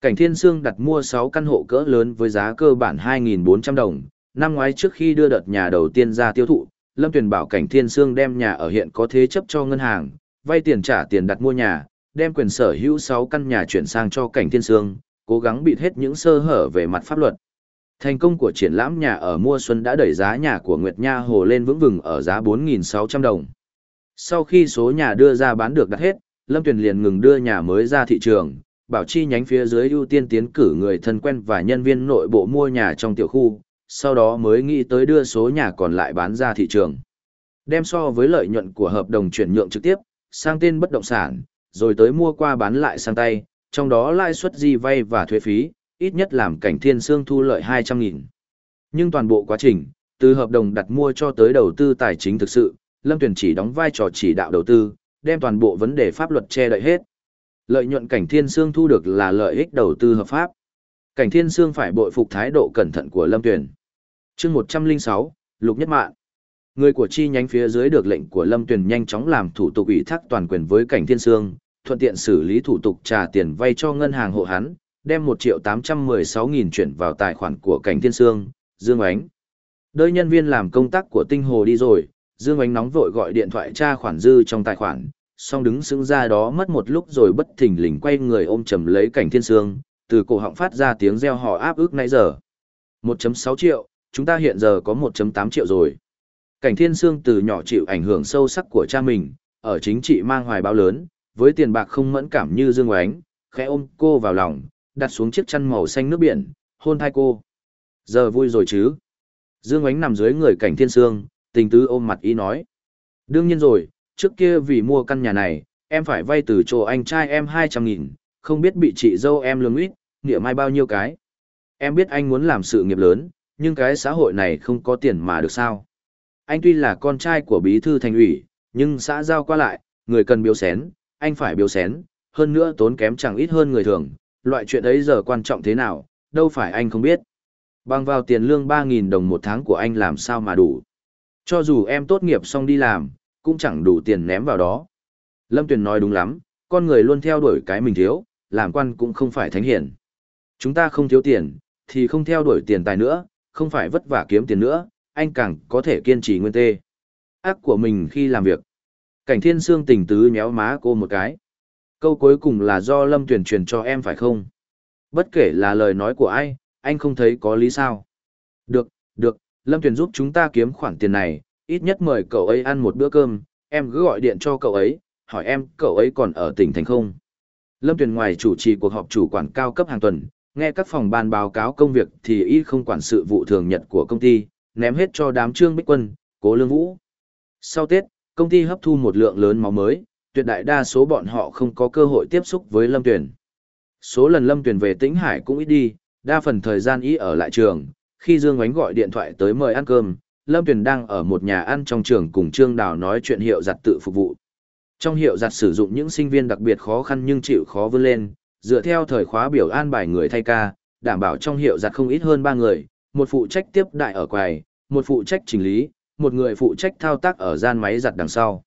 Cảnh Thiên Sương đặt mua 6 căn hộ cỡ lớn với giá cơ bản 2.400 đồng. Năm ngoái trước khi đưa đợt nhà đầu tiên ra tiêu thụ, Lâm Tuyền bảo Cảnh Thiên Sương đem nhà ở hiện có thế chấp cho ngân hàng, vay tiền trả tiền đặt mua nhà, đem quyền sở hữu 6 căn nhà chuyển sang cho Cảnh Thiên Sương, cố gắng bịt hết những sơ hở về mặt pháp luật. Thành công của triển lãm nhà ở mua xuân đã đẩy giá nhà của Nguyệt Nha Hồ lên vững vừng ở giá 4.600 đồng. Sau khi số nhà đưa ra bán được đặt hết, Lâm Tuyền liền ngừng đưa nhà mới ra thị trường, bảo chi nhánh phía dưới ưu tiên tiến cử người thân quen và nhân viên nội bộ mua nhà trong tiểu khu, sau đó mới nghĩ tới đưa số nhà còn lại bán ra thị trường. Đem so với lợi nhuận của hợp đồng chuyển nhượng trực tiếp, sang tên bất động sản, rồi tới mua qua bán lại sang tay, trong đó lãi suất di vay và thuế phí, ít nhất làm cảnh thiên sương thu lợi 200.000. Nhưng toàn bộ quá trình, từ hợp đồng đặt mua cho tới đầu tư tài chính thực sự, Lâm Tuyền chỉ đóng vai trò chỉ đạo đầu tư, đem toàn bộ vấn đề pháp luật che đậy hết. Lợi nhuận cảnh thiên sương thu được là lợi ích đầu tư hợp pháp. Cảnh thiên sương phải bội phục thái độ cẩn thận của Lâm Tuyền. chương 106, Lục Nhất Mạng. Người của chi nhánh phía dưới được lệnh của Lâm Tuyền nhanh chóng làm thủ tục ủy thác toàn quyền với cảnh thiên sương, thuận tiện xử lý thủ tục trả tiền vay cho ngân hàng hộ hắn, đem một triệu 816 nghìn chuyển vào tài khoản của cảnh thiên sương, Dương Ánh. Đợi nhân viên làm công tác của tinh hồ đi rồi, Dương Ánh nóng vội gọi điện thoại tra khoản dư trong tài khoản, song đứng sững ra đó mất một lúc rồi bất thình lình quay người ôm chầm lấy cảnh thiên sương, từ cổ họng phát ra tiếng reo hò áp ức nãy giờ. 1.6 triệu, chúng ta hiện giờ có 1.8 triệu rồi. Cảnh thiên sương từ nhỏ chịu ảnh hưởng sâu sắc của cha mình, ở chính trị mang hoài bao lớn, với tiền bạc không mẫn cảm như Dương Oánh, khẽ ôm cô vào lòng, đặt xuống chiếc chăn màu xanh nước biển, hôn thai cô. Giờ vui rồi chứ? Dương Oánh nằm dưới người cảnh thiên sương, tình tứ ôm mặt ý nói. Đương nhiên rồi, trước kia vì mua căn nhà này, em phải vay từ chỗ anh trai em 200 nghìn, không biết bị chị dâu em lương ít, nghĩa mai bao nhiêu cái. Em biết anh muốn làm sự nghiệp lớn, nhưng cái xã hội này không có tiền mà được sao. Anh tuy là con trai của bí thư thành ủy, nhưng xã giao qua lại, người cần biếu xén, anh phải biếu xén, hơn nữa tốn kém chẳng ít hơn người thường, loại chuyện ấy giờ quan trọng thế nào, đâu phải anh không biết. Bằng vào tiền lương 3.000 đồng một tháng của anh làm sao mà đủ. Cho dù em tốt nghiệp xong đi làm, cũng chẳng đủ tiền ném vào đó. Lâm Tuyền nói đúng lắm, con người luôn theo đuổi cái mình thiếu, làm quan cũng không phải thánh hiển. Chúng ta không thiếu tiền, thì không theo đuổi tiền tài nữa, không phải vất vả kiếm tiền nữa, anh càng có thể kiên trì nguyên tê. Ác của mình khi làm việc. Cảnh thiên sương tình tứ nhéo má cô một cái. Câu cuối cùng là do Lâm Tuyền truyền cho em phải không? Bất kể là lời nói của ai, anh không thấy có lý sao. Được, được, Lâm Tuyền giúp chúng ta kiếm khoản tiền này, ít nhất mời cậu ấy ăn một bữa cơm, em cứ gọi điện cho cậu ấy, hỏi em cậu ấy còn ở tỉnh thành không. Lâm Tuyền ngoài chủ trì cuộc họp chủ quản cao cấp hàng tuần, nghe các phòng ban báo cáo công việc thì y không quản sự vụ thường nhật của công ty, ném hết cho đám trương bích quân, cố lương vũ. Sau Tết, công ty hấp thu một lượng lớn máu mới, tuyệt đại đa số bọn họ không có cơ hội tiếp xúc với Lâm Tuyền. Số lần Lâm Tuyền về Tĩnh Hải cũng ít đi, đa phần thời gian y ở lại trường, khi Dương Ngoánh gọi điện thoại tới mời ăn cơm, Lâm Tuyền đang ở một nhà ăn trong trường cùng Trương Đào nói chuyện hiệu giặt tự phục vụ. Trong hiệu giặt sử dụng những sinh viên đặc biệt khó khăn nhưng chịu khó vươn lên, dựa theo thời khóa biểu an bài người thay ca, đảm bảo trong hiệu giặt không ít hơn 3 người, một phụ trách tiếp đại ở quầy, một phụ trách chỉnh lý, một người phụ trách thao tác ở gian máy giặt đằng sau.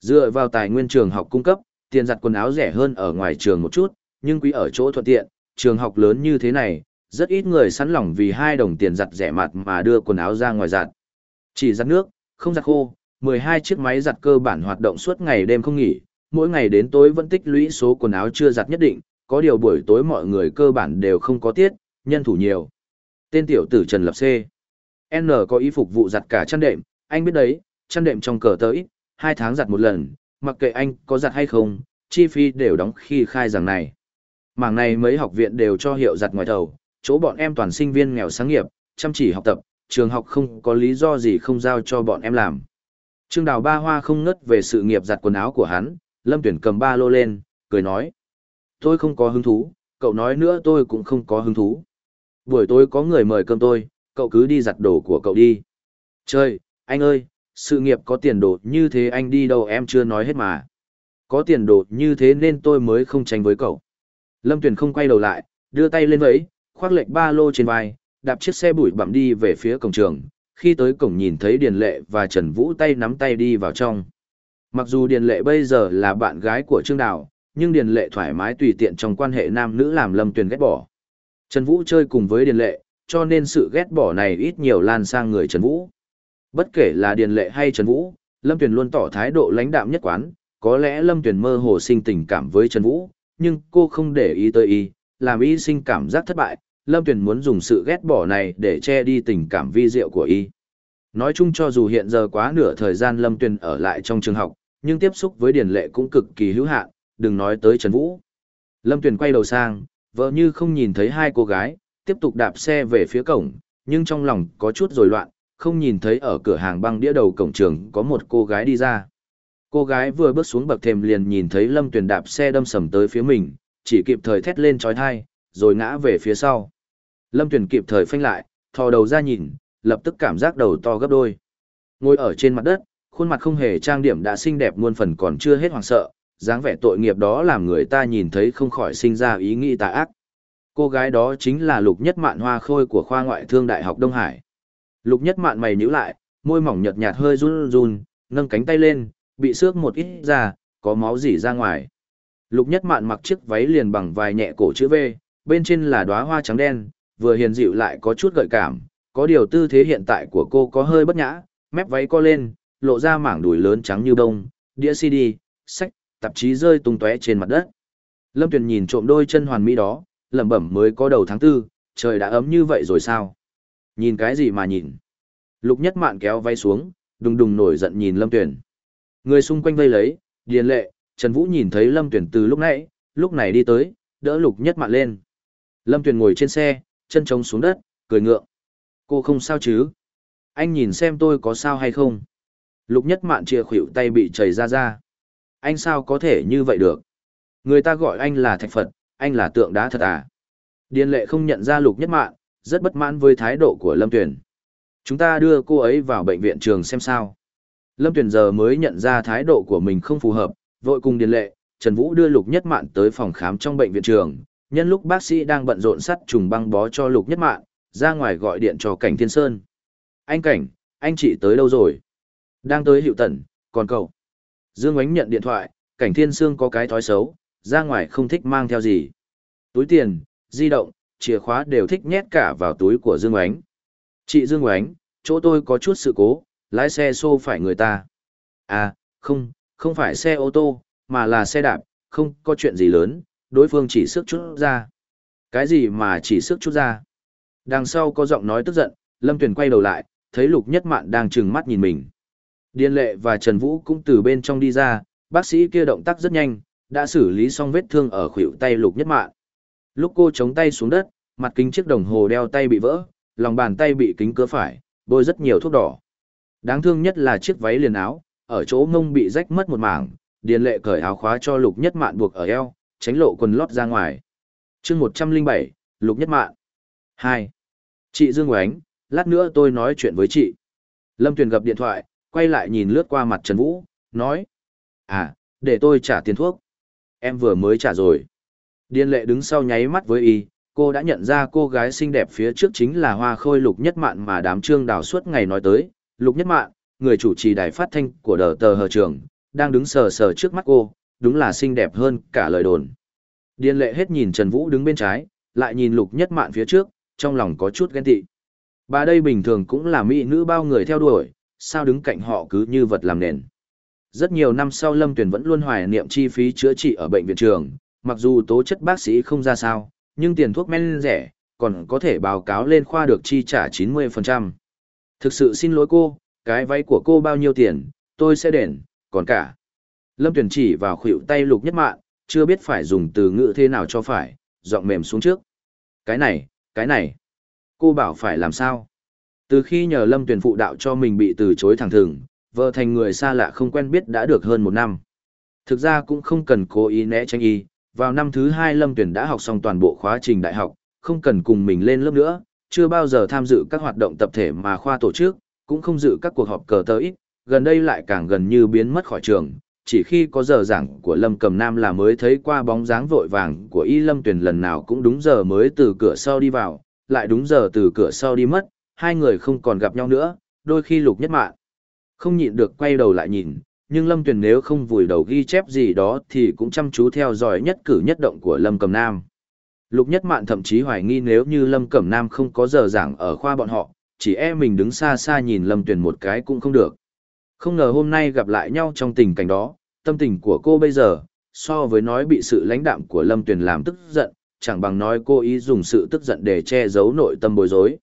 Dựa vào tài nguyên trường học cung cấp, tiền giặt quần áo rẻ hơn ở ngoài trường một chút, nhưng quý ở chỗ thuận tiện, trường học lớn như thế này, rất ít người sẵn lòng vì hai đồng tiền giặt rẻ mặt mà đưa quần áo ra ngoài giặt. Chỉ giặt nước, không giặt khô, 12 chiếc máy giặt cơ bản hoạt động suốt ngày đêm không nghỉ, mỗi ngày đến tối vẫn tích lũy số quần áo chưa giặt nhất định, có điều buổi tối mọi người cơ bản đều không có tiết, nhân thủ nhiều. Tên tiểu tử Trần Lập C. N có ý phục vụ giặt cả chăn đệm, anh biết đấy, chăn đệm trong cờ tới, hai tháng giặt một lần, mặc kệ anh có giặt hay không, chi phí đều đóng khi khai rằng này. Mảng này mấy học viện đều cho hiệu giặt ngoài thầu, chỗ bọn em toàn sinh viên nghèo sáng nghiệp, chăm chỉ học tập, trường học không có lý do gì không giao cho bọn em làm. Trương Đào Ba Hoa không ngất về sự nghiệp giặt quần áo của hắn, Lâm Tuyển cầm ba lô lên, cười nói. Tôi không có hứng thú, cậu nói nữa tôi cũng không có hứng thú. Buổi tối có người mời cơm tôi, cậu cứ đi giặt đồ của cậu đi. Trời, anh ơi, sự nghiệp có tiền đồ như thế anh đi đâu em chưa nói hết mà. Có tiền đồ như thế nên tôi mới không tranh với cậu. Lâm Tuyền không quay đầu lại, đưa tay lên vẫy, khoác lệch ba lô trên vai, đạp chiếc xe bụi bặm đi về phía cổng trường. Khi tới cổng nhìn thấy Điền Lệ và Trần Vũ tay nắm tay đi vào trong. Mặc dù Điền Lệ bây giờ là bạn gái của Trương Đào, nhưng Điền Lệ thoải mái tùy tiện trong quan hệ nam nữ làm Lâm Tuyền ghét bỏ. Trần Vũ chơi cùng với Điền Lệ, cho nên sự ghét bỏ này ít nhiều lan sang người Trần Vũ. Bất kể là Điền Lệ hay Trần Vũ, Lâm Tuyền luôn tỏ thái độ lãnh đạm nhất quán, có lẽ Lâm Tuyền mơ hồ sinh tình cảm với Trần Vũ, nhưng cô không để ý tới y, làm y sinh cảm giác thất bại, Lâm Tuyền muốn dùng sự ghét bỏ này để che đi tình cảm vi diệu của y. Nói chung cho dù hiện giờ quá nửa thời gian Lâm Tuyền ở lại trong trường học, nhưng tiếp xúc với Điền Lệ cũng cực kỳ hữu hạn, đừng nói tới Trần Vũ. Lâm Tuyền quay đầu sang, vợ như không nhìn thấy hai cô gái, tiếp tục đạp xe về phía cổng, nhưng trong lòng có chút rối loạn, không nhìn thấy ở cửa hàng băng đĩa đầu cổng trường có một cô gái đi ra. Cô gái vừa bước xuống bậc thềm liền nhìn thấy Lâm Tuyền đạp xe đâm sầm tới phía mình, chỉ kịp thời thét lên trói thai, rồi ngã về phía sau. Lâm Tuyền kịp thời phanh lại, thò đầu ra nhìn, lập tức cảm giác đầu to gấp đôi. Ngồi ở trên mặt đất, khuôn mặt không hề trang điểm đã xinh đẹp muôn phần còn chưa hết hoảng sợ, dáng vẻ tội nghiệp đó làm người ta nhìn thấy không khỏi sinh ra ý nghĩ tà ác. Cô gái đó chính là Lục Nhất Mạn Hoa Khôi của khoa ngoại thương Đại học Đông Hải. Lục Nhất Mạn mày nhíu lại, môi mỏng nhợt nhạt hơi run run, nâng cánh tay lên, bị xước một ít ra, có máu rỉ ra ngoài. Lục Nhất Mạn mặc chiếc váy liền bằng vài nhẹ cổ chữ V, bên trên là đóa hoa trắng đen, vừa hiền dịu lại có chút gợi cảm, có điều tư thế hiện tại của cô có hơi bất nhã, mép váy co lên, lộ ra mảng đùi lớn trắng như bông, đĩa CD, sách, tạp chí rơi tung tóe trên mặt đất. Lâm Tuyền nhìn trộm đôi chân hoàn mỹ đó, lẩm bẩm mới có đầu tháng tư, trời đã ấm như vậy rồi sao? Nhìn cái gì mà nhìn? Lục Nhất Mạn kéo váy xuống, đùng đùng nổi giận nhìn Lâm Tuyền. Người xung quanh vây lấy, Điền Lệ, Trần Vũ nhìn thấy Lâm Tuyền từ lúc nãy, lúc này đi tới, đỡ Lục Nhất Mạn lên. Lâm Tuyền ngồi trên xe, chân trống xuống đất, cười ngượng. Cô không sao chứ? Anh nhìn xem tôi có sao hay không? Lục Nhất Mạn chia khuỷu tay bị chảy ra ra. Anh sao có thể như vậy được? Người ta gọi anh là Thạch Phật, anh là tượng đá thật à? Điền lệ không nhận ra Lục Nhất Mạn, rất bất mãn với thái độ của Lâm Tuyền. Chúng ta đưa cô ấy vào bệnh viện trường xem sao. Lâm Tuyền giờ mới nhận ra thái độ của mình không phù hợp, vội cùng Điền lệ, Trần Vũ đưa Lục Nhất Mạn tới phòng khám trong bệnh viện trường. Nhân lúc bác sĩ đang bận rộn sắt trùng băng bó cho Lục Nhất mạng, ra ngoài gọi điện cho Cảnh Thiên Sơn. Anh Cảnh, anh chị tới đâu rồi? Đang tới hiệu tần, còn cậu? Dương Ánh nhận điện thoại, Cảnh Thiên Sương có cái thói xấu, ra ngoài không thích mang theo gì. Túi tiền, di động, chìa khóa đều thích nhét cả vào túi của Dương Ánh. Chị Dương Ánh, chỗ tôi có chút sự cố, lái xe xô phải người ta. À, không, không phải xe ô tô, mà là xe đạp, không có chuyện gì lớn, đối phương chỉ sức chút ra. Cái gì mà chỉ sức chút ra? Đằng sau có giọng nói tức giận, Lâm Tuyền quay đầu lại, thấy Lục Nhất Mạn đang trừng mắt nhìn mình. Điền Lệ và Trần Vũ cũng từ bên trong đi ra, bác sĩ kia động tác rất nhanh, đã xử lý xong vết thương ở khuỷu tay Lục Nhất Mạn. Lúc cô chống tay xuống đất, mặt kính chiếc đồng hồ đeo tay bị vỡ, lòng bàn tay bị kính cứa phải, bôi rất nhiều thuốc đỏ. Đáng thương nhất là chiếc váy liền áo, ở chỗ ngông bị rách mất một mảng, Điền Lệ cởi áo khóa cho Lục Nhất Mạn buộc ở eo, tránh lộ quần lót ra ngoài. Chương 107, Lục Nhất Mạn. 2. Chị Dương Oánh, lát nữa tôi nói chuyện với chị. Lâm Tuyền gặp điện thoại, quay lại nhìn lướt qua mặt Trần Vũ, nói. À, để tôi trả tiền thuốc. Em vừa mới trả rồi. Điên lệ đứng sau nháy mắt với y, cô đã nhận ra cô gái xinh đẹp phía trước chính là hoa khôi lục nhất mạn mà đám trương đào suốt ngày nói tới. Lục nhất mạn, người chủ trì đài phát thanh của đờ tờ hờ trường, đang đứng sờ sờ trước mắt cô, đúng là xinh đẹp hơn cả lời đồn. Điên lệ hết nhìn Trần Vũ đứng bên trái, lại nhìn lục nhất mạn phía trước, trong lòng có chút ghen tị. Bà đây bình thường cũng là mỹ nữ bao người theo đuổi, sao đứng cạnh họ cứ như vật làm nền. Rất nhiều năm sau Lâm Tuyền vẫn luôn hoài niệm chi phí chữa trị ở bệnh viện trường, mặc dù tố chất bác sĩ không ra sao, nhưng tiền thuốc men rẻ, còn có thể báo cáo lên khoa được chi trả 90%. Thực sự xin lỗi cô, cái váy của cô bao nhiêu tiền, tôi sẽ đền, còn cả. Lâm Tuyền chỉ vào khuỷu tay lục nhất mạng, chưa biết phải dùng từ ngữ thế nào cho phải, giọng mềm xuống trước. Cái này, cái này. Cô bảo phải làm sao? Từ khi nhờ Lâm Tuyền phụ đạo cho mình bị từ chối thẳng thừng, vợ thành người xa lạ không quen biết đã được hơn một năm. Thực ra cũng không cần cố ý né tránh y, vào năm thứ hai Lâm Tuyền đã học xong toàn bộ khóa trình đại học, không cần cùng mình lên lớp nữa, chưa bao giờ tham dự các hoạt động tập thể mà khoa tổ chức, cũng không dự các cuộc họp cờ tơ ít, gần đây lại càng gần như biến mất khỏi trường. Chỉ khi có giờ giảng của Lâm Cầm Nam là mới thấy qua bóng dáng vội vàng của Y Lâm Tuyền lần nào cũng đúng giờ mới từ cửa sau đi vào, lại đúng giờ từ cửa sau đi mất, hai người không còn gặp nhau nữa, đôi khi lục nhất mạng. Không nhịn được quay đầu lại nhìn, nhưng Lâm Tuyền nếu không vùi đầu ghi chép gì đó thì cũng chăm chú theo dõi nhất cử nhất động của Lâm Cẩm Nam. Lục Nhất Mạn thậm chí hoài nghi nếu như Lâm Cẩm Nam không có giờ giảng ở khoa bọn họ, chỉ e mình đứng xa xa nhìn Lâm Tuyền một cái cũng không được. Không ngờ hôm nay gặp lại nhau trong tình cảnh đó, tâm tình của cô bây giờ, so với nói bị sự lãnh đạm của Lâm Tuyền làm tức giận, chẳng bằng nói cô ý dùng sự tức giận để che giấu nội tâm bối rối.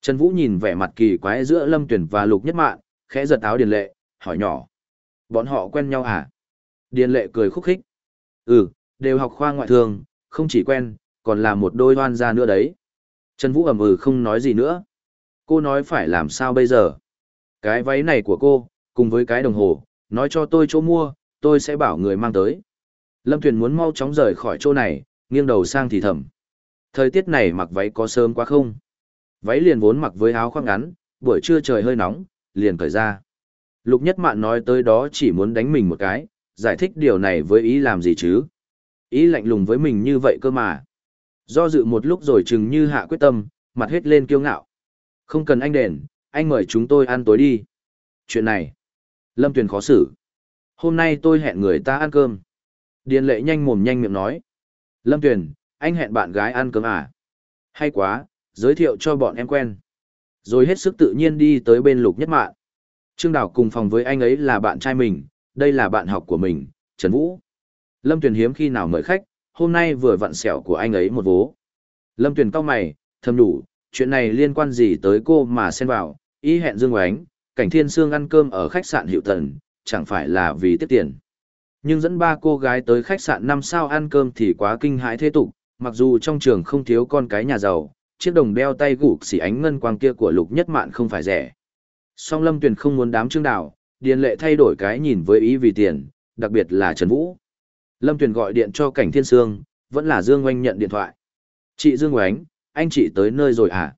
Trần Vũ nhìn vẻ mặt kỳ quái giữa Lâm Tuyền và Lục Nhất Mạn, khẽ giật áo Điền Lệ, hỏi nhỏ. Bọn họ quen nhau à? Điền Lệ cười khúc khích. Ừ, đều học khoa ngoại thương, không chỉ quen, còn là một đôi hoan gia nữa đấy. Trần Vũ ẩm ừ không nói gì nữa. Cô nói phải làm sao bây giờ? Cái váy này của cô, cùng với cái đồng hồ, nói cho tôi chỗ mua, tôi sẽ bảo người mang tới. Lâm Tuyền muốn mau chóng rời khỏi chỗ này, nghiêng đầu sang thì thầm. Thời tiết này mặc váy có sớm quá không? Váy liền vốn mặc với áo khoác ngắn, buổi trưa trời hơi nóng, liền cởi ra. Lục Nhất Mạn nói tới đó chỉ muốn đánh mình một cái, giải thích điều này với ý làm gì chứ? Ý lạnh lùng với mình như vậy cơ mà. Do dự một lúc rồi chừng như hạ quyết tâm, mặt hết lên kiêu ngạo. Không cần anh đền, anh mời chúng tôi ăn tối đi. Chuyện này, Lâm Tuyền khó xử. Hôm nay tôi hẹn người ta ăn cơm. Điền lệ nhanh mồm nhanh miệng nói. Lâm Tuyền, anh hẹn bạn gái ăn cơm à? Hay quá, giới thiệu cho bọn em quen. Rồi hết sức tự nhiên đi tới bên lục nhất mạng. Trương Đào cùng phòng với anh ấy là bạn trai mình, đây là bạn học của mình, Trần Vũ. Lâm Tuyền hiếm khi nào mời khách, hôm nay vừa vặn sẹo của anh ấy một vố. Lâm Tuyền cau mày, thầm đủ, chuyện này liên quan gì tới cô mà xen vào, ý hẹn Dương Oánh, cảnh thiên sương ăn cơm ở khách sạn Hiệu Tần, chẳng phải là vì tiết tiền. Nhưng dẫn ba cô gái tới khách sạn năm sao ăn cơm thì quá kinh hãi thế tục, mặc dù trong trường không thiếu con cái nhà giàu, chiếc đồng đeo tay gục xỉ ánh ngân quang kia của lục nhất mạn không phải rẻ. Song Lâm Tuyền không muốn đám trương đảo, điền lệ thay đổi cái nhìn với ý vì tiền, đặc biệt là Trần Vũ. Lâm Tuyền gọi điện cho cảnh thiên sương, vẫn là Dương Oanh nhận điện thoại. Chị Dương Oánh, anh chị tới nơi rồi à?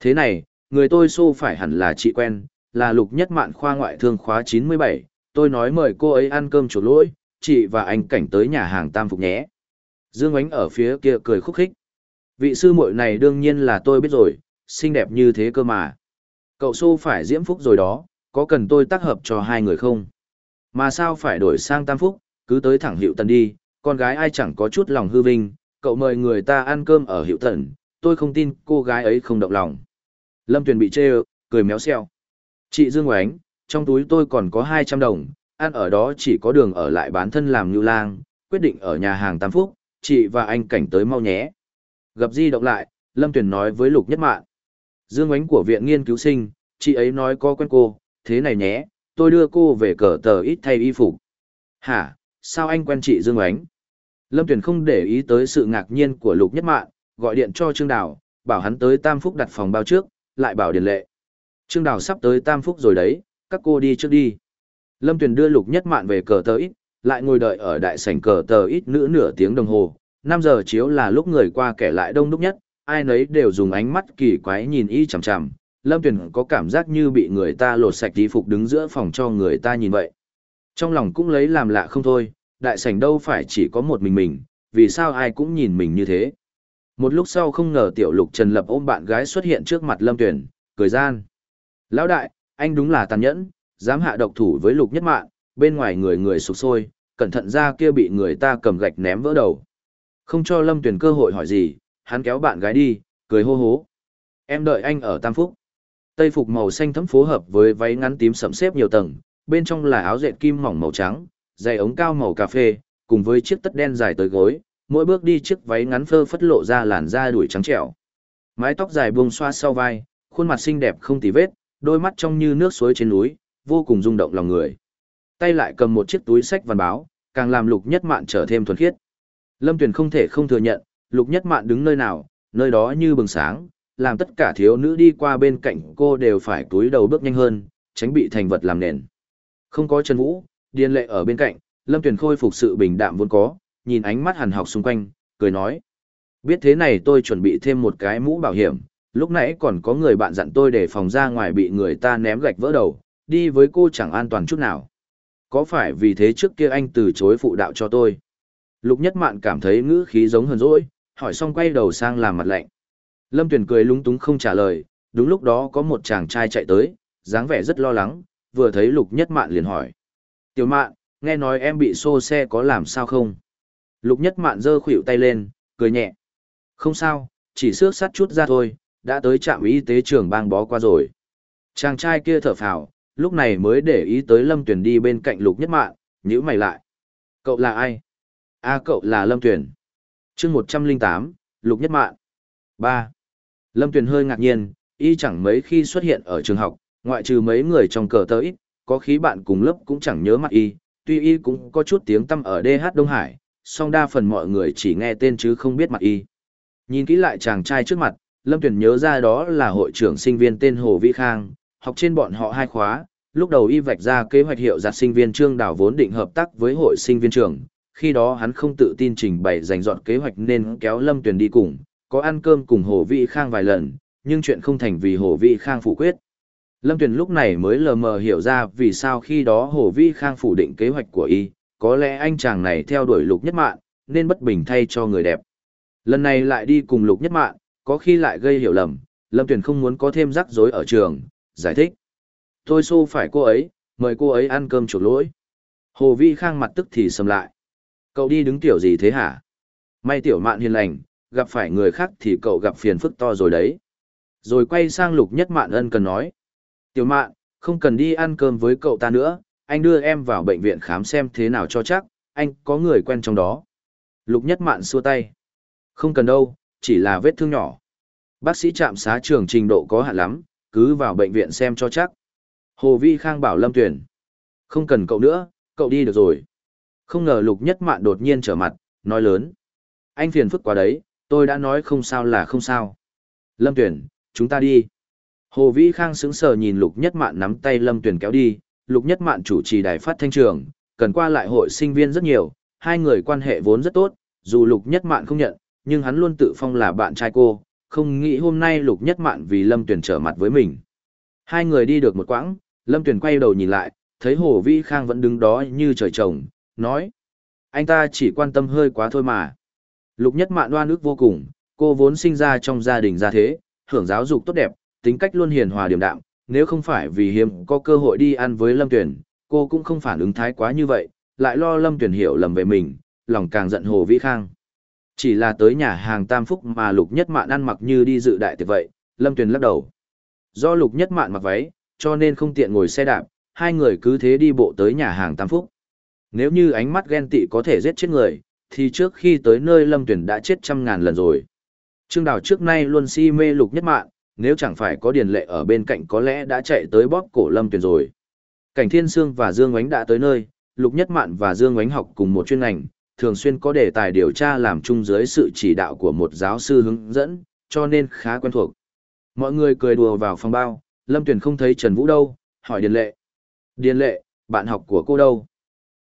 Thế này, người tôi xô phải hẳn là chị quen, là lục nhất mạn khoa ngoại thương khóa 97, tôi nói mời cô ấy ăn cơm chủ lỗi, chị và anh cảnh tới nhà hàng tam phục nhé. Dương Ánh ở phía kia cười khúc khích. Vị sư muội này đương nhiên là tôi biết rồi, xinh đẹp như thế cơ mà. Cậu xô phải diễm phúc rồi đó, có cần tôi tác hợp cho hai người không? Mà sao phải đổi sang tam phúc, cứ tới thẳng hiệu tần đi, con gái ai chẳng có chút lòng hư vinh, cậu mời người ta ăn cơm ở hiệu tần, tôi không tin cô gái ấy không động lòng. Lâm Tuyền bị chê cười méo xeo. Chị Dương Oánh, trong túi tôi còn có 200 đồng, ăn ở đó chỉ có đường ở lại bán thân làm như lang, quyết định ở nhà hàng Tam Phúc, chị và anh cảnh tới mau nhé. Gặp di động lại, Lâm Tuyền nói với Lục Nhất Mạn. Dương Oánh của viện nghiên cứu sinh, chị ấy nói có quen cô, thế này nhé, tôi đưa cô về cờ tờ ít thay y phục. Hả, sao anh quen chị Dương Oánh? Lâm Tuyền không để ý tới sự ngạc nhiên của Lục Nhất Mạn, gọi điện cho Trương Đào, bảo hắn tới Tam Phúc đặt phòng bao trước, lại bảo Điền Lệ. Trương Đào sắp tới Tam Phúc rồi đấy, các cô đi trước đi. Lâm Tuyền đưa Lục Nhất Mạn về cờ tờ ít, lại ngồi đợi ở đại sảnh cờ tờ ít nữa nửa tiếng đồng hồ. 5 giờ chiếu là lúc người qua kẻ lại đông đúc nhất, ai nấy đều dùng ánh mắt kỳ quái nhìn y chằm chằm. Lâm Tuyền có cảm giác như bị người ta lột sạch y phục đứng giữa phòng cho người ta nhìn vậy. Trong lòng cũng lấy làm lạ không thôi, đại sảnh đâu phải chỉ có một mình mình, vì sao ai cũng nhìn mình như thế. Một lúc sau không ngờ tiểu lục Trần Lập ôm bạn gái xuất hiện trước mặt Lâm Tuyền, cười gian. Lão đại, anh đúng là tàn nhẫn, dám hạ độc thủ với lục nhất mạng, bên ngoài người người sụp sôi, cẩn thận ra kia bị người ta cầm gạch ném vỡ đầu. Không cho Lâm Tuyền cơ hội hỏi gì, hắn kéo bạn gái đi, cười hô hố. Em đợi anh ở Tam Phúc. Tây phục màu xanh thấm phối hợp với váy ngắn tím sẫm xếp nhiều tầng, bên trong là áo dệt kim mỏng màu trắng, giày ống cao màu cà phê, cùng với chiếc tất đen dài tới gối, mỗi bước đi chiếc váy ngắn phơ phất lộ ra làn da đuổi trắng trẻo. Mái tóc dài buông xoa sau vai, khuôn mặt xinh đẹp không tì vết, đôi mắt trong như nước suối trên núi, vô cùng rung động lòng người. Tay lại cầm một chiếc túi sách văn báo, càng làm Lục Nhất Mạn trở thêm thuần khiết. Lâm Tuyền không thể không thừa nhận, Lục Nhất Mạn đứng nơi nào, nơi đó như bừng sáng, làm tất cả thiếu nữ đi qua bên cạnh cô đều phải túi đầu bước nhanh hơn, tránh bị thành vật làm nền. Không có Trần Vũ, Điền Lệ ở bên cạnh, Lâm Tuyền khôi phục sự bình đạm vốn có, nhìn ánh mắt hằn học xung quanh, cười nói. Biết thế này tôi chuẩn bị thêm một cái mũ bảo hiểm, lúc nãy còn có người bạn dặn tôi để phòng ra ngoài bị người ta ném gạch vỡ đầu, đi với cô chẳng an toàn chút nào. Có phải vì thế trước kia anh từ chối phụ đạo cho tôi? Lục Nhất Mạn cảm thấy ngữ khí giống hờn dỗi, hỏi xong quay đầu sang làm mặt lạnh. Lâm Tuyền cười lúng túng không trả lời, đúng lúc đó có một chàng trai chạy tới, dáng vẻ rất lo lắng, vừa thấy Lục Nhất Mạn liền hỏi. Tiểu mạn, nghe nói em bị xô xe có làm sao không? Lục nhất mạn giơ khuỷu tay lên, cười nhẹ. Không sao, chỉ xước sắt chút ra thôi, đã tới trạm y tế trường bang bó qua rồi. Chàng trai kia thở phào, lúc này mới để ý tới Lâm Tuyền đi bên cạnh Lục Nhất Mạn, nhíu mày lại. Cậu là ai? a cậu là Lâm Tuyền. chương một trăm linh tám Lục Nhất Mạn. ba Lâm Tuyền hơi ngạc nhiên, y chẳng mấy khi xuất hiện ở trường học, ngoại trừ mấy người trong cờ tới, ít, có khí bạn cùng lớp cũng chẳng nhớ mặt y, tuy y cũng có chút tiếng tâm ở DH Đông Hải, song đa phần mọi người chỉ nghe tên chứ không biết mặt y. Nhìn kỹ lại chàng trai trước mặt, Lâm Tuyền nhớ ra đó là hội trưởng sinh viên tên Hồ Vĩ Khang, học trên bọn họ hai khóa, lúc đầu y vạch ra kế hoạch hiệu giặt sinh viên trương đảo vốn định hợp tác với hội sinh viên trường, khi đó hắn không tự tin trình bày dành dọn kế hoạch nên kéo Lâm Tuyền đi cùng, có ăn cơm cùng Hồ Vĩ Khang vài lần, nhưng chuyện không thành vì Hồ Vĩ Khang phủ quyết. Lâm Tuyền lúc này mới lờ mờ hiểu ra vì sao khi đó Hồ Vĩ Khang phủ định kế hoạch của y, có lẽ anh chàng này theo đuổi lục nhất mạng, nên bất bình thay cho người đẹp. Lần này lại đi cùng lục nhất mạng, có khi lại gây hiểu lầm, Lâm Tuyền không muốn có thêm rắc rối ở trường, giải thích. Tôi xô phải cô ấy, mời cô ấy ăn cơm chuộc lỗi. Hồ Vi Khang mặt tức thì sầm lại. Cậu đi đứng tiểu gì thế hả? May tiểu mạn hiền lành, gặp phải người khác thì cậu gặp phiền phức to rồi đấy. Rồi quay sang lục nhất mạn ân cần nói. Tiểu mạn, không cần đi ăn cơm với cậu ta nữa, anh đưa em vào bệnh viện khám xem thế nào cho chắc, anh có người quen trong đó. Lục nhất mạn xua tay. Không cần đâu, chỉ là vết thương nhỏ. Bác sĩ trạm xá trường trình độ có hạn lắm, cứ vào bệnh viện xem cho chắc. Hồ Vi Khang bảo Lâm Tuyền. Không cần cậu nữa, cậu đi được rồi. Không ngờ lục nhất mạn đột nhiên trở mặt, nói lớn. Anh phiền phức quá đấy, tôi đã nói không sao là không sao. Lâm Tuyền, chúng ta đi. Hồ Vi Khang sững sờ nhìn lục nhất mạn nắm tay Lâm Tuyền kéo đi. Lục nhất mạn chủ trì đài phát thanh trường, cần qua lại hội sinh viên rất nhiều, hai người quan hệ vốn rất tốt, dù lục nhất mạn không nhận, nhưng hắn luôn tự phong là bạn trai cô, không nghĩ hôm nay lục nhất mạn vì Lâm Tuyền trở mặt với mình. Hai người đi được một quãng, Lâm Tuyền quay đầu nhìn lại, thấy Hồ Vĩ Khang vẫn đứng đó như trời trồng, nói. Anh ta chỉ quan tâm hơi quá thôi mà. Lục nhất mạn đoan ước vô cùng, cô vốn sinh ra trong gia đình gia thế, hưởng giáo dục tốt đẹp, tính cách luôn hiền hòa điềm đạm, nếu không phải vì hiếm có cơ hội đi ăn với Lâm Tuyền, cô cũng không phản ứng thái quá như vậy, lại lo Lâm Tuyền hiểu lầm về mình, lòng càng giận Hồ Vĩ Khang. Chỉ là tới nhà hàng Tam Phúc mà Lục Nhất Mạn ăn mặc như đi dự đại tiệc vậy, Lâm Tuyền lắc đầu. Do Lục Nhất Mạn mặc váy, cho nên không tiện ngồi xe đạp, hai người cứ thế đi bộ tới nhà hàng Tam Phúc. Nếu như ánh mắt ghen tị có thể giết chết người, thì trước khi tới nơi Lâm Tuyền đã chết trăm ngàn lần rồi. Trương Đào trước nay luôn si mê Lục Nhất Mạn, nếu chẳng phải có điền lệ ở bên cạnh có lẽ đã chạy tới bóp cổ Lâm Tuyền rồi. Cảnh Thiên Sương và Dương Ngoánh đã tới nơi, Lục Nhất Mạn và Dương Ngoánh học cùng một chuyên ngành, thường xuyên có đề tài điều tra làm chung dưới sự chỉ đạo của một giáo sư hướng dẫn, cho nên khá quen thuộc. Mọi người cười đùa vào phòng bao, Lâm Tuyền không thấy Trần Vũ đâu, hỏi Điền Lệ. Điền Lệ, bạn học của cô đâu?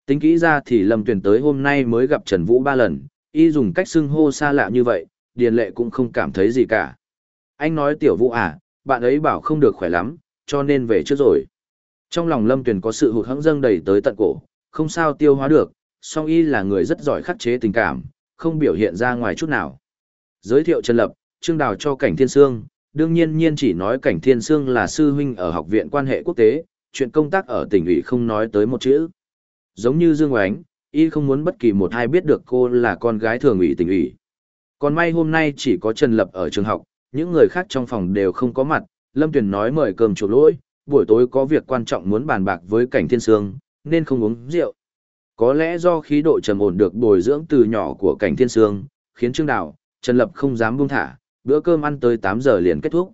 Tính kỹ ra thì Lâm Tuyền tới hôm nay mới gặp Trần Vũ ba lần, y dùng cách xưng hô xa lạ như vậy, Điền Lệ cũng không cảm thấy gì cả. Anh nói Tiểu Vũ à, bạn ấy bảo không được khỏe lắm, cho nên về trước rồi. Trong lòng Lâm Tuyền có sự hụt hẫng dâng đầy tới tận cổ, không sao tiêu hóa được, song y là người rất giỏi khắc chế tình cảm, không biểu hiện ra ngoài chút nào. Giới thiệu Trần Lập, Trương Đào cho Cảnh Thiên Sương, đương nhiên nhiên chỉ nói Cảnh Thiên Sương là sư huynh ở học viện quan hệ quốc tế, chuyện công tác ở tỉnh ủy không nói tới một chữ. Giống như Dương Oánh, y không muốn bất kỳ một ai biết được cô là con gái thường ủy tỉnh ủy. Còn may hôm nay chỉ có Trần Lập ở trường học, những người khác trong phòng đều không có mặt, Lâm Tuyền nói mời cơm chủ lỗi, buổi tối có việc quan trọng muốn bàn bạc với Cảnh Thiên Sương, nên không uống rượu. Có lẽ do khí độ trầm ổn được bồi dưỡng từ nhỏ của cảnh thiên sương, khiến Trương Đào, Trần Lập không dám buông thả, bữa cơm ăn tới tám giờ liền kết thúc.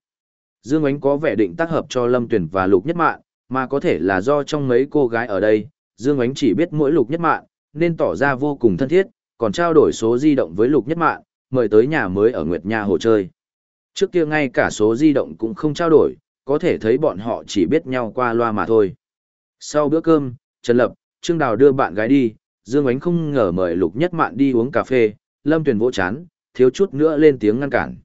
Dương Ánh có vẻ định tác hợp cho Lâm Tuyển và Lục Nhất Mạn, mà có thể là do trong mấy cô gái ở đây, Dương Ánh chỉ biết mỗi Lục Nhất Mạn, nên tỏ ra vô cùng thân thiết, còn trao đổi số di động với Lục Nhất Mạn, mời tới nhà mới ở Nguyệt Nha Hồ chơi. Trước kia ngay cả số di động cũng không trao đổi, có thể thấy bọn họ chỉ biết nhau qua loa mà thôi. Sau bữa cơm, Trần Lập, Trương Đào đưa bạn gái đi, Dương Ánh không ngờ mời Lục Nhất Mạn đi uống cà phê, Lâm Tuyền vỗ chán, thiếu chút nữa lên tiếng ngăn cản.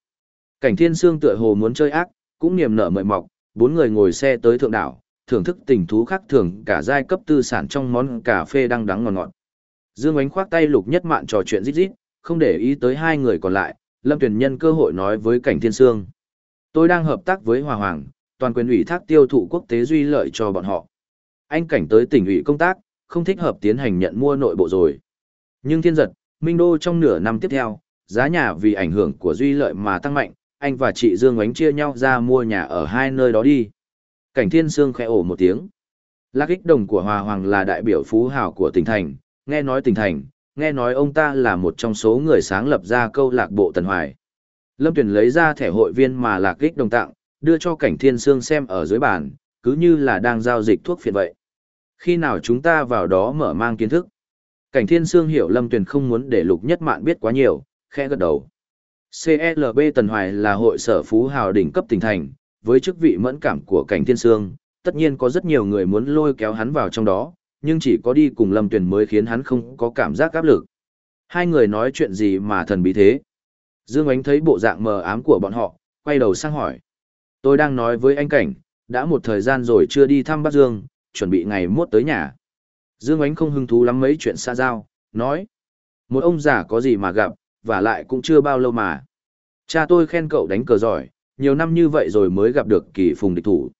Cảnh Thiên Sương tựa hồ muốn chơi ác, cũng niềm nở mời mọc, bốn người ngồi xe tới thượng đảo, thưởng thức tình thú khác thường cả giai cấp tư sản trong món cà phê đang đắng ngọt ngọt. Dương Ánh khoác tay Lục Nhất Mạn trò chuyện rít rít, không để ý tới hai người còn lại, Lâm Tuyền nhân cơ hội nói với Cảnh Thiên Sương. Tôi đang hợp tác với Hòa Hoàng, toàn quyền ủy thác tiêu thụ quốc tế duy lợi cho bọn họ. Anh Cảnh tới tỉnh ủy công tác, không thích hợp tiến hành nhận mua nội bộ rồi. Nhưng thiên giật, Minh Đô trong nửa năm tiếp theo, giá nhà vì ảnh hưởng của duy lợi mà tăng mạnh, anh và chị Dương Ngoánh chia nhau ra mua nhà ở hai nơi đó đi. Cảnh thiên sương khẽ ổ một tiếng. Lạc ích đồng của Hòa Hoàng là đại biểu phú hào của tỉnh thành, nghe nói tỉnh thành, nghe nói ông ta là một trong số người sáng lập ra câu lạc bộ Tần Hoài. Lâm Tuyền lấy ra thẻ hội viên mà Lạc ích đồng tặng, đưa cho cảnh thiên sương xem ở dưới bàn, cứ như là đang giao dịch thuốc phiện vậy. Khi nào chúng ta vào đó mở mang kiến thức? Cảnh thiên sương hiểu Lâm Tuyền không muốn để lục nhất mạn biết quá nhiều, khẽ gật đầu. CLB Tần Hoài là hội sở phú hào đỉnh cấp tỉnh thành, với chức vị mẫn cảm của cảnh thiên sương, tất nhiên có rất nhiều người muốn lôi kéo hắn vào trong đó, nhưng chỉ có đi cùng Lâm Tuyền mới khiến hắn không có cảm giác áp lực. Hai người nói chuyện gì mà thần bí thế? Dương Ánh thấy bộ dạng mờ ám của bọn họ, quay đầu sang hỏi. Tôi đang nói với anh Cảnh, đã một thời gian rồi chưa đi thăm Bắc Dương, chuẩn bị ngày mốt tới nhà. Dương Ánh không hứng thú lắm mấy chuyện xa giao, nói. Một ông già có gì mà gặp, và lại cũng chưa bao lâu mà. Cha tôi khen cậu đánh cờ giỏi, nhiều năm như vậy rồi mới gặp được kỳ phùng địch thủ.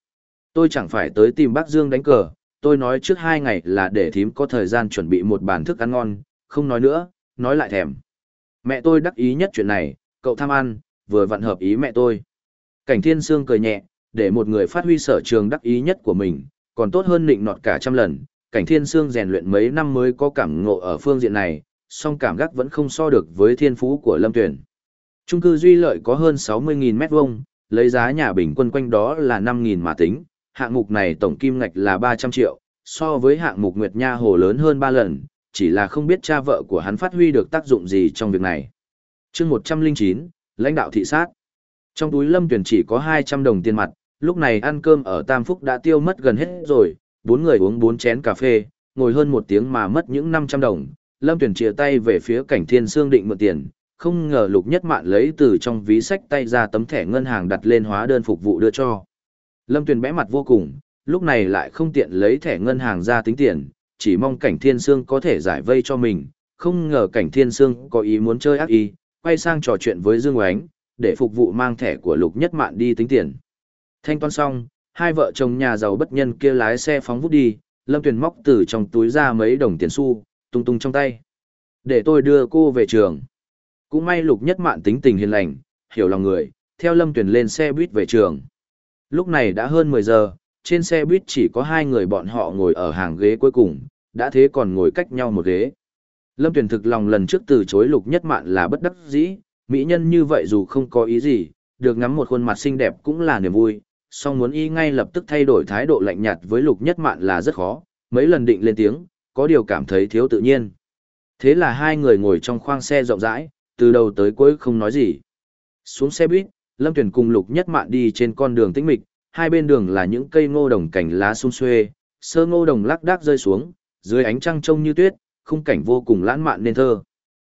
Tôi chẳng phải tới tìm bác Dương đánh cờ, tôi nói trước hai ngày là để thím có thời gian chuẩn bị một bàn thức ăn ngon, không nói nữa, nói lại thèm. Mẹ tôi đắc ý nhất chuyện này, cậu tham ăn, vừa vặn hợp ý mẹ tôi. Cảnh thiên sương cười nhẹ, để một người phát huy sở trường đắc ý nhất của mình, còn tốt hơn nịnh nọt cả trăm lần. Cảnh thiên sương rèn luyện mấy năm mới có cảm ngộ ở phương diện này, song cảm giác vẫn không so được với thiên phú của lâm tuyển. Trung cư duy lợi có hơn 60.000 mét vuông, lấy giá nhà bình quân quanh đó là 5.000 mà tính, hạng mục này tổng kim ngạch là 300 triệu, so với hạng mục Nguyệt Nha Hồ lớn hơn 3 lần, chỉ là không biết cha vợ của hắn phát huy được tác dụng gì trong việc này. chương 109, lãnh đạo thị sát. Trong túi lâm tuyển chỉ có 200 đồng tiền mặt, lúc này ăn cơm ở Tam Phúc đã tiêu mất gần hết rồi, bốn người uống bốn chén cà phê, ngồi hơn một tiếng mà mất những 500 đồng. Lâm tuyển chia tay về phía cảnh thiên sương định mượn tiền, không ngờ lục nhất mạn lấy từ trong ví sách tay ra tấm thẻ ngân hàng đặt lên hóa đơn phục vụ đưa cho. Lâm Tuyền bẽ mặt vô cùng, lúc này lại không tiện lấy thẻ ngân hàng ra tính tiền, chỉ mong cảnh thiên sương có thể giải vây cho mình, không ngờ cảnh thiên sương có ý muốn chơi ác ý, quay sang trò chuyện với Dương Oánh, để phục vụ mang thẻ của lục nhất mạn đi tính tiền. Thanh toán xong, hai vợ chồng nhà giàu bất nhân kia lái xe phóng vút đi, Lâm Tuyền móc từ trong túi ra mấy đồng tiền xu, tung tung trong tay. Để tôi đưa cô về trường. Cũng may lục nhất mạn tính tình hiền lành, hiểu lòng người, theo Lâm Tuyền lên xe buýt về trường. Lúc này đã hơn 10 giờ, trên xe buýt chỉ có hai người bọn họ ngồi ở hàng ghế cuối cùng, đã thế còn ngồi cách nhau một ghế. Lâm Tuyền thực lòng lần trước từ chối lục nhất mạn là bất đắc dĩ, mỹ nhân như vậy dù không có ý gì, được ngắm một khuôn mặt xinh đẹp cũng là niềm vui, song muốn y ngay lập tức thay đổi thái độ lạnh nhạt với lục nhất mạn là rất khó, mấy lần định lên tiếng, có điều cảm thấy thiếu tự nhiên. Thế là hai người ngồi trong khoang xe rộng rãi, từ đầu tới cuối không nói gì. Xuống xe buýt, Lâm Tuyền cùng Lục Nhất Mạn đi trên con đường tĩnh mịch, hai bên đường là những cây ngô đồng cảnh lá sum xuê, sơ ngô đồng lác đác rơi xuống, dưới ánh trăng trông như tuyết, khung cảnh vô cùng lãng mạn nên thơ.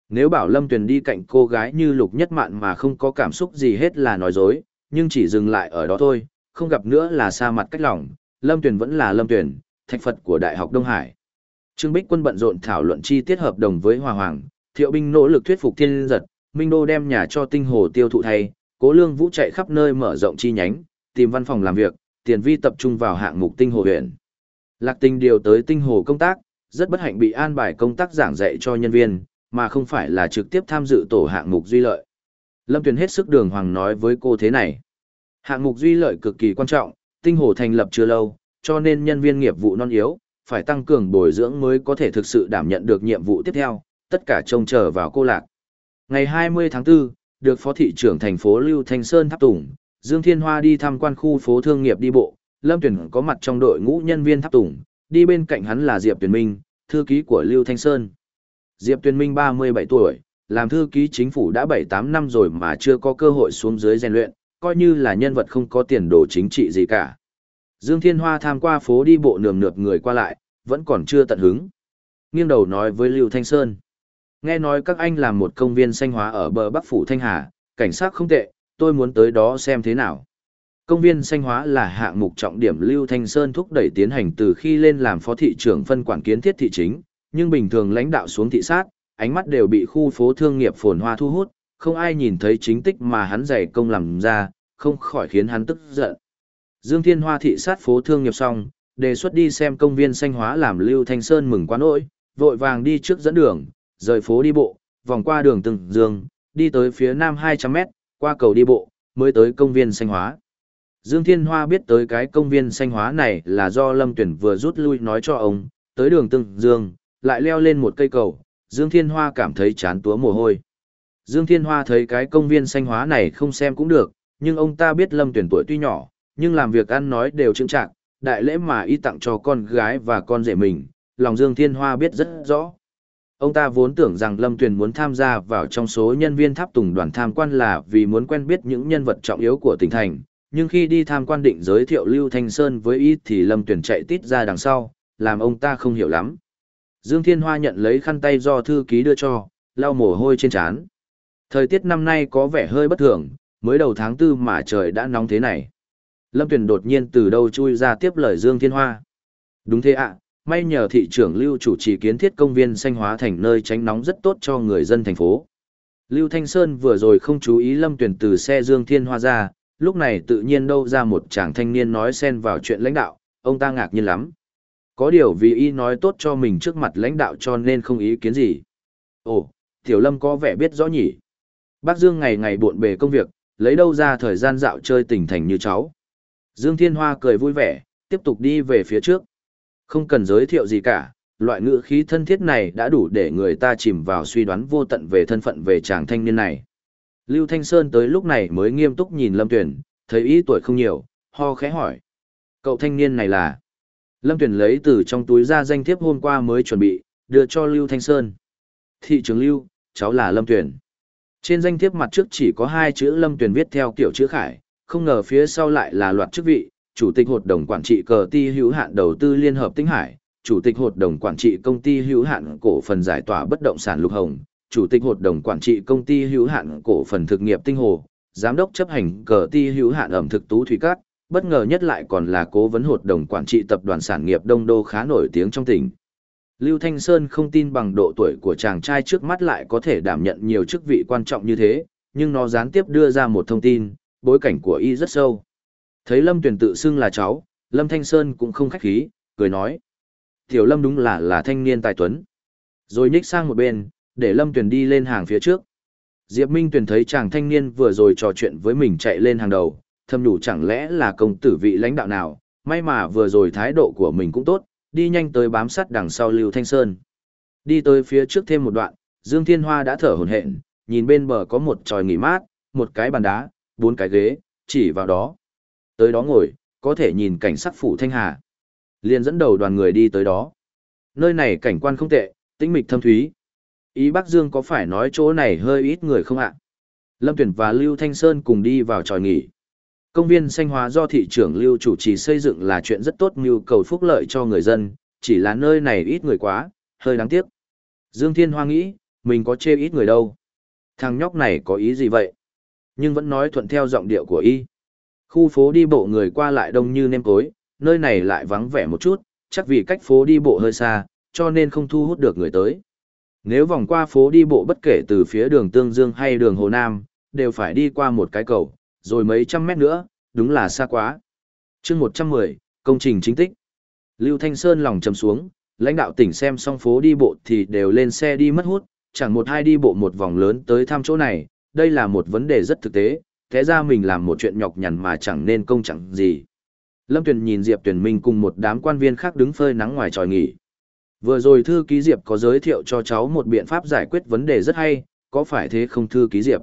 Nếu bảo Lâm Tuyền đi cạnh cô gái như Lục Nhất Mạn mà không có cảm xúc gì hết là nói dối, nhưng chỉ dừng lại ở đó thôi, không gặp nữa là xa mặt cách lòng, Lâm Tuyền vẫn là Lâm Tuyền, thạch Phật của Đại học Đông Hải. Trương Bích Quân bận rộn thảo luận chi tiết hợp đồng với Hòa Hoàng, Thiệu binh nỗ lực thuyết phục thiên giật, Minh Đô đem nhà cho tinh hồ tiêu thụ thay, cố lương vũ chạy khắp nơi mở rộng chi nhánh, tìm văn phòng làm việc, tiền vi tập trung vào hạng mục tinh hồ huyện. Lạc Tinh điều tới tinh hồ công tác, rất bất hạnh bị an bài công tác giảng dạy cho nhân viên, mà không phải là trực tiếp tham dự tổ hạng mục duy lợi. Lâm Tuyền hết sức đường hoàng nói với cô thế này. Hạng mục duy lợi cực kỳ quan trọng, tinh hồ thành lập chưa lâu, cho nên nhân viên nghiệp vụ non yếu, phải tăng cường bồi dưỡng mới có thể thực sự đảm nhận được nhiệm vụ tiếp theo, tất cả trông chờ vào cô lạc. Ngày 20 tháng 4, được Phó thị trưởng thành phố Lưu Thanh Sơn tháp tùng, Dương Thiên Hoa đi tham quan khu phố thương nghiệp đi bộ, Lâm Tuyển có mặt trong đội ngũ nhân viên tháp tùng, đi bên cạnh hắn là Diệp Tuyền Minh, thư ký của Lưu Thanh Sơn. Diệp Tuyền Minh 37 tuổi, làm thư ký chính phủ đã 7-8 năm rồi mà chưa có cơ hội xuống dưới rèn luyện, coi như là nhân vật không có tiền đồ chính trị gì cả. Dương Thiên Hoa tham qua phố đi bộ nườm nượp người qua lại, vẫn còn chưa tận hứng. Nghiêng đầu nói với Lưu Thanh Sơn. Nghe nói các anh làm một công viên xanh hóa ở bờ Bắc Phủ Thanh Hà, cảnh sát không tệ, tôi muốn tới đó xem thế nào. Công viên xanh hóa là hạng mục trọng điểm Lưu Thanh Sơn thúc đẩy tiến hành từ khi lên làm phó thị trưởng phân quản kiến thiết thị chính, nhưng bình thường lãnh đạo xuống thị sát, ánh mắt đều bị khu phố thương nghiệp phồn hoa thu hút, không ai nhìn thấy chính tích mà hắn dày công làm ra, không khỏi khiến hắn tức giận. Dương Thiên Hoa thị sát phố thương nghiệp xong, đề xuất đi xem công viên xanh hóa làm Lưu Thanh Sơn mừng quá nỗi, vội vàng đi trước dẫn đường, rời phố đi bộ, vòng qua đường từng dương, đi tới phía nam 200 mét, qua cầu đi bộ, mới tới công viên xanh hóa. Dương Thiên Hoa biết tới cái công viên xanh hóa này là do Lâm Tuyển vừa rút lui nói cho ông, tới đường từng dương, lại leo lên một cây cầu, Dương Thiên Hoa cảm thấy chán túa mồ hôi. Dương Thiên Hoa thấy cái công viên xanh hóa này không xem cũng được, nhưng ông ta biết Lâm Tuyển tuổi tuy nhỏ, nhưng làm việc ăn nói đều trưng trạng, đại lễ mà y tặng cho con gái và con rể mình, lòng Dương Thiên Hoa biết rất rõ. Ông ta vốn tưởng rằng Lâm Tuyền muốn tham gia vào trong số nhân viên tháp tùng đoàn tham quan là vì muốn quen biết những nhân vật trọng yếu của tỉnh thành, nhưng khi đi tham quan định giới thiệu Lưu Thanh Sơn với y thì Lâm Tuyền chạy tít ra đằng sau, làm ông ta không hiểu lắm. Dương Thiên Hoa nhận lấy khăn tay do thư ký đưa cho, lau mồ hôi trên trán. Thời tiết năm nay có vẻ hơi bất thường, mới đầu tháng tư mà trời đã nóng thế này. Lâm Tuyền đột nhiên từ đâu chui ra tiếp lời Dương Thiên Hoa. Đúng thế ạ, may nhờ thị trưởng Lưu chủ trì kiến thiết công viên xanh hóa thành nơi tránh nóng rất tốt cho người dân thành phố. Lưu Thanh Sơn vừa rồi không chú ý Lâm Tuyền từ xe Dương Thiên Hoa ra, lúc này tự nhiên đâu ra một chàng thanh niên nói xen vào chuyện lãnh đạo, ông ta ngạc nhiên lắm. Có điều vì y nói tốt cho mình trước mặt lãnh đạo cho nên không ý kiến gì. Ồ, Tiểu Lâm có vẻ biết rõ nhỉ. Bác Dương ngày ngày buộn bề công việc, lấy đâu ra thời gian dạo chơi tỉnh thành như cháu. Dương Thiên Hoa cười vui vẻ, tiếp tục đi về phía trước. Không cần giới thiệu gì cả, loại ngữ khí thân thiết này đã đủ để người ta chìm vào suy đoán vô tận về thân phận về chàng thanh niên này. Lưu Thanh Sơn tới lúc này mới nghiêm túc nhìn Lâm Tuyển, thấy ý tuổi không nhiều, ho khẽ hỏi. Cậu thanh niên này là... Lâm Tuyển lấy từ trong túi ra danh thiếp hôm qua mới chuẩn bị, đưa cho Lưu Thanh Sơn. Thị trưởng Lưu, cháu là Lâm Tuyển. Trên danh thiếp mặt trước chỉ có hai chữ Lâm Tuyền viết theo kiểu chữ khải, không ngờ phía sau lại là loạt chức vị, Chủ tịch Hội đồng Quản trị Cờ Ti hữu hạn đầu tư Liên hợp Tinh Hải, Chủ tịch Hội đồng Quản trị Công ty hữu hạn cổ phần giải tỏa bất động sản Lục Hồng, Chủ tịch Hội đồng Quản trị Công ty hữu hạn cổ phần thực nghiệp Tinh Hồ, Giám đốc chấp hành Cờ Ti hữu hạn ẩm thực Tú Thủy Cát, bất ngờ nhất lại còn là cố vấn Hội đồng Quản trị Tập đoàn Sản nghiệp Đông Đô khá nổi tiếng trong tỉnh. Lưu Thanh Sơn không tin bằng độ tuổi của chàng trai trước mắt lại có thể đảm nhận nhiều chức vị quan trọng như thế, nhưng nó gián tiếp đưa ra một thông tin, bối cảnh của y rất sâu. Thấy Lâm Tuyền tự xưng là cháu, Lâm Thanh Sơn cũng không khách khí, cười nói. Tiểu Lâm đúng là là thanh niên tài tuấn. Rồi nhích sang một bên, để Lâm Tuyền đi lên hàng phía trước. Diệp Minh Tuyền thấy chàng thanh niên vừa rồi trò chuyện với mình chạy lên hàng đầu, thầm đủ chẳng lẽ là công tử vị lãnh đạo nào, may mà vừa rồi thái độ của mình cũng tốt, đi nhanh tới bám sát đằng sau Lưu Thanh Sơn. Đi tới phía trước thêm một đoạn, Dương Thiên Hoa đã thở hổn hển, nhìn bên bờ có một tròi nghỉ mát, một cái bàn đá, bốn cái ghế, chỉ vào đó. Tới đó ngồi, có thể nhìn cảnh sắc phủ Thanh Hà. Liền dẫn đầu đoàn người đi tới đó. Nơi này cảnh quan không tệ, tĩnh mịch thâm thúy. Ý Bắc Dương có phải nói chỗ này hơi ít người không ạ? Lâm Tuyển và Lưu Thanh Sơn cùng đi vào tròi nghỉ. Công viên xanh hóa do thị trưởng Lưu chủ trì xây dựng là chuyện rất tốt nhu cầu phúc lợi cho người dân, chỉ là nơi này ít người quá, hơi đáng tiếc. Dương Thiên Hoa nghĩ, mình có chê ít người đâu. Thằng nhóc này có ý gì vậy? Nhưng vẫn nói thuận theo giọng điệu của y. Khu phố đi bộ người qua lại đông như nêm cối, nơi này lại vắng vẻ một chút, chắc vì cách phố đi bộ hơi xa, cho nên không thu hút được người tới. Nếu vòng qua phố đi bộ bất kể từ phía đường Tương Dương hay đường Hồ Nam, đều phải đi qua một cái cầu, rồi mấy trăm mét nữa, đúng là xa quá. chương 110, công trình chính tích. Lưu Thanh Sơn lòng chầm xuống, lãnh đạo tỉnh xem xong phố đi bộ thì đều lên xe đi mất hút, chẳng một hai đi bộ một vòng lớn tới thăm chỗ này, đây là một vấn đề rất thực tế, thế ra mình làm một chuyện nhọc nhằn mà chẳng nên công chẳng gì. Lâm Tuyền nhìn Diệp Tuyền Minh cùng một đám quan viên khác đứng phơi nắng ngoài tròi nghỉ. Vừa rồi thư ký Diệp có giới thiệu cho cháu một biện pháp giải quyết vấn đề rất hay, có phải thế không thư ký Diệp?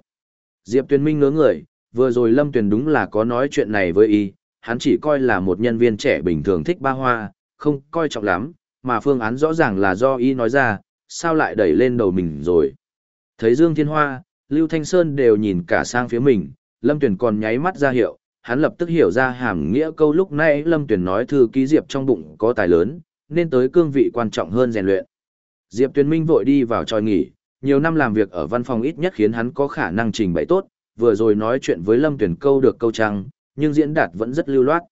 Diệp Tuyền Minh ngớ người, vừa rồi Lâm Tuyền đúng là có nói chuyện này với y, hắn chỉ coi là một nhân viên trẻ bình thường thích ba hoa, không coi trọng lắm, mà phương án rõ ràng là do y nói ra, sao lại đẩy lên đầu mình rồi. Thấy Dương Thiên Hoa, Lưu Thanh Sơn đều nhìn cả sang phía mình, Lâm Tuyền còn nháy mắt ra hiệu, hắn lập tức hiểu ra hàm nghĩa câu lúc nãy Lâm Tuyền nói thư ký Diệp trong bụng có tài lớn, nên tới cương vị quan trọng hơn rèn luyện. Diệp Tuyền Minh vội đi vào tròi nghỉ, nhiều năm làm việc ở văn phòng ít nhất khiến hắn có khả năng trình bày tốt, vừa rồi nói chuyện với Lâm Tuyền câu được câu trăng, nhưng diễn đạt vẫn rất lưu loát.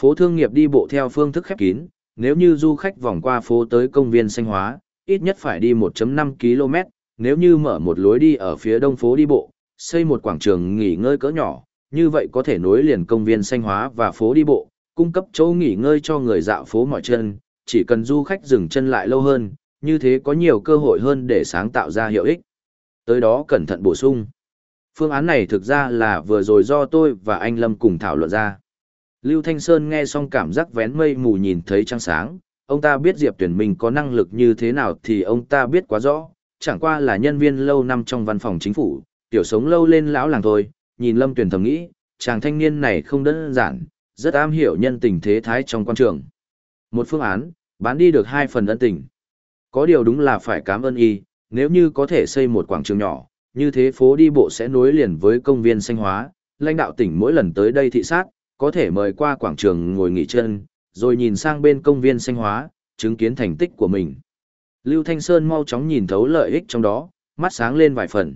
Phố thương nghiệp đi bộ theo phương thức khép kín, nếu như du khách vòng qua phố tới công viên xanh hóa, ít nhất phải đi 1.5 km, nếu như mở một lối đi ở phía đông phố đi bộ, xây một quảng trường nghỉ ngơi cỡ nhỏ, như vậy có thể nối liền công viên xanh hóa và phố đi bộ, cung cấp chỗ nghỉ ngơi cho người dạo phố mọi chân, chỉ cần du khách dừng chân lại lâu hơn, như thế có nhiều cơ hội hơn để sáng tạo ra hiệu ích. Tới đó cẩn thận bổ sung. Phương án này thực ra là vừa rồi do tôi và anh Lâm cùng thảo luận ra. Lưu Thanh Sơn nghe xong cảm giác vén mây mù nhìn thấy trăng sáng, ông ta biết Diệp Tuyển Minh có năng lực như thế nào thì ông ta biết quá rõ, chẳng qua là nhân viên lâu năm trong văn phòng chính phủ, tiểu sống lâu lên lão làng thôi, nhìn Lâm Tuyển thầm nghĩ, chàng thanh niên này không đơn giản, rất am hiểu nhân tình thế thái trong quan trường. Một phương án, bán đi được hai phần ân tình. Có điều đúng là phải cảm ơn y, nếu như có thể xây một quảng trường nhỏ, như thế phố đi bộ sẽ nối liền với công viên xanh hóa, lãnh đạo tỉnh mỗi lần tới đây thị sát, có thể mời qua quảng trường ngồi nghỉ chân, rồi nhìn sang bên công viên xanh hóa, chứng kiến thành tích của mình. Lưu Thanh Sơn mau chóng nhìn thấu lợi ích trong đó, mắt sáng lên vài phần.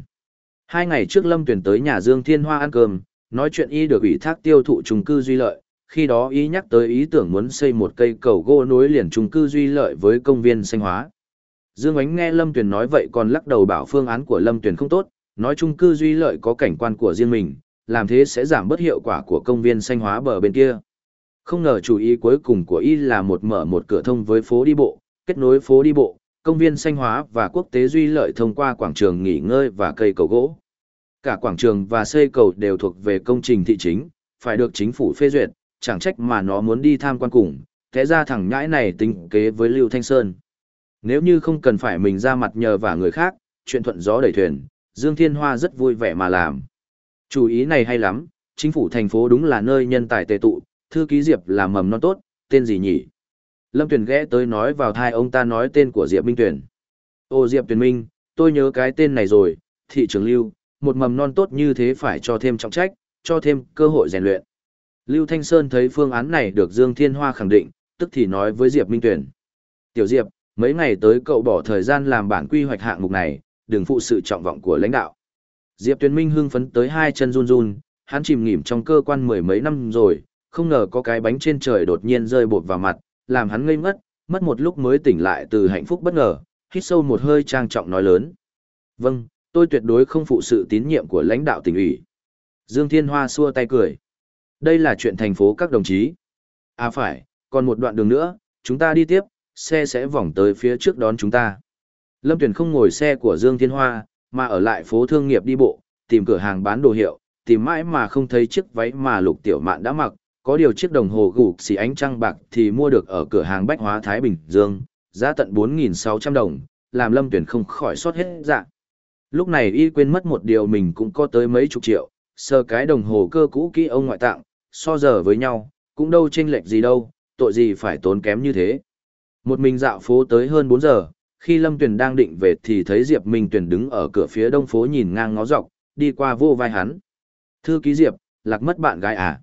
Hai ngày trước Lâm Tuyển tới nhà Dương Thiên Hoa ăn cơm, nói chuyện y được ủy thác tiêu thụ trung cư duy lợi, khi đó y nhắc tới ý tưởng muốn xây một cây cầu gỗ nối liền trung cư duy lợi với công viên xanh hóa. Dương Ánh nghe Lâm Tuyền nói vậy còn lắc đầu bảo phương án của Lâm Tuyền không tốt, nói Chung cư duy lợi có cảnh quan của riêng mình, làm thế sẽ giảm bớt hiệu quả của công viên xanh hóa bờ bên kia. Không ngờ chủ ý cuối cùng của y là một mở một cửa thông với phố đi bộ, kết nối phố đi bộ, công viên xanh hóa và quốc tế duy lợi thông qua quảng trường nghỉ ngơi và cây cầu gỗ. Cả quảng trường và xây cầu đều thuộc về công trình thị chính, phải được chính phủ phê duyệt, chẳng trách mà nó muốn đi tham quan cùng, thế ra thằng nhãi này tính kế với Lưu Thanh Sơn. Nếu như không cần phải mình ra mặt nhờ và người khác, chuyện thuận gió đẩy thuyền, Dương Thiên Hoa rất vui vẻ mà làm. Chủ ý này hay lắm, chính phủ thành phố đúng là nơi nhân tài tề tụ, thư ký Diệp là mầm non tốt, tên gì nhỉ? Lâm Tuyền ghé tới nói vào thai ông ta nói tên của Diệp Minh Tuyền. Ô Diệp Tuyền Minh, tôi nhớ cái tên này rồi, thị trường lưu, một mầm non tốt như thế phải cho thêm trọng trách, cho thêm cơ hội rèn luyện. Lưu Thanh Sơn thấy phương án này được Dương Thiên Hoa khẳng định, tức thì nói với Diệp Minh Tuyền. Tiểu Diệp, mấy ngày tới cậu bỏ thời gian làm bản quy hoạch hạng mục này, đừng phụ sự trọng vọng của lãnh đạo. Diệp Tuyền Minh hưng phấn tới hai chân run run, hắn chìm nghỉm trong cơ quan mười mấy năm rồi, không ngờ có cái bánh trên trời đột nhiên rơi bột vào mặt, làm hắn ngây ngất, mất một lúc mới tỉnh lại từ hạnh phúc bất ngờ, hít sâu một hơi trang trọng nói lớn. Vâng, tôi tuyệt đối không phụ sự tín nhiệm của lãnh đạo tỉnh ủy. Dương Thiên Hoa xua tay cười. Đây là chuyện thành phố các đồng chí. À phải, còn một đoạn đường nữa, chúng ta đi tiếp, xe sẽ vòng tới phía trước đón chúng ta. Lâm Tuyền không ngồi xe của Dương Thiên Hoa, mà ở lại phố thương nghiệp đi bộ, tìm cửa hàng bán đồ hiệu, tìm mãi mà không thấy chiếc váy mà Lục Tiểu Mạn đã mặc, có điều chiếc đồng hồ gục xì ánh trăng bạc thì mua được ở cửa hàng Bách Hóa Thái Bình Dương, giá tận 4.600 đồng, làm Lâm Tuyền không khỏi sót hết dạ. Lúc này y quên mất một điều mình cũng có tới mấy chục triệu, sờ cái đồng hồ cơ cũ kỹ ông ngoại tặng, so giờ với nhau, cũng đâu chênh lệch gì đâu, tội gì phải tốn kém như thế. Một mình dạo phố tới hơn 4 giờ, khi Lâm Tuyền đang định về thì thấy Diệp Minh Tuyền đứng ở cửa phía đông phố nhìn ngang ngó dọc, đi qua vô vai hắn. Thư ký Diệp, lạc mất bạn gái à?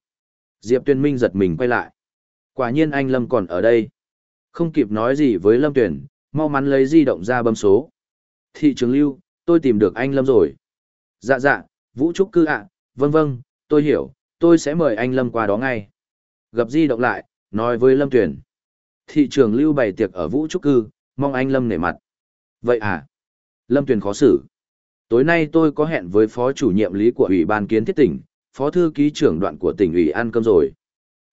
Diệp Tuyền Minh giật mình quay lại. Quả nhiên anh Lâm còn ở đây. Không kịp nói gì với Lâm Tuyền, mau mắn lấy di động ra bấm số. Thị trường lưu, tôi tìm được anh Lâm rồi. Dạ dạ, Vũ Trúc Cư ạ, à, vâng vâng, tôi hiểu, tôi sẽ mời anh Lâm qua đó ngay. Gặp di động lại, nói với Lâm Tuyền. Thị trường lưu bày tiệc ở Vũ Trúc Cư, mong anh Lâm nể mặt. Vậy à? Lâm Tuyền khó xử. Tối nay tôi có hẹn với phó chủ nhiệm lý của Ủy ban kiến thiết tỉnh, phó thư ký trưởng đoạn của tỉnh ủy ăn cơm rồi.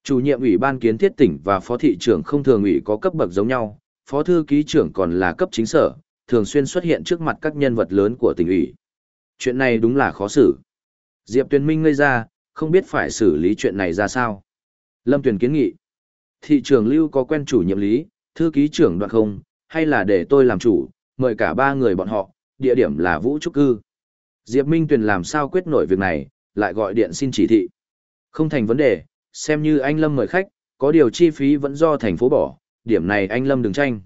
Chủ nhiệm ủy ban kiến thiết tỉnh và phó thị trưởng không thường ủy có cấp bậc giống nhau, phó thư ký trưởng còn là cấp chính sở, thường xuyên xuất hiện trước mặt các nhân vật lớn của tỉnh ủy. Chuyện này đúng là khó xử. Diệp Tuyền Minh ngây ra, không biết phải xử lý chuyện này ra sao. Lâm Tuyền kiến nghị. Thị trưởng Lưu có quen chủ nhiệm lý, thư ký trưởng đoạn không, hay là để tôi làm chủ, mời cả ba người bọn họ, địa điểm là Vũ Trúc Cư. Diệp Minh Tuyền làm sao quyết nổi việc này, lại gọi điện xin chỉ thị. Không thành vấn đề, xem như anh Lâm mời khách, có điều chi phí vẫn do thành phố bỏ, điểm này anh Lâm đừng tranh.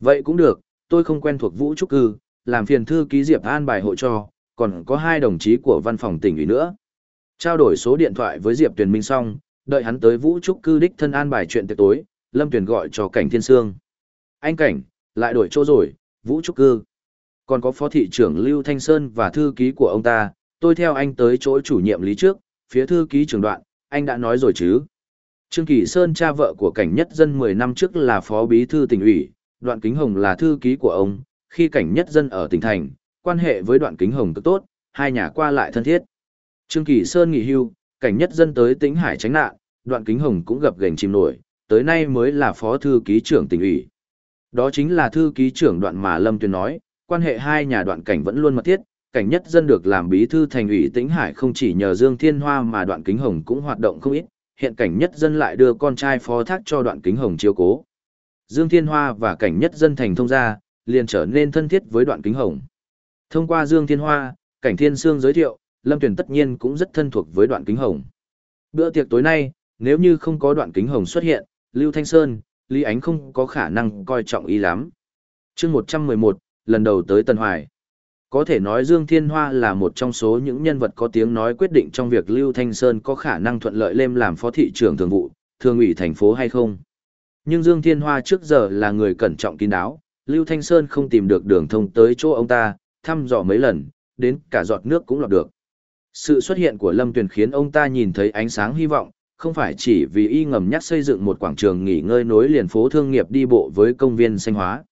Vậy cũng được, tôi không quen thuộc Vũ Trúc Cư, làm phiền thư ký Diệp an bài hộ cho, còn có hai đồng chí của văn phòng tỉnh ủy nữa. Trao đổi số điện thoại với Diệp Tuyền Minh xong, đợi hắn tới Vũ Trúc Cư đích thân an bài chuyện tiệc tối, Lâm Tuyền gọi cho Cảnh Thiên Sương. Anh Cảnh, lại đổi chỗ rồi, Vũ Trúc Cư. Còn có phó thị trưởng Lưu Thanh Sơn và thư ký của ông ta, tôi theo anh tới chỗ chủ nhiệm lý trước, phía thư ký Trường đoạn, anh đã nói rồi chứ. Trương Kỳ Sơn cha vợ của cảnh nhất dân 10 năm trước là phó bí thư tỉnh ủy, đoạn kính hồng là thư ký của ông, khi cảnh nhất dân ở tỉnh thành, quan hệ với đoạn kính hồng cực tốt, hai nhà qua lại thân thiết. Trương Kỳ Sơn nghỉ hưu, cảnh nhất dân tới tỉnh Hải tránh nạn, đoạn kính hồng cũng gặp gành chìm nổi, tới nay mới là phó thư ký trưởng tỉnh ủy. Đó chính là thư ký trưởng đoạn mà Lâm Tuyền nói, quan hệ hai nhà đoạn cảnh vẫn luôn mật thiết, cảnh nhất dân được làm bí thư thành ủy Tĩnh Hải không chỉ nhờ Dương Thiên Hoa mà đoạn kính hồng cũng hoạt động không ít, hiện cảnh nhất dân lại đưa con trai phó thác cho đoạn kính hồng chiếu cố. Dương Thiên Hoa và cảnh nhất dân thành thông gia, liền trở nên thân thiết với đoạn kính hồng. Thông qua Dương Thiên Hoa, cảnh thiên sương giới thiệu, Lâm Tuyền tất nhiên cũng rất thân thuộc với đoạn kính hồng. Bữa tiệc tối nay, nếu như không có đoạn kính hồng xuất hiện, Lưu Thanh Sơn, Lý Ánh không có khả năng coi trọng ý lắm. chương 111, lần đầu tới Tân Hoài. Có thể nói Dương Thiên Hoa là một trong số những nhân vật có tiếng nói quyết định trong việc Lưu Thanh Sơn có khả năng thuận lợi lên làm phó thị trưởng thường vụ, thường ủy thành phố hay không. Nhưng Dương Thiên Hoa trước giờ là người cẩn trọng kín đáo, Lưu Thanh Sơn không tìm được đường thông tới chỗ ông ta, thăm dò mấy lần, đến cả giọt nước cũng lọt được. Sự xuất hiện của Lâm Tuyền khiến ông ta nhìn thấy ánh sáng hy vọng, không phải chỉ vì y ngầm nhắc xây dựng một quảng trường nghỉ ngơi nối liền phố thương nghiệp đi bộ với công viên xanh hóa.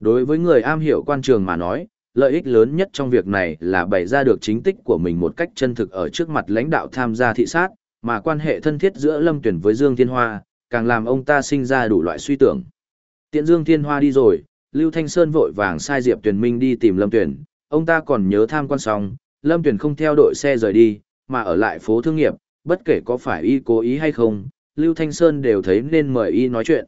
Đối với người am hiểu quan trường mà nói, lợi ích lớn nhất trong việc này là bày ra được chính tích của mình một cách chân thực ở trước mặt lãnh đạo tham gia thị sát, mà quan hệ thân thiết giữa Lâm Tuyển với Dương Thiên Hoa, càng làm ông ta sinh ra đủ loại suy tưởng. Tiện Dương Thiên Hoa đi rồi, Lưu Thanh Sơn vội vàng sai Diệp Tuyền Minh đi tìm Lâm Tuyển, ông ta còn nhớ tham quan xong, Lâm Tuyển không theo đội xe rời đi, mà ở lại phố thương nghiệp, bất kể có phải y cố ý hay không, Lưu Thanh Sơn đều thấy nên mời y nói chuyện.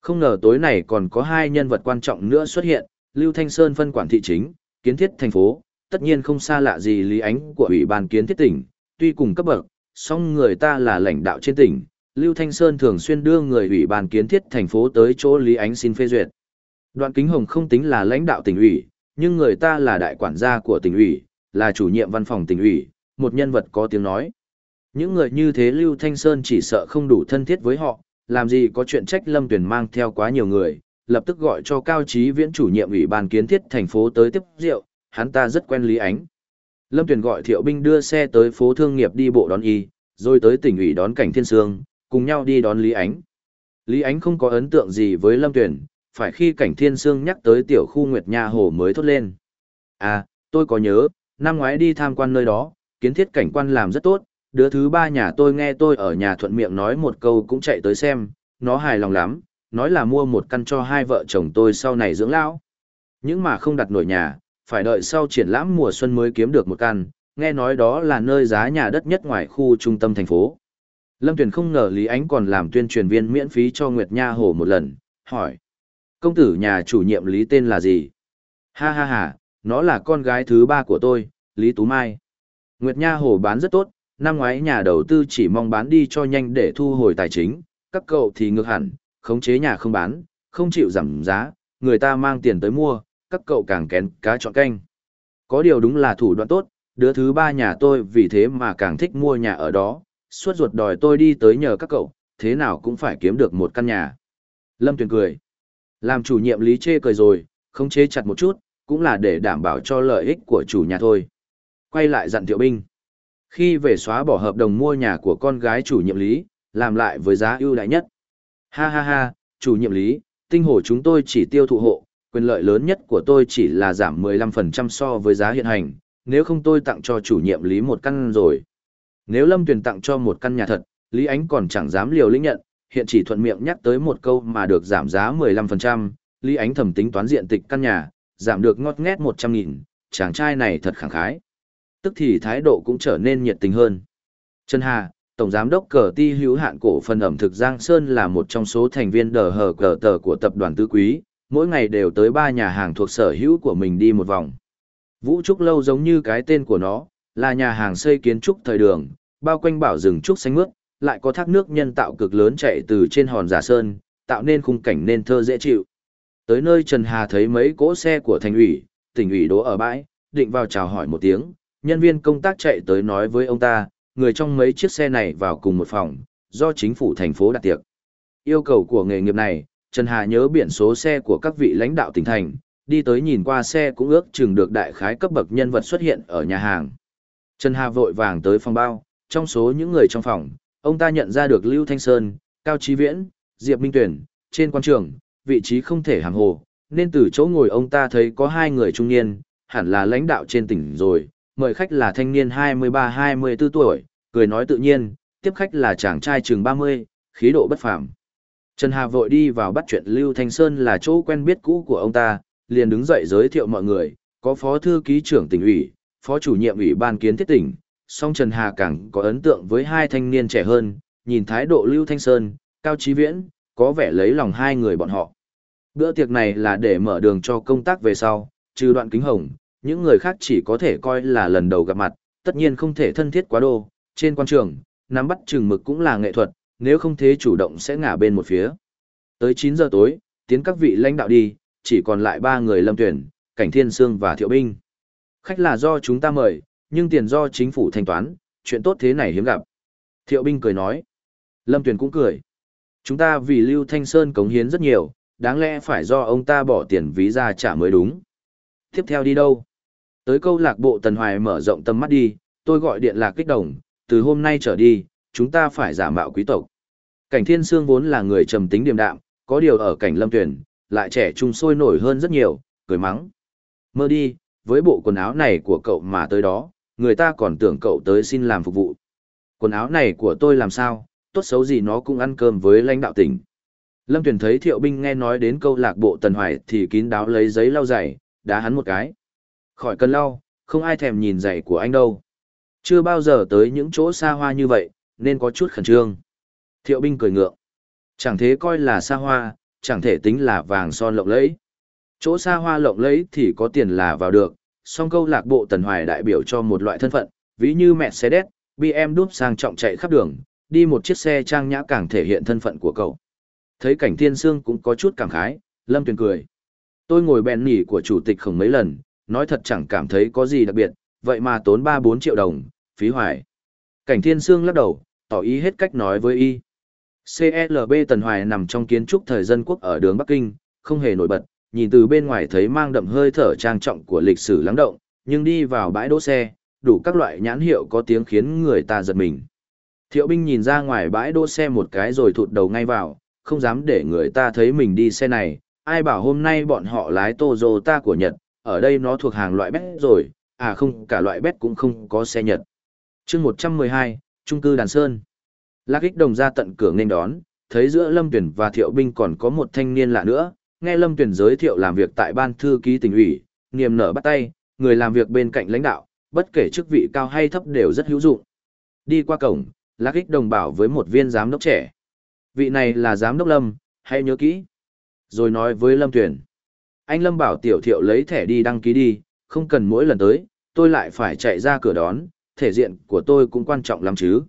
Không ngờ tối này còn có hai nhân vật quan trọng nữa xuất hiện, Lưu Thanh Sơn phân quản thị chính, kiến thiết thành phố, tất nhiên không xa lạ gì Lý Ánh của Ủy ban kiến thiết tỉnh, tuy cùng cấp bậc, song người ta là lãnh đạo trên tỉnh, Lưu Thanh Sơn thường xuyên đưa người Ủy ban kiến thiết thành phố tới chỗ Lý Ánh xin phê duyệt. Đoạn Kính Hồng không tính là lãnh đạo tỉnh ủy, nhưng người ta là đại quản gia của tỉnh ủy, là chủ nhiệm văn phòng tỉnh ủy, một nhân vật có tiếng nói. Những người như thế Lưu Thanh Sơn chỉ sợ không đủ thân thiết với họ, làm gì có chuyện trách Lâm Tuyền mang theo quá nhiều người, lập tức gọi cho Cao Chí Viễn chủ nhiệm ủy ban kiến thiết thành phố tới tiếp rượu, hắn ta rất quen Lý Ánh. Lâm Tuyền gọi Thiệu Binh đưa xe tới phố thương nghiệp đi bộ đón y, rồi tới tỉnh ủy đón cảnh Thiên Sương, cùng nhau đi đón Lý Ánh. Lý Ánh không có ấn tượng gì với Lâm Tuyền, phải khi cảnh Thiên Sương nhắc tới tiểu khu Nguyệt Nha Hồ mới thốt lên. À, tôi có nhớ, năm ngoái đi tham quan nơi đó, kiến thiết cảnh quan làm rất tốt, đứa thứ ba nhà tôi nghe tôi ở nhà thuận miệng nói một câu cũng chạy tới xem, nó hài lòng lắm, nói là mua một căn cho hai vợ chồng tôi sau này dưỡng lão. Nhưng mà không đặt nổi nhà, phải đợi sau triển lãm mùa xuân mới kiếm được một căn, nghe nói đó là nơi giá nhà đất nhất ngoài khu trung tâm thành phố. Lâm Tuyền không ngờ Lý Ánh còn làm tuyên truyền viên miễn phí cho Nguyệt Nha Hồ một lần, hỏi. Công tử nhà chủ nhiệm Lý tên là gì? Ha ha ha, nó là con gái thứ ba của tôi, Lý Tú Mai. Nguyệt Nha Hồ bán rất tốt, năm ngoái nhà đầu tư chỉ mong bán đi cho nhanh để thu hồi tài chính, các cậu thì ngược hẳn, khống chế nhà không bán, không chịu giảm giá, người ta mang tiền tới mua, các cậu càng kén cá chọn canh. Có điều đúng là thủ đoạn tốt, đứa thứ ba nhà tôi vì thế mà càng thích mua nhà ở đó, suốt ruột đòi tôi đi tới nhờ các cậu, thế nào cũng phải kiếm được một căn nhà. Lâm Tuyền cười. Làm chủ nhiệm lý chê cười rồi, không chế chặt một chút, cũng là để đảm bảo cho lợi ích của chủ nhà thôi. Quay lại dặn Thiệu Binh. Khi về xóa bỏ hợp đồng mua nhà của con gái chủ nhiệm lý, làm lại với giá ưu đại nhất. Ha ha ha, chủ nhiệm lý, tinh hồ chúng tôi chỉ tiêu thụ hộ, quyền lợi lớn nhất của tôi chỉ là giảm 15% so với giá hiện hành, nếu không tôi tặng cho chủ nhiệm lý một căn rồi. Nếu Lâm Tuyền tặng cho một căn nhà thật, Lý Ánh còn chẳng dám liều lĩnh nhận, hiện chỉ thuận miệng nhắc tới một câu mà được giảm giá 15%, Lý Ánh thầm tính toán diện tịch căn nhà, giảm được ngót nghét 100.000, chàng trai này thật khẳng khái. Tức thì thái độ cũng trở nên nhiệt tình hơn. Trần Hà, Tổng Giám đốc cờ ti hữu hạn cổ phần ẩm thực Giang Sơn là một trong số thành viên đờ hờ cờ tờ của tập đoàn Tư Quý, mỗi ngày đều tới ba nhà hàng thuộc sở hữu của mình đi một vòng. Vũ Trúc Lâu giống như cái tên của nó, là nhà hàng xây kiến trúc thời đường, bao quanh bảo rừng trúc xanh mướt, lại có thác nước nhân tạo cực lớn chạy từ trên hòn giả sơn, tạo nên khung cảnh nên thơ dễ chịu. Tới nơi Trần Hà thấy mấy cỗ xe của thành ủy, tỉnh ủy đỗ ở bãi, định vào chào hỏi một tiếng, nhân viên công tác chạy tới nói với ông ta, người trong mấy chiếc xe này vào cùng một phòng, do chính phủ thành phố đặt tiệc. Yêu cầu của nghề nghiệp này, Trần Hà nhớ biển số xe của các vị lãnh đạo tỉnh thành, đi tới nhìn qua xe cũng ước chừng được đại khái cấp bậc nhân vật xuất hiện ở nhà hàng. Trần Hà vội vàng tới phòng bao, trong số những người trong phòng, ông ta nhận ra được Lưu Thanh Sơn, Cao Chí Viễn, Diệp Minh Tuyển, trên quan trường, vị trí không thể hàng hồ, nên từ chỗ ngồi ông ta thấy có hai người trung niên, hẳn là lãnh đạo trên tỉnh rồi, mời khách là thanh niên 23-24 tuổi, cười nói tự nhiên, tiếp khách là chàng trai chừng 30, khí độ bất phàm. Trần Hà vội đi vào bắt chuyện Lưu Thanh Sơn là chỗ quen biết cũ của ông ta, liền đứng dậy giới thiệu mọi người, có phó thư ký trưởng tỉnh ủy, phó chủ nhiệm ủy ban kiến thiết tỉnh, song Trần Hà càng có ấn tượng với hai thanh niên trẻ hơn, nhìn thái độ Lưu Thanh Sơn, Cao Chí Viễn, có vẻ lấy lòng hai người bọn họ. Bữa tiệc này là để mở đường cho công tác về sau, trừ đoạn kính hồng, những người khác chỉ có thể coi là lần đầu gặp mặt, tất nhiên không thể thân thiết quá đô, trên quan trường, nắm bắt chừng mực cũng là nghệ thuật, nếu không thế chủ động sẽ ngả bên một phía. Tới 9 giờ tối, tiến các vị lãnh đạo đi, chỉ còn lại ba người lâm tuyển, cảnh thiên sương và thiệu binh. Khách là do chúng ta mời, nhưng tiền do chính phủ thanh toán, chuyện tốt thế này hiếm gặp. Thiệu binh cười nói. Lâm Tuyền cũng cười. Chúng ta vì Lưu Thanh Sơn cống hiến rất nhiều, đáng lẽ phải do ông ta bỏ tiền ví ra trả mới đúng. Tiếp theo đi đâu? Tới câu lạc bộ Tần Hoài mở rộng tầm mắt đi, tôi gọi điện lạc kích đồng, từ hôm nay trở đi, chúng ta phải giả mạo quý tộc. Cảnh Thiên Sương vốn là người trầm tính điềm đạm, có điều ở cảnh Lâm Tuyển, lại trẻ trung sôi nổi hơn rất nhiều, cười mắng. Mơ đi, với bộ quần áo này của cậu mà tới đó, người ta còn tưởng cậu tới xin làm phục vụ. Quần áo này của tôi làm sao, tốt xấu gì nó cũng ăn cơm với lãnh đạo tỉnh. Lâm Tuyển thấy Thiệu Binh nghe nói đến câu lạc bộ Tần Hoài thì kín đáo lấy giấy lau giày, đá hắn một cái. Khỏi cần lau, không ai thèm nhìn giày của anh đâu. Chưa bao giờ tới những chỗ xa hoa như vậy, nên có chút khẩn trương. Thiệu Binh cười ngượng. Chẳng thế coi là xa hoa, chẳng thể tính là vàng son lộng lẫy. Chỗ xa hoa lộng lẫy thì có tiền là vào được, song câu lạc bộ Tần Hoài đại biểu cho một loại thân phận, ví như mẹ xe đét, BM đúp sang trọng chạy khắp đường, đi một chiếc xe trang nhã càng thể hiện thân phận của cậu. Thấy cảnh thiên sương cũng có chút cảm khái, Lâm Tuyền cười. Tôi ngồi bèn nỉ của chủ tịch khổng mấy lần, nói thật chẳng cảm thấy có gì đặc biệt, vậy mà tốn 3-4 triệu đồng, phí hoài. Cảnh thiên sương lắc đầu, tỏ ý hết cách nói với y. CLB Tần Hoài nằm trong kiến trúc thời dân quốc ở đường Bắc Kinh, không hề nổi bật, nhìn từ bên ngoài thấy mang đậm hơi thở trang trọng của lịch sử lắng động, nhưng đi vào bãi đỗ xe, đủ các loại nhãn hiệu có tiếng khiến người ta giật mình. Thiệu binh nhìn ra ngoài bãi đỗ xe một cái rồi thụt đầu ngay vào, không dám để người ta thấy mình đi xe này, ai bảo hôm nay bọn họ lái Toyota của Nhật, ở đây nó thuộc hàng loại bét rồi, à không, cả loại bét cũng không có xe Nhật. chương 112, Trung cư Đàn Sơn. Lạc ích đồng ra tận cửa nên đón, thấy giữa Lâm Tuyển và Thiệu Binh còn có một thanh niên lạ nữa, nghe Lâm Tuyển giới thiệu làm việc tại ban thư ký tỉnh ủy, niềm nở bắt tay, người làm việc bên cạnh lãnh đạo, bất kể chức vị cao hay thấp đều rất hữu dụng. Đi qua cổng, Lạc ích đồng bảo với một viên giám đốc trẻ. Vị này là giám đốc Lâm, hãy nhớ kỹ. Rồi nói với Lâm Tuyển. Anh Lâm bảo tiểu thiệu lấy thẻ đi đăng ký đi, không cần mỗi lần tới, tôi lại phải chạy ra cửa đón, thể diện của tôi cũng quan trọng lắm chứ.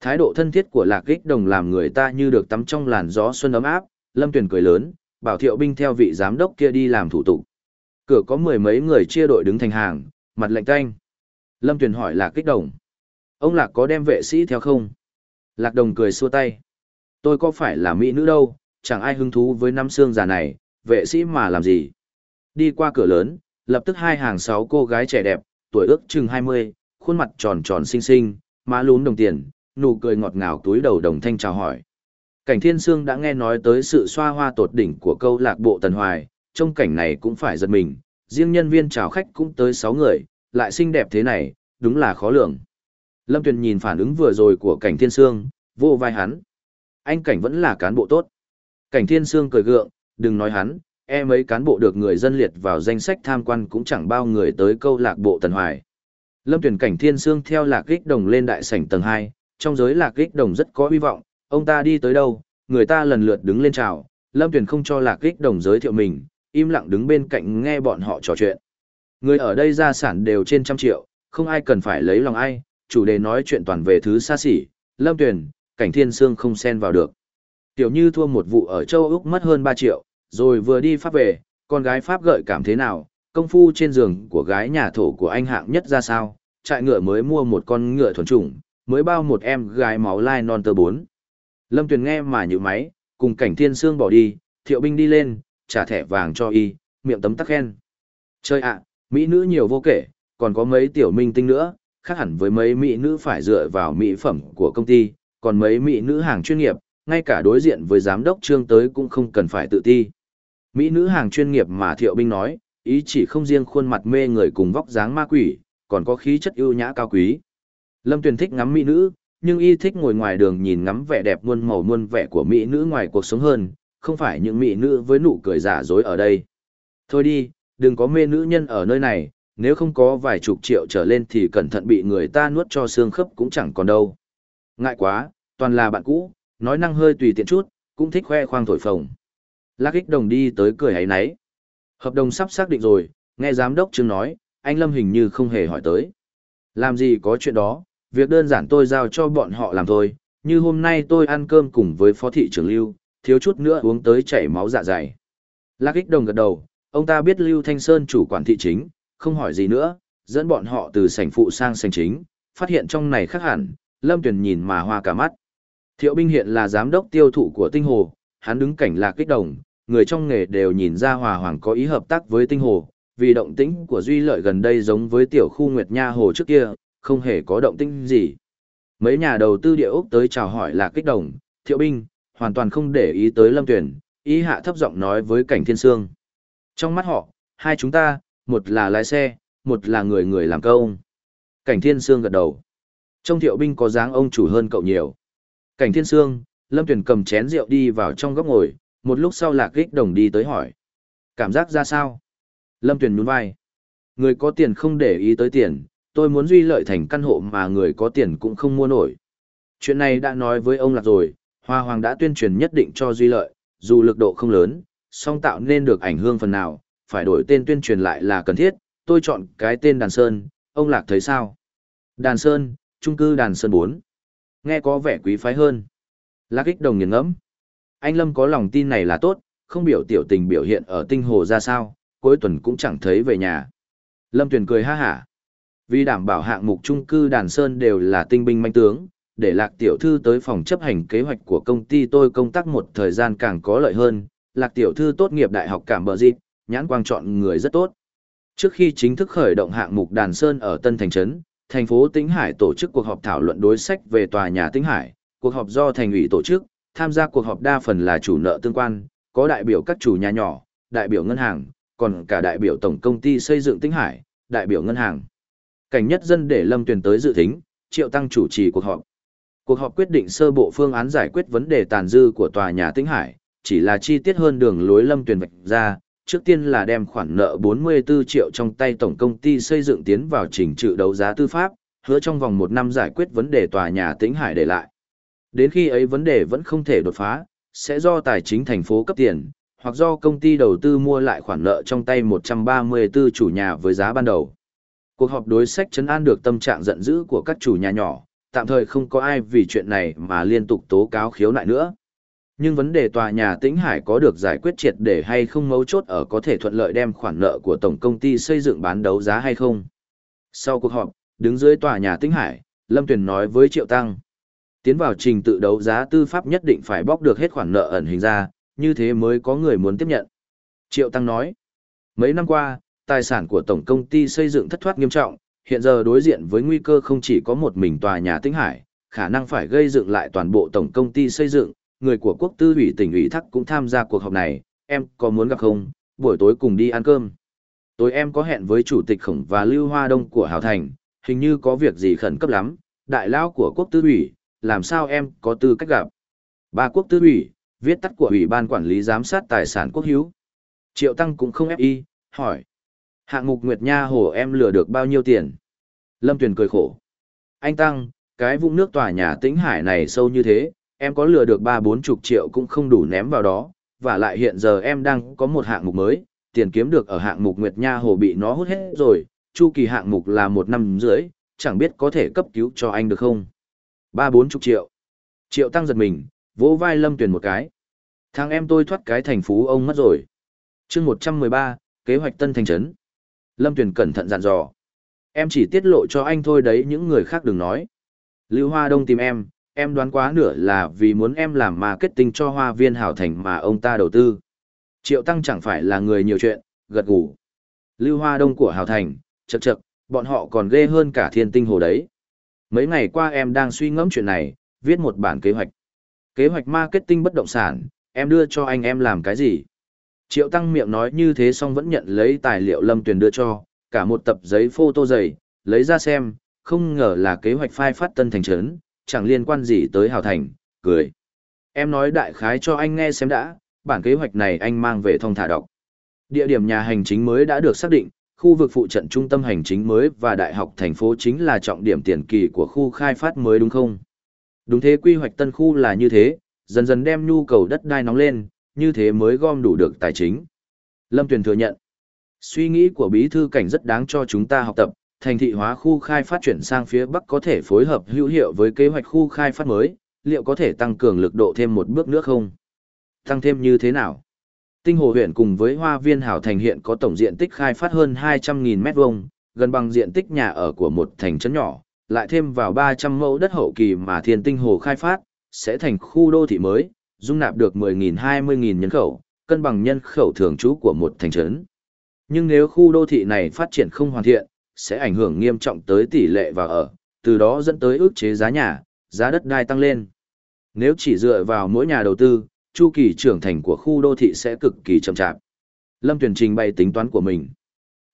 Thái độ thân thiết của lạc kích đồng làm người ta như được tắm trong làn gió xuân ấm áp, Lâm Tuyền cười lớn, bảo thiệu binh theo vị giám đốc kia đi làm thủ tục. Cửa có mười mấy người chia đội đứng thành hàng, mặt lạnh tanh. Lâm Tuyền hỏi lạc kích đồng. Ông lạc có đem vệ sĩ theo không? Lạc đồng cười xua tay. Tôi có phải là mỹ nữ đâu, chẳng ai hứng thú với năm xương già này, vệ sĩ mà làm gì. Đi qua cửa lớn, lập tức hai hàng sáu cô gái trẻ đẹp, tuổi ước chừng mươi, khuôn mặt tròn tròn xinh xinh, má lún đồng tiền, nụ cười ngọt ngào túi đầu đồng thanh chào hỏi. Cảnh Thiên Sương đã nghe nói tới sự xoa hoa tột đỉnh của câu lạc bộ Tần Hoài, trong cảnh này cũng phải giật mình, riêng nhân viên chào khách cũng tới 6 người, lại xinh đẹp thế này, đúng là khó lường. Lâm Tuyền nhìn phản ứng vừa rồi của Cảnh Thiên Sương, vô vai hắn. Anh Cảnh vẫn là cán bộ tốt. Cảnh Thiên Sương cười gượng, đừng nói hắn, e mấy cán bộ được người dân liệt vào danh sách tham quan cũng chẳng bao người tới câu lạc bộ Tần Hoài. Lâm Tuyền Cảnh Thiên Sương theo lạc kích đồng lên đại sảnh tầng 2, trong giới lạc kích đồng rất có hy vọng, ông ta đi tới đâu, người ta lần lượt đứng lên chào, Lâm Tuyền không cho lạc kích đồng giới thiệu mình, im lặng đứng bên cạnh nghe bọn họ trò chuyện. Người ở đây gia sản đều trên trăm triệu, không ai cần phải lấy lòng ai, chủ đề nói chuyện toàn về thứ xa xỉ, Lâm Tuyền, cảnh thiên sương không xen vào được. Tiểu như thua một vụ ở châu Úc mất hơn 3 triệu, rồi vừa đi Pháp về, con gái Pháp gợi cảm thế nào, công phu trên giường của gái nhà thổ của anh hạng nhất ra sao, trại ngựa mới mua một con ngựa thuần chủng, mới bao một em gái máu lai non tơ bốn. Lâm Tuyền nghe mà như máy, cùng cảnh thiên sương bỏ đi, thiệu binh đi lên, trả thẻ vàng cho y, miệng tấm tắc khen. Chơi ạ, mỹ nữ nhiều vô kể, còn có mấy tiểu minh tinh nữa, khác hẳn với mấy mỹ nữ phải dựa vào mỹ phẩm của công ty, còn mấy mỹ nữ hàng chuyên nghiệp, ngay cả đối diện với giám đốc trương tới cũng không cần phải tự ti. Mỹ nữ hàng chuyên nghiệp mà thiệu binh nói, ý chỉ không riêng khuôn mặt mê người cùng vóc dáng ma quỷ, còn có khí chất ưu nhã cao quý. Lâm Tuyền thích ngắm mỹ nữ, nhưng y thích ngồi ngoài đường nhìn ngắm vẻ đẹp muôn màu muôn vẻ của mỹ nữ ngoài cuộc sống hơn, không phải những mỹ nữ với nụ cười giả dối ở đây. Thôi đi, đừng có mê nữ nhân ở nơi này, nếu không có vài chục triệu trở lên thì cẩn thận bị người ta nuốt cho xương khớp cũng chẳng còn đâu. Ngại quá, toàn là bạn cũ, nói năng hơi tùy tiện chút, cũng thích khoe khoang thổi phồng. Lắc ích đồng đi tới cười ấy nấy. Hợp đồng sắp xác định rồi, nghe giám đốc chương nói, anh Lâm hình như không hề hỏi tới. Làm gì có chuyện đó, việc đơn giản tôi giao cho bọn họ làm thôi, như hôm nay tôi ăn cơm cùng với phó thị trưởng Lưu, thiếu chút nữa uống tới chảy máu dạ dày. Lạc ích đồng gật đầu, ông ta biết Lưu Thanh Sơn chủ quản thị chính, không hỏi gì nữa, dẫn bọn họ từ sảnh phụ sang sảnh chính, phát hiện trong này khác hẳn, Lâm Tuyền nhìn mà hoa cả mắt. Thiệu Binh hiện là giám đốc tiêu thụ của Tinh Hồ, hắn đứng cảnh lạc kích đồng, người trong nghề đều nhìn ra Hòa Hoàng có ý hợp tác với Tinh Hồ, vì động tĩnh của Duy Lợi gần đây giống với tiểu khu Nguyệt Nha Hồ trước kia, không hề có động tĩnh gì. Mấy nhà đầu tư địa ốc tới chào hỏi là kích động, Thiệu Binh, hoàn toàn không để ý tới Lâm Tuyền, ý hạ thấp giọng nói với cảnh thiên sương. Trong mắt họ, hai chúng ta, một là lái xe, một là người người làm công. Cảnh thiên sương gật đầu. Trong thiệu binh có dáng ông chủ hơn cậu nhiều. Cảnh thiên sương, Lâm Tuyền cầm chén rượu đi vào trong góc ngồi, một lúc sau lạc kích đồng đi tới hỏi. Cảm giác ra sao? Lâm Tuyền nhún vai. Người có tiền không để ý tới tiền, tôi muốn duy lợi thành căn hộ mà người có tiền cũng không mua nổi. Chuyện này đã nói với ông Lạc rồi, Hoa Hoàng đã tuyên truyền nhất định cho duy lợi, dù lực độ không lớn, song tạo nên được ảnh hưởng phần nào, phải đổi tên tuyên truyền lại là cần thiết, tôi chọn cái tên Đàn Sơn, ông Lạc thấy sao? Đàn Sơn, trung cư Đàn Sơn 4. Nghe có vẻ quý phái hơn. Lạc ích đồng nghiền ngẫm. Anh Lâm có lòng tin này là tốt, không biểu tiểu tình biểu hiện ở tinh hồ ra sao, cuối tuần cũng chẳng thấy về nhà. Lâm Tuyền cười ha hả. Vì đảm bảo hạng mục trung cư Đàn Sơn đều là tinh binh manh tướng, để lạc tiểu thư tới phòng chấp hành kế hoạch của công ty tôi công tác một thời gian càng có lợi hơn. Lạc tiểu thư tốt nghiệp đại học cảm bờ dịp, nhãn quang chọn người rất tốt. Trước khi chính thức khởi động hạng mục Đàn Sơn ở Tân Thành Trấn, thành phố Tĩnh Hải tổ chức cuộc họp thảo luận đối sách về tòa nhà Tĩnh Hải, cuộc họp do thành ủy tổ chức, tham gia cuộc họp đa phần là chủ nợ tương quan, có đại biểu các chủ nhà nhỏ, đại biểu ngân hàng, còn cả đại biểu tổng công ty xây dựng Tĩnh Hải, đại biểu ngân hàng. Cảnh nhất dân để Lâm Tuyền tới dự thính, Triệu Tăng chủ trì cuộc họp. Cuộc họp quyết định sơ bộ phương án giải quyết vấn đề tàn dư của tòa nhà Tĩnh Hải, chỉ là chi tiết hơn đường lối Lâm Tuyền vạch ra, trước tiên là đem khoản nợ 44 triệu trong tay tổng công ty xây dựng tiến vào trình trự đấu giá tư pháp, hứa trong vòng một năm giải quyết vấn đề tòa nhà Tĩnh Hải để lại. Đến khi ấy vấn đề vẫn không thể đột phá, sẽ do tài chính thành phố cấp tiền, hoặc do công ty đầu tư mua lại khoản nợ trong tay 134 chủ nhà với giá ban đầu. Cuộc họp đối sách chấn an được tâm trạng giận dữ của các chủ nhà nhỏ, tạm thời không có ai vì chuyện này mà liên tục tố cáo khiếu nại nữa. Nhưng vấn đề tòa nhà Tĩnh Hải có được giải quyết triệt để hay không mấu chốt ở có thể thuận lợi đem khoản nợ của tổng công ty xây dựng bán đấu giá hay không. Sau cuộc họp, đứng dưới tòa nhà Tĩnh Hải, Lâm Tuyền nói với Triệu Tăng. Tiến vào trình tự đấu giá tư pháp nhất định phải bóc được hết khoản nợ ẩn hình ra, như thế mới có người muốn tiếp nhận. Triệu Tăng nói, mấy năm qua, tài sản của tổng công ty xây dựng thất thoát nghiêm trọng, hiện giờ đối diện với nguy cơ không chỉ có một mình tòa nhà Tĩnh Hải, khả năng phải gây dựng lại toàn bộ tổng công ty xây dựng, người của quốc tư ủy tỉnh ủy thắc cũng tham gia cuộc họp này, em có muốn gặp không, buổi tối cùng đi ăn cơm. Tối em có hẹn với chủ tịch khổng và Lưu Hoa Đông của Hào Thành, hình như có việc gì khẩn cấp lắm, đại lao của quốc tư ủy, làm sao em có tư cách gặp. Ba quốc tư ủy, viết tắt của Ủy ban Quản lý Giám sát Tài sản Quốc hữu. Triệu Tăng cũng không ép y, hỏi. Hạng mục Nguyệt Nha Hồ em lừa được bao nhiêu tiền? Lâm Tuyền cười khổ. Anh Tăng, cái vũng nước tòa nhà tĩnh hải này sâu như thế, em có lừa được ba bốn chục triệu cũng không đủ ném vào đó, và lại hiện giờ em đang có một hạng mục mới, tiền kiếm được ở hạng mục Nguyệt Nha Hồ bị nó hút hết rồi, chu kỳ hạng mục là một năm rưỡi, chẳng biết có thể cấp cứu cho anh được không? Ba bốn chục triệu. Triệu tăng giật mình, vỗ vai Lâm Tuyền một cái. Thằng em tôi thoát cái thành phú ông mất rồi. chương một trăm mười ba, kế hoạch tân thành trấn. Lâm Tuyền cẩn thận dặn dò. Em chỉ tiết lộ cho anh thôi đấy những người khác đừng nói. Lưu Hoa Đông tìm em, em đoán quá nửa là vì muốn em làm marketing cho hoa viên hảo thành mà ông ta đầu tư. Triệu Tăng chẳng phải là người nhiều chuyện, gật gù. Lưu Hoa Đông của Hảo Thành, chật chật bọn họ còn ghê hơn cả thiên tinh hồ đấy. Mấy ngày qua em đang suy ngẫm chuyện này, viết một bản kế hoạch. Kế hoạch marketing bất động sản, em đưa cho anh em làm cái gì? Triệu Tăng miệng nói như thế xong vẫn nhận lấy tài liệu Lâm Tuyền đưa cho, cả một tập giấy photo dày, lấy ra xem, không ngờ là kế hoạch phai phát tân thành trấn, chẳng liên quan gì tới Hào Thành, cười. Em nói đại khái cho anh nghe xem đã, bản kế hoạch này anh mang về thông thả đọc. Địa điểm nhà hành chính mới đã được xác định, khu vực phụ trận trung tâm hành chính mới và đại học thành phố chính là trọng điểm tiền kỳ của khu khai phát mới đúng không? Đúng thế quy hoạch tân khu là như thế, dần dần đem nhu cầu đất đai nóng lên, như thế mới gom đủ được tài chính. Lâm Tuyền thừa nhận, suy nghĩ của bí thư cảnh rất đáng cho chúng ta học tập, thành thị hóa khu khai phát chuyển sang phía Bắc có thể phối hợp hữu hiệu với kế hoạch khu khai phát mới, liệu có thể tăng cường lực độ thêm một bước nữa không? Tăng thêm như thế nào? Tinh Hồ huyện cùng với Hoa Viên Hảo Thành hiện có tổng diện tích khai phát hơn 200.000 m2, gần bằng diện tích nhà ở của một thành trấn nhỏ, lại thêm vào 300 mẫu đất hậu kỳ mà Thiên Tinh Hồ khai phát, sẽ thành khu đô thị mới, dung nạp được 10.000-20.000 nhân khẩu, cân bằng nhân khẩu thường trú của một thành trấn. Nhưng nếu khu đô thị này phát triển không hoàn thiện, sẽ ảnh hưởng nghiêm trọng tới tỷ lệ và ở, từ đó dẫn tới ước chế giá nhà, giá đất đai tăng lên. Nếu chỉ dựa vào mỗi nhà đầu tư, chu kỳ trưởng thành của khu đô thị sẽ cực kỳ chậm chạp. Lâm Tuyền trình bày tính toán của mình.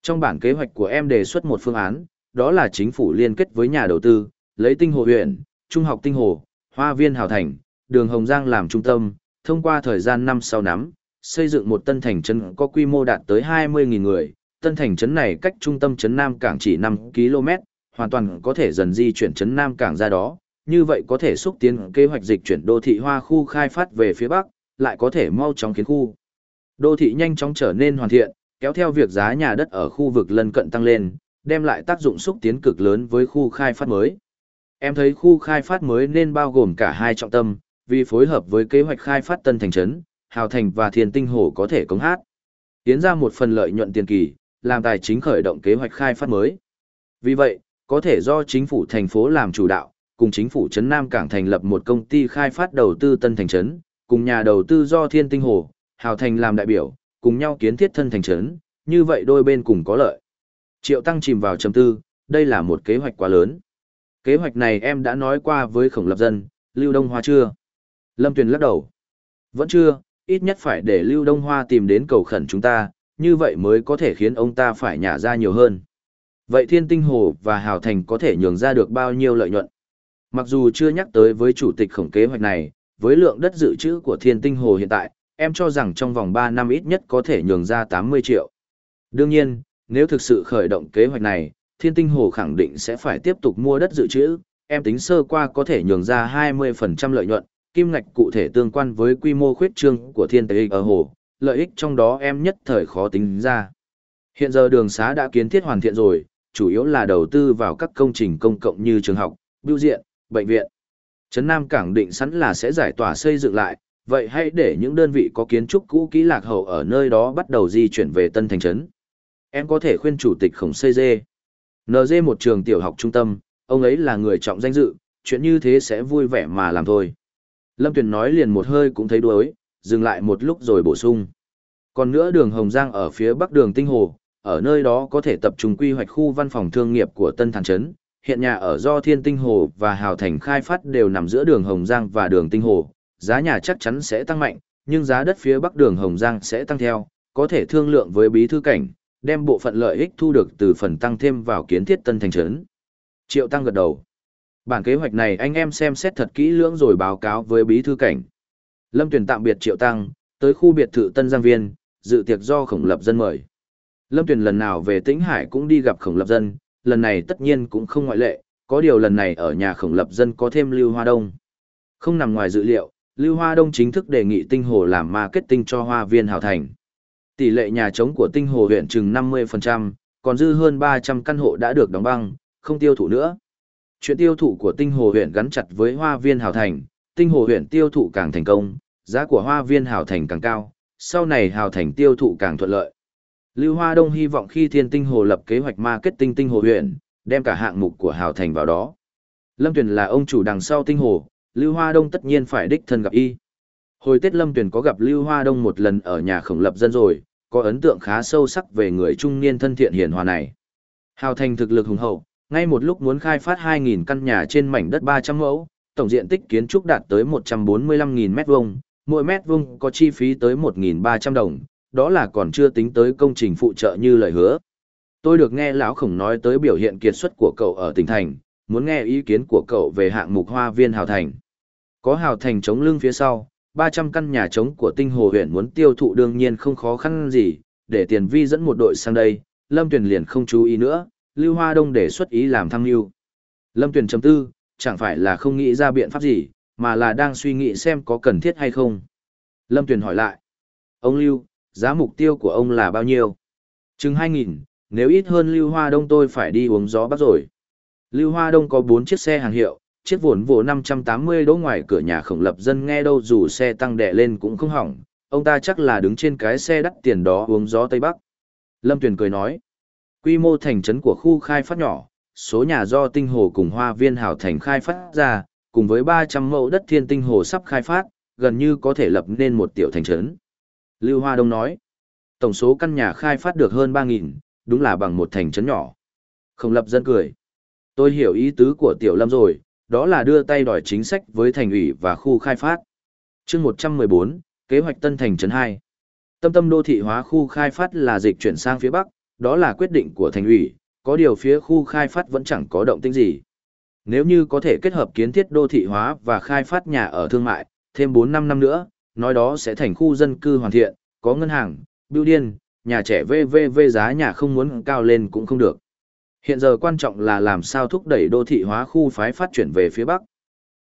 Trong bản kế hoạch của em đề xuất một phương án, đó là chính phủ liên kết với nhà đầu tư, lấy tinh hồ huyện, trung học tinh hồ, hoa viên hào thành, đường Hồng Giang làm trung tâm, thông qua thời gian năm sau năm, xây dựng một tân thành trấn có quy mô đạt tới 20.000 người. Tân thành trấn này cách trung tâm trấn Nam Cảng chỉ 5 km, hoàn toàn có thể dần di chuyển trấn Nam Cảng ra đó, như vậy có thể xúc tiến kế hoạch dịch chuyển đô thị hoa khu khai phát về phía Bắc, lại có thể mau chóng kiến khu. Đô thị nhanh chóng trở nên hoàn thiện, kéo theo việc giá nhà đất ở khu vực lân cận tăng lên, đem lại tác dụng xúc tiến cực lớn với khu khai phát mới. Em thấy khu khai phát mới nên bao gồm cả hai trọng tâm, vì phối hợp với kế hoạch khai phát tân thành trấn, Hào Thành và Thiên Tinh Hồ có thể cống hát. Tiến ra một phần lợi nhuận tiền kỳ, làm tài chính khởi động kế hoạch khai phát mới. Vì vậy, có thể do chính phủ thành phố làm chủ đạo, cùng chính phủ trấn Nam Cảng thành lập một công ty khai phát đầu tư tân thành trấn, cùng nhà đầu tư do Thiên Tinh Hồ, Hào Thành làm đại biểu, cùng nhau kiến thiết thân thành trấn, như vậy đôi bên cùng có lợi. Triệu Tăng chìm vào trầm tư, đây là một kế hoạch quá lớn. Kế hoạch này em đã nói qua với khổng lập dân, Lưu Đông Hoa chưa? Lâm Tuyền lắc đầu. Vẫn chưa, ít nhất phải để Lưu Đông Hoa tìm đến cầu khẩn chúng ta, như vậy mới có thể khiến ông ta phải nhả ra nhiều hơn. Vậy Thiên Tinh Hồ và Hào Thành có thể nhường ra được bao nhiêu lợi nhuận? Mặc dù chưa nhắc tới với chủ tịch khổng kế hoạch này, với lượng đất dự trữ của Thiên Tinh Hồ hiện tại, em cho rằng trong vòng 3 năm ít nhất có thể nhường ra 80 triệu. Đương nhiên, nếu thực sự khởi động kế hoạch này, Thiên Tinh Hồ khẳng định sẽ phải tiếp tục mua đất dự trữ, em tính sơ qua có thể nhường ra 20% lợi nhuận, kim ngạch cụ thể tương quan với quy mô khuyết trương của Thiên Tế ở Hồ, lợi ích trong đó em nhất thời khó tính ra. Hiện giờ đường xá đã kiến thiết hoàn thiện rồi, chủ yếu là đầu tư vào các công trình công cộng như trường học, bưu diện, bệnh viện. Trấn Nam Cảng định sẵn là sẽ giải tỏa xây dựng lại, vậy hãy để những đơn vị có kiến trúc cũ kỹ lạc hậu ở nơi đó bắt đầu di chuyển về Tân Thành Trấn. Em có thể khuyên chủ tịch khổng xây dê. NG một trường tiểu học trung tâm, ông ấy là người trọng danh dự, chuyện như thế sẽ vui vẻ mà làm thôi. Lâm Tuyền nói liền một hơi cũng thấy đuối, dừng lại một lúc rồi bổ sung. Còn nữa đường Hồng Giang ở phía bắc đường Tinh Hồ, ở nơi đó có thể tập trung quy hoạch khu văn phòng thương nghiệp của Tân Thành Trấn, hiện nhà ở do Thiên Tinh Hồ và Hào Thành khai phát đều nằm giữa đường Hồng Giang và đường Tinh Hồ, giá nhà chắc chắn sẽ tăng mạnh, nhưng giá đất phía bắc đường Hồng Giang sẽ tăng theo, có thể thương lượng với bí thư cảnh, đem bộ phận lợi ích thu được từ phần tăng thêm vào kiến thiết tân thành trấn. Triệu Tăng gật đầu. Bản kế hoạch này anh em xem xét thật kỹ lưỡng rồi báo cáo với bí thư cảnh. Lâm Tuyền tạm biệt Triệu Tăng, tới khu biệt thự Tân Giang Viên, dự tiệc do khổng lập dân mời. Lâm Tuyền lần nào về Tĩnh Hải cũng đi gặp khổng lập dân, lần này tất nhiên cũng không ngoại lệ, có điều lần này ở nhà khổng lập dân có thêm Lưu Hoa Đông. Không nằm ngoài dự liệu, Lưu Hoa Đông chính thức đề nghị Tinh Hồ làm marketing cho Hoa Viên Hào Thành. Tỷ lệ nhà trống của Tinh Hồ huyện chừng 50%, còn dư hơn 300 căn hộ đã được đóng băng, không tiêu thụ nữa. Chuyện tiêu thụ của Tinh Hồ huyện gắn chặt với Hoa Viên Hào Thành, Tinh Hồ huyện tiêu thụ càng thành công, giá của Hoa Viên Hào Thành càng cao, sau này Hào Thành tiêu thụ càng thuận lợi. Lưu Hoa Đông hy vọng khi Thiên Tinh Hồ lập kế hoạch marketing Tinh Hồ huyện, đem cả hạng mục của Hào Thành vào đó. Lâm Tuyền là ông chủ đằng sau Tinh Hồ, Lưu Hoa Đông tất nhiên phải đích thân gặp y. Hồi Tết Lâm Tuyền có gặp Lưu Hoa Đông một lần ở nhà khổng lập dân rồi, có ấn tượng khá sâu sắc về người trung niên thân thiện hiền hòa này. Hào Thành thực lực hùng hậu, ngay một lúc muốn khai phát 2.000 căn nhà trên mảnh đất 300 mẫu, tổng diện tích kiến trúc đạt tới 145.000 mét vuông, mỗi mét vuông có chi phí tới 1.300 đồng, đó là còn chưa tính tới công trình phụ trợ như lời hứa. Tôi được nghe lão khổng nói tới biểu hiện kiệt xuất của cậu ở tỉnh thành, muốn nghe ý kiến của cậu về hạng mục hoa viên hào thành. Có hào thành chống lưng phía sau, 300 căn nhà trống của tinh hồ huyện muốn tiêu thụ đương nhiên không khó khăn gì, để tiền vi dẫn một đội sang đây, Lâm Tuyền liền không chú ý nữa, Lưu Hoa Đông đề xuất ý làm thăng lưu. Lâm Tuyền chấm tư, chẳng phải là không nghĩ ra biện pháp gì, mà là đang suy nghĩ xem có cần thiết hay không. Lâm Tuyền hỏi lại, ông Lưu, giá mục tiêu của ông là bao nhiêu? Chừng 2.000, nếu ít hơn Lưu Hoa Đông tôi phải đi uống gió bắc rồi. Lưu Hoa Đông có 4 chiếc xe hàng hiệu, chiếc vốn vỗ 580 đỗ ngoài cửa nhà khổng lập dân nghe đâu dù xe tăng đẻ lên cũng không hỏng, ông ta chắc là đứng trên cái xe đắt tiền đó uống gió Tây Bắc. Lâm Tuyền cười nói, quy mô thành trấn của khu khai phát nhỏ, số nhà do tinh hồ cùng hoa viên hảo thành khai phát ra, cùng với 300 mẫu đất thiên tinh hồ sắp khai phát, gần như có thể lập nên một tiểu thành trấn. Lưu Hoa Đông nói, tổng số căn nhà khai phát được hơn 3.000, đúng là bằng một thành trấn nhỏ. Không lập dân cười. Tôi hiểu ý tứ của Tiểu Lâm rồi, đó là đưa tay đòi chính sách với thành ủy và khu khai phát. chương 114, kế hoạch Tân Thành Trấn 2. Tâm tâm đô thị hóa khu khai phát là dịch chuyển sang phía Bắc, đó là quyết định của thành ủy, có điều phía khu khai phát vẫn chẳng có động tĩnh gì. Nếu như có thể kết hợp kiến thiết đô thị hóa và khai phát nhà ở thương mại, thêm 4-5 năm nữa, nói đó sẽ thành khu dân cư hoàn thiện, có ngân hàng, bưu điên, nhà trẻ VVV giá nhà không muốn cao lên cũng không được. Hiện giờ quan trọng là làm sao thúc đẩy đô thị hóa khu phái phát triển về phía Bắc.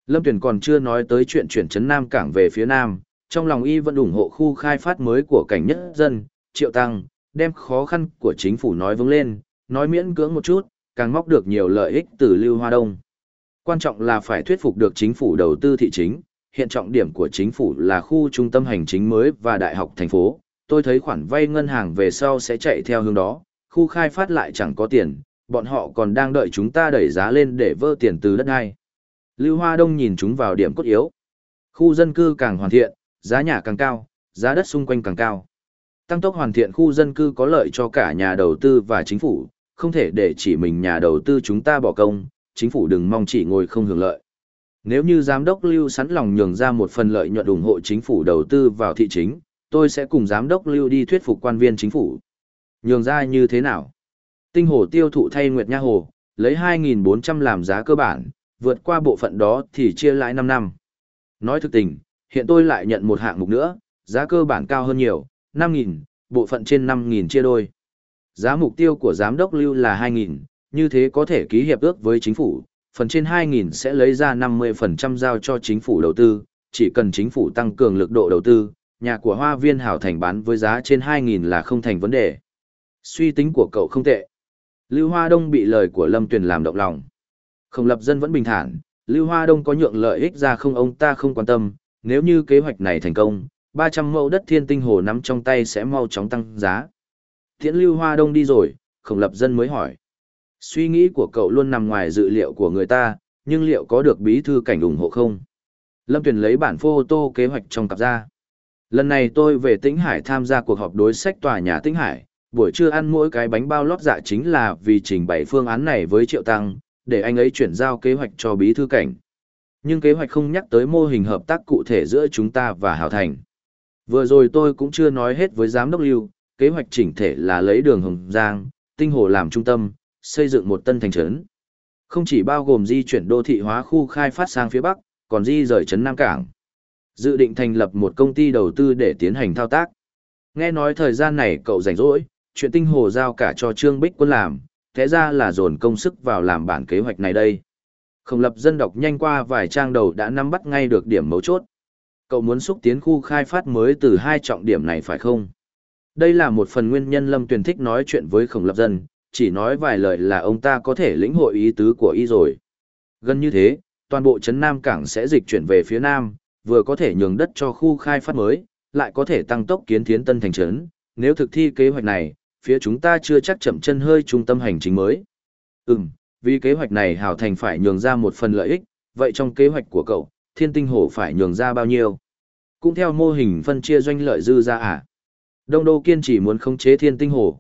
Lâm Tuyền còn chưa nói tới chuyện chuyển chấn Nam Cảng về phía Nam, trong lòng y vẫn ủng hộ khu khai phát mới của cảnh nhất dân, triệu tăng, đem khó khăn của chính phủ nói vững lên, nói miễn cưỡng một chút, càng móc được nhiều lợi ích từ Lưu Hoa Đông. Quan trọng là phải thuyết phục được chính phủ đầu tư thị chính, hiện trọng điểm của chính phủ là khu trung tâm hành chính mới và đại học thành phố. Tôi thấy khoản vay ngân hàng về sau sẽ chạy theo hướng đó, khu khai phát lại chẳng có tiền, bọn họ còn đang đợi chúng ta đẩy giá lên để vơ tiền từ đất đai. Lưu Hoa Đông nhìn chúng vào điểm cốt yếu. Khu dân cư càng hoàn thiện, giá nhà càng cao, giá đất xung quanh càng cao. Tăng tốc hoàn thiện khu dân cư có lợi cho cả nhà đầu tư và chính phủ, không thể để chỉ mình nhà đầu tư chúng ta bỏ công, chính phủ đừng mong chỉ ngồi không hưởng lợi. Nếu như giám đốc Lưu sẵn lòng nhường ra một phần lợi nhuận ủng hộ chính phủ đầu tư vào thị chính, tôi sẽ cùng giám đốc Lưu đi thuyết phục quan viên chính phủ. Nhường ra như thế nào? Tinh hồ tiêu thụ thay Nguyệt Nha Hồ, lấy 2.400 làm giá cơ bản, vượt qua bộ phận đó thì chia lãi 5 năm. Nói thực tình, hiện tôi lại nhận một hạng mục nữa, giá cơ bản cao hơn nhiều, 5.000, bộ phận trên 5.000 chia đôi. Giá mục tiêu của giám đốc Lưu là 2.000, như thế có thể ký hiệp ước với chính phủ, phần trên 2.000 sẽ lấy ra 50% giao cho chính phủ đầu tư, chỉ cần chính phủ tăng cường lực độ đầu tư, nhà của Hoa Viên Hảo Thành bán với giá trên 2.000 là không thành vấn đề. Suy tính của cậu không tệ. Lưu Hoa Đông bị lời của Lâm Tuyền làm động lòng. Không lập dân vẫn bình thản, Lưu Hoa Đông có nhượng lợi ích ra không ông ta không quan tâm, nếu như kế hoạch này thành công, 300 mẫu đất thiên tinh hồ nắm trong tay sẽ mau chóng tăng giá. Tiễn Lưu Hoa Đông đi rồi, không lập dân mới hỏi. Suy nghĩ của cậu luôn nằm ngoài dự liệu của người ta, nhưng liệu có được bí thư cảnh ủng hộ không? Lâm Tuyền lấy bản photo kế hoạch trong cặp ra. Lần này tôi về Tĩnh Hải tham gia cuộc họp đối sách tòa nhà Tĩnh Hải, buổi trưa ăn mỗi cái bánh bao lót dạ chính là vì trình bày phương án này với Triệu Tăng, để anh ấy chuyển giao kế hoạch cho bí thư cảnh. Nhưng kế hoạch không nhắc tới mô hình hợp tác cụ thể giữa chúng ta và Hào Thành. Vừa rồi tôi cũng chưa nói hết với giám đốc Lưu, kế hoạch chỉnh thể là lấy đường Hồng Giang, Tinh Hồ làm trung tâm, xây dựng một tân thành trấn. Không chỉ bao gồm di chuyển đô thị hóa khu khai phát sang phía Bắc, còn di rời trấn Nam Cảng. Dự định thành lập một công ty đầu tư để tiến hành thao tác. Nghe nói thời gian này cậu rảnh rỗi, chuyện tinh hồ giao cả cho Trương Bích Quân làm, thế ra là dồn công sức vào làm bản kế hoạch này đây. Không lập dân đọc nhanh qua vài trang đầu đã nắm bắt ngay được điểm mấu chốt. Cậu muốn xúc tiến khu khai phát mới từ hai trọng điểm này phải không? Đây là một phần nguyên nhân Lâm Tuyền thích nói chuyện với khổng lập dân, chỉ nói vài lời là ông ta có thể lĩnh hội ý tứ của y rồi. Gần như thế, toàn bộ Trấn Nam Cảng sẽ dịch chuyển về phía Nam, vừa có thể nhường đất cho khu khai phát mới, lại có thể tăng tốc kiến thiến tân thành trấn. Nếu thực thi kế hoạch này, phía chúng ta chưa chắc chậm chân hơi trung tâm hành chính mới. Ừm, vì kế hoạch này Hảo Thành phải nhường ra một phần lợi ích, vậy trong kế hoạch của cậu, thiên tinh hổ phải nhường ra bao nhiêu? Cũng theo mô hình phân chia doanh lợi dư ra à? Đông Đô kiên chỉ muốn khống chế thiên tinh hổ.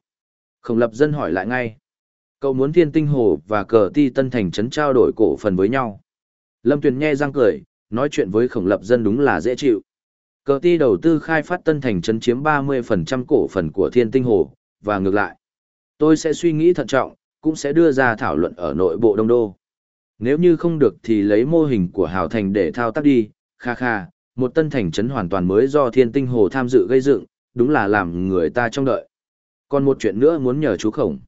Khổng lập dân hỏi lại ngay. Cậu muốn thiên tinh hổ và cờ ti tân thành trấn trao đổi cổ phần với nhau. Lâm Tuyền nghe răng cười, nói chuyện với khổng lập dân đúng là dễ chịu. Cờ ti đầu tư khai phát tân thành trấn chiếm 30% cổ phần của thiên tinh hồ, và ngược lại. Tôi sẽ suy nghĩ thận trọng, cũng sẽ đưa ra thảo luận ở nội bộ đông đô. Nếu như không được thì lấy mô hình của Hào Thành để thao tác đi, kha kha, một tân thành trấn hoàn toàn mới do thiên tinh hồ tham dự gây dựng, đúng là làm người ta trông đợi. Còn một chuyện nữa muốn nhờ chú khổng.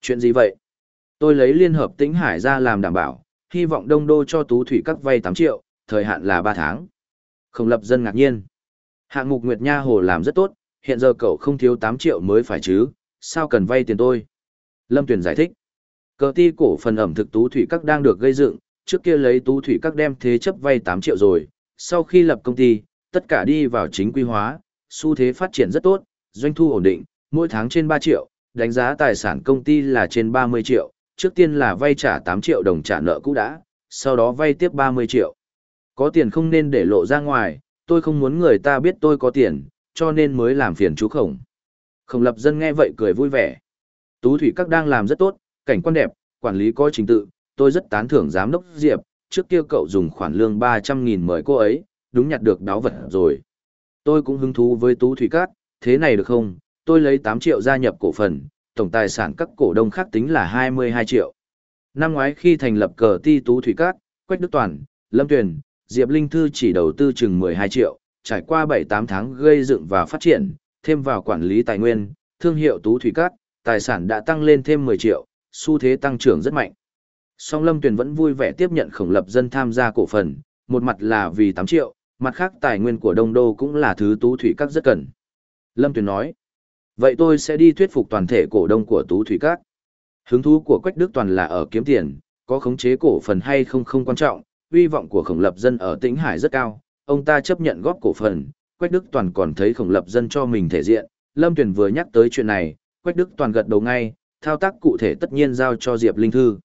Chuyện gì vậy? Tôi lấy Liên Hợp Tĩnh Hải ra làm đảm bảo, hy vọng đông đô cho tú thủy các vay 8 triệu, thời hạn là 3 tháng. Khổng lập dân ngạc nhiên. Hạng mục Nguyệt Nha Hồ làm rất tốt, hiện giờ cậu không thiếu 8 triệu mới phải chứ, sao cần vay tiền tôi? Lâm Tuyền giải thích. Cờ ti cổ phần ẩm thực tú thủy các đang được gây dựng, trước kia lấy tú thủy các đem thế chấp vay 8 triệu rồi, sau khi lập công ty, tất cả đi vào chính quy hóa, xu thế phát triển rất tốt, doanh thu ổn định, mỗi tháng trên 3 triệu, đánh giá tài sản công ty là trên 30 triệu, trước tiên là vay trả 8 triệu đồng trả nợ cũ đã, sau đó vay tiếp 30 triệu. Có tiền không nên để lộ ra ngoài, tôi không muốn người ta biết tôi có tiền, cho nên mới làm phiền chú khổng. Khổng lập dân nghe vậy cười vui vẻ. Tú thủy các đang làm rất tốt, cảnh quan đẹp, quản lý có trình tự, tôi rất tán thưởng giám đốc Diệp, trước kia cậu dùng khoản lương 300.000 mời cô ấy, đúng nhặt được đáo vật rồi. Tôi cũng hứng thú với Tú Thủy Cát, thế này được không? Tôi lấy 8 triệu gia nhập cổ phần, tổng tài sản các cổ đông khác tính là 22 triệu. Năm ngoái khi thành lập cờ ti Tú Thủy Cát, Quách Đức Toàn, Lâm Tuyền, Diệp Linh Thư chỉ đầu tư chừng 12 triệu, trải qua 7-8 tháng gây dựng và phát triển, thêm vào quản lý tài nguyên, thương hiệu Tú Thủy Cát, tài sản đã tăng lên thêm 10 triệu, xu thế tăng trưởng rất mạnh. Song Lâm Tuyền vẫn vui vẻ tiếp nhận khổng lập dân tham gia cổ phần, một mặt là vì 8 triệu, mặt khác tài nguyên của Đông Đô cũng là thứ Tú Thủy Các rất cần. Lâm Tuyền nói, vậy tôi sẽ đi thuyết phục toàn thể cổ đông của Tú Thủy Các. Hứng thú của Quách Đức Toàn là ở kiếm tiền, có khống chế cổ phần hay không không quan trọng, uy vọng của khổng lập dân ở Tĩnh Hải rất cao, ông ta chấp nhận góp cổ phần, Quách Đức Toàn còn thấy khổng lập dân cho mình thể diện, Lâm Tuyền vừa nhắc tới chuyện này, Quách Đức Toàn gật đầu ngay, thao tác cụ thể tất nhiên giao cho Diệp Linh Thư.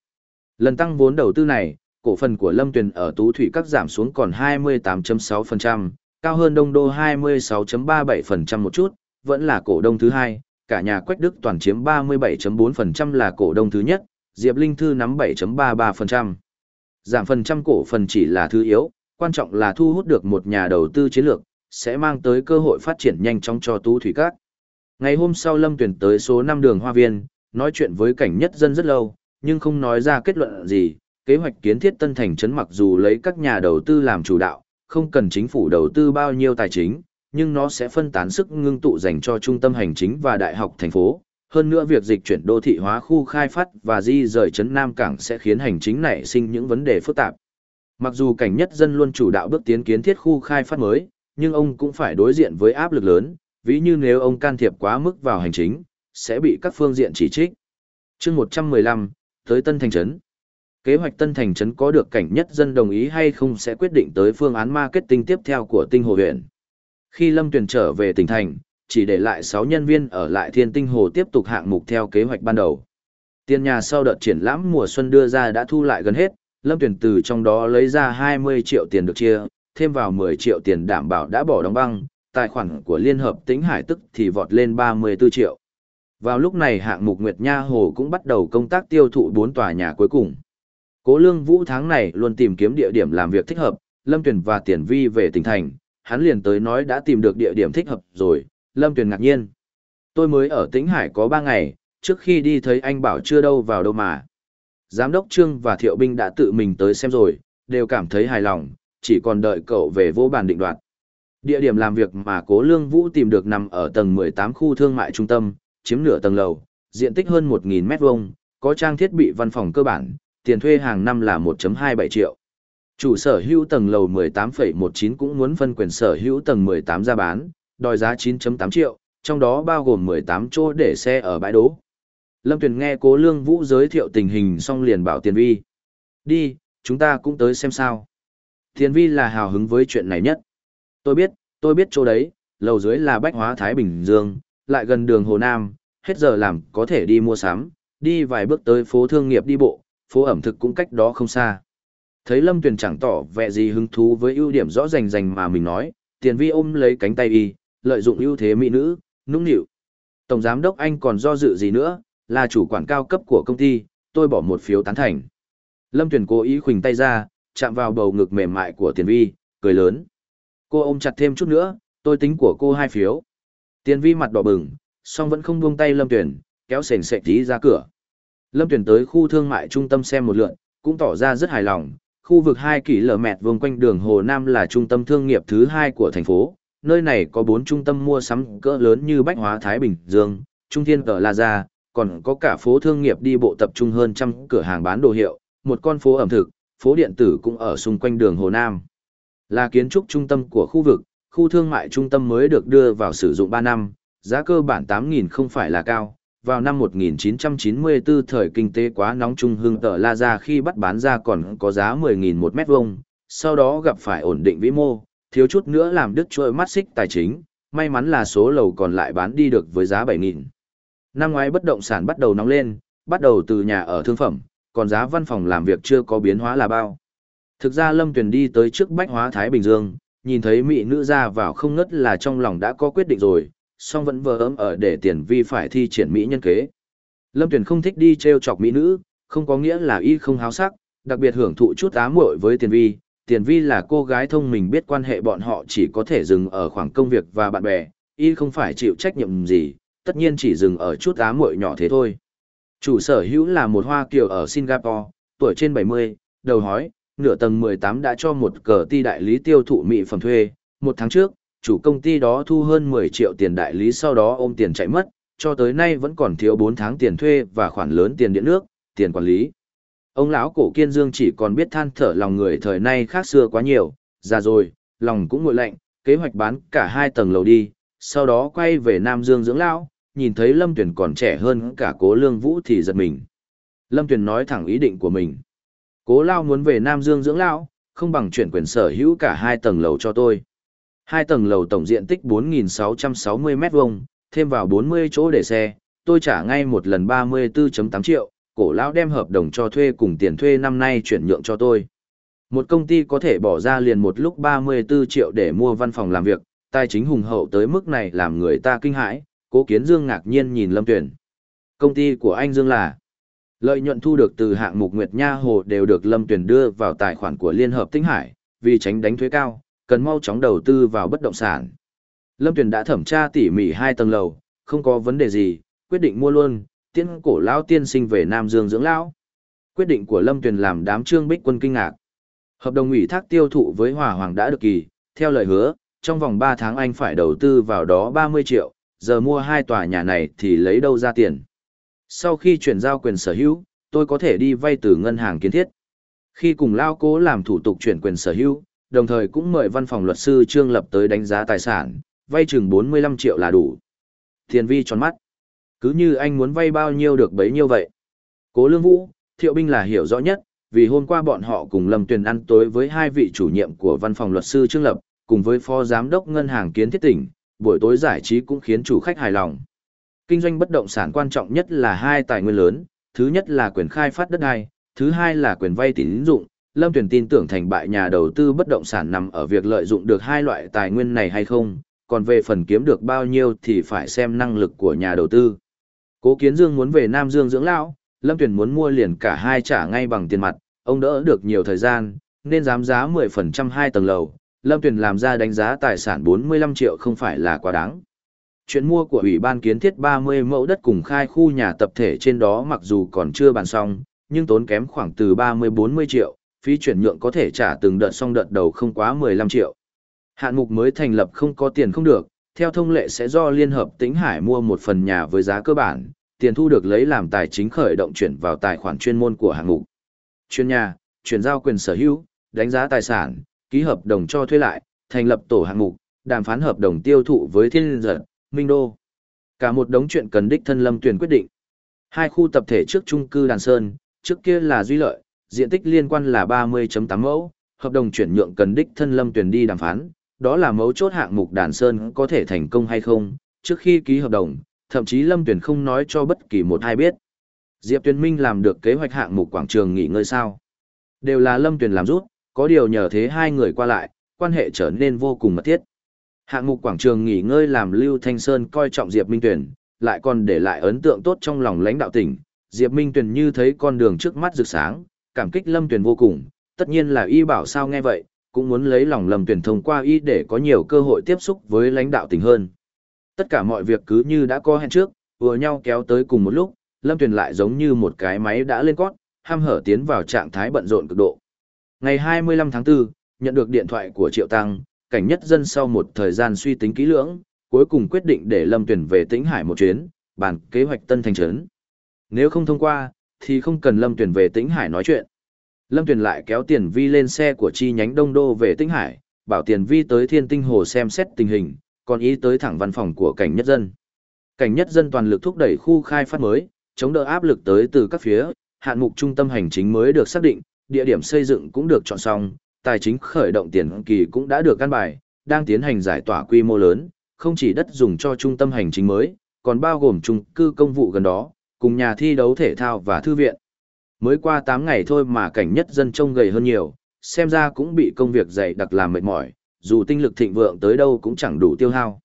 Lần tăng vốn đầu tư này, cổ phần của Lâm Tuyền ở Tú Thủy Các giảm xuống còn 28.6%, cao hơn Đông Đô 26.37% một chút, vẫn là cổ đông thứ hai, cả nhà Quách Đức toàn chiếm 37.4% là cổ đông thứ nhất, Diệp Linh Thư nắm 7.33%. Giảm phần trăm cổ phần chỉ là thứ yếu, quan trọng là thu hút được một nhà đầu tư chiến lược, sẽ mang tới cơ hội phát triển nhanh chóng cho Tú Thủy Các. Ngày hôm sau Lâm Tuyền tới số 5 đường Hoa Viên, nói chuyện với cảnh nhất dân rất lâu, nhưng không nói ra kết luận gì. Kế hoạch kiến thiết Tân Thành Trấn mặc dù lấy các nhà đầu tư làm chủ đạo, không cần chính phủ đầu tư bao nhiêu tài chính, nhưng nó sẽ phân tán sức ngưng tụ dành cho trung tâm hành chính và đại học thành phố. Hơn nữa việc dịch chuyển đô thị hóa khu khai phát và di rời trấn Nam Cảng sẽ khiến hành chính nảy sinh những vấn đề phức tạp. Mặc dù cảnh nhất dân luôn chủ đạo bước tiến kiến thiết khu khai phát mới, nhưng ông cũng phải đối diện với áp lực lớn, ví như nếu ông can thiệp quá mức vào hành chính, sẽ bị các phương diện chỉ trích. chương 115, tới Tân Thành Trấn. Kế hoạch Tân Thành Trấn có được cảnh nhất dân đồng ý hay không sẽ quyết định tới phương án marketing tiếp theo của tinh hồ huyện. Khi Lâm Tuyền trở về tỉnh thành, chỉ để lại 6 nhân viên ở lại thiên tinh hồ tiếp tục hạng mục theo kế hoạch ban đầu. Tiền nhà sau đợt triển lãm mùa xuân đưa ra đã thu lại gần hết, Lâm Tuyền từ trong đó lấy ra 20 triệu tiền được chia, thêm vào 10 triệu tiền đảm bảo đã bỏ đóng băng, tài khoản của Liên Hợp Tĩnh Hải tức thì vọt lên 34 triệu. Vào lúc này hạng mục Nguyệt Nha Hồ cũng bắt đầu công tác tiêu thụ bốn tòa nhà cuối cùng. Cố Lương Vũ tháng này luôn tìm kiếm địa điểm làm việc thích hợp, Lâm Tuyền và Tiền Vi về tỉnh thành, hắn liền tới nói đã tìm được địa điểm thích hợp rồi, Lâm Tuyền ngạc nhiên. Tôi mới ở Tĩnh Hải có 3 ngày, trước khi đi thấy anh bảo chưa đâu vào đâu mà. Giám đốc Trương và Thiệu Binh đã tự mình tới xem rồi, đều cảm thấy hài lòng, chỉ còn đợi cậu về vô bàn định đoạt. Địa điểm làm việc mà Cố Lương Vũ tìm được nằm ở tầng 18 khu thương mại trung tâm, chiếm nửa tầng lầu, diện tích hơn 1.000 mét vuông, có trang thiết bị văn phòng cơ bản, tiền thuê hàng năm là 1.27 triệu. Chủ sở hữu tầng lầu 18,19 cũng muốn phân quyền sở hữu tầng 18 ra bán, đòi giá 9.8 triệu, trong đó bao gồm 18 chỗ để xe ở bãi đỗ. Lâm Tuyền nghe Cố Lương Vũ giới thiệu tình hình xong liền bảo Tiền Vi. Đi, chúng ta cũng tới xem sao. Tiền Vi là hào hứng với chuyện này nhất. Tôi biết, tôi biết chỗ đấy, lầu dưới là Bách Hóa Thái Bình Dương, lại gần đường Hồ Nam, hết giờ làm có thể đi mua sắm, đi vài bước tới phố thương nghiệp đi bộ, phố ẩm thực cũng cách đó không xa. Thấy Lâm Tuyền chẳng tỏ vẻ gì hứng thú với ưu điểm rõ rành rành mà mình nói, tiền vi ôm lấy cánh tay y, lợi dụng ưu thế mỹ nữ, nũng nịu. Tổng giám đốc anh còn do dự gì nữa, là chủ quản cao cấp của công ty, tôi bỏ một phiếu tán thành. Lâm Tuyền cố ý khuỳnh tay ra, chạm vào bầu ngực mềm mại của tiền vi, cười lớn. Cô ôm chặt thêm chút nữa, tôi tính của cô hai phiếu. Tiền vi mặt đỏ bừng, song vẫn không buông tay Lâm Tuyền, kéo sền sệt tí ra cửa. Lâm Tuyền tới khu thương mại trung tâm xem một lượn, cũng tỏ ra rất hài lòng. Khu vực 2 kỷ lở mẹt vùng quanh đường Hồ Nam là trung tâm thương nghiệp thứ hai của thành phố. Nơi này có 4 trung tâm mua sắm cỡ lớn như Bách Hóa Thái Bình Dương, Trung Thiên Cờ La Gia, còn có cả phố thương nghiệp đi bộ tập trung hơn trăm cửa hàng bán đồ hiệu, một con phố ẩm thực, phố điện tử cũng ở xung quanh đường Hồ Nam. Là kiến trúc trung tâm của khu vực, khu thương mại trung tâm mới được đưa vào sử dụng 3 năm, giá cơ bản 8.000 không phải là cao. Vào năm 1994 thời kinh tế quá nóng trung hương tờ La Gia khi bắt bán ra còn có giá 10.000 một mét vuông, sau đó gặp phải ổn định vĩ mô, thiếu chút nữa làm đứt chuỗi mắt xích tài chính, may mắn là số lầu còn lại bán đi được với giá 7.000. Năm ngoái bất động sản bắt đầu nóng lên, bắt đầu từ nhà ở thương phẩm, còn giá văn phòng làm việc chưa có biến hóa là bao. Thực ra Lâm Tuyền đi tới trước Bách Hóa Thái Bình Dương, nhìn thấy mỹ nữ ra vào không ngất là trong lòng đã có quyết định rồi, song vẫn vờ ấm ở để tiền vi phải thi triển mỹ nhân kế. Lâm Tuyền không thích đi trêu chọc mỹ nữ, không có nghĩa là y không háo sắc, đặc biệt hưởng thụ chút ám muội với tiền vi. Tiền vi là cô gái thông minh biết quan hệ bọn họ chỉ có thể dừng ở khoảng công việc và bạn bè, y không phải chịu trách nhiệm gì, tất nhiên chỉ dừng ở chút ám muội nhỏ thế thôi. Chủ sở hữu là một hoa kiều ở Singapore, tuổi trên 70, đầu hói, nửa tầng 18 đã cho một cờ ti đại lý tiêu thụ mỹ phẩm thuê. Một tháng trước, chủ công ty đó thu hơn 10 triệu tiền đại lý sau đó ôm tiền chạy mất, cho tới nay vẫn còn thiếu 4 tháng tiền thuê và khoản lớn tiền điện nước, tiền quản lý. Ông lão cổ kiên dương chỉ còn biết than thở lòng người thời nay khác xưa quá nhiều, già rồi, lòng cũng nguội lạnh, kế hoạch bán cả hai tầng lầu đi, sau đó quay về Nam Dương dưỡng lão, nhìn thấy Lâm Tuyển còn trẻ hơn cả cố lương vũ thì giật mình. Lâm Tuyển nói thẳng ý định của mình. Cố lao muốn về Nam Dương dưỡng lão, không bằng chuyển quyền sở hữu cả hai tầng lầu cho tôi. Hai tầng lầu tổng diện tích 4.660 mét vuông, thêm vào 40 chỗ để xe, tôi trả ngay một lần 34.8 triệu, cổ lão đem hợp đồng cho thuê cùng tiền thuê năm nay chuyển nhượng cho tôi. Một công ty có thể bỏ ra liền một lúc 34 triệu để mua văn phòng làm việc, tài chính hùng hậu tới mức này làm người ta kinh hãi, cố kiến dương ngạc nhiên nhìn lâm tuyển. Công ty của anh Dương là Lợi nhuận thu được từ hạng mục Nguyệt Nha Hồ đều được Lâm Tuyền đưa vào tài khoản của Liên Hợp Tinh Hải, vì tránh đánh thuế cao, cần mau chóng đầu tư vào bất động sản. Lâm Tuyền đã thẩm tra tỉ mỉ hai tầng lầu, không có vấn đề gì, quyết định mua luôn, tiên cổ lão tiên sinh về Nam Dương dưỡng lão. Quyết định của Lâm Tuyền làm đám trương bích quân kinh ngạc. Hợp đồng ủy thác tiêu thụ với Hòa Hoàng đã được kỳ, theo lời hứa, trong vòng 3 tháng anh phải đầu tư vào đó 30 triệu, giờ mua hai tòa nhà này thì lấy đâu ra tiền. Sau khi chuyển giao quyền sở hữu, tôi có thể đi vay từ ngân hàng kiến thiết. Khi cùng Lao Cố làm thủ tục chuyển quyền sở hữu, đồng thời cũng mời văn phòng luật sư Trương Lập tới đánh giá tài sản, vay chừng 45 triệu là đủ. Thiền vi tròn mắt. Cứ như anh muốn vay bao nhiêu được bấy nhiêu vậy. Cố Lương Vũ, Thiệu Binh là hiểu rõ nhất, vì hôm qua bọn họ cùng Lâm Tuyền ăn tối với hai vị chủ nhiệm của văn phòng luật sư Trương Lập, cùng với phó giám đốc ngân hàng kiến thiết tỉnh, buổi tối giải trí cũng khiến chủ khách hài lòng. Kinh doanh bất động sản quan trọng nhất là hai tài nguyên lớn, thứ nhất là quyền khai phát đất đai, thứ hai là quyền vay tín dụng. Lâm Tuyền tin tưởng thành bại nhà đầu tư bất động sản nằm ở việc lợi dụng được hai loại tài nguyên này hay không, còn về phần kiếm được bao nhiêu thì phải xem năng lực của nhà đầu tư. Cố Kiến Dương muốn về Nam Dương dưỡng lão, Lâm Tuyền muốn mua liền cả hai trả ngay bằng tiền mặt, ông đỡ được nhiều thời gian, nên dám giá 10% hai tầng lầu. Lâm Tuyền làm ra đánh giá tài sản 45 triệu không phải là quá đáng chuyện mua của Ủy ban kiến thiết 30 mẫu đất cùng khai khu nhà tập thể trên đó mặc dù còn chưa bàn xong, nhưng tốn kém khoảng từ 30-40 triệu, phí chuyển nhượng có thể trả từng đợt xong đợt đầu không quá 15 triệu. Hạn mục mới thành lập không có tiền không được, theo thông lệ sẽ do Liên Hợp Tĩnh Hải mua một phần nhà với giá cơ bản, tiền thu được lấy làm tài chính khởi động chuyển vào tài khoản chuyên môn của hạng mục. Chuyên nhà, chuyển giao quyền sở hữu, đánh giá tài sản, ký hợp đồng cho thuê lại, thành lập tổ hạng mục, đàm phán hợp đồng tiêu thụ với thiên giật, Minh Đô. Cả một đống chuyện cần đích thân Lâm Tuyền quyết định. Hai khu tập thể trước trung cư Đàn Sơn, trước kia là Duy Lợi, diện tích liên quan là 30.8 mẫu, hợp đồng chuyển nhượng cần đích thân Lâm Tuyền đi đàm phán, đó là mấu chốt hạng mục Đàn Sơn có thể thành công hay không, trước khi ký hợp đồng, thậm chí Lâm Tuyền không nói cho bất kỳ một ai biết. Diệp Tuyền Minh làm được kế hoạch hạng mục quảng trường nghỉ ngơi sao? Đều là Lâm Tuyền làm rút, có điều nhờ thế hai người qua lại, quan hệ trở nên vô cùng mật thiết. Hạng mục quảng trường nghỉ ngơi làm Lưu Thanh Sơn coi trọng Diệp Minh Tuyền, lại còn để lại ấn tượng tốt trong lòng lãnh đạo tỉnh. Diệp Minh Tuyền như thấy con đường trước mắt rực sáng, cảm kích Lâm tuyền vô cùng, tất nhiên là y bảo sao nghe vậy, cũng muốn lấy lòng Lâm Tuyển thông qua y để có nhiều cơ hội tiếp xúc với lãnh đạo tỉnh hơn. Tất cả mọi việc cứ như đã có hẹn trước, vừa nhau kéo tới cùng một lúc, Lâm Tuyển lại giống như một cái máy đã lên cót, ham hở tiến vào trạng thái bận rộn cực độ. Ngày 25 tháng 4, nhận được điện thoại của Triệu Tăng, cảnh nhất dân sau một thời gian suy tính kỹ lưỡng, cuối cùng quyết định để Lâm Tuyển về Tĩnh Hải một chuyến, bàn kế hoạch tân thành trấn. Nếu không thông qua, thì không cần Lâm Tuyền về Tĩnh Hải nói chuyện. Lâm Tuyền lại kéo Tiền Vi lên xe của chi nhánh Đông Đô về Tĩnh Hải, bảo Tiền Vi tới Thiên Tinh Hồ xem xét tình hình, còn ý tới thẳng văn phòng của cảnh nhất dân. Cảnh nhất dân toàn lực thúc đẩy khu khai phát mới, chống đỡ áp lực tới từ các phía, hạn mục trung tâm hành chính mới được xác định, địa điểm xây dựng cũng được chọn xong, tài chính khởi động tiền kỳ cũng đã được căn bài, đang tiến hành giải tỏa quy mô lớn, không chỉ đất dùng cho trung tâm hành chính mới, còn bao gồm trung cư công vụ gần đó, cùng nhà thi đấu thể thao và thư viện. Mới qua 8 ngày thôi mà cảnh nhất dân trông gầy hơn nhiều, xem ra cũng bị công việc dày đặc làm mệt mỏi, dù tinh lực thịnh vượng tới đâu cũng chẳng đủ tiêu hao.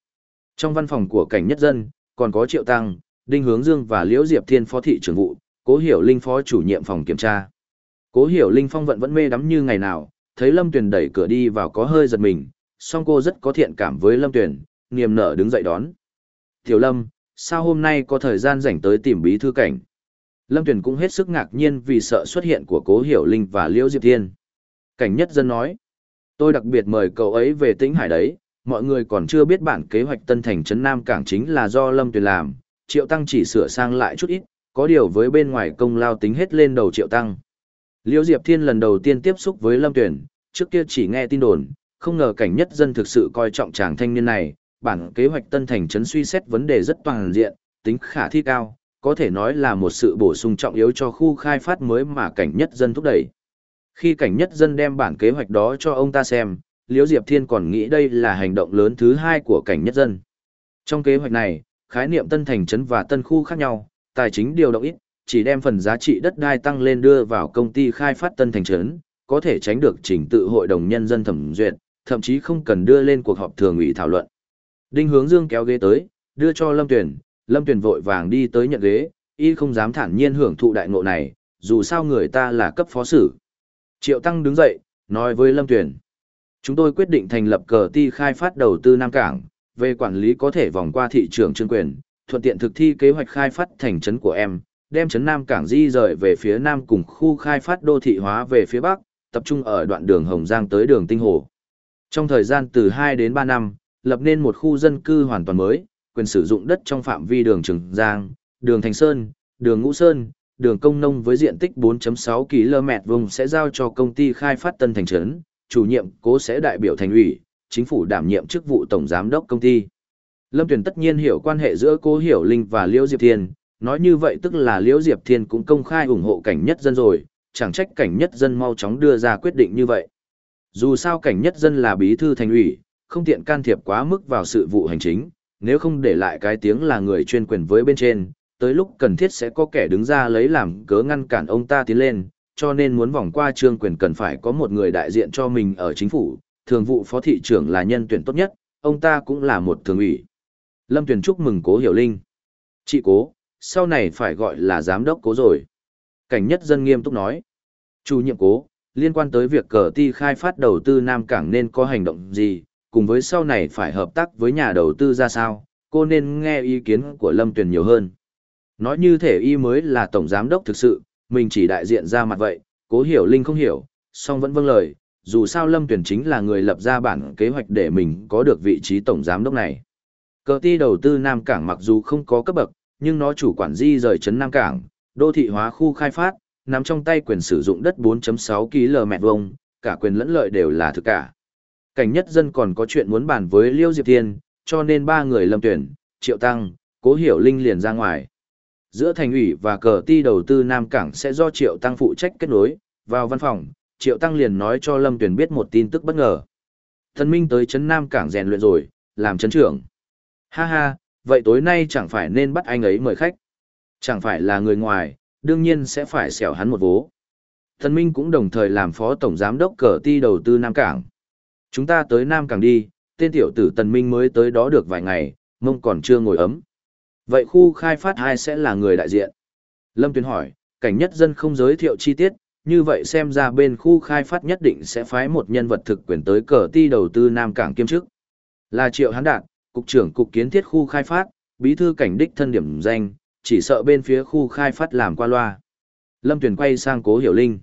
Trong văn phòng của cảnh nhất dân, còn có Triệu Tăng, Đinh Hướng Dương và Liễu Diệp Thiên phó thị trưởng vụ, Cố Hiểu Linh phó chủ nhiệm phòng kiểm tra. Cố Hiểu Linh phong vận vẫn mê đắm như ngày nào, thấy Lâm Tuyền đẩy cửa đi vào có hơi giật mình, song cô rất có thiện cảm với Lâm Tuyền, niềm nở đứng dậy đón. Tiểu Lâm, sao hôm nay có thời gian rảnh tới tìm bí thư cảnh? Lâm Tuyền cũng hết sức ngạc nhiên vì sợ xuất hiện của Cố Hiểu Linh và Liễu Diệp Thiên. Cảnh nhất dân nói, tôi đặc biệt mời cậu ấy về tĩnh hải đấy, mọi người còn chưa biết bản kế hoạch Tân Thành Trấn Nam Cảng chính là do Lâm Tuyền làm, Triệu Tăng chỉ sửa sang lại chút ít, có điều với bên ngoài công lao tính hết lên đầu Triệu Tăng. Liễu Diệp Thiên lần đầu tiên tiếp xúc với Lâm Tuyền, trước kia chỉ nghe tin đồn, không ngờ cảnh nhất dân thực sự coi trọng chàng thanh niên này, bản kế hoạch Tân Thành Trấn suy xét vấn đề rất toàn diện, tính khả thi cao, có thể nói là một sự bổ sung trọng yếu cho khu khai phát mới mà cảnh nhất dân thúc đẩy. Khi cảnh nhất dân đem bản kế hoạch đó cho ông ta xem, Liễu Diệp Thiên còn nghĩ đây là hành động lớn thứ hai của cảnh nhất dân. Trong kế hoạch này, khái niệm tân thành trấn và tân khu khác nhau, tài chính điều động ít, chỉ đem phần giá trị đất đai tăng lên đưa vào công ty khai phát tân thành trấn, có thể tránh được trình tự hội đồng nhân dân thẩm duyệt, thậm chí không cần đưa lên cuộc họp thường ủy thảo luận. Đinh Hướng Dương kéo ghế tới, đưa cho Lâm Tuyền. Lâm Tuyền vội vàng đi tới nhận ghế, y không dám thản nhiên hưởng thụ đại ngộ này, dù sao người ta là cấp phó sử. Triệu Tăng đứng dậy, nói với Lâm Tuyền: Chúng tôi quyết định thành lập cờ ti khai phát đầu tư Nam Cảng, về quản lý có thể vòng qua thị trường chứng quyền, thuận tiện thực thi kế hoạch khai phát thành trấn của em, đem trấn Nam Cảng di rời về phía Nam cùng khu khai phát đô thị hóa về phía Bắc, tập trung ở đoạn đường Hồng Giang tới đường Tinh Hồ. Trong thời gian từ 2 đến 3 năm, lập nên một khu dân cư hoàn toàn mới, quyền sử dụng đất trong phạm vi đường Trường Giang, đường Thành Sơn, đường Ngũ Sơn, đường công nông với diện tích 4.6 km vùng sẽ giao cho công ty khai phát tân thành trấn, chủ nhiệm cố sẽ đại biểu thành ủy, chính phủ đảm nhiệm chức vụ tổng giám đốc công ty. Lâm Tuyền tất nhiên hiểu quan hệ giữa Cố Hiểu Linh và Liễu Diệp Thiên, nói như vậy tức là Liễu Diệp Thiên cũng công khai ủng hộ cảnh nhất dân rồi, chẳng trách cảnh nhất dân mau chóng đưa ra quyết định như vậy. Dù sao cảnh nhất dân là bí thư thành ủy, không tiện can thiệp quá mức vào sự vụ hành chính, nếu không để lại cái tiếng là người chuyên quyền với bên trên, tới lúc cần thiết sẽ có kẻ đứng ra lấy làm cớ ngăn cản ông ta tiến lên, cho nên muốn vòng qua trương quyền cần phải có một người đại diện cho mình ở chính phủ, thường vụ phó thị trưởng là nhân tuyển tốt nhất, ông ta cũng là một thường ủy. Lâm Tuyền chúc mừng cố hiểu linh. Chị cố, sau này phải gọi là giám đốc cố rồi. Cảnh nhất dân nghiêm túc nói. Chủ nhiệm cố, liên quan tới việc cờ ti khai phát đầu tư Nam Cảng nên có hành động gì, cùng với sau này phải hợp tác với nhà đầu tư ra sao, cô nên nghe ý kiến của Lâm Tuyền nhiều hơn. Nói như thể y mới là tổng giám đốc thực sự, mình chỉ đại diện ra mặt vậy, cố hiểu Linh không hiểu, song vẫn vâng lời, dù sao Lâm Tuyền chính là người lập ra bản kế hoạch để mình có được vị trí tổng giám đốc này. Cờ ti đầu tư Nam Cảng mặc dù không có cấp bậc, nhưng nó chủ quản di rời trấn Nam Cảng, đô thị hóa khu khai phát, nằm trong tay quyền sử dụng đất 4.6 km vuông, cả quyền lẫn lợi đều là thực cả. Cảnh nhất dân còn có chuyện muốn bàn với Liêu Diệp Thiên, cho nên ba người Lâm Tuyển, Triệu Tăng, Cố Hiểu Linh liền ra ngoài. Giữa thành ủy và cờ ti đầu tư Nam Cảng sẽ do Triệu Tăng phụ trách kết nối, vào văn phòng, Triệu Tăng liền nói cho Lâm Tuyền biết một tin tức bất ngờ. Thần Minh tới Trấn Nam Cảng rèn luyện rồi, làm chấn trưởng. Ha ha, vậy tối nay chẳng phải nên bắt anh ấy mời khách. Chẳng phải là người ngoài, đương nhiên sẽ phải xẻo hắn một vố. Thần Minh cũng đồng thời làm phó tổng giám đốc cờ ti đầu tư Nam Cảng. Chúng ta tới Nam Cảng đi, tên tiểu tử Tần Minh mới tới đó được vài ngày, mông còn chưa ngồi ấm. Vậy khu khai phát hai sẽ là người đại diện? Lâm Tuyền hỏi, cảnh nhất dân không giới thiệu chi tiết, như vậy xem ra bên khu khai phát nhất định sẽ phái một nhân vật thực quyền tới cờ ti đầu tư Nam Cảng kiêm chức. Là Triệu Hán Đạt, Cục trưởng Cục Kiến thiết khu khai phát, bí thư cảnh đích thân điểm danh, chỉ sợ bên phía khu khai phát làm qua loa. Lâm Tuyền quay sang cố hiểu linh.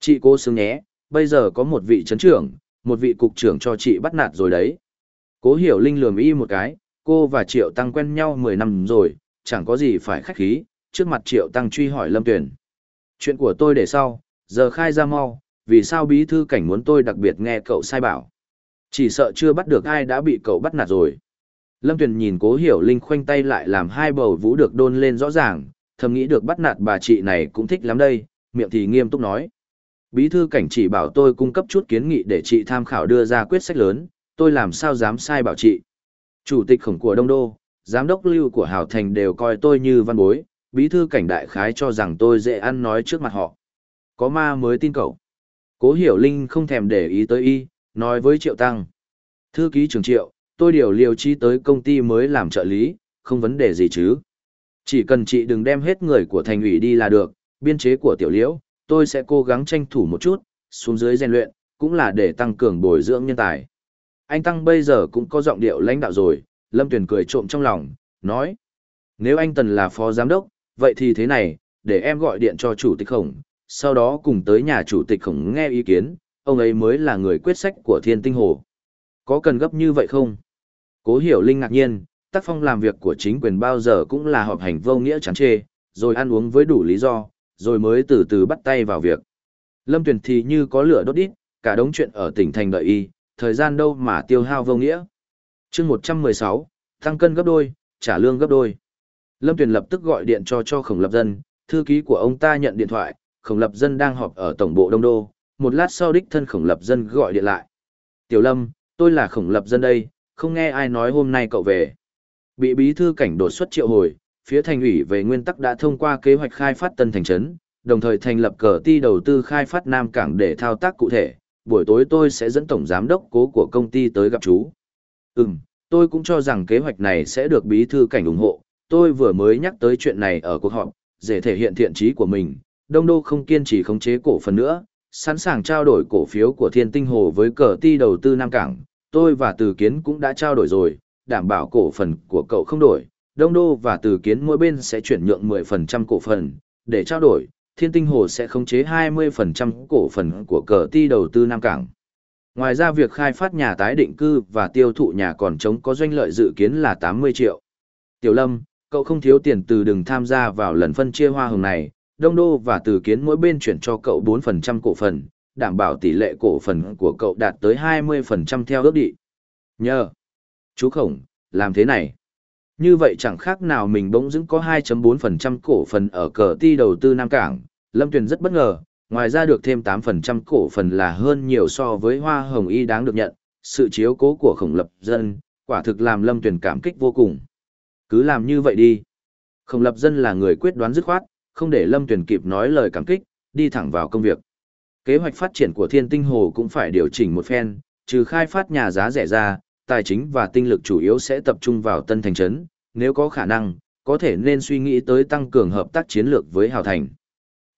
Chị cố xứng nhé, bây giờ có một vị chấn trưởng, một vị cục trưởng cho chị bắt nạt rồi đấy. Cố hiểu linh lườm y một cái, cô và Triệu Tăng quen nhau 10 năm rồi, chẳng có gì phải khách khí, trước mặt Triệu Tăng truy hỏi Lâm Tuyền. Chuyện của tôi để sau, giờ khai ra mau, vì sao bí thư cảnh muốn tôi đặc biệt nghe cậu sai bảo. Chỉ sợ chưa bắt được ai đã bị cậu bắt nạt rồi. Lâm Tuyền nhìn cố hiểu linh khoanh tay lại làm hai bầu vũ được đôn lên rõ ràng, thầm nghĩ được bắt nạt bà chị này cũng thích lắm đây, miệng thì nghiêm túc nói. Bí thư cảnh chỉ bảo tôi cung cấp chút kiến nghị để chị tham khảo đưa ra quyết sách lớn, tôi làm sao dám sai bảo chị. Chủ tịch khổng của Đông Đô, giám đốc lưu của Hảo Thành đều coi tôi như văn bối, bí thư cảnh đại khái cho rằng tôi dễ ăn nói trước mặt họ. Có ma mới tin cậu. Cố hiểu Linh không thèm để ý tới y, nói với Triệu Tăng. Thư ký trường Triệu, tôi điều liều chi tới công ty mới làm trợ lý, không vấn đề gì chứ. Chỉ cần chị đừng đem hết người của thành ủy đi là được, biên chế của tiểu liễu, tôi sẽ cố gắng tranh thủ một chút, xuống dưới rèn luyện, cũng là để tăng cường bồi dưỡng nhân tài. Anh Tăng bây giờ cũng có giọng điệu lãnh đạo rồi, Lâm Tuyền cười trộm trong lòng, nói. Nếu anh Tần là phó giám đốc, vậy thì thế này, để em gọi điện cho chủ tịch khổng, sau đó cùng tới nhà chủ tịch khổng nghe ý kiến, ông ấy mới là người quyết sách của thiên tinh hồ. Có cần gấp như vậy không? Cố hiểu Linh ngạc nhiên, tác phong làm việc của chính quyền bao giờ cũng là họp hành vô nghĩa chán chê, rồi ăn uống với đủ lý do, rồi mới từ từ bắt tay vào việc. Lâm Tuyền thì như có lửa đốt đít, cả đống chuyện ở tỉnh thành đợi y, thời gian đâu mà tiêu hao vô nghĩa. chương 116, tăng cân gấp đôi, trả lương gấp đôi. Lâm Tuyền lập tức gọi điện cho cho khổng lập dân, thư ký của ông ta nhận điện thoại, khổng lập dân đang họp ở tổng bộ Đông Đô, một lát sau đích thân khổng lập dân gọi điện lại. Tiểu Lâm, tôi là khổng lập dân đây, không nghe ai nói hôm nay cậu về. Bị bí thư cảnh đột xuất triệu hồi, phía thành ủy về nguyên tắc đã thông qua kế hoạch khai phát tân thành trấn, đồng thời thành lập cờ ti đầu tư khai phát Nam Cảng để thao tác cụ thể. Buổi tối tôi sẽ dẫn tổng giám đốc cố của công ty tới gặp chú. Ừm, tôi cũng cho rằng kế hoạch này sẽ được bí thư cảnh ủng hộ. Tôi vừa mới nhắc tới chuyện này ở cuộc họp, để thể hiện thiện trí của mình. Đông Đô không kiên trì khống chế cổ phần nữa, sẵn sàng trao đổi cổ phiếu của Thiên Tinh Hồ với cờ ti đầu tư Nam Cảng. Tôi và Từ Kiến cũng đã trao đổi rồi, đảm bảo cổ phần của cậu không đổi, Đông Đô và Từ Kiến mỗi bên sẽ chuyển nhượng 10% cổ phần, để trao đổi, Thiên Tinh Hồ sẽ khống chế 20% cổ phần của cờ ti đầu tư Nam Cảng. Ngoài ra việc khai phát nhà tái định cư và tiêu thụ nhà còn trống có doanh lợi dự kiến là 80 triệu. Tiểu Lâm, cậu không thiếu tiền từ đừng tham gia vào lần phân chia hoa hồng này, Đông Đô và Từ Kiến mỗi bên chuyển cho cậu 4% cổ phần, đảm bảo tỷ lệ cổ phần của cậu đạt tới 20% theo ước định. Nhờ. Chú Khổng, làm thế này. Như vậy chẳng khác nào mình bỗng dưng có 2.4% cổ phần ở cờ ti đầu tư Nam Cảng, Lâm Tuyền rất bất ngờ, ngoài ra được thêm 8% cổ phần là hơn nhiều so với hoa hồng y đáng được nhận, sự chiếu cố của khổng lập dân, quả thực làm Lâm Tuyền cảm kích vô cùng. Cứ làm như vậy đi. Khổng lập dân là người quyết đoán dứt khoát, không để Lâm Tuyền kịp nói lời cảm kích, đi thẳng vào công việc. Kế hoạch phát triển của Thiên Tinh Hồ cũng phải điều chỉnh một phen, trừ khai phát nhà giá rẻ ra, tài chính và tinh lực chủ yếu sẽ tập trung vào tân thành trấn, nếu có khả năng, có thể nên suy nghĩ tới tăng cường hợp tác chiến lược với Hào Thành.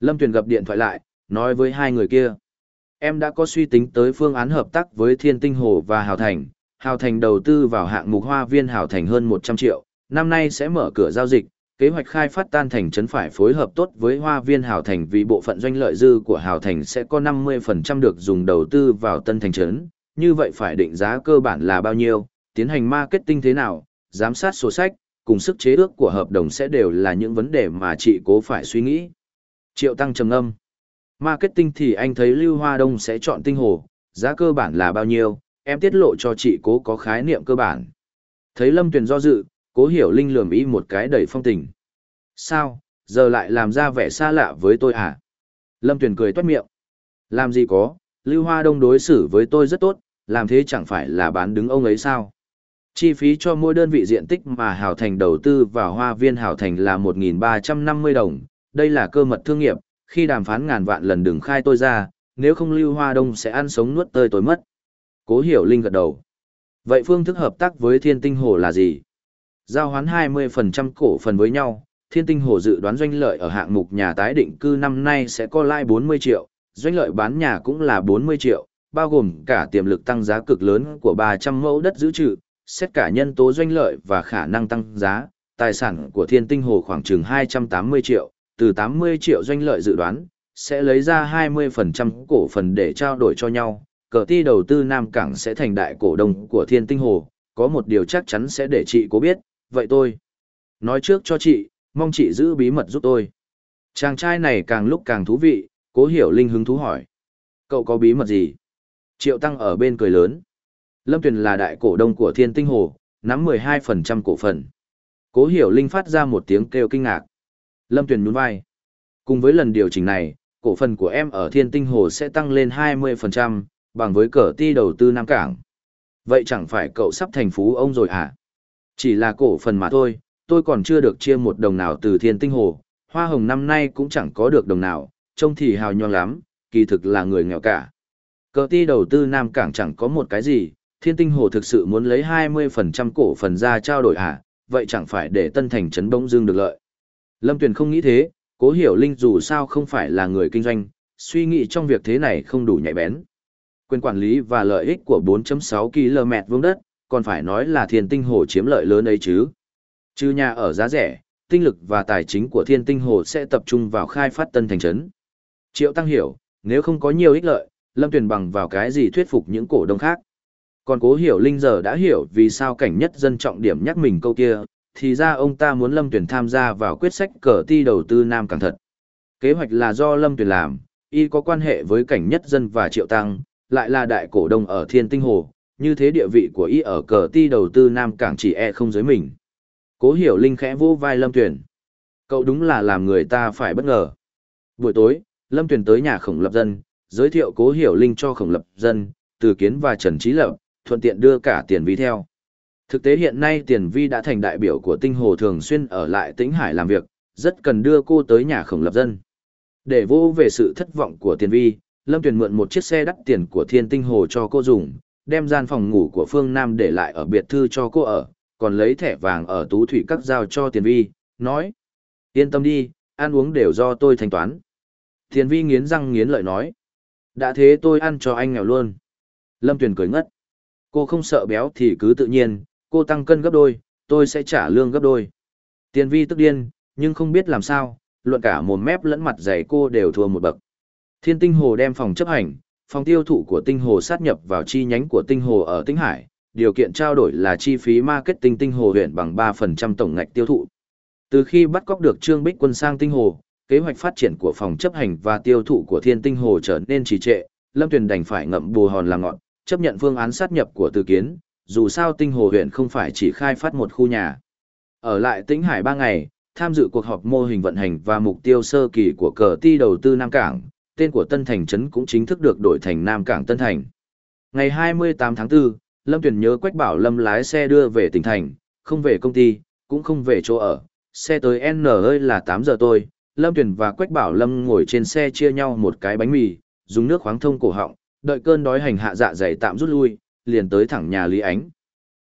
Lâm Tuyền gặp điện thoại lại, nói với hai người kia. Em đã có suy tính tới phương án hợp tác với Thiên Tinh Hồ và Hào Thành. Hào Thành đầu tư vào hạng mục hoa viên Hào Thành hơn 100 triệu, năm nay sẽ mở cửa giao dịch. Kế hoạch khai phát tan thành trấn phải phối hợp tốt với hoa viên Hào Thành vì bộ phận doanh lợi dư của Hào Thành sẽ có 50% được dùng đầu tư vào tân thành trấn, như vậy phải định giá cơ bản là bao nhiêu, tiến hành marketing thế nào, giám sát sổ sách, cùng sức chế ước của hợp đồng sẽ đều là những vấn đề mà chị cố phải suy nghĩ. Triệu Tăng trầm âm. Marketing thì anh thấy Lưu Hoa Đông sẽ chọn tinh hồ, giá cơ bản là bao nhiêu, em tiết lộ cho chị cố có khái niệm cơ bản. Thấy Lâm Tuyền do dự, cố hiểu Linh lườm ý một cái đầy phong tình. Sao, giờ lại làm ra vẻ xa lạ với tôi à? Lâm Tuyền cười toát miệng. Làm gì có, Lưu Hoa Đông đối xử với tôi rất tốt, làm thế chẳng phải là bán đứng ông ấy sao? Chi phí cho mỗi đơn vị diện tích mà Hảo Thành đầu tư vào hoa viên Hảo Thành là 1.350 đồng, đây là cơ mật thương nghiệp, khi đàm phán ngàn vạn lần đừng khai tôi ra, nếu không Lưu Hoa Đông sẽ ăn sống nuốt tơi tối mất. Cố hiểu Linh gật đầu. Vậy phương thức hợp tác với Thiên Tinh Hồ là gì? Giao hoán 20% cổ phần với nhau, Thiên Tinh Hồ dự đoán doanh lợi ở hạng mục nhà tái định cư năm nay sẽ có lãi 40 triệu, doanh lợi bán nhà cũng là 40 triệu, bao gồm cả tiềm lực tăng giá cực lớn của 300 mẫu đất giữ trữ, xét cả nhân tố doanh lợi và khả năng tăng giá, tài sản của thiên tinh hồ khoảng chừng 280 triệu, từ 80 triệu doanh lợi dự đoán, sẽ lấy ra 20% cổ phần để trao đổi cho nhau, cờ ti đầu tư Nam Cảng sẽ thành đại cổ đông của Thiên Tinh Hồ, có một điều chắc chắn sẽ để chị cố biết, vậy tôi. Nói trước cho chị, mong chị giữ bí mật giúp tôi. Chàng trai này càng lúc càng thú vị, cố hiểu linh hứng thú hỏi. Cậu có bí mật gì? Triệu Tăng ở bên cười lớn. Lâm Tuyền là đại cổ đông của Thiên Tinh Hồ, nắm 12% cổ phần. Cố hiểu linh phát ra một tiếng kêu kinh ngạc. Lâm Tuyền nhún vai. Cùng với lần điều chỉnh này, cổ phần của em ở Thiên Tinh Hồ sẽ tăng lên 20%, bằng với cờ ti đầu tư Nam Cảng. Vậy chẳng phải cậu sắp thành phú ông rồi à? Chỉ là cổ phần mà thôi, tôi còn chưa được chia một đồng nào từ Thiên Tinh Hồ, hoa hồng năm nay cũng chẳng có được đồng nào, trông thì hào nhoang lắm, kỳ thực là người nghèo cả. Cờ ti đầu tư Nam Cảng chẳng có một cái gì, Thiên Tinh Hồ thực sự muốn lấy 20% cổ phần ra trao đổi à, vậy chẳng phải để Tân Thành trấn bỗng Dương được lợi. Lâm Tuyền không nghĩ thế, cố hiểu Linh dù sao không phải là người kinh doanh, suy nghĩ trong việc thế này không đủ nhạy bén. Quyền quản lý và lợi ích của 4.6 km vuông đất, còn phải nói là thiên tinh hồ chiếm lợi lớn ấy chứ. Chứ nhà ở giá rẻ, tinh lực và tài chính của thiên tinh hồ sẽ tập trung vào khai phát tân thành trấn. Triệu Tăng hiểu, nếu không có nhiều ích lợi, Lâm Tuyền bằng vào cái gì thuyết phục những cổ đông khác. Còn cố hiểu Linh giờ đã hiểu vì sao cảnh nhất dân trọng điểm nhắc mình câu kia, thì ra ông ta muốn Lâm Tuyền tham gia vào quyết sách cờ ti đầu tư Nam Càng thật. Kế hoạch là do Lâm Tuyền làm, y có quan hệ với cảnh nhất dân và Triệu Tăng, lại là đại cổ đông ở Thiên Tinh Hồ, như thế địa vị của y ở cờ ti đầu tư Nam Cảng chỉ e không giới mình. Cố hiểu Linh khẽ vỗ vai Lâm Tuyền. Cậu đúng là làm người ta phải bất ngờ. Buổi tối, Lâm Tuyền tới nhà khổng lập dân, giới thiệu cố hiểu Linh cho khổng lập dân, từ kiến và Trần Trí Lập, thuận tiện đưa cả tiền vi theo. Thực tế hiện nay tiền vi đã thành đại biểu của tinh hồ thường xuyên ở lại tĩnh hải làm việc, rất cần đưa cô tới nhà khổng lập dân. Để vô về sự thất vọng của tiền vi, Lâm Tuyền mượn một chiếc xe đắt tiền của thiên tinh hồ cho cô dùng, đem gian phòng ngủ của Phương Nam để lại ở biệt thư cho cô ở, còn lấy thẻ vàng ở tú thủy các giao cho tiền vi, nói. Yên tâm đi, ăn uống đều do tôi thanh toán. Tiền vi nghiến răng nghiến lợi nói. Đã thế tôi ăn cho anh nghèo luôn. Lâm Tuyền cười ngất. Cô không sợ béo thì cứ tự nhiên, cô tăng cân gấp đôi, tôi sẽ trả lương gấp đôi. Tiền vi tức điên, nhưng không biết làm sao, luận cả mồm mép lẫn mặt dày cô đều thua một bậc. Thiên Tinh Hồ đem phòng chấp hành, phòng tiêu thụ của Tinh Hồ sát nhập vào chi nhánh của Tinh Hồ ở Tinh Hải, điều kiện trao đổi là chi phí marketing Tinh Hồ huyện bằng 3% tổng ngạch tiêu thụ. Từ khi bắt cóc được Trương Bích Quân sang Tinh Hồ, kế hoạch phát triển của phòng chấp hành và tiêu thụ của Thiên Tinh Hồ trở nên trì trệ, Lâm Tuyền đành phải ngậm bù hòn làm ngọn, chấp nhận phương án sát nhập của Từ Kiến, dù sao Tinh Hồ huyện không phải chỉ khai phát một khu nhà. Ở lại Tĩnh Hải 3 ngày, tham dự cuộc họp mô hình vận hành và mục tiêu sơ kỳ của cờ ti đầu tư Nam Cảng, tên của Tân Thành Trấn cũng chính thức được đổi thành Nam Cảng Tân Thành. Ngày 28 tháng 4, Lâm Tuyền nhớ Quách Bảo Lâm lái xe đưa về tỉnh thành, không về công ty, cũng không về chỗ ở. Xe tới N ơi là 8 giờ tôi, Lâm Tuyền và Quách Bảo Lâm ngồi trên xe chia nhau một cái bánh mì, dùng nước khoáng thông cổ họng, đợi cơn đói hành hạ dạ dày tạm rút lui, liền tới thẳng nhà Lý Ánh.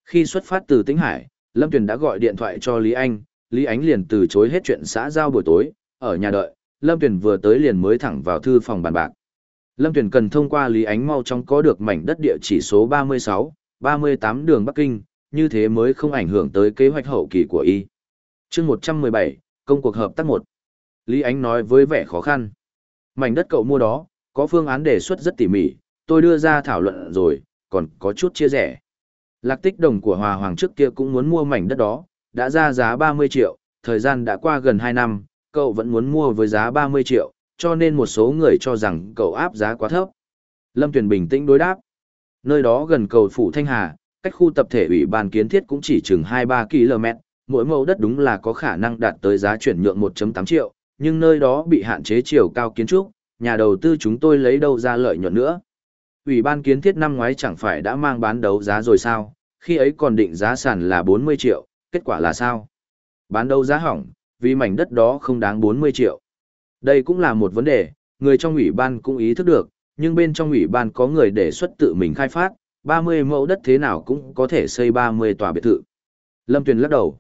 Khi xuất phát từ Tĩnh Hải, Lâm Tuyền đã gọi điện thoại cho Lý Anh, Lý Ánh liền từ chối hết chuyện xã giao buổi tối, ở nhà đợi, Lâm Tuyền vừa tới liền mới thẳng vào thư phòng bàn bạc. Lâm Tuyền cần thông qua Lý Ánh mau chóng có được mảnh đất địa chỉ số 36, 38 đường Bắc Kinh, như thế mới không ảnh hưởng tới kế hoạch hậu kỳ của y. chương 117, công cuộc hợp tác 1. Lý Ánh nói với vẻ khó khăn. Mảnh đất cậu mua đó, có phương án đề xuất rất tỉ mỉ, tôi đưa ra thảo luận rồi, còn có chút chia rẻ. Lạc tích đồng của Hòa Hoàng trước kia cũng muốn mua mảnh đất đó, đã ra giá 30 triệu, thời gian đã qua gần 2 năm, cậu vẫn muốn mua với giá 30 triệu, cho nên một số người cho rằng cậu áp giá quá thấp. Lâm Tuyền bình tĩnh đối đáp. Nơi đó gần cầu Phủ Thanh Hà, cách khu tập thể ủy ban kiến thiết cũng chỉ chừng 2-3 km, mỗi mẫu đất đúng là có khả năng đạt tới giá chuyển nhượng 1.8 triệu, nhưng nơi đó bị hạn chế chiều cao kiến trúc, nhà đầu tư chúng tôi lấy đâu ra lợi nhuận nữa. Ủy ban kiến thiết năm ngoái chẳng phải đã mang bán đấu giá rồi sao, khi ấy còn định giá sàn là 40 triệu, kết quả là sao? Bán đấu giá hỏng, vì mảnh đất đó không đáng 40 triệu. Đây cũng là một vấn đề, người trong ủy ban cũng ý thức được, nhưng bên trong ủy ban có người đề xuất tự mình khai phát, 30 mẫu đất thế nào cũng có thể xây 30 tòa biệt thự. Lâm Tuyền lắc đầu.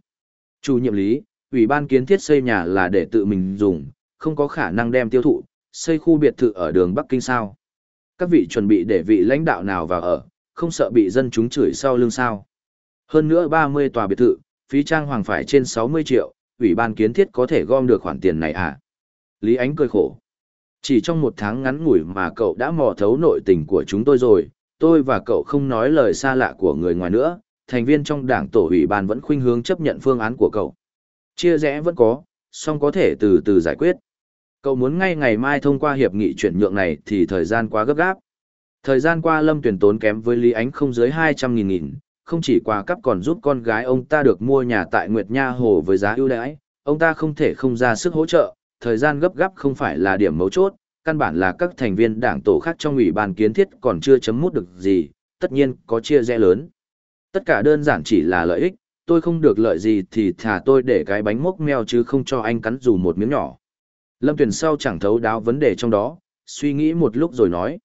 Chủ nhiệm lý, ủy ban kiến thiết xây nhà là để tự mình dùng, không có khả năng đem tiêu thụ, xây khu biệt thự ở đường Bắc Kinh sao. Các vị chuẩn bị để vị lãnh đạo nào vào ở, không sợ bị dân chúng chửi sau lưng sao. Hơn nữa 30 tòa biệt thự, phí trang hoàng phải trên 60 triệu, ủy ban kiến thiết có thể gom được khoản tiền này à? Lý Ánh cười khổ. Chỉ trong một tháng ngắn ngủi mà cậu đã mò thấu nội tình của chúng tôi rồi, tôi và cậu không nói lời xa lạ của người ngoài nữa, thành viên trong đảng tổ ủy ban vẫn khuynh hướng chấp nhận phương án của cậu. Chia rẽ vẫn có, song có thể từ từ giải quyết. Cậu muốn ngay ngày mai thông qua hiệp nghị chuyển nhượng này thì thời gian quá gấp gáp. Thời gian qua Lâm Tuyển tốn kém với Lý Ánh không dưới 200.000 nghìn, không chỉ quà cắp còn giúp con gái ông ta được mua nhà tại Nguyệt Nha Hồ với giá ưu đãi, ông ta không thể không ra sức hỗ trợ, thời gian gấp gáp không phải là điểm mấu chốt, căn bản là các thành viên đảng tổ khác trong ủy ban kiến thiết còn chưa chấm mút được gì, tất nhiên có chia rẽ lớn. Tất cả đơn giản chỉ là lợi ích, tôi không được lợi gì thì thả tôi để cái bánh mốc meo chứ không cho anh cắn dù một miếng nhỏ. Lâm Tuyền sau chẳng thấu đáo vấn đề trong đó, suy nghĩ một lúc rồi nói.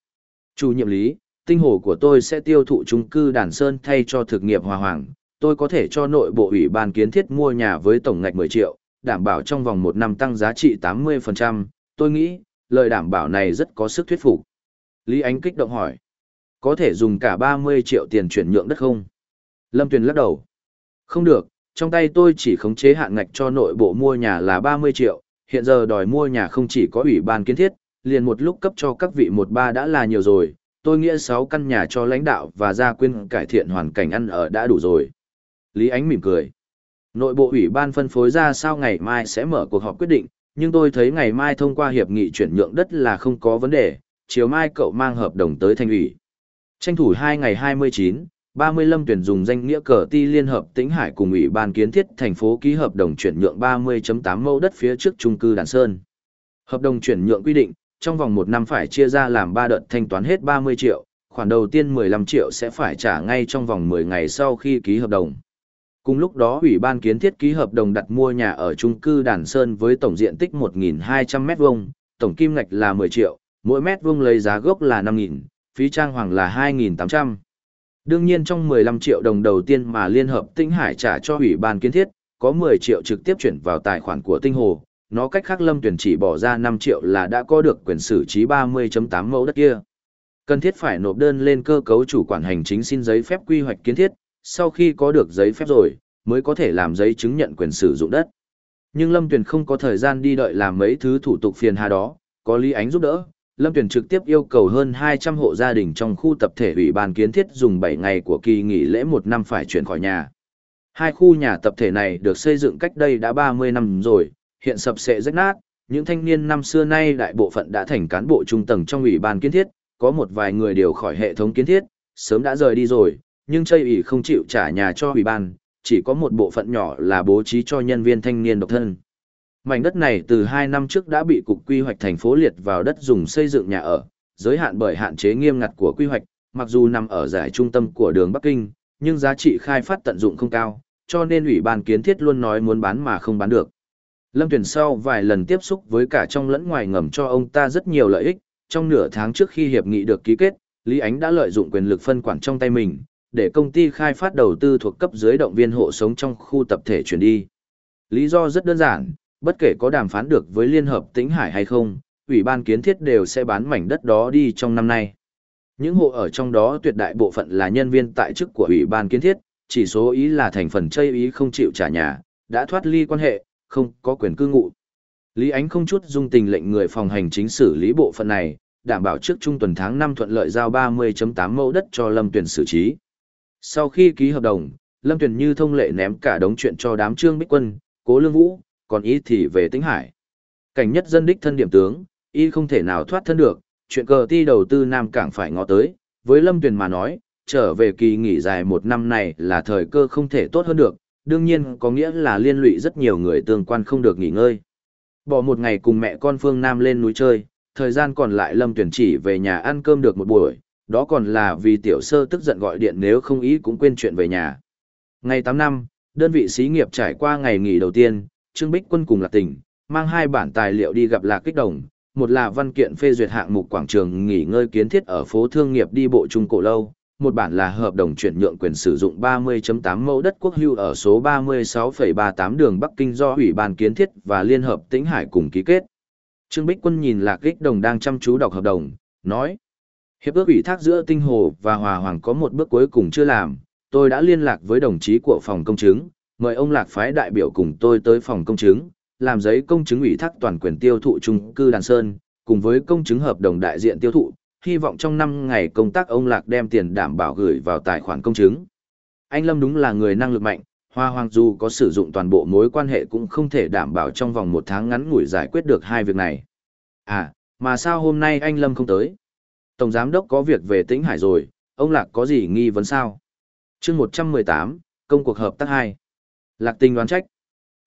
Chủ nhiệm lý, tinh hồ của tôi sẽ tiêu thụ trung cư Đàn Sơn thay cho thực nghiệp Hòa Hoàng. Tôi có thể cho nội bộ ủy ban kiến thiết mua nhà với tổng ngạch 10 triệu, đảm bảo trong vòng một năm tăng giá trị 80%. Tôi nghĩ, lời đảm bảo này rất có sức thuyết phục. Lý Ánh kích động hỏi. Có thể dùng cả 30 triệu tiền chuyển nhượng đất không? Lâm Tuyền lắc đầu. Không được, trong tay tôi chỉ khống chế hạn ngạch cho nội bộ mua nhà là 30 triệu, hiện giờ đòi mua nhà không chỉ có ủy ban kiến thiết, liền một lúc cấp cho các vị một ba đã là nhiều rồi, tôi nghĩa 6 căn nhà cho lãnh đạo và gia quyên cải thiện hoàn cảnh ăn ở đã đủ rồi. Lý Ánh mỉm cười. Nội bộ ủy ban phân phối ra sao ngày mai sẽ mở cuộc họp quyết định, nhưng tôi thấy ngày mai thông qua hiệp nghị chuyển nhượng đất là không có vấn đề, chiều mai cậu mang hợp đồng tới thành ủy. Tranh thủ 2 ngày 29, 35 tuyển dùng danh nghĩa cờ ti liên hợp tĩnh hải cùng ủy ban kiến thiết thành phố ký hợp đồng chuyển nhượng 30.8 mẫu đất phía trước trung cư Đàn Sơn. Hợp đồng chuyển nhượng quy định, trong vòng một năm phải chia ra làm 3 đợt thanh toán hết 30 triệu, khoản đầu tiên 15 triệu sẽ phải trả ngay trong vòng 10 ngày sau khi ký hợp đồng. Cùng lúc đó Ủy ban kiến thiết ký hợp đồng đặt mua nhà ở trung cư Đàn Sơn với tổng diện tích 1.200 m2, tổng kim ngạch là 10 triệu, mỗi mét vuông lấy giá gốc là 5.000, phí trang hoàng là 2.800. Đương nhiên trong 15 triệu đồng đầu tiên mà Liên Hợp Tinh Hải trả cho Ủy ban kiến thiết, có 10 triệu trực tiếp chuyển vào tài khoản của Tinh Hồ, nó cách khác Lâm Tuyển chỉ bỏ ra 5 triệu là đã có được quyền xử trí 30.8 mẫu đất kia. Cần thiết phải nộp đơn lên cơ cấu chủ quản hành chính xin giấy phép quy hoạch kiến thiết, sau khi có được giấy phép rồi, mới có thể làm giấy chứng nhận quyền sử dụng đất. Nhưng Lâm Tuyền không có thời gian đi đợi làm mấy thứ thủ tục phiền hà đó, có Lý Ánh giúp đỡ, Lâm tuyển trực tiếp yêu cầu hơn 200 hộ gia đình trong khu tập thể ủy ban kiến thiết dùng 7 ngày của kỳ nghỉ lễ một năm phải chuyển khỏi nhà. Hai khu nhà tập thể này được xây dựng cách đây đã 30 năm rồi, hiện sập sệ rách nát, những thanh niên năm xưa nay đại bộ phận đã thành cán bộ trung tầng trong ủy ban kiến thiết, có một vài người điều khỏi hệ thống kiến thiết, sớm đã rời đi rồi, nhưng chây ủy không chịu trả nhà cho ủy ban, chỉ có một bộ phận nhỏ là bố trí cho nhân viên thanh niên độc thân. Mảnh đất này từ 2 năm trước đã bị cục quy hoạch thành phố liệt vào đất dùng xây dựng nhà ở, giới hạn bởi hạn chế nghiêm ngặt của quy hoạch, mặc dù nằm ở giải trung tâm của đường Bắc Kinh, nhưng giá trị khai phát tận dụng không cao, cho nên ủy ban kiến thiết luôn nói muốn bán mà không bán được. Lâm Tuyển sau vài lần tiếp xúc với cả trong lẫn ngoài ngầm cho ông ta rất nhiều lợi ích, trong nửa tháng trước khi hiệp nghị được ký kết, Lý Ánh đã lợi dụng quyền lực phân quản trong tay mình, để công ty khai phát đầu tư thuộc cấp dưới động viên hộ sống trong khu tập thể chuyển đi. Lý do rất đơn giản, bất kể có đàm phán được với Liên Hợp Tĩnh Hải hay không, Ủy ban kiến thiết đều sẽ bán mảnh đất đó đi trong năm nay. Những hộ ở trong đó tuyệt đại bộ phận là nhân viên tại chức của Ủy ban kiến thiết, chỉ số ý là thành phần chây ý không chịu trả nhà, đã thoát ly quan hệ, không có quyền cư ngụ. Lý Ánh không chút dung tình lệnh người phòng hành chính xử lý bộ phận này, đảm bảo trước trung tuần tháng 5 thuận lợi giao 30.8 mẫu đất cho Lâm Tuyển xử trí. Sau khi ký hợp đồng, Lâm Tuyển như thông lệ ném cả đống chuyện cho đám trương bích quân, cố lương vũ, còn y thì về tĩnh hải. Cảnh nhất dân đích thân điểm tướng, y không thể nào thoát thân được, chuyện cờ ti đầu tư Nam Cảng phải ngó tới, với Lâm Tuyển mà nói, trở về kỳ nghỉ dài một năm này là thời cơ không thể tốt hơn được, đương nhiên có nghĩa là liên lụy rất nhiều người tương quan không được nghỉ ngơi. Bỏ một ngày cùng mẹ con Phương Nam lên núi chơi, thời gian còn lại Lâm Tuyển chỉ về nhà ăn cơm được một buổi, đó còn là vì tiểu sơ tức giận gọi điện nếu không ý cũng quên chuyện về nhà. Ngày 8 năm, đơn vị xí nghiệp trải qua ngày nghỉ đầu tiên, Trương Bích Quân cùng Lạc Tỉnh, mang hai bản tài liệu đi gặp Lạc Kích Đồng, một là văn kiện phê duyệt hạng mục quảng trường nghỉ ngơi kiến thiết ở phố thương nghiệp đi bộ Trung Cổ Lâu, một bản là hợp đồng chuyển nhượng quyền sử dụng 30.8 mẫu đất quốc hưu ở số 36,38 đường Bắc Kinh do Ủy ban Kiến thiết và Liên hợp Tĩnh Hải cùng ký kết. Trương Bích Quân nhìn Lạc Kích Đồng đang chăm chú đọc hợp đồng, nói: Hiệp ước ủy thác giữa Tinh Hồ và Hòa Hoàng có một bước cuối cùng chưa làm, tôi đã liên lạc với đồng chí của phòng công chứng, mời ông Lạc phái đại biểu cùng tôi tới phòng công chứng, làm giấy công chứng ủy thác toàn quyền tiêu thụ trung cư Đàn Sơn, cùng với công chứng hợp đồng đại diện tiêu thụ, hy vọng trong năm ngày công tác ông Lạc đem tiền đảm bảo gửi vào tài khoản công chứng. Anh Lâm đúng là người năng lực mạnh, Hoa Hoàng dù có sử dụng toàn bộ mối quan hệ cũng không thể đảm bảo trong vòng một tháng ngắn ngủi giải quyết được hai việc này. À, mà sao hôm nay anh Lâm không tới? Tổng Giám Đốc có việc về Tĩnh Hải rồi, ông Lạc có gì nghi vấn sao? chương 118, công cuộc hợp tác 2. Lạc tình đoán trách.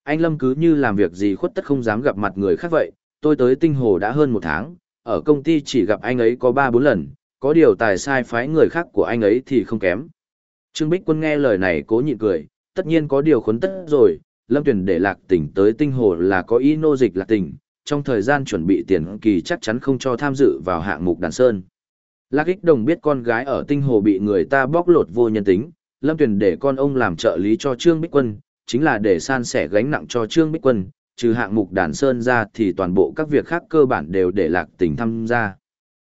Anh Lâm cứ như làm việc gì khuất tất không dám gặp mặt người khác vậy, tôi tới tinh hồ đã hơn một tháng, ở công ty chỉ gặp anh ấy có 3-4 lần, có điều tài sai phái người khác của anh ấy thì không kém. Trương Bích Quân nghe lời này cố nhịn cười, tất nhiên có điều khuấn tất rồi, Lâm tuyển để lạc tỉnh tới tinh hồ là có ý nô dịch lạc tỉnh, trong thời gian chuẩn bị tiền kỳ chắc chắn không cho tham dự vào hạng mục đàn sơn. Lạc ích đồng biết con gái ở tinh hồ bị người ta bóc lột vô nhân tính, Lâm tuyển để con ông làm trợ lý cho Trương Bích Quân, chính là để san sẻ gánh nặng cho Trương Bích Quân, trừ hạng mục đàn sơn ra thì toàn bộ các việc khác cơ bản đều để lạc tình tham gia.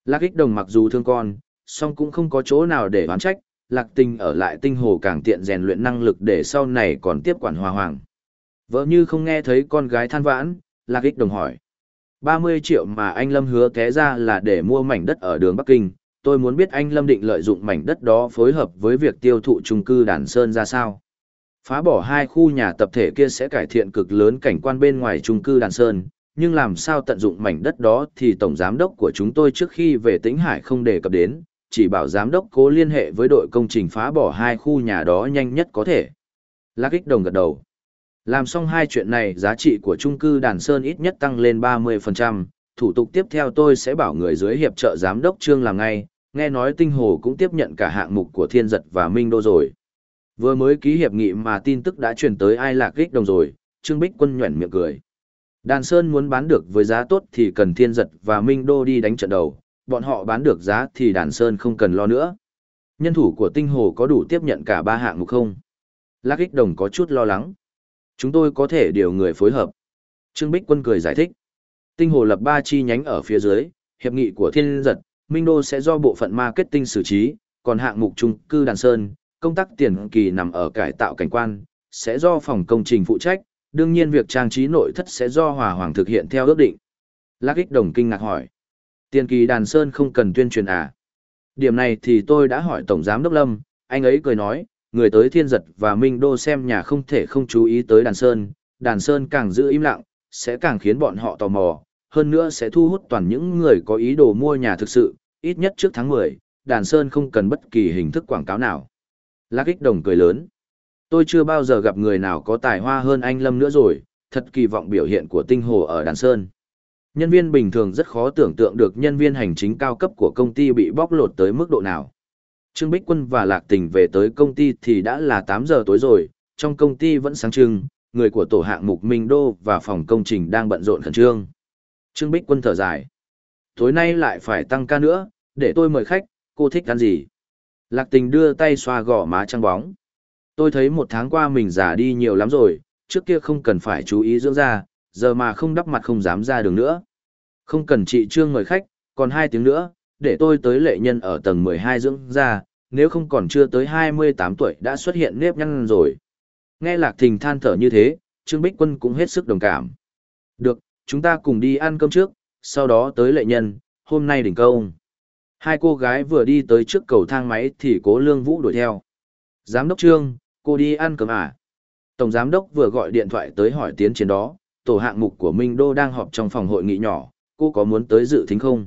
Lạc ích đồng mặc dù thương con, song cũng không có chỗ nào để oán trách, lạc tình ở lại tinh hồ càng tiện rèn luyện năng lực để sau này còn tiếp quản hòa hoàng. Vợ như không nghe thấy con gái than vãn, lạc ích đồng hỏi. 30 triệu mà anh Lâm hứa té ra là để mua mảnh đất ở đường Bắc Kinh, tôi muốn biết anh Lâm định lợi dụng mảnh đất đó phối hợp với việc tiêu thụ trung cư Đàn Sơn ra sao. Phá bỏ hai khu nhà tập thể kia sẽ cải thiện cực lớn cảnh quan bên ngoài trung cư Đàn Sơn, nhưng làm sao tận dụng mảnh đất đó thì tổng giám đốc của chúng tôi trước khi về Tĩnh Hải không đề cập đến, chỉ bảo giám đốc cố liên hệ với đội công trình phá bỏ hai khu nhà đó nhanh nhất có thể. Lạc ích đồng gật đầu. Làm xong hai chuyện này giá trị của trung cư Đàn Sơn ít nhất tăng lên 30%, thủ tục tiếp theo tôi sẽ bảo người dưới hiệp trợ giám đốc trương làm ngay, nghe nói tinh hồ cũng tiếp nhận cả hạng mục của thiên giật và minh đô rồi. Vừa mới ký hiệp nghị mà tin tức đã truyền tới ai lạc kích đồng rồi, Trương Bích Quân nhuẩn miệng cười. Đàn Sơn muốn bán được với giá tốt thì cần thiên giật và minh đô đi đánh trận đầu, bọn họ bán được giá thì đàn sơn không cần lo nữa. Nhân thủ của tinh hồ có đủ tiếp nhận cả ba hạng mục không? Lạc kích đồng có chút lo lắng. Chúng tôi có thể điều người phối hợp. Trương Bích Quân cười giải thích. Tinh hồ lập ba chi nhánh ở phía dưới, hiệp nghị của thiên giật, Minh Đô sẽ do bộ phận marketing xử trí, còn hạng mục Chung cư đàn sơn, công tác tiền kỳ nằm ở cải tạo cảnh quan, sẽ do phòng công trình phụ trách, đương nhiên việc trang trí nội thất sẽ do Hòa Hoàng thực hiện theo ước định. Lạc ích đồng kinh ngạc hỏi. Tiền kỳ đàn sơn không cần tuyên truyền à. Điểm này thì tôi đã hỏi Tổng Giám Đốc Lâm, anh ấy cười nói, người tới thiên giật và minh đô xem nhà không thể không chú ý tới đàn sơn, đàn sơn càng giữ im lặng, sẽ càng khiến bọn họ tò mò, hơn nữa sẽ thu hút toàn những người có ý đồ mua nhà thực sự, ít nhất trước tháng 10, đàn sơn không cần bất kỳ hình thức quảng cáo nào. Lạc ích đồng cười lớn. Tôi chưa bao giờ gặp người nào có tài hoa hơn anh Lâm nữa rồi, thật kỳ vọng biểu hiện của tinh hồ ở đàn sơn. Nhân viên bình thường rất khó tưởng tượng được nhân viên hành chính cao cấp của công ty bị bóc lột tới mức độ nào. Trương Bích Quân và Lạc Tình về tới công ty thì đã là 8 giờ tối rồi, trong công ty vẫn sáng trưng, người của tổ hạng mục Minh Đô và phòng công trình đang bận rộn khẩn trương. Trương Bích Quân thở dài. Tối nay lại phải tăng ca nữa, để tôi mời khách, cô thích ăn gì? Lạc Tình đưa tay xoa gò má trăng bóng. Tôi thấy một tháng qua mình già đi nhiều lắm rồi, trước kia không cần phải chú ý dưỡng da, giờ mà không đắp mặt không dám ra đường nữa. Không cần chị Trương mời khách, còn hai tiếng nữa, để tôi tới lệ nhân ở tầng 12 dưỡng da. nếu không còn chưa tới 28 tuổi đã xuất hiện nếp nhăn rồi. Nghe Lạc Thình than thở như thế, Trương Bích Quân cũng hết sức đồng cảm. Được, chúng ta cùng đi ăn cơm trước, sau đó tới lệ nhân, hôm nay đỉnh công. Hai cô gái vừa đi tới trước cầu thang máy thì cố lương vũ đuổi theo. Giám đốc Trương, cô đi ăn cơm à? Tổng giám đốc vừa gọi điện thoại tới hỏi tiến triển đó, tổ hạng mục của Minh Đô đang họp trong phòng hội nghị nhỏ, cô có muốn tới dự thính không?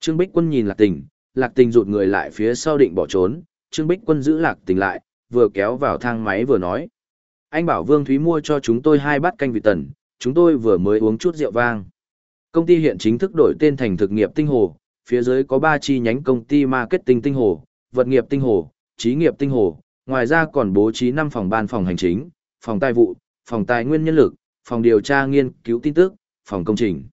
Trương Bích Quân nhìn Lạc Tình, Lạc Tình rụt người lại phía sau định bỏ trốn, Trương Bích Quân giữ Lạc Tình lại, vừa kéo vào thang máy vừa nói. Anh bảo Vương Thúy mua cho chúng tôi hai bát canh vị tần, chúng tôi vừa mới uống chút rượu vang. Công ty hiện chính thức đổi tên thành thực nghiệp tinh hồ, phía dưới có ba chi nhánh công ty marketing tinh hồ, vật nghiệp tinh hồ, trí nghiệp tinh hồ, ngoài ra còn bố trí 5 phòng ban phòng hành chính, phòng tài vụ, phòng tài nguyên nhân lực, phòng điều tra nghiên cứu tin tức, phòng công trình.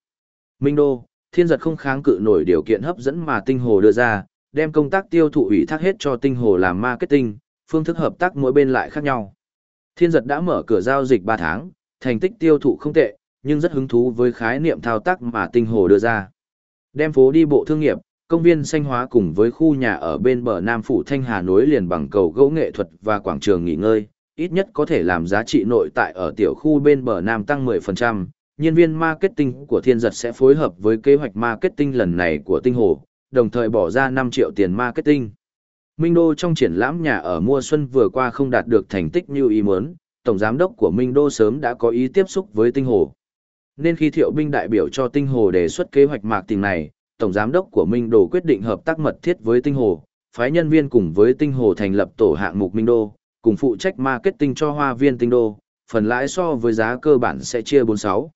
Minh Đô, thiên giật không kháng cự nổi điều kiện hấp dẫn mà tinh hồ đưa ra, đem công tác tiêu thụ ủy thác hết cho tinh hồ làm marketing, phương thức hợp tác mỗi bên lại khác nhau. Thiên giật đã mở cửa giao dịch 3 tháng, thành tích tiêu thụ không tệ, nhưng rất hứng thú với khái niệm thao tác mà tinh hồ đưa ra. Đem phố đi bộ thương nghiệp, công viên xanh hóa cùng với khu nhà ở bên bờ Nam Phủ Thanh Hà nối liền bằng cầu gỗ nghệ thuật và quảng trường nghỉ ngơi, ít nhất có thể làm giá trị nội tại ở tiểu khu bên bờ Nam tăng 10%, nhân viên marketing của thiên giật sẽ phối hợp với kế hoạch marketing lần này của tinh hồ, đồng thời bỏ ra 5 triệu tiền marketing. Minh Đô trong triển lãm nhà ở mùa xuân vừa qua không đạt được thành tích như ý muốn, Tổng Giám đốc của Minh Đô sớm đã có ý tiếp xúc với tinh hồ. Nên khi thiệu binh đại biểu cho tinh hồ đề xuất kế hoạch mạc tình này, Tổng Giám đốc của Minh Đô quyết định hợp tác mật thiết với tinh hồ, phái nhân viên cùng với tinh hồ thành lập tổ hạng mục Minh Đô, cùng phụ trách marketing cho hoa viên tinh đô, phần lãi so với giá cơ bản sẽ chia 46.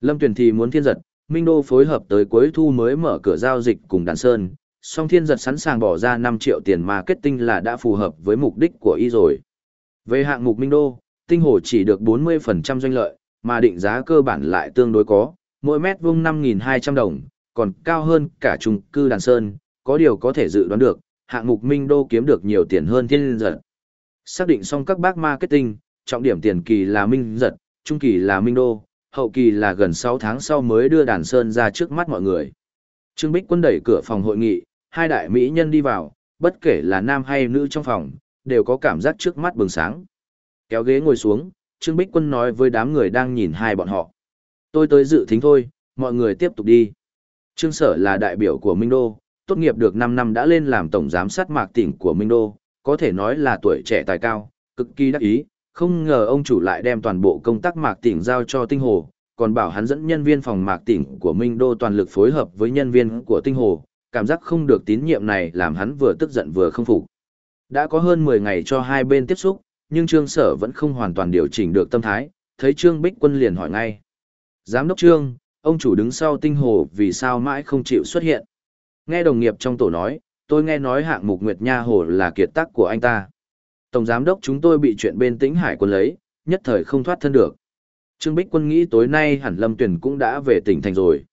Lâm Tuyền thì muốn thiên giật, Minh Đô phối hợp tới cuối thu mới mở cửa giao dịch cùng Đàn Sơn, song thiên giật sẵn sàng bỏ ra 5 triệu tiền marketing là đã phù hợp với mục đích của y rồi. Về hạng mục Minh Đô, tinh hồ chỉ được 40% doanh lợi, mà định giá cơ bản lại tương đối có, mỗi mét vuông 5.200 đồng, còn cao hơn cả chung cư Đàn Sơn, có điều có thể dự đoán được, hạng mục Minh Đô kiếm được nhiều tiền hơn thiên giật. Xác định xong các bác marketing, trọng điểm tiền kỳ là Minh giật, trung kỳ là Minh Đô, hậu kỳ là gần 6 tháng sau mới đưa Đàn Sơn ra trước mắt mọi người. Trương Bích Quân đẩy cửa phòng hội nghị, hai đại mỹ nhân đi vào, bất kể là nam hay nữ trong phòng, đều có cảm giác trước mắt bừng sáng. Kéo ghế ngồi xuống, Trương Bích Quân nói với đám người đang nhìn hai bọn họ. Tôi tới dự thính thôi, mọi người tiếp tục đi. Trương Sở là đại biểu của Minh Đô, tốt nghiệp được 5 năm đã lên làm tổng giám sát mạc tỉnh của Minh Đô, có thể nói là tuổi trẻ tài cao, cực kỳ đắc ý, không ngờ ông chủ lại đem toàn bộ công tác mạc tỉnh giao cho tinh hồ, còn bảo hắn dẫn nhân viên phòng mạc tỉnh của Minh Đô toàn lực phối hợp với nhân viên của tinh hồ, cảm giác không được tín nhiệm này làm hắn vừa tức giận vừa không phục. Đã có hơn 10 ngày cho hai bên tiếp xúc, nhưng Trương Sở vẫn không hoàn toàn điều chỉnh được tâm thái, thấy Trương Bích Quân liền hỏi ngay. Giám đốc Trương, ông chủ đứng sau tinh hồ vì sao mãi không chịu xuất hiện? Nghe đồng nghiệp trong tổ nói, tôi nghe nói hạng mục Nguyệt Nha Hồ là kiệt tác của anh ta. Tổng giám đốc chúng tôi bị chuyện bên tĩnh hải quân lấy, nhất thời không thoát thân được. Trương Bích Quân nghĩ tối nay hẳn Lâm Tuyển cũng đã về tỉnh thành rồi.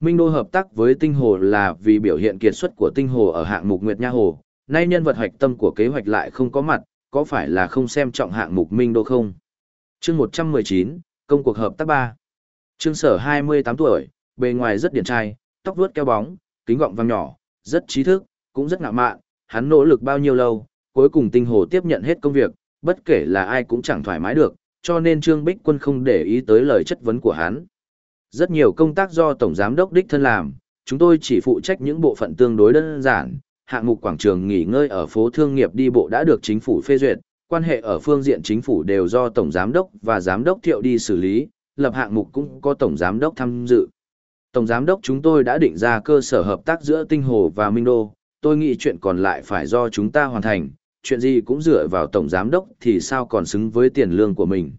Minh Đô hợp tác với Tinh Hồ là vì biểu hiện kiệt xuất của Tinh Hồ ở hạng mục Nguyệt Nha Hồ, nay nhân vật hoạch tâm của kế hoạch lại không có mặt, có phải là không xem trọng hạng mục Minh Đô không? Chương 119, công cuộc hợp tác 3. Trương Sở 28 tuổi, bề ngoài rất điển trai, tóc vuốt keo bóng, kính gọng vàng nhỏ, rất trí thức, cũng rất ngạo mạn, hắn nỗ lực bao nhiêu lâu, cuối cùng tinh hồ tiếp nhận hết công việc, bất kể là ai cũng chẳng thoải mái được, cho nên Trương Bích Quân không để ý tới lời chất vấn của hắn. Rất nhiều công tác do Tổng Giám đốc Đích thân làm, chúng tôi chỉ phụ trách những bộ phận tương đối đơn giản, hạng mục quảng trường nghỉ ngơi ở phố thương nghiệp đi bộ đã được chính phủ phê duyệt, quan hệ ở phương diện chính phủ đều do Tổng Giám đốc và Giám đốc Thiệu đi xử lý, lập hạng mục cũng có Tổng Giám đốc tham dự. Tổng Giám đốc chúng tôi đã định ra cơ sở hợp tác giữa Tinh Hồ và Minh Đô, tôi nghĩ chuyện còn lại phải do chúng ta hoàn thành, chuyện gì cũng dựa vào tổng giám đốc thì sao còn xứng với tiền lương của mình.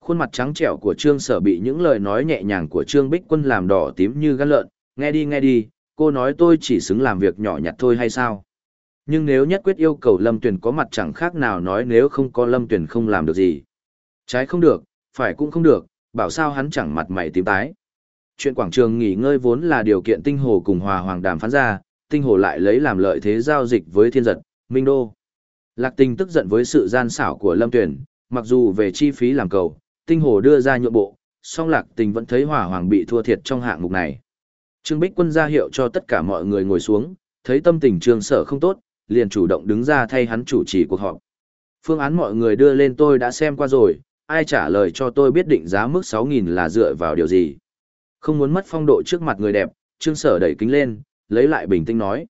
Khuôn mặt trắng trẻo của Trương Sở bị những lời nói nhẹ nhàng của Trương Bích Quân làm đỏ tím như gan lợn, nghe đi nghe đi, cô nói tôi chỉ xứng làm việc nhỏ nhặt thôi hay sao? Nhưng nếu nhất quyết yêu cầu Lâm Tuyền có mặt chẳng khác nào nói nếu không có Lâm Tuyền không làm được gì. Trái không được, phải cũng không được, bảo sao hắn chẳng mặt mày tím tái. Chuyện quảng trường nghỉ ngơi vốn là điều kiện tinh hồ cùng hòa hoàng đàm phán ra, tinh hồ lại lấy làm lợi thế giao dịch với thiên giật, minh đô. Lạc tình tức giận với sự gian xảo của lâm Tuyền. mặc dù về chi phí làm cầu, tinh hồ đưa ra nhượng bộ, song lạc tình vẫn thấy Hòa hoàng bị thua thiệt trong hạng mục này. Trương Bích Quân ra hiệu cho tất cả mọi người ngồi xuống, thấy tâm tình trương sở không tốt, liền chủ động đứng ra thay hắn chủ trì cuộc họp. Phương án mọi người đưa lên tôi đã xem qua rồi, ai trả lời cho tôi biết định giá mức 6.000 là dựa vào điều gì. Không muốn mất phong độ trước mặt người đẹp, trương sở đẩy kính lên, lấy lại bình tĩnh nói.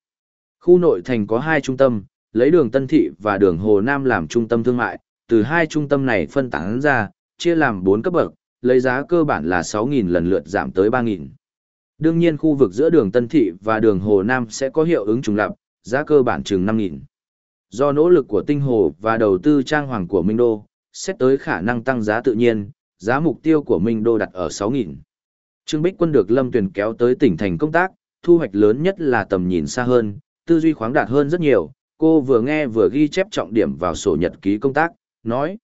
Khu nội thành có hai trung tâm, lấy đường Tân Thị và đường Hồ Nam làm trung tâm thương mại, từ hai trung tâm này phân tán ra, chia làm bốn cấp bậc, lấy giá cơ bản là 6.000 lần lượt giảm tới 3.000. Đương nhiên khu vực giữa đường Tân Thị và đường Hồ Nam sẽ có hiệu ứng trùng lập, giá cơ bản chừng 5.000. Do nỗ lực của Tinh Hồ và đầu tư trang hoàng của Minh Đô, xét tới khả năng tăng giá tự nhiên, giá mục tiêu của Minh Đô đặt ở 6.000. Trương Bích Quân được Lâm Tuyền kéo tới tỉnh thành công tác, thu hoạch lớn nhất là tầm nhìn xa hơn, tư duy khoáng đạt hơn rất nhiều, cô vừa nghe vừa ghi chép trọng điểm vào sổ nhật ký công tác, nói.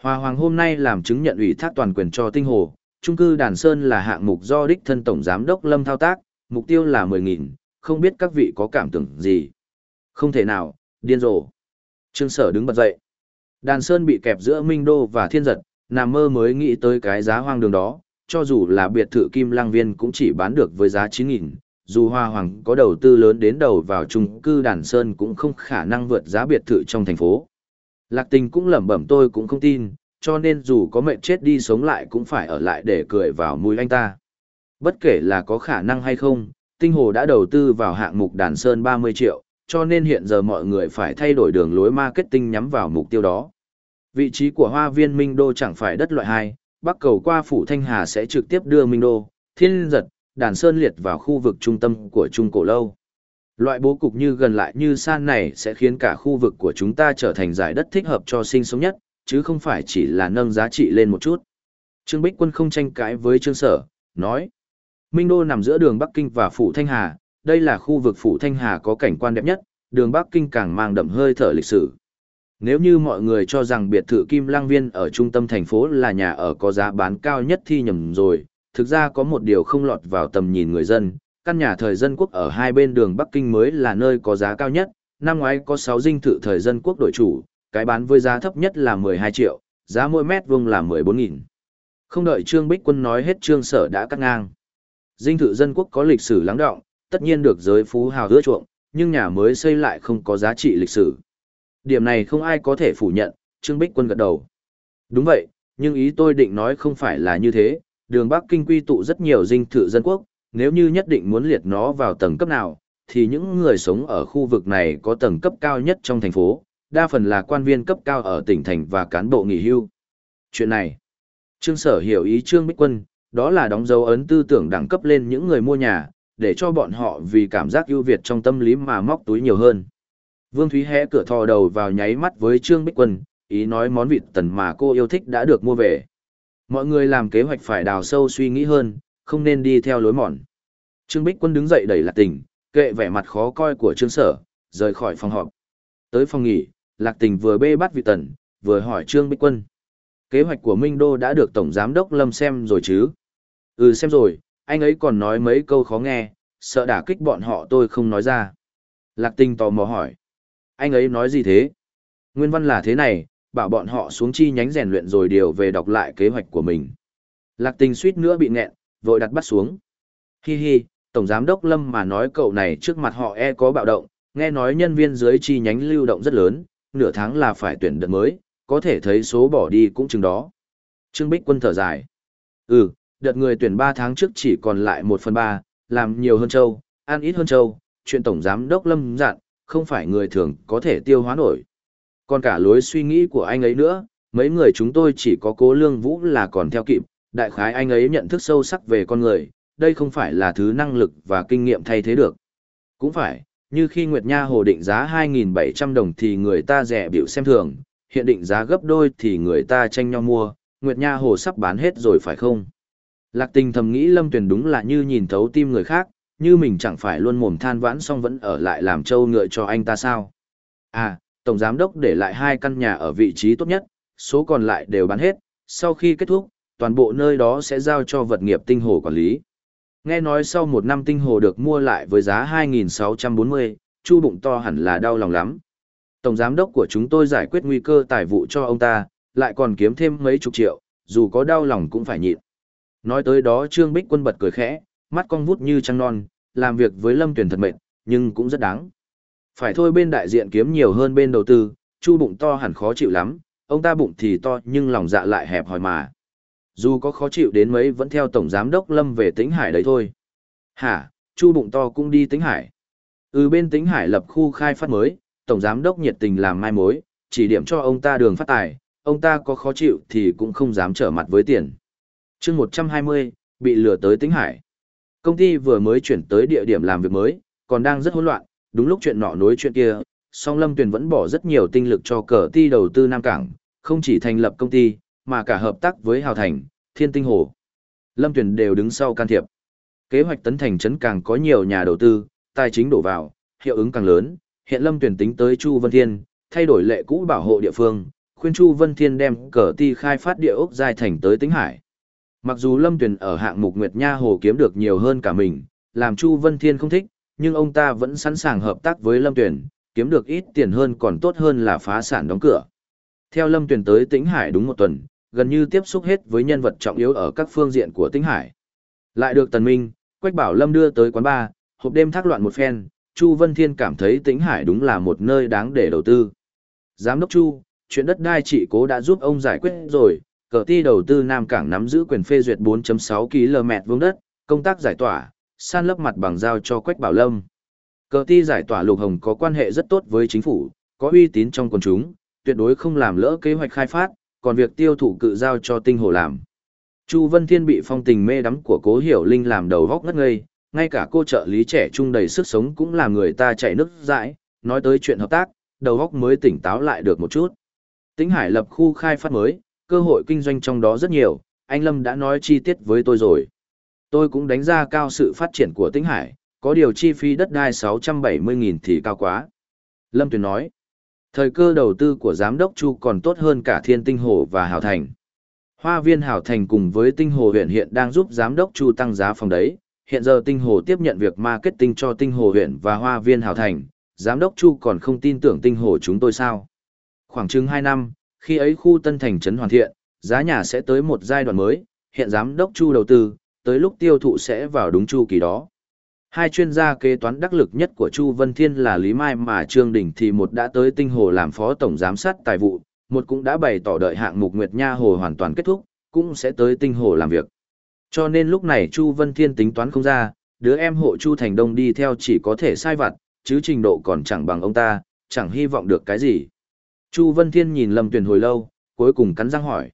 Hòa Hoàng hôm nay làm chứng nhận ủy thác toàn quyền cho Tinh Hồ, trung cư Đàn Sơn là hạng mục do đích thân Tổng Giám đốc Lâm thao tác, mục tiêu là 10.000, không biết các vị có cảm tưởng gì. Không thể nào, điên rồ. Trương Sở đứng bật dậy. Đàn Sơn bị kẹp giữa Minh Đô và Thiên Giật, nằm mơ mới nghĩ tới cái giá hoang đường đó, cho dù là biệt thự Kim Lang Viên cũng chỉ bán được với giá 9.000, dù Hoa Hoàng có đầu tư lớn đến đầu vào trung cư Đàn Sơn cũng không khả năng vượt giá biệt thự trong thành phố. Lạc tình cũng lẩm bẩm tôi cũng không tin, cho nên dù có mệnh chết đi sống lại cũng phải ở lại để cười vào mũi anh ta. Bất kể là có khả năng hay không, Tinh Hồ đã đầu tư vào hạng mục đàn sơn 30 triệu, cho nên hiện giờ mọi người phải thay đổi đường lối marketing nhắm vào mục tiêu đó. Vị trí của hoa viên Minh Đô chẳng phải đất loại 2, bắc cầu qua phủ Thanh Hà sẽ trực tiếp đưa Minh Đô, Thiên Giật, Đàn Sơn liệt vào khu vực trung tâm của Trung Cổ Lâu. Loại bố cục như gần lại như san này sẽ khiến cả khu vực của chúng ta trở thành giải đất thích hợp cho sinh sống nhất, chứ không phải chỉ là nâng giá trị lên một chút. Trương Bích Quân không tranh cãi với Trương Sở, nói. Minh Đô nằm giữa đường Bắc Kinh và Phủ Thanh Hà, đây là khu vực Phủ Thanh Hà có cảnh quan đẹp nhất, đường Bắc Kinh càng mang đậm hơi thở lịch sử. Nếu như mọi người cho rằng biệt thự Kim Lang Viên ở trung tâm thành phố là nhà ở có giá bán cao nhất thì nhầm rồi, thực ra có một điều không lọt vào tầm nhìn người dân, căn nhà thời dân quốc ở hai bên đường Bắc Kinh mới là nơi có giá cao nhất, năm ngoái có 6 dinh thự thời dân quốc đổi chủ, cái bán với giá thấp nhất là 12 triệu, giá mỗi mét vuông là 14.000. Không đợi Trương Bích Quân nói hết Trương Sở đã cắt ngang. Dinh thự dân quốc có lịch sử lắng đọng, tất nhiên được giới phú hào ưa chuộng, nhưng nhà mới xây lại không có giá trị lịch sử. Điểm này không ai có thể phủ nhận, Trương Bích Quân gật đầu. Đúng vậy, nhưng ý tôi định nói không phải là như thế, đường Bắc Kinh quy tụ rất nhiều dinh thự dân quốc, nếu như nhất định muốn liệt nó vào tầng cấp nào, thì những người sống ở khu vực này có tầng cấp cao nhất trong thành phố, đa phần là quan viên cấp cao ở tỉnh thành và cán bộ nghỉ hưu. Chuyện này, Trương Sở hiểu ý Trương Bích Quân, đó là đóng dấu ấn tư tưởng đẳng cấp lên những người mua nhà, để cho bọn họ vì cảm giác ưu việt trong tâm lý mà móc túi nhiều hơn. Vương Thúy hé cửa thò đầu vào nháy mắt với Trương Bích Quân, ý nói món vịt tần mà cô yêu thích đã được mua về. Mọi người làm kế hoạch phải đào sâu suy nghĩ hơn, không nên đi theo lối mòn. Trương Bích Quân đứng dậy đẩy Lạc Tình, kệ vẻ mặt khó coi của Trương Sở, rời khỏi phòng họp. Tới phòng nghỉ, Lạc Tình vừa bê bắt vị tần, vừa hỏi Trương Bích Quân. Kế hoạch của Minh Đô đã được Tổng Giám Đốc Lâm xem rồi chứ? Ừ xem rồi, anh ấy còn nói mấy câu khó nghe, sợ đả kích bọn họ tôi không nói ra. Lạc Tình tò mò hỏi. Anh ấy nói gì thế? Nguyên văn là thế này, bảo bọn họ xuống chi nhánh rèn luyện rồi điều về đọc lại kế hoạch của mình. Lạc Tình suýt nữa bị nghẹn, vội đặt bắt xuống. Hi hi, Tổng Giám Đốc Lâm mà nói cậu này trước mặt họ e có bạo động, nghe nói nhân viên dưới chi nhánh lưu động rất lớn, nửa tháng là phải tuyển đợt mới, có thể thấy số bỏ đi cũng chừng đó. Trương Bích Quân thở dài. Ừ, đợt người tuyển 3 tháng trước chỉ còn lại 1 phần 3, làm nhiều hơn châu, ăn ít hơn châu, chuyện Tổng Giám Đốc Lâm dặn, không phải người thường có thể tiêu hóa nổi. Còn cả lối suy nghĩ của anh ấy nữa, mấy người chúng tôi chỉ có cố lương vũ là còn theo kịp, đại khái anh ấy nhận thức sâu sắc về con người, đây không phải là thứ năng lực và kinh nghiệm thay thế được. Cũng phải, như khi Nguyệt Nha Hồ định giá 2.700 đồng thì người ta rẻ biểu xem thường, hiện định giá gấp đôi thì người ta tranh nhau mua, Nguyệt Nha Hồ sắp bán hết rồi phải không? Lạc tình thầm nghĩ Lâm Tuyền đúng là như nhìn thấu tim người khác, như mình chẳng phải luôn mồm than vãn xong vẫn ở lại làm trâu ngựa cho anh ta sao. À, Tổng Giám Đốc để lại hai căn nhà ở vị trí tốt nhất, số còn lại đều bán hết, sau khi kết thúc, toàn bộ nơi đó sẽ giao cho vật nghiệp tinh hồ quản lý. Nghe nói sau một năm tinh hồ được mua lại với giá 2.640, chu bụng to hẳn là đau lòng lắm. Tổng giám đốc của chúng tôi giải quyết nguy cơ tài vụ cho ông ta, lại còn kiếm thêm mấy chục triệu, dù có đau lòng cũng phải nhịn. Nói tới đó Trương Bích Quân bật cười khẽ, mắt cong vút như trăng non, làm việc với Lâm Tuyền thật mệt, nhưng cũng rất đáng. Phải thôi bên đại diện kiếm nhiều hơn bên đầu tư, chu bụng to hẳn khó chịu lắm, ông ta bụng thì to nhưng lòng dạ lại hẹp hòi mà. Dù có khó chịu đến mấy vẫn theo Tổng Giám Đốc Lâm về Tĩnh Hải đấy thôi. Hả, chu bụng to cũng đi Tĩnh Hải. Ừ bên Tĩnh Hải lập khu khai phát mới, Tổng Giám Đốc nhiệt tình làm mai mối, chỉ điểm cho ông ta đường phát tài, ông ta có khó chịu thì cũng không dám trở mặt với tiền. chương 120, bị lừa tới Tĩnh Hải. Công ty vừa mới chuyển tới địa điểm làm việc mới, còn đang rất hỗn loạn, đúng lúc chuyện nọ nối chuyện kia, song Lâm Tuyền vẫn bỏ rất nhiều tinh lực cho cờ ti đầu tư Nam Cảng, không chỉ thành lập công ty, mà cả hợp tác với Hào Thành, Thiên Tinh Hồ. Lâm Tuyền đều đứng sau can thiệp. Kế hoạch tấn thành trấn càng có nhiều nhà đầu tư, tài chính đổ vào, hiệu ứng càng lớn, hiện Lâm Tuyền tính tới Chu Vân Thiên, thay đổi lệ cũ bảo hộ địa phương, khuyên Chu Vân Thiên đem cờ ti khai phát địa ốc giai thành tới Tĩnh Hải. Mặc dù Lâm Tuyền ở hạng mục Nguyệt Nha Hồ kiếm được nhiều hơn cả mình, làm Chu Vân Thiên không thích, nhưng ông ta vẫn sẵn sàng hợp tác với Lâm Tuyền, kiếm được ít tiền hơn còn tốt hơn là phá sản đóng cửa. Theo Lâm Tuyền tới Tĩnh Hải đúng một tuần, gần như tiếp xúc hết với nhân vật trọng yếu ở các phương diện của Tĩnh Hải. Lại được Tần Minh, Quách Bảo Lâm đưa tới quán bar, hộp đêm thác loạn một phen, Chu Vân Thiên cảm thấy Tĩnh Hải đúng là một nơi đáng để đầu tư. Giám đốc Chu, chuyện đất đai chỉ cố đã giúp ông giải quyết rồi, cờ ti đầu tư Nam Cảng nắm giữ quyền phê duyệt 4.6 km vuông đất, công tác giải tỏa, san lấp mặt bằng giao cho Quách Bảo Lâm. Cờ ti giải tỏa Lục Hồng có quan hệ rất tốt với chính phủ, có uy tín trong quần chúng, tuyệt đối không làm lỡ kế hoạch khai phát, còn việc tiêu thụ cự giao cho tinh hồ làm. Chu Vân Thiên bị phong tình mê đắm của Cố Hiểu Linh làm đầu góc ngất ngây, ngay cả cô trợ lý trẻ trung đầy sức sống cũng làm người ta chảy nước dãi, nói tới chuyện hợp tác, đầu góc mới tỉnh táo lại được một chút. Tĩnh Hải lập khu khai phát mới, cơ hội kinh doanh trong đó rất nhiều, anh Lâm đã nói chi tiết với tôi rồi. Tôi cũng đánh giá cao sự phát triển của Tĩnh Hải, có điều chi phí đất đai 670.000 thì cao quá. Lâm Tuyền nói, thời cơ đầu tư của giám đốc Chu còn tốt hơn cả Thiên Tinh Hồ và Hào Thành. Hoa viên Hảo Thành cùng với Tinh Hồ huyện hiện đang giúp giám đốc Chu tăng giá phòng đấy. Hiện giờ Tinh Hồ tiếp nhận việc marketing cho Tinh Hồ huyện và Hoa viên Hảo Thành, giám đốc Chu còn không tin tưởng Tinh Hồ chúng tôi sao. Khoảng chừng 2 năm, khi ấy khu Tân Thành trấn hoàn thiện, giá nhà sẽ tới một giai đoạn mới, hiện giám đốc Chu đầu tư, tới lúc tiêu thụ sẽ vào đúng chu kỳ đó. Hai chuyên gia kế toán đắc lực nhất của Chu Vân Thiên là Lý Mai mà Trương Đình thì một đã tới Tinh Hồ làm phó tổng giám sát tài vụ, một cũng đã bày tỏ đợi hạng mục Nguyệt Nha Hồ hoàn toàn kết thúc, cũng sẽ tới tinh hồ làm việc. Cho nên lúc này Chu Vân Thiên tính toán không ra, đứa em hộ Chu Thành Đông đi theo chỉ có thể sai vặt, chứ trình độ còn chẳng bằng ông ta, chẳng hy vọng được cái gì. Chu Vân Thiên nhìn Lâm Tuyền hồi lâu, cuối cùng cắn răng hỏi.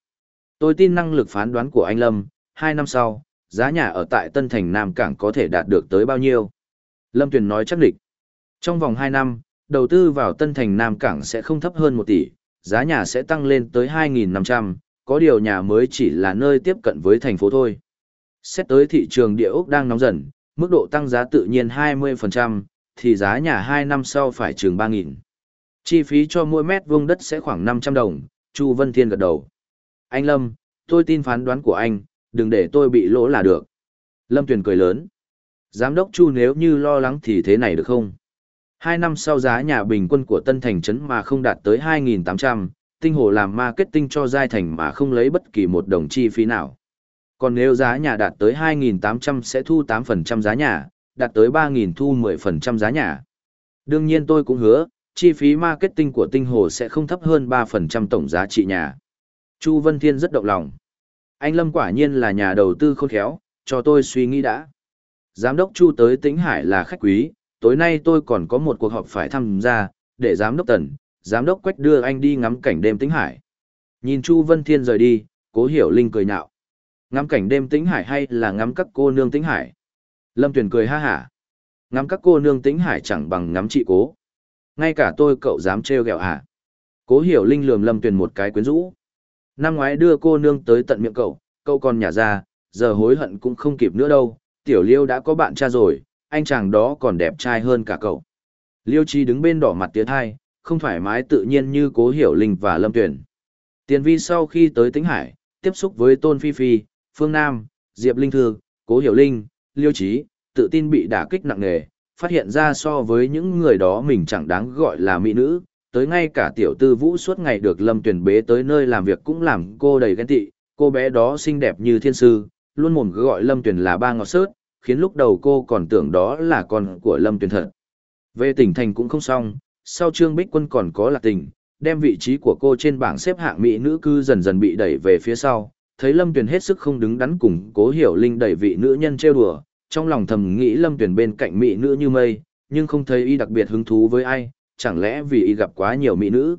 Tôi tin năng lực phán đoán của anh Lâm, hai năm sau, giá nhà ở tại Tân Thành Nam Cảng có thể đạt được tới bao nhiêu? Lâm Tuyền nói chắc định. Trong vòng hai năm, đầu tư vào Tân Thành Nam Cảng sẽ không thấp hơn một tỷ, giá nhà sẽ tăng lên tới 2.500, có điều nhà mới chỉ là nơi tiếp cận với thành phố thôi. Xét tới thị trường địa ốc đang nóng dần, mức độ tăng giá tự nhiên 20%, thì giá nhà 2 năm sau phải trường 3.000. Chi phí cho mỗi mét vuông đất sẽ khoảng 500 đồng, Chu Vân Thiên gật đầu. Anh Lâm, tôi tin phán đoán của anh, đừng để tôi bị lỗ là được. Lâm Tuyền cười lớn. Giám đốc Chu nếu như lo lắng thì thế này được không? Hai năm sau giá nhà bình quân của Tân Thành Trấn mà không đạt tới 2.800, tinh hồ làm marketing cho giai thành mà không lấy bất kỳ một đồng chi phí nào. Còn nếu giá nhà đạt tới 2.800 sẽ thu 8% giá nhà, đạt tới 3.000 thu 10% giá nhà. Đương nhiên tôi cũng hứa, chi phí marketing của tinh hồ sẽ không thấp hơn 3% tổng giá trị nhà. Chu Vân Thiên rất động lòng. Anh Lâm quả nhiên là nhà đầu tư khôn khéo, cho tôi suy nghĩ đã. Giám đốc Chu tới Tĩnh Hải là khách quý, tối nay tôi còn có một cuộc họp phải tham gia, để giám đốc Tần, giám đốc Quách đưa anh đi ngắm cảnh đêm Tĩnh Hải. Nhìn Chu Vân Thiên rời đi, Cố Hiểu Linh cười nhạo. Ngắm cảnh đêm Tĩnh Hải hay là ngắm các cô nương Tĩnh Hải? Lâm Tuyền cười ha hả. Ngắm các cô nương Tĩnh Hải chẳng bằng ngắm chị Cố. Ngay cả tôi cậu dám trêu ghẹo hả? Cố Hiểu Linh lườm Lâm Tuyền một cái quyến rũ. Năm ngoái đưa cô nương tới tận miệng cậu, cậu còn nhả ra, giờ hối hận cũng không kịp nữa đâu. Tiểu Liêu đã có bạn cha rồi, anh chàng đó còn đẹp trai hơn cả cậu. Liêu Chi đứng bên đỏ mặt tiến hai, không thoải mái tự nhiên như Cố Hiểu Linh và Lâm Tuyển. Tiền vi sau khi tới Tĩnh Hải, tiếp xúc với Tôn Phi Phi, Phương Nam, Diệp Linh Thư, Cố Hiểu Linh, Liêu Trí, tự tin bị đả kích nặng nề, phát hiện ra so với những người đó mình chẳng đáng gọi là mỹ nữ, tới ngay cả tiểu tư vũ suốt ngày được Lâm Tuyển bế tới nơi làm việc cũng làm cô đầy ghen tị, cô bé đó xinh đẹp như thiên sư, luôn mồm gọi Lâm Tuyển là ba ngọt sớt, khiến lúc đầu cô còn tưởng đó là con của Lâm tuyển thật. Về tỉnh thành cũng không xong, sau Trương Bích Quân còn có lạc tình, đem vị trí của cô trên bảng xếp hạng mỹ nữ cư dần dần bị đẩy về phía sau, thấy Lâm Tuyền hết sức không đứng đắn cùng Cố Hiểu Linh đẩy vị nữ nhân trêu đùa, trong lòng thầm nghĩ Lâm Tuyền bên cạnh mỹ nữ như mây, nhưng không thấy y đặc biệt hứng thú với ai, chẳng lẽ vì y gặp quá nhiều mỹ nữ.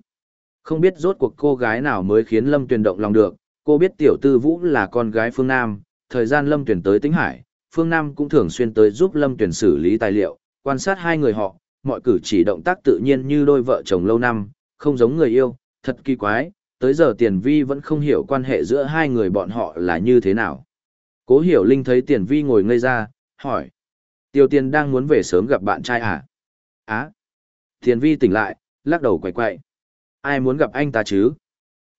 Không biết rốt cuộc cô gái nào mới khiến Lâm Tuyền động lòng được, cô biết tiểu tư vũ là con gái phương Nam, thời gian Lâm Tuyền tới Tĩnh Hải, Phương Nam cũng thường xuyên tới giúp Lâm Tuyền xử lý tài liệu, quan sát hai người họ, mọi cử chỉ động tác tự nhiên như đôi vợ chồng lâu năm, không giống người yêu, thật kỳ quái, tới giờ Tiền Vi vẫn không hiểu quan hệ giữa hai người bọn họ là như thế nào. Cố hiểu Linh thấy Tiền Vi ngồi ngây ra, hỏi. Tiêu Tiền đang muốn về sớm gặp bạn trai à? Á. Thiền Vi tỉnh lại, lắc đầu quay quay. Ai muốn gặp anh ta chứ?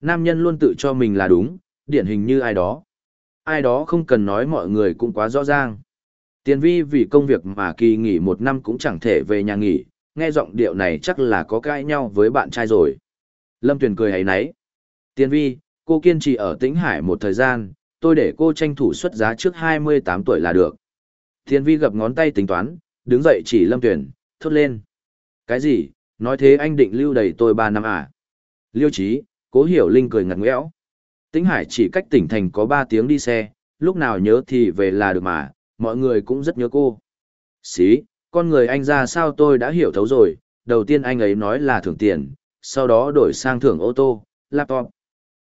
Nam nhân luôn tự cho mình là đúng, điển hình như ai đó ai đó không cần nói mọi người cũng quá rõ ràng. Tiền vi vì công việc mà kỳ nghỉ một năm cũng chẳng thể về nhà nghỉ, nghe giọng điệu này chắc là có cãi nhau với bạn trai rồi. Lâm Tuyền cười hay nấy. Tiền vi, cô kiên trì ở Tĩnh Hải một thời gian, tôi để cô tranh thủ xuất giá trước 28 tuổi là được. Tiền vi gập ngón tay tính toán, đứng dậy chỉ Lâm Tuyền, thốt lên. Cái gì, nói thế anh định lưu đầy tôi ba năm à? Liêu Chí, cố hiểu linh cười ngặt ngẽo. Tĩnh Hải chỉ cách tỉnh thành có ba tiếng đi xe, lúc nào nhớ thì về là được mà, mọi người cũng rất nhớ cô. Xí, con người anh ra sao tôi đã hiểu thấu rồi, đầu tiên anh ấy nói là thưởng tiền, sau đó đổi sang thưởng ô tô, laptop.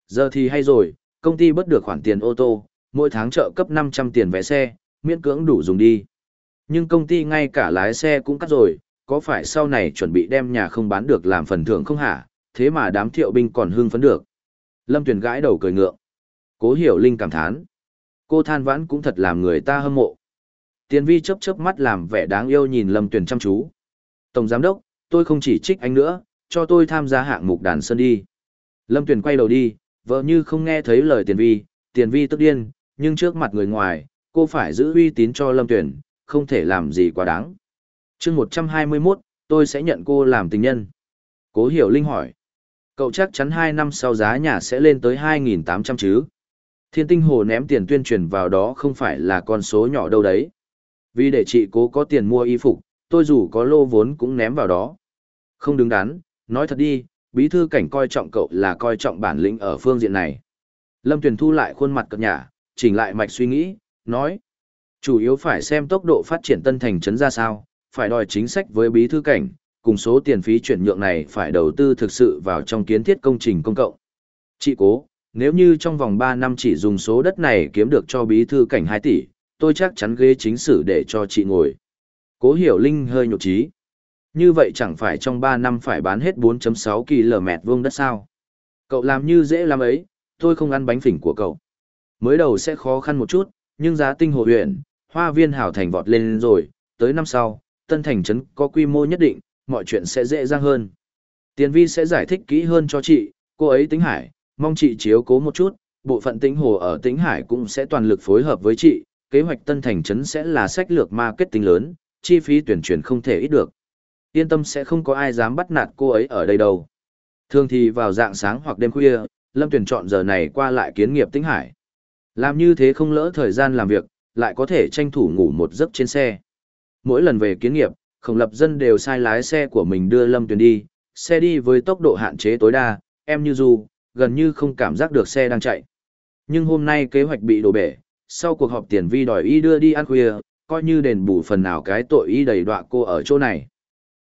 Giờ thì hay rồi, công ty bất được khoản tiền ô tô, mỗi tháng trợ cấp 500 tiền vé xe, miễn cưỡng đủ dùng đi. Nhưng công ty ngay cả lái xe cũng cắt rồi, có phải sau này chuẩn bị đem nhà không bán được làm phần thưởng không hả, thế mà đám thiệu binh còn hưng phấn được. Lâm Tuyền gãi đầu cười ngượng. Cố hiểu Linh cảm thán. Cô than vãn cũng thật làm người ta hâm mộ. Tiền vi chớp chớp mắt làm vẻ đáng yêu nhìn Lâm Tuyền chăm chú. Tổng giám đốc, tôi không chỉ trích anh nữa, cho tôi tham gia hạng mục đàn sơn đi. Lâm Tuyền quay đầu đi, vợ như không nghe thấy lời tiền vi, tiền vi tức điên, nhưng trước mặt người ngoài, cô phải giữ uy tín cho Lâm Tuyền, không thể làm gì quá đáng chương 121, tôi sẽ nhận cô làm tình nhân. Cố hiểu Linh hỏi. Cậu chắc chắn hai năm sau giá nhà sẽ lên tới 2.800 chứ? Thiên tinh hồ ném tiền tuyên truyền vào đó không phải là con số nhỏ đâu đấy. Vì để chị cố có tiền mua y phục, tôi dù có lô vốn cũng ném vào đó. Không đứng đắn, nói thật đi, bí thư cảnh coi trọng cậu là coi trọng bản lĩnh ở phương diện này. Lâm Tuyền thu lại khuôn mặt cập nhả, chỉnh lại mạch suy nghĩ, nói. Chủ yếu phải xem tốc độ phát triển tân thành trấn ra sao, phải đòi chính sách với bí thư cảnh, cùng số tiền phí chuyển nhượng này phải đầu tư thực sự vào trong kiến thiết công trình công cộng. Chị cố, nếu như trong vòng 3 năm chỉ dùng số đất này kiếm được cho bí thư cảnh 2 tỷ, tôi chắc chắn ghế chính sử để cho chị ngồi. Cố hiểu Linh hơi nhục trí. Như vậy chẳng phải trong 3 năm phải bán hết 4.6 km vuông đất sao? Cậu làm như dễ làm ấy, tôi không ăn bánh phỉnh của cậu. Mới đầu sẽ khó khăn một chút, nhưng giá tinh hồ huyện, hoa viên hảo thành vọt lên rồi, tới năm sau, tân thành trấn có quy mô nhất định, mọi chuyện sẽ dễ dàng hơn. Tiền vi sẽ giải thích kỹ hơn cho chị, cô ấy tính hải, mong chị chiếu cố một chút, bộ phận tính hồ ở tính hải cũng sẽ toàn lực phối hợp với chị, kế hoạch tân thành trấn sẽ là sách lược marketing lớn, chi phí tuyển chuyển không thể ít được. Yên tâm sẽ không có ai dám bắt nạt cô ấy ở đây đâu. Thường thì vào dạng sáng hoặc đêm khuya, Lâm Tuyền chọn giờ này qua lại kiến nghiệp tính hải. Làm như thế không lỡ thời gian làm việc, lại có thể tranh thủ ngủ một giấc trên xe. Mỗi lần về kiến nghiệp, khổng lập dân đều sai lái xe của mình đưa Lâm Tuyền đi, xe đi với tốc độ hạn chế tối đa, em như du, gần như không cảm giác được xe đang chạy. Nhưng hôm nay kế hoạch bị đổ bể, sau cuộc họp tiền vi đòi y đưa đi ăn khuya, coi như đền bù phần nào cái tội y đầy đọa cô ở chỗ này.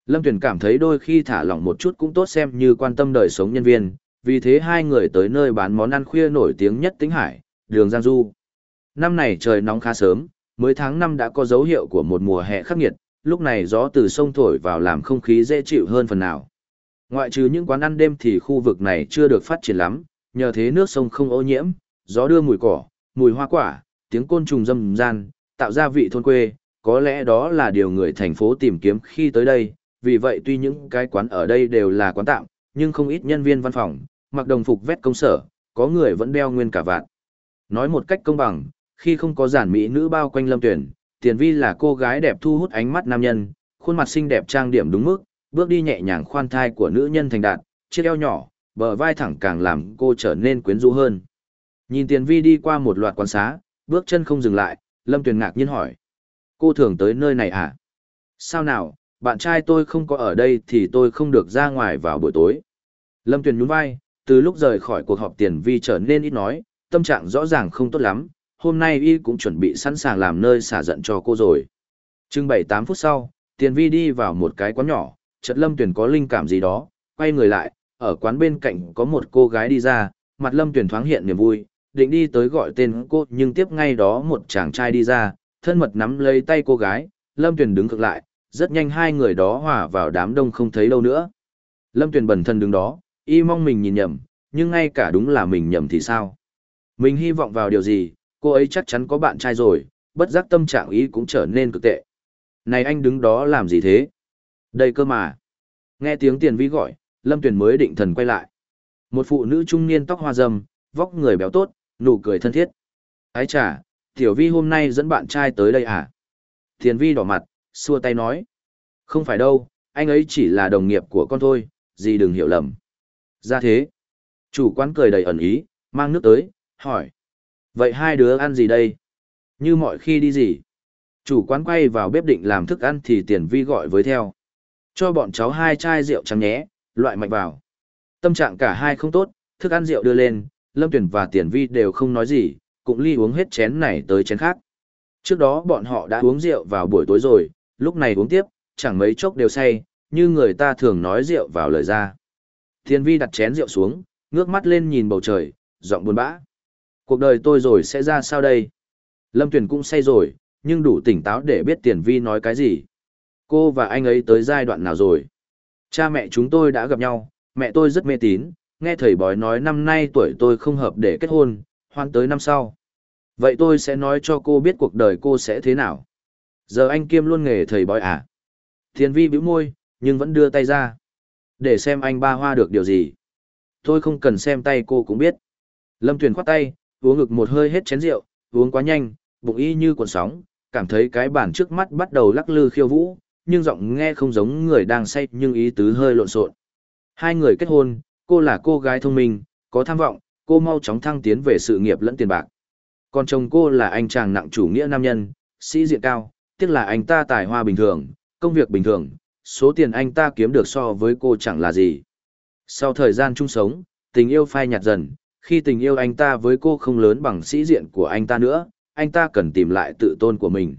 Lâm Tuyền cảm thấy đôi khi thả lỏng một chút cũng tốt xem như quan tâm đời sống nhân viên, vì thế hai người tới nơi bán món ăn khuya nổi tiếng nhất tính hải, đường Giang Du. Năm này trời nóng khá sớm, mới tháng 5 đã có dấu hiệu của một mùa hè khắc nghiệt, lúc này gió từ sông thổi vào làm không khí dễ chịu hơn phần nào. Ngoại trừ những quán ăn đêm thì khu vực này chưa được phát triển lắm, nhờ thế nước sông không ô nhiễm, gió đưa mùi cỏ, mùi hoa quả, tiếng côn trùng râm ran, tạo ra vị thôn quê, có lẽ đó là điều người thành phố tìm kiếm khi tới đây, vì vậy tuy những cái quán ở đây đều là quán tạm, nhưng không ít nhân viên văn phòng, mặc đồng phục vét công sở, có người vẫn đeo nguyên cả vạn. Nói một cách công bằng, khi không có giản mỹ nữ bao quanh lâm tuyển, tiền vi là cô gái đẹp thu hút ánh mắt nam nhân, khuôn mặt xinh đẹp trang điểm đúng mức, bước đi nhẹ nhàng khoan thai của nữ nhân thành đạt, chiếc eo nhỏ, bờ vai thẳng càng làm cô trở nên quyến rũ hơn. Nhìn tiền vi đi qua một loạt quan xá, bước chân không dừng lại, lâm tuyển ngạc nhiên hỏi. Cô thường tới nơi này à? Sao nào, bạn trai tôi không có ở đây thì tôi không được ra ngoài vào buổi tối. Lâm Tuyền nhún vai, từ lúc rời khỏi cuộc họp tiền vi trở nên ít nói, tâm trạng rõ ràng không tốt lắm, hôm nay y cũng chuẩn bị sẵn sàng làm nơi xả giận cho cô rồi. Trưng 7-8 phút sau, tiền vi đi vào một cái quán nhỏ, chợt Lâm Tuyền có linh cảm gì đó, quay người lại, ở quán bên cạnh có một cô gái đi ra, mặt Lâm Tuyền thoáng hiện niềm vui, định đi tới gọi tên cô nhưng tiếp ngay đó một chàng trai đi ra, thân mật nắm lấy tay cô gái, Lâm Tuyền đứng cực lại, rất nhanh hai người đó hòa vào đám đông không thấy đâu nữa. Lâm Tuyền bẩn thân đứng đó, y mong mình nhìn nhầm, nhưng ngay cả đúng là mình nhầm thì sao? Mình hy vọng vào điều gì, cô ấy chắc chắn có bạn trai rồi, bất giác tâm trạng ý cũng trở nên cực tệ. Này anh đứng đó làm gì thế? Đây cơ mà. Nghe tiếng tiền vi gọi, Lâm Tuyền mới định thần quay lại. Một phụ nữ trung niên tóc hoa râm, vóc người béo tốt, nụ cười thân thiết. Ái chà, tiểu vi hôm nay dẫn bạn trai tới đây à? Tiền vi đỏ mặt, xua tay nói. Không phải đâu, anh ấy chỉ là đồng nghiệp của con thôi, gì đừng hiểu lầm. Ra thế. Chủ quán cười đầy ẩn ý, mang nước tới, hỏi. Vậy hai đứa ăn gì đây? Như mọi khi đi gì? Chủ quán quay vào bếp định làm thức ăn thì tiền vi gọi với theo. Cho bọn cháu hai chai rượu trắng nhé, loại mạnh vào. Tâm trạng cả hai không tốt, thức ăn rượu đưa lên, Lâm Tuyển và Tiền Vi đều không nói gì, cũng ly uống hết chén này tới chén khác. Trước đó bọn họ đã uống rượu vào buổi tối rồi, lúc này uống tiếp, chẳng mấy chốc đều say, như người ta thường nói rượu vào lời ra. Tiền Vi đặt chén rượu xuống, ngước mắt lên nhìn bầu trời, giọng buồn bã. Cuộc đời tôi rồi sẽ ra sao đây? Lâm Tuyền cũng say rồi, nhưng đủ tỉnh táo để biết Tiền Vi nói cái gì. Cô và anh ấy tới giai đoạn nào rồi? Cha mẹ chúng tôi đã gặp nhau, mẹ tôi rất mê tín, nghe thầy bói nói năm nay tuổi tôi không hợp để kết hôn, hoan tới năm sau. Vậy tôi sẽ nói cho cô biết cuộc đời cô sẽ thế nào. Giờ anh kiêm luôn nghề thầy bói à? Thiền vi bĩu môi, nhưng vẫn đưa tay ra. Để xem anh ba hoa được điều gì. Tôi không cần xem tay cô cũng biết. Lâm Tuyền khoát tay, uống ngực một hơi hết chén rượu, uống quá nhanh, bụng y như cuộn sóng, cảm thấy cái bản trước mắt bắt đầu lắc lư khiêu vũ, nhưng giọng nghe không giống người đang say nhưng ý tứ hơi lộn xộn. Hai người kết hôn, cô là cô gái thông minh, có tham vọng, cô mau chóng thăng tiến về sự nghiệp lẫn tiền bạc. Còn chồng cô là anh chàng nặng chủ nghĩa nam nhân, sĩ diện cao, tiếc là anh ta tài hoa bình thường, công việc bình thường, số tiền anh ta kiếm được so với cô chẳng là gì. Sau thời gian chung sống, tình yêu phai nhạt dần, khi tình yêu anh ta với cô không lớn bằng sĩ diện của anh ta nữa, anh ta cần tìm lại tự tôn của mình.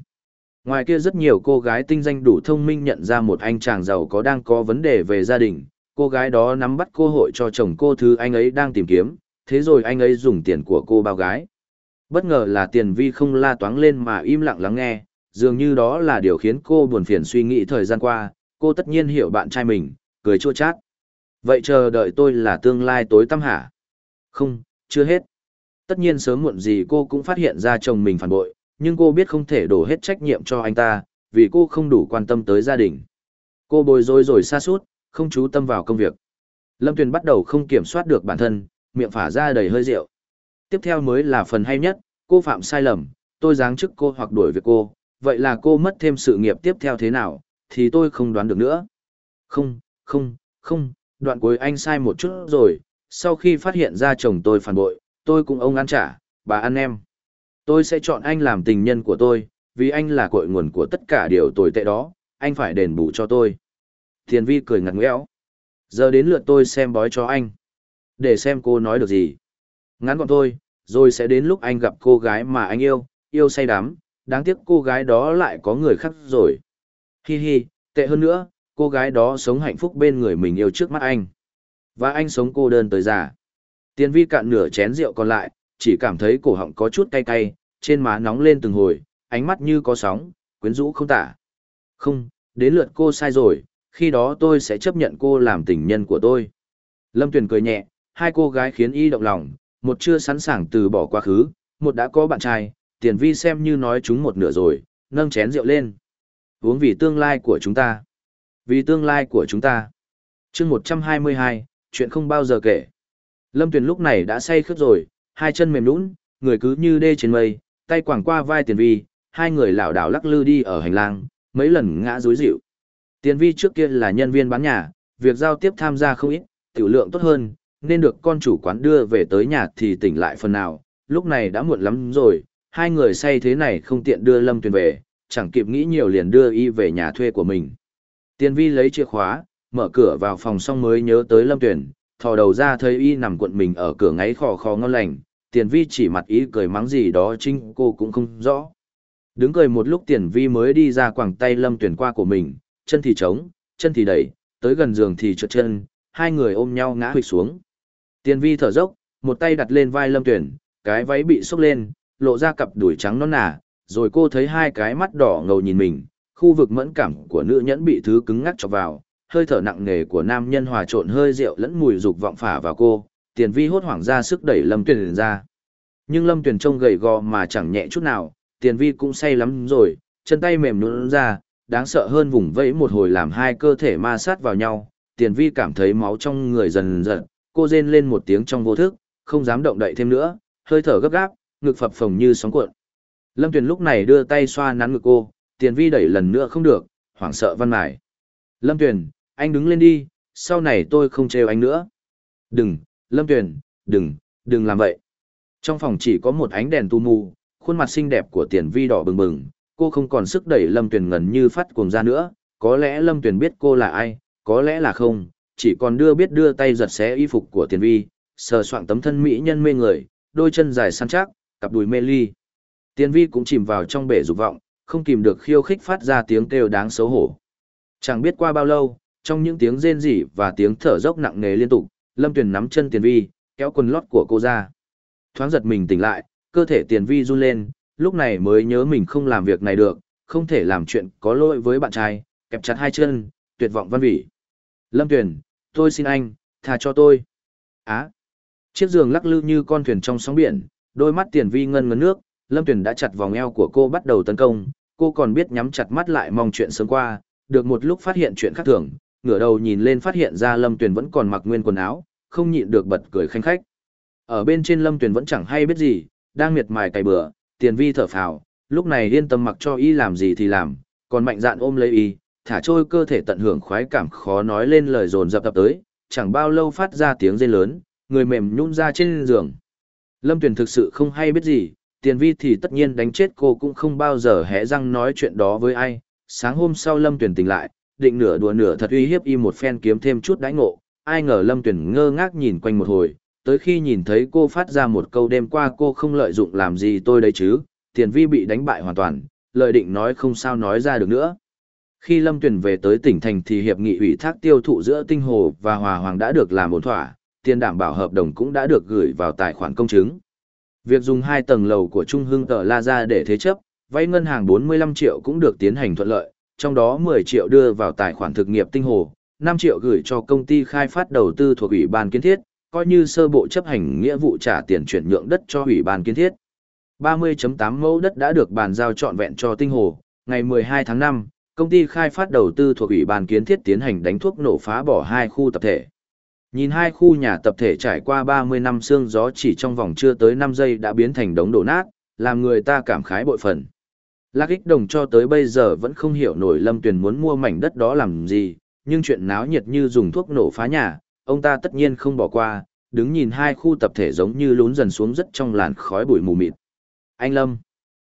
Ngoài kia rất nhiều cô gái tinh danh đủ thông minh nhận ra một anh chàng giàu có đang có vấn đề về gia đình, cô gái đó nắm bắt cơ hội cho chồng cô thứ anh ấy đang tìm kiếm, thế rồi anh ấy dùng tiền của cô bao gái. Bất ngờ là tiền vi không la toáng lên mà im lặng lắng nghe, dường như đó là điều khiến cô buồn phiền suy nghĩ thời gian qua, cô tất nhiên hiểu bạn trai mình, cười chua chát. Vậy chờ đợi tôi là tương lai tối tăm hả? Không, chưa hết. Tất nhiên sớm muộn gì cô cũng phát hiện ra chồng mình phản bội, nhưng cô biết không thể đổ hết trách nhiệm cho anh ta, vì cô không đủ quan tâm tới gia đình. Cô bồi rối rồi xa suốt, không chú tâm vào công việc. Lâm Tuyền bắt đầu không kiểm soát được bản thân, miệng phả ra đầy hơi rượu. Tiếp theo mới là phần hay nhất, cô phạm sai lầm, tôi giáng chức cô hoặc đuổi việc cô, vậy là cô mất thêm sự nghiệp tiếp theo thế nào, thì tôi không đoán được nữa. Không, không, không, đoạn cuối anh sai một chút rồi, sau khi phát hiện ra chồng tôi phản bội, tôi cũng ông ăn trả, bà ăn em. Tôi sẽ chọn anh làm tình nhân của tôi, vì anh là cội nguồn của tất cả điều tồi tệ đó, anh phải đền bù cho tôi. Thiền vi cười ngặt ngẽo. Giờ đến lượt tôi xem bói cho anh. Để xem cô nói được gì. Ngắn gọn thôi, rồi sẽ đến lúc anh gặp cô gái mà anh yêu, yêu say đắm, đáng tiếc cô gái đó lại có người khác rồi. Hi hi, tệ hơn nữa, cô gái đó sống hạnh phúc bên người mình yêu trước mắt anh. Và anh sống cô đơn tới già. Tiền vi cạn nửa chén rượu còn lại, chỉ cảm thấy cổ họng có chút cay cay, trên má nóng lên từng hồi, ánh mắt như có sóng, quyến rũ không tả. Không, đến lượt cô sai rồi, khi đó tôi sẽ chấp nhận cô làm tình nhân của tôi. Lâm Tuyền cười nhẹ, hai cô gái khiến y động lòng, một chưa sẵn sàng từ bỏ quá khứ, một đã có bạn trai, tiền vi xem như nói chúng một nửa rồi, nâng chén rượu lên. Uống vì tương lai của chúng ta. Vì tương lai của chúng ta. chương 122, chuyện không bao giờ kể. Lâm Tuyền lúc này đã say khướt rồi, hai chân mềm nũng, người cứ như đê trên mây, tay quàng qua vai tiền vi, hai người lảo đảo lắc lư đi ở hành lang, mấy lần ngã rúi rịu. Tiền vi trước kia là nhân viên bán nhà, việc giao tiếp tham gia không ít, tiểu lượng tốt hơn, nên được con chủ quán đưa về tới nhà thì tỉnh lại phần nào, lúc này đã muộn lắm rồi, hai người say thế này không tiện đưa Lâm Tuyền về, chẳng kịp nghĩ nhiều liền đưa y về nhà thuê của mình. Tiền vi lấy chìa khóa, mở cửa vào phòng xong mới nhớ tới Lâm Tuyền, thò đầu ra thấy y nằm cuộn mình ở cửa ngáy khò khò ngon lành, tiền vi chỉ mặt ý cười mắng gì đó chính cô cũng không rõ. Đứng cười một lúc tiền vi mới đi ra quảng tay lâm tuyển qua của mình, chân thì trống, chân thì đẩy, tới gần giường thì trượt chân, hai người ôm nhau ngã hụt xuống. Tiền vi thở dốc, một tay đặt lên vai lâm tuyển, cái váy bị xốc lên, lộ ra cặp đùi trắng non nà, rồi cô thấy hai cái mắt đỏ ngầu nhìn mình, khu vực mẫn cảm của nữ nhẫn bị thứ cứng ngắc chọc vào, hơi thở nặng nề của nam nhân hòa trộn hơi rượu lẫn mùi dục vọng phả vào cô, tiền vi hốt hoảng ra sức đẩy lâm tuyền ra. Nhưng lâm tuyền trông gầy gò mà chẳng nhẹ chút nào tiền vi cũng say lắm rồi chân tay mềm nhún ra đáng sợ hơn vùng vẫy một hồi làm hai cơ thể ma sát vào nhau tiền vi cảm thấy máu trong người dần dần cô rên lên một tiếng trong vô thức không dám động đậy thêm nữa hơi thở gấp gáp ngực phập phồng như sóng cuộn. Lâm tuyền lúc này đưa tay xoa nắn ngực cô tiền vi đẩy lần nữa không được hoảng sợ văn mải. Lâm tuyền anh đứng lên đi sau này tôi không trêu anh nữa đừng Lâm Tuyền, đừng, đừng làm vậy. Trong phòng chỉ có một ánh đèn tu mù, khuôn mặt xinh đẹp của tiền vi đỏ bừng bừng, cô không còn sức đẩy Lâm Tuyền ngần như phát cuồng ra nữa, có lẽ Lâm Tuyền biết cô là ai, có lẽ là không, chỉ còn đưa biết đưa tay giật xé y phục của tiền vi, sờ soạng tấm thân mỹ nhân mê người, đôi chân dài săn chắc, cặp đùi mê ly. Tiền vi cũng chìm vào trong bể dục vọng, không kìm được khiêu khích phát ra tiếng kêu đáng xấu hổ. Chẳng biết qua bao lâu, trong những tiếng rên rỉ và tiếng thở dốc nặng nề liên tục, Lâm Tuyền nắm chân Tiền Vi, kéo quần lót của cô ra. Thoáng giật mình tỉnh lại, cơ thể Tiền Vi run lên, lúc này mới nhớ mình không làm việc này được, không thể làm chuyện có lỗi với bạn trai, kẹp chặt hai chân, tuyệt vọng văn vỉ. Lâm Tuyền, tôi xin anh, tha cho tôi. Á. Chiếc giường lắc lư như con thuyền trong sóng biển, đôi mắt Tiền Vi ngân ngấn nước, Lâm Tuyền đã chặt vòng eo của cô bắt đầu tấn công, cô còn biết nhắm chặt mắt lại mong chuyện sớm qua, được một lúc phát hiện chuyện khác thường, ngửa đầu nhìn lên phát hiện ra Lâm Tuyền vẫn còn mặc nguyên quần áo, không nhịn được bật cười khanh khách. Ở bên trên Lâm Tuyền vẫn chẳng hay biết gì, đang miệt mài cày bừa, tiền vi thở phào, lúc này yên tâm mặc cho y làm gì thì làm, còn mạnh dạn ôm lấy y, thả trôi cơ thể tận hưởng khoái cảm khó nói lên lời dồn dập tập tới, chẳng bao lâu phát ra tiếng rên lớn, người mềm nhún ra trên giường. Lâm Tuyền thực sự không hay biết gì, tiền vi thì tất nhiên đánh chết cô cũng không bao giờ hé răng nói chuyện đó với ai. Sáng hôm sau Lâm Tuyền tỉnh lại, định nửa đùa nửa thật uy hiếp y một phen kiếm thêm chút đãi ngộ, ai ngờ Lâm Tuyền ngơ ngác nhìn quanh một hồi, tới khi nhìn thấy cô phát ra một câu đêm qua cô không lợi dụng làm gì tôi đấy chứ, tiền vi bị đánh bại hoàn toàn, lợi định nói không sao nói ra được nữa. Khi Lâm Tuyền về tới tỉnh thành thì hiệp nghị ủy thác tiêu thụ giữa Tinh Hồ và Hòa Hoàng đã được làm ổn thỏa, tiền đảm bảo hợp đồng cũng đã được gửi vào tài khoản công chứng. Việc dùng hai tầng lầu của Trung Hưng tờ La ra để thế chấp, vay ngân hàng 45 triệu cũng được tiến hành thuận lợi, trong đó 10 triệu đưa vào tài khoản thực nghiệp Tinh Hồ, 5 triệu gửi cho công ty khai phát đầu tư thuộc Ủy ban Kiến thiết, coi như sơ bộ chấp hành nghĩa vụ trả tiền chuyển nhượng đất cho Ủy ban Kiến thiết. 30.8 mẫu đất đã được bàn giao trọn vẹn cho Tinh Hồ, ngày 12 tháng 5, công ty khai phát đầu tư thuộc Ủy ban Kiến thiết tiến hành đánh thuốc nổ phá bỏ hai khu tập thể. Nhìn hai khu nhà tập thể trải qua 30 năm sương gió chỉ trong vòng chưa tới 5 giây đã biến thành đống đổ nát, làm người ta cảm khái bội phần. Lạc ích đồng cho tới bây giờ vẫn không hiểu nổi Lâm Tuyền muốn mua mảnh đất đó làm gì, nhưng chuyện náo nhiệt như dùng thuốc nổ phá nhà, ông ta tất nhiên không bỏ qua, đứng nhìn hai khu tập thể giống như lún dần xuống rất trong làn khói bụi mù mịt. Anh Lâm.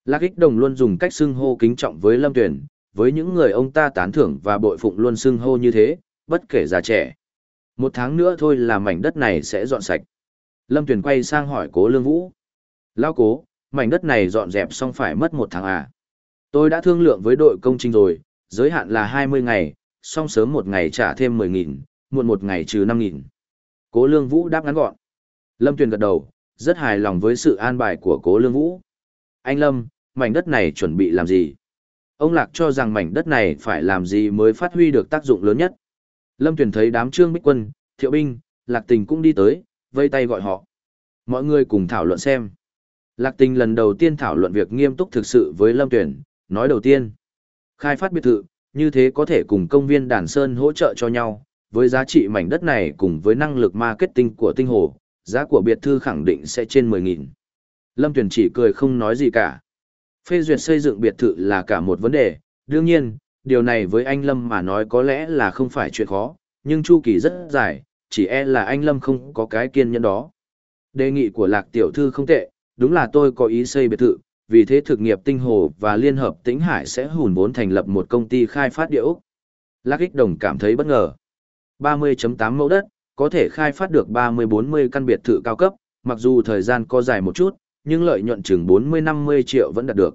Lạc ích đồng luôn dùng cách xưng hô kính trọng với Lâm Tuyền, với những người ông ta tán thưởng và bội phụng luôn xưng hô như thế, bất kể già trẻ. Một tháng nữa thôi là mảnh đất này sẽ dọn sạch. Lâm Tuyền quay sang hỏi cố lương vũ. Lao cố, mảnh đất này dọn dẹp xong phải mất một tháng à? Tôi đã thương lượng với đội công trình rồi, giới hạn là 20 ngày, xong sớm một ngày trả thêm 10.000, muộn một ngày trừ 5.000. Cố lương vũ đáp ngắn gọn. Lâm Tuyền gật đầu, rất hài lòng với sự an bài của cố lương vũ. Anh Lâm, mảnh đất này chuẩn bị làm gì? Ông Lạc cho rằng mảnh đất này phải làm gì mới phát huy được tác dụng lớn nhất. Lâm Tuyền thấy đám trương bích quân, thiệu binh, lạc tình cũng đi tới, vây tay gọi họ. Mọi người cùng thảo luận xem. Lạc tình lần đầu tiên thảo luận việc nghiêm túc thực sự với Lâm Tuyền, nói đầu tiên. Khai phát biệt thự, như thế có thể cùng công viên Đàn Sơn hỗ trợ cho nhau, với giá trị mảnh đất này cùng với năng lực marketing của tinh hồ, giá của biệt thư khẳng định sẽ trên 10.000. Lâm Tuyền chỉ cười không nói gì cả. Phê duyệt xây dựng biệt thự là cả một vấn đề, đương nhiên, điều này với anh Lâm mà nói có lẽ là không phải chuyện khó, nhưng chu kỳ rất dài, chỉ e là anh Lâm không có cái kiên nhẫn đó. Đề nghị của Lạc Tiểu Thư không tệ, đúng là tôi có ý xây biệt thự, vì thế thực nghiệp Tinh Hồ và Liên Hợp Tĩnh Hải sẽ hùn vốn thành lập một công ty khai phát địa ốc. Lạc Ích Đồng cảm thấy bất ngờ. 30.8 mẫu đất, có thể khai phát được 30-40 căn biệt thự cao cấp, mặc dù thời gian có dài một chút, nhưng lợi nhuận chừng 40-50 triệu vẫn đạt được.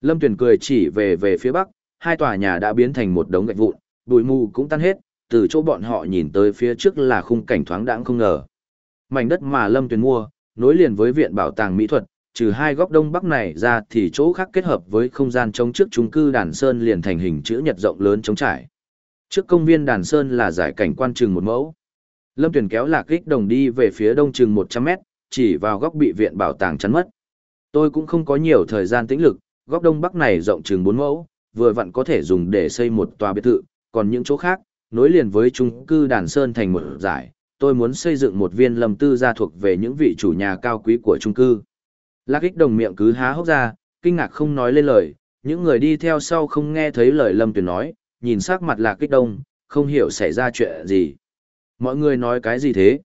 Lâm Tuyền cười chỉ về về phía bắc, hai tòa nhà đã biến thành một đống gạch vụn, bụi mù cũng tan hết, từ chỗ bọn họ nhìn tới phía trước là khung cảnh thoáng đãng không ngờ. Mảnh đất mà Lâm Tuyền mua, nối liền với viện bảo tàng mỹ thuật, trừ hai góc đông bắc này ra thì chỗ khác kết hợp với không gian trống trước trung cư Đàn Sơn liền thành hình chữ nhật rộng lớn trống trải. Trước công viên Đàn Sơn là giải cảnh quan trường một mẫu. Lâm Tuyển kéo lạc kích đồng đi về phía đông chừng 100 mét, chỉ vào góc bị viện bảo tàng chắn mất. Tôi cũng không có nhiều thời gian tĩnh lực, góc đông bắc này rộng chừng 4 mẫu, vừa vặn có thể dùng để xây một tòa biệt thự, còn những chỗ khác, nối liền với trung cư Đàn Sơn thành một giải, tôi muốn xây dựng một viên lâm tư gia thuộc về những vị chủ nhà cao quý của trung cư. Lạc ích đồng miệng cứ há hốc ra, kinh ngạc không nói lên lời, những người đi theo sau không nghe thấy lời lâm Tuyền nói, nhìn sắc mặt lạc kích đông, không hiểu xảy ra chuyện gì. Mọi người nói cái gì thế?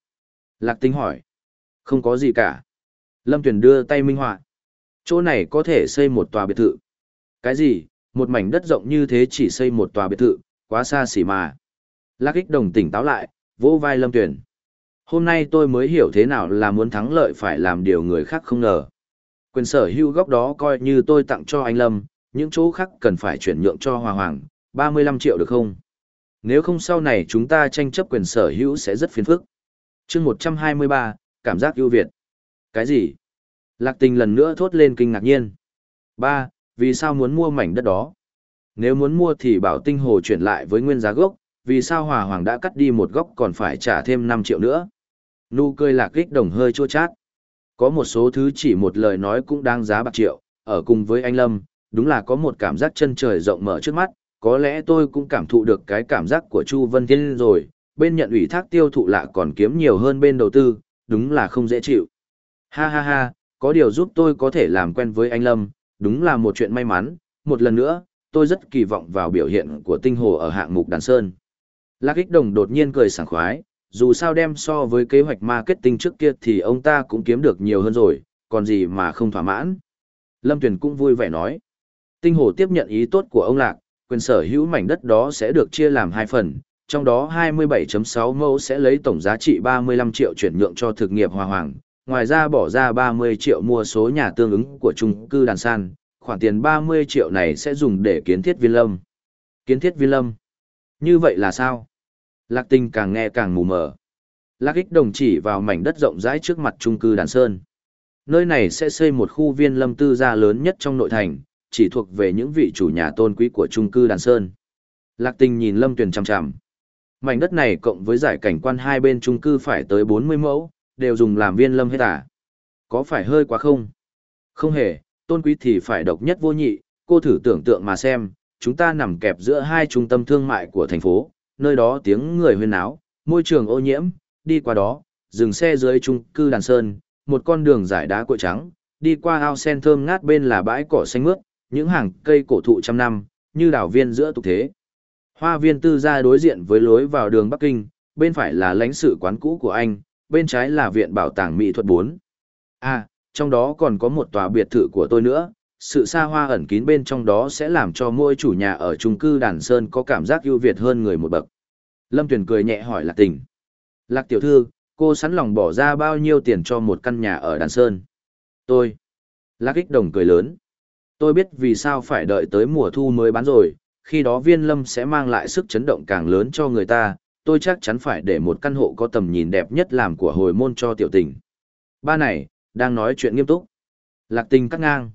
Lạc tinh hỏi. Không có gì cả. Lâm Tuyền đưa tay minh họa. Chỗ này có thể xây một tòa biệt thự. Cái gì? Một mảnh đất rộng như thế chỉ xây một tòa biệt thự, quá xa xỉ mà. Lạc ích đồng tỉnh táo lại, vỗ vai lâm Tuyền. Hôm nay tôi mới hiểu thế nào là muốn thắng lợi phải làm điều người khác không ngờ. Quyền sở hữu góc đó coi như tôi tặng cho anh Lâm, những chỗ khác cần phải chuyển nhượng cho Hòa Hoàng, 35 triệu được không? Nếu không sau này chúng ta tranh chấp quyền sở hữu sẽ rất phiền phức. chương 123, cảm giác ưu việt. Cái gì? Lạc tình lần nữa thốt lên kinh ngạc nhiên. Ba, vì sao muốn mua mảnh đất đó? Nếu muốn mua thì bảo tinh hồ chuyển lại với nguyên giá gốc, vì sao Hòa Hoàng đã cắt đi một góc còn phải trả thêm 5 triệu nữa? Nụ cười lạc kích đồng hơi chua chát. Có một số thứ chỉ một lời nói cũng đáng giá bạc triệu, ở cùng với anh Lâm, đúng là có một cảm giác chân trời rộng mở trước mắt, có lẽ tôi cũng cảm thụ được cái cảm giác của Chu Vân Thiên rồi, bên nhận ủy thác tiêu thụ lạ còn kiếm nhiều hơn bên đầu tư, đúng là không dễ chịu. Ha ha ha, có điều giúp tôi có thể làm quen với anh Lâm, đúng là một chuyện may mắn, một lần nữa, tôi rất kỳ vọng vào biểu hiện của tinh hồ ở hạng mục đàn sơn. Lạc ích đồng đột nhiên cười sảng khoái, dù sao đem so với kế hoạch marketing trước kia thì ông ta cũng kiếm được nhiều hơn rồi, còn gì mà không thỏa mãn. Lâm Tuyền cũng vui vẻ nói. Tinh hồ tiếp nhận ý tốt của ông Lạc, quyền sở hữu mảnh đất đó sẽ được chia làm hai phần, trong đó 27.6 mẫu sẽ lấy tổng giá trị 35 triệu chuyển nhượng cho thực nghiệp Hòa Hoàng, ngoài ra bỏ ra 30 triệu mua số nhà tương ứng của trung cư đàn san, khoản tiền 30 triệu này sẽ dùng để kiến thiết viên lâm. Kiến thiết viên lâm. Như vậy là sao? Lạc tinh càng nghe càng mù mờ. Lạc ích đồng chỉ vào mảnh đất rộng rãi trước mặt trung cư đàn sơn. Nơi này sẽ xây một khu viên lâm tư gia lớn nhất trong nội thành, chỉ thuộc về những vị chủ nhà tôn quý của trung cư đàn sơn. Lạc tinh nhìn lâm tuyền chằm chằm. Mảnh đất này cộng với giải cảnh quan hai bên trung cư phải tới 40 mẫu, đều dùng làm viên lâm hết à? Có phải hơi quá không? Không hề, tôn quý thì phải độc nhất vô nhị, cô thử tưởng tượng mà xem, chúng ta nằm kẹp giữa hai trung tâm thương mại của thành phố, nơi đó tiếng người huyên náo, môi trường ô nhiễm, đi qua đó, dừng xe dưới trung cư đàn sơn, một con đường giải đá cội trắng, đi qua ao sen thơm ngát bên là bãi cỏ xanh mướt, những hàng cây cổ thụ trăm năm, như đảo viên giữa tục thế. Hoa viên tư gia đối diện với lối vào đường Bắc Kinh, bên phải là lãnh sự quán cũ của anh, bên trái là viện bảo tàng mỹ thuật 4. À, trong đó còn có một tòa biệt thự của tôi nữa, sự xa hoa ẩn kín bên trong đó sẽ làm cho mỗi chủ nhà ở trung cư Đàn Sơn có cảm giác ưu việt hơn người một bậc. Lâm Tuyền cười nhẹ hỏi Lạc Tình. Lạc tiểu thư, cô sẵn lòng bỏ ra bao nhiêu tiền cho một căn nhà ở Đàn Sơn? Tôi. Lạc ích đồng cười lớn. Tôi biết vì sao phải đợi tới mùa thu mới bán rồi, khi đó viên lâm sẽ mang lại sức chấn động càng lớn cho người ta, tôi chắc chắn phải để một căn hộ có tầm nhìn đẹp nhất làm của hồi môn cho tiểu tình. Ba này, đang nói chuyện nghiêm túc. Lạc tình cắt ngang.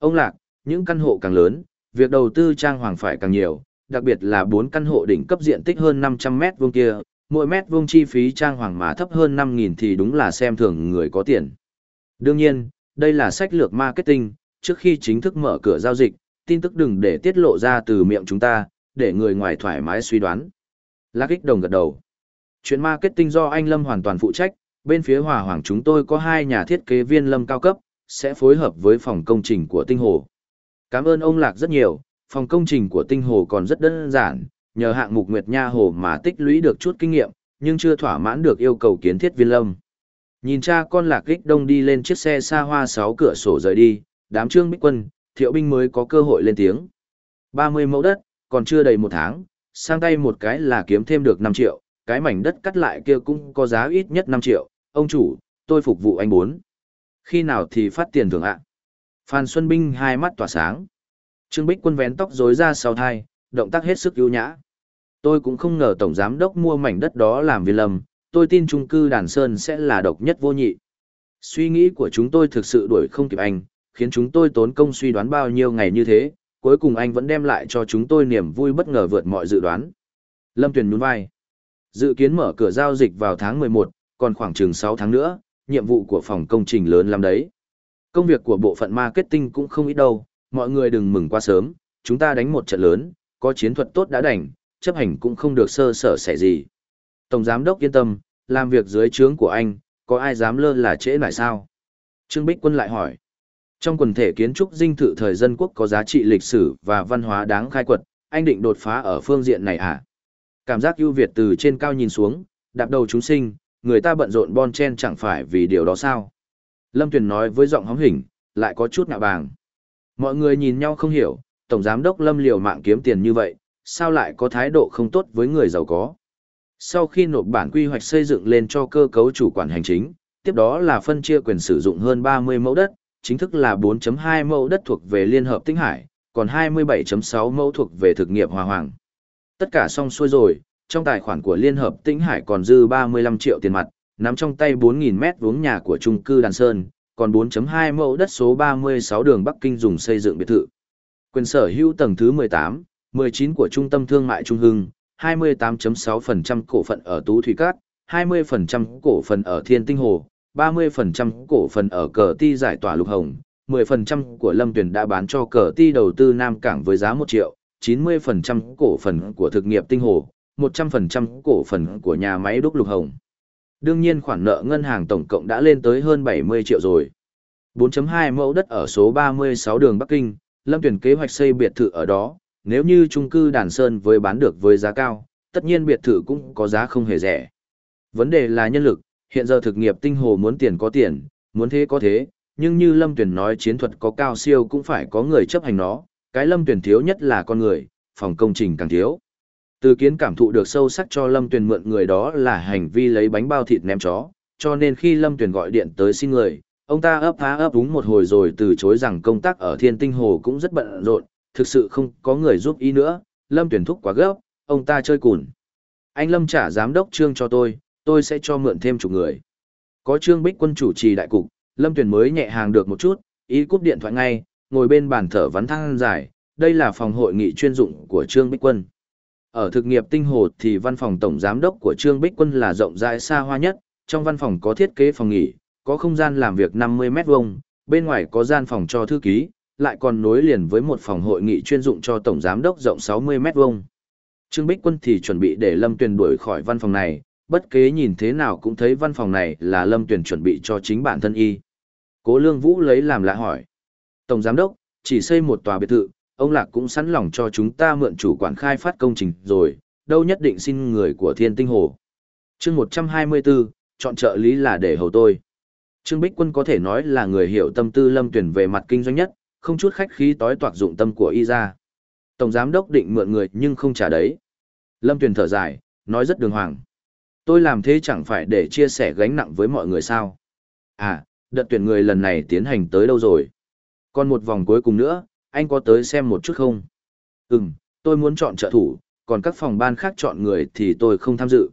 Ông Lạc, những căn hộ càng lớn, việc đầu tư trang hoàng phải càng nhiều, đặc biệt là bốn căn hộ đỉnh cấp diện tích hơn 500 mét vuông kia, mỗi mét vuông chi phí trang hoàng mà thấp hơn 5.000 thì đúng là xem thường người có tiền. Đương nhiên, đây là sách lược marketing, trước khi chính thức mở cửa giao dịch, tin tức đừng để tiết lộ ra từ miệng chúng ta, để người ngoài thoải mái suy đoán. Lạc ích đồng gật đầu. Chuyện marketing do anh Lâm hoàn toàn phụ trách, bên phía Hòa Hoàng chúng tôi có hai nhà thiết kế viên Lâm cao cấp, sẽ phối hợp với phòng công trình của Tinh Hồ. Cảm ơn ông Lạc rất nhiều, phòng công trình của Tinh Hồ còn rất đơn giản, nhờ hạng mục Nguyệt Nha Hồ mà tích lũy được chút kinh nghiệm, nhưng chưa thỏa mãn được yêu cầu kiến thiết viên lâm. Nhìn cha con Lạc Kích Đông đi lên chiếc xe xa hoa sáu cửa sổ rời đi, đám trương bích quân, thiệu binh mới có cơ hội lên tiếng. 30 mẫu đất, còn chưa đầy một tháng, sang tay một cái là kiếm thêm được 5 triệu, cái mảnh đất cắt lại kia cũng có giá ít nhất 5 triệu, ông chủ, tôi phục vụ anh bốn. Khi nào thì phát tiền thưởng ạ? Phan Xuân Binh hai mắt tỏa sáng. Trương Bích quân vén tóc rối ra sau thai, động tác hết sức ưu nhã. Tôi cũng không ngờ Tổng Giám Đốc mua mảnh đất đó làm viên lầm, tôi tin trung cư Đàn Sơn sẽ là độc nhất vô nhị. Suy nghĩ của chúng tôi thực sự đuổi không kịp anh, khiến chúng tôi tốn công suy đoán bao nhiêu ngày như thế, cuối cùng anh vẫn đem lại cho chúng tôi niềm vui bất ngờ vượt mọi dự đoán. Lâm Tuyền nhún vai. Dự kiến mở cửa giao dịch vào tháng 11, còn khoảng chừng 6 tháng nữa, nhiệm vụ của phòng công trình lớn lắm đấy. Công việc của bộ phận marketing cũng không ít đâu, mọi người đừng mừng quá sớm, chúng ta đánh một trận lớn, có chiến thuật tốt đã đành, chấp hành cũng không được sơ sở sẻ gì. Tổng giám đốc yên tâm, làm việc dưới trướng của anh, có ai dám lơ là trễ lại sao? Trương Bích Quân lại hỏi. Trong quần thể kiến trúc dinh thự thời dân quốc có giá trị lịch sử và văn hóa đáng khai quật, anh định đột phá ở phương diện này à? Cảm giác ưu việt từ trên cao nhìn xuống, đạp đầu chúng sinh, người ta bận rộn bon chen chẳng phải vì điều đó sao? Lâm Tuyền nói với giọng hóng hình, lại có chút ngạ bàng. Mọi người nhìn nhau không hiểu, Tổng Giám đốc Lâm liều mạng kiếm tiền như vậy, sao lại có thái độ không tốt với người giàu có? Sau khi nộp bản quy hoạch xây dựng lên cho cơ cấu chủ quản hành chính, tiếp đó là phân chia quyền sử dụng hơn 30 mẫu đất, chính thức là 4.2 mẫu đất thuộc về Liên hợp Tinh Hải, còn 27.6 mẫu thuộc về thực nghiệp Hòa Hoàng. Tất cả xong xuôi rồi, trong tài khoản của Liên hợp Tĩnh Hải còn dư 35 triệu tiền mặt, nắm trong tay 4.000 mét vuông nhà của trung cư Đàn Sơn, còn 4.2 mẫu đất số 36 đường Bắc Kinh dùng xây dựng biệt thự. Quyền sở hữu tầng thứ 18, 19 của Trung tâm Thương mại Trung Hưng, 28.6% cổ phận ở Tú Thủy Cát, 20% cổ phần ở Thiên Tinh Hồ, 30% cổ phần ở cờ ti giải tỏa lục hồng, 10% của Lâm Tuyền đã bán cho cờ ti đầu tư Nam Cảng với giá 1 triệu, 90% cổ phần của thực nghiệp Tinh Hồ, 100% cổ phần của nhà máy đúc lục hồng. Đương nhiên khoản nợ ngân hàng tổng cộng đã lên tới hơn 70 triệu rồi. 4.2 mẫu đất ở số 36 đường Bắc Kinh, Lâm Tuyền kế hoạch xây biệt thự ở đó, nếu như trung cư Đàn Sơn với bán được với giá cao, tất nhiên biệt thự cũng có giá không hề rẻ. Vấn đề là nhân lực, hiện giờ thực nghiệp tinh hồ muốn tiền có tiền, muốn thế có thế, nhưng như Lâm Tuyền nói chiến thuật có cao siêu cũng phải có người chấp hành nó, cái Lâm Tuyền thiếu nhất là con người, phòng công trình càng thiếu. Từ kiến cảm thụ được sâu sắc cho Lâm Tuyền mượn người đó là hành vi lấy bánh bao thịt ném chó, cho nên khi Lâm Tuyền gọi điện tới xin người, ông ta ấp há ấp úng một hồi rồi từ chối rằng công tác ở Thiên Tinh Hồ cũng rất bận rộn, thực sự không có người giúp ý nữa, Lâm Tuyền thúc quá gấp, ông ta chơi cùn. Anh Lâm trả giám đốc trương cho tôi, tôi sẽ cho mượn thêm chục người. Có Trương Bích Quân chủ trì đại cục, Lâm Tuyền mới nhẹ hàng được một chút, ý cúp điện thoại ngay, ngồi bên bàn thở vắn thăng dài, đây là phòng hội nghị chuyên dụng của Trương Bích Quân. Ở thực nghiệp tinh hồ thì văn phòng tổng giám đốc của Trương Bích Quân là rộng rãi xa hoa nhất, trong văn phòng có thiết kế phòng nghỉ, có không gian làm việc 50 mét vuông, bên ngoài có gian phòng cho thư ký, lại còn nối liền với một phòng hội nghị chuyên dụng cho tổng giám đốc rộng 60 mét vuông. Trương Bích Quân thì chuẩn bị để Lâm Tuyền đuổi khỏi văn phòng này, bất kế nhìn thế nào cũng thấy văn phòng này là Lâm Tuyền chuẩn bị cho chính bản thân y. Cố Lương Vũ lấy làm lạ hỏi. Tổng Giám Đốc, chỉ xây một tòa biệt thự, ông Lạc cũng sẵn lòng cho chúng ta mượn chủ quản khai phát công trình rồi, đâu nhất định xin người của Thiên Tinh Hồ. chương 124, chọn trợ lý là để hầu tôi. Trương Bích Quân có thể nói là người hiểu tâm tư Lâm tuyển về mặt kinh doanh nhất, không chút khách khí tối toạc dụng tâm của y ra. Tổng Giám Đốc định mượn người nhưng không trả đấy. Lâm tuyển thở dài, nói rất đường hoàng. Tôi làm thế chẳng phải để chia sẻ gánh nặng với mọi người sao. À, đợt tuyển người lần này tiến hành tới đâu rồi? Còn một vòng cuối cùng nữa, anh có tới xem một chút không? Ừm, tôi muốn chọn trợ thủ, còn các phòng ban khác chọn người thì tôi không tham dự.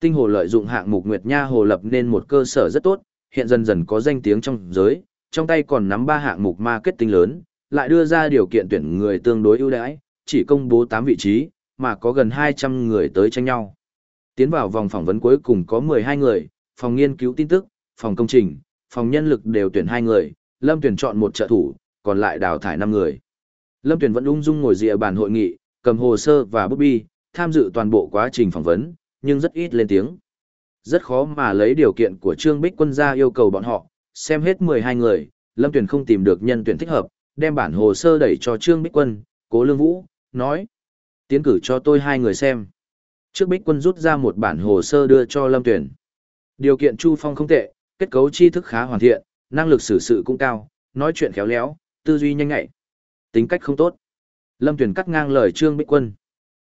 Tinh Hồ lợi dụng hạng mục Nguyệt Nha Hồ lập nên một cơ sở rất tốt, hiện dần dần có danh tiếng trong giới, trong tay còn nắm ba hạng mục marketing lớn, lại đưa ra điều kiện tuyển người tương đối ưu đãi, chỉ công bố 8 vị trí, mà có gần 200 người tới tranh nhau. Tiến vào vòng phỏng vấn cuối cùng có 12 người, phòng nghiên cứu tin tức, phòng công trình, phòng nhân lực đều tuyển 2 người, Lâm tuyển chọn một trợ thủ, còn lại đào thải 5 người. Lâm tuyển vẫn ung dung ngồi dịa bàn hội nghị, cầm hồ sơ và bút bi, tham dự toàn bộ quá trình phỏng vấn, nhưng rất ít lên tiếng. Rất khó mà lấy điều kiện của Trương Bích Quân ra yêu cầu bọn họ, xem hết 12 người, Lâm tuyển không tìm được nhân tuyển thích hợp, đem bản hồ sơ đẩy cho Trương Bích Quân, Cố Lương Vũ, nói. Tiến cử cho tôi hai người xem. Trước Bích Quân rút ra một bản hồ sơ đưa cho Lâm Tuyển. Điều kiện Chu Phong không tệ, kết cấu tri thức khá hoàn thiện, năng lực xử sự cũng cao, nói chuyện khéo léo, tư duy nhanh nhạy. Tính cách không tốt. Lâm Tuyền cắt ngang lời Trương Bích Quân.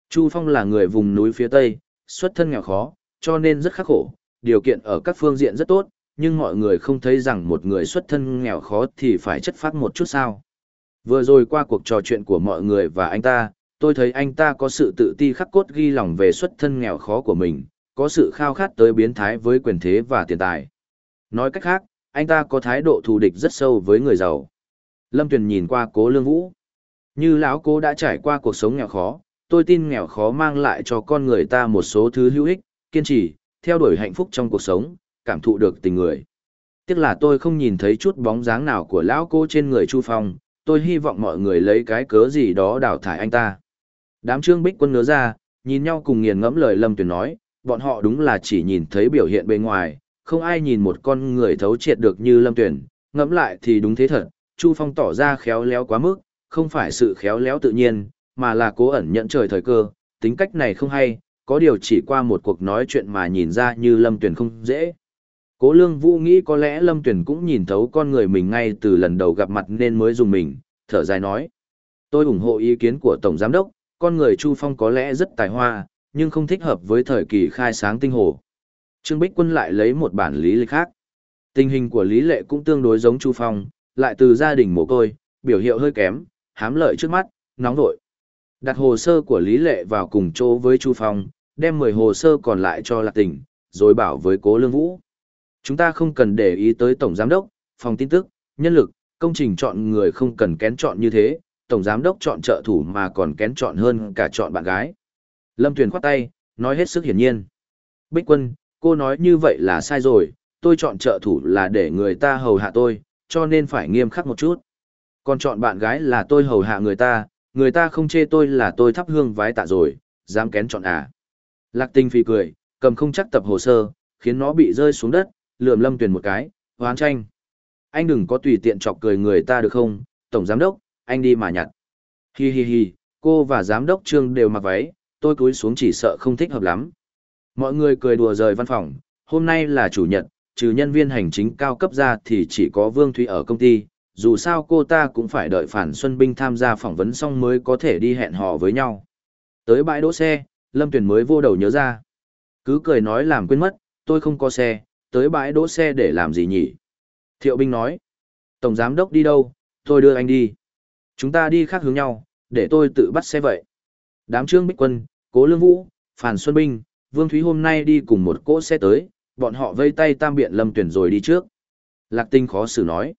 Chu Phong là người vùng núi phía Tây, xuất thân nghèo khó, cho nên rất khắc khổ, điều kiện ở các phương diện rất tốt, nhưng mọi người không thấy rằng một người xuất thân nghèo khó thì phải chất phát một chút sao. Vừa rồi qua cuộc trò chuyện của mọi người và anh ta, tôi thấy anh ta có sự tự ti khắc cốt ghi lòng về xuất thân nghèo khó của mình, có sự khao khát tới biến thái với quyền thế và tiền tài. Nói cách khác, anh ta có thái độ thù địch rất sâu với người giàu. Lâm Tuyền nhìn qua cố lương vũ. Như lão cố đã trải qua cuộc sống nghèo khó, tôi tin nghèo khó mang lại cho con người ta một số thứ hữu ích, kiên trì, theo đuổi hạnh phúc trong cuộc sống, cảm thụ được tình người. Tiếc là tôi không nhìn thấy chút bóng dáng nào của lão cố trên người Chu Phong, tôi hy vọng mọi người lấy cái cớ gì đó đào thải anh ta. Đám trương bích quân ngớ ra, nhìn nhau cùng nghiền ngẫm lời Lâm Tuyền nói, bọn họ đúng là chỉ nhìn thấy biểu hiện bề ngoài, không ai nhìn một con người thấu triệt được như Lâm Tuyền, ngẫm lại thì đúng thế thật, Chu Phong tỏ ra khéo léo quá mức, không phải sự khéo léo tự nhiên, mà là cố ẩn nhận trời thời cơ, tính cách này không hay, có điều chỉ qua một cuộc nói chuyện mà nhìn ra như Lâm Tuyền không dễ. Cố Lương Vũ nghĩ có lẽ Lâm Tuyền cũng nhìn thấu con người mình ngay từ lần đầu gặp mặt nên mới dùng mình, thở dài nói. Tôi ủng hộ ý kiến của Tổng Giám đốc, con người Chu Phong có lẽ rất tài hoa, nhưng không thích hợp với thời kỳ khai sáng tinh hồ. Trương Bích Quân lại lấy một bản lý lịch khác. Tình hình của Lý Lệ cũng tương đối giống Chu Phong, lại từ gia đình mồ côi, biểu hiệu hơi kém, hám lợi trước mắt, nóng vội. Đặt hồ sơ của Lý Lệ vào cùng chỗ với Chu Phong, đem 10 hồ sơ còn lại cho Lạc Tình, rồi bảo với Cố Lương Vũ. Chúng ta không cần để ý tới Tổng Giám đốc, phòng tin tức, nhân lực, công trình chọn người không cần kén chọn như thế, Tổng Giám đốc chọn trợ thủ mà còn kén chọn hơn cả chọn bạn gái. Lâm Tuyền khoát tay, nói hết sức hiển nhiên. Bích Quân, cô nói như vậy là sai rồi, tôi chọn trợ thủ là để người ta hầu hạ tôi, cho nên phải nghiêm khắc một chút. Còn chọn bạn gái là tôi hầu hạ người ta, người ta không chê tôi là tôi thắp hương vái tạ rồi, dám kén chọn à. Lạc tinh phi cười, cầm không chắc tập hồ sơ, khiến nó bị rơi xuống đất, lượm lâm tuyển một cái, hoán tranh. Anh đừng có tùy tiện chọc cười người ta được không, tổng giám đốc, anh đi mà nhặt. Hi hi hi, cô và giám đốc trương đều mặc váy, tôi cúi xuống chỉ sợ không thích hợp lắm. Mọi người cười đùa rời văn phòng, hôm nay là chủ nhật, trừ nhân viên hành chính cao cấp ra thì chỉ có Vương Thúy ở công ty, dù sao cô ta cũng phải đợi Phản Xuân Binh tham gia phỏng vấn xong mới có thể đi hẹn hò với nhau. Tới bãi đỗ xe, Lâm Tuyền mới vô đầu nhớ ra. Cứ cười nói làm quên mất, tôi không có xe, tới bãi đỗ xe để làm gì nhỉ? Thiệu Binh nói, Tổng Giám Đốc đi đâu, tôi đưa anh đi. Chúng ta đi khác hướng nhau, để tôi tự bắt xe vậy. Đám trương Bích Quân, Cố Lương Vũ, Phản Xuân Binh, Vương Thúy hôm nay đi cùng một cỗ xe tới, bọn họ vây tay tam biện lâm tuyển rồi đi trước. Lạc tinh khó xử nói.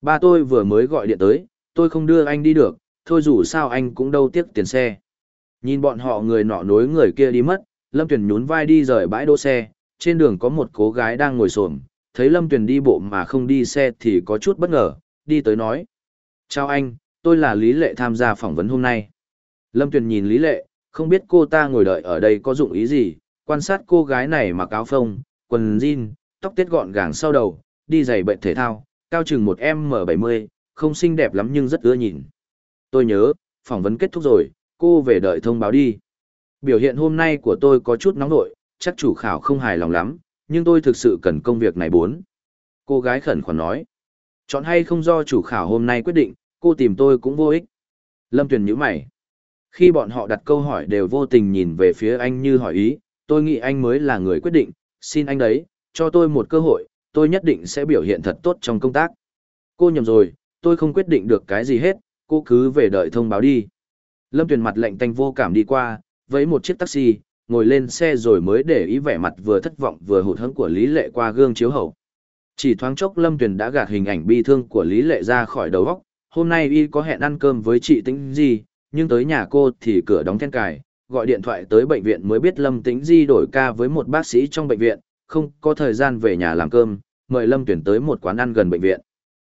Ba tôi vừa mới gọi điện tới, tôi không đưa anh đi được, thôi dù sao anh cũng đâu tiếc tiền xe. Nhìn bọn họ người nọ nối người kia đi mất, lâm tuyển nhún vai đi rời bãi đỗ xe, trên đường có một cô gái đang ngồi xổm thấy lâm tuyển đi bộ mà không đi xe thì có chút bất ngờ, đi tới nói. Chào anh, tôi là Lý Lệ tham gia phỏng vấn hôm nay. Lâm Tuyền nhìn Lý Lệ, không biết cô ta ngồi đợi ở đây có dụng ý gì, quan sát cô gái này mặc áo phông, quần jean, tóc tết gọn gàng sau đầu, đi giày bệnh thể thao, cao chừng một M70, không xinh đẹp lắm nhưng rất ưa nhìn. Tôi nhớ, phỏng vấn kết thúc rồi, cô về đợi thông báo đi. Biểu hiện hôm nay của tôi có chút nóng nội, chắc chủ khảo không hài lòng lắm, nhưng tôi thực sự cần công việc này bốn. Cô gái khẩn khoản nói. Chọn hay không do chủ khảo hôm nay quyết định, cô tìm tôi cũng vô ích. Lâm Tuyền nhíu mày. Khi bọn họ đặt câu hỏi đều vô tình nhìn về phía anh như hỏi ý, tôi nghĩ anh mới là người quyết định, xin anh đấy, cho tôi một cơ hội, tôi nhất định sẽ biểu hiện thật tốt trong công tác. Cô nhầm rồi, tôi không quyết định được cái gì hết, cô cứ về đợi thông báo đi. Lâm Tuyền mặt lạnh tanh vô cảm đi qua, với một chiếc taxi, ngồi lên xe rồi mới để ý vẻ mặt vừa thất vọng vừa hụt hẫng của Lý Lệ qua gương chiếu hậu. Chỉ thoáng chốc Lâm Tuyền đã gạt hình ảnh bi thương của Lý Lệ ra khỏi đầu óc, hôm nay y có hẹn ăn cơm với chị Tĩnh gì nhưng tới nhà cô thì cửa đóng then cài, gọi điện thoại tới bệnh viện mới biết Lâm Tĩnh Di đổi ca với một bác sĩ trong bệnh viện, không có thời gian về nhà làm cơm, mời Lâm Tuyển tới một quán ăn gần bệnh viện.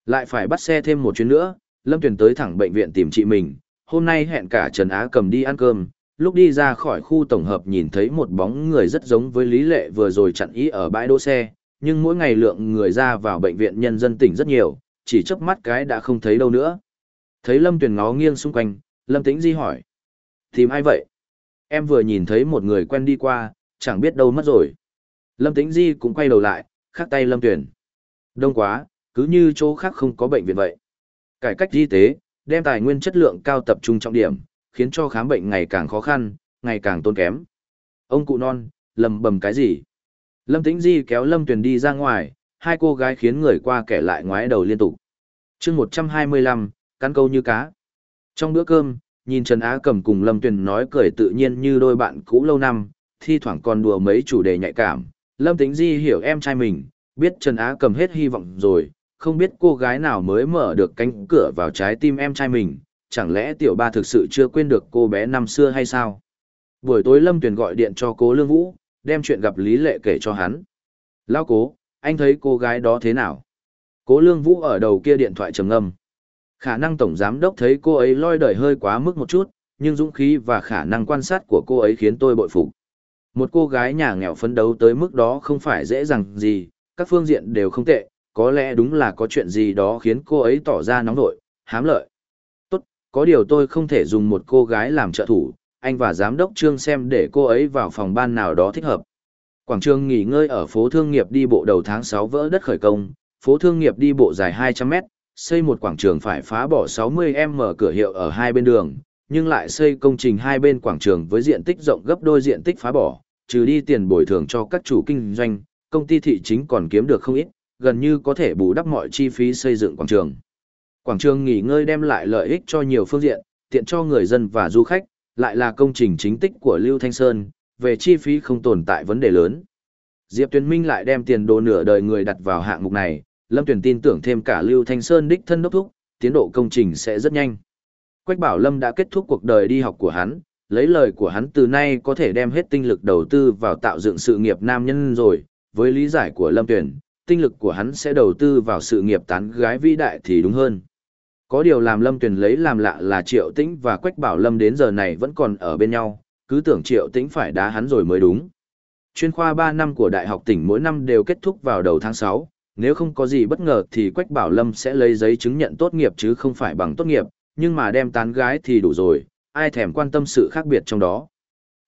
Lại phải bắt xe thêm một chuyến nữa, Lâm Tuyển tới thẳng bệnh viện tìm chị mình, hôm nay hẹn cả Trần Á cầm đi ăn cơm, lúc đi ra khỏi khu tổng hợp nhìn thấy một bóng người rất giống với Lý Lệ vừa rồi chặn ý ở bãi đỗ xe, nhưng mỗi ngày lượng người ra vào bệnh viện nhân dân tỉnh rất nhiều, chỉ chớp mắt cái đã không thấy đâu nữa. Thấy Lâm Tuyền ngó nghiêng xung quanh, Lâm Tĩnh Di hỏi. Tìm ai vậy? Em vừa nhìn thấy một người quen đi qua, chẳng biết đâu mất rồi. Lâm Tĩnh Di cũng quay đầu lại, khắc tay Lâm Tuyền. Đông quá, cứ như chỗ khác không có bệnh viện vậy. Cải cách y tế, đem tài nguyên chất lượng cao tập trung trọng điểm, khiến cho khám bệnh ngày càng khó khăn, ngày càng tốn kém. Ông cụ non, lầm bầm cái gì? Lâm Tĩnh Di kéo Lâm Tuyền đi ra ngoài, hai cô gái khiến người qua kẻ lại ngoái đầu liên tục. chương 125, cắn câu như cá. Trong bữa cơm, nhìn Trần Á Cầm cùng Lâm Tuyền nói cười tự nhiên như đôi bạn cũ lâu năm, thi thoảng còn đùa mấy chủ đề nhạy cảm. Lâm Tĩnh Di hiểu em trai mình, biết Trần Á Cầm hết hy vọng rồi, không biết cô gái nào mới mở được cánh cửa vào trái tim em trai mình, chẳng lẽ tiểu ba thực sự chưa quên được cô bé năm xưa hay sao? Buổi tối Lâm Tuyền gọi điện cho cố Lương Vũ, đem chuyện gặp Lý Lệ kể cho hắn. Lao cố, anh thấy cô gái đó thế nào? Cố Lương Vũ ở đầu kia điện thoại trầm ngâm. Khả năng tổng giám đốc thấy cô ấy loi đời hơi quá mức một chút, nhưng dũng khí và khả năng quan sát của cô ấy khiến tôi bội phục. Một cô gái nhà nghèo phấn đấu tới mức đó không phải dễ dàng gì, các phương diện đều không tệ, có lẽ đúng là có chuyện gì đó khiến cô ấy tỏ ra nóng nội, hám lợi. Tốt, có điều tôi không thể dùng một cô gái làm trợ thủ, anh và giám đốc trương xem để cô ấy vào phòng ban nào đó thích hợp. Quảng trường nghỉ ngơi ở phố thương nghiệp đi bộ đầu tháng 6 vỡ đất khởi công, phố thương nghiệp đi bộ dài 200 mét, xây một quảng trường phải phá bỏ 60m cửa hiệu ở hai bên đường, nhưng lại xây công trình hai bên quảng trường với diện tích rộng gấp đôi diện tích phá bỏ, trừ đi tiền bồi thường cho các chủ kinh doanh, công ty thị chính còn kiếm được không ít, gần như có thể bù đắp mọi chi phí xây dựng quảng trường. Quảng trường nghỉ ngơi đem lại lợi ích cho nhiều phương diện, tiện cho người dân và du khách, lại là công trình chính tích của Lưu Thanh Sơn, về chi phí không tồn tại vấn đề lớn. Diệp Tuyên Minh lại đem tiền đồ nửa đời người đặt vào hạng mục này, Lâm Tuyền tin tưởng thêm cả Lưu Thanh Sơn đích thân đốc thúc, tiến độ công trình sẽ rất nhanh. Quách Bảo Lâm đã kết thúc cuộc đời đi học của hắn, lấy lời của hắn từ nay có thể đem hết tinh lực đầu tư vào tạo dựng sự nghiệp nam nhân rồi, với lý giải của Lâm Tuyền, tinh lực của hắn sẽ đầu tư vào sự nghiệp tán gái vĩ đại thì đúng hơn. Có điều làm Lâm Tuyền lấy làm lạ là Triệu Tĩnh và Quách Bảo Lâm đến giờ này vẫn còn ở bên nhau, cứ tưởng Triệu Tĩnh phải đá hắn rồi mới đúng. Chuyên khoa 3 năm của Đại học tỉnh mỗi năm đều kết thúc vào đầu tháng 6, nếu không có gì bất ngờ thì Quách Bảo Lâm sẽ lấy giấy chứng nhận tốt nghiệp chứ không phải bằng tốt nghiệp, nhưng mà đem tán gái thì đủ rồi, ai thèm quan tâm sự khác biệt trong đó.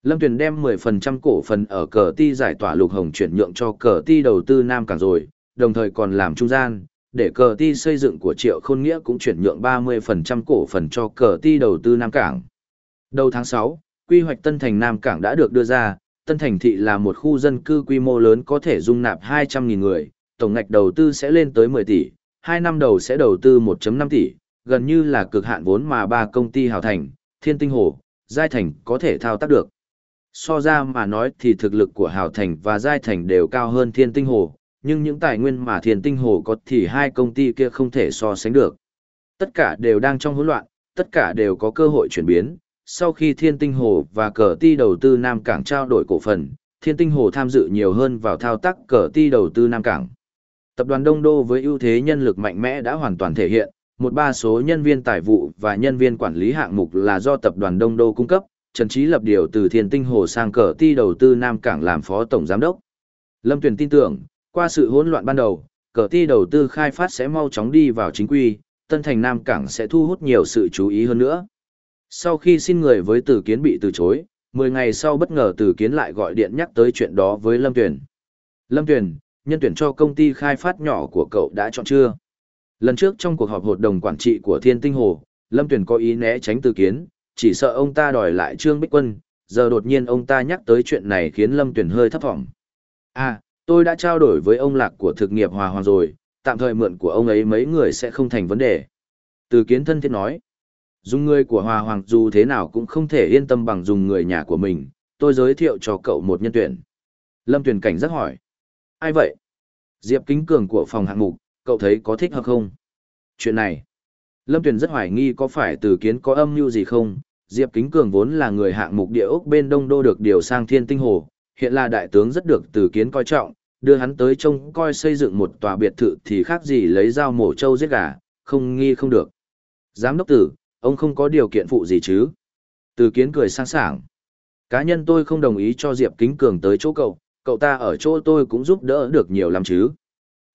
Lâm Tuyền đem 10% cổ phần ở cờ ti giải tỏa lục hồng chuyển nhượng cho cờ ti đầu tư Nam Cảng rồi, đồng thời còn làm trung gian, để cờ ti xây dựng của Triệu Khôn Nghĩa cũng chuyển nhượng 30% cổ phần cho cờ ti đầu tư Nam Cảng. Đầu tháng 6, quy hoạch Tân Thành Nam Cảng đã được đưa ra, Tân Thành Thị là một khu dân cư quy mô lớn có thể dung nạp 200.000 người, tổng ngạch đầu tư sẽ lên tới 10 tỷ, 2 năm đầu sẽ đầu tư 1.5 tỷ, gần như là cực hạn vốn mà ba công ty hào thành, Thiên Tinh Hồ, Giai Thành có thể thao tác được. So ra mà nói thì thực lực của Hào Thành và Giai Thành đều cao hơn Thiên Tinh Hồ, nhưng những tài nguyên mà Thiên Tinh Hồ có thì hai công ty kia không thể so sánh được. Tất cả đều đang trong hỗn loạn, tất cả đều có cơ hội chuyển biến. Sau khi Thiên Tinh Hồ và cờ ti đầu tư Nam Cảng trao đổi cổ phần, Thiên Tinh Hồ tham dự nhiều hơn vào thao tác cờ ti đầu tư Nam Cảng. Tập đoàn Đông Đô với ưu thế nhân lực mạnh mẽ đã hoàn toàn thể hiện, một ba số nhân viên tài vụ và nhân viên quản lý hạng mục là do tập đoàn Đông Đô cung cấp, Trần Trí lập điều từ Thiên Tinh Hồ sang cờ ti đầu tư Nam Cảng làm phó tổng giám đốc. Lâm Tuyền tin tưởng, qua sự hỗn loạn ban đầu, cờ ti đầu tư khai phát sẽ mau chóng đi vào chính quy, Tân Thành Nam Cảng sẽ thu hút nhiều sự chú ý hơn nữa. Sau khi xin người với Tử Kiến bị từ chối, 10 ngày sau bất ngờ Tử Kiến lại gọi điện nhắc tới chuyện đó với Lâm Tuyền. Lâm Tuyền, nhân tuyển cho công ty khai phát nhỏ của cậu đã chọn chưa? Lần trước trong cuộc họp hội đồng quản trị của Thiên Tinh Hồ, Lâm Tuyền có ý né tránh Từ Kiến, chỉ sợ ông ta đòi lại Trương Bích Quân, giờ đột nhiên ông ta nhắc tới chuyện này khiến Lâm Tuyền hơi thấp thỏm. À, tôi đã trao đổi với ông Lạc của thực nghiệp Hòa Hoàng rồi, tạm thời mượn của ông ấy mấy người sẽ không thành vấn đề. Từ Kiến thân thiết nói, dùng người của Hòa Hoàng dù thế nào cũng không thể yên tâm bằng dùng người nhà của mình, tôi giới thiệu cho cậu một nhân tuyển. Lâm Tuyền cảnh giác hỏi, ai vậy? Diệp Kính Cường của phòng hạng mục, cậu thấy có thích hợp không? Chuyện này, Lâm Tuyền rất hoài nghi có phải từ kiến có âm mưu gì không? Diệp Kính Cường vốn là người hạng mục địa ốc bên Đông Đô được điều sang Thiên Tinh Hồ, hiện là đại tướng rất được từ kiến coi trọng, đưa hắn tới trông coi xây dựng một tòa biệt thự thì khác gì lấy dao mổ trâu giết gà, không nghi không được. Giám đốc tử, ông không có điều kiện phụ gì chứ? Từ kiến cười sang sảng. Cá nhân tôi không đồng ý cho Diệp Kính Cường tới chỗ cậu, cậu ta ở chỗ tôi cũng giúp đỡ được nhiều lắm chứ.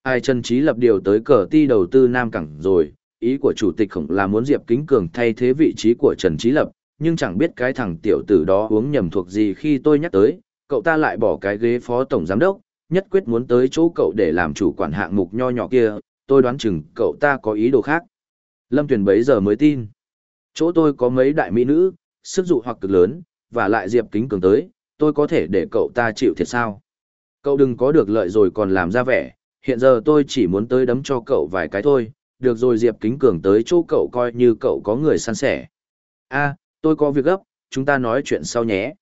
Ai Trần Trí lập điều tới cờ ti đầu tư Nam Cảng rồi, ý của chủ tịch khổng là muốn Diệp Kính Cường thay thế vị trí của Trần Trí lập, nhưng chẳng biết cái thằng tiểu tử đó uống nhầm thuộc gì khi tôi nhắc tới, cậu ta lại bỏ cái ghế phó tổng giám đốc, nhất quyết muốn tới chỗ cậu để làm chủ quản hạng mục nho nhỏ kia, tôi đoán chừng cậu ta có ý đồ khác. Lâm Tuyền bấy giờ mới tin. Chỗ tôi có mấy đại mỹ nữ, sức dụ hoặc cực lớn, và lại Diệp Kính Cường tới, tôi có thể để cậu ta chịu thiệt sao. Cậu đừng có được lợi rồi còn làm ra vẻ, hiện giờ tôi chỉ muốn tới đấm cho cậu vài cái thôi, được rồi Diệp Kính Cường tới chỗ cậu coi như cậu có người săn sẻ. a tôi có việc gấp, chúng ta nói chuyện sau nhé.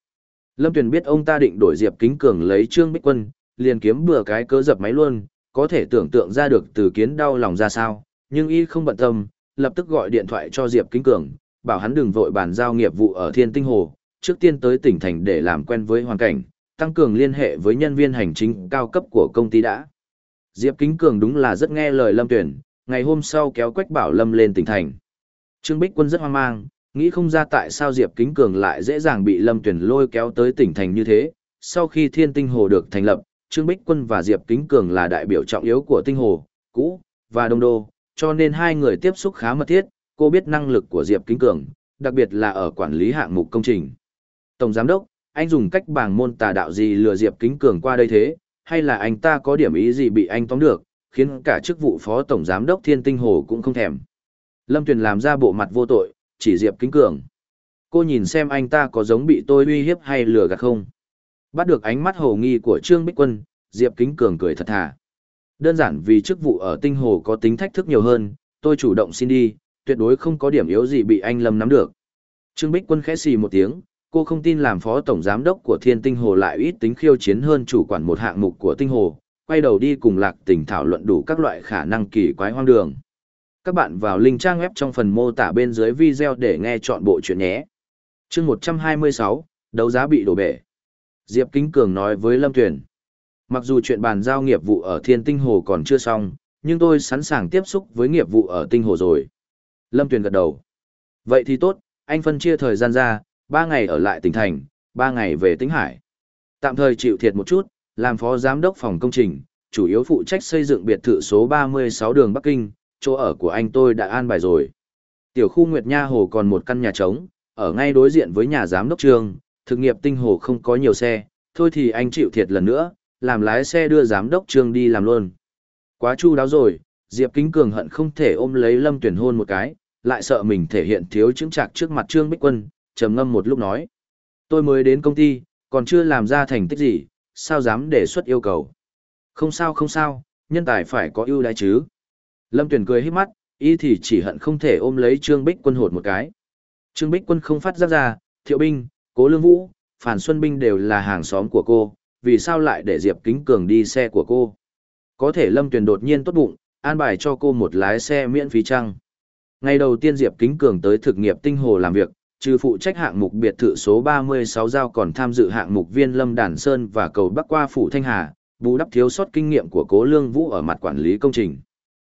Lâm Tuyền biết ông ta định đổi Diệp Kính Cường lấy Trương Bích Quân, liền kiếm bừa cái cớ dập máy luôn, có thể tưởng tượng ra được từ kiến đau lòng ra sao, nhưng y không bận tâm, lập tức gọi điện thoại cho Diệp Kính Cường, bảo hắn đừng vội bàn giao nghiệp vụ ở Thiên Tinh Hồ, trước tiên tới tỉnh thành để làm quen với hoàn cảnh, tăng cường liên hệ với nhân viên hành chính cao cấp của công ty đã. Diệp Kính Cường đúng là rất nghe lời Lâm Tuyển, ngày hôm sau kéo Quách Bảo Lâm lên tỉnh thành. Trương Bích Quân rất hoang mang, nghĩ không ra tại sao Diệp Kính Cường lại dễ dàng bị Lâm Tuyển lôi kéo tới tỉnh thành như thế. Sau khi Thiên Tinh Hồ được thành lập, Trương Bích Quân và Diệp Kính Cường là đại biểu trọng yếu của Tinh Hồ, cũ và Đông Đô, cho nên hai người tiếp xúc khá mật thiết, cô biết năng lực của Diệp Kính Cường, đặc biệt là ở quản lý hạng mục công trình. Tổng giám đốc, anh dùng cách bảng môn tà đạo gì lừa Diệp Kính Cường qua đây thế, hay là anh ta có điểm ý gì bị anh tóm được, khiến cả chức vụ phó tổng giám đốc Thiên Tinh Hồ cũng không thèm. Lâm Tuyền làm ra bộ mặt vô tội, chỉ Diệp Kính Cường. Cô nhìn xem anh ta có giống bị tôi uy hiếp hay lừa gạt không? Bắt được ánh mắt hồ nghi của Trương Bích Quân, Diệp Kính Cường cười thật thà. Đơn giản vì chức vụ ở tinh hồ có tính thách thức nhiều hơn, tôi chủ động xin đi, tuyệt đối không có điểm yếu gì bị anh Lâm nắm được. Trương Bích Quân khẽ xì một tiếng, cô không tin làm phó tổng giám đốc của Thiên Tinh Hồ lại ít tính khiêu chiến hơn chủ quản một hạng mục của Tinh Hồ, quay đầu đi cùng Lạc tình thảo luận đủ các loại khả năng kỳ quái hoang đường. Các bạn vào link trang web trong phần mô tả bên dưới video để nghe chọn bộ chuyện nhé. Chương 126, đấu giá bị đổ bể. Diệp Kính Cường nói với Lâm Tuyền. Mặc dù chuyện bàn giao nghiệp vụ ở Thiên Tinh Hồ còn chưa xong, nhưng tôi sẵn sàng tiếp xúc với nghiệp vụ ở Tinh Hồ rồi. Lâm Tuyền gật đầu. Vậy thì tốt, anh phân chia thời gian ra, ba ngày ở lại tỉnh thành, ba ngày về Tĩnh Hải. Tạm thời chịu thiệt một chút, làm phó giám đốc phòng công trình, chủ yếu phụ trách xây dựng biệt thự số 36 đường Bắc Kinh, chỗ ở của anh tôi đã an bài rồi. Tiểu khu Nguyệt Nha Hồ còn một căn nhà trống, ở ngay đối diện với nhà giám đốc trường, thực nghiệp tinh hồ không có nhiều xe, thôi thì anh chịu thiệt lần nữa, làm lái xe đưa giám đốc trương đi làm luôn. Quá chu đáo rồi, Diệp Kính Cường hận không thể ôm lấy Lâm Tuyển hôn một cái, lại sợ mình thể hiện thiếu chứng trạc trước mặt Trương Bích Quân, trầm ngâm một lúc nói. Tôi mới đến công ty, còn chưa làm ra thành tích gì, sao dám đề xuất yêu cầu. Không sao không sao, nhân tài phải có ưu đãi chứ. Lâm Tuyển cười hít mắt, y thì chỉ hận không thể ôm lấy Trương Bích Quân hột một cái. Trương Bích Quân không phát giác ra, Thiệu Binh, Cố Lương Vũ, Phản Xuân Binh đều là hàng xóm của cô, vì sao lại để Diệp Kính Cường đi xe của cô? Có thể Lâm Tuyền đột nhiên tốt bụng, an bài cho cô một lái xe miễn phí chăng? Ngày đầu tiên Diệp Kính Cường tới thực nghiệp tinh hồ làm việc, trừ phụ trách hạng mục biệt thự số 36 giao còn tham dự hạng mục viên Lâm Đàn Sơn và cầu Bắc qua phủ Thanh Hà, bù đắp thiếu sót kinh nghiệm của Cố Lương Vũ ở mặt quản lý công trình.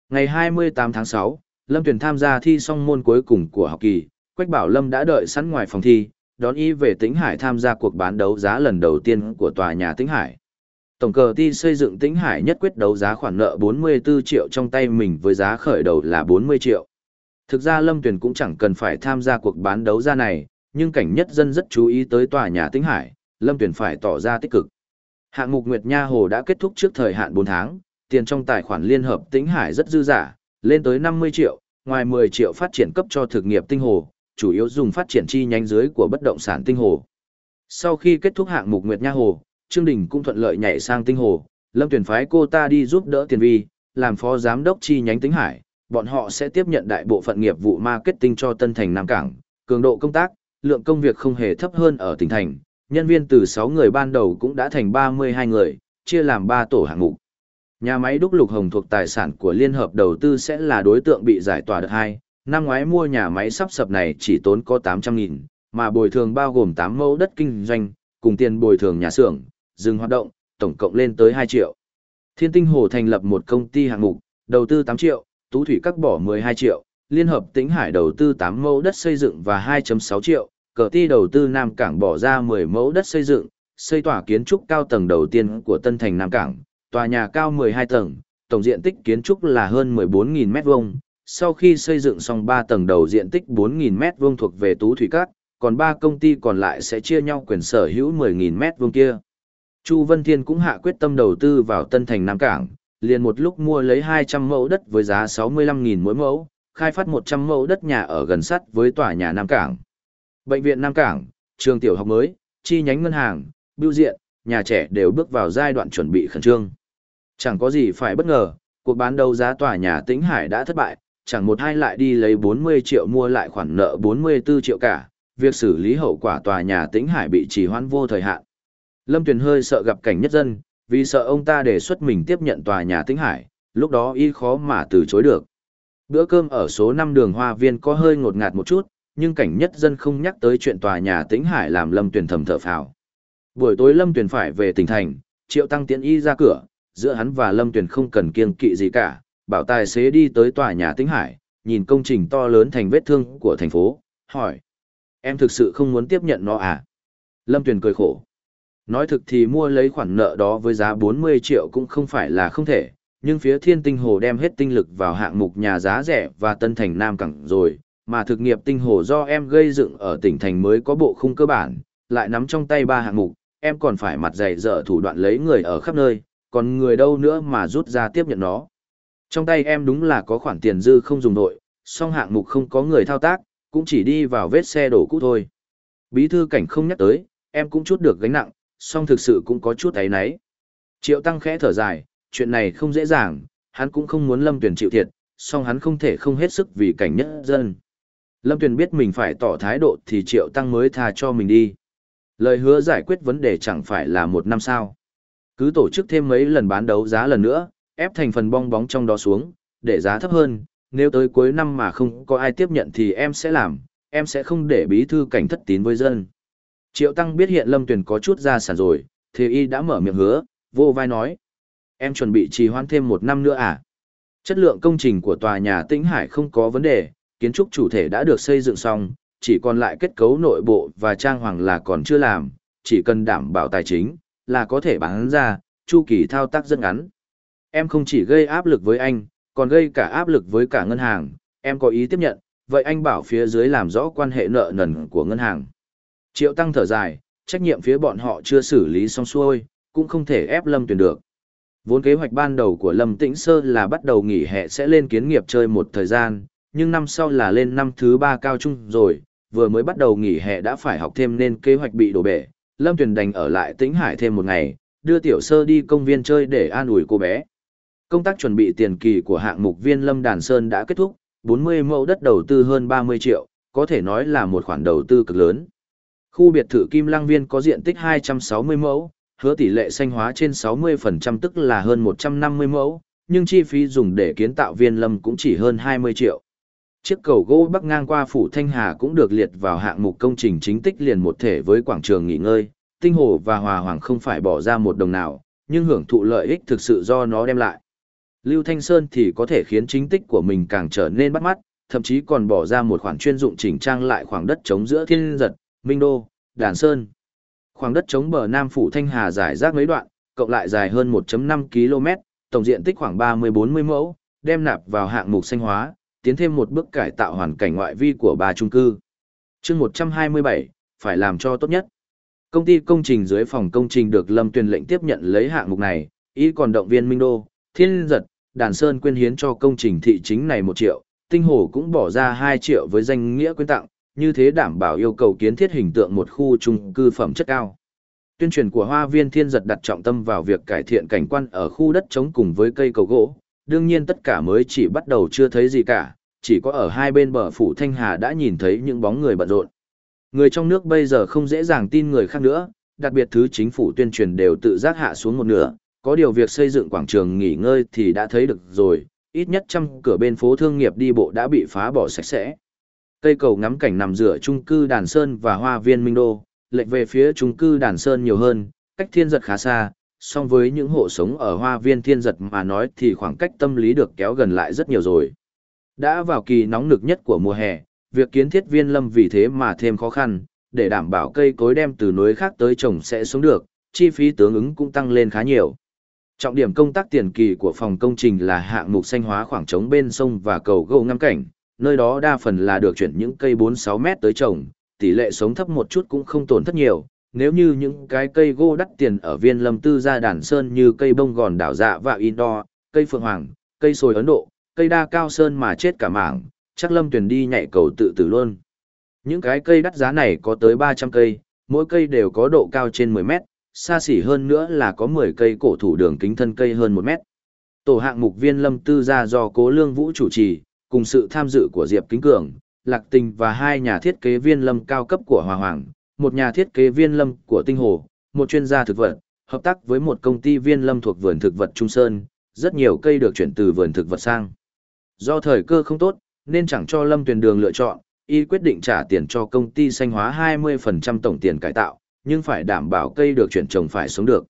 Ngày 28 tháng 6, Lâm Tuyền tham gia thi xong môn cuối cùng của học kỳ, Quách Bảo Lâm đã đợi sẵn ngoài phòng thi, đón y về Tĩnh Hải tham gia cuộc bán đấu giá lần đầu tiên của tòa nhà Tĩnh Hải. Tổng cờ ti xây dựng Tĩnh Hải nhất quyết đấu giá khoản nợ 44 triệu trong tay mình với giá khởi đầu là 40 triệu. Thực ra Lâm Tuyền cũng chẳng cần phải tham gia cuộc bán đấu giá này, nhưng cảnh nhất dân rất chú ý tới tòa nhà Tĩnh Hải, Lâm Tuyền phải tỏ ra tích cực. Hạng mục Nguyệt Nha Hồ đã kết thúc trước thời hạn 4 tháng, tiền trong tài khoản liên hợp Tĩnh Hải rất dư giả, lên tới 50 triệu, ngoài 10 triệu phát triển cấp cho thực nghiệp tinh hồ, chủ yếu dùng phát triển chi nhánh dưới của bất động sản tinh hồ. Sau khi kết thúc hạng mục Nguyệt Nha Hồ, Trương Đình cũng thuận lợi nhảy sang tinh hồ, Lâm Tuyển phái cô ta đi giúp đỡ tiền vi, làm phó giám đốc chi nhánh Tĩnh Hải, bọn họ sẽ tiếp nhận đại bộ phận nghiệp vụ marketing cho Tân Thành Nam Cảng, cường độ công tác, lượng công việc không hề thấp hơn ở tỉnh thành, nhân viên từ 6 người ban đầu cũng đã thành 32 người, chia làm 3 tổ hạng mục. Nhà máy đúc lục hồng thuộc tài sản của Liên hợp đầu tư sẽ là đối tượng bị giải tỏa đợt 2, năm ngoái mua nhà máy sắp sập này chỉ tốn có 800.000, mà bồi thường bao gồm 8 mẫu đất kinh doanh, cùng tiền bồi thường nhà xưởng, dừng hoạt động, tổng cộng lên tới 2 triệu. Thiên Tinh Hồ thành lập một công ty hạng mục, đầu tư 8 triệu, Tú Thủy Các bỏ 12 triệu, Liên hợp Tĩnh Hải đầu tư 8 mẫu đất xây dựng và 2.6 triệu, Cờ Ti đầu tư Nam Cảng bỏ ra 10 mẫu đất xây dựng, xây tòa kiến trúc cao tầng đầu tiên của Tân Thành Nam Cảng, tòa nhà cao 12 tầng, tổng diện tích kiến trúc là hơn 14.000 m2. Sau khi xây dựng xong 3 tầng đầu diện tích 4.000 m2 thuộc về Tú Thủy Các, còn 3 công ty còn lại sẽ chia nhau quyền sở hữu 10.000 m2 kia. Chu Vân Thiên cũng hạ quyết tâm đầu tư vào Tân Thành Nam Cảng, liền một lúc mua lấy 200 mẫu đất với giá 65.000 mỗi mẫu, khai phát 100 mẫu đất nhà ở gần sắt với tòa nhà Nam Cảng. Bệnh viện Nam Cảng, trường tiểu học mới, chi nhánh ngân hàng, bưu diện, nhà trẻ đều bước vào giai đoạn chuẩn bị khẩn trương. Chẳng có gì phải bất ngờ, cuộc bán đấu giá tòa nhà Tĩnh Hải đã thất bại, chẳng một hai lại đi lấy 40 triệu mua lại khoản nợ 44 triệu cả, việc xử lý hậu quả tòa nhà Tĩnh Hải bị trì hoãn vô thời hạn. Lâm Tuyền hơi sợ gặp cảnh nhất dân, vì sợ ông ta đề xuất mình tiếp nhận tòa nhà Tĩnh Hải, lúc đó y khó mà từ chối được. Bữa cơm ở số 5 đường Hoa Viên có hơi ngột ngạt một chút, nhưng cảnh nhất dân không nhắc tới chuyện tòa nhà Tĩnh Hải làm Lâm Tuyền thầm thở phào. Buổi tối Lâm Tuyền phải về tỉnh thành, Triệu Tăng Tiễn y ra cửa, giữa hắn và Lâm Tuyền không cần kiêng kỵ gì cả, bảo tài xế đi tới tòa nhà Tĩnh Hải, nhìn công trình to lớn thành vết thương của thành phố, hỏi. Em thực sự không muốn tiếp nhận nó à? Lâm Tuyền cười khổ. Nói thực thì mua lấy khoản nợ đó với giá 40 triệu cũng không phải là không thể, nhưng phía thiên tinh hồ đem hết tinh lực vào hạng mục nhà giá rẻ và tân thành Nam Cẳng rồi, mà thực nghiệp tinh hồ do em gây dựng ở tỉnh thành mới có bộ khung cơ bản, lại nắm trong tay ba hạng mục, em còn phải mặt dày dở thủ đoạn lấy người ở khắp nơi, còn người đâu nữa mà rút ra tiếp nhận nó. Trong tay em đúng là có khoản tiền dư không dùng nội, song hạng mục không có người thao tác, cũng chỉ đi vào vết xe đổ cũ thôi. Bí thư cảnh không nhắc tới, em cũng chút được gánh nặng, song thực sự cũng có chút thấy nấy. Triệu Tăng khẽ thở dài, chuyện này không dễ dàng, hắn cũng không muốn Lâm Tuyền chịu thiệt, song hắn không thể không hết sức vì cảnh nhất dân. Lâm Tuyền biết mình phải tỏ thái độ thì Triệu Tăng mới tha cho mình đi. Lời hứa giải quyết vấn đề chẳng phải là một năm sao. Cứ tổ chức thêm mấy lần bán đấu giá lần nữa, ép thành phần bong bóng trong đó xuống, để giá thấp hơn, nếu tới cuối năm mà không có ai tiếp nhận thì em sẽ làm, em sẽ không để bí thư cảnh thất tín với dân. Triệu Tăng biết hiện Lâm Tuyền có chút ra sản rồi, thì y đã mở miệng hứa, vô vai nói. Em chuẩn bị trì hoãn thêm một năm nữa à? Chất lượng công trình của tòa nhà Tĩnh Hải không có vấn đề, kiến trúc chủ thể đã được xây dựng xong, chỉ còn lại kết cấu nội bộ và trang hoàng là còn chưa làm, chỉ cần đảm bảo tài chính, là có thể bán ra, chu kỳ thao tác rất ngắn. Em không chỉ gây áp lực với anh, còn gây cả áp lực với cả ngân hàng, em có ý tiếp nhận, vậy anh bảo phía dưới làm rõ quan hệ nợ nần của ngân hàng. Triệu Tăng thở dài, trách nhiệm phía bọn họ chưa xử lý xong xuôi, cũng không thể ép Lâm Tuyền được. Vốn kế hoạch ban đầu của Lâm Tĩnh Sơ là bắt đầu nghỉ hè sẽ lên kiến nghiệp chơi một thời gian, nhưng năm sau là lên năm thứ ba cao trung rồi, vừa mới bắt đầu nghỉ hè đã phải học thêm nên kế hoạch bị đổ bể. Lâm Tuyền đành ở lại Tĩnh Hải thêm một ngày, đưa Tiểu Sơ đi công viên chơi để an ủi cô bé. Công tác chuẩn bị tiền kỳ của hạng mục viên Lâm Đàn Sơn đã kết thúc, 40 mẫu đất đầu tư hơn 30 triệu, có thể nói là một khoản đầu tư cực lớn. Khu biệt thự Kim Lăng Viên có diện tích 260 mẫu, hứa tỷ lệ xanh hóa trên 60% tức là hơn 150 mẫu, nhưng chi phí dùng để kiến tạo viên lâm cũng chỉ hơn 20 triệu. Chiếc cầu gỗ bắc ngang qua phủ Thanh Hà cũng được liệt vào hạng mục công trình chính tích liền một thể với quảng trường nghỉ ngơi, Tinh Hồ và Hòa Hoàng không phải bỏ ra một đồng nào, nhưng hưởng thụ lợi ích thực sự do nó đem lại. Lưu Thanh Sơn thì có thể khiến chính tích của mình càng trở nên bắt mắt, thậm chí còn bỏ ra một khoản chuyên dụng chỉnh trang lại khoảng đất trống giữa thiên giật, Minh Đô, Đàn Sơn. Khoảng đất chống bờ Nam Phủ Thanh Hà giải rác mấy đoạn, cộng lại dài hơn 1.5 km, tổng diện tích khoảng 30-40 mẫu, đem nạp vào hạng mục xanh hóa, tiến thêm một bước cải tạo hoàn cảnh ngoại vi của ba trung cư. chương 127, phải làm cho tốt nhất. Công ty công trình dưới phòng công trình được Lâm Tuyền lệnh tiếp nhận lấy hạng mục này, ý còn động viên Minh Đô, Thiên Giật, Đàn Sơn quyên hiến cho công trình thị chính này 1 triệu, Tinh Hồ cũng bỏ ra 2 triệu với danh nghĩa quyên tặng, như thế đảm bảo yêu cầu kiến thiết hình tượng một khu trung cư phẩm chất cao. Tuyên truyền của Hoa Viên Thiên Giật đặt trọng tâm vào việc cải thiện cảnh quan ở khu đất trống cùng với cây cầu gỗ, đương nhiên tất cả mới chỉ bắt đầu chưa thấy gì cả, chỉ có ở hai bên bờ phủ Thanh Hà đã nhìn thấy những bóng người bận rộn. Người trong nước bây giờ không dễ dàng tin người khác nữa, đặc biệt thứ chính phủ tuyên truyền đều tự giác hạ xuống một nửa, có điều việc xây dựng quảng trường nghỉ ngơi thì đã thấy được rồi, ít nhất trăm cửa bên phố thương nghiệp đi bộ đã bị phá bỏ sạch sẽ. Cây cầu ngắm cảnh nằm giữa trung cư Đàn Sơn và Hoa viên Minh Đô, lệch về phía trung cư Đàn Sơn nhiều hơn, cách thiên giật khá xa, song với những hộ sống ở Hoa viên thiên giật mà nói thì khoảng cách tâm lý được kéo gần lại rất nhiều rồi. Đã vào kỳ nóng nực nhất của mùa hè, việc kiến thiết viên lâm vì thế mà thêm khó khăn, để đảm bảo cây cối đem từ núi khác tới trồng sẽ sống được, chi phí tương ứng cũng tăng lên khá nhiều. Trọng điểm công tác tiền kỳ của phòng công trình là hạng mục xanh hóa khoảng trống bên sông và cầu gỗ ngắm cảnh, nơi đó đa phần là được chuyển những cây 4-6 mét tới trồng, tỷ lệ sống thấp một chút cũng không tổn thất nhiều. Nếu như những cái cây gỗ đắt tiền ở viên lâm tư gia đàn sơn như cây bông gòn đảo dạ và indoor, cây phượng hoàng, cây sồi Ấn Độ, cây đa cao sơn mà chết cả mảng, chắc lâm tuyển đi nhảy cầu tự tử luôn. Những cái cây đắt giá này có tới 300 cây, mỗi cây đều có độ cao trên 10 mét, xa xỉ hơn nữa là có 10 cây cổ thủ đường kính thân cây hơn 1 mét. Tổ hạng mục viên lâm tư gia do cố lương vũ chủ trì, cùng sự tham dự của Diệp Kính Cường, Lạc Tình và hai nhà thiết kế viên lâm cao cấp của Hòa Hoàng, một nhà thiết kế viên lâm của Tinh Hồ, một chuyên gia thực vật, hợp tác với một công ty viên lâm thuộc vườn thực vật Trung Sơn, rất nhiều cây được chuyển từ vườn thực vật sang. Do thời cơ không tốt, nên chẳng cho Lâm Tuyền Đường lựa chọn, y quyết định trả tiền cho công ty xanh hóa 20% tổng tiền cải tạo, nhưng phải đảm bảo cây được chuyển trồng phải sống được.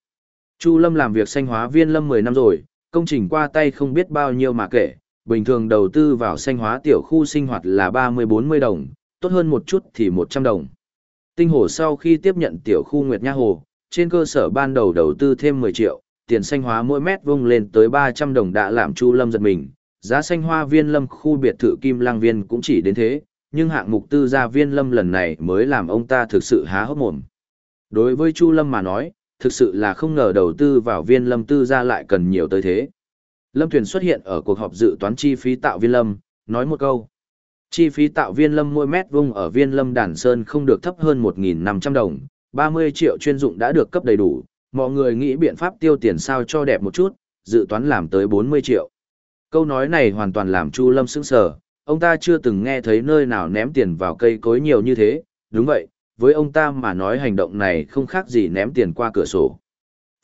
Chu Lâm làm việc xanh hóa viên lâm 10 năm rồi, công trình qua tay không biết bao nhiêu mà kể, bình thường đầu tư vào xanh hóa tiểu khu sinh hoạt là 30-40 đồng, tốt hơn một chút thì 100 đồng. Tinh hồ sau khi tiếp nhận tiểu khu Nguyệt Nha Hồ, trên cơ sở ban đầu đầu tư thêm 10 triệu, tiền xanh hóa mỗi mét vuông lên tới 300 đồng đã làm Chu Lâm giật mình. Giá xanh hoa viên lâm khu biệt thự Kim Lang Viên cũng chỉ đến thế, nhưng hạng mục tư gia viên lâm lần này mới làm ông ta thực sự há hốc mồm. Đối với Chu Lâm mà nói, thực sự là không ngờ đầu tư vào viên lâm tư gia lại cần nhiều tới thế. Lâm Tuyền xuất hiện ở cuộc họp dự toán chi phí tạo viên lâm, nói một câu. Chi phí tạo viên lâm mỗi mét vuông ở viên lâm đàn sơn không được thấp hơn 1.500 đồng, 30 triệu chuyên dụng đã được cấp đầy đủ, mọi người nghĩ biện pháp tiêu tiền sao cho đẹp một chút, dự toán làm tới 40 triệu. Câu nói này hoàn toàn làm Chu Lâm sững sờ, ông ta chưa từng nghe thấy nơi nào ném tiền vào cây cối nhiều như thế, đúng vậy, với ông ta mà nói hành động này không khác gì ném tiền qua cửa sổ.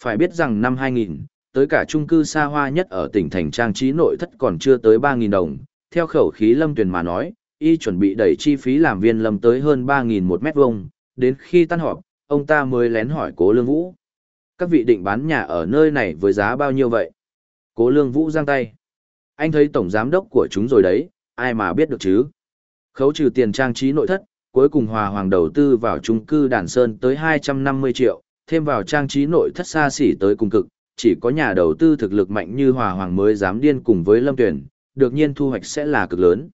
Phải biết rằng năm 2000, tới cả chung cư xa hoa nhất ở tỉnh thành trang trí nội thất còn chưa tới 3.000 đồng, theo khẩu khí lâm tuyển mà nói, y chuẩn bị đẩy chi phí làm viên lâm tới hơn 3.000 một mét vuông. đến khi tan họp, ông ta mới lén hỏi cố lương vũ. Các vị định bán nhà ở nơi này với giá bao nhiêu vậy? Cố lương vũ giang tay. Anh thấy tổng giám đốc của chúng rồi đấy, ai mà biết được chứ? Khấu trừ tiền trang trí nội thất, cuối cùng Hòa Hoàng đầu tư vào trung cư Đàn Sơn tới 250 triệu, thêm vào trang trí nội thất xa xỉ tới cùng cực, chỉ có nhà đầu tư thực lực mạnh như Hòa Hoàng mới dám điên cùng với Lâm Tuyển, được nhiên thu hoạch sẽ là cực lớn.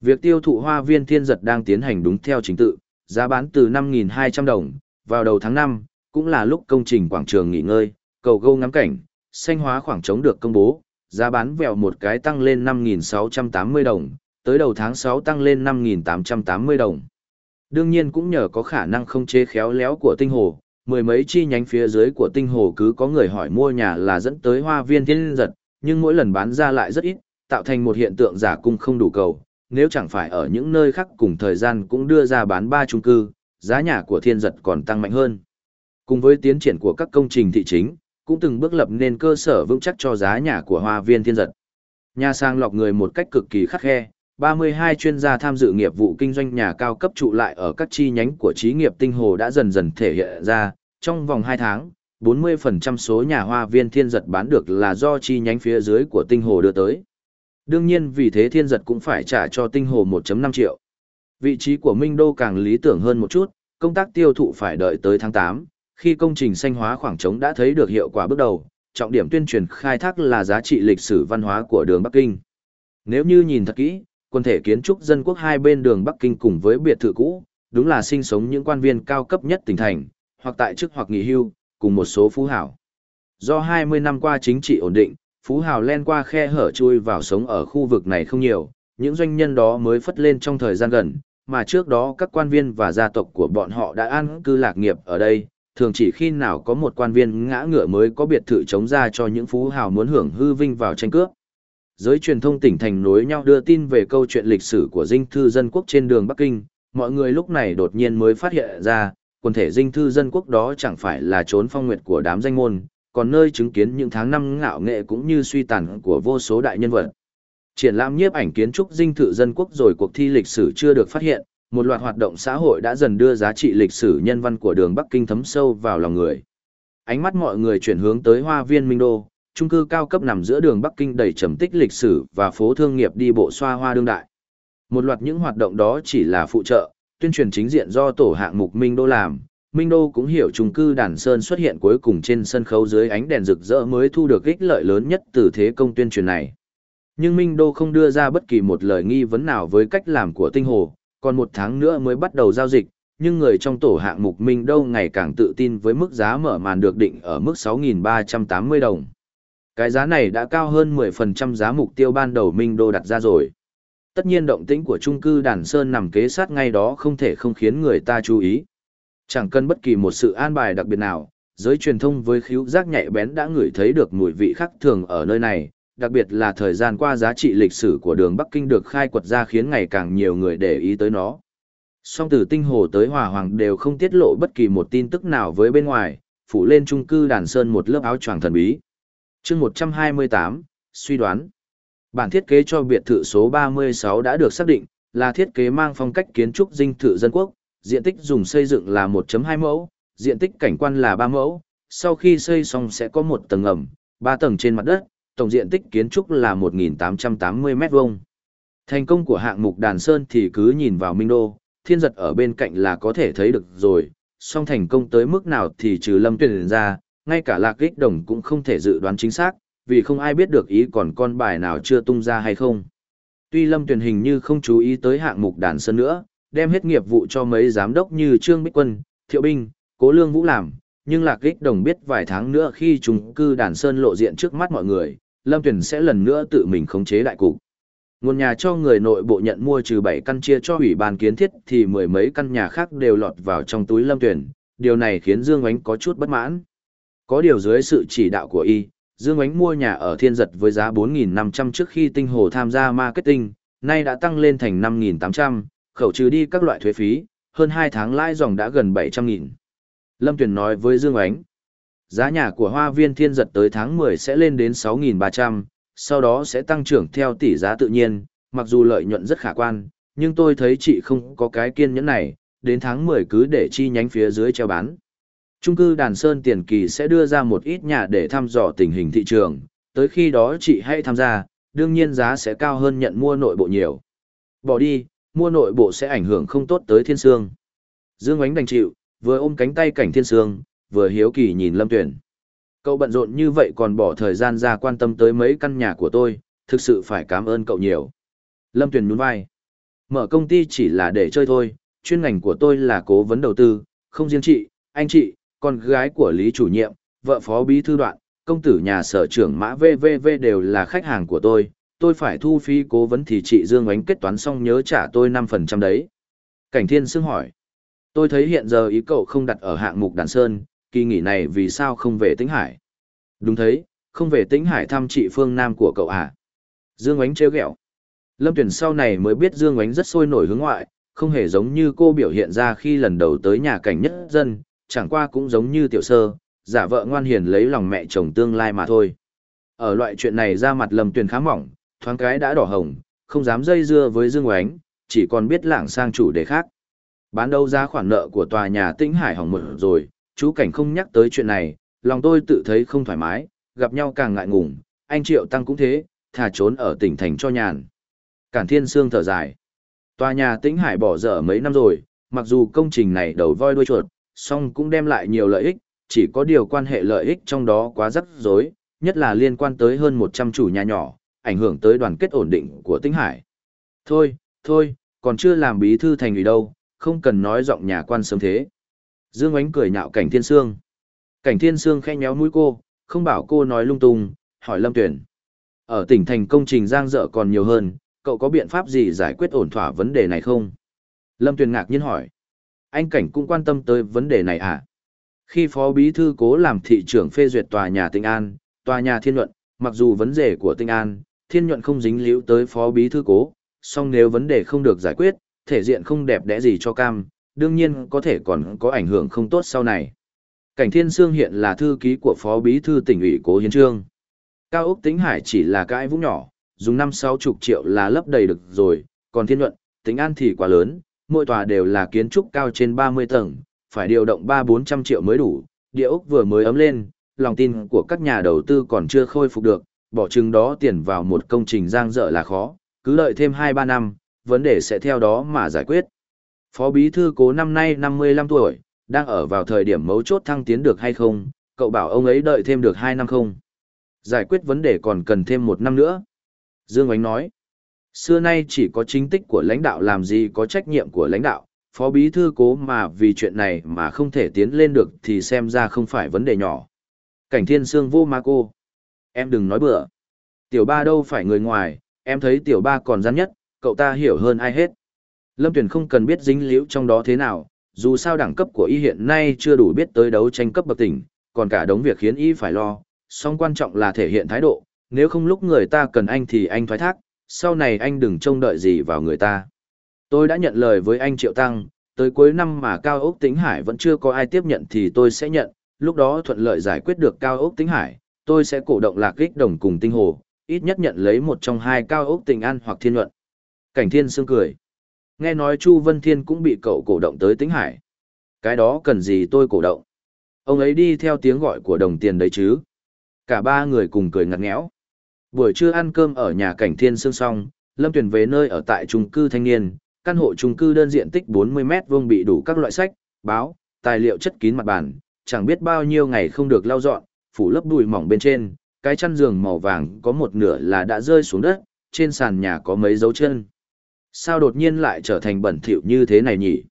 Việc tiêu thụ hoa viên thiên giật đang tiến hành đúng theo trình tự, giá bán từ 5.200 đồng, vào đầu tháng 5, cũng là lúc công trình quảng trường nghỉ ngơi, cầu gâu ngắm cảnh, xanh hóa khoảng trống được công bố, giá bán vèo một cái tăng lên 5.680 đồng, tới đầu tháng 6 tăng lên 5.880 đồng. Đương nhiên cũng nhờ có khả năng không chế khéo léo của tinh hồ, mười mấy chi nhánh phía dưới của tinh hồ cứ có người hỏi mua nhà là dẫn tới hoa viên thiên giật, nhưng mỗi lần bán ra lại rất ít, tạo thành một hiện tượng giả cung không đủ cầu. Nếu chẳng phải ở những nơi khác cùng thời gian cũng đưa ra bán ba chung cư, giá nhà của thiên giật còn tăng mạnh hơn. Cùng với tiến triển của các công trình thị chính, cũng từng bước lập nên cơ sở vững chắc cho giá nhà của hoa viên thiên giật. Nhà sang lọc người một cách cực kỳ khắc khe, 32 chuyên gia tham dự nghiệp vụ kinh doanh nhà cao cấp trụ lại ở các chi nhánh của trí nghiệp tinh hồ đã dần dần thể hiện ra, trong vòng 2 tháng, 40% số nhà hoa viên thiên giật bán được là do chi nhánh phía dưới của tinh hồ đưa tới. Đương nhiên vì thế thiên giật cũng phải trả cho tinh hồ 1.5 triệu. Vị trí của Minh Đô càng lý tưởng hơn một chút, công tác tiêu thụ phải đợi tới tháng 8, khi công trình xanh hóa khoảng trống đã thấy được hiệu quả bước đầu, trọng điểm tuyên truyền khai thác là giá trị lịch sử văn hóa của đường Bắc Kinh. Nếu như nhìn thật kỹ, quần thể kiến trúc dân quốc hai bên đường Bắc Kinh cùng với biệt thự cũ, đúng là sinh sống những quan viên cao cấp nhất tỉnh thành, hoặc tại chức hoặc nghỉ hưu, cùng một số phú hảo. Do 20 năm qua chính trị ổn định, phú hào len qua khe hở chui vào sống ở khu vực này không nhiều, những doanh nhân đó mới phất lên trong thời gian gần, mà trước đó các quan viên và gia tộc của bọn họ đã an cư lạc nghiệp ở đây, thường chỉ khi nào có một quan viên ngã ngựa mới có biệt thự chống ra cho những phú hào muốn hưởng hư vinh vào tranh cướp. Giới truyền thông tỉnh thành nối nhau đưa tin về câu chuyện lịch sử của dinh thư dân quốc trên đường Bắc Kinh, mọi người lúc này đột nhiên mới phát hiện ra, quần thể dinh thư dân quốc đó chẳng phải là trốn phong nguyệt của đám danh môn, còn nơi chứng kiến những tháng năm ngạo nghệ cũng như suy tàn của vô số đại nhân vật. Triển lãm nhiếp ảnh kiến trúc dinh thự dân quốc rồi cuộc thi lịch sử chưa được phát hiện, một loạt hoạt động xã hội đã dần đưa giá trị lịch sử nhân văn của đường Bắc Kinh thấm sâu vào lòng người. Ánh mắt mọi người chuyển hướng tới Hoa Viên Minh Đô, trung cư cao cấp nằm giữa đường Bắc Kinh đầy trầm tích lịch sử và phố thương nghiệp đi bộ xoa hoa đương đại. Một loạt những hoạt động đó chỉ là phụ trợ, tuyên truyền chính diện do tổ hạng mục Minh Đô làm. Minh Đô cũng hiểu trung cư Đàn Sơn xuất hiện cuối cùng trên sân khấu dưới ánh đèn rực rỡ mới thu được ích lợi lớn nhất từ thế công tuyên truyền này. Nhưng Minh Đô không đưa ra bất kỳ một lời nghi vấn nào với cách làm của Tinh Hồ, còn một tháng nữa mới bắt đầu giao dịch, nhưng người trong tổ hạng mục Minh Đô ngày càng tự tin với mức giá mở màn được định ở mức 6.380 đồng. Cái giá này đã cao hơn 10% giá mục tiêu ban đầu Minh Đô đặt ra rồi. Tất nhiên động tĩnh của trung cư Đàn Sơn nằm kế sát ngay đó không thể không khiến người ta chú ý. Chẳng cần bất kỳ một sự an bài đặc biệt nào, giới truyền thông với khíu giác nhạy bén đã ngửi thấy được mùi vị khác thường ở nơi này, đặc biệt là thời gian qua giá trị lịch sử của đường Bắc Kinh được khai quật ra khiến ngày càng nhiều người để ý tới nó. Song từ Tinh Hồ tới Hòa Hoàng đều không tiết lộ bất kỳ một tin tức nào với bên ngoài, phủ lên trung cư Đàn Sơn một lớp áo choàng thần bí chương 128, suy đoán. Bản thiết kế cho biệt thự số 36 đã được xác định, là thiết kế mang phong cách kiến trúc dinh thự dân quốc, diện tích dùng xây dựng là 1.2 mẫu, diện tích cảnh quan là 3 mẫu, sau khi xây xong sẽ có một tầng ẩm, 3 tầng trên mặt đất, tổng diện tích kiến trúc là 1.880 m2. Thành công của hạng mục Đàn Sơn thì cứ nhìn vào Minh Đô, thiên giật ở bên cạnh là có thể thấy được rồi, song thành công tới mức nào thì trừ lâm tuyển ra, ngay cả lạc kích đồng cũng không thể dự đoán chính xác, vì không ai biết được ý còn con bài nào chưa tung ra hay không. Tuy Lâm Tuyền hình như không chú ý tới hạng mục đàn sơn nữa, đem hết nghiệp vụ cho mấy giám đốc như Trương Bích Quân, Thiệu Binh, Cố Lương Vũ làm, nhưng Lạc Kích Đồng biết vài tháng nữa khi chúng cư đàn sơn lộ diện trước mắt mọi người, Lâm Tuyền sẽ lần nữa tự mình khống chế đại cục. Nguồn nhà cho người nội bộ nhận mua trừ 7 căn chia cho ủy ban kiến thiết thì mười mấy căn nhà khác đều lọt vào trong túi lâm tuyển, điều này khiến Dương Ánh có chút bất mãn. Có điều dưới sự chỉ đạo của y, Dương Ánh mua nhà ở thiên giật với giá 4.500 trước khi tinh hồ tham gia marketing, nay đã tăng lên thành 5.800, khẩu trừ đi các loại thuế phí, hơn 2 tháng lãi dòng đã gần 700.000. Lâm Tuyền nói với Dương Ánh, giá nhà của hoa viên thiên giật tới tháng 10 sẽ lên đến 6.300, sau đó sẽ tăng trưởng theo tỷ giá tự nhiên, mặc dù lợi nhuận rất khả quan, nhưng tôi thấy chị không có cái kiên nhẫn này, đến tháng 10 cứ để chi nhánh phía dưới treo bán. Trung cư Đàn Sơn tiền kỳ sẽ đưa ra một ít nhà để thăm dò tình hình thị trường, tới khi đó chị hãy tham gia, đương nhiên giá sẽ cao hơn nhận mua nội bộ nhiều. Bỏ đi, mua nội bộ sẽ ảnh hưởng không tốt tới thiên sương. Dương Ánh đành chịu, vừa ôm cánh tay cảnh thiên sương, vừa hiếu kỳ nhìn Lâm Tuyển. Cậu bận rộn như vậy còn bỏ thời gian ra quan tâm tới mấy căn nhà của tôi, thực sự phải cảm ơn cậu nhiều. Lâm Tuyển nhún vai. Mở công ty chỉ là để chơi thôi, chuyên ngành của tôi là cố vấn đầu tư, không riêng chị, anh chị, con gái của Lý chủ nhiệm, vợ phó bí thư đoạn, công tử nhà sở trưởng mã VVV đều là khách hàng của tôi, tôi phải thu phí cố vấn thì chị Dương Ánh kết toán xong nhớ trả tôi 5% đấy. Cảnh Thiên Sương hỏi, tôi thấy hiện giờ ý cậu không đặt ở hạng mục đàn sơn, kỳ nghỉ này vì sao không về Tĩnh Hải? Đúng thế, không về Tĩnh Hải thăm chị phương Nam của cậu à? Dương Ánh trêu ghẹo. Lâm Tuyển sau này mới biết Dương Ánh rất sôi nổi hướng ngoại, không hề giống như cô biểu hiện ra khi lần đầu tới nhà cảnh nhất dân, chẳng qua cũng giống như tiểu sơ, giả vợ ngoan hiền lấy lòng mẹ chồng tương lai mà thôi. Ở loại chuyện này ra mặt Lâm Tuyền khá mỏng, thoáng cái đã đỏ hồng, không dám dây dưa với Dương Oánh, chỉ còn biết lảng sang chủ đề khác. Bán đấu giá khoản nợ của tòa nhà Tĩnh Hải hỏng một rồi, chú cảnh không nhắc tới chuyện này, lòng tôi tự thấy không thoải mái, gặp nhau càng ngại ngùng, anh Triệu Tăng cũng thế, thà trốn ở tỉnh thành cho nhàn. Cản Thiên Sương thở dài. Tòa nhà Tĩnh Hải bỏ dở mấy năm rồi, mặc dù công trình này đầu voi đuôi chuột, song cũng đem lại nhiều lợi ích, chỉ có điều quan hệ lợi ích trong đó quá rắc rối, nhất là liên quan tới hơn 100 chủ nhà nhỏ, ảnh hưởng tới đoàn kết ổn định của Tinh Hải. Thôi, thôi, còn chưa làm bí thư thành ủy đâu, không cần nói giọng nhà quan sớm thế. Dương Ánh cười nhạo cảnh thiên sương. Cảnh thiên sương khẽ nhéo mũi cô, không bảo cô nói lung tung, hỏi Lâm Tuyển. Ở tỉnh thành công trình giang dở còn nhiều hơn, cậu có biện pháp gì giải quyết ổn thỏa vấn đề này không? Lâm Tuyền ngạc nhiên hỏi. Anh Cảnh cũng quan tâm tới vấn đề này à? Khi Phó Bí Thư cố làm thị trưởng phê duyệt tòa nhà Tinh An, tòa nhà Thiên Nhuận, mặc dù vấn đề của Tinh An, Thiên Nhuận không dính líu tới Phó Bí Thư cố, song nếu vấn đề không được giải quyết, thể diện không đẹp đẽ gì cho cam, đương nhiên có thể còn có ảnh hưởng không tốt sau này. Cảnh Thiên Sương hiện là thư ký của Phó Bí Thư tỉnh ủy Cố Hiến Trương. Cao Úc Tĩnh Hải chỉ là cái vũng nhỏ, dùng năm sáu chục triệu là lấp đầy được rồi, còn Thiên Nhuận, Tính An thì quá lớn, mỗi tòa đều là kiến trúc cao trên 30 tầng, phải điều động 3-400 triệu mới đủ, địa ốc vừa mới ấm lên, lòng tin của các nhà đầu tư còn chưa khôi phục được, bỏ chừng đó tiền vào một công trình giang dở là khó, cứ đợi thêm 2-3 năm, vấn đề sẽ theo đó mà giải quyết. Phó Bí Thư cố năm nay 55 tuổi, đang ở vào thời điểm mấu chốt thăng tiến được hay không, cậu bảo ông ấy đợi thêm được 2 năm không? Giải quyết vấn đề còn cần thêm một năm nữa. Dương Ánh nói, xưa nay chỉ có chính tích của lãnh đạo làm gì có trách nhiệm của lãnh đạo, phó bí thư cố mà vì chuyện này mà không thể tiến lên được thì xem ra không phải vấn đề nhỏ. Cảnh thiên sương vô ma cô. Em đừng nói bừa. Tiểu ba đâu phải người ngoài, em thấy tiểu ba còn gian nhất, cậu ta hiểu hơn ai hết. Lâm Tuyền không cần biết dính liễu trong đó thế nào, dù sao đẳng cấp của y hiện nay chưa đủ biết tới đấu tranh cấp bậc tỉnh, còn cả đống việc khiến y phải lo, song quan trọng là thể hiện thái độ, nếu không lúc người ta cần anh thì anh thoái thác, sau này anh đừng trông đợi gì vào người ta. Tôi đã nhận lời với anh Triệu Tăng, tới cuối năm mà Cao Ốc Tĩnh Hải vẫn chưa có ai tiếp nhận thì tôi sẽ nhận, lúc đó thuận lợi giải quyết được Cao Ốc Tĩnh Hải, tôi sẽ cổ động lạc kích đồng cùng tinh hồ, ít nhất nhận lấy một trong hai Cao Ốc Tình An hoặc Thiên Luận. Cảnh Thiên Sương cười. Nghe nói Chu Vân Thiên cũng bị cậu cổ động tới Tĩnh Hải. Cái đó cần gì tôi cổ động. Ông ấy đi theo tiếng gọi của đồng tiền đấy chứ. Cả ba người cùng cười ngặt nghẽo. Buổi trưa ăn cơm ở nhà cảnh thiên sương song, Lâm Tuyền về nơi ở tại trung cư thanh niên, căn hộ trung cư đơn diện tích 40 mét vuông bị đủ các loại sách, báo, tài liệu chất kín mặt bàn, chẳng biết bao nhiêu ngày không được lau dọn, phủ lớp bụi mỏng bên trên, cái chăn giường màu vàng có một nửa là đã rơi xuống đất, trên sàn nhà có mấy dấu chân. Sao đột nhiên lại trở thành bẩn thỉu như thế này nhỉ?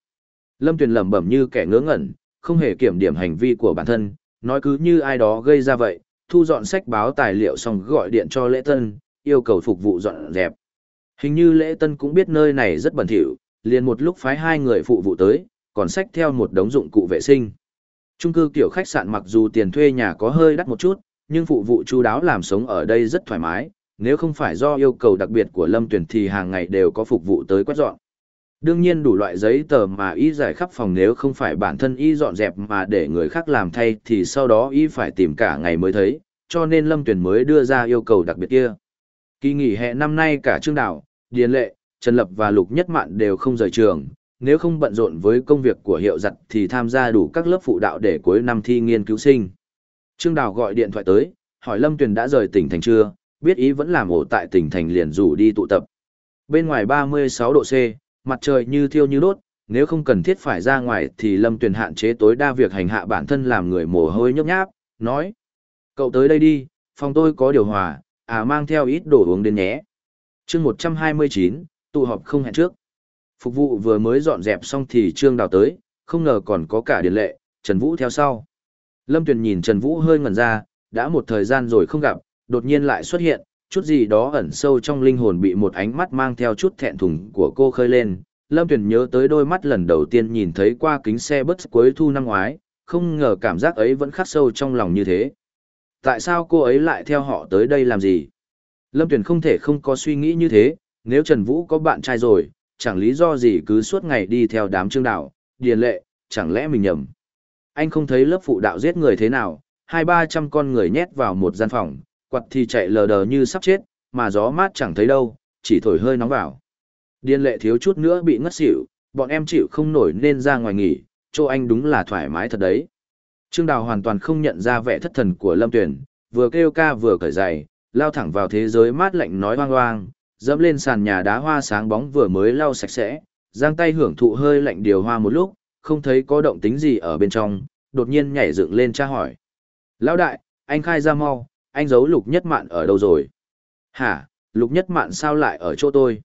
Lâm Tuyền lẩm bẩm như kẻ ngớ ngẩn, không hề kiểm điểm hành vi của bản thân, nói cứ như ai đó gây ra vậy, thu dọn sách báo tài liệu xong gọi điện cho lễ tân, yêu cầu phục vụ dọn dẹp. Hình như lễ tân cũng biết nơi này rất bẩn thỉu, liền một lúc phái hai người phụ vụ tới, còn xách theo một đống dụng cụ vệ sinh. Trung cư kiểu khách sạn mặc dù tiền thuê nhà có hơi đắt một chút, nhưng phụ vụ chu đáo làm sống ở đây rất thoải mái, nếu không phải do yêu cầu đặc biệt của Lâm Tuyển thì hàng ngày đều có phục vụ tới quét dọn. Đương nhiên đủ loại giấy tờ mà y giải khắp phòng nếu không phải bản thân y dọn dẹp mà để người khác làm thay thì sau đó y phải tìm cả ngày mới thấy, cho nên Lâm Tuyển mới đưa ra yêu cầu đặc biệt kia. Kỳ nghỉ hè năm nay cả Trương Đảo, Điền Lệ, Trần Lập và Lục Nhất Mạn đều không rời trường, nếu không bận rộn với công việc của hiệu giặt thì tham gia đủ các lớp phụ đạo để cuối năm thi nghiên cứu sinh. Trương Đào gọi điện thoại tới, hỏi Lâm Tuyền đã rời tỉnh thành chưa, biết ý vẫn làm ổ tại tỉnh thành liền rủ đi tụ tập. Bên ngoài 36 độ C, mặt trời như thiêu như đốt, nếu không cần thiết phải ra ngoài thì Lâm Tuyền hạn chế tối đa việc hành hạ bản thân làm người mồ hôi nhấp nháp, nói. Cậu tới đây đi, phòng tôi có điều hòa, à mang theo ít đồ uống đến nhé. chương 129, tụ họp không hẹn trước. Phục vụ vừa mới dọn dẹp xong thì Trương Đào tới, không ngờ còn có cả điện Lệ, Trần Vũ theo sau. Lâm Tuyền nhìn Trần Vũ hơi ngẩn ra, đã một thời gian rồi không gặp, đột nhiên lại xuất hiện, chút gì đó ẩn sâu trong linh hồn bị một ánh mắt mang theo chút thẹn thùng của cô khơi lên. Lâm Tuyền nhớ tới đôi mắt lần đầu tiên nhìn thấy qua kính xe bus cuối thu năm ngoái, không ngờ cảm giác ấy vẫn khắc sâu trong lòng như thế. Tại sao cô ấy lại theo họ tới đây làm gì? Lâm Tuyền không thể không có suy nghĩ như thế, nếu Trần Vũ có bạn trai rồi, chẳng lý do gì cứ suốt ngày đi theo đám trương đạo, điền lệ, chẳng lẽ mình nhầm. Anh không thấy lớp phụ đạo giết người thế nào, hai ba trăm con người nhét vào một gian phòng, quạt thì chạy lờ đờ như sắp chết, mà gió mát chẳng thấy đâu, chỉ thổi hơi nóng vào. Điên lệ thiếu chút nữa bị ngất xỉu, bọn em chịu không nổi nên ra ngoài nghỉ, chỗ anh đúng là thoải mái thật đấy. Trương Đào hoàn toàn không nhận ra vẻ thất thần của Lâm Tuyển, vừa kêu ca vừa cởi giày, lao thẳng vào thế giới mát lạnh nói hoang hoang, dẫm lên sàn nhà đá hoa sáng bóng vừa mới lau sạch sẽ, giang tay hưởng thụ hơi lạnh điều hoa một lúc, không thấy có động tính gì ở bên trong, đột nhiên nhảy dựng lên tra hỏi. Lão đại, anh khai ra mau, anh giấu lục nhất mạn ở đâu rồi? Hả, lục nhất mạn sao lại ở chỗ tôi?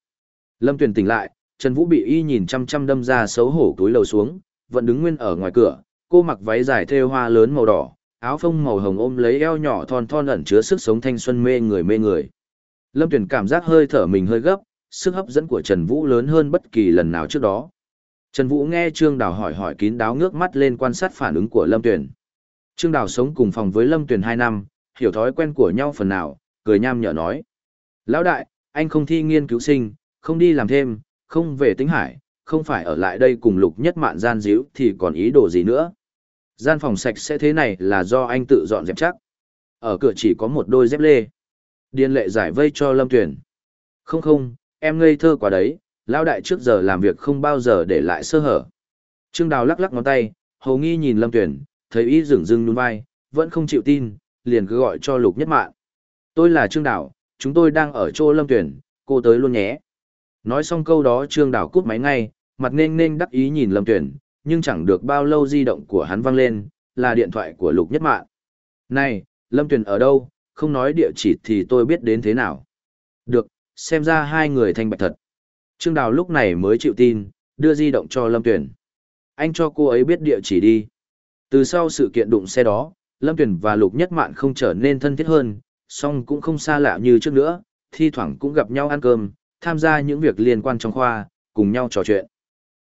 Lâm Tuyền tỉnh lại, Trần Vũ bị y nhìn chăm chăm đâm ra xấu hổ túi lầu xuống, vẫn đứng nguyên ở ngoài cửa, cô mặc váy dài thêu hoa lớn màu đỏ, áo phông màu hồng ôm lấy eo nhỏ thon thon ẩn chứa sức sống thanh xuân mê người mê người. Lâm Tuyền cảm giác hơi thở mình hơi gấp, sức hấp dẫn của Trần Vũ lớn hơn bất kỳ lần nào trước đó. Trần Vũ nghe Trương Đào hỏi hỏi kín đáo ngước mắt lên quan sát phản ứng của Lâm Tuyền. Trương Đào sống cùng phòng với Lâm Tuyền 2 năm, hiểu thói quen của nhau phần nào, cười nham nhở nói. Lão đại, anh không thi nghiên cứu sinh, không đi làm thêm, không về tính hải, không phải ở lại đây cùng lục nhất mạn gian díu thì còn ý đồ gì nữa. Gian phòng sạch sẽ thế này là do anh tự dọn dẹp chắc. Ở cửa chỉ có một đôi dép lê. Điên lệ giải vây cho Lâm Tuyền. Không không, em ngây thơ quá đấy, lão đại trước giờ làm việc không bao giờ để lại sơ hở. Trương Đào lắc lắc ngón tay, hầu nghi nhìn Lâm Tuyền, thấy ý rừng dưng nhún vai, vẫn không chịu tin, liền cứ gọi cho Lục Nhất Mạn. Tôi là Trương Đào, chúng tôi đang ở chỗ Lâm Tuyền, cô tới luôn nhé. Nói xong câu đó Trương Đào cút máy ngay, mặt nên nên đắc ý nhìn Lâm Tuyền, nhưng chẳng được bao lâu di động của hắn vang lên, là điện thoại của Lục Nhất Mạn. Này, Lâm Tuyền ở đâu, không nói địa chỉ thì tôi biết đến thế nào. Được, xem ra hai người thanh bạch thật. Trương Đào lúc này mới chịu tin, đưa di động cho Lâm Tuyển. Anh cho cô ấy biết địa chỉ đi. Từ sau sự kiện đụng xe đó, Lâm Tuyền và Lục Nhất Mạn không trở nên thân thiết hơn, song cũng không xa lạ như trước nữa, thi thoảng cũng gặp nhau ăn cơm, tham gia những việc liên quan trong khoa, cùng nhau trò chuyện.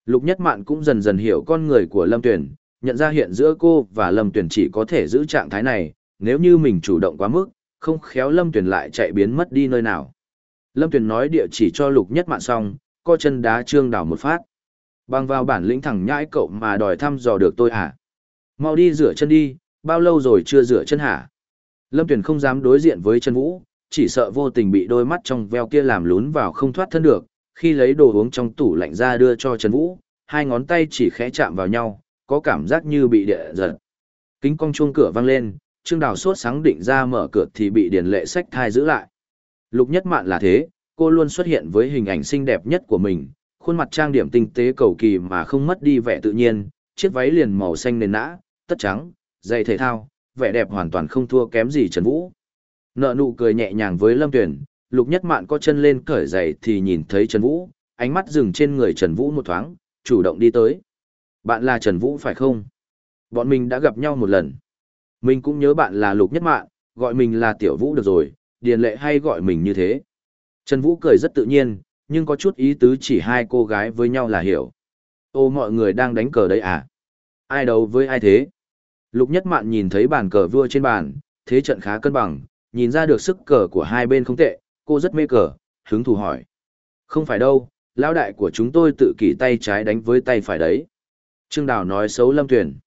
Lục Nhất Mạn cũng dần dần hiểu con người của Lâm Tuyền, nhận ra hiện giữa cô và Lâm Tuyền chỉ có thể giữ trạng thái này, nếu như mình chủ động quá mức, không khéo Lâm Tuyền lại chạy biến mất đi nơi nào. Lâm Tuyền nói địa chỉ cho lục nhất mạn xong, co chân đá trương đảo một phát. Bằng vào bản lĩnh thẳng nhãi cậu mà đòi thăm dò được tôi à? Mau đi rửa chân đi, bao lâu rồi chưa rửa chân hả? Lâm Tuyền không dám đối diện với Trần vũ, chỉ sợ vô tình bị đôi mắt trong veo kia làm lún vào không thoát thân được. Khi lấy đồ uống trong tủ lạnh ra đưa cho Trần Vũ, hai ngón tay chỉ khẽ chạm vào nhau, có cảm giác như bị địa giật. Kính cong chuông cửa vang lên, Trương Đào sốt sáng định ra mở cửa thì bị Điền Lệ sách thai giữ lại. Lục Nhất Mạn là thế, cô luôn xuất hiện với hình ảnh xinh đẹp nhất của mình, khuôn mặt trang điểm tinh tế cầu kỳ mà không mất đi vẻ tự nhiên, chiếc váy liền màu xanh nền nã, tất trắng, giày thể thao, vẻ đẹp hoàn toàn không thua kém gì Trần Vũ. Nợ nụ cười nhẹ nhàng với Lâm Tuyển, Lục Nhất Mạn có chân lên cởi giày thì nhìn thấy Trần Vũ, ánh mắt dừng trên người Trần Vũ một thoáng, chủ động đi tới. Bạn là Trần Vũ phải không? Bọn mình đã gặp nhau một lần. Mình cũng nhớ bạn là Lục Nhất Mạn, gọi mình là Tiểu Vũ được rồi, Điền Lệ hay gọi mình như thế. Trần Vũ cười rất tự nhiên, nhưng có chút ý tứ chỉ hai cô gái với nhau là hiểu. Ô mọi người đang đánh cờ đấy à? Ai đấu với ai thế? Lục Nhất Mạn nhìn thấy bàn cờ vua trên bàn, thế trận khá cân bằng, nhìn ra được sức cờ của hai bên không tệ, cô rất mê cờ, hứng thú hỏi. Không phải đâu, lão đại của chúng tôi tự kỷ tay trái đánh với tay phải đấy. Trương Đào nói xấu Lâm Tuyền.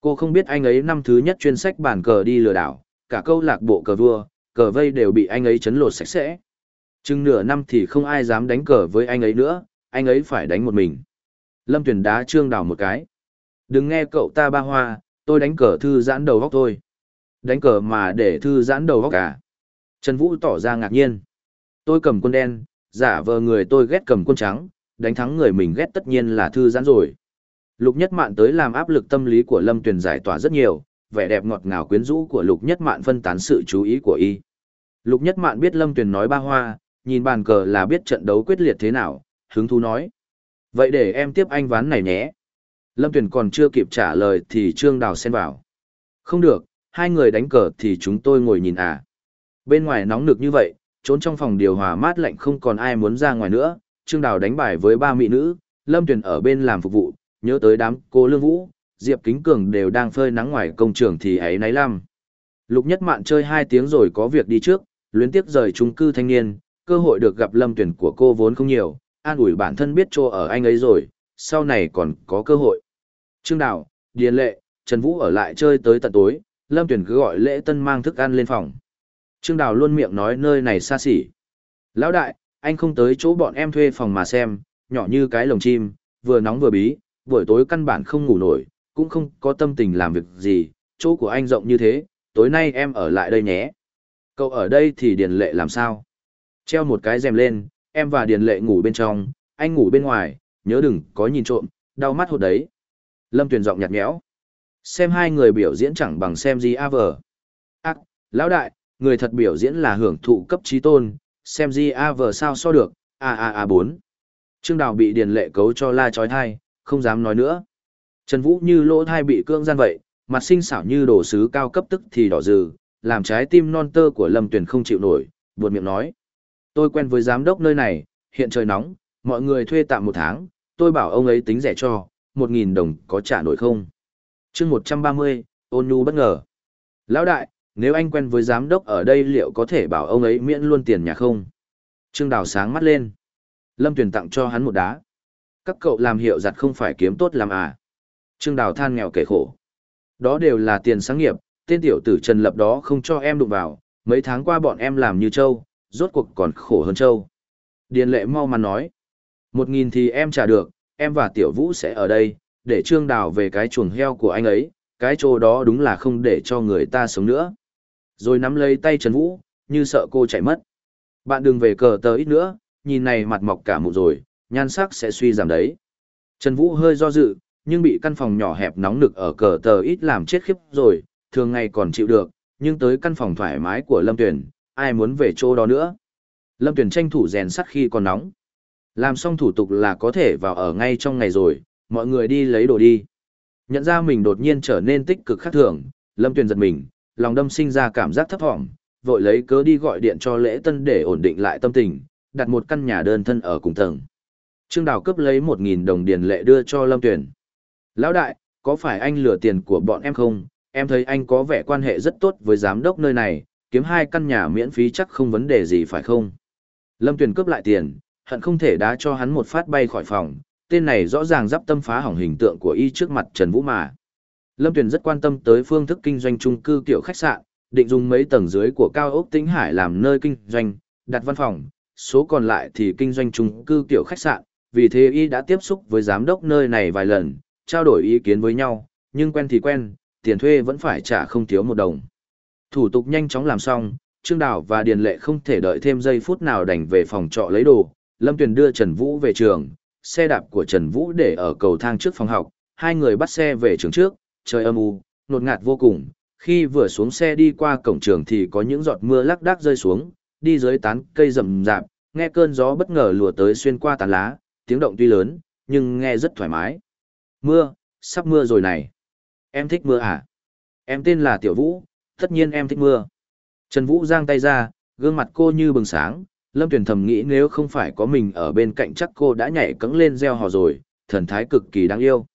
Cô không biết anh ấy năm thứ nhất chuyên sách bàn cờ đi lừa đảo, cả câu lạc bộ cờ vua, cờ vây đều bị anh ấy chấn lột sạch sẽ. Chừng nửa năm thì không ai dám đánh cờ với anh ấy nữa, anh ấy phải đánh một mình. Lâm Tuyền đá Trương Đào một cái. Đừng nghe cậu ta ba hoa, tôi đánh cờ thư giãn đầu góc thôi. Đánh cờ mà để thư giãn đầu góc cả. À? Trần Vũ tỏ ra ngạc nhiên. Tôi cầm quân đen, giả vờ người tôi ghét cầm quân trắng, đánh thắng người mình ghét tất nhiên là thư giãn rồi. Lục Nhất Mạn tới làm áp lực tâm lý của Lâm Tuyền giải tỏa rất nhiều, vẻ đẹp ngọt ngào quyến rũ của Lục Nhất Mạn phân tán sự chú ý của y. Lục Nhất Mạn biết Lâm Tuyền nói ba hoa, nhìn bàn cờ là biết trận đấu quyết liệt thế nào, hứng thú nói. Vậy để em tiếp anh ván này nhé. Lâm Tuyền còn chưa kịp trả lời thì Trương Đào xen vào. Không được, hai người đánh cờ thì chúng tôi ngồi nhìn à. Bên ngoài nóng nực như vậy, trốn trong phòng điều hòa mát lạnh không còn ai muốn ra ngoài nữa. Trương Đào đánh bài với ba mỹ nữ, Lâm Tuyền ở bên làm phục vụ, nhớ tới đám cô Lương Vũ, Diệp Kính Cường đều đang phơi nắng ngoài công trường thì ấy náy lắm. Lục Nhất Mạn chơi hai tiếng rồi có việc đi trước, luyến tiếp rời trung cư thanh niên, cơ hội được gặp Lâm Tuyền của cô vốn không nhiều, an ủi bản thân biết chỗ ở anh ấy rồi, sau này còn có cơ hội. Trương Đào, Điền Lệ, Trần Vũ ở lại chơi tới tận tối, Lâm Tuyển cứ gọi lễ tân mang thức ăn lên phòng. Trương Đào luôn miệng nói nơi này xa xỉ. Lão đại, anh không tới chỗ bọn em thuê phòng mà xem, nhỏ như cái lồng chim, vừa nóng vừa bí, buổi tối căn bản không ngủ nổi, cũng không có tâm tình làm việc gì, chỗ của anh rộng như thế, tối nay em ở lại đây nhé. Cậu ở đây thì Điền Lệ làm sao? Treo một cái rèm lên, em và Điền Lệ ngủ bên trong, anh ngủ bên ngoài, nhớ đừng có nhìn trộm, đau mắt hột đấy. Lâm Tuyền giọng nhạt nhẽo. Xem hai người biểu diễn chẳng bằng xem gì a vờ. Ác, lão đại, người thật biểu diễn là hưởng thụ cấp trí tôn, xem gì a vờ sao so được, a a a bốn. Trương Đào bị điền lệ cấu cho la chói thai, không dám nói nữa. Trần Vũ như lỗ thai bị cương gian vậy, mặt xinh xảo như đồ sứ cao cấp tức thì đỏ dừ, làm trái tim non tơ của Lâm Tuyền không chịu nổi, buột miệng nói. Tôi quen với giám đốc nơi này, hiện trời nóng, mọi người thuê tạm một tháng, tôi bảo ông ấy tính rẻ cho, một nghìn đồng có trả nổi không? chương một trăm ba mươi ôn nhu bất ngờ. Lão đại, nếu anh quen với giám đốc ở đây liệu có thể bảo ông ấy miễn luôn tiền nhà không? Trương Đào sáng mắt lên. Lâm Tuyền tặng cho hắn một đá. Các cậu làm hiệu giặt không phải kiếm tốt làm à? Trương Đào than nghèo kể khổ. Đó đều là tiền sáng nghiệp, tên tiểu tử Trần Lập đó không cho em đụng vào, mấy tháng qua bọn em làm như châu, rốt cuộc còn khổ hơn châu. Điền lệ mau mắn nói. Một nghìn thì em trả được, em và Tiểu Vũ sẽ ở đây, để Trương Đào về cái chuồng heo của anh ấy, cái chỗ đó đúng là không để cho người ta sống nữa. Rồi nắm lấy tay Trần Vũ, như sợ cô chạy mất. Bạn đừng về cờ tờ ít nữa, nhìn này mặt mọc cả mụ rồi, nhan sắc sẽ suy giảm đấy. Trần Vũ hơi do dự, nhưng bị căn phòng nhỏ hẹp nóng nực ở cờ tờ ít làm chết khiếp rồi, thường ngày còn chịu được, nhưng tới căn phòng thoải mái của Lâm Tuyển, ai muốn về chỗ đó nữa. Lâm Tuyển tranh thủ rèn sắt khi còn nóng. Làm xong thủ tục là có thể vào ở ngay trong ngày rồi, mọi người đi lấy đồ đi. Nhận ra mình đột nhiên trở nên tích cực khác thường, Lâm Tuyền giật mình, lòng đâm sinh ra cảm giác thấp thỏm, vội lấy cớ đi gọi điện cho lễ tân để ổn định lại tâm tình, đặt một căn nhà đơn thân ở cùng tầng. Trương Đào cướp lấy 1.000 đồng điền lệ đưa cho Lâm Tuyền. Lão đại, có phải anh lừa tiền của bọn em không? Em thấy anh có vẻ quan hệ rất tốt với giám đốc nơi này, kiếm hai căn nhà miễn phí chắc không vấn đề gì phải không? Lâm Tuyền cướp lại tiền, hận không thể đá cho hắn một phát bay khỏi phòng, tên này rõ ràng giáp tâm phá hỏng hình tượng của y trước mặt Trần Vũ mà. Lâm Tuyền rất quan tâm tới phương thức kinh doanh chung cư kiểu khách sạn, định dùng mấy tầng dưới của cao ốc Tĩnh Hải làm nơi kinh doanh, đặt văn phòng, số còn lại thì kinh doanh chung cư kiểu khách sạn, vì thế y đã tiếp xúc với giám đốc nơi này vài lần, trao đổi ý kiến với nhau, nhưng quen thì quen, tiền thuê vẫn phải trả không thiếu một đồng. Thủ tục nhanh chóng làm xong, Trương Đào và Điền Lệ không thể đợi thêm giây phút nào đành về phòng trọ lấy đồ, Lâm Tuyền đưa Trần Vũ về trường, xe đạp của Trần Vũ để ở cầu thang trước phòng học, hai người bắt xe về trường trước, trời âm u, nột ngạt vô cùng. Khi vừa xuống xe đi qua cổng trường thì có những giọt mưa lác đác rơi xuống, đi dưới tán cây rậm rạp, nghe cơn gió bất ngờ lùa tới xuyên qua tán lá, tiếng động tuy lớn, nhưng nghe rất thoải mái. Mưa, sắp mưa rồi này. Em thích mưa à? Em tên là Tiểu Vũ, tất nhiên em thích mưa. Trần Vũ giang tay ra, gương mặt cô như bừng sáng, Lâm Tuyền thầm nghĩ nếu không phải có mình ở bên cạnh chắc cô đã nhảy cẫng lên gieo hò rồi, thần thái cực kỳ đáng yêu.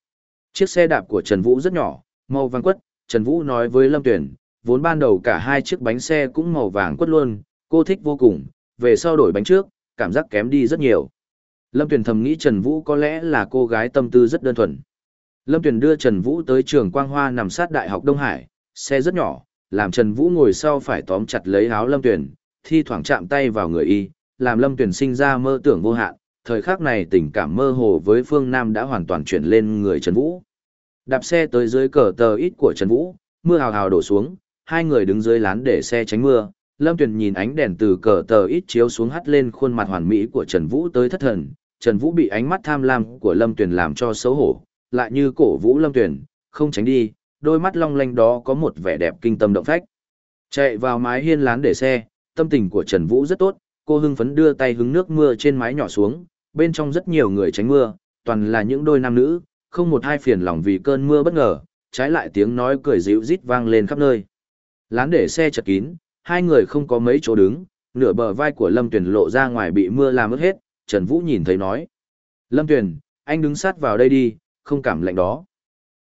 Chiếc xe đạp của Trần Vũ rất nhỏ, màu vàng quất, Trần Vũ nói với Lâm Tuyền, vốn ban đầu cả hai chiếc bánh xe cũng màu vàng quất luôn, cô thích vô cùng, về sau đổi bánh trước, cảm giác kém đi rất nhiều. Lâm Tuyền thầm nghĩ Trần Vũ có lẽ là cô gái tâm tư rất đơn thuần. Lâm Tuyền đưa Trần Vũ tới trường Quang Hoa nằm sát Đại học Đông Hải, xe rất nhỏ, làm Trần Vũ ngồi sau phải tóm chặt lấy áo Lâm Tuyền, thi thoảng chạm tay vào người y, làm Lâm Tuyền sinh ra mơ tưởng vô hạn, thời khắc này tình cảm mơ hồ với Phương Nam đã hoàn toàn chuyển lên người Trần Vũ. Đạp xe tới dưới cờ tờ ít của Trần Vũ, mưa hào hào đổ xuống, hai người đứng dưới lán để xe tránh mưa. Lâm Tuyền nhìn ánh đèn từ cờ tờ ít chiếu xuống hắt lên khuôn mặt hoàn mỹ của Trần Vũ tới thất thần. Trần Vũ bị ánh mắt tham lam của Lâm Tuyền làm cho xấu hổ, lại như cổ Vũ Lâm Tuyền, không tránh đi, đôi mắt long lanh đó có một vẻ đẹp kinh tâm động phách. Chạy vào mái hiên lán để xe, tâm tình của Trần Vũ rất tốt, cô hưng phấn đưa tay hứng nước mưa trên mái nhỏ xuống, bên trong rất nhiều người tránh mưa, toàn là những đôi nam nữ, không một hai phiền lòng vì cơn mưa bất ngờ, trái lại tiếng nói cười dịu rít vang lên khắp nơi. Lán để xe chật kín, hai người không có mấy chỗ đứng, nửa bờ vai của Lâm Tuyền lộ ra ngoài bị mưa làm ướt hết, Trần Vũ nhìn thấy nói. Lâm Tuyền, anh đứng sát vào đây đi, không cảm lạnh đó.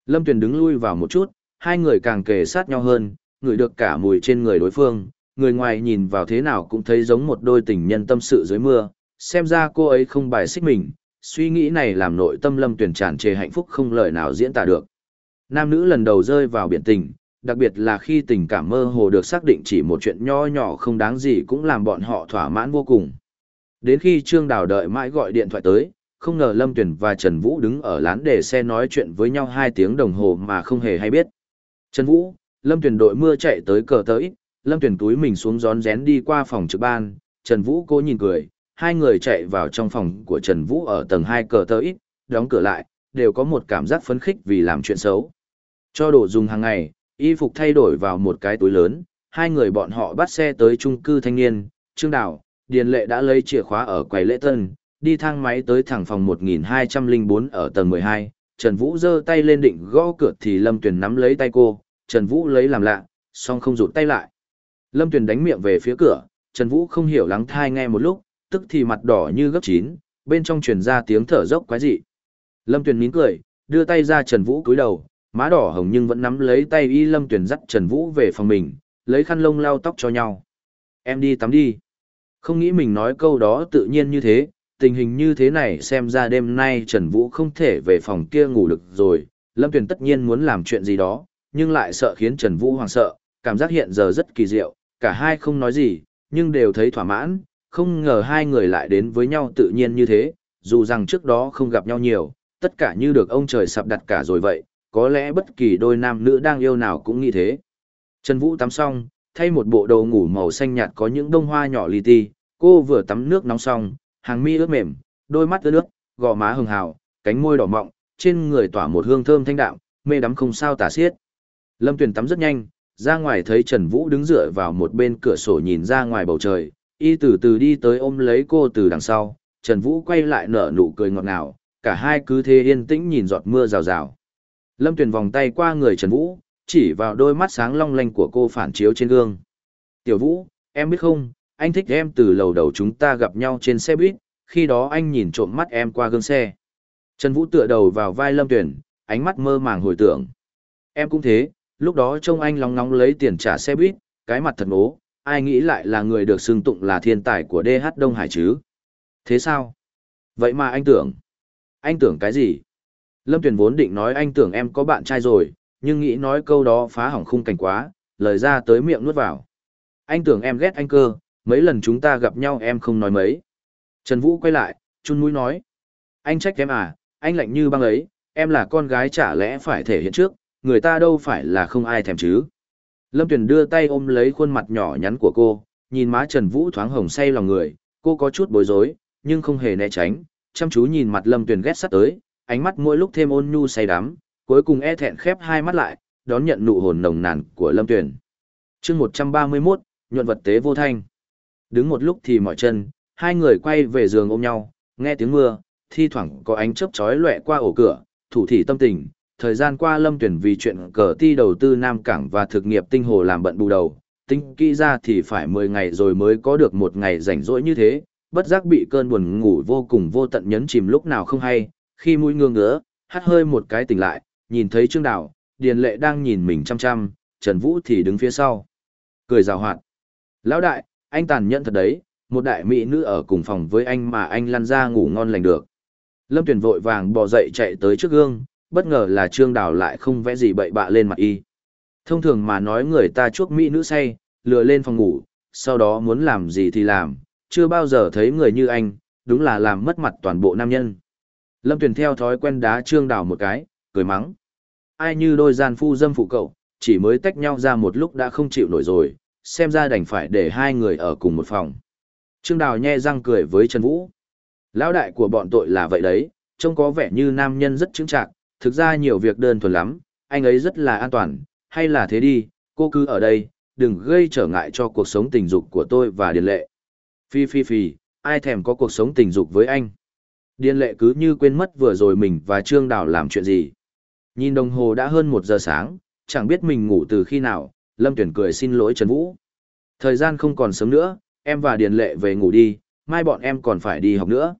Lâm Tuyền đứng lui vào một chút, hai người càng kề sát nhau hơn, ngửi được cả mùi trên người đối phương, người ngoài nhìn vào thế nào cũng thấy giống một đôi tình nhân tâm sự dưới mưa, xem ra cô ấy không bài xích mình, suy nghĩ này làm nội tâm Lâm Tuyền tràn trề hạnh phúc không lời nào diễn tả được. Nam nữ lần đầu rơi vào biển tình, đặc biệt là khi tình cảm mơ hồ được xác định chỉ một chuyện nho nhỏ không đáng gì cũng làm bọn họ thỏa mãn vô cùng. Đến khi Trương Đào đợi mãi gọi điện thoại tới, không ngờ Lâm Tuyền và Trần Vũ đứng ở lán để xe nói chuyện với nhau hai tiếng đồng hồ mà không hề hay biết. Trần Vũ, Lâm Tuyền đội mưa chạy tới cờ tới, Lâm Tuyền túi mình xuống gión rén đi qua phòng trực ban, Trần Vũ cố nhìn cười, hai người chạy vào trong phòng của Trần Vũ ở tầng 2 cờ tới, đóng cửa lại, đều có một cảm giác phấn khích vì làm chuyện xấu. Cho đồ dùng hàng ngày, y phục thay đổi vào một cái túi lớn, hai người bọn họ bắt xe tới trung cư thanh niên, Trương Đào, Điền Lệ đã lấy chìa khóa ở quầy lễ tân, đi thang máy tới thẳng phòng 1204 ở tầng 12, Trần Vũ giơ tay lên định gõ cửa thì Lâm Tuyền nắm lấy tay cô, Trần Vũ lấy làm lạ, song không rụt tay lại. Lâm Tuyền đánh miệng về phía cửa, Trần Vũ không hiểu lắng thai nghe một lúc, tức thì mặt đỏ như gấp chín, bên trong truyền ra tiếng thở dốc quái dị. Lâm Tuyền mỉm cười, đưa tay ra Trần Vũ cúi đầu, má đỏ hồng nhưng vẫn nắm lấy tay y Lâm Tuyền dắt Trần Vũ về phòng mình, lấy khăn lông lau tóc cho nhau. Em đi tắm đi. Không nghĩ mình nói câu đó tự nhiên như thế, tình hình như thế này xem ra đêm nay Trần Vũ không thể về phòng kia ngủ được rồi. Lâm Tuyền tất nhiên muốn làm chuyện gì đó, nhưng lại sợ khiến Trần Vũ hoảng sợ, cảm giác hiện giờ rất kỳ diệu, cả hai không nói gì, nhưng đều thấy thỏa mãn, không ngờ hai người lại đến với nhau tự nhiên như thế, dù rằng trước đó không gặp nhau nhiều, tất cả như được ông trời sắp đặt cả rồi vậy, có lẽ bất kỳ đôi nam nữ đang yêu nào cũng nghĩ thế. Trần Vũ tắm xong, thay một bộ đồ ngủ màu xanh nhạt có những bông hoa nhỏ li ti, cô vừa tắm nước nóng xong, hàng mi ướt mềm, đôi mắt ướt nước, gò má hường hào, cánh môi đỏ mọng, trên người tỏa một hương thơm thanh đạm, mê đắm không sao tả xiết. Lâm Tuyền tắm rất nhanh, ra ngoài thấy Trần Vũ đứng dựa vào một bên cửa sổ nhìn ra ngoài bầu trời, y từ từ đi tới ôm lấy cô từ đằng sau, Trần Vũ quay lại nở nụ cười ngọt ngào, cả hai cứ thế yên tĩnh nhìn giọt mưa rào rào. Lâm Tuyền vòng tay qua người Trần Vũ, chỉ vào đôi mắt sáng long lanh của cô phản chiếu trên gương. Tiểu Vũ, em biết không, anh thích em từ lầu đầu chúng ta gặp nhau trên xe buýt, khi đó anh nhìn trộm mắt em qua gương xe. Trần Vũ tựa đầu vào vai Lâm Tuyền, ánh mắt mơ màng hồi tưởng. Em cũng thế, lúc đó trông anh lóng nóng lấy tiền trả xe buýt, cái mặt thật ố, ai nghĩ lại là người được xưng tụng là thiên tài của DH Đông Hải chứ? Thế sao? Vậy mà anh tưởng. Anh tưởng cái gì? Lâm Tuyền vốn định nói anh tưởng em có bạn trai rồi, nhưng nghĩ nói câu đó phá hỏng khung cảnh quá, lời ra tới miệng nuốt vào. Anh tưởng em ghét anh cơ, mấy lần chúng ta gặp nhau em không nói mấy. Trần Vũ quay lại, chun mũi nói. Anh trách em à, anh lạnh như băng ấy, em là con gái chả lẽ phải thể hiện trước, người ta đâu phải là không ai thèm chứ. Lâm Tuyền đưa tay ôm lấy khuôn mặt nhỏ nhắn của cô, nhìn má Trần Vũ thoáng hồng say lòng người, cô có chút bối rối, nhưng không hề né tránh, chăm chú nhìn mặt Lâm Tuyền ghét sắt tới, ánh mắt mỗi lúc thêm ôn nhu say đắm, cuối cùng e thẹn khép hai mắt lại, đón nhận nụ hồn nồng nàn của Lâm Tuyền. chương 131, nhuận vật tế vô thanh. Đứng một lúc thì mỏi chân, hai người quay về giường ôm nhau, nghe tiếng mưa, thi thoảng có ánh chớp chói lóe qua ổ cửa, thủ thị tâm tình, thời gian qua Lâm Tuyển vì chuyện cờ ti đầu tư Nam Cảng và thực nghiệp tinh hồ làm bận bù đầu, tính kỹ ra thì phải 10 ngày rồi mới có được một ngày rảnh rỗi như thế, bất giác bị cơn buồn ngủ vô cùng vô tận nhấn chìm lúc nào không hay, khi mũi ngương ngứa, hắt hơi một cái tỉnh lại, nhìn thấy Trương Đào, Điền Lệ đang nhìn mình chăm chăm, Trần Vũ thì đứng phía sau. Cười rào hoạt. Lão đại, anh tàn nhẫn thật đấy, một đại mỹ nữ ở cùng phòng với anh mà anh lăn ra ngủ ngon lành được. Lâm Tuyền vội vàng bò dậy chạy tới trước gương, bất ngờ là Trương Đào lại không vẽ gì bậy bạ lên mặt y. Thông thường mà nói người ta chuốc mỹ nữ say, lừa lên phòng ngủ, sau đó muốn làm gì thì làm, chưa bao giờ thấy người như anh, đúng là làm mất mặt toàn bộ nam nhân. Lâm Tuyền theo thói quen đá Trương Đào một cái, cười mắng. Ai như đôi gian phu dâm phụ cậu, chỉ mới tách nhau ra một lúc đã không chịu nổi rồi, xem ra đành phải để hai người ở cùng một phòng. Trương Đào nhe răng cười với Trần Vũ. Lão đại của bọn tội là vậy đấy, trông có vẻ như nam nhân rất chứng trạc thực ra nhiều việc đơn thuần lắm, anh ấy rất là an toàn, hay là thế đi, cô cứ ở đây, đừng gây trở ngại cho cuộc sống tình dục của tôi và Điền Lệ. Phi phi phi, ai thèm có cuộc sống tình dục với anh. Điền Lệ cứ như quên mất vừa rồi mình và Trương Đào làm chuyện gì. Nhìn đồng hồ đã hơn một giờ sáng, chẳng biết mình ngủ từ khi nào, Lâm Tuyển cười xin lỗi Trần Vũ. Thời gian không còn sớm nữa, em và Điền Lệ về ngủ đi, mai bọn em còn phải đi học nữa.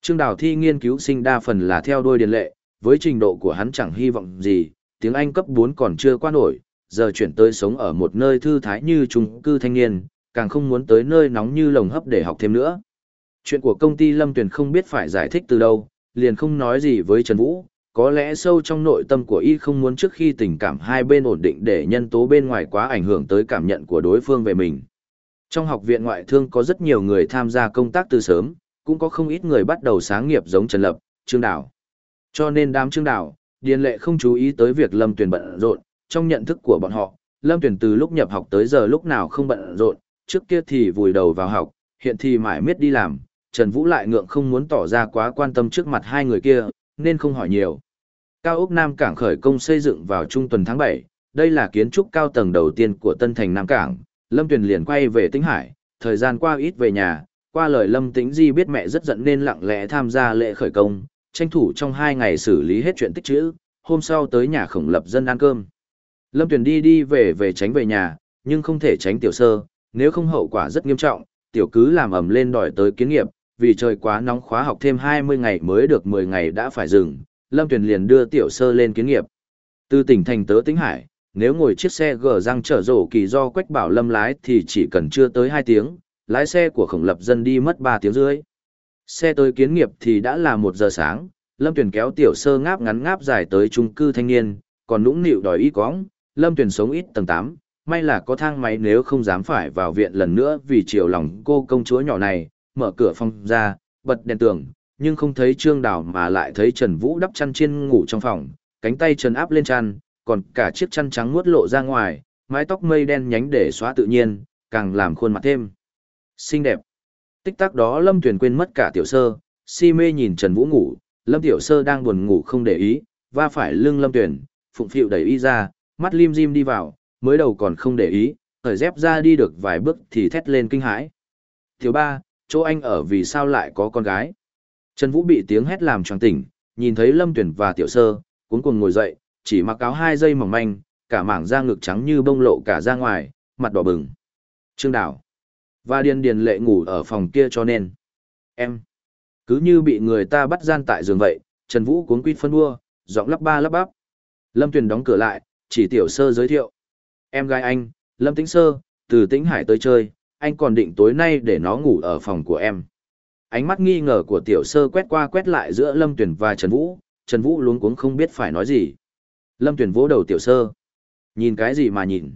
Trương Đào thi nghiên cứu sinh đa phần là theo đuôi Điền Lệ, với trình độ của hắn chẳng hy vọng gì, tiếng Anh cấp 4 còn chưa qua nổi, giờ chuyển tới sống ở một nơi thư thái như trung cư thanh niên, càng không muốn tới nơi nóng như lồng hấp để học thêm nữa. Chuyện của công ty Lâm Tuyền không biết phải giải thích từ đâu, liền không nói gì với Trần Vũ, có lẽ sâu trong nội tâm của y không muốn trước khi tình cảm hai bên ổn định để nhân tố bên ngoài quá ảnh hưởng tới cảm nhận của đối phương về mình. Trong học viện ngoại thương có rất nhiều người tham gia công tác từ sớm, cũng có không ít người bắt đầu sáng nghiệp giống Trần Lập, Trương Đảo. Cho nên đám Trương Đảo, Điền Lệ không chú ý tới việc Lâm Tuyền bận rộn, trong nhận thức của bọn họ, Lâm Tuyền từ lúc nhập học tới giờ lúc nào không bận rộn, trước kia thì vùi đầu vào học, hiện thì mãi miết đi làm, Trần Vũ lại ngượng không muốn tỏ ra quá quan tâm trước mặt hai người kia, nên không hỏi nhiều. Cao ốc Nam Cảng khởi công xây dựng vào trung tuần tháng 7, đây là kiến trúc cao tầng đầu tiên của Tân Thành Nam Cảng, Lâm Tuyền liền quay về Tĩnh Hải, thời gian qua ít về nhà, qua lời Lâm Tĩnh Di biết mẹ rất giận nên lặng lẽ tham gia lễ khởi công, tranh thủ trong hai ngày xử lý hết chuyện tích chữ, hôm sau tới nhà khổng lập dân ăn cơm. Lâm Tuyền đi đi về về tránh về nhà, nhưng không thể tránh tiểu sơ, nếu không hậu quả rất nghiêm trọng, tiểu cứ làm ầm lên đòi tới kiến nghiệp, vì trời quá nóng khóa học thêm 20 ngày mới được 10 ngày đã phải dừng, Lâm Tuyền liền đưa tiểu sơ lên kiến nghiệp. Từ tỉnh thành tớ Tĩnh Hải, nếu ngồi chiếc xe gờ răng chở rổ kỳ do Quách Bảo Lâm lái thì chỉ cần chưa tới 2 tiếng, lái xe của khổng lập dân đi mất 3 tiếng rưỡi. Xe tới kiến nghiệp thì đã là một giờ sáng, Lâm Tuyền kéo tiểu sơ ngáp ngắn ngáp dài tới trung cư thanh niên, còn nũng nịu đòi y cóng, Lâm Tuyền sống ít tầng 8, may là có thang máy nếu không dám phải vào viện lần nữa vì chiều lòng cô công chúa nhỏ này, mở cửa phòng ra, bật đèn tường, nhưng không thấy Trương Đào mà lại thấy Trần Vũ đắp chăn trên ngủ trong phòng, cánh tay trần áp lên chăn, còn cả chiếc chăn trắng muốt lộ ra ngoài, mái tóc mây đen nhánh để xóa tự nhiên, càng làm khuôn mặt thêm xinh đẹp. Tích tắc đó Lâm Tuyền quên mất cả tiểu sơ, si mê nhìn Trần Vũ ngủ, Lâm tiểu sơ đang buồn ngủ không để ý, va phải lưng Lâm Tuyền, phụng phịu đẩy y ra, mắt lim dim đi vào, mới đầu còn không để ý, thời dép ra đi được vài bước thì thét lên kinh hãi. thiếu ba, chỗ anh ở vì sao lại có con gái? Trần Vũ bị tiếng hét làm choáng tỉnh, nhìn thấy Lâm Tuyển và Tiểu Sơ, cuốn cuồng ngồi dậy, chỉ mặc áo hai dây mỏng manh, cả mảng da ngực trắng như bông lộ cả ra ngoài, mặt đỏ bừng. Trương Đào. Và Điền Điền lệ ngủ ở phòng kia cho nên. Em. Cứ như bị người ta bắt gian tại giường vậy, Trần Vũ cuốn quýt phân đua, giọng lắp ba lắp bắp. Lâm Tuyền đóng cửa lại, chỉ Tiểu Sơ giới thiệu. Em gái anh, Lâm Tĩnh Sơ, từ Tĩnh Hải tới chơi, anh còn định tối nay để nó ngủ ở phòng của em. Ánh mắt nghi ngờ của tiểu sơ quét qua quét lại giữa Lâm tuyền và Trần Vũ, Trần Vũ luống cuống không biết phải nói gì. Lâm tuyền vỗ đầu tiểu sơ. Nhìn cái gì mà nhìn?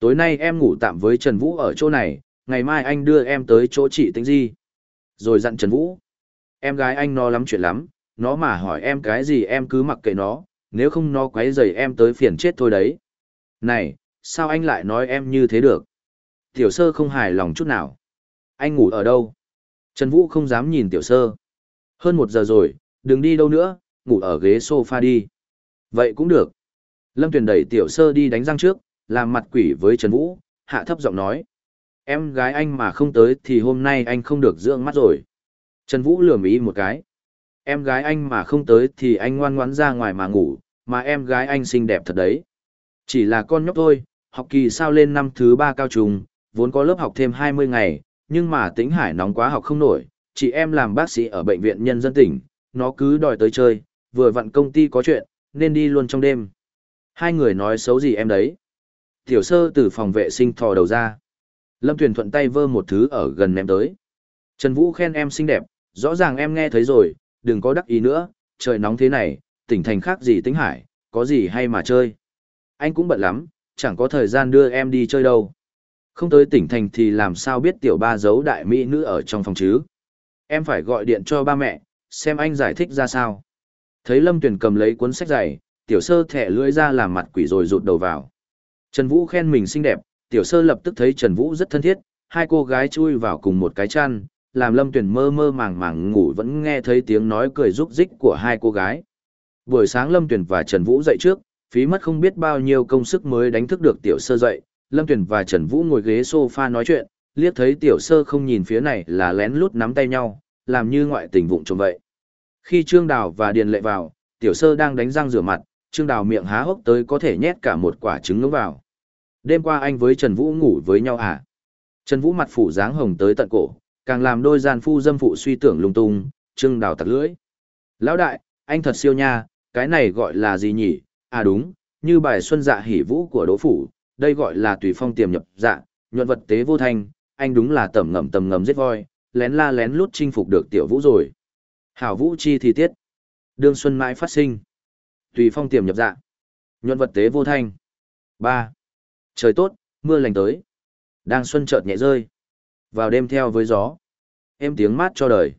Tối nay em ngủ tạm với Trần Vũ ở chỗ này, ngày mai anh đưa em tới chỗ chị tính Di. Rồi dặn Trần Vũ. Em gái anh nó lắm chuyện lắm, nó mà hỏi em cái gì em cứ mặc kệ nó, nếu không nó quấy dày em tới phiền chết thôi đấy. Này, sao anh lại nói em như thế được? Tiểu sơ không hài lòng chút nào. Anh ngủ ở đâu? Trần Vũ không dám nhìn tiểu sơ. Hơn một giờ rồi, đừng đi đâu nữa, ngủ ở ghế sofa đi. Vậy cũng được. Lâm Tuyền đẩy tiểu sơ đi đánh răng trước, làm mặt quỷ với Trần Vũ, hạ thấp giọng nói. Em gái anh mà không tới thì hôm nay anh không được dưỡng mắt rồi. Trần Vũ lườm ý một cái. Em gái anh mà không tới thì anh ngoan ngoãn ra ngoài mà ngủ, mà em gái anh xinh đẹp thật đấy. Chỉ là con nhóc thôi, học kỳ sao lên năm thứ ba cao trung, vốn có lớp học thêm 20 ngày, nhưng mà tính hải nóng quá học không nổi, chị em làm bác sĩ ở bệnh viện nhân dân tỉnh, nó cứ đòi tới chơi, vừa vặn công ty có chuyện, nên đi luôn trong đêm. Hai người nói xấu gì em đấy. Tiểu sơ từ phòng vệ sinh thò đầu ra. Lâm Tuyền thuận tay vơ một thứ ở gần ném tới. Trần Vũ khen em xinh đẹp, rõ ràng em nghe thấy rồi, đừng có đắc ý nữa, trời nóng thế này, tỉnh thành khác gì tính hải, có gì hay mà chơi. Anh cũng bận lắm, chẳng có thời gian đưa em đi chơi đâu. Không tới tỉnh thành thì làm sao biết tiểu ba giấu đại mỹ nữ ở trong phòng chứ. Em phải gọi điện cho ba mẹ, xem anh giải thích ra sao. Thấy Lâm Tuyền cầm lấy cuốn sách dày, tiểu sơ thẻ lưỡi ra làm mặt quỷ rồi rụt đầu vào. Trần Vũ khen mình xinh đẹp, tiểu sơ lập tức thấy Trần Vũ rất thân thiết, hai cô gái chui vào cùng một cái chăn, làm Lâm Tuyền mơ mơ màng màng ngủ vẫn nghe thấy tiếng nói cười rúc rích của hai cô gái. Buổi sáng Lâm Tuyền và Trần Vũ dậy trước, phí mất không biết bao nhiêu công sức mới đánh thức được tiểu sơ dậy, Lâm Tuyền và Trần Vũ ngồi ghế sofa nói chuyện, liếc thấy tiểu sơ không nhìn phía này là lén lút nắm tay nhau, làm như ngoại tình vụng trộm vậy. Khi Trương Đào và Điền Lệ vào, tiểu sơ đang đánh răng rửa mặt, Trương Đào miệng há hốc tới có thể nhét cả một quả trứng ngấu vào. Đêm qua anh với Trần Vũ ngủ với nhau à? Trần Vũ mặt phủ dáng hồng tới tận cổ, càng làm đôi gian phu dâm phụ suy tưởng lung tung, trưng Đào tặc lưỡi. Lão đại, anh thật siêu nha, cái này gọi là gì nhỉ? À đúng, như bài xuân dạ hỉ vũ của Đỗ Phủ, đây gọi là tùy phong tiềm nhập dạ, nhuận vật tế vô thanh, anh đúng là tẩm ngầm tầm ngầm giết voi, lén la lén lút chinh phục được tiểu vũ rồi. Hảo vũ chi thì tiết. Đương xuân mãi phát sinh. Tùy phong tiềm nhập dạ. Nhuận vật tế vô thanh. ba Trời tốt, mưa lành tới. Đang xuân chợt nhẹ rơi. Vào đêm theo với gió. Em tiếng mát cho đời.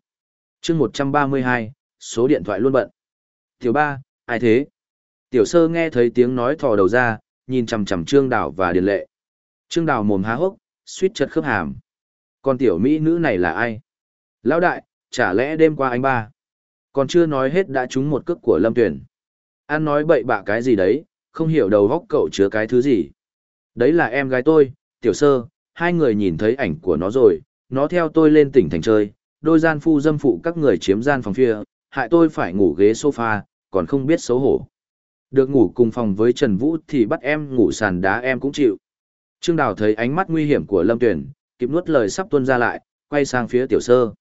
chương một trăm ba mươi hai số điện thoại luôn bận. Tiểu ba, ai thế? Tiểu sơ nghe thấy tiếng nói thò đầu ra, nhìn chằm chằm Trương Đào và Điền Lệ. Trương Đào mồm há hốc, suýt chật khớp hàm. Còn tiểu mỹ nữ này là ai? Lão đại, chả lẽ đêm qua anh ba? Còn chưa nói hết đã trúng một cước của Lâm Tuyển. An nói bậy bạ cái gì đấy, không hiểu đầu góc cậu chứa cái thứ gì. Đấy là em gái tôi, tiểu sơ, hai người nhìn thấy ảnh của nó rồi, nó theo tôi lên tỉnh thành chơi, đôi gian phu dâm phụ các người chiếm gian phòng phía, hại tôi phải ngủ ghế sofa, còn không biết xấu hổ. Được ngủ cùng phòng với Trần Vũ thì bắt em ngủ sàn đá em cũng chịu. Trương Đào thấy ánh mắt nguy hiểm của Lâm Tuyển, kịp nuốt lời sắp tuôn ra lại, quay sang phía tiểu sơ.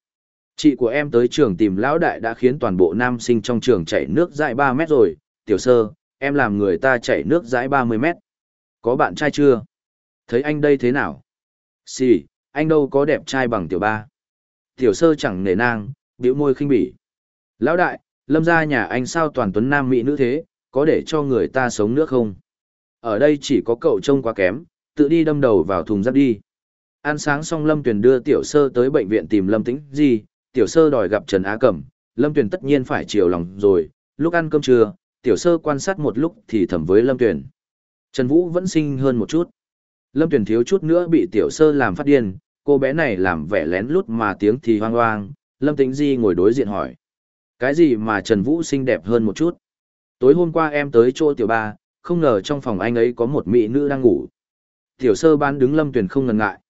Chị của em tới trường tìm lão đại đã khiến toàn bộ nam sinh trong trường chảy nước dãi 3 mét rồi, tiểu sơ, em làm người ta chảy nước dãi 30 mét. Có bạn trai chưa? Thấy anh đây thế nào? Xì, anh đâu có đẹp trai bằng tiểu ba. Tiểu sơ chẳng nể nang, biểu môi khinh bỉ. Lão đại, lâm ra nhà anh sao toàn tuấn nam mỹ nữ thế, có để cho người ta sống nước không? Ở đây chỉ có cậu trông quá kém, tự đi đâm đầu vào thùng rác đi. Ăn sáng xong Lâm Tuyền đưa Tiểu Sơ tới bệnh viện tìm Lâm Tĩnh Di, Tiểu Sơ đòi gặp Trần Á Cẩm, Lâm Tuyền tất nhiên phải chiều lòng rồi, lúc ăn cơm trưa, Tiểu Sơ quan sát một lúc thì thầm với Lâm Tuyền. Trần Vũ vẫn sinh hơn một chút. Lâm Tuyền thiếu chút nữa bị Tiểu Sơ làm phát điên, cô bé này làm vẻ lén lút mà tiếng thì hoang hoang, Lâm Tĩnh Di ngồi đối diện hỏi. Cái gì mà Trần Vũ xinh đẹp hơn một chút? Tối hôm qua em tới chỗ Tiểu Ba, không ngờ trong phòng anh ấy có một mỹ nữ đang ngủ. Tiểu Sơ bán đứng Lâm Tuyền không ngần ngại.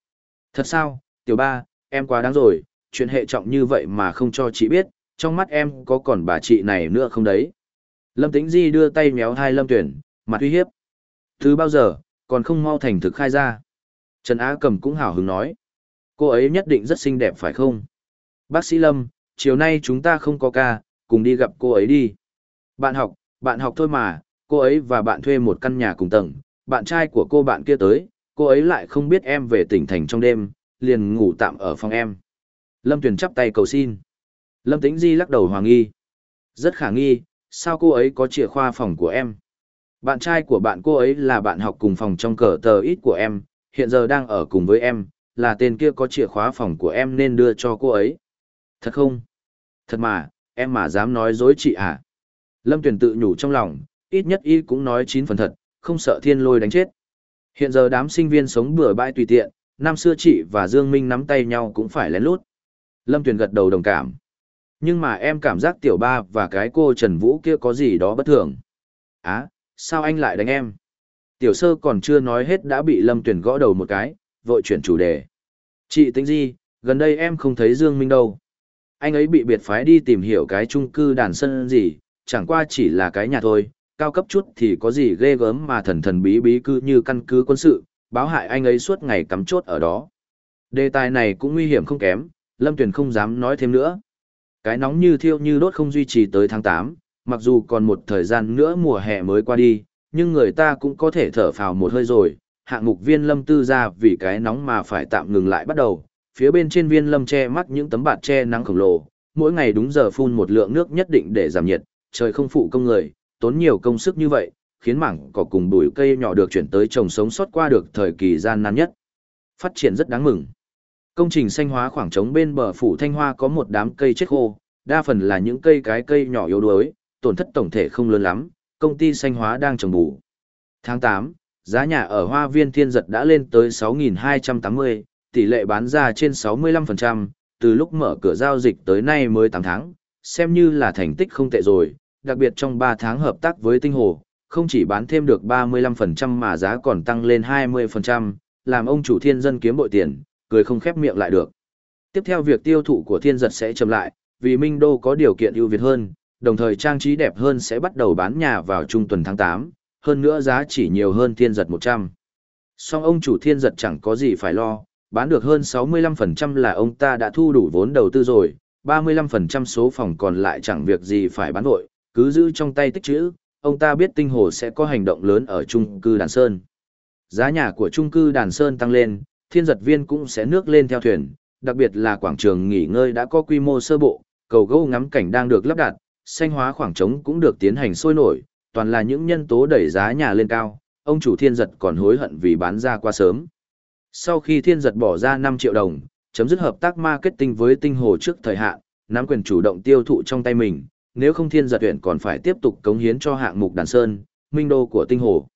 Thật sao, Tiểu Ba, em quá đáng rồi, chuyện hệ trọng như vậy mà không cho chị biết, trong mắt em có còn bà chị này nữa không đấy? Lâm Tĩnh Di đưa tay méo hai Lâm Tuyển, mặt uy hiếp. Thứ bao giờ, còn không mau thành thực khai ra. Trần Á Cầm cũng hào hứng nói. Cô ấy nhất định rất xinh đẹp phải không? Bác sĩ Lâm, chiều nay chúng ta không có ca, cùng đi gặp cô ấy đi. Bạn học, bạn học thôi mà, cô ấy và bạn thuê một căn nhà cùng tầng, bạn trai của cô bạn kia tới, cô ấy lại không biết em về tỉnh thành trong đêm, liền ngủ tạm ở phòng em. Lâm Tuyền chắp tay cầu xin. Lâm Tĩnh Di lắc đầu hoàng nghi. Rất khả nghi, sao cô ấy có chìa khóa phòng của em? Bạn trai của bạn cô ấy là bạn học cùng phòng trong cờ tờ ít của em, hiện giờ đang ở cùng với em, là tên kia có chìa khóa phòng của em nên đưa cho cô ấy. Thật không? Thật mà, em mà dám nói dối chị à? Lâm Tuyền tự nhủ trong lòng, ít nhất y cũng nói chín phần thật, không sợ thiên lôi đánh chết. Hiện giờ đám sinh viên sống bừa bãi tùy tiện, năm xưa chị và Dương Minh nắm tay nhau cũng phải lén lút. Lâm Tuyền gật đầu đồng cảm. Nhưng mà em cảm giác tiểu ba và cái cô Trần Vũ kia có gì đó bất thường. Á, sao anh lại đánh em? Tiểu sơ còn chưa nói hết đã bị Lâm Tuyền gõ đầu một cái, vội chuyển chủ đề. Chị tính gì, gần đây em không thấy Dương Minh đâu. Anh ấy bị biệt phái đi tìm hiểu cái chung cư đàn sân gì, chẳng qua chỉ là cái nhà thôi, cao cấp chút thì có gì ghê gớm mà thần thần bí bí cứ như căn cứ quân sự, báo hại anh ấy suốt ngày cắm chốt ở đó. Đề tài này cũng nguy hiểm không kém, Lâm Tuyền không dám nói thêm nữa. Cái nóng như thiêu như đốt không duy trì tới tháng 8, mặc dù còn một thời gian nữa mùa hè mới qua đi, nhưng người ta cũng có thể thở phào một hơi rồi. Hạng mục viên lâm tư ra vì cái nóng mà phải tạm ngừng lại bắt đầu, phía bên trên viên lâm che mắt những tấm bạt che nắng khổng lồ, mỗi ngày đúng giờ phun một lượng nước nhất định để giảm nhiệt, trời không phụ công người, tốn nhiều công sức như vậy, khiến mảng cỏ cùng bụi cây nhỏ được chuyển tới trồng sống sót qua được thời kỳ gian nan nhất. Phát triển rất đáng mừng. Công trình xanh hóa khoảng trống bên bờ phủ Thanh Hoa có một đám cây chết khô, đa phần là những cây cái cây nhỏ yếu đuối, tổn thất tổng thể không lớn lắm, công ty xanh hóa đang trồng bù. Tháng 8, giá nhà ở hoa viên thiên giật đã lên tới 6.280, tỷ lệ bán ra trên 65%, từ lúc mở cửa giao dịch tới nay mới 8 tháng, xem như là thành tích không tệ rồi, đặc biệt trong 3 tháng hợp tác với Tinh Hồ, không chỉ bán thêm được 35% mà giá còn tăng lên 20%, làm ông chủ thiên dân kiếm bội tiền, cười không khép miệng lại được. Tiếp theo việc tiêu thụ của thiên giật sẽ chậm lại, vì Minh Đô có điều kiện ưu việt hơn, đồng thời trang trí đẹp hơn sẽ bắt đầu bán nhà vào trung tuần tháng 8, hơn nữa giá chỉ nhiều hơn thiên giật 100. Song ông chủ thiên giật chẳng có gì phải lo, bán được hơn 65% là ông ta đã thu đủ vốn đầu tư rồi, 35% số phòng còn lại chẳng việc gì phải bán vội, cứ giữ trong tay tích chữ, ông ta biết tinh hồ sẽ có hành động lớn ở trung cư Đàn Sơn. Giá nhà của trung cư Đàn Sơn tăng lên, thiên giật viên cũng sẽ nước lên theo thuyền, đặc biệt là quảng trường nghỉ ngơi đã có quy mô sơ bộ, cầu gỗ ngắm cảnh đang được lắp đặt, xanh hóa khoảng trống cũng được tiến hành sôi nổi, toàn là những nhân tố đẩy giá nhà lên cao, ông chủ thiên giật còn hối hận vì bán ra quá sớm. Sau khi thiên giật bỏ ra 5 triệu đồng, chấm dứt hợp tác marketing với tinh hồ trước thời hạn, nắm quyền chủ động tiêu thụ trong tay mình, nếu không thiên giật tuyển còn phải tiếp tục cống hiến cho hạng mục đàn sơn, minh đô của tinh hồ.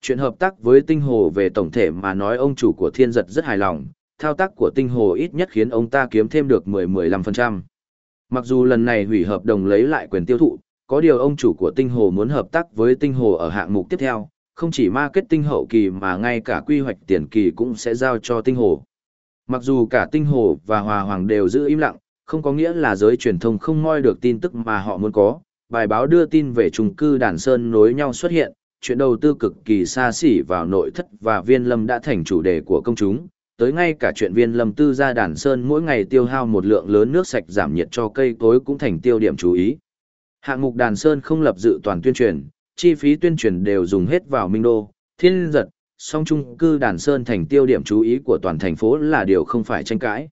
Chuyện hợp tác với tinh hồ về tổng thể mà nói ông chủ của thiên giật rất hài lòng, thao tác của tinh hồ ít nhất khiến ông ta kiếm thêm được 10-15%. Mặc dù lần này hủy hợp đồng lấy lại quyền tiêu thụ, có điều ông chủ của tinh hồ muốn hợp tác với tinh hồ ở hạng mục tiếp theo, không chỉ marketing hậu kỳ mà ngay cả quy hoạch tiền kỳ cũng sẽ giao cho tinh hồ. Mặc dù cả tinh hồ và hòa hoàng đều giữ im lặng, không có nghĩa là giới truyền thông không moi được tin tức mà họ muốn có. Bài báo đưa tin về trung cư Đàn Sơn nối nhau xuất hiện, chuyện đầu tư cực kỳ xa xỉ vào nội thất và viên lâm đã thành chủ đề của công chúng. Tới ngay cả chuyện viên lâm tư ra Đàn Sơn mỗi ngày tiêu hao một lượng lớn nước sạch giảm nhiệt cho cây cối cũng thành tiêu điểm chú ý. Hạng mục Đàn Sơn không lập dự toàn tuyên truyền, chi phí tuyên truyền đều dùng hết vào Minh Đô, Thiên Giật, song trung cư Đàn Sơn thành tiêu điểm chú ý của toàn thành phố là điều không phải tranh cãi.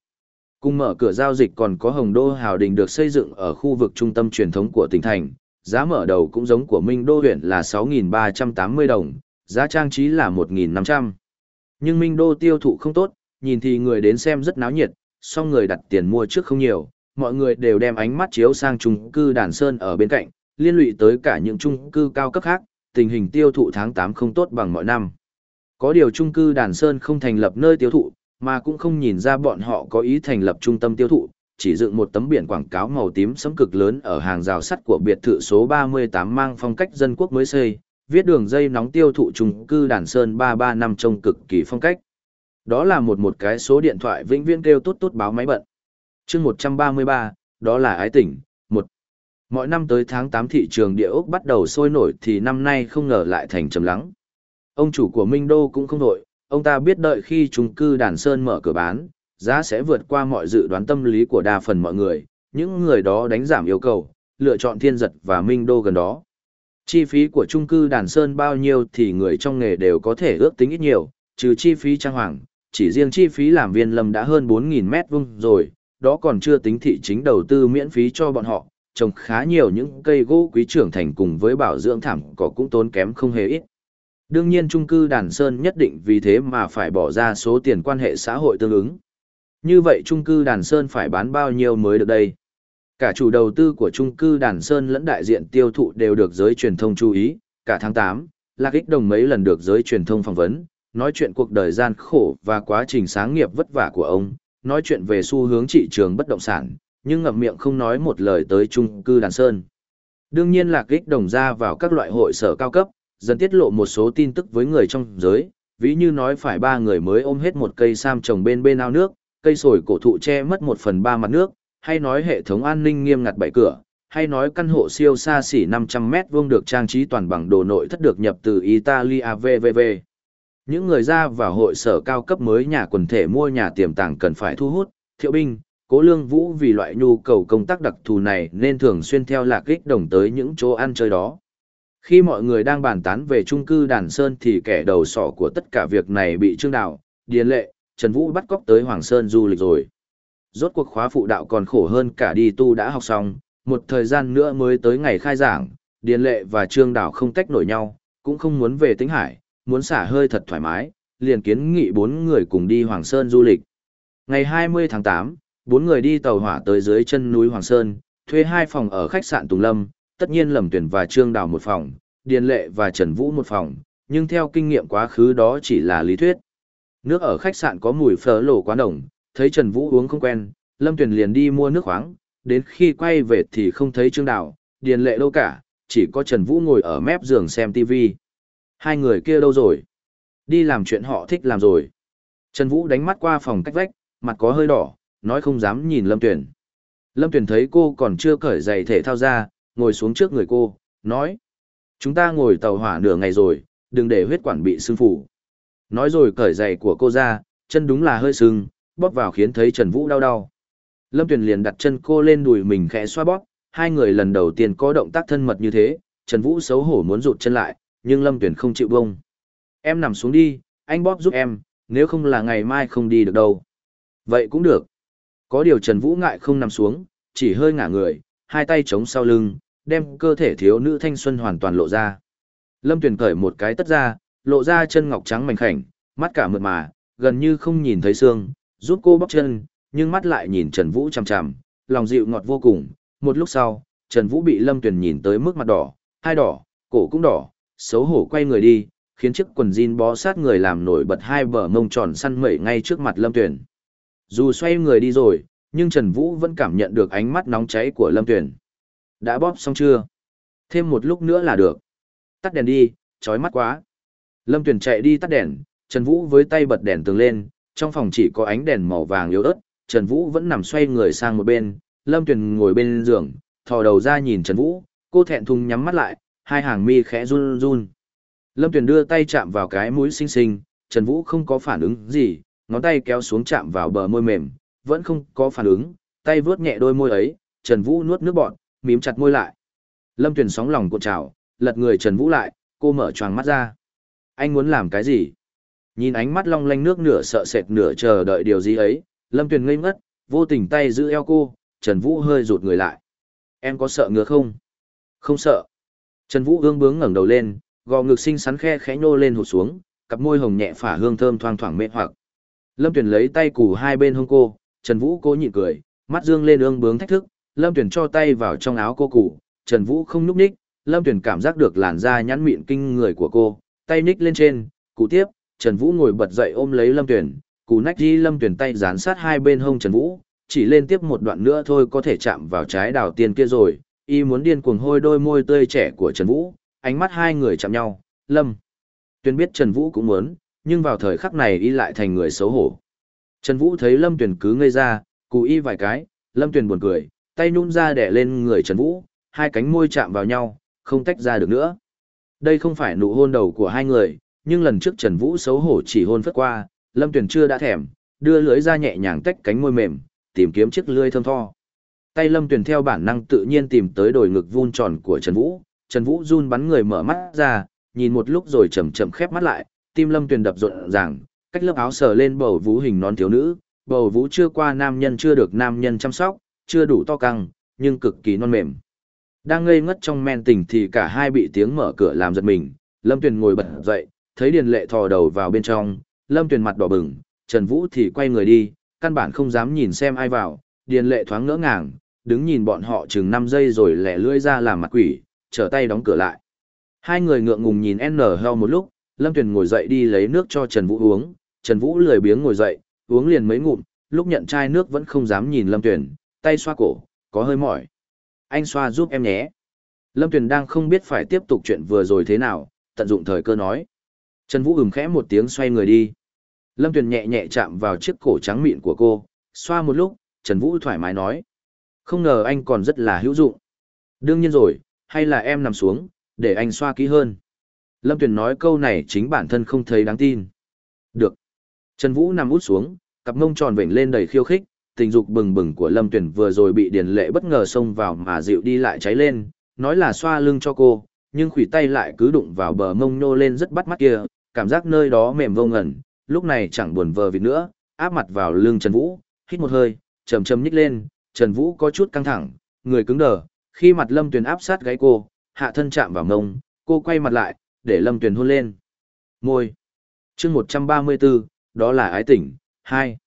Cùng mở cửa giao dịch còn có Hồng Đô Hào Đình được xây dựng ở khu vực trung tâm truyền thống của tỉnh thành, giá mở đầu cũng giống của Minh Đô huyện là 6.380 đồng, giá trang trí là 1.500. Nhưng Minh Đô tiêu thụ không tốt, nhìn thì người đến xem rất náo nhiệt, song người đặt tiền mua trước không nhiều, mọi người đều đem ánh mắt chiếu sang trung cư Đàn Sơn ở bên cạnh, liên lụy tới cả những trung cư cao cấp khác, tình hình tiêu thụ tháng 8 không tốt bằng mọi năm. Có điều trung cư Đàn Sơn không thành lập nơi tiêu thụ, mà cũng không nhìn ra bọn họ có ý thành lập trung tâm tiêu thụ, chỉ dựng một tấm biển quảng cáo màu tím sẫm cực lớn ở hàng rào sắt của biệt thự số 38 mang phong cách dân quốc mới xây, viết đường dây nóng tiêu thụ trung cư Đàn Sơn 335 trông cực kỳ phong cách. Đó là một một cái số điện thoại vĩnh viễn kêu tốt tốt báo máy bận. chương 133, đó là ái tỉnh, một Mọi năm tới tháng 8 thị trường địa ốc bắt đầu sôi nổi thì năm nay không ngờ lại thành trầm lắng. Ông chủ của Minh Đô cũng không nổi, ông ta biết đợi khi trung cư Đàn Sơn mở cửa bán, giá sẽ vượt qua mọi dự đoán tâm lý của đa phần mọi người, những người đó đánh giảm yêu cầu, lựa chọn thiên giật và Minh Đô gần đó. Chi phí của trung cư Đàn Sơn bao nhiêu thì người trong nghề đều có thể ước tính ít nhiều, trừ chi phí trang hoàng, chỉ riêng chi phí làm viên lâm đã hơn 4.000 mét vuông rồi, đó còn chưa tính thị chính đầu tư miễn phí cho bọn họ, trồng khá nhiều những cây gỗ quý trưởng thành cùng với bảo dưỡng thảm cỏ cũng tốn kém không hề ít. Đương nhiên trung cư Đàn Sơn nhất định vì thế mà phải bỏ ra số tiền quan hệ xã hội tương ứng. Như vậy trung cư Đàn Sơn phải bán bao nhiêu mới được đây? Cả chủ đầu tư của trung cư Đàn Sơn lẫn đại diện tiêu thụ đều được giới truyền thông chú ý, cả tháng 8, Lạc Ích Đồng mấy lần được giới truyền thông phỏng vấn, nói chuyện cuộc đời gian khổ và quá trình sáng nghiệp vất vả của ông, nói chuyện về xu hướng thị trường bất động sản, nhưng ngậm miệng không nói một lời tới trung cư Đàn Sơn. Đương nhiên Lạc kích Đồng ra vào các loại hội sở cao cấp, dần tiết lộ một số tin tức với người trong giới, ví như nói phải ba người mới ôm hết một cây sam trồng bên bên ao nước, cây sồi cổ thụ che mất một phần ba mặt nước, hay nói hệ thống an ninh nghiêm ngặt bảy cửa, hay nói căn hộ siêu xa xỉ 500 mét vuông được trang trí toàn bằng đồ nội thất được nhập từ Italia VVV. Những người ra vào hội sở cao cấp mới nhà quần thể mua nhà tiềm tàng cần phải thu hút, thiệu binh, cố lương vũ vì loại nhu cầu công tác đặc thù này nên thường xuyên theo lạc kích đồng tới những chỗ ăn chơi đó. Khi mọi người đang bàn tán về trung cư Đàn Sơn thì kẻ đầu sỏ của tất cả việc này bị Trương Đạo, Điền Lệ, Trần Vũ bắt cóc tới Hoàng Sơn du lịch rồi. Rốt cuộc khóa phụ đạo còn khổ hơn cả đi tu đã học xong, một thời gian nữa mới tới ngày khai giảng, Điền Lệ và Trương Đạo không tách nổi nhau, cũng không muốn về Tĩnh Hải, muốn xả hơi thật thoải mái, liền kiến nghị bốn người cùng đi Hoàng Sơn du lịch. Ngày 20 tháng 8, bốn người đi tàu hỏa tới dưới chân núi Hoàng Sơn, thuê hai phòng ở khách sạn Tùng Lâm, tất nhiên Lầm Tuyển và Trương Đào một phòng, Điền Lệ và Trần Vũ một phòng, nhưng theo kinh nghiệm quá khứ đó chỉ là lý thuyết. Nước ở khách sạn có mùi phở lổ quá nồng, thấy Trần Vũ uống không quen, Lâm Tuyền liền đi mua nước khoáng, đến khi quay về thì không thấy Trương Đào, Điền Lệ đâu cả, chỉ có Trần Vũ ngồi ở mép giường xem TV. Hai người kia đâu rồi? Đi làm chuyện họ thích làm rồi. Trần Vũ đánh mắt qua phòng cách vách, mặt có hơi đỏ, nói không dám nhìn Lâm Tuyền. Lâm Tuyền thấy cô còn chưa cởi giày thể thao ra, ngồi xuống trước người cô, nói. Chúng ta ngồi tàu hỏa nửa ngày rồi, đừng để huyết quản bị sưng phủ. Nói rồi cởi giày của cô ra, chân đúng là hơi sưng, bóp vào khiến thấy Trần Vũ đau đau. Lâm Tuyền liền đặt chân cô lên đùi mình khẽ xoa bóp, hai người lần đầu tiên có động tác thân mật như thế, Trần Vũ xấu hổ muốn rụt chân lại, nhưng Lâm Tuyền không chịu bông. Em nằm xuống đi, anh bóp giúp em, nếu không là ngày mai không đi được đâu. Vậy cũng được. Có điều Trần Vũ ngại không nằm xuống, chỉ hơi ngả người, hai tay chống sau lưng, đem cơ thể thiếu nữ thanh xuân hoàn toàn lộ ra. Lâm Tuyền cởi một cái tất ra, lộ ra chân ngọc trắng mảnh khảnh, mắt cả mượt mà, gần như không nhìn thấy xương, giúp cô bóc chân, nhưng mắt lại nhìn Trần Vũ chằm chằm, lòng dịu ngọt vô cùng. Một lúc sau, Trần Vũ bị Lâm Tuyền nhìn tới mức mặt đỏ, hai đỏ, cổ cũng đỏ, xấu hổ quay người đi, khiến chiếc quần jean bó sát người làm nổi bật hai bờ mông tròn săn mẩy ngay trước mặt Lâm Tuyền. Dù xoay người đi rồi, nhưng Trần Vũ vẫn cảm nhận được ánh mắt nóng cháy của Lâm Tuyền. Đã bóp xong chưa? Thêm một lúc nữa là được. Tắt đèn đi, chói mắt quá. Lâm Tuyền chạy đi tắt đèn, Trần Vũ với tay bật đèn tường lên, trong phòng chỉ có ánh đèn màu vàng yếu ớt, Trần Vũ vẫn nằm xoay người sang một bên, Lâm Tuyền ngồi bên giường, thò đầu ra nhìn Trần Vũ, cô thẹn thùng nhắm mắt lại, hai hàng mi khẽ run run. Lâm Tuyền đưa tay chạm vào cái mũi xinh xinh, Trần Vũ không có phản ứng gì, ngón tay kéo xuống chạm vào bờ môi mềm, vẫn không có phản ứng, tay vướt nhẹ đôi môi ấy, Trần Vũ nuốt nước bọt, mím chặt môi lại. Lâm Tuyền sóng lòng cuộn trào, lật người Trần Vũ lại, cô mở choàng mắt ra. Anh muốn làm cái gì? Nhìn ánh mắt long lanh nước nửa sợ sệt nửa chờ đợi điều gì ấy, Lâm Tuyền ngây ngất, vô tình tay giữ eo cô, Trần Vũ hơi rụt người lại. Em có sợ ngứa không? Không sợ. Trần Vũ ương bướng ngẩng đầu lên, gò ngực xinh xắn khe khẽ nhô lên hụt xuống, cặp môi hồng nhẹ phả hương thơm thoang thoảng mê hoặc. Lâm Tuyền lấy tay củ hai bên hông cô, Trần Vũ cố nhịn cười, mắt dương lên ương bướng thách thức, Lâm Tuyền cho tay vào trong áo cô củ, Trần Vũ không núp ních, Lâm Tuyền cảm giác được làn da nhắn mịn kinh người của cô, tay ních lên trên, cụ tiếp, Trần Vũ ngồi bật dậy ôm lấy Lâm Tuyền, cú nách đi Lâm Tuyền tay dán sát hai bên hông Trần Vũ, chỉ lên tiếp một đoạn nữa thôi có thể chạm vào trái đào tiên kia rồi, y muốn điên cuồng hôi đôi môi tươi trẻ của Trần Vũ, ánh mắt hai người chạm nhau, Lâm. Tuyền biết Trần Vũ cũng muốn, nhưng vào thời khắc này y lại thành người xấu hổ. Trần Vũ thấy Lâm Tuyền cứ ngây ra, cù y vài cái, Lâm Tuyền buồn cười, tay nhún ra đẻ lên người Trần Vũ, hai cánh môi chạm vào nhau, không tách ra được nữa. Đây không phải nụ hôn đầu của hai người, nhưng lần trước Trần Vũ xấu hổ chỉ hôn phất qua, Lâm Tuyền chưa đã thèm, đưa lưới ra nhẹ nhàng tách cánh môi mềm, tìm kiếm chiếc lưới thơm tho. Tay Lâm Tuyền theo bản năng tự nhiên tìm tới đồi ngực vun tròn của Trần Vũ, Trần Vũ run bắn người mở mắt ra, nhìn một lúc rồi chậm chậm khép mắt lại, tim Lâm Tuyền đập rộn ràng, cách lớp áo sờ lên bầu vú hình non thiếu nữ, bầu vú chưa qua nam nhân chưa được nam nhân chăm sóc, chưa đủ to căng, nhưng cực kỳ non mềm. Đang ngây ngất trong men tình thì cả hai bị tiếng mở cửa làm giật mình, Lâm Tuyền ngồi bật dậy, thấy Điền Lệ thò đầu vào bên trong, Lâm Tuyền mặt đỏ bừng, Trần Vũ thì quay người đi, căn bản không dám nhìn xem ai vào, Điền Lệ thoáng ngỡ ngàng, đứng nhìn bọn họ chừng 5 giây rồi lẻ lưỡi ra làm mặt quỷ, trở tay đóng cửa lại. Hai người ngượng ngùng nhìn N heo một lúc, Lâm Tuyền ngồi dậy đi lấy nước cho Trần Vũ uống, Trần Vũ lười biếng ngồi dậy, uống liền mấy ngụm, lúc nhận chai nước vẫn không dám nhìn Lâm Tuyền, tay xoa cổ, có hơi mỏi. Anh xoa giúp em nhé. Lâm Tuyền đang không biết phải tiếp tục chuyện vừa rồi thế nào, tận dụng thời cơ nói. Trần Vũ ừm khẽ một tiếng xoay người đi. Lâm Tuyền nhẹ nhẹ chạm vào chiếc cổ trắng mịn của cô, xoa một lúc, Trần Vũ thoải mái nói. Không ngờ anh còn rất là hữu dụng. Đương nhiên rồi, hay là em nằm xuống, để anh xoa kỹ hơn. Lâm Tuyền nói câu này chính bản thân không thấy đáng tin. Được. Trần Vũ nằm út xuống, cặp mông tròn vểnh lên đầy khiêu khích, tình dục bừng bừng của Lâm Tuyền vừa rồi bị Điền Lệ bất ngờ xông vào mà dịu đi lại cháy lên, nói là xoa lưng cho cô, nhưng khủy tay lại cứ đụng vào bờ mông nô lên rất bắt mắt kia, cảm giác nơi đó mềm vô ngẩn, lúc này chẳng buồn vờ vịt nữa, áp mặt vào lưng Trần Vũ, hít một hơi, chầm chầm nhích lên, Trần Vũ có chút căng thẳng, người cứng đờ, khi mặt Lâm Tuyền áp sát gáy cô, hạ thân chạm vào mông, cô quay mặt lại, để Lâm Tuyền hôn lên. Môi. chương 134, đó là ái tỉnh. 2.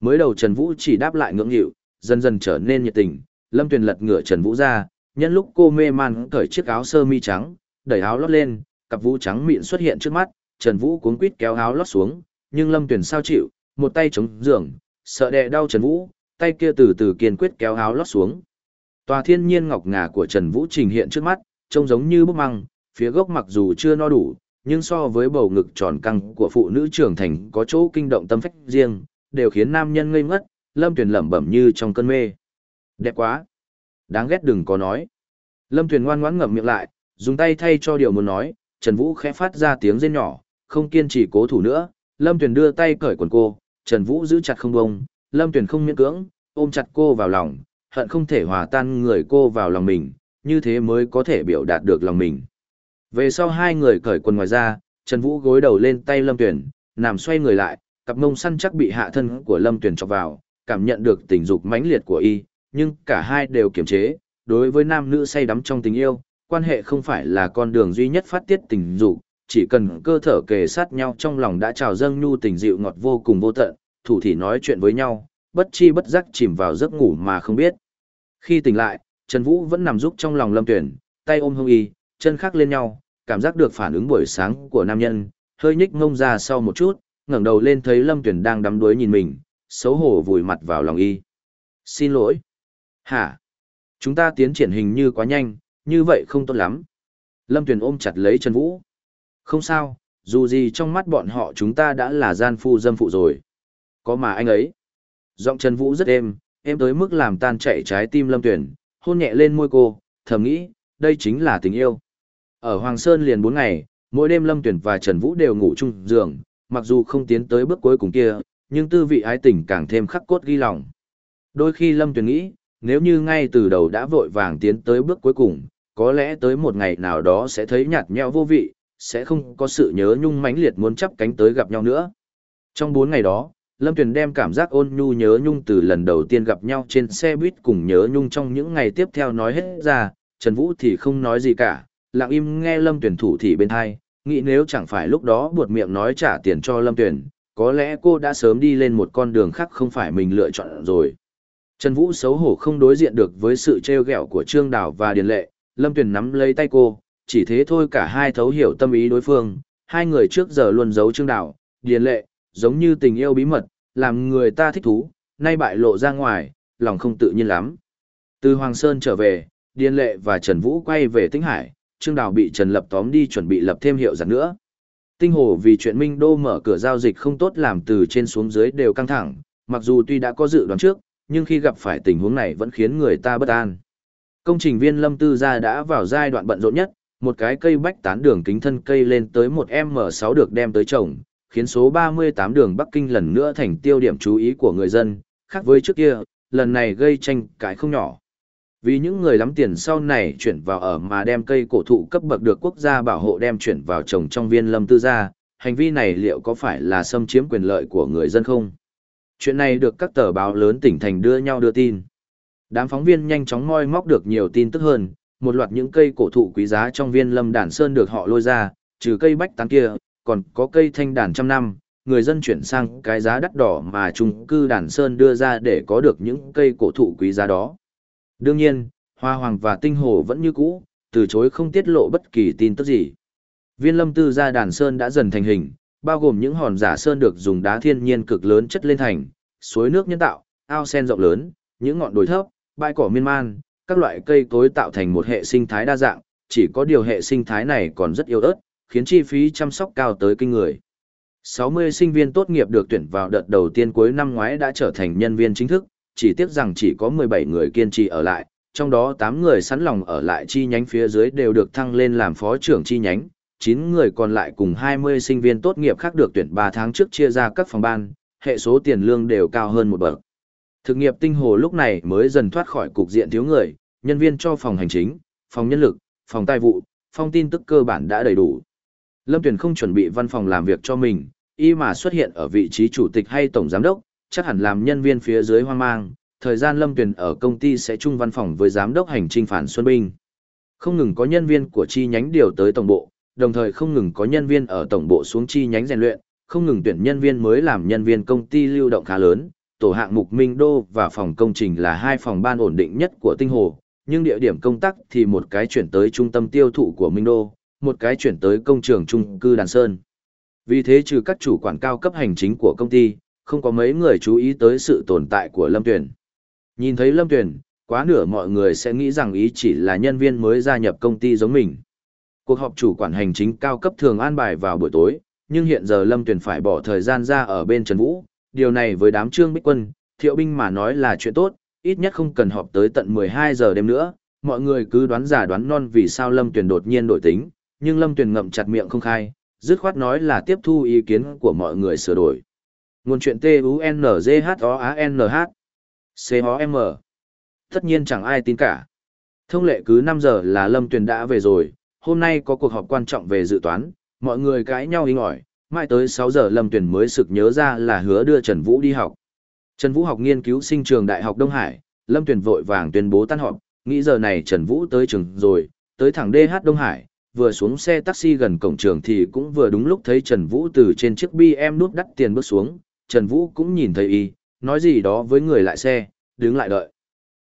Mới đầu Trần Vũ chỉ đáp lại ngưỡng hiệu, dần dần trở nên nhiệt tình, Lâm Tuyền lật ngửa Trần Vũ ra, nhân lúc cô mê man cởi chiếc áo sơ mi trắng, đẩy áo lót lên, cặp vũ trắng mịn xuất hiện trước mắt, Trần Vũ cuống quýt kéo áo lót xuống, nhưng Lâm Tuyền sao chịu, một tay chống giường, sợ đè đau Trần Vũ, tay kia từ từ kiên quyết kéo áo lót xuống. Tòa thiên nhiên ngọc ngà của Trần Vũ trình hiện trước mắt, trông giống như bức măng, phía gốc mặc dù chưa no đủ, nhưng so với bầu ngực tròn căng của phụ nữ trưởng thành có chỗ kinh động tâm phách riêng, đều khiến nam nhân ngây ngất, Lâm Tuyền lẩm bẩm như trong cơn mê. Đẹp quá. Đáng ghét đừng có nói. Lâm Tuyền ngoan ngoãn ngậm miệng lại, dùng tay thay cho điều muốn nói, Trần Vũ khẽ phát ra tiếng rên nhỏ, không kiên trì cố thủ nữa, Lâm Tuyền đưa tay cởi quần cô, Trần Vũ giữ chặt không bông, Lâm Tuyền không miễn cưỡng, ôm chặt cô vào lòng, hận không thể hòa tan người cô vào lòng mình, như thế mới có thể biểu đạt được lòng mình. Về sau hai người cởi quần ngoài ra, Trần Vũ gối đầu lên tay Lâm Tuyền, nằm xoay người lại, cặp mông săn chắc bị hạ thân của Lâm Tuyền chọc vào, cảm nhận được tình dục mãnh liệt của y, nhưng cả hai đều kiềm chế, đối với nam nữ say đắm trong tình yêu, quan hệ không phải là con đường duy nhất phát tiết tình dục, chỉ cần cơ thể kề sát nhau trong lòng đã trào dâng nhu tình dịu ngọt vô cùng vô tận, thủ thì nói chuyện với nhau, bất chi bất giác chìm vào giấc ngủ mà không biết. Khi tỉnh lại, Trần Vũ vẫn nằm rúc trong lòng Lâm Tuyển, tay ôm hông y, chân khắc lên nhau, cảm giác được phản ứng buổi sáng của nam nhân, hơi nhích ngông ra sau một chút, ngẩng đầu lên thấy Lâm Tuyển đang đắm đuối nhìn mình, xấu hổ vùi mặt vào lòng y. Xin lỗi. Hả? Chúng ta tiến triển hình như quá nhanh, như vậy không tốt lắm. Lâm Tuyển ôm chặt lấy Trần Vũ. Không sao, dù gì trong mắt bọn họ chúng ta đã là gian phu dâm phụ rồi. Có mà anh ấy. Giọng Trần Vũ rất êm, êm tới mức làm tan chạy trái tim Lâm Tuyển, hôn nhẹ lên môi cô, thầm nghĩ, đây chính là tình yêu. Ở Hoàng Sơn liền 4 ngày, mỗi đêm Lâm Tuyển và Trần Vũ đều ngủ chung giường, mặc dù không tiến tới bước cuối cùng kia, nhưng tư vị ái tình càng thêm khắc cốt ghi lòng. Đôi khi Lâm Tuyển nghĩ, nếu như ngay từ đầu đã vội vàng tiến tới bước cuối cùng, có lẽ tới một ngày nào đó sẽ thấy nhạt nhẽo vô vị, sẽ không có sự nhớ nhung mãnh liệt muốn chắp cánh tới gặp nhau nữa. Trong 4 ngày đó, Lâm Tuyền đem cảm giác ôn nhu nhớ nhung từ lần đầu tiên gặp nhau trên xe buýt cùng nhớ nhung trong những ngày tiếp theo nói hết ra, Trần Vũ thì không nói gì cả, lặng im nghe Lâm Tuyền thủ thị bên hai, nghĩ nếu chẳng phải lúc đó buột miệng nói trả tiền cho Lâm Tuyền, có lẽ cô đã sớm đi lên một con đường khác không phải mình lựa chọn rồi. Trần Vũ xấu hổ không đối diện được với sự trêu ghẹo của Trương Đào và Điền Lệ, Lâm Tuyền nắm lấy tay cô, chỉ thế thôi cả hai thấu hiểu tâm ý đối phương, hai người trước giờ luôn giấu Trương Đào, Điền Lệ, giống như tình yêu bí mật, làm người ta thích thú, nay bại lộ ra ngoài, lòng không tự nhiên lắm. Từ Hoàng Sơn trở về, Điền Lệ và Trần Vũ quay về Tĩnh Hải, Trương Đào bị Trần Lập tóm đi chuẩn bị lập thêm hiệu giặt nữa. Tinh Hồ vì chuyện Minh Đô mở cửa giao dịch không tốt làm từ trên xuống dưới đều căng thẳng, mặc dù tuy đã có dự đoán trước, nhưng khi gặp phải tình huống này vẫn khiến người ta bất an. Công trình viên Lâm Tư gia đã vào giai đoạn bận rộn nhất, một cái cây bách tán đường kính thân cây lên tới một M6 được đem tới trồng, khiến số 38 đường Bắc Kinh lần nữa thành tiêu điểm chú ý của người dân, khác với trước kia, lần này gây tranh cãi không nhỏ. Vì những người lắm tiền sau này chuyển vào ở mà đem cây cổ thụ cấp bậc được quốc gia bảo hộ đem chuyển vào trồng trong viên lâm tư gia, hành vi này liệu có phải là xâm chiếm quyền lợi của người dân không? Chuyện này được các tờ báo lớn tỉnh thành đưa nhau đưa tin. Đám phóng viên nhanh chóng moi móc được nhiều tin tức hơn, một loạt những cây cổ thụ quý giá trong viên lâm Đản sơn được họ lôi ra, trừ cây bách tán kia, còn có cây thanh đàn trăm năm, người dân chuyển sang cái giá đắt đỏ mà trung cư đàn sơn đưa ra để có được những cây cổ thụ quý giá đó. Đương nhiên, Hoa Hoàng và Tinh Hồ vẫn như cũ, từ chối không tiết lộ bất kỳ tin tức gì. Viên lâm tư gia đàn sơn đã dần thành hình, bao gồm những hòn giả sơn được dùng đá thiên nhiên cực lớn chất lên thành, suối nước nhân tạo, ao sen rộng lớn, những ngọn đồi thấp, bãi cỏ miên man, các loại cây cối tạo thành một hệ sinh thái đa dạng, chỉ có điều hệ sinh thái này còn rất yếu ớt, khiến chi phí chăm sóc cao tới kinh người. 60 sinh viên tốt nghiệp được tuyển vào đợt đầu tiên cuối năm ngoái đã trở thành nhân viên chính thức, chỉ tiếc rằng chỉ có 17 người kiên trì ở lại, trong đó 8 người sẵn lòng ở lại chi nhánh phía dưới đều được thăng lên làm phó trưởng chi nhánh, 9 người còn lại cùng 20 sinh viên tốt nghiệp khác được tuyển 3 tháng trước chia ra các phòng ban, hệ số tiền lương đều cao hơn một bậc. Thực nghiệp tinh hồ lúc này mới dần thoát khỏi cục diện thiếu người, nhân viên cho phòng hành chính, phòng nhân lực, phòng tài vụ, phòng tin tức cơ bản đã đầy đủ. Lâm Tuyền không chuẩn bị văn phòng làm việc cho mình, y mà xuất hiện ở vị trí chủ tịch hay tổng giám đốc, chắc hẳn làm nhân viên phía dưới hoang mang, thời gian Lâm Tuyền ở công ty sẽ chung văn phòng với giám đốc hành trình phản Xuân Binh. Không ngừng có nhân viên của chi nhánh điều tới tổng bộ, đồng thời không ngừng có nhân viên ở tổng bộ xuống chi nhánh rèn luyện, không ngừng tuyển nhân viên mới làm nhân viên công ty lưu động khá lớn, tổ hạng mục Minh Đô và phòng công trình là hai phòng ban ổn định nhất của Tinh Hồ, nhưng địa điểm công tác thì một cái chuyển tới trung tâm tiêu thụ của Minh Đô, một cái chuyển tới công trường trung cư Đàn Sơn. Vì thế trừ các chủ quản cao cấp hành chính của công ty, không có mấy người chú ý tới sự tồn tại của Lâm tuyển Nhìn thấy Lâm tuyển quá nửa mọi người sẽ nghĩ rằng ý chỉ là nhân viên mới gia nhập công ty giống mình. Cuộc họp chủ quản hành chính cao cấp thường an bài vào buổi tối, nhưng hiện giờ Lâm tuyển phải bỏ thời gian ra ở bên Trần Vũ, điều này với đám trương bích quân, thiệu binh mà nói là chuyện tốt, ít nhất không cần họp tới tận 12 giờ đêm nữa, mọi người cứ đoán giả đoán non vì sao Lâm tuyển đột nhiên đổi tính, nhưng Lâm Tuyền ngậm chặt miệng không khai, dứt khoát nói là tiếp thu ý kiến của mọi người sửa đổi. Nguồn chuyện T U N Z H O A N H C-O-M Tất nhiên chẳng ai tin cả. Thông lệ cứ 5 giờ là Lâm Tuyền đã về rồi, hôm nay có cuộc họp quan trọng về dự toán, mọi người cãi nhau inh ỏi, mãi tới 6 giờ Lâm Tuyền mới sực nhớ ra là hứa đưa Trần Vũ đi học. Trần Vũ học nghiên cứu sinh trường Đại học Đông Hải, Lâm Tuyền vội vàng tuyên bố tan họp, nghĩ giờ này Trần Vũ tới trường rồi, tới thẳng DH Đông Hải, vừa xuống xe taxi gần cổng trường thì cũng vừa đúng lúc thấy Trần Vũ từ trên chiếc BM nút đắt tiền bước xuống, Trần Vũ cũng nhìn thấy y, nói gì đó với người lại xe, đứng lại đợi.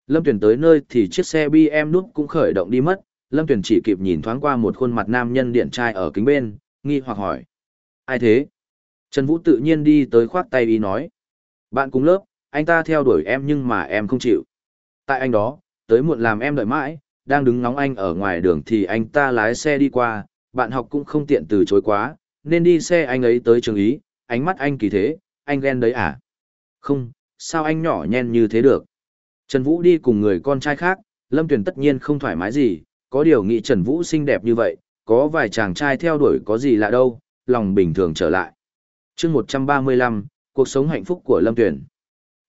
Lâm tuyển tới nơi thì chiếc xe BM nút cũng khởi động đi mất, Lâm tuyển chỉ kịp nhìn thoáng qua một khuôn mặt nam nhân điện trai ở kính bên, nghi hoặc hỏi. Ai thế? Trần Vũ tự nhiên đi tới khoát tay y nói. Bạn cùng lớp, anh ta theo đuổi em nhưng mà em không chịu. Tại anh đó, tới muộn làm em đợi mãi, đang đứng ngóng anh ở ngoài đường thì anh ta lái xe đi qua, bạn học cũng không tiện từ chối quá, nên đi xe anh ấy tới trường ý, ánh mắt anh kỳ thế, anh ghen đấy à? Không, sao anh nhỏ nhen như thế được? Trần Vũ đi cùng người con trai khác, Lâm Tuyền tất nhiên không thoải mái gì, có điều nghĩ Trần Vũ xinh đẹp như vậy, có vài chàng trai theo đuổi có gì lạ đâu, lòng bình thường trở lại. chương 135, cuộc sống hạnh phúc của Lâm Tuyền.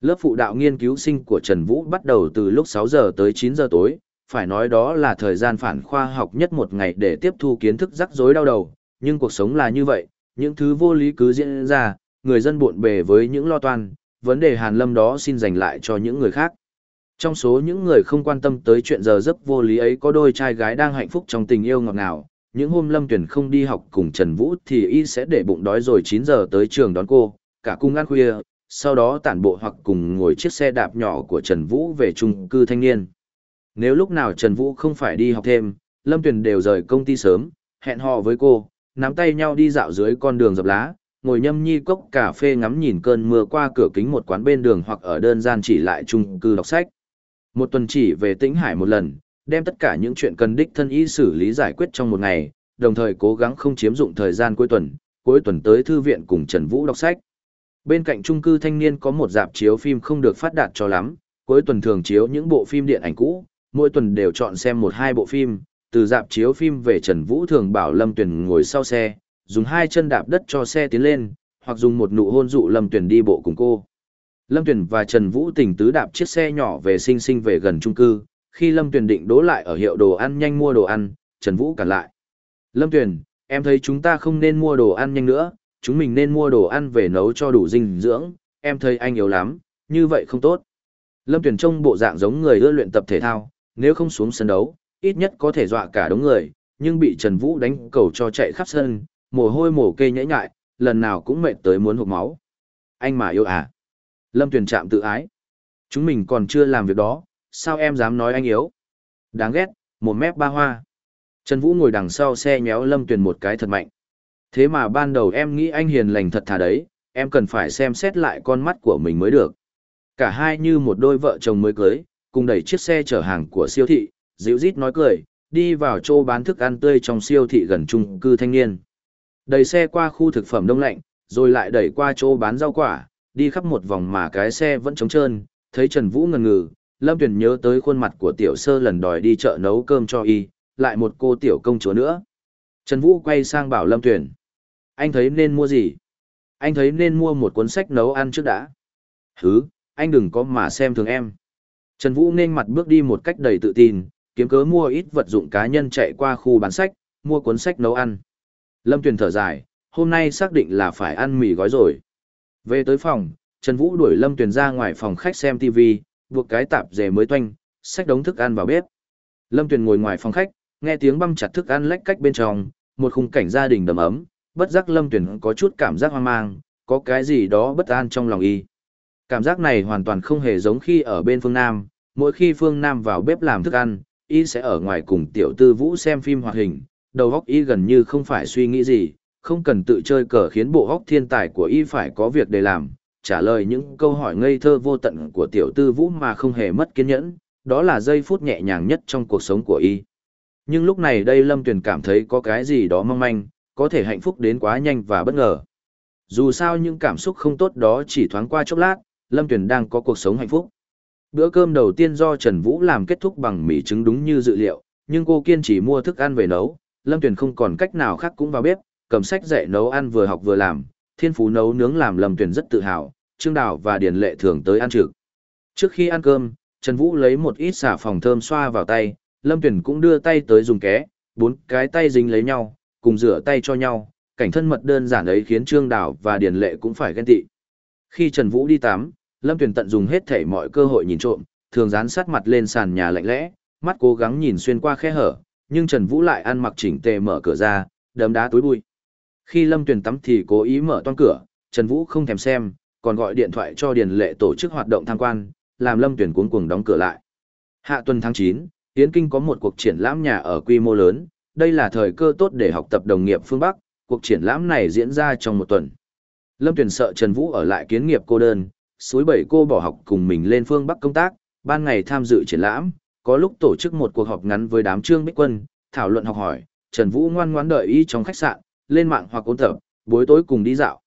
Lớp phụ đạo nghiên cứu sinh của Trần Vũ bắt đầu từ lúc 6 giờ tới 9 giờ tối, phải nói đó là thời gian phản khoa học nhất một ngày để tiếp thu kiến thức rắc rối đau đầu, nhưng cuộc sống là như vậy, những thứ vô lý cứ diễn ra, người dân buộn bề với những lo toan, vấn đề hàn lâm đó xin dành lại cho những người khác. Trong số những người không quan tâm tới chuyện giờ giấc vô lý ấy có đôi trai gái đang hạnh phúc trong tình yêu ngọt ngào, những hôm Lâm Tuyển không đi học cùng Trần Vũ thì y sẽ để bụng đói rồi 9 giờ tới trường đón cô, cả cung ăn khuya, sau đó tản bộ hoặc cùng ngồi chiếc xe đạp nhỏ của Trần Vũ về chung cư thanh niên. Nếu lúc nào Trần Vũ không phải đi học thêm, Lâm Tuyền đều rời công ty sớm, hẹn hò với cô, nắm tay nhau đi dạo dưới con đường dập lá, ngồi nhâm nhi cốc cà phê ngắm nhìn cơn mưa qua cửa kính một quán bên đường hoặc ở đơn gian chỉ lại chung cư đọc sách. Một tuần chỉ về Tĩnh Hải một lần, đem tất cả những chuyện cần đích thân y xử lý giải quyết trong một ngày, đồng thời cố gắng không chiếm dụng thời gian cuối tuần, cuối tuần tới thư viện cùng Trần Vũ đọc sách. Bên cạnh trung cư thanh niên có một dạp chiếu phim không được phát đạt cho lắm, cuối tuần thường chiếu những bộ phim điện ảnh cũ, mỗi tuần đều chọn xem một hai bộ phim, từ dạp chiếu phim về Trần Vũ thường bảo Lâm Tuyền ngồi sau xe, dùng hai chân đạp đất cho xe tiến lên, hoặc dùng một nụ hôn dụ Lâm Tuyền đi bộ cùng cô. Lâm Tuyền và Trần Vũ tình tứ đạp chiếc xe nhỏ về sinh sinh về gần trung cư, khi Lâm Tuyền định đỗ lại ở hiệu đồ ăn nhanh mua đồ ăn, Trần Vũ cản lại. Lâm Tuyền, em thấy chúng ta không nên mua đồ ăn nhanh nữa, chúng mình nên mua đồ ăn về nấu cho đủ dinh dưỡng, em thấy anh yếu lắm, như vậy không tốt. Lâm Tuyền trông bộ dạng giống người ưa luyện tập thể thao, nếu không xuống sân đấu, ít nhất có thể dọa cả đống người, nhưng bị Trần Vũ đánh cầu cho chạy khắp sân, mồ hôi mồ kê nhễ nhại, lần nào cũng mệt tới muốn hụt máu. Anh mà yêu à? Lâm Tuyền chạm tự ái. Chúng mình còn chưa làm việc đó, sao em dám nói anh yếu? Đáng ghét, một mép ba hoa. Trần Vũ ngồi đằng sau xe nhéo Lâm Tuyền một cái thật mạnh. Thế mà ban đầu em nghĩ anh hiền lành thật thà đấy, em cần phải xem xét lại con mắt của mình mới được. Cả hai như một đôi vợ chồng mới cưới, cùng đẩy chiếc xe chở hàng của siêu thị, dịu rít nói cười, đi vào chỗ bán thức ăn tươi trong siêu thị gần trung cư thanh niên. Đẩy xe qua khu thực phẩm đông lạnh, rồi lại đẩy qua chỗ bán rau quả, đi khắp một vòng mà cái xe vẫn trống trơn, thấy Trần Vũ ngần ngừ, Lâm Tuyền nhớ tới khuôn mặt của tiểu sơ lần đòi đi chợ nấu cơm cho y, lại một cô tiểu công chúa nữa. Trần Vũ quay sang bảo Lâm Tuyền. Anh thấy nên mua gì? Anh thấy nên mua một cuốn sách nấu ăn trước đã. Hứ, anh đừng có mà xem thường em. Trần Vũ nên mặt bước đi một cách đầy tự tin, kiếm cớ mua ít vật dụng cá nhân chạy qua khu bán sách, mua cuốn sách nấu ăn. Lâm Tuyền thở dài, hôm nay xác định là phải ăn mì gói rồi. Về tới phòng, Trần Vũ đuổi Lâm Tuyền ra ngoài phòng khách xem TV, buộc cái tạp dề mới toanh, sách đống thức ăn vào bếp. Lâm Tuyền ngồi ngoài phòng khách, nghe tiếng băm chặt thức ăn lách cách bên trong, một khung cảnh gia đình đầm ấm, bất giác Lâm Tuyền có chút cảm giác hoang mang, có cái gì đó bất an trong lòng y. Cảm giác này hoàn toàn không hề giống khi ở bên phương Nam, mỗi khi phương Nam vào bếp làm thức ăn, y sẽ ở ngoài cùng tiểu tư vũ xem phim hoạt hình, đầu óc y gần như không phải suy nghĩ gì, không cần tự chơi cờ khiến bộ óc thiên tài của y phải có việc để làm, trả lời những câu hỏi ngây thơ vô tận của tiểu tư vũ mà không hề mất kiên nhẫn, đó là giây phút nhẹ nhàng nhất trong cuộc sống của y. Nhưng lúc này đây Lâm Tuyền cảm thấy có cái gì đó mong manh, có thể hạnh phúc đến quá nhanh và bất ngờ. Dù sao những cảm xúc không tốt đó chỉ thoáng qua chốc lát, Lâm Tuyền đang có cuộc sống hạnh phúc. Bữa cơm đầu tiên do Trần Vũ làm kết thúc bằng mì trứng đúng như dự liệu, nhưng cô kiên trì mua thức ăn về nấu, Lâm Tuyền không còn cách nào khác cũng vào bếp, cầm sách dạy nấu ăn vừa học vừa làm, thiên phú nấu nướng làm Lâm Tuyền rất tự hào, Trương Đào và Điền Lệ thường tới ăn trực. Trước khi ăn cơm, Trần Vũ lấy một ít xà phòng thơm xoa vào tay, Lâm Tuyền cũng đưa tay tới dùng ké, bốn cái tay dính lấy nhau, cùng rửa tay cho nhau, cảnh thân mật đơn giản ấy khiến Trương Đào và Điền Lệ cũng phải ghen tị. Khi Trần Vũ đi tắm, Lâm Tuyền tận dùng hết thể mọi cơ hội nhìn trộm, thường dán sát mặt lên sàn nhà lạnh lẽ, mắt cố gắng nhìn xuyên qua khe hở, nhưng Trần Vũ lại ăn mặc chỉnh tề mở cửa ra, đấm đá túi bụi. Khi Lâm Tuyền tắm thì cố ý mở toan cửa, Trần Vũ không thèm xem, còn gọi điện thoại cho Điền Lệ tổ chức hoạt động tham quan, làm Lâm Tuyền cuống cuồng đóng cửa lại. Hạ tuần tháng 9, Yến Kinh có một cuộc triển lãm nhà ở quy mô lớn, đây là thời cơ tốt để học tập đồng nghiệp phương Bắc, cuộc triển lãm này diễn ra trong một tuần. Lâm Tuyền sợ Trần Vũ ở lại kiến nghiệp cô đơn, suối bảy cô bỏ học cùng mình lên phương Bắc công tác, ban ngày tham dự triển lãm, có lúc tổ chức một cuộc họp ngắn với đám trương bích quân, thảo luận học hỏi, Trần Vũ ngoan ngoãn đợi y trong khách sạn, lên mạng hoặc ôn tập, buổi tối cùng đi dạo.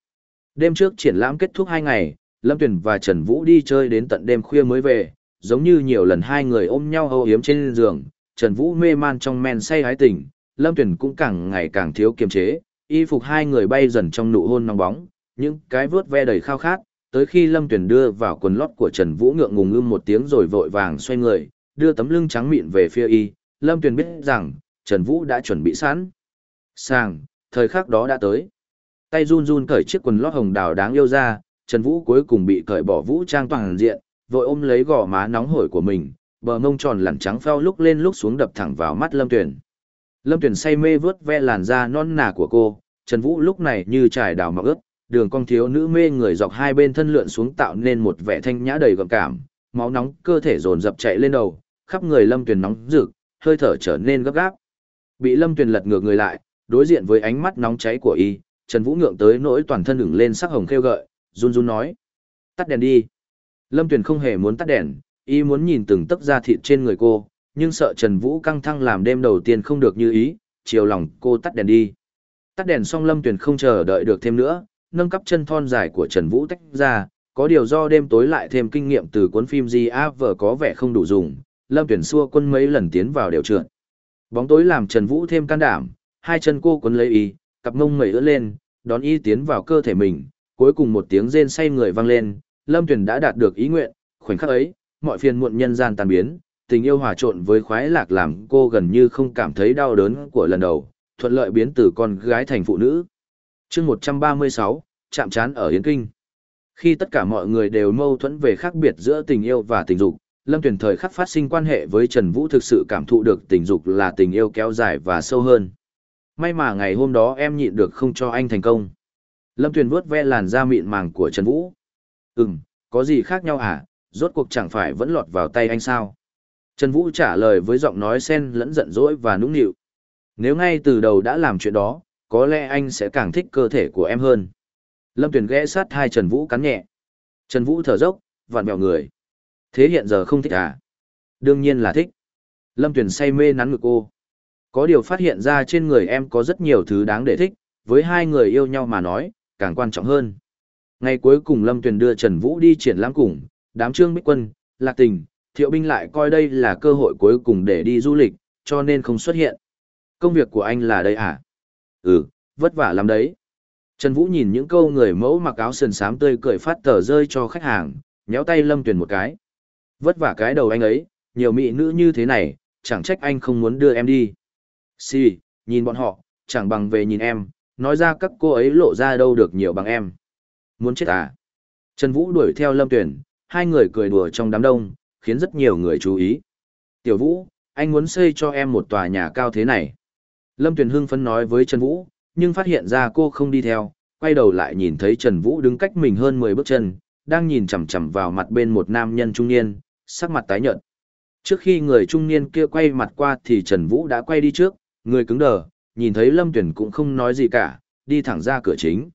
Đêm trước triển lãm kết thúc hai ngày, Lâm Tuyền và Trần Vũ đi chơi đến tận đêm khuya mới về, giống như nhiều lần hai người ôm nhau âu hiếm trên giường, Trần Vũ mê man trong men say hái tình, Lâm Tuyền cũng càng ngày càng thiếu kiềm chế, y phục hai người bay dần trong nụ hôn nóng bóng, những cái vướt ve đầy khao khát, tới khi Lâm Tuyền đưa vào quần lót của Trần Vũ ngượng ngùng ưm một tiếng rồi vội vàng xoay người, đưa tấm lưng trắng mịn về phía y, Lâm Tuyền biết rằng, Trần Vũ đã chuẩn bị sẵn. Sàng, thời khắc đó đã tới. Tay run run cởi chiếc quần lót hồng đào đáng yêu ra, Trần Vũ cuối cùng bị cởi bỏ vũ trang toàn diện, vội ôm lấy gò má nóng hổi của mình, bờ mông tròn lẳng trắng phao lúc lên lúc xuống đập thẳng vào mắt Lâm Tuyền. Lâm Tuyền say mê vớt ve làn da non nà của cô, Trần Vũ lúc này như trải đào mọc ướt, đường cong thiếu nữ mê người dọc hai bên thân lượn xuống tạo nên một vẻ thanh nhã đầy gợi cảm, máu nóng cơ thể dồn dập chạy lên đầu, khắp người Lâm Tuyền nóng rực, hơi thở trở nên gấp gáp. Bị Lâm Tuyền lật ngược người lại, đối diện với ánh mắt nóng cháy của y, Trần Vũ ngượng tới nỗi toàn thân ửng lên sắc hồng khêu gợi, run run nói: "Tắt đèn đi." Lâm Tuyền không hề muốn tắt đèn, y muốn nhìn từng tấc da thịt trên người cô, nhưng sợ Trần Vũ căng thẳng làm đêm đầu tiên không được như ý, chiều lòng cô tắt đèn đi. Tắt đèn xong Lâm Tuyền không chờ đợi được thêm nữa, nâng cấp chân thon dài của Trần Vũ tách ra, có điều do đêm tối lại thêm kinh nghiệm từ cuốn phim G.A.V. có vẻ không đủ dùng, Lâm Tuyển xua quân mấy lần tiến vào đều trượt. Bóng tối làm Trần Vũ thêm can đảm, hai chân cô quấn lấy y, cặp mông mẩy ưỡn lên, đón y tiến vào cơ thể mình, cuối cùng một tiếng rên say người vang lên, Lâm Tuyển đã đạt được ý nguyện, khoảnh khắc ấy, mọi phiền muộn nhân gian tan biến, tình yêu hòa trộn với khoái lạc làm cô gần như không cảm thấy đau đớn của lần đầu, thuận lợi biến từ con gái thành phụ nữ chương 136, chạm chán ở Yến Kinh. Khi tất cả mọi người đều mâu thuẫn về khác biệt giữa tình yêu và tình dục, Lâm Tuyền thời khắc phát sinh quan hệ với Trần Vũ thực sự cảm thụ được tình dục là tình yêu kéo dài và sâu hơn. May mà ngày hôm đó em nhịn được không cho anh thành công. Lâm Tuyền vuốt ve làn da mịn màng của Trần Vũ. Ừm, có gì khác nhau à, rốt cuộc chẳng phải vẫn lọt vào tay anh sao? Trần Vũ trả lời với giọng nói xen lẫn giận dỗi và nũng nịu. Nếu ngay từ đầu đã làm chuyện đó, có lẽ anh sẽ càng thích cơ thể của em hơn. Lâm Tuyền ghé sát hai Trần Vũ cắn nhẹ. Trần Vũ thở dốc, vặn vẹo người. Thế hiện giờ không thích à? Đương nhiên là thích. Lâm Tuyền say mê nắn ngực cô. Có điều phát hiện ra trên người em có rất nhiều thứ đáng để thích, với hai người yêu nhau mà nói, càng quan trọng hơn. Ngày cuối cùng Lâm Tuyền đưa Trần Vũ đi triển lãm cùng, đám trương bích quân, lạc tình, Thiệu binh lại coi đây là cơ hội cuối cùng để đi du lịch, cho nên không xuất hiện. Công việc của anh là đây à? Ừ, vất vả lắm đấy. Trần Vũ nhìn những câu người mẫu mặc áo sườn xám tươi cười phát tờ rơi cho khách hàng, nhéo tay Lâm Tuyền một cái. Vất vả cái đầu anh ấy, nhiều mỹ nữ như thế này, chẳng trách anh không muốn đưa em đi. Xì, nhìn bọn họ, chẳng bằng về nhìn em, nói ra các cô ấy lộ ra đâu được nhiều bằng em. Muốn chết à? Trần Vũ đuổi theo Lâm Tuyền, hai người cười đùa trong đám đông, khiến rất nhiều người chú ý. Tiểu Vũ, anh muốn xây cho em một tòa nhà cao thế này. Lâm Tuyền hưng phấn nói với Trần Vũ, nhưng phát hiện ra cô không đi theo, quay đầu lại nhìn thấy Trần Vũ đứng cách mình hơn 10 bước chân, đang nhìn chằm chằm vào mặt bên một nam nhân trung niên, sắc mặt tái nhợt. Trước khi người trung niên kia quay mặt qua thì Trần Vũ đã quay đi trước, người cứng đờ, nhìn thấy Lâm Tuyền cũng không nói gì cả, đi thẳng ra cửa chính.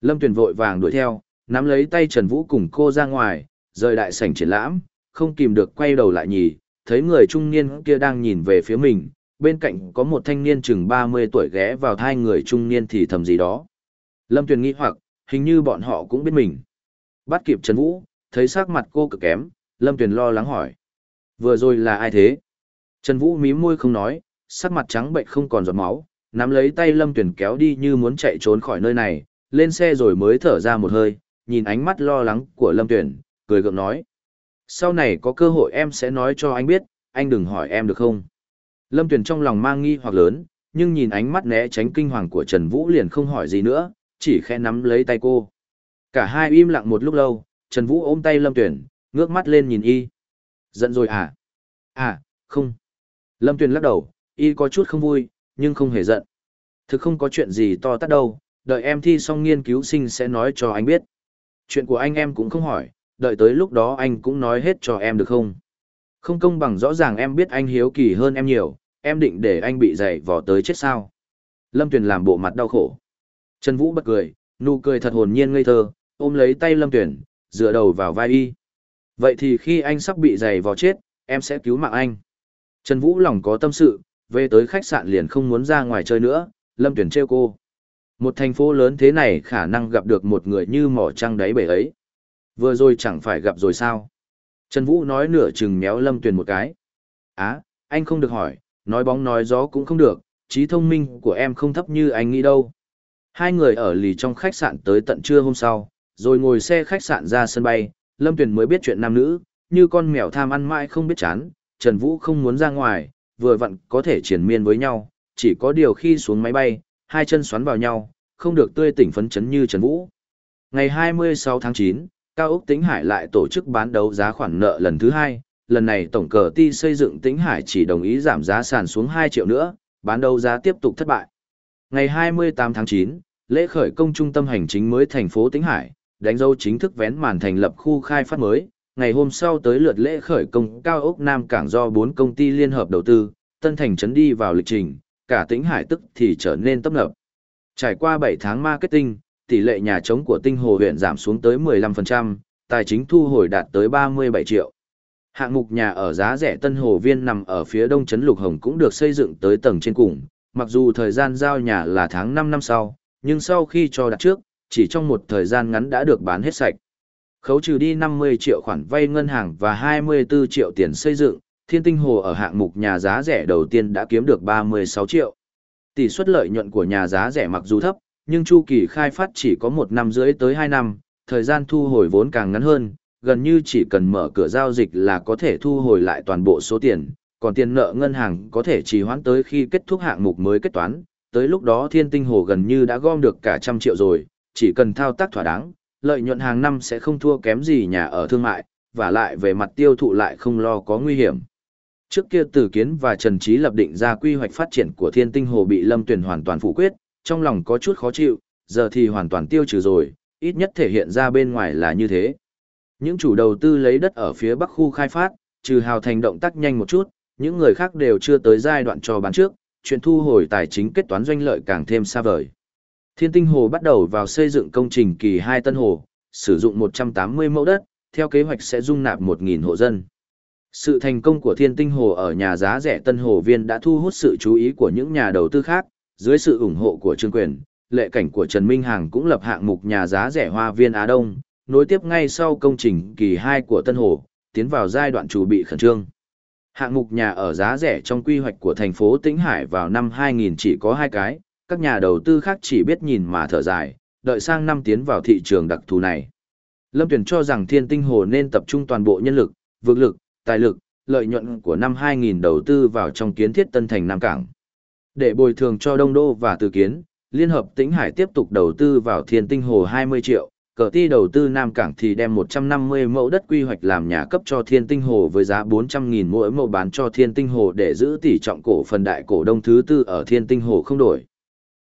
Lâm Tuyền vội vàng đuổi theo, nắm lấy tay Trần Vũ cùng cô ra ngoài, rời đại sảnh triển lãm, không kìm được quay đầu lại nhì, thấy người trung niên kia đang nhìn về phía mình, bên cạnh có một thanh niên chừng 30 tuổi ghé vào thai người trung niên thì thầm gì đó. Lâm Tuyền nghĩ hoặc, hình như bọn họ cũng biết mình. Bắt kịp Trần Vũ, thấy sắc mặt cô cực kém, Lâm Tuyền lo lắng hỏi. Vừa rồi là ai thế? Trần Vũ mím môi không nói, sắc mặt trắng bệnh không còn giọt máu, nắm lấy tay Lâm Tuyền kéo đi như muốn chạy trốn khỏi nơi này, lên xe rồi mới thở ra một hơi, nhìn ánh mắt lo lắng của Lâm Tuyền, cười gượng nói. Sau này có cơ hội em sẽ nói cho anh biết, anh đừng hỏi em được không? Lâm Tuyền trong lòng mang nghi hoặc lớn, nhưng nhìn ánh mắt né tránh kinh hoàng của Trần Vũ liền không hỏi gì nữa, chỉ khẽ nắm lấy tay cô. Cả hai im lặng một lúc lâu, Trần Vũ ôm tay Lâm Tuyền, ngước mắt lên nhìn y. Giận rồi à? À, không. Lâm Tuyền lắc đầu, y có chút không vui, nhưng không hề giận. Thực không có chuyện gì to tát đâu, đợi em thi xong nghiên cứu sinh sẽ nói cho anh biết. Chuyện của anh em cũng không hỏi, đợi tới lúc đó anh cũng nói hết cho em được không? Không công bằng rõ ràng em biết anh hiếu kỳ hơn em nhiều, em định để anh bị dày vò tới chết sao. Lâm Tuyền làm bộ mặt đau khổ. Trần Vũ bật cười, nụ cười thật hồn nhiên ngây thơ, ôm lấy tay Lâm Tuyền, dựa đầu vào vai y. Vậy thì khi anh sắp bị dày vò chết, em sẽ cứu mạng anh. Trần Vũ lòng có tâm sự, về tới khách sạn liền không muốn ra ngoài chơi nữa, Lâm Tuyền trêu cô. Một thành phố lớn thế này khả năng gặp được một người như mỏ trăng đáy bể ấy. Vừa rồi chẳng phải gặp rồi sao? Trần Vũ nói nửa chừng méo Lâm Tuyền một cái. Á, anh không được hỏi, nói bóng nói gió cũng không được, trí thông minh của em không thấp như anh nghĩ đâu. Hai người ở lì trong khách sạn tới tận trưa hôm sau, rồi ngồi xe khách sạn ra sân bay, Lâm Tuyền mới biết chuyện nam nữ, như con mèo tham ăn mãi không biết chán, Trần Vũ không muốn ra ngoài, vừa vặn có thể triển miên với nhau, chỉ có điều khi xuống máy bay, hai chân xoắn vào nhau, không được tươi tỉnh phấn chấn như Trần Vũ. Ngày 26 tháng 9, Cao Úc Tĩnh Hải lại tổ chức bán đấu giá khoản nợ lần thứ hai, lần này tổng cờ ti xây dựng Tĩnh Hải chỉ đồng ý giảm giá sàn xuống 2 triệu nữa, bán đấu giá tiếp tục thất bại. Ngày 28 tháng 9, lễ khởi công trung tâm hành chính mới thành phố Tĩnh Hải, đánh dấu chính thức vén màn thành lập khu khai phát mới. Ngày hôm sau tới lượt lễ khởi công cao ốc Nam Cảng do 4 công ty liên hợp đầu tư, Tân Thành trấn đi vào lịch trình, cả Tĩnh Hải tức thì trở nên tấp nập. Trải qua 7 tháng marketing, tỷ lệ nhà trống của tinh hồ huyện giảm xuống tới 15%, tài chính thu hồi đạt tới 37 triệu. Hạng mục nhà ở giá rẻ Tân Hồ Viên nằm ở phía đông trấn Lục Hồng cũng được xây dựng tới tầng trên cùng, mặc dù thời gian giao nhà là tháng 5 năm sau, nhưng sau khi cho đặt trước, chỉ trong một thời gian ngắn đã được bán hết sạch. Khấu trừ đi 50 triệu khoản vay ngân hàng và 24 triệu tiền xây dựng, Thiên Tinh Hồ ở hạng mục nhà giá rẻ đầu tiên đã kiếm được 36 triệu. Tỷ suất lợi nhuận của nhà giá rẻ mặc dù thấp, nhưng chu kỳ khai phát chỉ có một năm rưỡi tới hai năm, thời gian thu hồi vốn càng ngắn hơn, gần như chỉ cần mở cửa giao dịch là có thể thu hồi lại toàn bộ số tiền, còn tiền nợ ngân hàng có thể trì hoãn tới khi kết thúc hạng mục mới kết toán, tới lúc đó thiên tinh hồ gần như đã gom được cả trăm triệu rồi, chỉ cần thao tác thỏa đáng, lợi nhuận hàng năm sẽ không thua kém gì nhà ở thương mại, và lại về mặt tiêu thụ lại không lo có nguy hiểm. Trước kia Tử Kiến và Trần Trí lập định ra quy hoạch phát triển của Thiên Tinh Hồ bị Lâm Tuyền hoàn toàn phủ quyết, trong lòng có chút khó chịu, giờ thì hoàn toàn tiêu trừ rồi, ít nhất thể hiện ra bên ngoài là như thế. Những chủ đầu tư lấy đất ở phía bắc khu khai phát, trừ hào thành động tác nhanh một chút, những người khác đều chưa tới giai đoạn cho bán trước, chuyện thu hồi tài chính kết toán doanh lợi càng thêm xa vời. Thiên Tinh Hồ bắt đầu vào xây dựng công trình kỳ 2 Tân Hồ, sử dụng 180 mẫu đất, theo kế hoạch sẽ dung nạp 1.000 hộ dân. Sự thành công của Thiên Tinh Hồ ở nhà giá rẻ Tân Hồ Viên đã thu hút sự chú ý của những nhà đầu tư khác, dưới sự ủng hộ của Trương Quyền, lệ cảnh của Trần Minh Hằng cũng lập hạng mục nhà giá rẻ Hoa Viên Á Đông, nối tiếp ngay sau công trình kỳ 2 của Tân Hồ, tiến vào giai đoạn chuẩn bị khẩn trương. Hạng mục nhà ở giá rẻ trong quy hoạch của thành phố Tĩnh Hải vào năm 2000 chỉ có hai cái, các nhà đầu tư khác chỉ biết nhìn mà thở dài, đợi sang năm tiến vào thị trường đặc thù này. Lâm Tuyền cho rằng Thiên Tinh Hồ nên tập trung toàn bộ nhân lực, vực lực, tài lực, lợi nhuận của năm 2000 đầu tư vào trong kiến thiết Tân Thành Nam Cảng. Để bồi thường cho Đông Đô và Từ Kiến, Liên hợp Tĩnh Hải tiếp tục đầu tư vào Thiên Tinh Hồ 20 triệu, cờ ti đầu tư Nam Cảng thì đem 150 mẫu đất quy hoạch làm nhà cấp cho Thiên Tinh Hồ với giá 400.000 mỗi mẫu bán cho Thiên Tinh Hồ để giữ tỷ trọng cổ phần đại cổ đông thứ tư ở Thiên Tinh Hồ không đổi.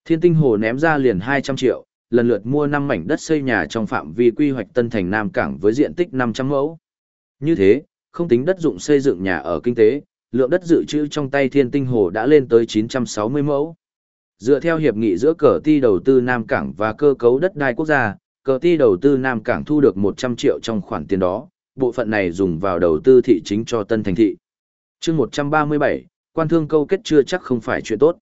Thiên Tinh Hồ ném ra liền 200 triệu, lần lượt mua 5 mảnh đất xây nhà trong phạm vi quy hoạch Tân Thành Nam Cảng với diện tích 500 mẫu. Như thế, không tính đất dụng xây dựng nhà ở kinh tế, lượng đất dự trữ trong tay Thiên Tinh Hồ đã lên tới 960 mẫu. Dựa theo hiệp nghị giữa cờ ti đầu tư Nam Cảng và cơ cấu đất đai quốc gia, cờ ti đầu tư Nam Cảng thu được 100 triệu trong khoản tiền đó, bộ phận này dùng vào đầu tư thị chính cho Tân Thành Thị. chương 137, quan thương câu kết chưa chắc không phải chuyện tốt.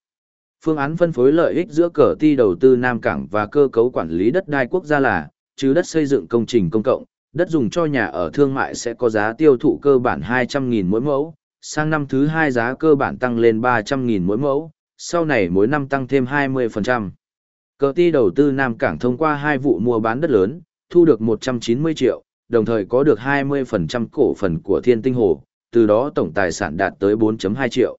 Phương án phân phối lợi ích giữa cờ ti đầu tư Nam Cảng và cơ cấu quản lý đất đai quốc gia là, chứ đất xây dựng công trình công cộng, đất dùng cho nhà ở thương mại sẽ có giá tiêu thụ cơ bản 200.000 mỗi mẫu, sang năm thứ hai giá cơ bản tăng lên 300.000 mỗi mẫu, sau này mỗi năm tăng thêm 20%. Cờ ti đầu tư Nam Cảng thông qua hai vụ mua bán đất lớn, thu được 190 triệu, đồng thời có được 20% cổ phần của Thiên Tinh Hồ, từ đó tổng tài sản đạt tới 4.2 triệu.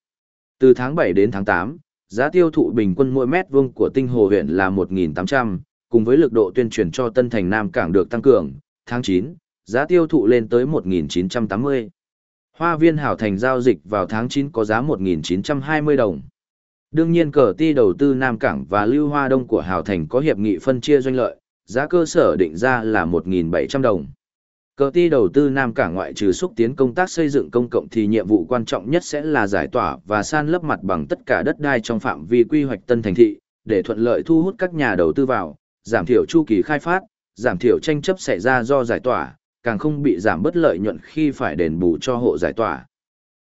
Từ tháng 7 đến tháng 8, giá tiêu thụ bình quân mỗi mét vuông của Tinh Hồ huyện là 1.800, cùng với lực độ tuyên truyền cho Tân Thành Nam Cảng được tăng cường, tháng 9, giá tiêu thụ lên tới 1.980. Hoa viên hảo thành giao dịch vào tháng 9 có giá 1.920 đồng. Đương nhiên cờ ti đầu tư Nam Cảng và Lưu Hoa Đông của Hào Thành có hiệp nghị phân chia doanh lợi, giá cơ sở định ra là 1.700 đồng. Cờ ti đầu tư Nam Cảng ngoại trừ xúc tiến công tác xây dựng công cộng thì nhiệm vụ quan trọng nhất sẽ là giải tỏa và san lấp mặt bằng tất cả đất đai trong phạm vi quy hoạch tân thành thị, để thuận lợi thu hút các nhà đầu tư vào, giảm thiểu chu kỳ khai phát, giảm thiểu tranh chấp xảy ra do giải tỏa, càng không bị giảm bất lợi nhuận khi phải đền bù cho hộ giải tỏa.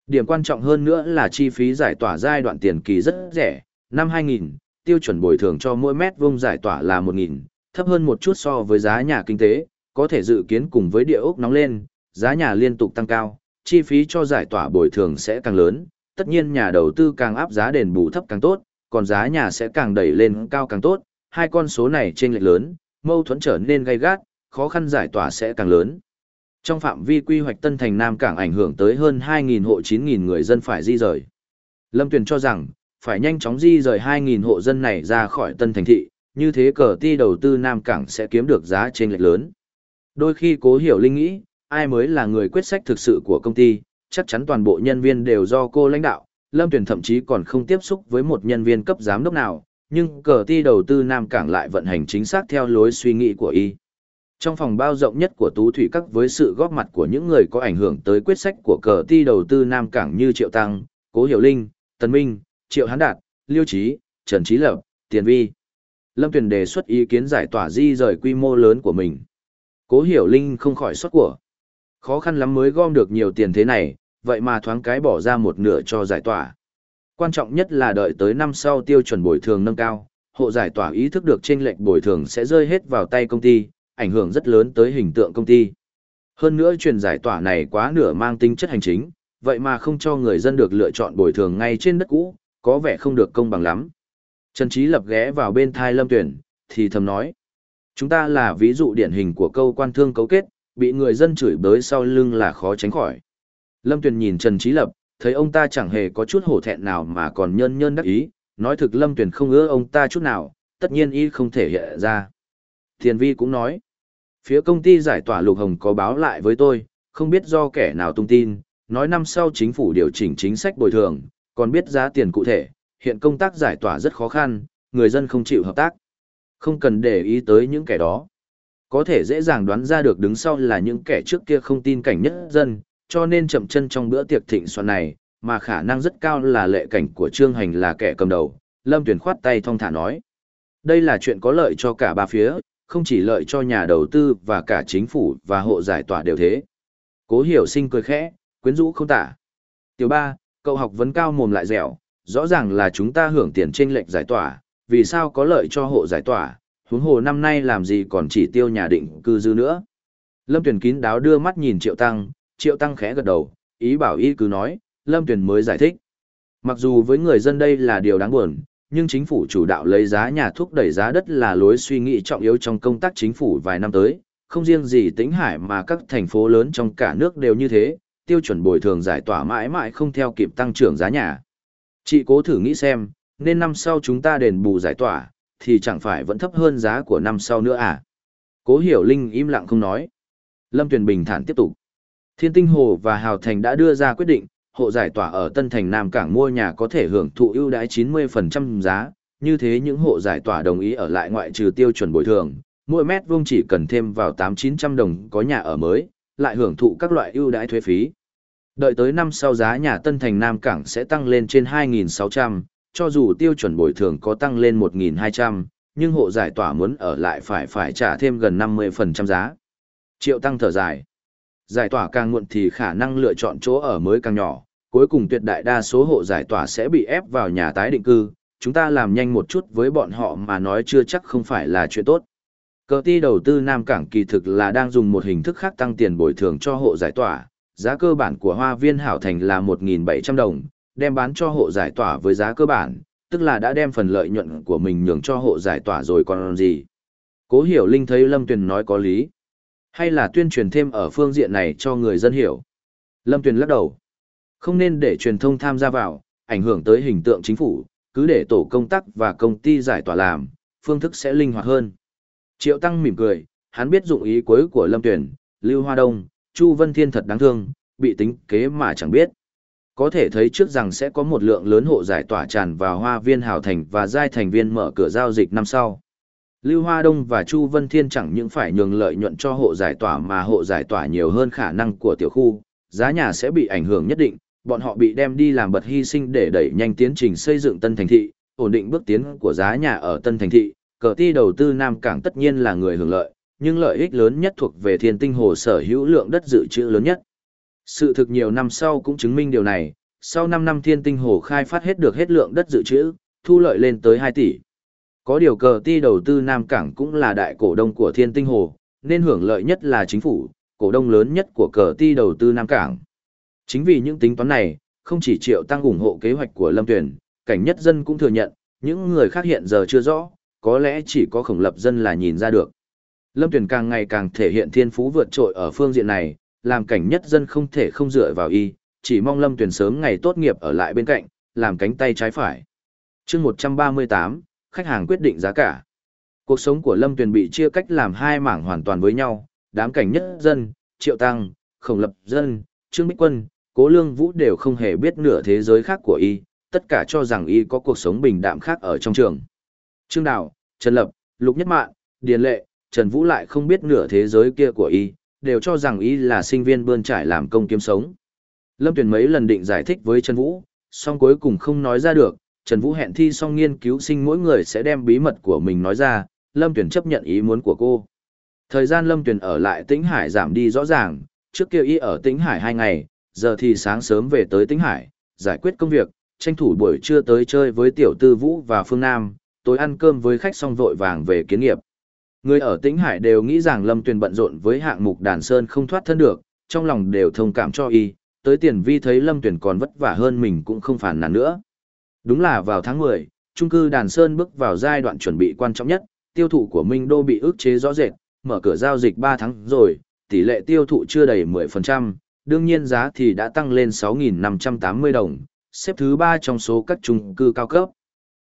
Điểm quan trọng hơn nữa là chi phí giải tỏa giai đoạn tiền kỳ rất rẻ, năm 2000, tiêu chuẩn bồi thường cho mỗi mét vuông giải tỏa là 1000, thấp hơn một chút so với giá nhà kinh tế, có thể dự kiến cùng với địa ốc nóng lên, giá nhà liên tục tăng cao, chi phí cho giải tỏa bồi thường sẽ càng lớn, tất nhiên nhà đầu tư càng áp giá đền bù thấp càng tốt, còn giá nhà sẽ càng đẩy lên cao càng tốt, hai con số này trên lệch lớn, mâu thuẫn trở nên gay gắt, khó khăn giải tỏa sẽ càng lớn. Trong phạm vi quy hoạch Tân Thành Nam Cảng ảnh hưởng tới hơn 2.000 hộ 9.000 người dân phải di rời. Lâm Tuyền cho rằng, phải nhanh chóng di rời 2.000 hộ dân này ra khỏi Tân Thành Thị, như thế cờ ti đầu tư Nam Cảng sẽ kiếm được giá trên lệch lớn. Đôi khi cố hiểu linh nghĩ, ai mới là người quyết sách thực sự của công ty, chắc chắn toàn bộ nhân viên đều do cô lãnh đạo, Lâm Tuyền thậm chí còn không tiếp xúc với một nhân viên cấp giám đốc nào, nhưng cờ ti đầu tư Nam Cảng lại vận hành chính xác theo lối suy nghĩ của y. Trong phòng bao rộng nhất của Tú Thủy Các với sự góp mặt của những người có ảnh hưởng tới quyết sách của cờ ti đầu tư Nam Cảng như Triệu Tăng, Cố Hiểu Linh, Tần Minh, Triệu Hán Đạt, Liêu Trí, Trần Trí Lập, Tiền Vi. Lâm Tuyền đề xuất ý kiến giải tỏa di rời quy mô lớn của mình. Cố Hiểu Linh không khỏi xuất của. Khó khăn lắm mới gom được nhiều tiền thế này, vậy mà thoáng cái bỏ ra một nửa cho giải tỏa. Quan trọng nhất là đợi tới năm sau tiêu chuẩn bồi thường nâng cao, hộ giải tỏa ý thức được trên lệch bồi thường sẽ rơi hết vào tay công ty, ảnh hưởng rất lớn tới hình tượng công ty. Hơn nữa truyền giải tỏa này quá nửa mang tính chất hành chính, vậy mà không cho người dân được lựa chọn bồi thường ngay trên đất cũ, có vẻ không được công bằng lắm. Trần Trí Lập ghé vào bên thai Lâm Tuyển, thì thầm nói. Chúng ta là ví dụ điển hình của câu quan thương cấu kết, bị người dân chửi bới sau lưng là khó tránh khỏi. Lâm Tuyền nhìn Trần Trí Lập, thấy ông ta chẳng hề có chút hổ thẹn nào mà còn nhân nhân đắc ý, nói thực Lâm Tuyền không ưa ông ta chút nào, tất nhiên y không thể hiện ra. Thiền Vi cũng nói, phía công ty giải tỏa Lục Hồng có báo lại với tôi, không biết do kẻ nào tung tin, nói năm sau chính phủ điều chỉnh chính sách bồi thường, còn biết giá tiền cụ thể, hiện công tác giải tỏa rất khó khăn, người dân không chịu hợp tác. Không cần để ý tới những kẻ đó. Có thể dễ dàng đoán ra được đứng sau là những kẻ trước kia không tin cảnh nhất dân, cho nên chậm chân trong bữa tiệc thịnh soạn này, mà khả năng rất cao là lệ cảnh của Trương Hành là kẻ cầm đầu. Lâm Tuyền khoát tay thong thả nói. Đây là chuyện có lợi cho cả ba phía, không chỉ lợi cho nhà đầu tư và cả chính phủ và hộ giải tỏa đều thế. Cố hiểu sinh cười khẽ, quyến rũ không tả. Tiểu ba, cậu học vấn cao mồm lại dẻo, rõ ràng là chúng ta hưởng tiền trên lệnh giải tỏa, vì sao có lợi cho hộ giải tỏa, huống hồ năm nay làm gì còn chỉ tiêu nhà định cư dư nữa. Lâm Tuyền kín đáo đưa mắt nhìn Triệu Tăng, Triệu Tăng khẽ gật đầu, ý bảo ý cứ nói, Lâm Tuyền mới giải thích. Mặc dù với người dân đây là điều đáng buồn, nhưng chính phủ chủ đạo lấy giá nhà thuốc đẩy giá đất là lối suy nghĩ trọng yếu trong công tác chính phủ vài năm tới, không riêng gì Tĩnh Hải mà các thành phố lớn trong cả nước đều như thế, tiêu chuẩn bồi thường giải tỏa mãi mãi không theo kịp tăng trưởng giá nhà. Chị cố thử nghĩ xem, nên năm sau chúng ta đền bù giải tỏa, thì chẳng phải vẫn thấp hơn giá của năm sau nữa à? Cố Hiểu Linh im lặng không nói. Lâm Tuyền bình thản tiếp tục. Thiên Tinh Hồ và Hào Thành đã đưa ra quyết định, hộ giải tỏa ở Tân Thành Nam Cảng mua nhà có thể hưởng thụ ưu đãi 90% giá, như thế những hộ giải tỏa đồng ý ở lại ngoại trừ tiêu chuẩn bồi thường, mỗi mét vuông chỉ cần thêm vào 8-900 đồng có nhà ở mới, lại hưởng thụ các loại ưu đãi thuế phí. Đợi tới năm sau giá nhà Tân Thành Nam Cảng sẽ tăng lên trên 2.600, cho dù tiêu chuẩn bồi thường có tăng lên 1.200, nhưng hộ giải tỏa muốn ở lại phải phải trả thêm gần 50% giá. Triệu tăng thở dài. Giải tỏa càng muộn thì khả năng lựa chọn chỗ ở mới càng nhỏ, cuối cùng tuyệt đại đa số hộ giải tỏa sẽ bị ép vào nhà tái định cư, chúng ta làm nhanh một chút với bọn họ mà nói chưa chắc không phải là chuyện tốt. Cờ ti đầu tư Nam Cảng kỳ thực là đang dùng một hình thức khác tăng tiền bồi thường cho hộ giải tỏa, giá cơ bản của hoa viên hảo thành là 1.700 đồng, đem bán cho hộ giải tỏa với giá cơ bản, tức là đã đem phần lợi nhuận của mình nhường cho hộ giải tỏa rồi còn gì. Cố hiểu Linh thấy Lâm Tuyền nói có lý. Hay là tuyên truyền thêm ở phương diện này cho người dân hiểu. Lâm Tuyền lắc đầu. Không nên để truyền thông tham gia vào, ảnh hưởng tới hình tượng chính phủ, cứ để tổ công tác và công ty giải tỏa làm, phương thức sẽ linh hoạt hơn. Triệu Tăng mỉm cười, hắn biết dụng ý cuối của Lâm Tuyền, Lưu Hoa Đông, Chu Vân Thiên thật đáng thương, bị tính kế mà chẳng biết. Có thể thấy trước rằng sẽ có một lượng lớn hộ giải tỏa tràn vào hoa viên hào thành và giai thành viên mở cửa giao dịch năm sau. Lưu Hoa Đông và Chu Vân Thiên chẳng những phải nhường lợi nhuận cho hộ giải tỏa mà hộ giải tỏa nhiều hơn khả năng của tiểu khu, giá nhà sẽ bị ảnh hưởng nhất định, bọn họ bị đem đi làm bật hy sinh để đẩy nhanh tiến trình xây dựng tân thành thị, ổn định bước tiến của giá nhà ở tân thành thị, cờ ti đầu tư Nam Cảng tất nhiên là người hưởng lợi, nhưng lợi ích lớn nhất thuộc về thiên tinh hồ sở hữu lượng đất dự trữ lớn nhất. Sự thực nhiều năm sau cũng chứng minh điều này, sau 5 năm thiên tinh hồ khai phát hết được hết lượng đất dự trữ, thu lợi lên tới 2 tỷ. Có điều cờ ti đầu tư Nam Cảng cũng là đại cổ đông của thiên tinh hồ, nên hưởng lợi nhất là chính phủ, cổ đông lớn nhất của cờ ti đầu tư Nam Cảng. Chính vì những tính toán này, không chỉ triệu tăng ủng hộ kế hoạch của Lâm Tuyển, cảnh nhất dân cũng thừa nhận, những người khác hiện giờ chưa rõ, có lẽ chỉ có khổng lập dân là nhìn ra được. Lâm Tuyển càng ngày càng thể hiện thiên phú vượt trội ở phương diện này, làm cảnh nhất dân không thể không dựa vào y, chỉ mong Lâm Tuyển sớm ngày tốt nghiệp ở lại bên cạnh, làm cánh tay trái phải. chương 138, khách hàng quyết định giá cả. Cuộc sống của Lâm Tuyền bị chia cách làm hai mảng hoàn toàn với nhau, đám cảnh nhất dân, triệu tăng, khổng lập dân, trương bích quân, cố lương vũ đều không hề biết nửa thế giới khác của y, tất cả cho rằng y có cuộc sống bình đạm khác ở trong trường. Trương Đạo, Trần Lập, Lục Nhất Mạn, Điền Lệ, Trần Vũ lại không biết nửa thế giới kia của y, đều cho rằng y là sinh viên bươn trải làm công kiếm sống. Lâm Tuyền mấy lần định giải thích với Trần Vũ, song cuối cùng không nói ra được, Trần Vũ hẹn thi xong nghiên cứu sinh mỗi người sẽ đem bí mật của mình nói ra, Lâm Tuyền chấp nhận ý muốn của cô. Thời gian Lâm Tuyền ở lại Tĩnh Hải giảm đi rõ ràng, trước kia y ở Tĩnh Hải hai ngày, giờ thì sáng sớm về tới Tĩnh Hải, giải quyết công việc, tranh thủ buổi trưa tới chơi với Tiểu Tư Vũ và Phương Nam, tối ăn cơm với khách xong vội vàng về kiến nghiệp. Người ở Tĩnh Hải đều nghĩ rằng Lâm Tuyền bận rộn với hạng mục đàn sơn không thoát thân được, trong lòng đều thông cảm cho y, tới tiền vi thấy Lâm Tuyền còn vất vả hơn mình cũng không phản nản nữa. Đúng là vào tháng 10, trung cư Đàn Sơn bước vào giai đoạn chuẩn bị quan trọng nhất, tiêu thụ của Minh Đô bị ức chế rõ rệt, mở cửa giao dịch 3 tháng rồi, tỷ lệ tiêu thụ chưa đầy 10%, đương nhiên giá thì đã tăng lên 6.580 đồng, xếp thứ 3 trong số các trung cư cao cấp.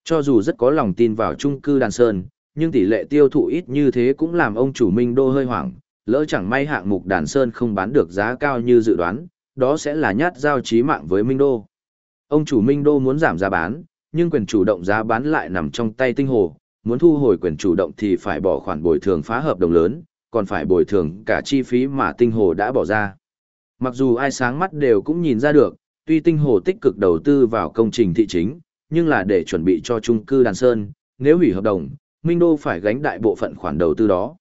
Cho dù rất có lòng tin vào trung cư Đàn Sơn, nhưng tỷ lệ tiêu thụ ít như thế cũng làm ông chủ Minh Đô hơi hoảng, lỡ chẳng may hạng mục Đàn Sơn không bán được giá cao như dự đoán, đó sẽ là nhát giao chí mạng với Minh Đô. Ông chủ Minh Đô muốn giảm giá bán, nhưng quyền chủ động giá bán lại nằm trong tay tinh hồ, muốn thu hồi quyền chủ động thì phải bỏ khoản bồi thường phá hợp đồng lớn, còn phải bồi thường cả chi phí mà tinh hồ đã bỏ ra. Mặc dù ai sáng mắt đều cũng nhìn ra được, tuy tinh hồ tích cực đầu tư vào công trình thị chính, nhưng là để chuẩn bị cho trung cư Đàn Sơn, nếu hủy hợp đồng, Minh Đô phải gánh đại bộ phận khoản đầu tư đó.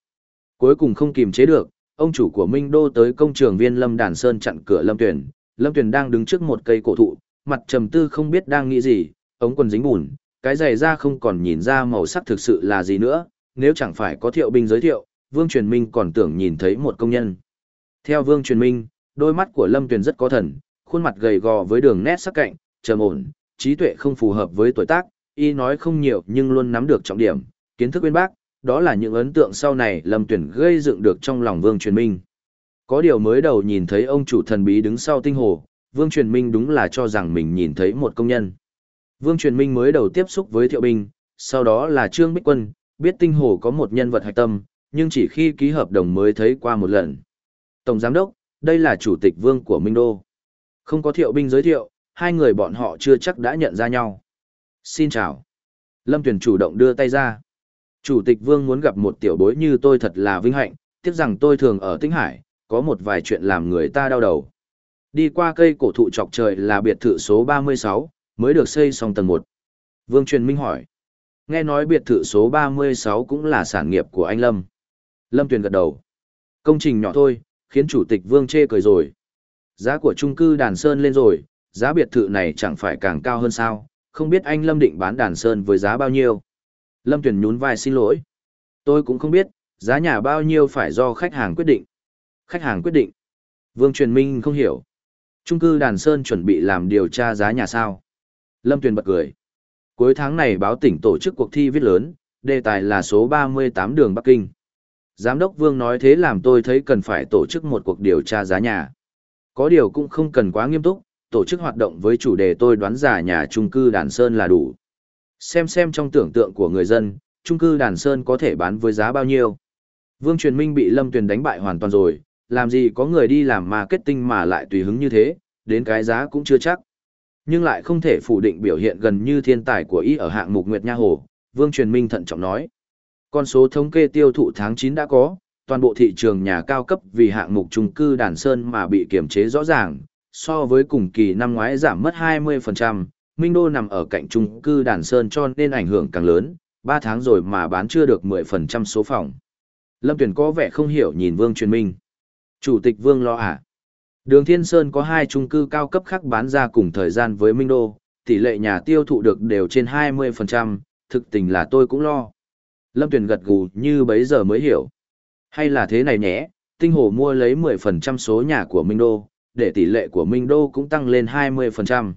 Cuối cùng không kiềm chế được, ông chủ của Minh Đô tới công trường viên Lâm Đàn Sơn chặn cửa Lâm Tuyền, Lâm Tuyền đang đứng trước một cây cổ thụ, mặt trầm tư không biết đang nghĩ gì, ống quần dính bùn, cái giày da không còn nhìn ra màu sắc thực sự là gì nữa, nếu chẳng phải có thiệu binh giới thiệu, Vương Truyền Minh còn tưởng nhìn thấy một công nhân. Theo Vương Truyền Minh, Đôi mắt của Lâm Tuyền rất có thần, khuôn mặt gầy gò với đường nét sắc cạnh, trầm ổn, trí tuệ không phù hợp với tuổi tác, y nói không nhiều nhưng luôn nắm được trọng điểm, kiến thức bên bác, đó là những ấn tượng sau này Lâm Tuyền gây dựng được trong lòng Vương Truyền Minh. Có điều mới đầu nhìn thấy ông chủ thần bí đứng sau tinh hồ, Vương Truyền Minh đúng là cho rằng mình nhìn thấy một công nhân. Vương Truyền Minh mới đầu tiếp xúc với Thiệu Binh, sau đó là Trương Bích Quân, biết tinh hồ có một nhân vật hạch tâm, nhưng chỉ khi ký hợp đồng mới thấy qua một lần. Tổng Giám đốc, đây là Chủ tịch Vương của Minh Đô. Không có Thiệu Binh giới thiệu, hai người bọn họ chưa chắc đã nhận ra nhau. Xin chào. Lâm Tuyền chủ động đưa tay ra. Chủ tịch Vương muốn gặp một tiểu bối như tôi thật là vinh hạnh, tiếc rằng tôi thường ở Tĩnh Hải, có một vài chuyện làm người ta đau đầu. Đi qua cây cổ thụ chọc trời là biệt thự số 36, mới được xây xong tầng 1. Vương Truyền Minh hỏi. Nghe nói biệt thự số 36 cũng là sản nghiệp của anh Lâm. Lâm Tuyền gật đầu. Công trình nhỏ thôi, khiến chủ tịch Vương chê cười rồi. Giá của trung cư Đàn Sơn lên rồi, giá biệt thự này chẳng phải càng cao hơn sao, không biết anh Lâm định bán Đàn Sơn với giá bao nhiêu. Lâm Tuyền nhún vai xin lỗi. Tôi cũng không biết, giá nhà bao nhiêu phải do khách hàng quyết định. Khách hàng quyết định. Vương Truyền Minh không hiểu. Trung cư Đàn Sơn chuẩn bị làm điều tra giá nhà sao. Lâm Tuyền bật cười. Cuối tháng này báo tỉnh tổ chức cuộc thi viết lớn, đề tài là số 38 đường Bắc Kinh. Giám đốc Vương nói thế làm tôi thấy cần phải tổ chức một cuộc điều tra giá nhà. Có điều cũng không cần quá nghiêm túc, tổ chức hoạt động với chủ đề tôi đoán giả nhà trung cư Đàn Sơn là đủ. Xem xem trong tưởng tượng của người dân, trung cư Đàn Sơn có thể bán với giá bao nhiêu. Vương Truyền Minh bị Lâm Tuyền đánh bại hoàn toàn rồi, làm gì có người đi làm marketing mà lại tùy hứng như thế, đến cái giá cũng chưa chắc. Nhưng lại không thể phủ định biểu hiện gần như thiên tài của y ở hạng mục Nguyệt Nha Hồ, Vương Truyền Minh thận trọng nói. Con số thống kê tiêu thụ tháng 9 đã có, toàn bộ thị trường nhà cao cấp vì hạng mục trung cư Đàn Sơn mà bị kiểm chế rõ ràng, so với cùng kỳ năm ngoái giảm mất 20%, Minh Đô nằm ở cạnh trung cư Đàn Sơn cho nên ảnh hưởng càng lớn, 3 tháng rồi mà bán chưa được 10% số phòng. Lâm Tuyển có vẻ không hiểu nhìn Vương Truyền Minh. Chủ tịch Vương lo à? Đường Thiên Sơn có hai trung cư cao cấp khác bán ra cùng thời gian với Minh Đô, tỷ lệ nhà tiêu thụ được đều trên 20%, thực tình là tôi cũng lo. Lâm Tuyền gật gù như bấy giờ mới hiểu. Hay là thế này nhé, tinh hồ mua lấy 10% số nhà của Minh Đô, để tỷ lệ của Minh Đô cũng tăng lên 20%.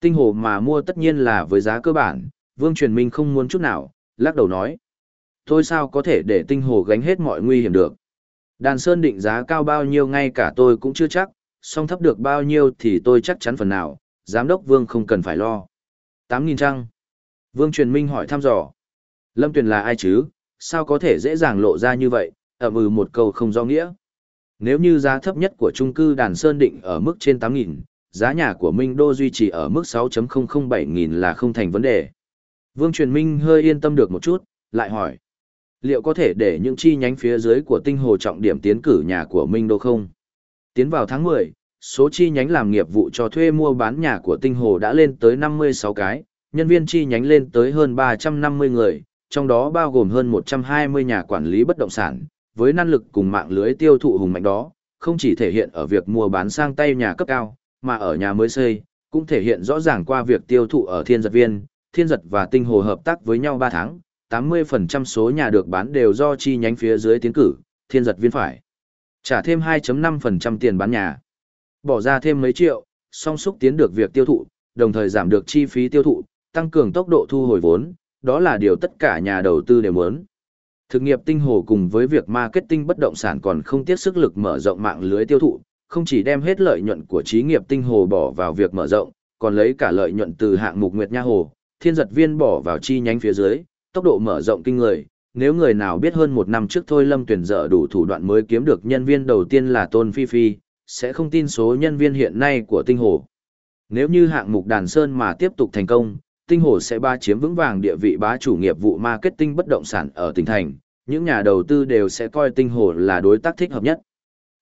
Tinh hồ mà mua tất nhiên là với giá cơ bản, Vương Truyền Minh không muốn chút nào, lắc đầu nói. Tôi sao có thể để tinh hồ gánh hết mọi nguy hiểm được. Đàn Sơn định giá cao bao nhiêu ngay cả tôi cũng chưa chắc, song thấp được bao nhiêu thì tôi chắc chắn phần nào, giám đốc Vương không cần phải lo. 8.000 trăng. Vương Truyền Minh hỏi thăm dò. Lâm Tuyền là ai chứ, sao có thể dễ dàng lộ ra như vậy, Ẩm ừ một câu không do nghĩa. Nếu như giá thấp nhất của trung cư Đàn Sơn định ở mức trên 8.000, giá nhà của Minh Đô duy trì ở mức 6.007 nghìn là không thành vấn đề. Vương Truyền Minh hơi yên tâm được một chút, lại hỏi. Liệu có thể để những chi nhánh phía dưới của tinh hồ trọng điểm tiến cử nhà của Minh Đô không? Tiến vào tháng 10, số chi nhánh làm nghiệp vụ cho thuê mua bán nhà của tinh hồ đã lên tới 56 cái, nhân viên chi nhánh lên tới hơn 350 người, trong đó bao gồm hơn 120 nhà quản lý bất động sản, với năng lực cùng mạng lưới tiêu thụ hùng mạnh đó, không chỉ thể hiện ở việc mua bán sang tay nhà cấp cao, mà ở nhà mới xây, cũng thể hiện rõ ràng qua việc tiêu thụ ở thiên giật viên, thiên giật và tinh hồ hợp tác với nhau 3 tháng, 80% số nhà được bán đều do chi nhánh phía dưới tiến cử, thiên giật viên phải. Trả thêm 2.5% tiền bán nhà. Bỏ ra thêm mấy triệu, song xúc tiến được việc tiêu thụ, đồng thời giảm được chi phí tiêu thụ, tăng cường tốc độ thu hồi vốn, đó là điều tất cả nhà đầu tư đều muốn. Thực nghiệp tinh hồ cùng với việc marketing bất động sản còn không tiếc sức lực mở rộng mạng lưới tiêu thụ, không chỉ đem hết lợi nhuận của trí nghiệp tinh hồ bỏ vào việc mở rộng, còn lấy cả lợi nhuận từ hạng mục Nguyệt Nha Hồ, thiên giật viên bỏ vào chi nhánh phía dưới, tốc độ mở rộng kinh người. Nếu người nào biết hơn một năm trước thôi Lâm tuyển dở đủ thủ đoạn mới kiếm được nhân viên đầu tiên là Tôn Phi Phi, sẽ không tin số nhân viên hiện nay của tinh hồ. Nếu như hạng mục đàn sơn mà tiếp tục thành công, tinh hồ sẽ ba chiếm vững vàng địa vị bá chủ nghiệp vụ marketing bất động sản ở tỉnh thành, những nhà đầu tư đều sẽ coi tinh hồ là đối tác thích hợp nhất.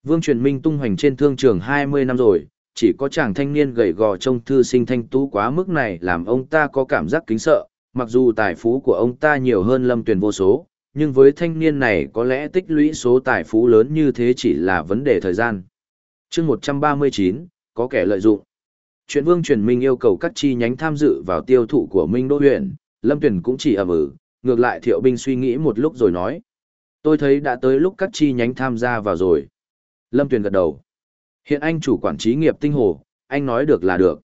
Vương truyền minh tung hoành trên thương trường 20 năm rồi, chỉ có chàng thanh niên gầy gò trông thư sinh thanh tú quá mức này làm ông ta có cảm giác kính sợ, mặc dù tài phú của ông ta nhiều hơn lâm Tuyền vô số, nhưng với thanh niên này có lẽ tích lũy số tài phú lớn như thế chỉ là vấn đề thời gian. chương 139, có kẻ lợi dụng. Chuyện Vương truyền minh yêu cầu các chi nhánh tham dự vào tiêu thụ của Minh Đô huyện, Lâm Tuyển cũng chỉ ẩm ừ, ngược lại Thiệu Binh suy nghĩ một lúc rồi nói. Tôi thấy đã tới lúc các chi nhánh tham gia vào rồi. Lâm tuyển gật đầu. Hiện anh chủ quản trí nghiệp tinh hồ, anh nói được là được.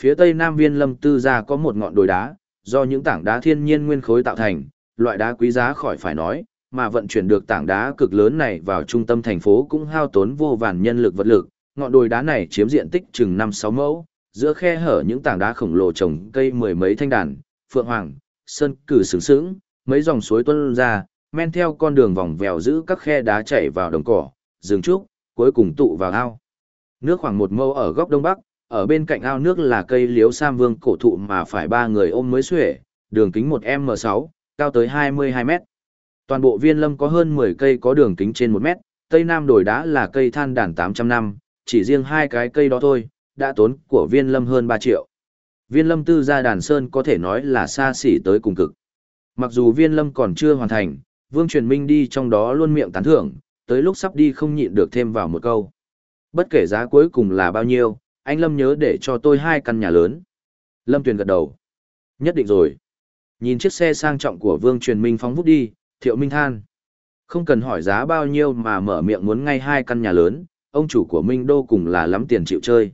Phía tây nam viên lâm tư gia có một ngọn đồi đá, do những tảng đá thiên nhiên nguyên khối tạo thành, loại đá quý giá khỏi phải nói, mà vận chuyển được tảng đá cực lớn này vào trung tâm thành phố cũng hao tốn vô vàn nhân lực vật lực. Ngọn đồi đá này chiếm diện tích chừng 5-6 mẫu, giữa khe hở những tảng đá khổng lồ trồng cây mười mấy thanh đàn, phượng hoàng, sơn cử sướng sướng, mấy dòng suối tuôn ra, men theo con đường vòng vèo giữ các khe đá chảy vào đồng cỏ, rừng trúc, cuối cùng tụ vào ao. Nước khoảng một mâu ở góc đông bắc, ở bên cạnh ao nước là cây liếu sam vương cổ thụ mà phải ba người ôm mới xuể, đường kính 1m6, cao tới 22 mét. Toàn bộ viên lâm có hơn 10 cây có đường kính trên 1 mét, tây nam đồi đá là cây than đàn 800 năm, chỉ riêng hai cái cây đó thôi, đã tốn của viên lâm hơn 3 triệu. Viên lâm tư gia đàn sơn có thể nói là xa xỉ tới cùng cực. Mặc dù viên lâm còn chưa hoàn thành, vương truyền minh đi trong đó luôn miệng tán thưởng, tới lúc sắp đi không nhịn được thêm vào một câu. Bất kể giá cuối cùng là bao nhiêu, anh Lâm nhớ để cho tôi hai căn nhà lớn. Lâm Tuyền gật đầu. Nhất định rồi. Nhìn chiếc xe sang trọng của Vương Truyền Minh phóng vút đi, Thiệu Minh than. Không cần hỏi giá bao nhiêu mà mở miệng muốn ngay hai căn nhà lớn, ông chủ của Minh Đô cùng là lắm tiền chịu chơi.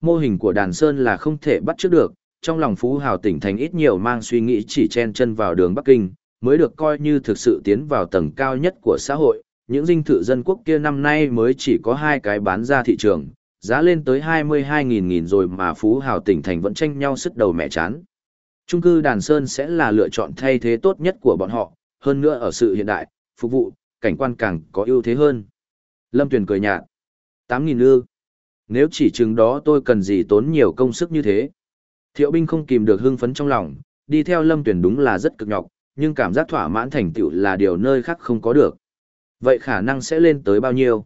Mô hình của Đàn Sơn là không thể bắt trước được, trong lòng Phú Hào tỉnh thành ít nhiều mang suy nghĩ chỉ chen chân vào đường Bắc Kinh, mới được coi như thực sự tiến vào tầng cao nhất của xã hội. Những dinh thự dân quốc kia năm nay mới chỉ có hai cái bán ra thị trường, giá lên tới 22.000 nghìn rồi mà Phú Hào tỉnh thành vẫn tranh nhau sức đầu mẹ chán. Trung cư Đàn Sơn sẽ là lựa chọn thay thế tốt nhất của bọn họ, hơn nữa ở sự hiện đại, phục vụ, cảnh quan càng có ưu thế hơn. Lâm Tuyền cười nhạt. 8.000 ư. Nếu chỉ chừng đó tôi cần gì tốn nhiều công sức như thế. Thiệu binh không kìm được hưng phấn trong lòng, đi theo Lâm Tuyền đúng là rất cực nhọc, nhưng cảm giác thỏa mãn thành tựu là điều nơi khác không có được. Vậy khả năng sẽ lên tới bao nhiêu?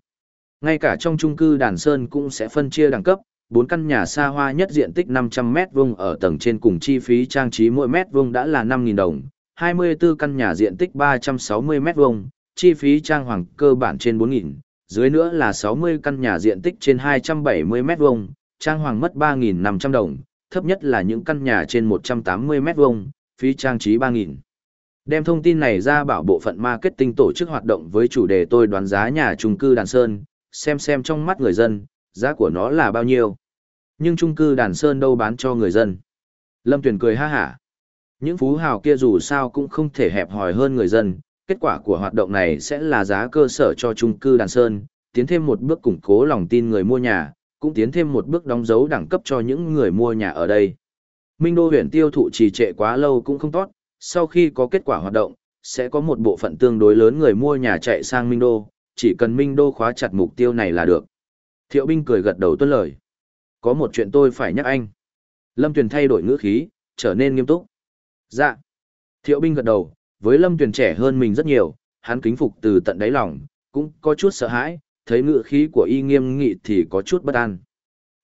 Ngay cả trong trung cư Đàn Sơn cũng sẽ phân chia đẳng cấp, bốn căn nhà xa hoa nhất diện tích 500m vuông ở tầng trên cùng chi phí trang trí mỗi mét vuông đã là 5.000 đồng, 24 căn nhà diện tích 360m vuông, chi phí trang hoàng cơ bản trên 4.000, dưới nữa là 60 căn nhà diện tích trên 270 mét vuông, trang hoàng mất 3.500 đồng, thấp nhất là những căn nhà trên 180 mét vuông, phí trang trí 3.000. Đem thông tin này ra bảo bộ phận marketing tổ chức hoạt động với chủ đề tôi đoán giá nhà trung cư Đàn Sơn, xem xem trong mắt người dân, giá của nó là bao nhiêu. Nhưng trung cư Đàn Sơn đâu bán cho người dân. Lâm Tuyền cười ha hả. Những phú hào kia dù sao cũng không thể hẹp hòi hơn người dân, kết quả của hoạt động này sẽ là giá cơ sở cho trung cư Đàn Sơn, tiến thêm một bước củng cố lòng tin người mua nhà, cũng tiến thêm một bước đóng dấu đẳng cấp cho những người mua nhà ở đây. Minh Đô huyện tiêu thụ trì trệ quá lâu cũng không tốt, sau khi có kết quả hoạt động, sẽ có một bộ phận tương đối lớn người mua nhà chạy sang Minh Đô, chỉ cần Minh Đô khóa chặt mục tiêu này là được. Thiệu binh cười gật đầu tuân lời. Có một chuyện tôi phải nhắc anh. Lâm Tuyền thay đổi ngữ khí, trở nên nghiêm túc. Dạ. Thiệu binh gật đầu, với Lâm Tuyền trẻ hơn mình rất nhiều, hắn kính phục từ tận đáy lòng, cũng có chút sợ hãi, thấy ngựa khí của y nghiêm nghị thì có chút bất an.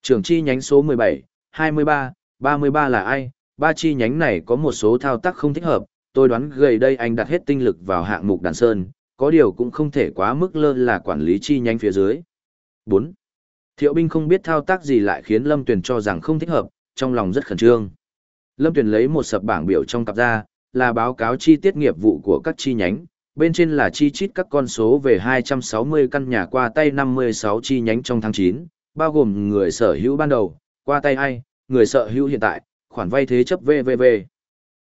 Trường chi nhánh số 17, 23, 33 là ai? Ba chi nhánh này có một số thao tác không thích hợp, tôi đoán gầy đây anh đặt hết tinh lực vào hạng mục đàn sơn, có điều cũng không thể quá mức lơ là quản lý chi nhánh phía dưới. 4. Thiệu binh không biết thao tác gì lại khiến Lâm Tuyền cho rằng không thích hợp, trong lòng rất khẩn trương. Lâm Tuyền lấy một sập bảng biểu trong cặp ra, là báo cáo chi tiết nghiệp vụ của các chi nhánh, bên trên là chi chít các con số về 260 căn nhà qua tay 56 chi nhánh trong tháng 9, bao gồm người sở hữu ban đầu, qua tay ai, người sở hữu hiện tại, khoản vay thế chấp VVV.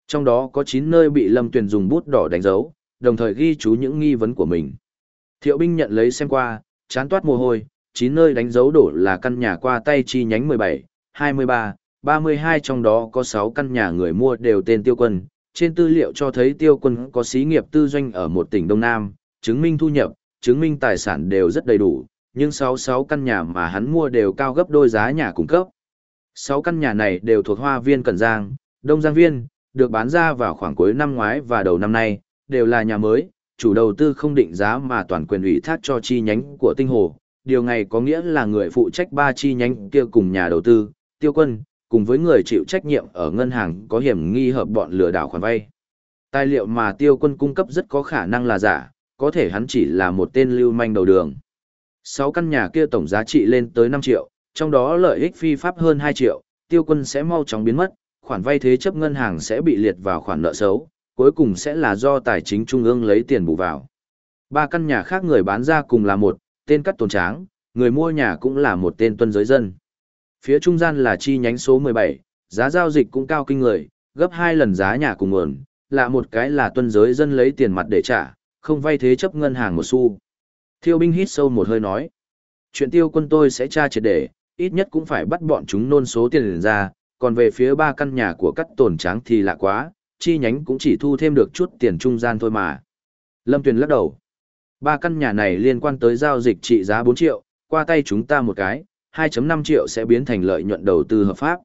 Trong đó có 9 nơi bị Lâm Tuyền dùng bút đỏ đánh dấu, đồng thời ghi chú những nghi vấn của mình. Thiệu binh nhận lấy xem qua, chán toát mồ hôi, 9 nơi đánh dấu đổ là căn nhà qua tay chi nhánh 17, 23, 32 trong đó có 6 căn nhà người mua đều tên tiêu quân. Trên tư liệu cho thấy tiêu quân có xí nghiệp tư doanh ở một tỉnh Đông Nam, chứng minh thu nhập, chứng minh tài sản đều rất đầy đủ, nhưng 66 căn nhà mà hắn mua đều cao gấp đôi giá nhà cung cấp. 6 căn nhà này đều thuộc hoa viên Cần Giang, Đông Giang Viên, được bán ra vào khoảng cuối năm ngoái và đầu năm nay, đều là nhà mới, chủ đầu tư không định giá mà toàn quyền ủy thác cho chi nhánh của Tinh Hồ. Điều này có nghĩa là người phụ trách ba chi nhánh kia cùng nhà đầu tư, tiêu quân, cùng với người chịu trách nhiệm ở ngân hàng có hiểm nghi hợp bọn lừa đảo khoản vay. Tài liệu mà tiêu quân cung cấp rất có khả năng là giả, có thể hắn chỉ là một tên lưu manh đầu đường. Sáu căn nhà kia tổng giá trị lên tới 5 triệu, trong đó lợi ích phi pháp hơn 2 triệu, tiêu quân sẽ mau chóng biến mất, khoản vay thế chấp ngân hàng sẽ bị liệt vào khoản nợ xấu, cuối cùng sẽ là do tài chính trung ương lấy tiền bù vào. Ba căn nhà khác người bán ra cùng là một, tên cắt tồn tráng, Người mua nhà cũng là một tên tuân giới dân. Phía trung gian là chi nhánh số 17, giá giao dịch cũng cao kinh người, gấp hai lần giá nhà cùng nguồn, là một cái là tuân giới dân lấy tiền mặt để trả, không vay thế chấp ngân hàng một xu. Thiêu binh hít sâu một hơi nói. Chuyện tiêu quân tôi sẽ tra triệt để, ít nhất cũng phải bắt bọn chúng nôn số tiền ra, còn về phía ba căn nhà của cắt tổn tráng thì lạ quá, chi nhánh cũng chỉ thu thêm được chút tiền trung gian thôi mà. Lâm Tuyền lắc đầu. Ba căn nhà này liên quan tới giao dịch trị giá 4 triệu, qua tay chúng ta một cái, 2.5 triệu sẽ biến thành lợi nhuận đầu tư hợp pháp.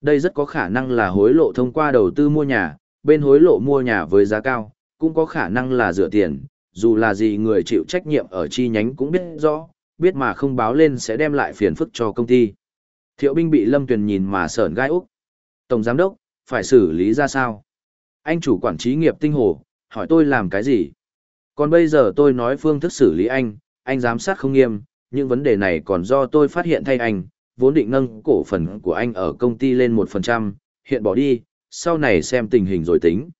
Đây rất có khả năng là hối lộ thông qua đầu tư mua nhà, bên hối lộ mua nhà với giá cao, cũng có khả năng là rửa tiền, dù là gì người chịu trách nhiệm ở chi nhánh cũng biết rõ, biết mà không báo lên sẽ đem lại phiền phức cho công ty. Thiệu binh bị Lâm Tuyền nhìn mà sởn gai úc. Tổng giám đốc, phải xử lý ra sao? Anh chủ quản trí nghiệp tinh hồ, hỏi tôi làm cái gì? Còn bây giờ tôi nói phương thức xử lý anh, anh giám sát không nghiêm, những vấn đề này còn do tôi phát hiện thay anh, vốn định nâng cổ phần của anh ở công ty lên 1%, hiện bỏ đi, sau này xem tình hình rồi tính.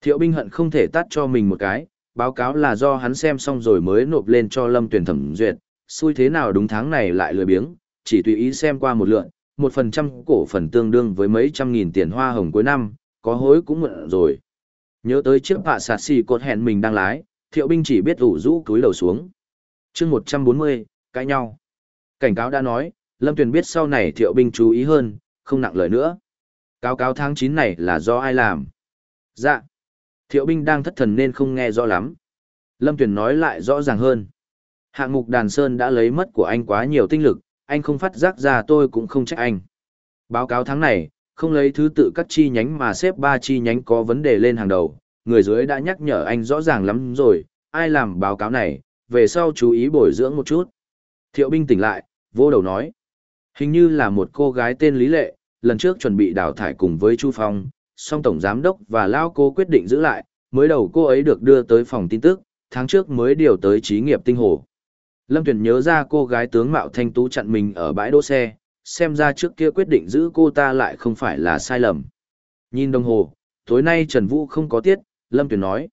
Thiệu binh hận không thể tắt cho mình một cái, báo cáo là do hắn xem xong rồi mới nộp lên cho lâm tuyển thẩm duyệt, xui thế nào đúng tháng này lại lười biếng, chỉ tùy ý xem qua một lượn, một phần trăm cổ phần tương đương với mấy trăm nghìn tiền hoa hồng cuối năm, có hối cũng mượn rồi. Nhớ tới chiếc bạ sạt xì cột hẹn mình đang lái, thiệu binh chỉ biết ủ rũ túi đầu xuống. chương 140, cãi nhau. Cảnh cáo đã nói, Lâm Tuyền biết sau này thiệu binh chú ý hơn, không nặng lời nữa. Cáo cáo tháng 9 này là do ai làm? Dạ. Thiệu binh đang thất thần nên không nghe rõ lắm. Lâm Tuyền nói lại rõ ràng hơn. Hạng mục đàn sơn đã lấy mất của anh quá nhiều tinh lực, anh không phát giác ra tôi cũng không trách anh. Báo cáo tháng này, không lấy thứ tự các chi nhánh mà xếp ba chi nhánh có vấn đề lên hàng đầu, người dưới đã nhắc nhở anh rõ ràng lắm rồi, ai làm báo cáo này, về sau chú ý bồi dưỡng một chút. Thiệu binh tỉnh lại, vô đầu nói. Hình như là một cô gái tên Lý Lệ, lần trước chuẩn bị đào thải cùng với Chu Phong, song tổng giám đốc và lao cô quyết định giữ lại, mới đầu cô ấy được đưa tới phòng tin tức, tháng trước mới điều tới trí nghiệp tinh hồ. Lâm Tuyền nhớ ra cô gái tướng mạo thanh tú chặn mình ở bãi đỗ xe, xem ra trước kia quyết định giữ cô ta lại không phải là sai lầm. Nhìn đồng hồ, tối nay Trần Vũ không có tiết, Lâm Tuyền nói.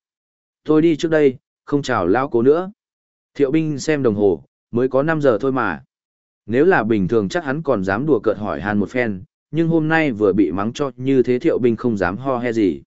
Tôi đi trước đây, không chào lao cô nữa. Thiệu binh xem đồng hồ, mới có 5 giờ thôi mà. Nếu là bình thường chắc hắn còn dám đùa cợt hỏi Hàn một phen, nhưng hôm nay vừa bị mắng cho như thế thiệu binh không dám ho he gì.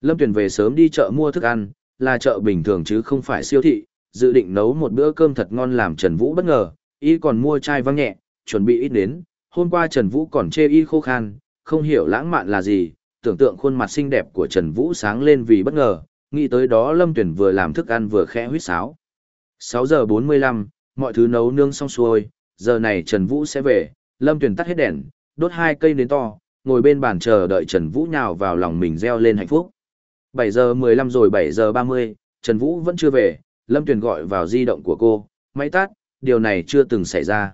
Lâm Tuyền về sớm đi chợ mua thức ăn, là chợ bình thường chứ không phải siêu thị, dự định nấu một bữa cơm thật ngon làm Trần Vũ bất ngờ, y còn mua chai vang nhẹ, chuẩn bị ít đến, hôm qua Trần Vũ còn chê y khô khan, không hiểu lãng mạn là gì, tưởng tượng khuôn mặt xinh đẹp của Trần Vũ sáng lên vì bất ngờ, nghĩ tới đó Lâm Tuyển vừa làm thức ăn vừa khẽ huyết sáo. 6 giờ 45, mọi thứ nấu nương xong xuôi, giờ này Trần Vũ sẽ về, Lâm Tuyền tắt hết đèn, đốt hai cây nến to, ngồi bên bàn chờ đợi Trần Vũ nhào vào lòng mình reo lên hạnh phúc. 7 giờ 15 rồi 7 giờ 30, Trần Vũ vẫn chưa về, Lâm Tuyền gọi vào di động của cô, máy tắt, điều này chưa từng xảy ra.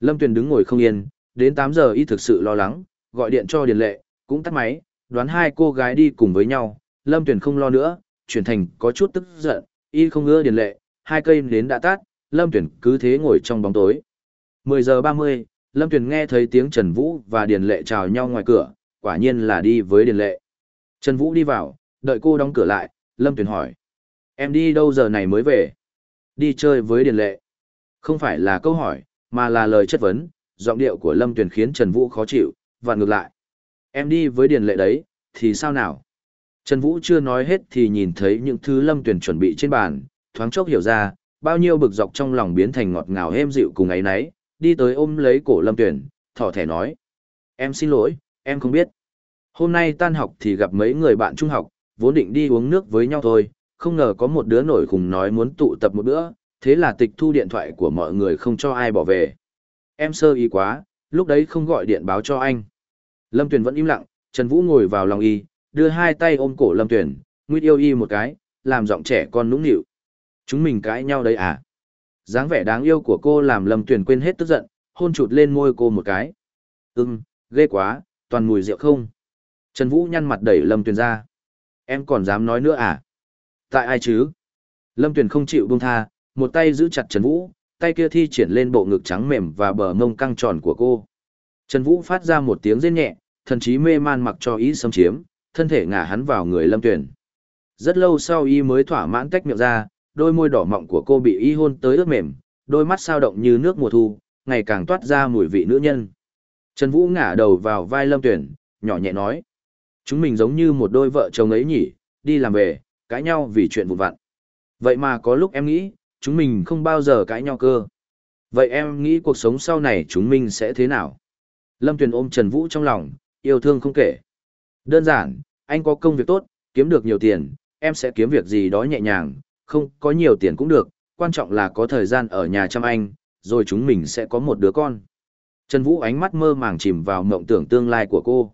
Lâm Tuyền đứng ngồi không yên, đến 8 giờ y thực sự lo lắng, gọi điện cho Điền Lệ, cũng tắt máy, đoán hai cô gái đi cùng với nhau, Lâm Tuyền không lo nữa, chuyển thành có chút tức giận, y không ưa Điền Lệ, hai cây nến đã tắt, Lâm Tuyền cứ thế ngồi trong bóng tối. 10 giờ 30, Lâm Tuyền nghe thấy tiếng Trần Vũ và Điền Lệ chào nhau ngoài cửa, quả nhiên là đi với Điền Lệ. Trần Vũ đi vào, đợi cô đóng cửa lại, Lâm Tuyền hỏi. Em đi đâu giờ này mới về? Đi chơi với Điền Lệ. Không phải là câu hỏi, mà là lời chất vấn, giọng điệu của Lâm Tuyền khiến Trần Vũ khó chịu, và ngược lại. Em đi với Điền Lệ đấy, thì sao nào? Trần Vũ chưa nói hết thì nhìn thấy những thứ Lâm Tuyền chuẩn bị trên bàn, thoáng chốc hiểu ra, bao nhiêu bực dọc trong lòng biến thành ngọt ngào êm dịu cùng ấy nấy, đi tới ôm lấy cổ Lâm Tuyền, thỏ thẻ nói. Em xin lỗi, em không biết. Hôm nay tan học thì gặp mấy người bạn trung học, vốn định đi uống nước với nhau thôi, không ngờ có một đứa nổi khùng nói muốn tụ tập một bữa, thế là tịch thu điện thoại của mọi người không cho ai bỏ về. Em sơ ý quá, lúc đấy không gọi điện báo cho anh. Lâm Tuyền vẫn im lặng, Trần Vũ ngồi vào lòng y, đưa hai tay ôm cổ Lâm Tuyền, nguyệt yêu y một cái, làm giọng trẻ con nũng nịu. Chúng mình cãi nhau đấy à? dáng vẻ đáng yêu của cô làm Lâm Tuyền quên hết tức giận, hôn chụt lên môi cô một cái. Ừm, ghê quá, toàn mùi rượu không? Trần Vũ nhăn mặt đẩy Lâm Tuyền ra. Em còn dám nói nữa à? Tại ai chứ? Lâm Tuyền không chịu buông tha, một tay giữ chặt Trần Vũ, tay kia thi triển lên bộ ngực trắng mềm và bờ mông căng tròn của cô. Trần Vũ phát ra một tiếng rên nhẹ, thần chí mê man mặc cho ý xâm chiếm, thân thể ngả hắn vào người Lâm Tuyền. Rất lâu sau y mới thỏa mãn tách miệng ra, đôi môi đỏ mọng của cô bị y hôn tới ướt mềm, đôi mắt sao động như nước mùa thu, ngày càng toát ra mùi vị nữ nhân. Trần Vũ ngả đầu vào vai Lâm Tuyển, nhỏ nhẹ nói. Chúng mình giống như một đôi vợ chồng ấy nhỉ, đi làm về, cãi nhau vì chuyện vụn vặt. Vậy mà có lúc em nghĩ, chúng mình không bao giờ cãi nhau cơ. Vậy em nghĩ cuộc sống sau này chúng mình sẽ thế nào? Lâm Tuyền ôm Trần Vũ trong lòng, yêu thương không kể. Đơn giản, anh có công việc tốt, kiếm được nhiều tiền, em sẽ kiếm việc gì đó nhẹ nhàng, không có nhiều tiền cũng được, quan trọng là có thời gian ở nhà chăm anh, rồi chúng mình sẽ có một đứa con. Trần Vũ ánh mắt mơ màng chìm vào mộng tưởng tương lai của cô.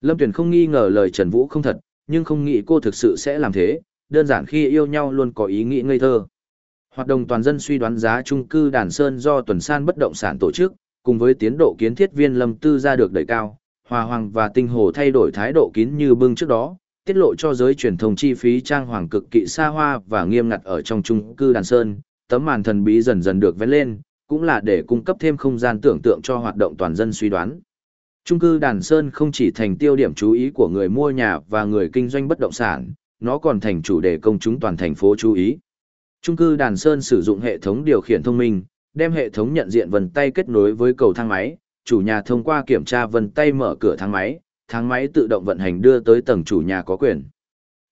Lâm Tuyền không nghi ngờ lời Trần Vũ không thật, nhưng không nghĩ cô thực sự sẽ làm thế, đơn giản khi yêu nhau luôn có ý nghĩ ngây thơ. Hoạt động toàn dân suy đoán giá trung cư Đàn Sơn do tuần san bất động sản tổ chức, cùng với tiến độ kiến thiết viên Lâm Tư ra được đẩy cao, Hòa Hoàng và Tinh Hồ thay đổi thái độ kín như bưng trước đó, tiết lộ cho giới truyền thông chi phí trang hoàng cực kỵ xa hoa và nghiêm ngặt ở trong trung cư Đàn Sơn, tấm màn thần bí dần dần được vén lên, cũng là để cung cấp thêm không gian tưởng tượng cho hoạt động toàn dân suy đoán. Trung cư Đàn Sơn không chỉ thành tiêu điểm chú ý của người mua nhà và người kinh doanh bất động sản, nó còn thành chủ đề công chúng toàn thành phố chú ý. Trung cư Đàn Sơn sử dụng hệ thống điều khiển thông minh, đem hệ thống nhận diện vân tay kết nối với cầu thang máy, chủ nhà thông qua kiểm tra vân tay mở cửa thang máy, thang máy tự động vận hành đưa tới tầng chủ nhà có quyền.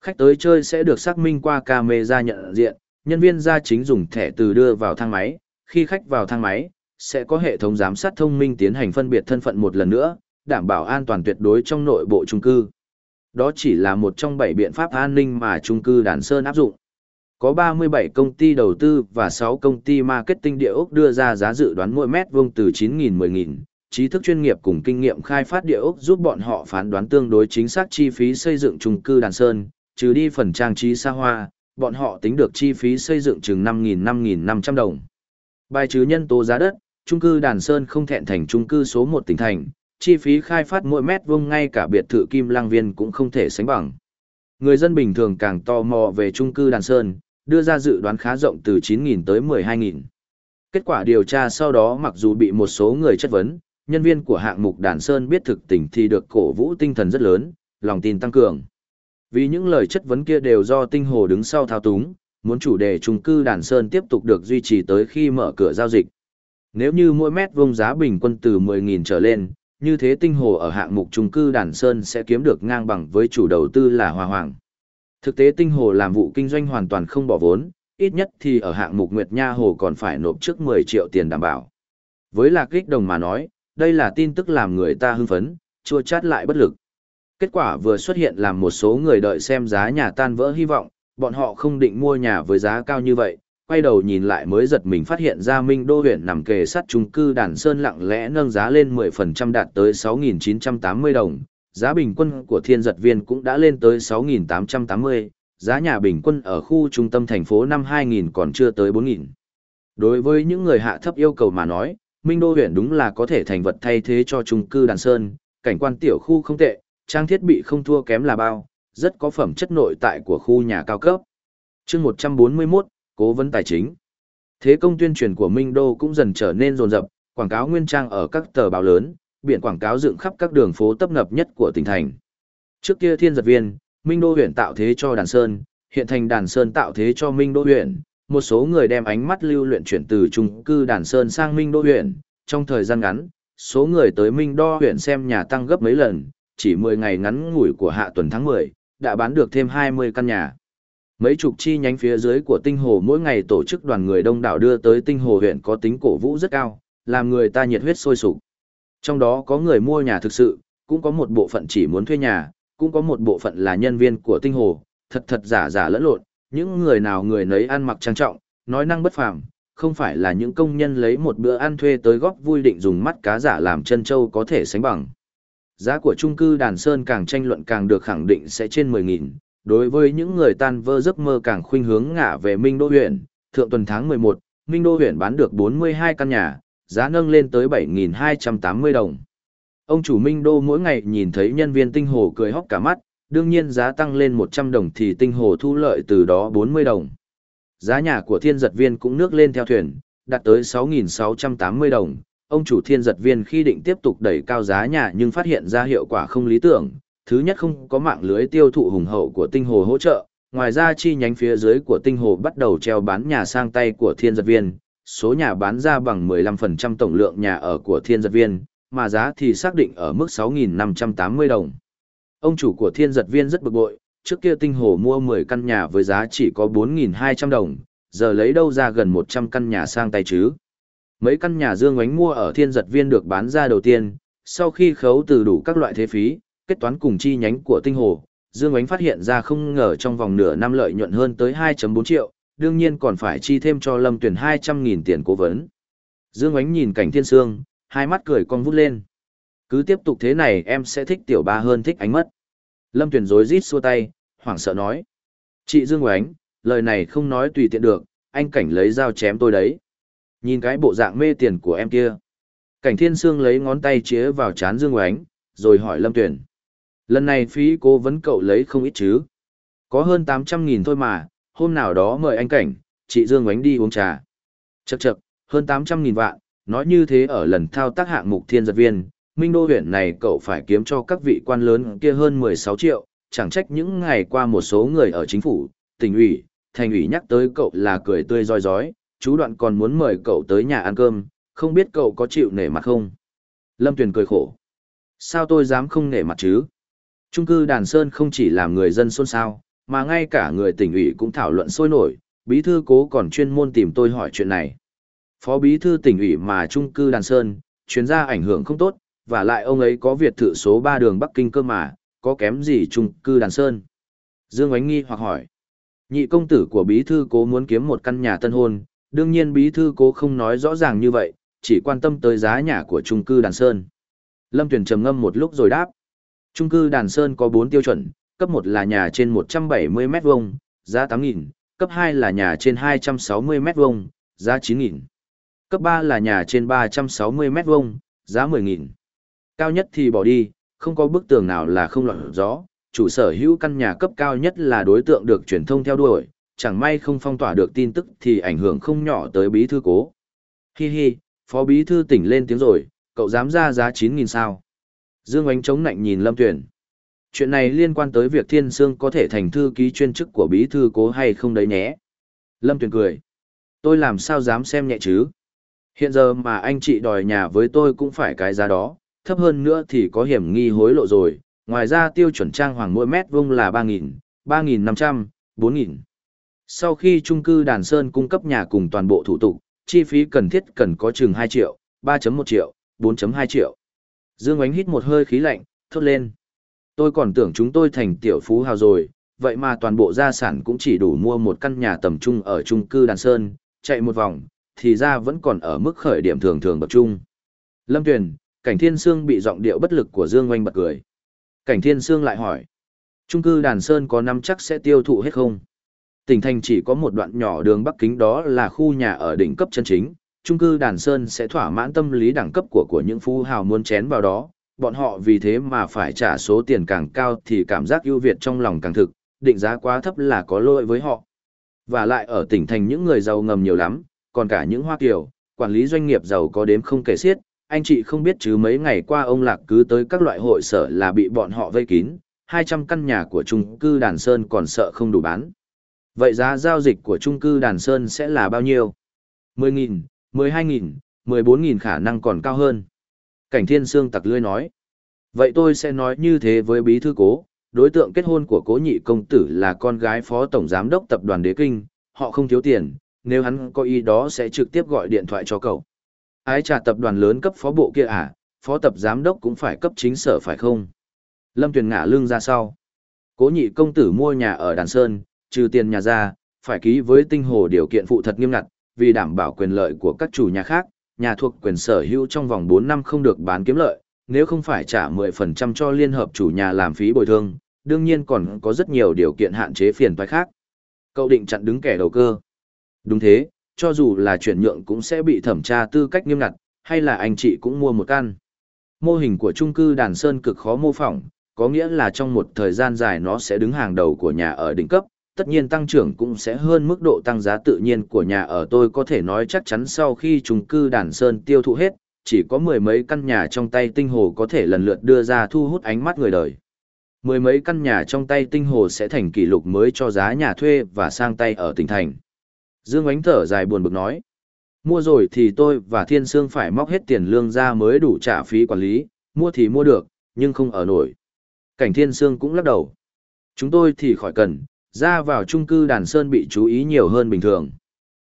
Khách tới chơi sẽ được xác minh qua camera nhận diện, nhân viên gia chính dùng thẻ từ đưa vào thang máy, khi khách vào thang máy, sẽ có hệ thống giám sát thông minh tiến hành phân biệt thân phận một lần nữa, đảm bảo an toàn tuyệt đối trong nội bộ trung cư. Đó chỉ là một trong bảy biện pháp an ninh mà trung cư Đàn Sơn áp dụng. Có 37 công ty đầu tư và 6 công ty marketing địa ốc đưa ra giá dự đoán mỗi mét vuông từ 9.000 10.000, trí thức chuyên nghiệp cùng kinh nghiệm khai phát địa ốc giúp bọn họ phán đoán tương đối chính xác chi phí xây dựng trung cư Đàn Sơn, trừ đi phần trang trí xa hoa, bọn họ tính được chi phí xây dựng chừng 5.000 5.500 đồng. Bài trừ nhân tố giá đất, trung cư Đàn Sơn không thẹn thành trung cư số 1 tỉnh thành, chi phí khai phát mỗi mét vuông ngay cả biệt thự Kim Lang Viên cũng không thể sánh bằng. Người dân bình thường càng tò mò về trung cư Đàn Sơn, đưa ra dự đoán khá rộng từ 9.000 tới 12.000. Kết quả điều tra sau đó mặc dù bị một số người chất vấn, nhân viên của hạng mục Đàn Sơn biết thực tình thì được cổ vũ tinh thần rất lớn, lòng tin tăng cường. Vì những lời chất vấn kia đều do tinh hồ đứng sau thao túng, muốn chủ đề trung cư Đàn Sơn tiếp tục được duy trì tới khi mở cửa giao dịch. Nếu như mỗi mét vuông giá bình quân từ 10.000 trở lên, như thế tinh hồ ở hạng mục trung cư Đàn Sơn sẽ kiếm được ngang bằng với chủ đầu tư là Hòa Hoàng. Thực tế tinh hồ làm vụ kinh doanh hoàn toàn không bỏ vốn, ít nhất thì ở hạng mục Nguyệt Nha Hồ còn phải nộp trước 10 triệu tiền đảm bảo. Với lạc kích đồng mà nói, đây là tin tức làm người ta hưng phấn, chua chát lại bất lực. Kết quả vừa xuất hiện làm một số người đợi xem giá nhà tan vỡ hy vọng, bọn họ không định mua nhà với giá cao như vậy, quay đầu nhìn lại mới giật mình phát hiện ra Minh Đô huyện nằm kề sát trung cư Đàn Sơn lặng lẽ nâng giá lên 10% đạt tới 6.980 đồng, giá bình quân của thiên giật viên cũng đã lên tới 6.880, giá nhà bình quân ở khu trung tâm thành phố năm 2000 còn chưa tới 4.000. Đối với những người hạ thấp yêu cầu mà nói, Minh Đô huyện đúng là có thể thành vật thay thế cho trung cư Đàn Sơn, cảnh quan tiểu khu không tệ, trang thiết bị không thua kém là bao, rất có phẩm chất nội tại của khu nhà cao cấp. chương 141, Cố vấn tài chính. Thế công tuyên truyền của Minh Đô cũng dần trở nên rồn rập, quảng cáo nguyên trang ở các tờ báo lớn, biển quảng cáo dựng khắp các đường phố tấp nập nhất của tỉnh thành. Trước kia thiên giật viên, Minh Đô huyện tạo thế cho Đàn Sơn, hiện thành Đàn Sơn tạo thế cho Minh Đô huyện, một số người đem ánh mắt lưu luyện chuyển từ trung cư Đàn Sơn sang Minh Đô huyện, trong thời gian ngắn, số người tới Minh Đô huyện xem nhà tăng gấp mấy lần, chỉ 10 ngày ngắn ngủi của hạ tuần tháng 10, đã bán được thêm 20 căn nhà. Mấy chục chi nhánh phía dưới của tinh hồ mỗi ngày tổ chức đoàn người đông đảo đưa tới tinh hồ huyện có tính cổ vũ rất cao, làm người ta nhiệt huyết sôi sục. Trong đó có người mua nhà thực sự, cũng có một bộ phận chỉ muốn thuê nhà, cũng có một bộ phận là nhân viên của tinh hồ, thật thật giả giả lẫn lộn, những người nào người nấy ăn mặc trang trọng, nói năng bất phàm, không phải là những công nhân lấy một bữa ăn thuê tới góp vui định dùng mắt cá giả làm chân châu có thể sánh bằng. Giá của trung cư Đàn Sơn càng tranh luận càng được khẳng định sẽ trên 10.000, đối với những người tan vơ giấc mơ càng khuynh hướng ngả về Minh Đô huyện, thượng tuần tháng 11, Minh Đô huyện bán được 42 căn nhà, giá nâng lên tới 7.280 đồng. Ông chủ Minh Đô mỗi ngày nhìn thấy nhân viên tinh hồ cười hóc cả mắt, đương nhiên giá tăng lên 100 đồng thì tinh hồ thu lợi từ đó 40 đồng. Giá nhà của thiên giật viên cũng nước lên theo thuyền, đạt tới 6.680 đồng. Ông chủ thiên giật viên khi định tiếp tục đẩy cao giá nhà nhưng phát hiện ra hiệu quả không lý tưởng. Thứ nhất không có mạng lưới tiêu thụ hùng hậu của tinh hồ hỗ trợ, ngoài ra chi nhánh phía dưới của tinh hồ bắt đầu treo bán nhà sang tay của thiên giật viên, số nhà bán ra bằng 15% tổng lượng nhà ở của thiên giật viên, mà giá thì xác định ở mức 6.580 đồng. Ông chủ của thiên giật viên rất bực bội, trước kia tinh hồ mua 10 căn nhà với giá chỉ có 4.200 đồng, giờ lấy đâu ra gần 100 căn nhà sang tay chứ. Mấy căn nhà Dương Ánh mua ở thiên giật viên được bán ra đầu tiên, sau khi khấu từ đủ các loại thế phí, kết toán cùng chi nhánh của tinh hồ, Dương Ánh phát hiện ra không ngờ trong vòng nửa năm lợi nhuận hơn tới 2.4 triệu, đương nhiên còn phải chi thêm cho Lâm Tuyển 200.000 tiền cố vấn. Dương Ánh nhìn cảnh thiên sương, hai mắt cười cong vút lên. Cứ tiếp tục thế này em sẽ thích tiểu ba hơn thích ánh mất. Lâm Tuyển rối rít xua tay, hoảng sợ nói. Chị Dương Ánh, lời này không nói tùy tiện được, anh cảnh lấy dao chém tôi đấy. Nhìn cái bộ dạng mê tiền của em kia. Cảnh thiên sương lấy ngón tay chĩa vào chán Dương Oánh, rồi hỏi Lâm Tuyển. Lần này phí cô vấn cậu lấy không ít chứ. Có hơn 800.000 thôi mà, hôm nào đó mời anh Cảnh, chị Dương Oánh đi uống trà. Chậc chậc, hơn 800.000 vạn, nói như thế ở lần thao tác hạng mục thiên giật viên, Minh Đô huyện này cậu phải kiếm cho các vị quan lớn kia hơn 16 triệu, chẳng trách những ngày qua một số người ở chính phủ, tỉnh ủy, thành ủy nhắc tới cậu là cười tươi roi rói, chú đoạn còn muốn mời cậu tới nhà ăn cơm, không biết cậu có chịu nể mặt không? Lâm Tuyền cười khổ. Sao tôi dám không nể mặt chứ? Trung cư Đàn Sơn không chỉ làm người dân xôn xao, mà ngay cả người tỉnh ủy cũng thảo luận sôi nổi, bí thư cố còn chuyên môn tìm tôi hỏi chuyện này. Phó bí thư tỉnh ủy mà Trung cư Đàn Sơn, chuyến ra ảnh hưởng không tốt, và lại ông ấy có Việt thự số 3 đường Bắc Kinh cơ mà, có kém gì chung cư Đàn Sơn? Dương Ánh nghi hoặc hỏi. Nhị công tử của bí thư cố muốn kiếm một căn nhà tân hôn, đương nhiên bí thư cố không nói rõ ràng như vậy, chỉ quan tâm tới giá nhà của chung cư Đàn Sơn. Lâm Tuyền trầm ngâm một lúc rồi đáp. Chung cư Đàn Sơn có 4 tiêu chuẩn, cấp 1 là nhà trên 170 mét vuông, giá 8.000, cấp 2 là nhà trên 260 mét vuông, giá 9.000. Cấp 3 là nhà trên 360 mét vuông, giá 10.000. Cao nhất thì bỏ đi, không có bức tường nào là không lọt gió, chủ sở hữu căn nhà cấp cao nhất là đối tượng được truyền thông theo đuổi, chẳng may không phong tỏa được tin tức thì ảnh hưởng không nhỏ tới bí thư cố. Hi hi, phó bí thư tỉnh lên tiếng rồi, cậu dám ra giá 9.000 sao. Dương Ánh chống nạnh nhìn Lâm Tuyển. Chuyện này liên quan tới việc Thiên Sương có thể thành thư ký chuyên chức của bí thư cố hay không đấy nhé. Lâm Tuyển cười. Tôi làm sao dám xem nhẹ chứ. Hiện giờ mà anh chị đòi nhà với tôi cũng phải cái giá đó, thấp hơn nữa thì có hiểm nghi hối lộ rồi. Ngoài ra tiêu chuẩn trang hoàng mỗi mét vuông là 3.000, 3.500, 4.000. Sau khi trung cư Đàn Sơn cung cấp nhà cùng toàn bộ thủ tục, chi phí cần thiết cần có chừng 2 triệu, 3.1 triệu, 4.2 triệu. Dương Ánh hít một hơi khí lạnh, thốt lên. Tôi còn tưởng chúng tôi thành tiểu phú hào rồi, vậy mà toàn bộ gia sản cũng chỉ đủ mua một căn nhà tầm trung ở trung cư Đàn Sơn, chạy một vòng, thì ra vẫn còn ở mức khởi điểm thường thường bậc trung. Lâm Tuyền, Cảnh Thiên Sương bị giọng điệu bất lực của Dương Oanh bật cười. Cảnh Thiên Sương lại hỏi, trung cư Đàn Sơn có năm chắc sẽ tiêu thụ hết không? Tỉnh thành chỉ có một đoạn nhỏ đường Bắc Kính đó là khu nhà ở đỉnh cấp chân chính, trung cư Đàn Sơn sẽ thỏa mãn tâm lý đẳng cấp của của những phú hào muốn chén vào đó, bọn họ vì thế mà phải trả số tiền càng cao thì cảm giác ưu việt trong lòng càng thực, định giá quá thấp là có lỗi với họ. Và lại ở tỉnh thành những người giàu ngầm nhiều lắm, còn cả những hoa kiều, quản lý doanh nghiệp giàu có đếm không kể xiết, anh chị không biết chứ mấy ngày qua ông Lạc cứ tới các loại hội sở là bị bọn họ vây kín, 200 căn nhà của trung cư Đàn Sơn còn sợ không đủ bán. Vậy giá giao dịch của trung cư Đàn Sơn sẽ là bao nhiêu? 10.000, 12.000, 14.000 khả năng còn cao hơn. Cảnh Thiên Sương tặc lươi nói. Vậy tôi sẽ nói như thế với bí thư cố, đối tượng kết hôn của cố nhị công tử là con gái phó tổng giám đốc tập đoàn đế kinh, họ không thiếu tiền, nếu hắn có ý đó sẽ trực tiếp gọi điện thoại cho cậu. Ái trà tập đoàn lớn cấp phó bộ kia à, phó tập giám đốc cũng phải cấp chính sở phải không? Lâm Tuyền ngả lưng ra sau. Cố nhị công tử mua nhà ở Đàn Sơn, trừ tiền nhà ra, phải ký với tinh hồ điều kiện phụ thật nghiêm ngặt, vì đảm bảo quyền lợi của các chủ nhà khác, nhà thuộc quyền sở hữu trong vòng 4 năm không được bán kiếm lợi, nếu không phải trả 10% cho liên hợp chủ nhà làm phí bồi thường, đương nhiên còn có rất nhiều điều kiện hạn chế phiền toái khác. Cậu định chặn đứng kẻ đầu cơ. Đúng thế, cho dù là chuyển nhượng cũng sẽ bị thẩm tra tư cách nghiêm ngặt, hay là anh chị cũng mua một căn. Mô hình của trung cư Đàn Sơn cực khó mô phỏng, có nghĩa là trong một thời gian dài nó sẽ đứng hàng đầu của nhà ở đỉnh cấp, tất nhiên tăng trưởng cũng sẽ hơn mức độ tăng giá tự nhiên của nhà ở tôi có thể nói chắc chắn sau khi trung cư đàn sơn tiêu thụ hết, chỉ có mười mấy căn nhà trong tay tinh hồ có thể lần lượt đưa ra thu hút ánh mắt người đời. Mười mấy căn nhà trong tay tinh hồ sẽ thành kỷ lục mới cho giá nhà thuê và sang tay ở tỉnh thành. Dương Ánh thở dài buồn bực nói. Mua rồi thì tôi và Thiên Sương phải móc hết tiền lương ra mới đủ trả phí quản lý, mua thì mua được, nhưng không ở nổi. Cảnh Thiên Sương cũng lắc đầu. Chúng tôi thì khỏi cần, ra vào chung cư Đàn Sơn bị chú ý nhiều hơn bình thường.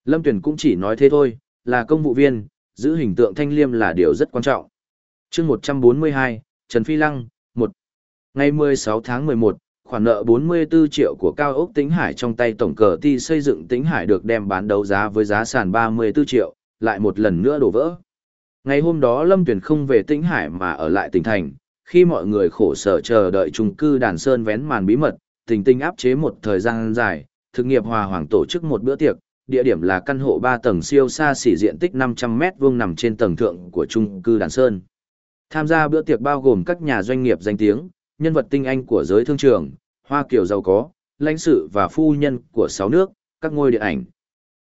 Lâm Tuyền cũng chỉ nói thế thôi, là công vụ viên, giữ hình tượng thanh liêm là điều rất quan trọng. chương 142, Trần Phi Lăng, 1. Ngày 16 tháng 11, khoản nợ 44 triệu của cao ốc Tĩnh Hải trong tay tổng cờ ti xây dựng Tĩnh Hải được đem bán đấu giá với giá sàn 34 triệu, lại một lần nữa đổ vỡ. Ngày hôm đó Lâm Tuyền không về Tĩnh Hải mà ở lại tỉnh thành, khi mọi người khổ sở chờ đợi trung cư đàn sơn vén màn bí mật, tình tinh áp chế một thời gian dài, thực nghiệp hòa hoàng tổ chức một bữa tiệc, địa điểm là căn hộ 3 tầng siêu xa xỉ diện tích 500 mét vuông nằm trên tầng thượng của trung cư đàn sơn. Tham gia bữa tiệc bao gồm các nhà doanh nghiệp danh tiếng, nhân vật tinh anh của giới thương trường, hoa kiều giàu có, lãnh sự và phu nhân của sáu nước, các ngôi điện ảnh.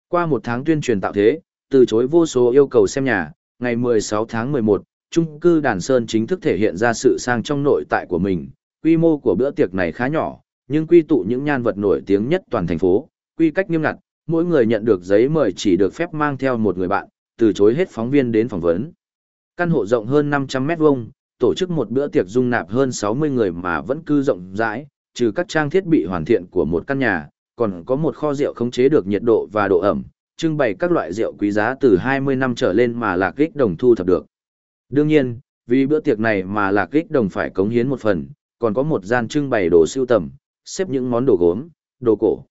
Qua một tháng tuyên truyền tạo thế, từ chối vô số yêu cầu xem nhà, ngày 16 tháng 11, trung cư Đàn Sơn chính thức thể hiện ra sự sang trong nội tại của mình. Quy mô của bữa tiệc này khá nhỏ, nhưng quy tụ những nhan vật nổi tiếng nhất toàn thành phố, quy cách nghiêm ngặt, mỗi người nhận được giấy mời chỉ được phép mang theo một người bạn, từ chối hết phóng viên đến phỏng vấn. Căn hộ rộng hơn 500 mét vuông, tổ chức một bữa tiệc dung nạp hơn 60 người mà vẫn cư rộng rãi, trừ các trang thiết bị hoàn thiện của một căn nhà, còn có một kho rượu khống chế được nhiệt độ và độ ẩm, trưng bày các loại rượu quý giá từ 20 năm trở lên mà Lạc Kích Đồng thu thập được. Đương nhiên, vì bữa tiệc này mà Lạc Kích Đồng phải cống hiến một phần, còn có một gian trưng bày đồ siêu tầm, xếp những món đồ gốm, đồ cổ.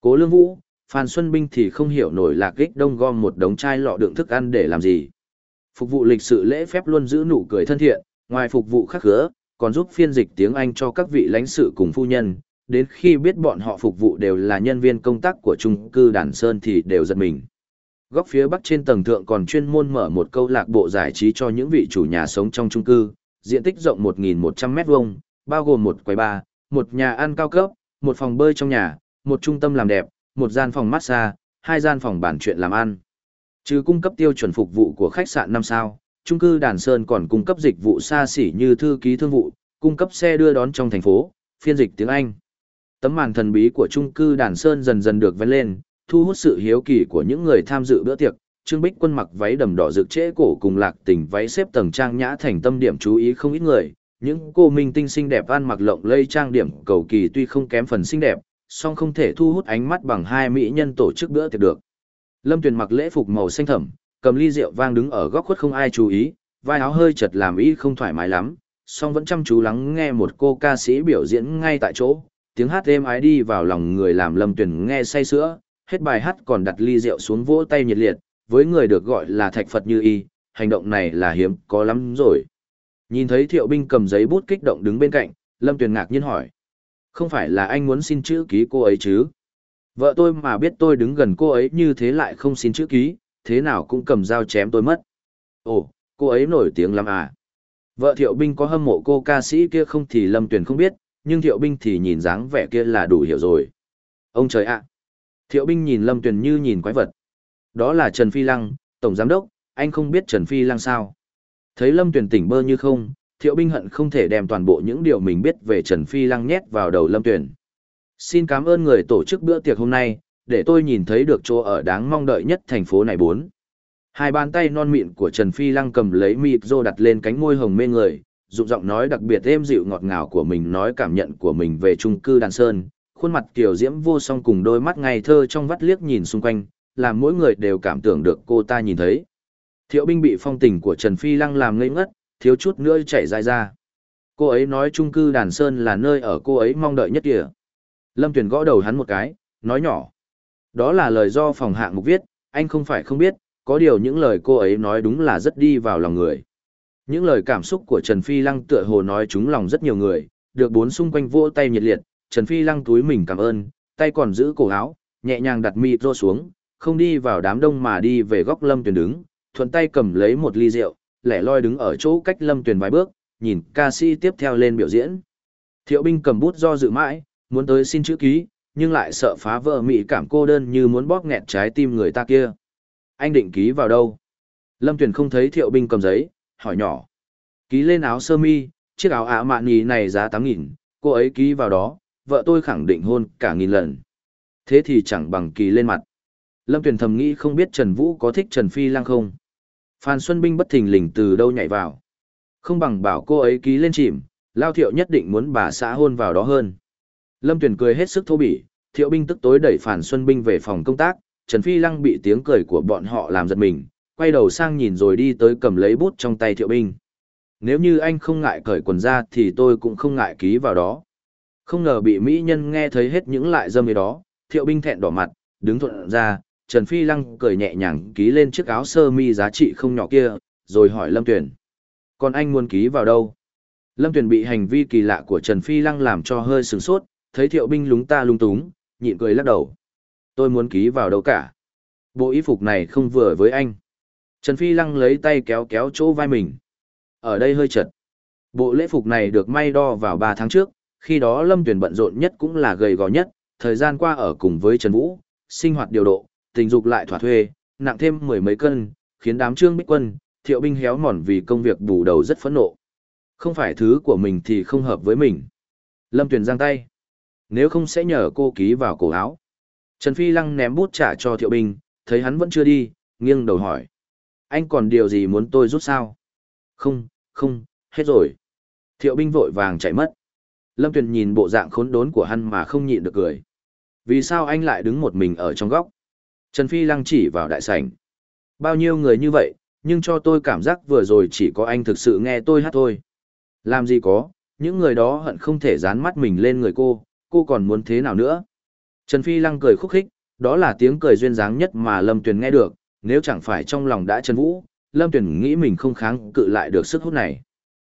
Cố Lương Vũ, Phan Xuân Binh thì không hiểu nổi Lạc Kích Đông gom một đống chai lọ đựng thức ăn để làm gì. Phục vụ lịch sự lễ phép luôn giữ nụ cười thân thiện, ngoài phục vụ khắc khứa, còn giúp phiên dịch tiếng Anh cho các vị lãnh sự cùng phu nhân, đến khi biết bọn họ phục vụ đều là nhân viên công tác của trung cư Đàn Sơn thì đều giật mình. Góc phía bắc trên tầng thượng còn chuyên môn mở một câu lạc bộ giải trí cho những vị chủ nhà sống trong trung cư, diện tích rộng 1.100 mét vuông, bao gồm một quầy bar, một nhà ăn cao cấp, một phòng bơi trong nhà, một trung tâm làm đẹp, một gian phòng massage, hai gian phòng bàn chuyện làm ăn. Trừ cung cấp tiêu chuẩn phục vụ của khách sạn 5 sao, trung cư Đàn Sơn còn cung cấp dịch vụ xa xỉ như thư ký thương vụ, cung cấp xe đưa đón trong thành phố, phiên dịch tiếng Anh. Tấm màn thần bí của trung cư Đàn Sơn dần dần được vén lên, thu hút sự hiếu kỳ của những người tham dự bữa tiệc. Trương Bích Quân mặc váy đầm đỏ rực trễ cổ cùng lạc tình váy xếp tầng trang nhã thành tâm điểm chú ý không ít người. Những cô minh tinh xinh đẹp ăn mặc lộng lây trang điểm cầu kỳ tuy không kém phần xinh đẹp, song không thể thu hút ánh mắt bằng hai mỹ nhân tổ chức bữa tiệc được. Lâm Tuyền mặc lễ phục màu xanh thẳm, cầm ly rượu vang đứng ở góc khuất không ai chú ý, vai áo hơi chật làm ý không thoải mái lắm, song vẫn chăm chú lắng nghe một cô ca sĩ biểu diễn ngay tại chỗ, tiếng hát êm ái đi vào lòng người làm Lâm Tuyền nghe say sữa, hết bài hát còn đặt ly rượu xuống vỗ tay nhiệt liệt, với người được gọi là thạch Phật như y, hành động này là hiếm có lắm rồi. Nhìn thấy Thiệu Binh cầm giấy bút kích động đứng bên cạnh, Lâm Tuyền ngạc nhiên hỏi. Không phải là anh muốn xin chữ ký cô ấy chứ? Vợ tôi mà biết tôi đứng gần cô ấy như thế lại không xin chữ ký, thế nào cũng cầm dao chém tôi mất. Ồ, cô ấy nổi tiếng lắm à? Vợ Thiệu Binh có hâm mộ cô ca sĩ kia không thì Lâm Tuyền không biết, nhưng Thiệu Binh thì nhìn dáng vẻ kia là đủ hiểu rồi. Ông trời ạ! Thiệu Binh nhìn Lâm Tuyền như nhìn quái vật. Đó là Trần Phi Lăng, Tổng Giám Đốc, anh không biết Trần Phi Lăng sao? Thấy Lâm Tuyền tỉnh bơ như không, Thiệu Binh hận không thể đem toàn bộ những điều mình biết về Trần Phi Lăng nhét vào đầu Lâm Tuyền. Xin cảm ơn người tổ chức bữa tiệc hôm nay, để tôi nhìn thấy được chỗ ở đáng mong đợi nhất thành phố này bốn. Hai bàn tay non mịn của Trần Phi Lăng cầm lấy mịp rô đặt lên cánh môi hồng mê người, dụng giọng nói đặc biệt êm dịu ngọt ngào của mình nói cảm nhận của mình về trung cư đàn sơn, khuôn mặt kiểu diễm vô song cùng đôi mắt ngây thơ trong vắt liếc nhìn xung quanh, làm mỗi người đều cảm tưởng được cô ta nhìn thấy. Thiệu binh bị phong tình của Trần Phi Lăng làm ngây ngất, thiếu chút nữa chảy dài ra. Cô ấy nói trung cư đàn sơn là nơi ở cô ấy mong đợi nhất kìa. Lâm Tuyền gõ đầu hắn một cái, nói nhỏ. Đó là lời do phòng hạng mục viết, anh không phải không biết, có điều những lời cô ấy nói đúng là rất đi vào lòng người. Những lời cảm xúc của Trần Phi Lăng tựa hồ nói trúng lòng rất nhiều người, được bốn xung quanh vỗ tay nhiệt liệt, Trần Phi Lăng túi mình cảm ơn, tay còn giữ cổ áo, nhẹ nhàng đặt mịt rô xuống, không đi vào đám đông mà đi về góc Lâm Tuyền đứng, thuận tay cầm lấy một ly rượu, lẻ loi đứng ở chỗ cách Lâm Tuyền vài bước, nhìn ca sĩ tiếp theo lên biểu diễn. Thiệu binh cầm bút do dự mãi, muốn tới xin chữ ký, nhưng lại sợ phá vỡ mỹ cảm cô đơn như muốn bóp nghẹt trái tim người ta kia. Anh định ký vào đâu? Lâm Tuyền không thấy thiệu binh cầm giấy, hỏi nhỏ. Ký lên áo sơ mi, chiếc áo ả mạn nhì này giá 8.000, cô ấy ký vào đó, vợ tôi khẳng định hôn cả nghìn lần. Thế thì chẳng bằng ký lên mặt. Lâm Tuyền thầm nghĩ không biết Trần Vũ có thích Trần Phi Lang không. Phan Xuân Binh bất thình lình từ đâu nhảy vào. Không bằng bảo cô ấy ký lên chìm, Lao Thiệu nhất định muốn bà xã hôn vào đó hơn. Lâm Tuyền cười hết sức thô bỉ, Thiệu Binh tức tối đẩy phản Xuân Binh về phòng công tác, Trần Phi Lăng bị tiếng cười của bọn họ làm giật mình, quay đầu sang nhìn rồi đi tới cầm lấy bút trong tay Thiệu Binh. Nếu như anh không ngại cởi quần ra thì tôi cũng không ngại ký vào đó. Không ngờ bị Mỹ nhân nghe thấy hết những lại dâm ấy đó, Thiệu Binh thẹn đỏ mặt, đứng thuận ra, Trần Phi Lăng cười nhẹ nhàng ký lên chiếc áo sơ mi giá trị không nhỏ kia, rồi hỏi Lâm Tuyền. Còn anh muốn ký vào đâu? Lâm Tuyền bị hành vi kỳ lạ của Trần Phi Lăng làm cho hơi sừng sốt, thấy thiệu binh lúng ta lung túng, nhịn cười lắc đầu. Tôi muốn ký vào đâu cả. Bộ y phục này không vừa với anh. Trần Phi Lăng lấy tay kéo kéo chỗ vai mình. Ở đây hơi chật. Bộ lễ phục này được may đo vào 3 tháng trước, khi đó Lâm Tuyển bận rộn nhất cũng là gầy gò nhất, thời gian qua ở cùng với Trần Vũ, sinh hoạt điều độ, tình dục lại thỏa thuê, nặng thêm mười mấy cân, khiến đám trương bích quân, thiệu binh héo mòn vì công việc bù đầu rất phẫn nộ. Không phải thứ của mình thì không hợp với mình. Lâm Tuyền giang tay. Nếu không sẽ nhờ cô ký vào cổ áo. Trần Phi Lăng ném bút trả cho thiệu Bình, thấy hắn vẫn chưa đi, nghiêng đầu hỏi. Anh còn điều gì muốn tôi rút sao? Không, không, hết rồi. Thiệu Bình vội vàng chạy mất. Lâm Tuyền nhìn bộ dạng khốn đốn của hắn mà không nhịn được cười. Vì sao anh lại đứng một mình ở trong góc? Trần Phi Lăng chỉ vào đại sảnh. Bao nhiêu người như vậy, nhưng cho tôi cảm giác vừa rồi chỉ có anh thực sự nghe tôi hát thôi. Làm gì có, những người đó hận không thể dán mắt mình lên người cô, cô còn muốn thế nào nữa? Trần Phi Lăng cười khúc khích, đó là tiếng cười duyên dáng nhất mà Lâm Tuyền nghe được, nếu chẳng phải trong lòng đã Trần Vũ, Lâm Tuyền nghĩ mình không kháng cự lại được sức hút này.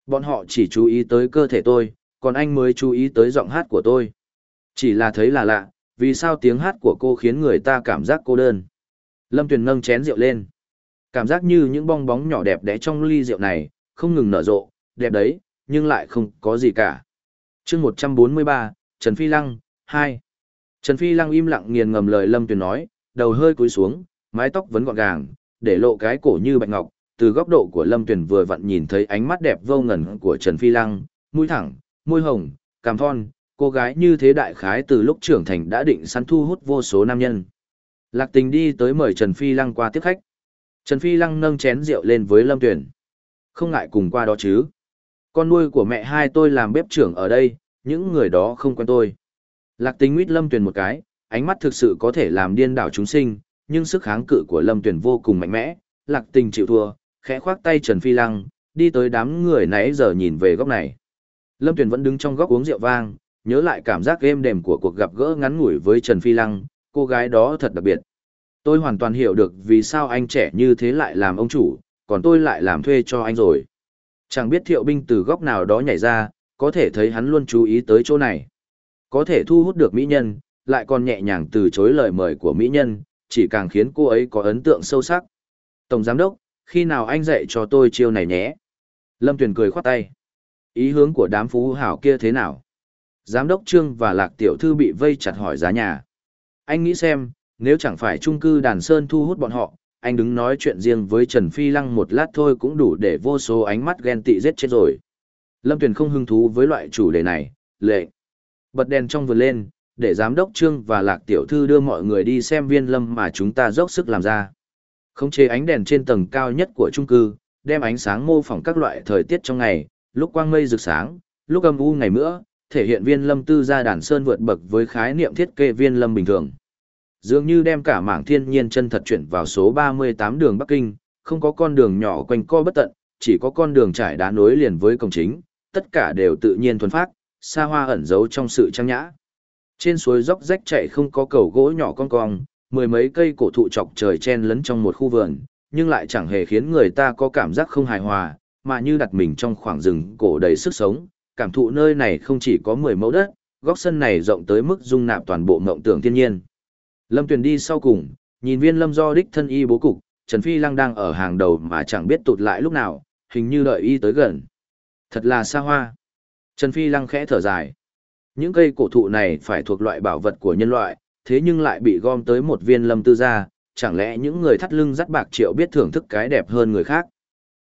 Bọn họ chỉ chú ý tới cơ thể tôi, còn anh mới chú ý tới giọng hát của tôi. Chỉ là thấy là lạ, vì sao tiếng hát của cô khiến người ta cảm giác cô đơn. Lâm Tuyền nâng chén rượu lên. Cảm giác như những bong bóng nhỏ đẹp đẽ trong ly rượu này, không ngừng nở rộ, đẹp đấy, nhưng lại không có gì cả. chương 143, Trần Phi Lăng, 2. Trần Phi Lăng im lặng nghiền ngầm lời Lâm Tuyền nói, đầu hơi cúi xuống, mái tóc vẫn gọn gàng, để lộ cái cổ như bạch ngọc. Từ góc độ của Lâm Tuyền vừa vặn nhìn thấy ánh mắt đẹp vô ngần của Trần Phi Lăng, mũi thẳng, môi hồng, cằm thon, cô gái như thế đại khái từ lúc trưởng thành đã định săn thu hút vô số nam nhân. Lạc tình đi tới mời Trần Phi Lăng qua tiếp khách. Trần Phi Lăng nâng chén rượu lên với Lâm Tuyền, Không ngại cùng qua đó chứ. Con nuôi của mẹ hai tôi làm bếp trưởng ở đây, những người đó không quen tôi. Lạc tính nguyết Lâm Tuyển một cái, ánh mắt thực sự có thể làm điên đảo chúng sinh, nhưng sức kháng cự của Lâm Tuyển vô cùng mạnh mẽ. Lạc tình chịu thua, khẽ khoác tay Trần Phi Lăng, đi tới đám người nãy giờ nhìn về góc này. Lâm Tuyền vẫn đứng trong góc uống rượu vang, nhớ lại cảm giác êm đềm của cuộc gặp gỡ ngắn ngủi với Trần Phi Lăng, cô gái đó thật đặc biệt. Tôi hoàn toàn hiểu được vì sao anh trẻ như thế lại làm ông chủ, còn tôi lại làm thuê cho anh rồi. Chẳng biết thiệu binh từ góc nào đó nhảy ra, có thể thấy hắn luôn chú ý tới chỗ này. Có thể thu hút được mỹ nhân, lại còn nhẹ nhàng từ chối lời mời của mỹ nhân, chỉ càng khiến cô ấy có ấn tượng sâu sắc. Tổng giám đốc, khi nào anh dạy cho tôi chiêu này nhé? Lâm Tuyền cười khoát tay. Ý hướng của đám phú hảo kia thế nào? Giám đốc Trương và Lạc Tiểu Thư bị vây chặt hỏi giá nhà. Anh nghĩ xem, nếu chẳng phải trung cư Đàn Sơn thu hút bọn họ, anh đứng nói chuyện riêng với Trần Phi Lăng một lát thôi cũng đủ để vô số ánh mắt ghen tị giết chết rồi. Lâm Tuyền không hứng thú với loại chủ đề này, lệ. Bật đèn trong vườn lên, để giám đốc Trương và Lạc Tiểu Thư đưa mọi người đi xem viên lâm mà chúng ta dốc sức làm ra. Không chế ánh đèn trên tầng cao nhất của trung cư, đem ánh sáng mô phỏng các loại thời tiết trong ngày, lúc quang mây rực sáng, lúc âm u ngày mưa, thể hiện viên lâm tư gia đàn sơn vượt bậc với khái niệm thiết kế viên lâm bình thường. Dường như đem cả mảng thiên nhiên chân thật chuyển vào số 38 đường Bắc Kinh, không có con đường nhỏ quanh co bất tận, chỉ có con đường trải đá nối liền với cổng chính, tất cả đều tự nhiên thuần phát, xa hoa ẩn giấu trong sự trang nhã. Trên suối dốc rách chạy không có cầu gỗ nhỏ con cong, mười mấy cây cổ thụ chọc trời chen lấn trong một khu vườn, nhưng lại chẳng hề khiến người ta có cảm giác không hài hòa, mà như đặt mình trong khoảng rừng cổ đầy sức sống, cảm thụ nơi này không chỉ có 10 mẫu đất, góc sân này rộng tới mức dung nạp toàn bộ mộng tưởng thiên nhiên. Lâm Tuyền đi sau cùng, nhìn viên lâm do đích thân y bố cục, Trần Phi Lăng đang ở hàng đầu mà chẳng biết tụt lại lúc nào, hình như đợi y tới gần. Thật là xa hoa. Trần Phi Lăng khẽ thở dài. Những cây cổ thụ này phải thuộc loại bảo vật của nhân loại, thế nhưng lại bị gom tới một viên lâm tư gia, chẳng lẽ những người thắt lưng dắt bạc triệu biết thưởng thức cái đẹp hơn người khác?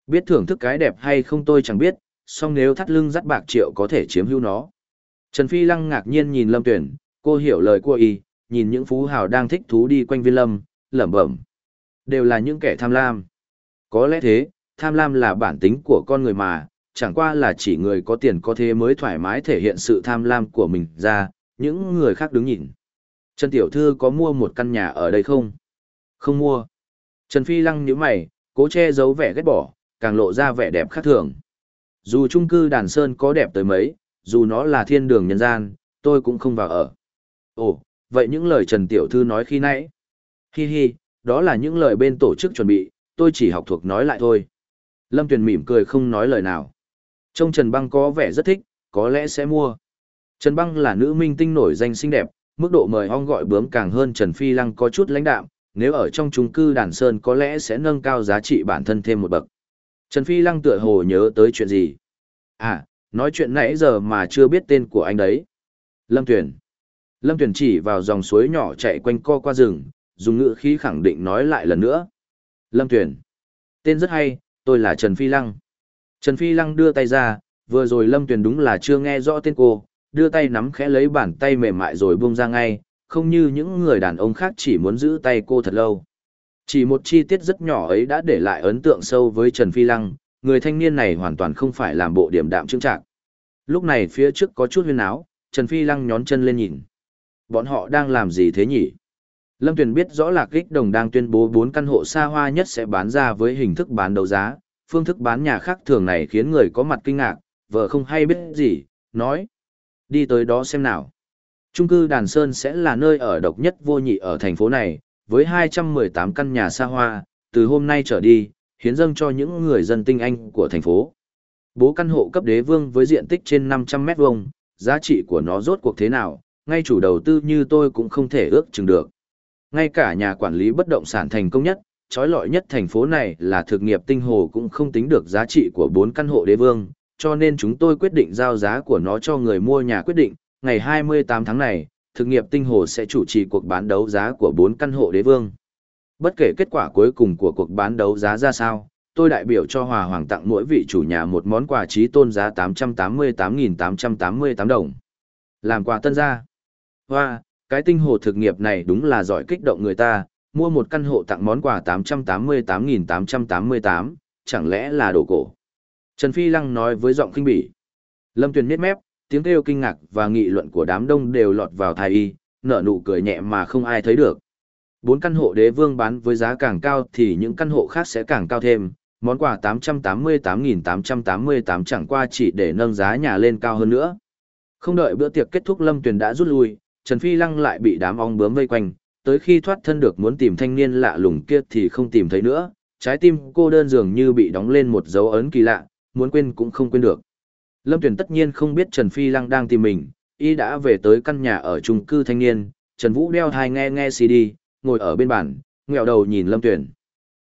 Biết thưởng thức cái đẹp hay không tôi chẳng biết, song nếu thắt lưng dắt bạc triệu có thể chiếm hữu nó. Trần Phi Lăng ngạc nhiên nhìn Lâm Tuyển, cô hiểu lời của y, nhìn những phú hào đang thích thú đi quanh viên lâm, lẩm bẩm. Đều là những kẻ tham lam. Có lẽ thế, tham lam là bản tính của con người mà, chẳng qua là chỉ người có tiền có thế mới thoải mái thể hiện sự tham lam của mình ra, những người khác đứng nhìn. Trần Tiểu Thư có mua một căn nhà ở đây không? Không mua. Trần Phi Lăng nhíu mày, cố che giấu vẻ ghét bỏ, càng lộ ra vẻ đẹp khác thường. Dù chung cư đàn sơn có đẹp tới mấy, dù nó là thiên đường nhân gian, tôi cũng không vào ở. Ồ, vậy những lời Trần Tiểu Thư nói khi nãy. Hi hi, đó là những lời bên tổ chức chuẩn bị, tôi chỉ học thuộc nói lại thôi. Lâm Tuyền mỉm cười không nói lời nào. Trông Trần Băng có vẻ rất thích, có lẽ sẽ mua. Trần Băng là nữ minh tinh nổi danh xinh đẹp, mức độ mời ong gọi bướm càng hơn Trần Phi Lăng có chút lãnh đạm, nếu ở trong chung cư đàn sơn có lẽ sẽ nâng cao giá trị bản thân thêm một bậc. Trần Phi Lăng tựa hồ nhớ tới chuyện gì? À, nói chuyện nãy giờ mà chưa biết tên của anh đấy. Lâm Tuyền. Lâm Tuyền chỉ vào dòng suối nhỏ chạy quanh co qua rừng, dùng ngữ khí khẳng định nói lại lần nữa. Lâm Tuyền. Tên rất hay, tôi là Trần Phi Lăng. Trần Phi Lăng đưa tay ra, vừa rồi Lâm Tuyền đúng là chưa nghe rõ tên cô, đưa tay nắm khẽ lấy bàn tay mềm mại rồi buông ra ngay, không như những người đàn ông khác chỉ muốn giữ tay cô thật lâu. Chỉ một chi tiết rất nhỏ ấy đã để lại ấn tượng sâu với Trần Phi Lăng, người thanh niên này hoàn toàn không phải làm bộ điểm đạm trưng trạng. Lúc này phía trước có chút huyên áo, Trần Phi Lăng nhón chân lên nhìn. Bọn họ đang làm gì thế nhỉ? Lâm Tuyền biết rõ là Kích Đồng đang tuyên bố 4 căn hộ xa hoa nhất sẽ bán ra với hình thức bán đấu giá, phương thức bán nhà khác thường này khiến người có mặt kinh ngạc, vợ không hay biết gì, nói. Đi tới đó xem nào. Trung cư Đàn Sơn sẽ là nơi ở độc nhất vô nhị ở thành phố này, với 218 căn nhà xa hoa, từ hôm nay trở đi, hiến dâng cho những người dân tinh anh của thành phố. Bố căn hộ cấp đế vương với diện tích trên 500 mét vuông, giá trị của nó rốt cuộc thế nào, ngay chủ đầu tư như tôi cũng không thể ước chừng được. Ngay cả nhà quản lý bất động sản thành công nhất, trói lọi nhất thành phố này là thực nghiệp tinh hồ cũng không tính được giá trị của bốn căn hộ đế vương, cho nên chúng tôi quyết định giao giá của nó cho người mua nhà quyết định, ngày 28 tháng này, thực nghiệp tinh hồ sẽ chủ trì cuộc bán đấu giá của bốn căn hộ đế vương. Bất kể kết quả cuối cùng của cuộc bán đấu giá ra sao, tôi đại biểu cho Hòa Hoàng tặng mỗi vị chủ nhà một món quà trí tôn giá 888.888 đồng. Làm quà tân gia. Hoa, cái tinh hồ thực nghiệp này đúng là giỏi kích động người ta, mua một căn hộ tặng món quà 888.888, chẳng lẽ là đồ cổ. Trần Phi Lăng nói với giọng kinh bỉ. Lâm Tuyền miết mép, tiếng kêu kinh ngạc và nghị luận của đám đông đều lọt vào thai y, nở nụ cười nhẹ mà không ai thấy được. Bốn căn hộ đế vương bán với giá càng cao thì những căn hộ khác sẽ càng cao thêm, món quà 888.888 chẳng qua chỉ để nâng giá nhà lên cao hơn nữa. Không đợi bữa tiệc kết thúc Lâm Tuyền đã rút lui, Trần Phi Lăng lại bị đám ong bướm vây quanh, tới khi thoát thân được muốn tìm thanh niên lạ lùng kia thì không tìm thấy nữa, trái tim cô đơn dường như bị đóng lên một dấu ấn kỳ lạ, muốn quên cũng không quên được. Lâm Tuyền tất nhiên không biết Trần Phi Lăng đang tìm mình, y đã về tới căn nhà ở chung cư thanh niên, Trần Vũ đeo thai nghe nghe CD, ngồi ở bên bàn, nghèo đầu nhìn Lâm Tuyền.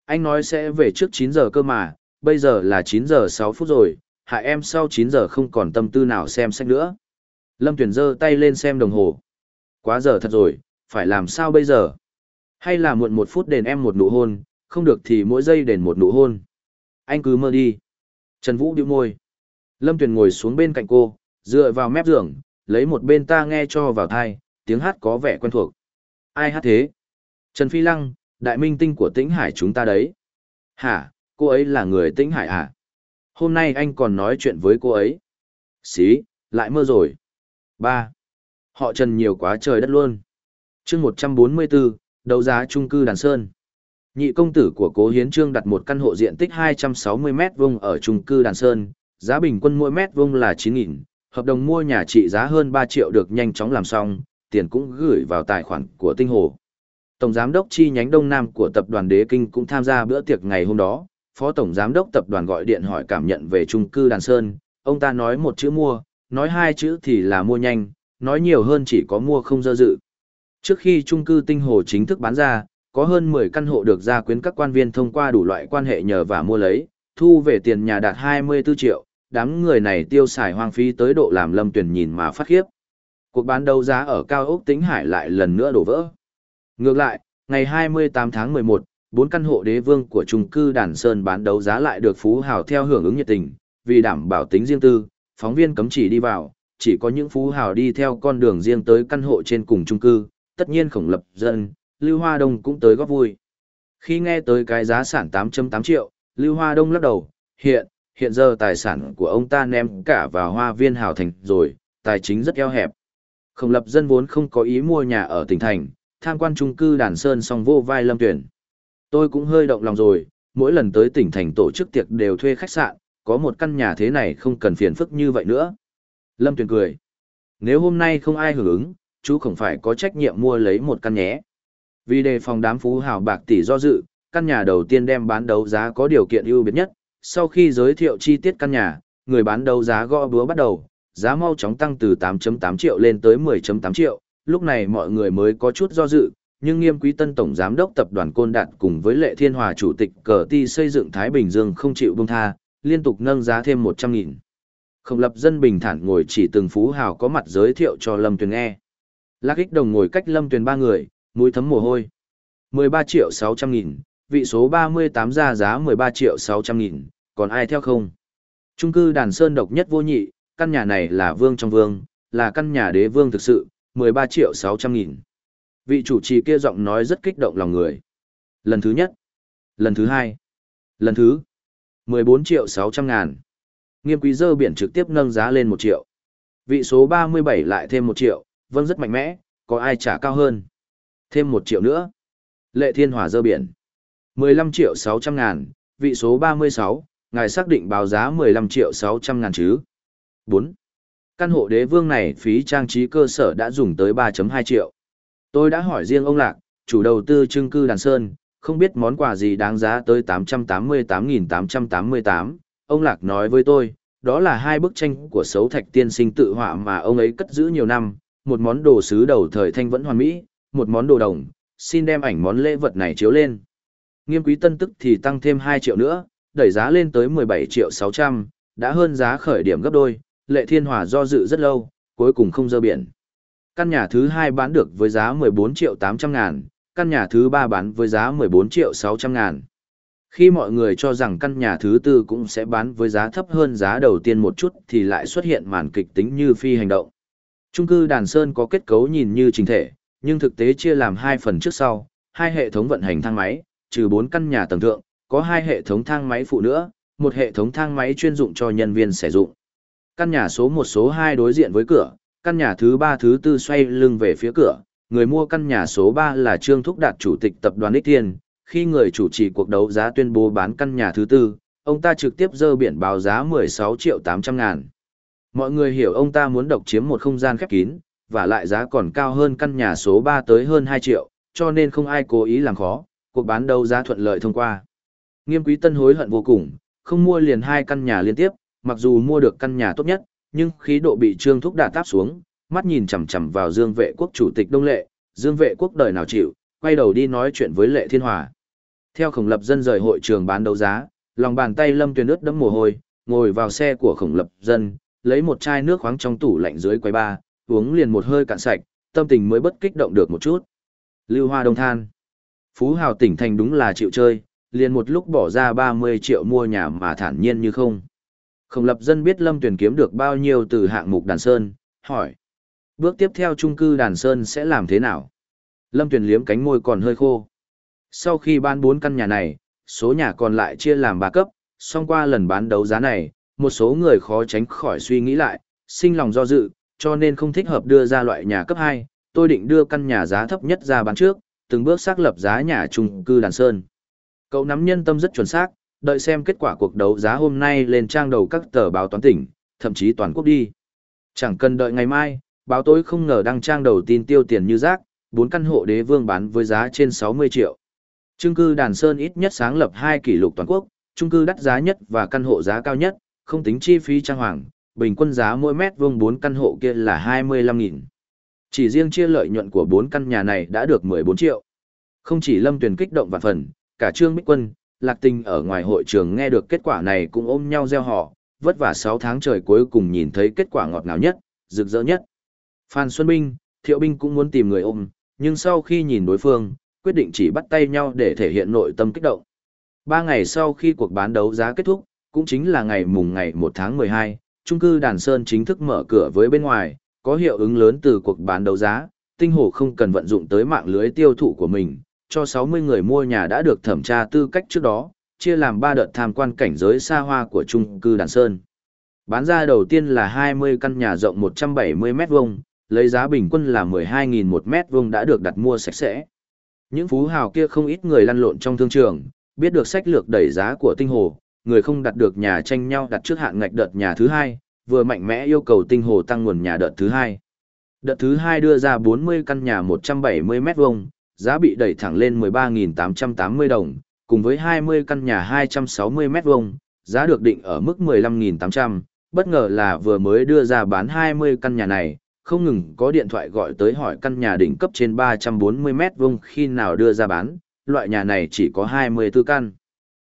Anh nói sẽ về trước 9 giờ cơ mà, bây giờ là 9 giờ 6 phút rồi, hại em sau 9 giờ không còn tâm tư nào xem sách nữa. Lâm Tuyền giơ tay lên xem đồng hồ. Quá giờ thật rồi, phải làm sao bây giờ? Hay là muộn một phút đền em một nụ hôn, không được thì mỗi giây đền một nụ hôn. Anh cứ mơ đi. Trần Vũ điệu môi. Lâm Tuyền ngồi xuống bên cạnh cô, dựa vào mép giường, lấy một bên ta nghe cho vào thai, tiếng hát có vẻ quen thuộc. Ai hát thế? Trần Phi Lăng, đại minh tinh của Tĩnh Hải chúng ta đấy. Hả, cô ấy là người Tĩnh Hải à? Hôm nay anh còn nói chuyện với cô ấy. Xí, lại mơ rồi. Ba. Họ Trần nhiều quá trời đất luôn chương 144, đấu giá trung cư Đàn Sơn. Nhị công tử của Cố Hiến Trương đặt một căn hộ diện tích 260 mét vuông ở trung cư Đàn Sơn, giá bình quân mỗi mét vuông là 9.000, hợp đồng mua nhà trị giá hơn 3 triệu được nhanh chóng làm xong, tiền cũng gửi vào tài khoản của Tinh Hồ. Tổng giám đốc chi nhánh Đông Nam của tập đoàn Đế Kinh cũng tham gia bữa tiệc ngày hôm đó, phó tổng giám đốc tập đoàn gọi điện hỏi cảm nhận về trung cư Đàn Sơn, ông ta nói một chữ mua, nói hai chữ thì là mua nhanh, nói nhiều hơn chỉ có mua không dơ dự. Trước khi trung cư Tinh Hồ chính thức bán ra, có hơn 10 căn hộ được gia quyến các quan viên thông qua đủ loại quan hệ nhờ và mua lấy, thu về tiền nhà đạt 24 triệu, đám người này tiêu xài hoang phí tới độ làm Lâm Tuyền nhìn mà phát khiếp. Cuộc bán đấu giá ở cao ốc Tĩnh Hải lại lần nữa đổ vỡ. Ngược lại, ngày 28 tháng 11, bốn căn hộ đế vương của trung cư Đàn Sơn bán đấu giá lại được phú hào theo hưởng ứng nhiệt tình, vì đảm bảo tính riêng tư, phóng viên cấm chỉ đi vào, chỉ có những phú hào đi theo con đường riêng tới căn hộ trên cùng trung cư, tất nhiên khổng lập dân, Lưu Hoa Đông cũng tới góp vui. Khi nghe tới cái giá sản 8.8 triệu, Lưu Hoa Đông lắc đầu, hiện, hiện giờ tài sản của ông ta ném cả vào hoa viên hào thành rồi, tài chính rất eo hẹp. Khổng lập dân vốn không có ý mua nhà ở tỉnh thành, tham quan trung cư đàn sơn song vô vai lâm tuyển. Tôi cũng hơi động lòng rồi, mỗi lần tới tỉnh thành tổ chức tiệc đều thuê khách sạn, có một căn nhà thế này không cần phiền phức như vậy nữa. Lâm tuyển cười. Nếu hôm nay không ai hưởng ứng, chú không phải có trách nhiệm mua lấy một căn nhé. Vì đề phòng đám phú hào bạc tỷ do dự, căn nhà đầu tiên đem bán đấu giá có điều kiện ưu biệt nhất. Sau khi giới thiệu chi tiết căn nhà, người bán đấu giá gõ búa bắt đầu, giá mau chóng tăng từ 8.8 triệu lên tới 10.8 triệu. Lúc này mọi người mới có chút do dự, nhưng nghiêm quý tân tổng giám đốc tập đoàn Côn Đạt cùng với Lệ Thiên Hòa chủ tịch cờ ti xây dựng Thái Bình Dương không chịu buông tha, liên tục nâng giá thêm 100.000. Không lập dân bình thản ngồi chỉ từng phú hào có mặt giới thiệu cho Lâm Tuyền nghe. Lạc ích đồng ngồi cách Lâm Tuyền ba người, mũi thấm mồ hôi. 13 triệu 600 nghìn, vị số 38 ra giá 13 triệu 600 nghìn, còn ai theo không? Trung cư đàn sơn độc nhất vô nhị, căn nhà này là vương trong vương, là căn nhà đế vương thực sự, 13 triệu 600 nghìn. Vị chủ trì kia giọng nói rất kích động lòng người. Lần thứ nhất, lần thứ hai, lần thứ 14 triệu 600 ngàn. Nghiêm quý dơ biển trực tiếp nâng giá lên 1 triệu. Vị số 37 lại thêm 1 triệu, vâng rất mạnh mẽ, có ai trả cao hơn. Thêm 1 triệu nữa. Lệ Thiên Hòa dơ biển. 15 triệu 600 ngàn, vị số 36, ngài xác định báo giá 15 triệu 600 ngàn chứ. 4. Căn hộ đế vương này phí trang trí cơ sở đã dùng tới 3.2 triệu. Tôi đã hỏi riêng ông Lạc, chủ đầu tư trưng cư Đàn Sơn, không biết món quà gì đáng giá tới 888.888. Ông Lạc nói với tôi, đó là hai bức tranh của xấu thạch tiên sinh tự họa mà ông ấy cất giữ nhiều năm, một món đồ sứ đầu thời thanh vẫn hoàn mỹ, một món đồ đồng, xin đem ảnh món lễ vật này chiếu lên. Nghiêm quý tân tức thì tăng thêm 2 triệu nữa, đẩy giá lên tới 17 triệu 600, đã hơn giá khởi điểm gấp đôi, lệ thiên hòa do dự rất lâu, cuối cùng không dơ biển. Căn nhà thứ hai bán được với giá 14 triệu 800 ngàn, căn nhà thứ ba bán với giá 14 triệu 600 ngàn. Khi mọi người cho rằng căn nhà thứ tư cũng sẽ bán với giá thấp hơn giá đầu tiên một chút thì lại xuất hiện màn kịch tính như phi hành động. Trung cư Đàn Sơn có kết cấu nhìn như trình thể, nhưng thực tế chia làm hai phần trước sau, hai hệ thống vận hành thang máy, trừ bốn căn nhà tầng thượng, có hai hệ thống thang máy phụ nữa, một hệ thống thang máy chuyên dụng cho nhân viên sử dụng. Căn nhà số một số hai đối diện với cửa, căn nhà thứ ba thứ tư xoay lưng về phía cửa, người mua căn nhà số ba là Trương Thúc Đạt chủ tịch tập đoàn Ích Thiên, khi người chủ trì cuộc đấu giá tuyên bố bán căn nhà thứ tư, ông ta trực tiếp dơ biển báo giá 16 triệu 800 ngàn. Mọi người hiểu ông ta muốn độc chiếm một không gian khép kín, và lại giá còn cao hơn căn nhà số 3 tới hơn 2 triệu, cho nên không ai cố ý làm khó, cuộc bán đấu giá thuận lợi thông qua. Nghiêm quý tân hối hận vô cùng, không mua liền hai căn nhà liên tiếp, mặc dù mua được căn nhà tốt nhất, nhưng khí độ bị Trương Thúc đà táp xuống, mắt nhìn chằm chằm vào Dương Vệ Quốc chủ tịch Đông Lệ, Dương Vệ Quốc đời nào chịu, quay đầu đi nói chuyện với Lệ Thiên Hòa. Theo khổng lập dân rời hội trường bán đấu giá, lòng bàn tay Lâm Tuyền ướt đẫm mồ hôi, ngồi vào xe của khổng lập dân, lấy một chai nước khoáng trong tủ lạnh dưới quầy ba, uống liền một hơi cạn sạch, tâm tình mới bất kích động được một chút. Lưu Hoa Đông than. Phú Hào tỉnh thành đúng là chịu chơi, liền một lúc bỏ ra 30 triệu mua nhà mà thản nhiên như không. Khổng lập dân biết Lâm Tuyền kiếm được bao nhiêu từ hạng mục đàn sơn, hỏi. Bước tiếp theo trung cư đàn sơn sẽ làm thế nào? Lâm Tuyền liếm cánh môi còn hơi khô. Sau khi bán 4 căn nhà này, số nhà còn lại chia làm 3 cấp, xong qua lần bán đấu giá này, một số người khó tránh khỏi suy nghĩ lại, sinh lòng do dự, cho nên không thích hợp đưa ra loại nhà cấp 2, tôi định đưa căn nhà giá thấp nhất ra bán trước, từng bước xác lập giá nhà chung cư Đàn Sơn. Cậu nắm nhân tâm rất chuẩn xác, đợi xem kết quả cuộc đấu giá hôm nay lên trang đầu các tờ báo toán tỉnh, thậm chí toàn quốc đi. Chẳng cần đợi ngày mai, báo tối không ngờ đăng trang đầu tin tiêu tiền như rác, bốn căn hộ đế vương bán với giá trên 60 triệu. Trung cư Đàn Sơn ít nhất sáng lập 2 kỷ lục toàn quốc, trung cư đắt giá nhất và căn hộ giá cao nhất, không tính chi phí trang hoàng, bình quân giá mỗi mét vuông 4 căn hộ kia là 25.000. Chỉ riêng chia lợi nhuận của 4 căn nhà này đã được 14 triệu. Không chỉ Lâm Tuyền kích động vạn phần, cả Trương Bích Quân, Lạc Tinh ở ngoài hội trường nghe được kết quả này cũng ôm nhau gieo họ, vất vả 6 tháng trời cuối cùng nhìn thấy kết quả ngọt ngào nhất, rực rỡ nhất. Phan Xuân Binh, Thiệu Binh cũng muốn tìm người ôm, nhưng sau khi nhìn đối phương, quyết định chỉ bắt tay nhau để thể hiện nội tâm kích động. Ba ngày sau khi cuộc bán đấu giá kết thúc, cũng chính là ngày mùng ngày 1 tháng 12, trung cư Đàn Sơn chính thức mở cửa với bên ngoài, có hiệu ứng lớn từ cuộc bán đấu giá, tinh hồ không cần vận dụng tới mạng lưới tiêu thụ của mình, cho 60 người mua nhà đã được thẩm tra tư cách trước đó, chia làm 3 đợt tham quan cảnh giới xa hoa của trung cư Đàn Sơn. Bán ra đầu tiên là 20 căn nhà rộng 170 mét vuông, lấy giá bình quân là 12.000 một mét vuông đã được đặt mua sạch sẽ. Những phú hào kia không ít người lăn lộn trong thương trường, biết được sách lược đẩy giá của tinh hồ, người không đặt được nhà tranh nhau đặt trước hạn ngạch đợt nhà thứ hai, vừa mạnh mẽ yêu cầu tinh hồ tăng nguồn nhà đợt thứ hai. Đợt thứ hai đưa ra 40 căn nhà 170 mét vuông, giá bị đẩy thẳng lên 13.880 đồng, cùng với 20 căn nhà 260 mét vuông, giá được định ở mức 15.800, bất ngờ là vừa mới đưa ra bán 20 căn nhà này, không ngừng có điện thoại gọi tới hỏi căn nhà đỉnh cấp trên 340 mét vuông khi nào đưa ra bán, loại nhà này chỉ có 24 căn.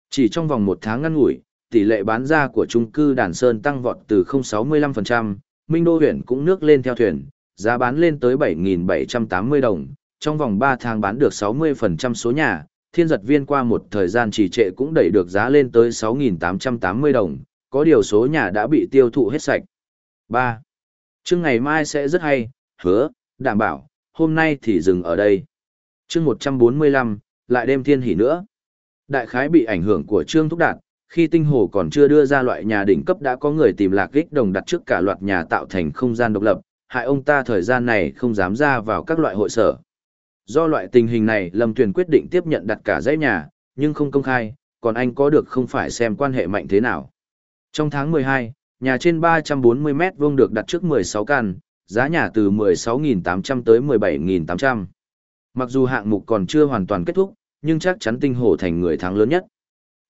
Chỉ trong vòng một tháng ngăn ngủi, tỷ lệ bán ra của trung cư Đàn Sơn tăng vọt từ 0,65%, Minh Đô huyện cũng nước lên theo thuyền, giá bán lên tới 7.780 đồng, trong vòng 3 tháng bán được 60% số nhà, thiên giật viên qua một thời gian trì trệ cũng đẩy được giá lên tới 6.880 đồng, có điều số nhà đã bị tiêu thụ hết sạch. 3. Chương ngày mai sẽ rất hay, hứa, đảm bảo, hôm nay thì dừng ở đây. Chương 145, lại đêm thiên hỉ nữa. Đại khái bị ảnh hưởng của Trương Thúc Đạt, khi tinh hồ còn chưa đưa ra loại nhà đỉnh cấp đã có người tìm lạc kích đồng đặt trước cả loạt nhà tạo thành không gian độc lập, hại ông ta thời gian này không dám ra vào các loại hội sở. Do loại tình hình này, Lâm Tuyền quyết định tiếp nhận đặt cả dãy nhà, nhưng không công khai, còn anh có được không phải xem quan hệ mạnh thế nào. Trong tháng 12, nhà trên 340 mét vuông được đặt trước 16 căn, giá nhà từ 16.800 tới 17.800. Mặc dù hạng mục còn chưa hoàn toàn kết thúc, nhưng chắc chắn tinh hổ thành người thắng lớn nhất.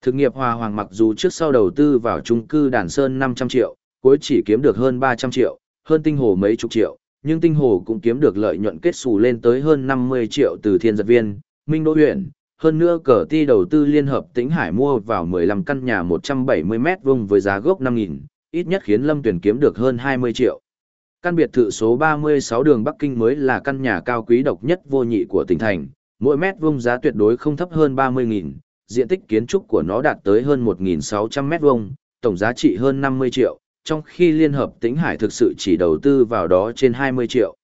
Thực nghiệp Hòa Hoàng mặc dù trước sau đầu tư vào trung cư Đàn Sơn 500 triệu, cuối chỉ kiếm được hơn 300 triệu, hơn tinh hồ mấy chục triệu, nhưng tinh hồ cũng kiếm được lợi nhuận kết xù lên tới hơn 50 triệu từ thiên giật viên, Minh Đô huyện. Hơn nữa cờ ti đầu tư liên hợp tĩnh hải mua vào 15 căn nhà 170 mét vuông với giá gốc 5.000, ít nhất khiến Lâm Tuyển kiếm được hơn 20 triệu. Căn biệt thự số 36 đường Bắc Kinh mới là căn nhà cao quý độc nhất vô nhị của tỉnh thành, mỗi mét vuông giá tuyệt đối không thấp hơn 30.000, diện tích kiến trúc của nó đạt tới hơn 1.600 mét vuông, tổng giá trị hơn 50 triệu, trong khi Liên Hợp Tĩnh Hải thực sự chỉ đầu tư vào đó trên 20 triệu.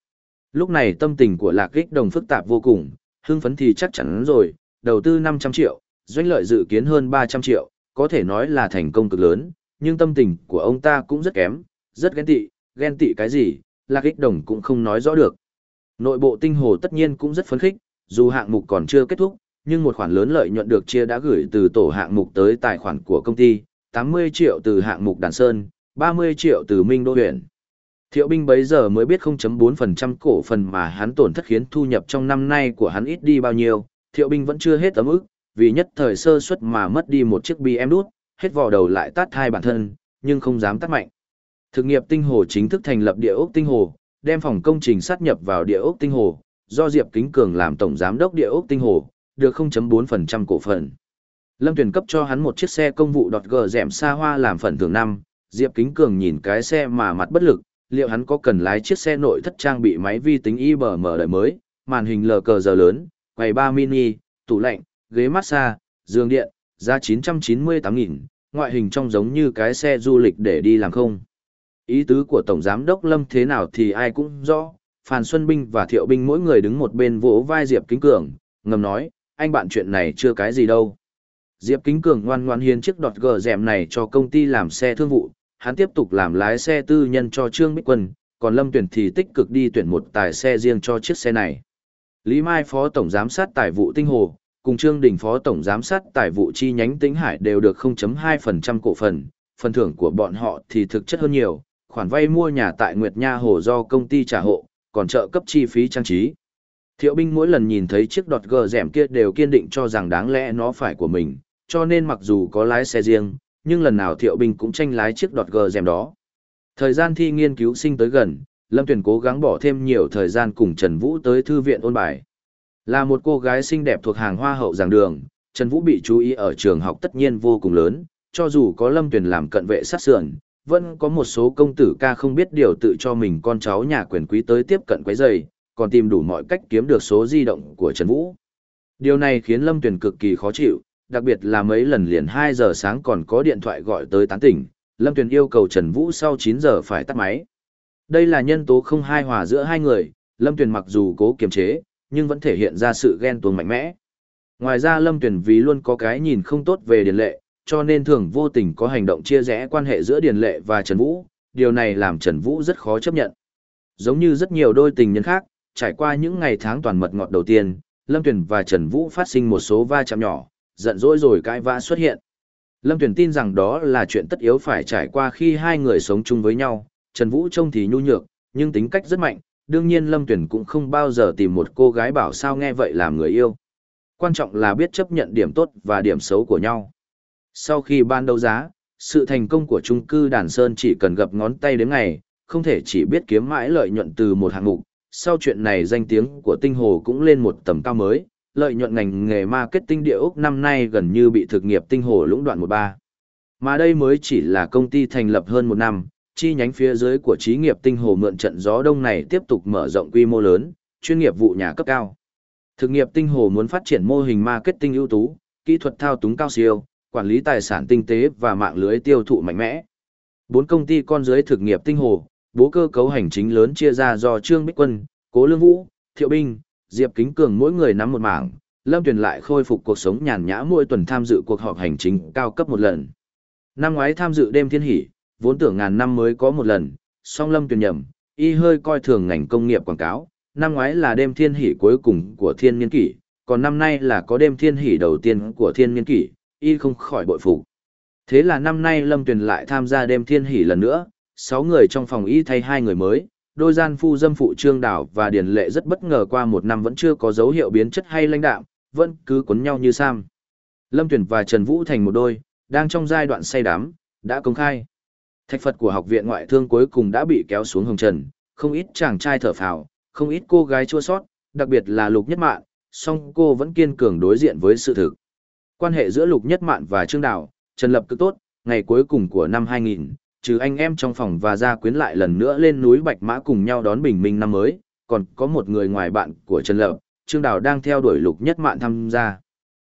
Lúc này tâm tình của Lạc Kích Đồng phức tạp vô cùng, hưng phấn thì chắc chắn rồi, đầu tư 500 triệu, doanh lợi dự kiến hơn 300 triệu, có thể nói là thành công cực lớn, nhưng tâm tình của ông ta cũng rất kém, rất ghen tị, ghen tị cái gì, Lạc Kích Đồng cũng không nói rõ được. Nội bộ tinh hồ tất nhiên cũng rất phấn khích, dù hạng mục còn chưa kết thúc, nhưng một khoản lớn lợi nhuận được chia đã gửi từ tổ hạng mục tới tài khoản của công ty, 80 triệu từ hạng mục Đàn Sơn, 30 triệu từ Minh Đô huyện. Thiệu binh bấy giờ mới biết 0.4% cổ phần mà hắn tổn thất khiến thu nhập trong năm nay của hắn ít đi bao nhiêu, thiệu binh vẫn chưa hết ấm ức, vì nhất thời sơ suất mà mất đi một chiếc BM đút, hết vò đầu lại tát hai bản thân, nhưng không dám tát mạnh. Thực nghiệp tinh hồ chính thức thành lập địa ốc tinh hồ, đem phòng công trình sát nhập vào địa ốc tinh hồ, do Diệp Kính Cường làm tổng giám đốc địa ốc tinh hồ, được 0.4% cổ phần. Lâm Tuyền cấp cho hắn một chiếc xe công vụ đọt gờ rẻm xa hoa làm phần thưởng năm, Diệp Kính Cường nhìn cái xe mà mặt bất lực, liệu hắn có cần lái chiếc xe nội thất trang bị máy vi tính IBM đời mới, màn hình lờ cờ giờ lớn, quầy ba mini, tủ lạnh, ghế massage, giường điện, giá 998.000, ngoại hình trông giống như cái xe du lịch để đi làm không. Ý tứ của Tổng Giám đốc Lâm thế nào thì ai cũng rõ, Phan Xuân Binh và Thiệu Binh mỗi người đứng một bên vỗ vai Diệp Kính Cường, ngầm nói, anh bạn chuyện này chưa cái gì đâu. Diệp Kính Cường ngoan ngoan hiến chiếc đọt gờ dẻm này cho công ty làm xe thương vụ, hắn tiếp tục làm lái xe tư nhân cho Trương Bích Quân, còn Lâm Tuyển thì tích cực đi tuyển một tài xe riêng cho chiếc xe này. Lý Mai Phó Tổng Giám sát Tài vụ Tinh Hồ, cùng Trương Đình Phó Tổng Giám sát Tài vụ chi nhánh Tĩnh Hải đều được 0.2% cổ phần, phần thưởng của bọn họ thì thực chất hơn nhiều, khoản vay mua nhà tại Nguyệt Nha Hồ do công ty trả hộ, còn trợ cấp chi phí trang trí. Thiệu binh mỗi lần nhìn thấy chiếc đọt gờ rẻm kia đều kiên định cho rằng đáng lẽ nó phải của mình, cho nên mặc dù có lái xe riêng, nhưng lần nào thiệu binh cũng tranh lái chiếc đọt gờ rèm đó. Thời gian thi nghiên cứu sinh tới gần, Lâm Tuyền cố gắng bỏ thêm nhiều thời gian cùng Trần Vũ tới thư viện ôn bài. Là một cô gái xinh đẹp thuộc hàng hoa hậu giảng đường, Trần Vũ bị chú ý ở trường học tất nhiên vô cùng lớn, cho dù có Lâm Tuyền làm cận vệ sát sườn, vẫn có một số công tử ca không biết điều tự cho mình con cháu nhà quyền quý tới tiếp cận quấy rầy, còn tìm đủ mọi cách kiếm được số di động của Trần Vũ. Điều này khiến Lâm Tuyền cực kỳ khó chịu, đặc biệt là mấy lần liền 2 giờ sáng còn có điện thoại gọi tới tán tỉnh, Lâm Tuyền yêu cầu Trần Vũ sau 9 giờ phải tắt máy. Đây là nhân tố không hai hòa giữa hai người, Lâm Tuyền mặc dù cố kiềm chế, nhưng vẫn thể hiện ra sự ghen tuông mạnh mẽ. Ngoài ra Lâm Tuyền vì luôn có cái nhìn không tốt về điện Lệ, cho nên thường vô tình có hành động chia rẽ quan hệ giữa Điền Lệ và Trần Vũ, điều này làm Trần Vũ rất khó chấp nhận. Giống như rất nhiều đôi tình nhân khác, trải qua những ngày tháng toàn mật ngọt đầu tiên, Lâm Tuyền và Trần Vũ phát sinh một số va chạm nhỏ, giận dỗi rồi cãi vã xuất hiện. Lâm Tuyền tin rằng đó là chuyện tất yếu phải trải qua khi hai người sống chung với nhau, Trần Vũ trông thì nhu nhược, nhưng tính cách rất mạnh, đương nhiên Lâm Tuyền cũng không bao giờ tìm một cô gái bảo sao nghe vậy làm người yêu. Quan trọng là biết chấp nhận điểm tốt và điểm xấu của nhau. Sau khi ban đấu giá, sự thành công của trung cư Đàn Sơn chỉ cần gập ngón tay đến ngày, không thể chỉ biết kiếm mãi lợi nhuận từ một hạng mục. Sau chuyện này danh tiếng của Tinh Hồ cũng lên một tầm cao mới, lợi nhuận ngành nghề marketing địa ốc năm nay gần như bị thực nghiệp Tinh Hồ lũng đoạn một ba. Mà đây mới chỉ là công ty thành lập hơn một năm, chi nhánh phía dưới của trí nghiệp Tinh Hồ mượn trận gió đông này tiếp tục mở rộng quy mô lớn, chuyên nghiệp vụ nhà cấp cao. Thực nghiệp Tinh Hồ muốn phát triển mô hình marketing ưu tú, kỹ thuật thao túng cao siêu, quản lý tài sản tinh tế và mạng lưới tiêu thụ mạnh mẽ. Bốn công ty con dưới thực nghiệp Tinh Hồ, bố cơ cấu hành chính lớn chia ra do Trương Bích Quân, Cố Lương Vũ, Thiệu Binh, Diệp Kính Cường mỗi người nắm một mảng, Lâm Tuyền lại khôi phục cuộc sống nhàn nhã mỗi tuần tham dự cuộc họp hành chính cao cấp một lần. Năm ngoái tham dự đêm thiên hỷ, vốn tưởng ngàn năm mới có một lần, song Lâm Tuyền nhầm, y hơi coi thường ngành công nghiệp quảng cáo, năm ngoái là đêm thiên hỷ cuối cùng của thiên niên kỷ, còn năm nay là có đêm thiên hỷ đầu tiên của thiên niên kỷ, y không khỏi bội phục. Thế là năm nay Lâm Tuyền lại tham gia đêm thiên hỷ lần nữa, sáu người trong phòng y thay hai người mới, đôi gian phu dâm phụ trương đảo và điền lệ rất bất ngờ qua một năm vẫn chưa có dấu hiệu biến chất hay lãnh đạm, vẫn cứ cuốn nhau như sam. Lâm Tuyền và Trần Vũ thành một đôi, đang trong giai đoạn say đắm, đã công khai. Thạch Phật của học viện ngoại thương cuối cùng đã bị kéo xuống hồng trần, không ít chàng trai thở phào, không ít cô gái chua sót, đặc biệt là Lục Nhất Mạn, song cô vẫn kiên cường đối diện với sự thực. Quan hệ giữa Lục Nhất Mạn và Trương Đào, Trần Lập cực tốt, ngày cuối cùng của năm 2000, trừ anh em trong phòng và gia quyến lại lần nữa lên núi Bạch Mã cùng nhau đón bình minh năm mới, còn có một người ngoài bạn của Trần Lập, Trương Đào đang theo đuổi Lục Nhất Mạn tham gia.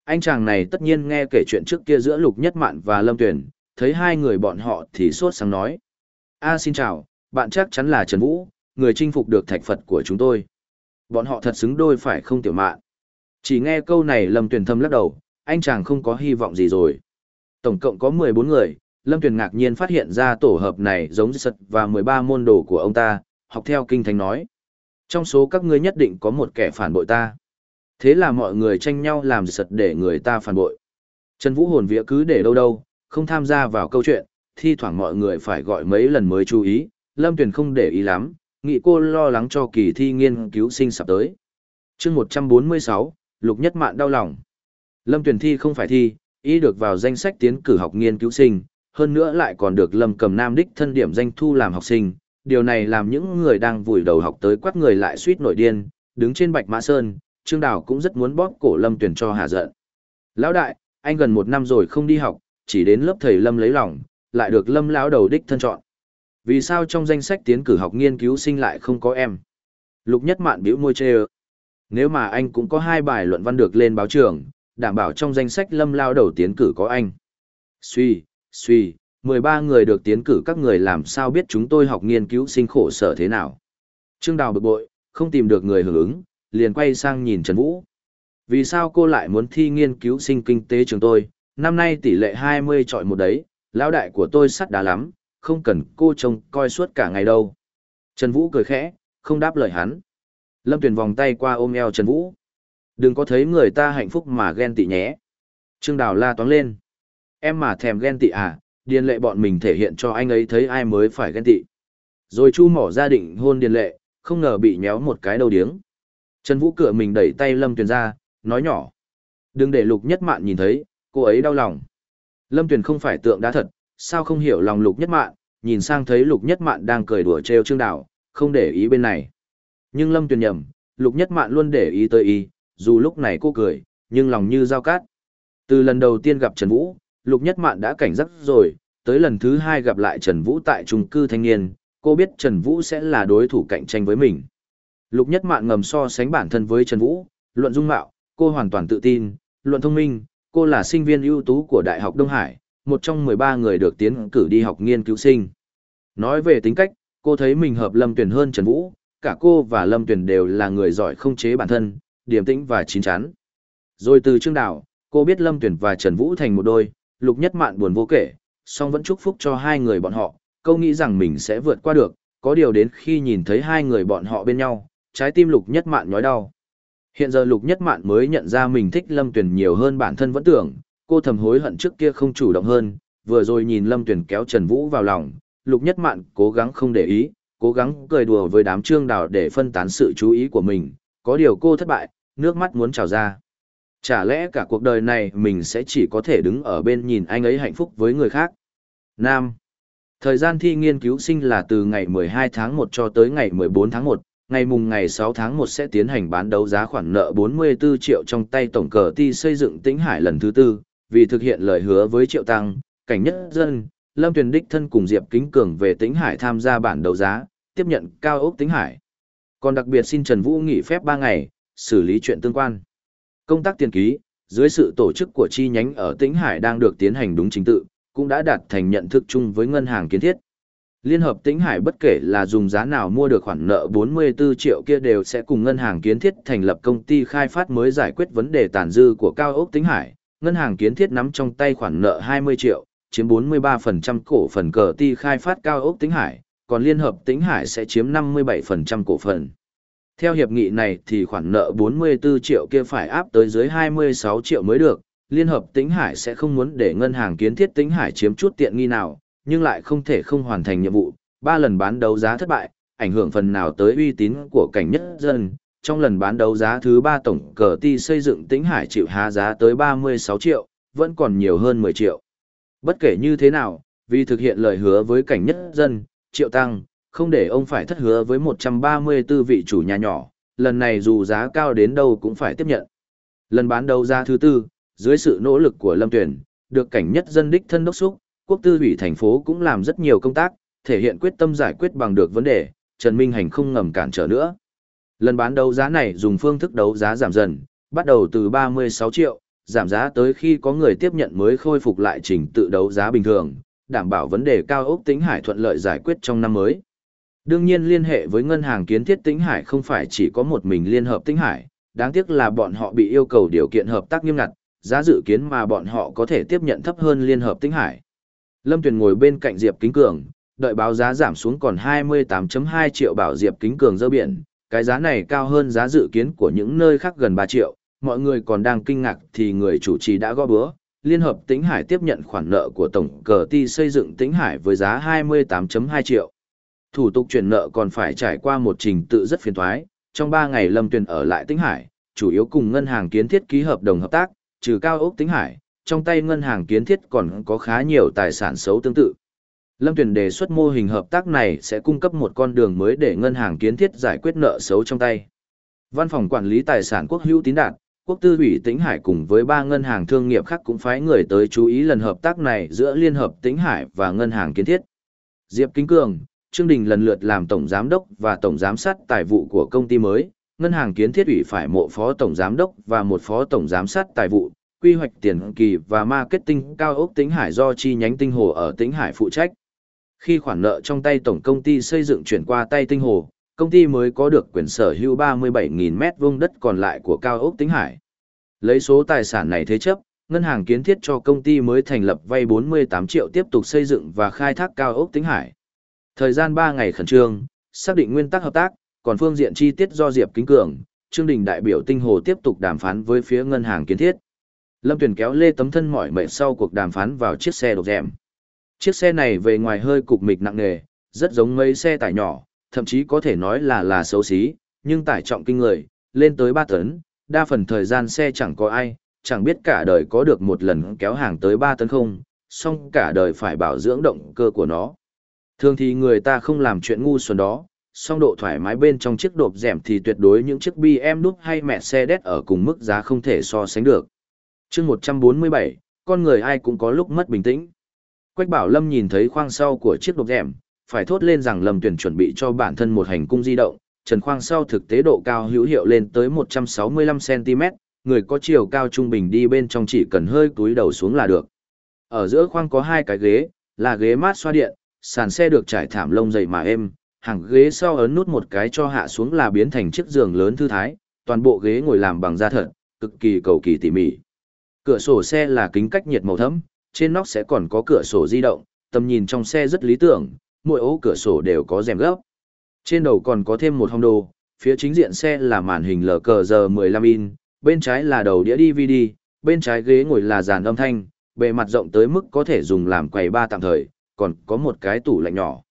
Anh chàng này tất nhiên nghe kể chuyện trước kia giữa Lục Nhất Mạn và Lâm Tuyển, thấy hai người bọn họ thì sốt sáng nói. A xin chào, bạn chắc chắn là Trần Vũ, người chinh phục được thạch Phật của chúng tôi. Bọn họ thật xứng đôi phải không tiểu mạn. Chỉ nghe câu này Lâm Tuyển thâm lắc đầu, anh chàng không có hy vọng gì rồi. Tổng cộng có 14 người, Lâm Tuyền ngạc nhiên phát hiện ra tổ hợp này giống sật và 13 môn đồ của ông ta, học theo kinh thánh nói. Trong số các ngươi nhất định có một kẻ phản bội ta. Thế là mọi người tranh nhau làm sật để người ta phản bội. Trần Vũ hồn vía cứ để đâu đâu, không tham gia vào câu chuyện, thi thoảng mọi người phải gọi mấy lần mới chú ý, Lâm Tuyền không để ý lắm, nghĩ cô lo lắng cho kỳ thi nghiên cứu sinh sắp tới. chương 146, Lục Nhất Mạn đau lòng. Lâm Tuyền thi không phải thi, ý được vào danh sách tiến cử học nghiên cứu sinh, hơn nữa lại còn được Lâm Cầm Nam đích thân điểm danh thu làm học sinh, điều này làm những người đang vùi đầu học tới quát người lại suýt nổi điên, đứng trên Bạch Mã Sơn, Trương Đào cũng rất muốn bóp cổ Lâm Tuyền cho hạ giận. Lão đại, anh gần một năm rồi không đi học, chỉ đến lớp thầy Lâm lấy lòng, lại được Lâm lão đầu đích thân chọn. Vì sao trong danh sách tiến cử học nghiên cứu sinh lại không có em? Lục Nhất Mạn bĩu môi chê Nếu mà anh cũng có hai bài luận văn được lên báo trường, đảm bảo trong danh sách Lâm lao đầu tiến cử có anh. Suy, suy, 13 người được tiến cử các người làm sao biết chúng tôi học nghiên cứu sinh khổ sở thế nào. Trương Đào bực bội, không tìm được người hưởng ứng, liền quay sang nhìn Trần Vũ. Vì sao cô lại muốn thi nghiên cứu sinh kinh tế trường tôi, năm nay tỷ lệ 20 chọi một đấy, lão đại của tôi sắt đá lắm, không cần cô trông coi suốt cả ngày đâu. Trần Vũ cười khẽ, không đáp lời hắn. Lâm Tuyền vòng tay qua ôm eo Trần Vũ. Đừng có thấy người ta hạnh phúc mà ghen tị nhé. Trương Đào la toán lên. Em mà thèm ghen tị à, điền lệ bọn mình thể hiện cho anh ấy thấy ai mới phải ghen tị. Rồi chu mỏ gia định hôn điền lệ, không ngờ bị nhéo một cái đầu điếng. Trần Vũ cửa mình đẩy tay Lâm Tuyền ra, nói nhỏ. Đừng để lục nhất mạn nhìn thấy, cô ấy đau lòng. Lâm Tuyền không phải tượng đá thật, sao không hiểu lòng lục nhất mạn, nhìn sang thấy lục nhất mạn đang cười đùa trêu trương Đào, không để ý bên này. Nhưng Lâm Tuyền nhầm, lục nhất mạn luôn để ý tới y, dù lúc này cô cười, nhưng lòng như dao cát. Từ lần đầu tiên gặp Trần Vũ, Lục Nhất Mạn đã cảnh giác rồi, tới lần thứ hai gặp lại Trần Vũ tại trung cư thanh niên, cô biết Trần Vũ sẽ là đối thủ cạnh tranh với mình. Lục Nhất Mạn ngầm so sánh bản thân với Trần Vũ, luận dung mạo, cô hoàn toàn tự tin, luận thông minh, cô là sinh viên ưu tú của Đại học Đông Hải, một trong 13 người được tiến cử đi học nghiên cứu sinh. Nói về tính cách, cô thấy mình hợp Lâm Tuyền hơn Trần Vũ, cả cô và Lâm Tuyền đều là người giỏi không chế bản thân, điềm tĩnh và chín chắn. Rồi từ Trương Đào, cô biết Lâm Tuyền và Trần Vũ thành một đôi, Lục Nhất Mạn buồn vô kể, song vẫn chúc phúc cho hai người bọn họ, câu nghĩ rằng mình sẽ vượt qua được, có điều đến khi nhìn thấy hai người bọn họ bên nhau, trái tim Lục Nhất Mạn nhói đau. Hiện giờ Lục Nhất Mạn mới nhận ra mình thích Lâm Tuyền nhiều hơn bản thân vẫn tưởng, cô thầm hối hận trước kia không chủ động hơn, vừa rồi nhìn Lâm Tuyền kéo Trần Vũ vào lòng, Lục Nhất Mạn cố gắng không để ý, cố gắng cười đùa với đám trương đào để phân tán sự chú ý của mình, có điều cô thất bại, nước mắt muốn trào ra. Chả lẽ cả cuộc đời này mình sẽ chỉ có thể đứng ở bên nhìn anh ấy hạnh phúc với người khác? Nam. Thời gian thi nghiên cứu sinh là từ ngày 12 tháng 1 cho tới ngày 14 tháng 1, ngày mùng ngày 6 tháng 1 sẽ tiến hành bán đấu giá khoản nợ 44 triệu trong tay tổng cờ ti xây dựng tĩnh hải lần thứ tư, vì thực hiện lời hứa với triệu tăng, cảnh nhất dân, Lâm Tuyền đích thân cùng Diệp Kính Cường về tĩnh hải tham gia bản đấu giá, tiếp nhận cao ốc tĩnh hải. Còn đặc biệt xin Trần Vũ nghỉ phép 3 ngày, xử lý chuyện tương quan. Công tác tiền ký, dưới sự tổ chức của chi nhánh ở tĩnh hải đang được tiến hành đúng trình tự, cũng đã đạt thành nhận thức chung với ngân hàng kiến thiết. Liên hợp Tĩnh Hải bất kể là dùng giá nào mua được khoản nợ 44 triệu kia đều sẽ cùng ngân hàng kiến thiết thành lập công ty khai phát mới giải quyết vấn đề tàn dư của cao ốc Tĩnh Hải. Ngân hàng kiến thiết nắm trong tay khoản nợ 20 triệu, chiếm 43% cổ phần cờ ti khai phát cao ốc Tĩnh Hải, còn Liên hợp Tĩnh Hải sẽ chiếm 57% cổ phần. Theo hiệp nghị này thì khoản nợ 44 triệu kia phải áp tới dưới 26 triệu mới được, Liên hợp Tĩnh Hải sẽ không muốn để ngân hàng kiến thiết Tĩnh Hải chiếm chút tiện nghi nào, nhưng lại không thể không hoàn thành nhiệm vụ, ba lần bán đấu giá thất bại, ảnh hưởng phần nào tới uy tín của cảnh nhất dân. Trong lần bán đấu giá thứ ba tổng cờ ti xây dựng Tĩnh Hải chịu há giá tới 36 triệu, vẫn còn nhiều hơn 10 triệu. Bất kể như thế nào, vì thực hiện lời hứa với cảnh nhất dân, triệu tăng, không để ông phải thất hứa với 134 vị chủ nhà nhỏ, lần này dù giá cao đến đâu cũng phải tiếp nhận. Lần bán đấu giá thứ tư, dưới sự nỗ lực của Lâm Tuyển, được cảnh nhất dân đích thân đốc xúc, quốc tư ủy thành phố cũng làm rất nhiều công tác, thể hiện quyết tâm giải quyết bằng được vấn đề, Trần Minh Hành không ngầm cản trở nữa. Lần bán đấu giá này dùng phương thức đấu giá giảm dần, bắt đầu từ 36 triệu, giảm giá tới khi có người tiếp nhận mới khôi phục lại trình tự đấu giá bình thường, đảm bảo vấn đề cao ốc tính hải thuận lợi giải quyết trong năm mới. Đương nhiên liên hệ với ngân hàng kiến thiết Tĩnh hải không phải chỉ có một mình liên hợp Tĩnh hải, đáng tiếc là bọn họ bị yêu cầu điều kiện hợp tác nghiêm ngặt, giá dự kiến mà bọn họ có thể tiếp nhận thấp hơn liên hợp Tĩnh hải. Lâm Tuyền ngồi bên cạnh Diệp Kính Cường, đợi báo giá giảm xuống còn 28.2 triệu bảo Diệp Kính Cường dơ biển, cái giá này cao hơn giá dự kiến của những nơi khác gần 3 triệu, mọi người còn đang kinh ngạc thì người chủ trì đã gõ bữa. Liên hợp Tĩnh Hải tiếp nhận khoản nợ của tổng cờ ti xây dựng Tĩnh Hải với giá 28.2 triệu. Thủ tục chuyển nợ còn phải trải qua một trình tự rất phiền toái, trong 3 ngày Lâm Tuyền ở lại Tĩnh Hải, chủ yếu cùng ngân hàng kiến thiết ký hợp đồng hợp tác, trừ cao ốc Tĩnh Hải, trong tay ngân hàng kiến thiết còn có khá nhiều tài sản xấu tương tự. Lâm Tuyền đề xuất mô hình hợp tác này sẽ cung cấp một con đường mới để ngân hàng kiến thiết giải quyết nợ xấu trong tay. Văn phòng quản lý tài sản quốc hữu tín đạt, quốc tư ủy Tĩnh Hải cùng với ba ngân hàng thương nghiệp khác cũng phái người tới chú ý lần hợp tác này giữa Liên hợp Tĩnh Hải và ngân hàng kiến thiết. Diệp Kính Cường, Trương Đình lần lượt làm tổng giám đốc và tổng giám sát tài vụ của công ty mới, ngân hàng kiến thiết ủy phải mộ phó tổng giám đốc và một phó tổng giám sát tài vụ, quy hoạch tiền kỳ và marketing cao ốc Tĩnh Hải do chi nhánh Tinh Hồ ở Tĩnh Hải phụ trách. Khi khoản nợ trong tay tổng công ty xây dựng chuyển qua tay Tinh Hồ, công ty mới có được quyền sở hữu 37.000 mét vuông đất còn lại của cao ốc Tĩnh Hải. Lấy số tài sản này thế chấp, ngân hàng kiến thiết cho công ty mới thành lập vay 48 triệu tiếp tục xây dựng và khai thác cao ốc Tĩnh Hải. Thời gian 3 ngày khẩn trương, xác định nguyên tắc hợp tác, còn phương diện chi tiết do Diệp Kính Cường, Trương Đình đại biểu Tinh Hồ tiếp tục đàm phán với phía ngân hàng kiến thiết. Lâm Tuyền kéo lê tấm thân mỏi mệt sau cuộc đàm phán vào chiếc xe độc rèm. Chiếc xe này về ngoài hơi cục mịch nặng nề, rất giống mấy xe tải nhỏ, thậm chí có thể nói là là xấu xí, nhưng tải trọng kinh người, lên tới 3 tấn, đa phần thời gian xe chẳng có ai, chẳng biết cả đời có được một lần kéo hàng tới 3 tấn không, song cả đời phải bảo dưỡng động cơ của nó. Thường thì người ta không làm chuyện ngu xuẩn đó, song độ thoải mái bên trong chiếc đột rẻm thì tuyệt đối những chiếc BMW hay Mercedes ở cùng mức giá không thể so sánh được. Chương một trăm bốn mươi bảy con người ai cũng có lúc mất bình tĩnh. Quách bảo lâm nhìn thấy khoang sau của chiếc đột rẻm, phải thốt lên rằng lâm tuyển chuẩn bị cho bản thân một hành cung di động. Trần khoang sau thực tế độ cao hữu hiệu lên tới một trăm sáu mươi lăm cm người có chiều cao trung bình đi bên trong chỉ cần hơi túi đầu xuống là được. Ở giữa khoang có hai cái ghế là ghế mát xoa điện sàn xe được trải thảm lông dày mà êm hàng ghế sau ấn nút một cái cho hạ xuống là biến thành chiếc giường lớn thư thái, toàn bộ ghế ngồi làm bằng da thật, cực kỳ cầu kỳ tỉ mỉ. Cửa sổ xe là kính cách nhiệt màu thẫm, trên nóc sẽ còn có cửa sổ di động, tầm nhìn trong xe rất lý tưởng, mỗi ố cửa sổ đều có rèm gấp. Trên đầu còn có thêm một hông đồ, phía chính diện xe là màn hình lờ cờ giờ 15 in, bên trái là đầu đĩa DVD, bên trái ghế ngồi là dàn âm thanh, bề mặt rộng tới mức có thể dùng làm quầy ba tạm thời, còn có một cái tủ lạnh nhỏ.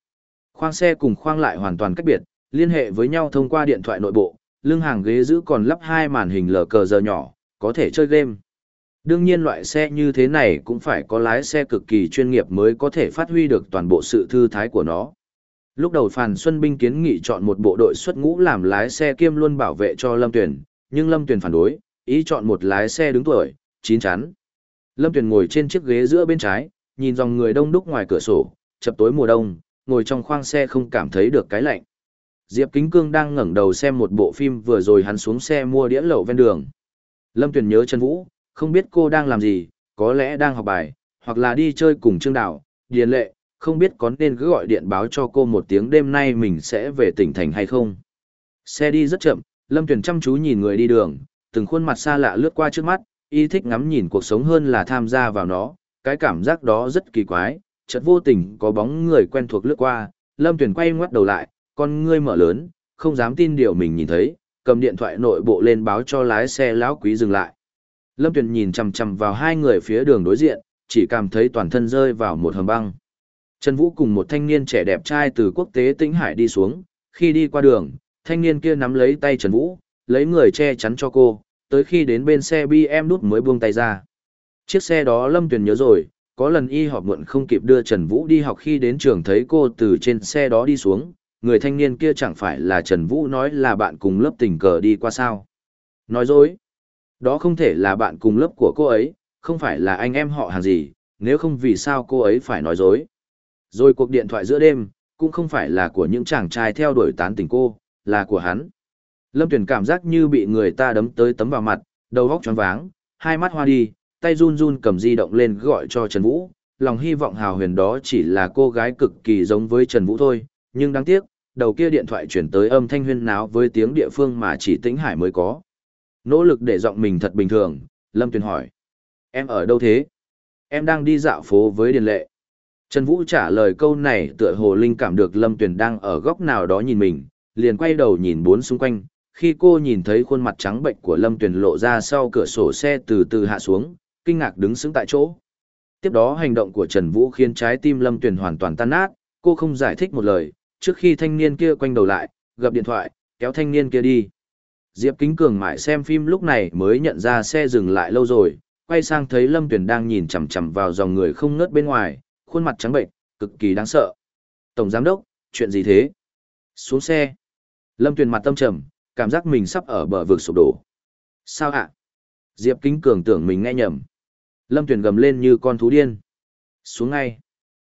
Khoang xe cùng khoang lại hoàn toàn cách biệt, liên hệ với nhau thông qua điện thoại nội bộ, lưng hàng ghế giữ còn lắp hai màn hình lờ cờ giờ nhỏ, có thể chơi game. Đương nhiên loại xe như thế này cũng phải có lái xe cực kỳ chuyên nghiệp mới có thể phát huy được toàn bộ sự thư thái của nó. Lúc đầu Phàn Xuân Binh kiến nghị chọn một bộ đội xuất ngũ làm lái xe kiêm luôn bảo vệ cho Lâm Tuyền, nhưng Lâm Tuyền phản đối, ý chọn một lái xe đứng tuổi, chín chắn. Lâm Tuyền ngồi trên chiếc ghế giữa bên trái, nhìn dòng người đông đúc ngoài cửa sổ, chập tối mùa đông, ngồi trong khoang xe không cảm thấy được cái lạnh. Diệp Kính Cương đang ngẩng đầu xem một bộ phim vừa rồi hắn xuống xe mua đĩa lẩu ven đường. Lâm Tuyền nhớ Trần Vũ, không biết cô đang làm gì, có lẽ đang học bài, hoặc là đi chơi cùng Trương Đào, Điền Lệ, không biết có nên cứ gọi điện báo cho cô một tiếng đêm nay mình sẽ về tỉnh thành hay không. Xe đi rất chậm, Lâm Tuyền chăm chú nhìn người đi đường, từng khuôn mặt xa lạ lướt qua trước mắt, y thích ngắm nhìn cuộc sống hơn là tham gia vào nó, cái cảm giác đó rất kỳ quái, chợt vô tình có bóng người quen thuộc lướt qua, Lâm Tuyền quay ngoắt đầu lại, con ngươi mở lớn, không dám tin điều mình nhìn thấy, cầm điện thoại nội bộ lên báo cho lái xe lão quý dừng lại. Lâm Tuyền nhìn chằm chằm vào hai người phía đường đối diện, chỉ cảm thấy toàn thân rơi vào một hầm băng. Trần Vũ cùng một thanh niên trẻ đẹp trai từ quốc tế Tĩnh Hải đi xuống, khi đi qua đường, thanh niên kia nắm lấy tay Trần Vũ, lấy người che chắn cho cô, tới khi đến bên xe BM nút mới buông tay ra. Chiếc xe đó Lâm Tuyền nhớ rồi, có lần y họp muộn không kịp đưa Trần Vũ đi học khi đến trường thấy cô từ trên xe đó đi xuống, người thanh niên kia chẳng phải là Trần Vũ nói là bạn cùng lớp tình cờ đi qua sao. Nói dối. Đó không thể là bạn cùng lớp của cô ấy, không phải là anh em họ hàng gì, nếu không vì sao cô ấy phải nói dối. Rồi cuộc điện thoại giữa đêm, cũng không phải là của những chàng trai theo đuổi tán tình cô, là của hắn. Lâm Tuyền cảm giác như bị người ta đấm tới tấm vào mặt, đầu óc choáng váng, hai mắt hoa đi, tay run run cầm di động lên gọi cho Trần Vũ, lòng hy vọng hào huyền đó chỉ là cô gái cực kỳ giống với Trần Vũ thôi, nhưng đáng tiếc, đầu kia điện thoại chuyển tới âm thanh huyên náo với tiếng địa phương mà chỉ Tĩnh Hải mới có. Nỗ lực để giọng mình thật bình thường, Lâm Tuyền hỏi. Em ở đâu thế? Em đang đi dạo phố với Điền Lệ. Trần Vũ trả lời câu này tựa hồ linh cảm được Lâm Tuyền đang ở góc nào đó nhìn mình, liền quay đầu nhìn bốn xung quanh. Khi cô nhìn thấy khuôn mặt trắng bệnh của Lâm Tuyền lộ ra sau cửa sổ xe từ từ hạ xuống, kinh ngạc đứng sững tại chỗ. Tiếp đó hành động của Trần Vũ khiến trái tim Lâm Tuyền hoàn toàn tan nát, cô không giải thích một lời, trước khi thanh niên kia quay đầu lại, gặp điện thoại, kéo thanh niên kia đi. Diệp Kính Cường mãi xem phim lúc này mới nhận ra xe dừng lại lâu rồi, quay sang thấy Lâm Tuyền đang nhìn chằm chằm vào dòng người không ngớt bên ngoài, khuôn mặt trắng bệnh, cực kỳ đáng sợ. Tổng giám đốc, chuyện gì thế? Xuống xe. Lâm Tuyền mặt tâm trầm, cảm giác mình sắp ở bờ vực sụp đổ. Sao ạ? Diệp Kính Cường tưởng mình nghe nhầm. Lâm Tuyền gầm lên như con thú điên. Xuống ngay.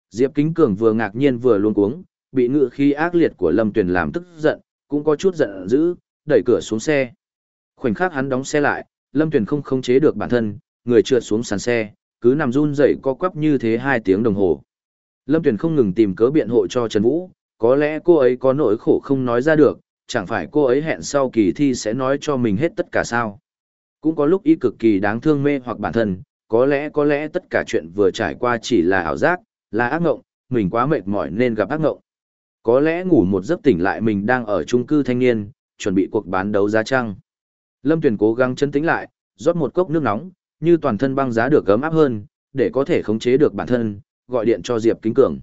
Diệp Kính Cường vừa ngạc nhiên vừa luống cuống, bị ngự khí ác liệt của Lâm Tuyền làm tức giận, cũng có chút giận dữ, đẩy cửa xuống xe. Khoảnh khắc hắn đóng xe lại, Lâm Tuyền không khống chế được bản thân, người trượt xuống sàn xe, cứ nằm run rẩy co quắp như thế hai tiếng đồng hồ. Lâm Tuyền không ngừng tìm cớ biện hộ cho Trần Vũ, có lẽ cô ấy có nỗi khổ không nói ra được, chẳng phải cô ấy hẹn sau kỳ thi sẽ nói cho mình hết tất cả sao. Cũng có lúc y cực kỳ đáng thương mê hoặc bản thân, có lẽ có lẽ tất cả chuyện vừa trải qua chỉ là ảo giác, là ác ngộng, mình quá mệt mỏi nên gặp ác ngộng. Có lẽ ngủ một giấc tỉnh lại mình đang ở trung cư thanh niên, chuẩn bị cuộc bán đấu giá trăng. Lâm Tuyền cố gắng chân tĩnh lại, rót một cốc nước nóng, như toàn thân băng giá được gấm áp hơn, để có thể khống chế được bản thân, gọi điện cho Diệp Kính Cường.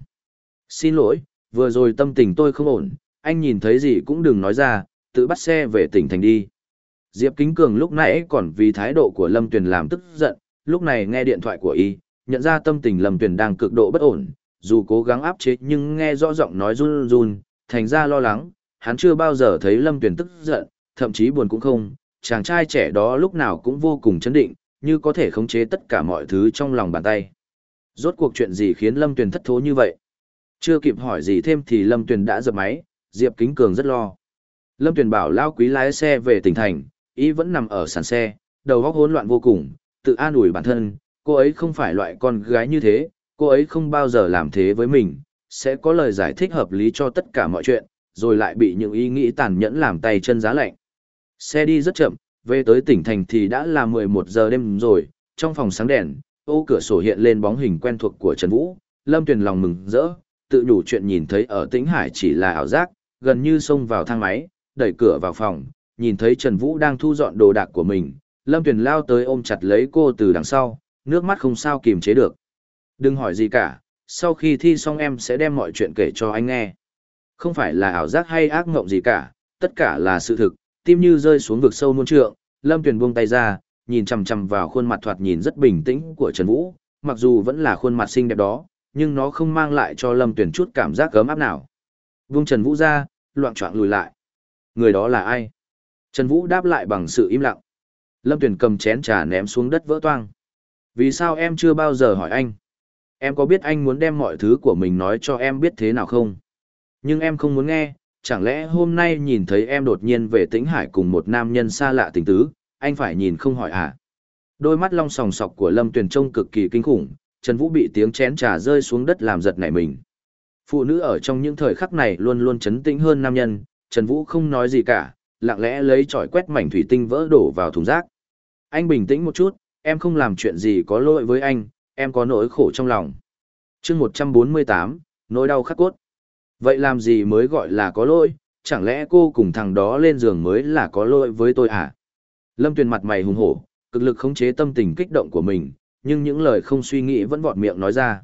Xin lỗi, vừa rồi tâm tình tôi không ổn, anh nhìn thấy gì cũng đừng nói ra, tự bắt xe về tỉnh thành đi. Diệp Kính Cường lúc nãy còn vì thái độ của Lâm Tuyền làm tức giận, lúc này nghe điện thoại của y, nhận ra tâm tình Lâm Tuyền đang cực độ bất ổn, dù cố gắng áp chế nhưng nghe rõ giọng nói run run, thành ra lo lắng, hắn chưa bao giờ thấy Lâm Tuyền tức giận, thậm chí buồn cũng không, chàng trai trẻ đó lúc nào cũng vô cùng chấn định, như có thể khống chế tất cả mọi thứ trong lòng bàn tay. Rốt cuộc chuyện gì khiến Lâm Tuyền thất thố như vậy? Chưa kịp hỏi gì thêm thì Lâm Tuyền đã dập máy, Diệp Kính Cường rất lo. Lâm Tuyền bảo Lao Quý lái xe về tỉnh thành, ý vẫn nằm ở sàn xe, đầu óc hỗn loạn vô cùng, tự an ủi bản thân, cô ấy không phải loại con gái như thế, cô ấy không bao giờ làm thế với mình, sẽ có lời giải thích hợp lý cho tất cả mọi chuyện, rồi lại bị những ý nghĩ tàn nhẫn làm tay chân giá lạnh. Xe đi rất chậm, về tới tỉnh thành thì đã là 11 giờ đêm rồi, trong phòng sáng đèn, ô cửa sổ hiện lên bóng hình quen thuộc của Trần Vũ, Lâm Tuyền lòng mừng rỡ, tự nhủ chuyện nhìn thấy ở Tĩnh Hải chỉ là ảo giác, gần như xông vào thang máy, đẩy cửa vào phòng, nhìn thấy Trần Vũ đang thu dọn đồ đạc của mình, Lâm Tuyền lao tới ôm chặt lấy cô từ đằng sau, nước mắt không sao kìm chế được. Đừng hỏi gì cả, sau khi thi xong em sẽ đem mọi chuyện kể cho anh nghe. Không phải là ảo giác hay ác mộng gì cả, tất cả là sự thực, tim như rơi xuống vực sâu muôn trượng, Lâm Tuyền buông tay ra, nhìn chằm chằm vào khuôn mặt thoạt nhìn rất bình tĩnh của Trần Vũ, mặc dù vẫn là khuôn mặt xinh đẹp đó, nhưng nó không mang lại cho Lâm Tuyền chút cảm giác gớm áp nào. Buông Trần Vũ ra, loạn choạng lùi lại. Người đó là ai? Trần Vũ đáp lại bằng sự im lặng. Lâm Tuyền cầm chén trà ném xuống đất vỡ toang. Vì sao em chưa bao giờ hỏi anh? Em có biết anh muốn đem mọi thứ của mình nói cho em biết thế nào không? Nhưng em không muốn nghe, chẳng lẽ hôm nay nhìn thấy em đột nhiên về tĩnh hải cùng một nam nhân xa lạ tình tứ, anh phải nhìn không hỏi à? Đôi mắt long sòng sọc của Lâm Tuyền trông cực kỳ kinh khủng, Trần Vũ bị tiếng chén trà rơi xuống đất làm giật nảy mình. Phụ nữ ở trong những thời khắc này luôn luôn chấn tĩnh hơn nam nhân, Trần Vũ không nói gì cả, lặng lẽ lấy chổi quét mảnh thủy tinh vỡ đổ vào thùng rác. Anh bình tĩnh một chút, em không làm chuyện gì có lỗi với anh, em có nỗi khổ trong lòng. chương 148, nỗi đau khắc cốt. Vậy làm gì mới gọi là có lỗi, chẳng lẽ cô cùng thằng đó lên giường mới là có lỗi với tôi à? Lâm Tuyền mặt mày hùng hổ, cực lực khống chế tâm tình kích động của mình, nhưng những lời không suy nghĩ vẫn vọt miệng nói ra.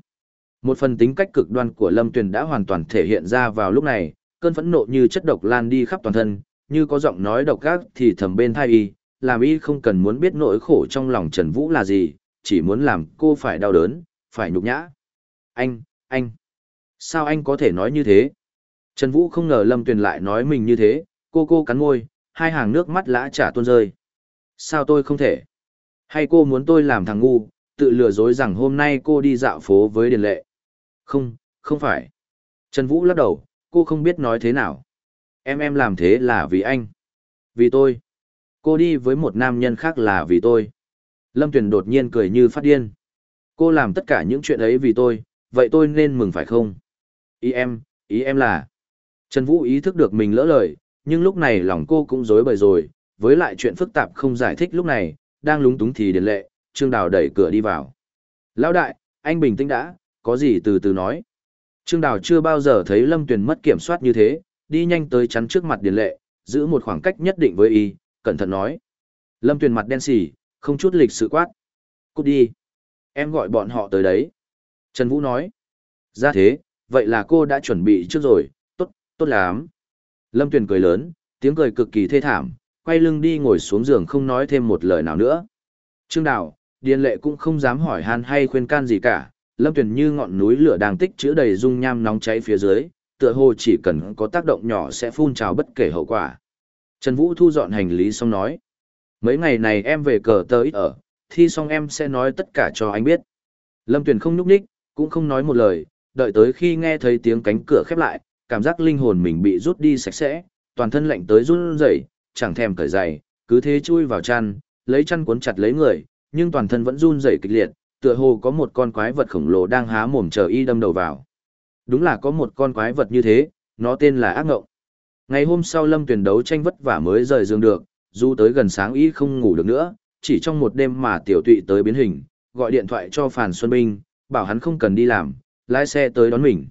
Một phần tính cách cực đoan của Lâm Tuyền đã hoàn toàn thể hiện ra vào lúc này, cơn phẫn nộ như chất độc lan đi khắp toàn thân, như có giọng nói độc ác thì thầm bên thai y, làm y không cần muốn biết nỗi khổ trong lòng Trần Vũ là gì, chỉ muốn làm cô phải đau đớn, phải nhục nhã. Anh, anh, sao anh có thể nói như thế? Trần Vũ không ngờ Lâm Tuyền lại nói mình như thế, cô cô cắn môi, hai hàng nước mắt lã trả tuôn rơi. Sao tôi không thể? Hay cô muốn tôi làm thằng ngu, tự lừa dối rằng hôm nay cô đi dạo phố với Điền Lệ? Không, không phải. Trần Vũ lắc đầu, cô không biết nói thế nào. Em em làm thế là vì anh. Vì tôi. Cô đi với một nam nhân khác là vì tôi. Lâm Tuyền đột nhiên cười như phát điên. Cô làm tất cả những chuyện ấy vì tôi, vậy tôi nên mừng phải không? Ý em, ý em là... Trần Vũ ý thức được mình lỡ lời, nhưng lúc này lòng cô cũng rối bời rồi, với lại chuyện phức tạp không giải thích lúc này, đang lúng túng thì điền lệ, Trương Đào đẩy cửa đi vào. Lão đại, anh bình tĩnh đã, có gì từ từ nói. Trương Đào chưa bao giờ thấy Lâm Tuyền mất kiểm soát như thế, đi nhanh tới chắn trước mặt điền lệ, giữ một khoảng cách nhất định với y, cẩn thận nói. Lâm Tuyền mặt đen xỉ, không chút lịch sự quát. Cút đi. Em gọi bọn họ tới đấy. Trần Vũ nói. Ra thế, vậy là cô đã chuẩn bị trước rồi, tốt, tốt lắm. Lâm Tuyền cười lớn, tiếng cười cực kỳ thê thảm, quay lưng đi ngồi xuống giường không nói thêm một lời nào nữa. Trương Đào, Điền Lệ cũng không dám hỏi han hay khuyên can gì cả, Lâm Tuyền như ngọn núi lửa đang tích chứa đầy dung nham nóng cháy phía dưới, tựa hồ chỉ cần có tác động nhỏ sẽ phun trào bất kể hậu quả. Trần Vũ thu dọn hành lý xong nói. Mấy ngày này em về cờ tơ ít ở, thi xong em sẽ nói tất cả cho anh biết. Lâm Tuyền không nhúc nhích, cũng không nói một lời, đợi tới khi nghe thấy tiếng cánh cửa khép lại, cảm giác linh hồn mình bị rút đi sạch sẽ, toàn thân lạnh tới run rẩy, chẳng thèm cởi giày, cứ thế chui vào chăn, lấy chăn cuốn chặt lấy người, nhưng toàn thân vẫn run rẩy kịch liệt, tựa hồ có một con quái vật khổng lồ đang há mồm chờ y đâm đầu vào. Đúng là có một con quái vật như thế, nó tên là ác ngộng. Ngày hôm sau Lâm Tuyền đấu tranh vất vả mới rời giường được, dù tới gần sáng y không ngủ được nữa, chỉ trong một đêm mà tiểu tụy tới biến hình, gọi điện thoại cho Phàn Xuân Minh bảo hắn không cần đi làm, lái xe tới đón mình.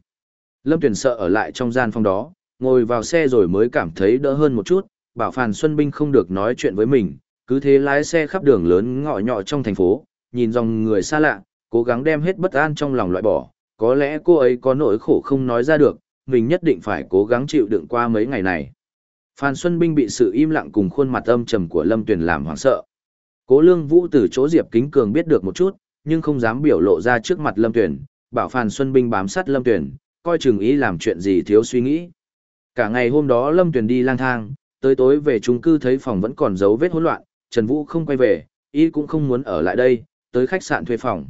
Lâm Tuyền sợ ở lại trong gian phòng đó, ngồi vào xe rồi mới cảm thấy đỡ hơn một chút, bảo Phàn Xuân Minh không được nói chuyện với mình, cứ thế lái xe khắp đường lớn ngõ nhỏ trong thành phố, nhìn dòng người xa lạ, cố gắng đem hết bất an trong lòng loại bỏ, có lẽ cô ấy có nỗi khổ không nói ra được, mình nhất định phải cố gắng chịu đựng qua mấy ngày này. Phan Xuân Binh bị sự im lặng cùng khuôn mặt âm trầm của Lâm Tuyền làm hoảng sợ. Cố Lương Vũ từ chỗ Diệp Kính Cường biết được một chút, nhưng không dám biểu lộ ra trước mặt Lâm Tuyền, bảo Phan Xuân Binh bám sát Lâm Tuyền, coi chừng ý làm chuyện gì thiếu suy nghĩ. Cả ngày hôm đó Lâm Tuyền đi lang thang, tới tối về chung cư thấy phòng vẫn còn dấu vết hỗn loạn, Trần Vũ không quay về, y cũng không muốn ở lại đây, tới khách sạn thuê phòng.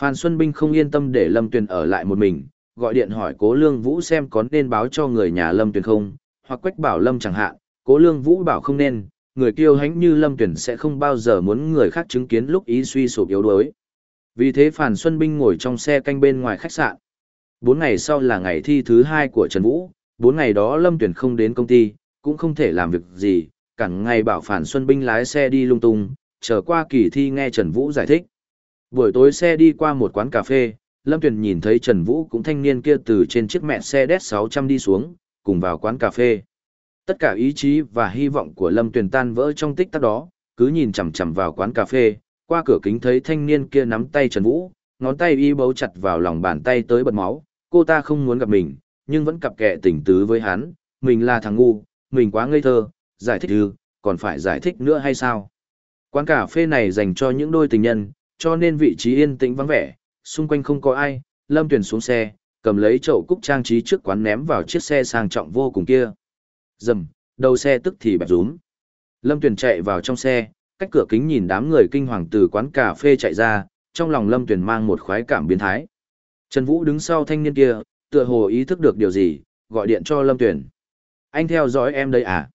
Phan Xuân Binh không yên tâm để Lâm Tuyền ở lại một mình, gọi điện hỏi Cố Lương Vũ xem có nên báo cho người nhà Lâm Tuyền không, hoặc Quách Bảo Lâm chẳng hạn, Cố Lương Vũ bảo không nên, người kiêu hãnh như Lâm Tuyền sẽ không bao giờ muốn người khác chứng kiến lúc ý suy sụp yếu đuối. Vì thế phản Xuân Binh ngồi trong xe canh bên ngoài khách sạn. Bốn ngày sau là ngày thi thứ hai của Trần Vũ, Bốn ngày đó Lâm Tuyển không đến công ty, cũng không thể làm việc gì, cả ngày bảo phản Xuân Binh lái xe đi lung tung, chờ qua kỳ thi nghe Trần Vũ giải thích. Buổi tối xe đi qua một quán cà phê, Lâm Tuyền nhìn thấy Trần Vũ cũng thanh niên kia từ trên chiếc mẹ xe đét 600 đi xuống, cùng vào quán cà phê. Tất cả ý chí và hy vọng của Lâm Tuyền tan vỡ trong tích tắc đó, cứ nhìn chằm chằm vào quán cà phê, qua cửa kính thấy thanh niên kia nắm tay Trần Vũ, ngón tay y bấu chặt vào lòng bàn tay tới bật máu, cô ta không muốn gặp mình, nhưng vẫn cặp kệ tình tứ với hắn, mình là thằng ngu, mình quá ngây thơ, giải thích ư, còn phải giải thích nữa hay sao? Quán cà phê này dành cho những đôi tình nhân, cho nên vị trí yên tĩnh vắng vẻ, xung quanh không có ai, Lâm Tuyền xuống xe, cầm lấy chậu cúc trang trí trước quán ném vào chiếc xe sang trọng vô cùng kia. Dầm, đầu xe tức thì bẹp rúm. Lâm Tuyền chạy vào trong xe, cách cửa kính nhìn đám người kinh hoàng từ quán cà phê chạy ra, trong lòng Lâm Tuyền mang một khoái cảm biến thái. Trần Vũ đứng sau thanh niên kia, tựa hồ ý thức được điều gì, gọi điện cho Lâm Tuyền. Anh theo dõi em đây à?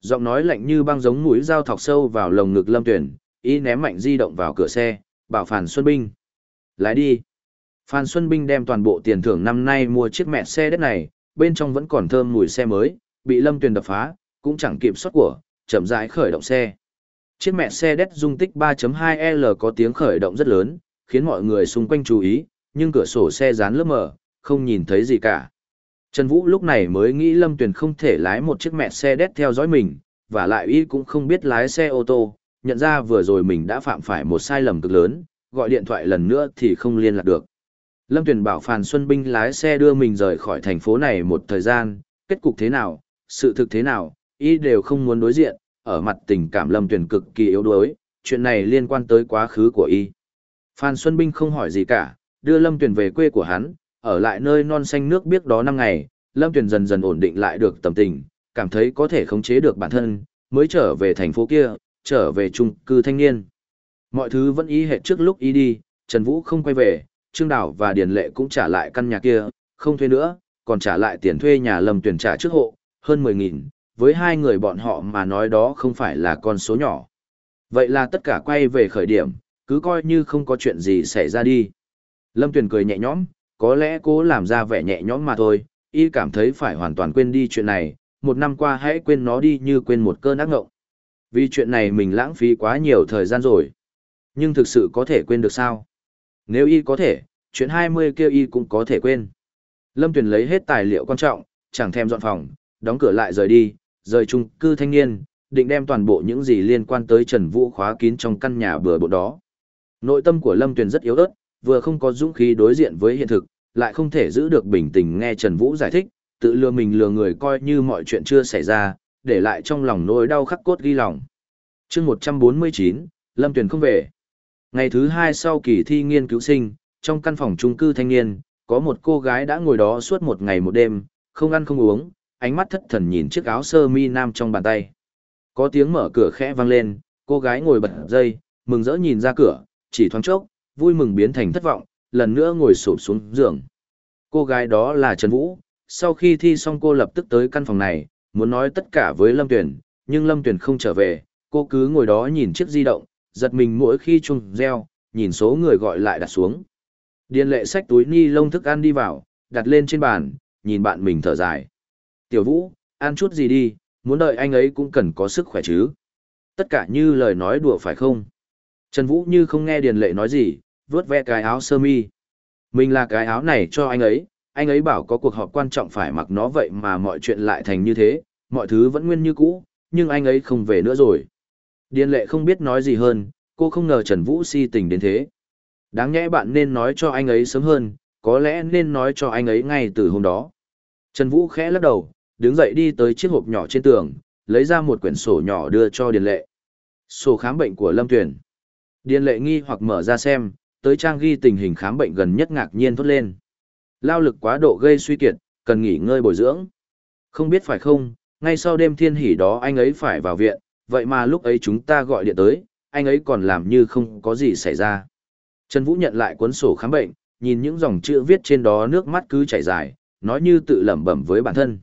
Giọng nói lạnh như băng giống mũi dao thọc sâu vào lồng ngực Lâm Tuyền, ý ném mạnh di động vào cửa xe, bảo phản Xuân Binh. Lái đi. Phan Xuân Binh đem toàn bộ tiền thưởng năm nay mua chiếc mẹ xe đất này, bên trong vẫn còn thơm mùi xe mới, bị Lâm Tuyền đập phá, cũng chẳng kịp xuất của, chậm rãi khởi động xe. Chiếc mẹ xe đét dung tích 3.2L có tiếng khởi động rất lớn, khiến mọi người xung quanh chú ý, nhưng cửa sổ xe dán lớp mở, không nhìn thấy gì cả. Trần Vũ lúc này mới nghĩ Lâm Tuyền không thể lái một chiếc mẹ xe đét theo dõi mình, và lại y cũng không biết lái xe ô tô, nhận ra vừa rồi mình đã phạm phải một sai lầm cực lớn, gọi điện thoại lần nữa thì không liên lạc được. Lâm Tuyền bảo Phan Xuân Binh lái xe đưa mình rời khỏi thành phố này một thời gian, kết cục thế nào, sự thực thế nào, y đều không muốn đối diện, ở mặt tình cảm Lâm Tuyền cực kỳ yếu đuối, chuyện này liên quan tới quá khứ của y. Phan Xuân Binh không hỏi gì cả, đưa Lâm Tuyền về quê của hắn, ở lại nơi non xanh nước biếc đó năm ngày, Lâm Tuyền dần dần ổn định lại được tâm tình, cảm thấy có thể khống chế được bản thân, mới trở về thành phố kia, trở về trung cư thanh niên. Mọi thứ vẫn ý hệ trước lúc y đi, Trần Vũ không quay về, Trương Đảo và Điền Lệ cũng trả lại căn nhà kia, không thuê nữa, còn trả lại tiền thuê nhà Lâm Tuyền trả trước hộ, hơn 10.000, với hai người bọn họ mà nói đó không phải là con số nhỏ. Vậy là tất cả quay về khởi điểm, cứ coi như không có chuyện gì xảy ra đi. Lâm Tuyền cười nhẹ nhõm, có lẽ cố làm ra vẻ nhẹ nhõm mà thôi, y cảm thấy phải hoàn toàn quên đi chuyện này, một năm qua hãy quên nó đi như quên một cơn ác ngộng. Vì chuyện này mình lãng phí quá nhiều thời gian rồi. Nhưng thực sự có thể quên được sao? Nếu y có thể, chuyện 20 kêu y cũng có thể quên. Lâm Tuyền lấy hết tài liệu quan trọng, chẳng thèm dọn phòng, đóng cửa lại rời đi, rời chung cư thanh niên, định đem toàn bộ những gì liên quan tới Trần Vũ khóa kín trong căn nhà bừa bộ đó. Nội tâm của Lâm Tuyền rất yếu ớt, vừa không có dũng khí đối diện với hiện thực, lại không thể giữ được bình tĩnh nghe Trần Vũ giải thích, tự lừa mình lừa người coi như mọi chuyện chưa xảy ra, để lại trong lòng nỗi đau khắc cốt ghi lòng. chương 149, Lâm Tuyền không về. Ngày thứ hai sau kỳ thi nghiên cứu sinh, trong căn phòng trung cư thanh niên, có một cô gái đã ngồi đó suốt một ngày một đêm, không ăn không uống, ánh mắt thất thần nhìn chiếc áo sơ mi nam trong bàn tay. Có tiếng mở cửa khẽ vang lên, cô gái ngồi bật dây, mừng rỡ nhìn ra cửa, chỉ thoáng chốc, vui mừng biến thành thất vọng, lần nữa ngồi sụp xuống giường. Cô gái đó là Trần Vũ, sau khi thi xong cô lập tức tới căn phòng này, muốn nói tất cả với Lâm Tuyển, nhưng Lâm Tuyển không trở về, cô cứ ngồi đó nhìn chiếc di động, giật mình mỗi khi chung reo, nhìn số người gọi lại đặt xuống. Điền lệ xách túi ni lông thức ăn đi vào, đặt lên trên bàn, nhìn bạn mình thở dài. Tiểu Vũ, ăn chút gì đi, muốn đợi anh ấy cũng cần có sức khỏe chứ. Tất cả như lời nói đùa phải không? Trần Vũ như không nghe Điền lệ nói gì, vướt ve cái áo sơ mi. Mình là cái áo này cho anh ấy, anh ấy bảo có cuộc họp quan trọng phải mặc nó vậy mà mọi chuyện lại thành như thế, mọi thứ vẫn nguyên như cũ, nhưng anh ấy không về nữa rồi. Điền lệ không biết nói gì hơn, cô không ngờ Trần Vũ si tình đến thế. Đáng nhẽ bạn nên nói cho anh ấy sớm hơn, có lẽ nên nói cho anh ấy ngay từ hôm đó. Trần Vũ khẽ lắc đầu, đứng dậy đi tới chiếc hộp nhỏ trên tường, lấy ra một quyển sổ nhỏ đưa cho Điền lệ. Sổ khám bệnh của Lâm Tuyền. Điền lệ nghi hoặc mở ra xem, tới trang ghi tình hình khám bệnh gần nhất ngạc nhiên thốt lên. Lao lực quá độ gây suy kiệt, cần nghỉ ngơi bồi dưỡng. Không biết phải không, ngay sau đêm thiên hỉ đó anh ấy phải vào viện, vậy mà lúc ấy chúng ta gọi điện tới, anh ấy còn làm như không có gì xảy ra. Trần Vũ nhận lại cuốn sổ khám bệnh, nhìn những dòng chữ viết trên đó nước mắt cứ chảy dài, nói như tự lẩm bẩm với bản thân.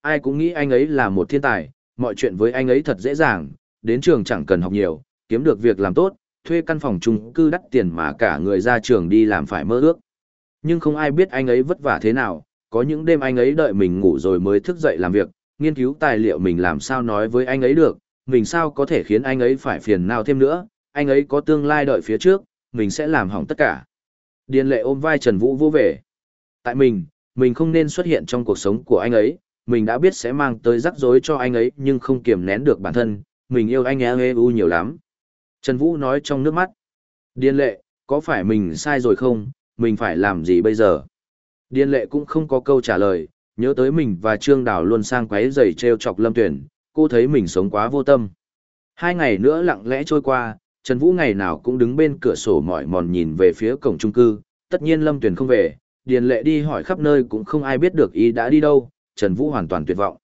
Ai cũng nghĩ anh ấy là một thiên tài, mọi chuyện với anh ấy thật dễ dàng, đến trường chẳng cần học nhiều, kiếm được việc làm tốt, thuê căn phòng chung cư đắt tiền mà cả người ra trường đi làm phải mơ ước. Nhưng không ai biết anh ấy vất vả thế nào, có những đêm anh ấy đợi mình ngủ rồi mới thức dậy làm việc, nghiên cứu tài liệu mình làm sao nói với anh ấy được, mình sao có thể khiến anh ấy phải phiền nào thêm nữa, anh ấy có tương lai đợi phía trước, mình sẽ làm hỏng tất cả. Điền lệ ôm vai Trần Vũ vô vẻ. Tại mình, mình không nên xuất hiện trong cuộc sống của anh ấy, mình đã biết sẽ mang tới rắc rối cho anh ấy nhưng không kiềm nén được bản thân, mình yêu anh ấy u nhiều lắm. Trần Vũ nói trong nước mắt. Điền lệ, có phải mình sai rồi không, mình phải làm gì bây giờ? Điền lệ cũng không có câu trả lời, nhớ tới mình và Trương Đào luôn sang quấy giày treo chọc Lâm Tuyển, cô thấy mình sống quá vô tâm. Hai ngày nữa lặng lẽ trôi qua, Trần Vũ ngày nào cũng đứng bên cửa sổ mỏi mòn nhìn về phía cổng trung cư, tất nhiên Lâm tuyền không về, Điền Lệ đi hỏi khắp nơi cũng không ai biết được ý đã đi đâu, Trần Vũ hoàn toàn tuyệt vọng.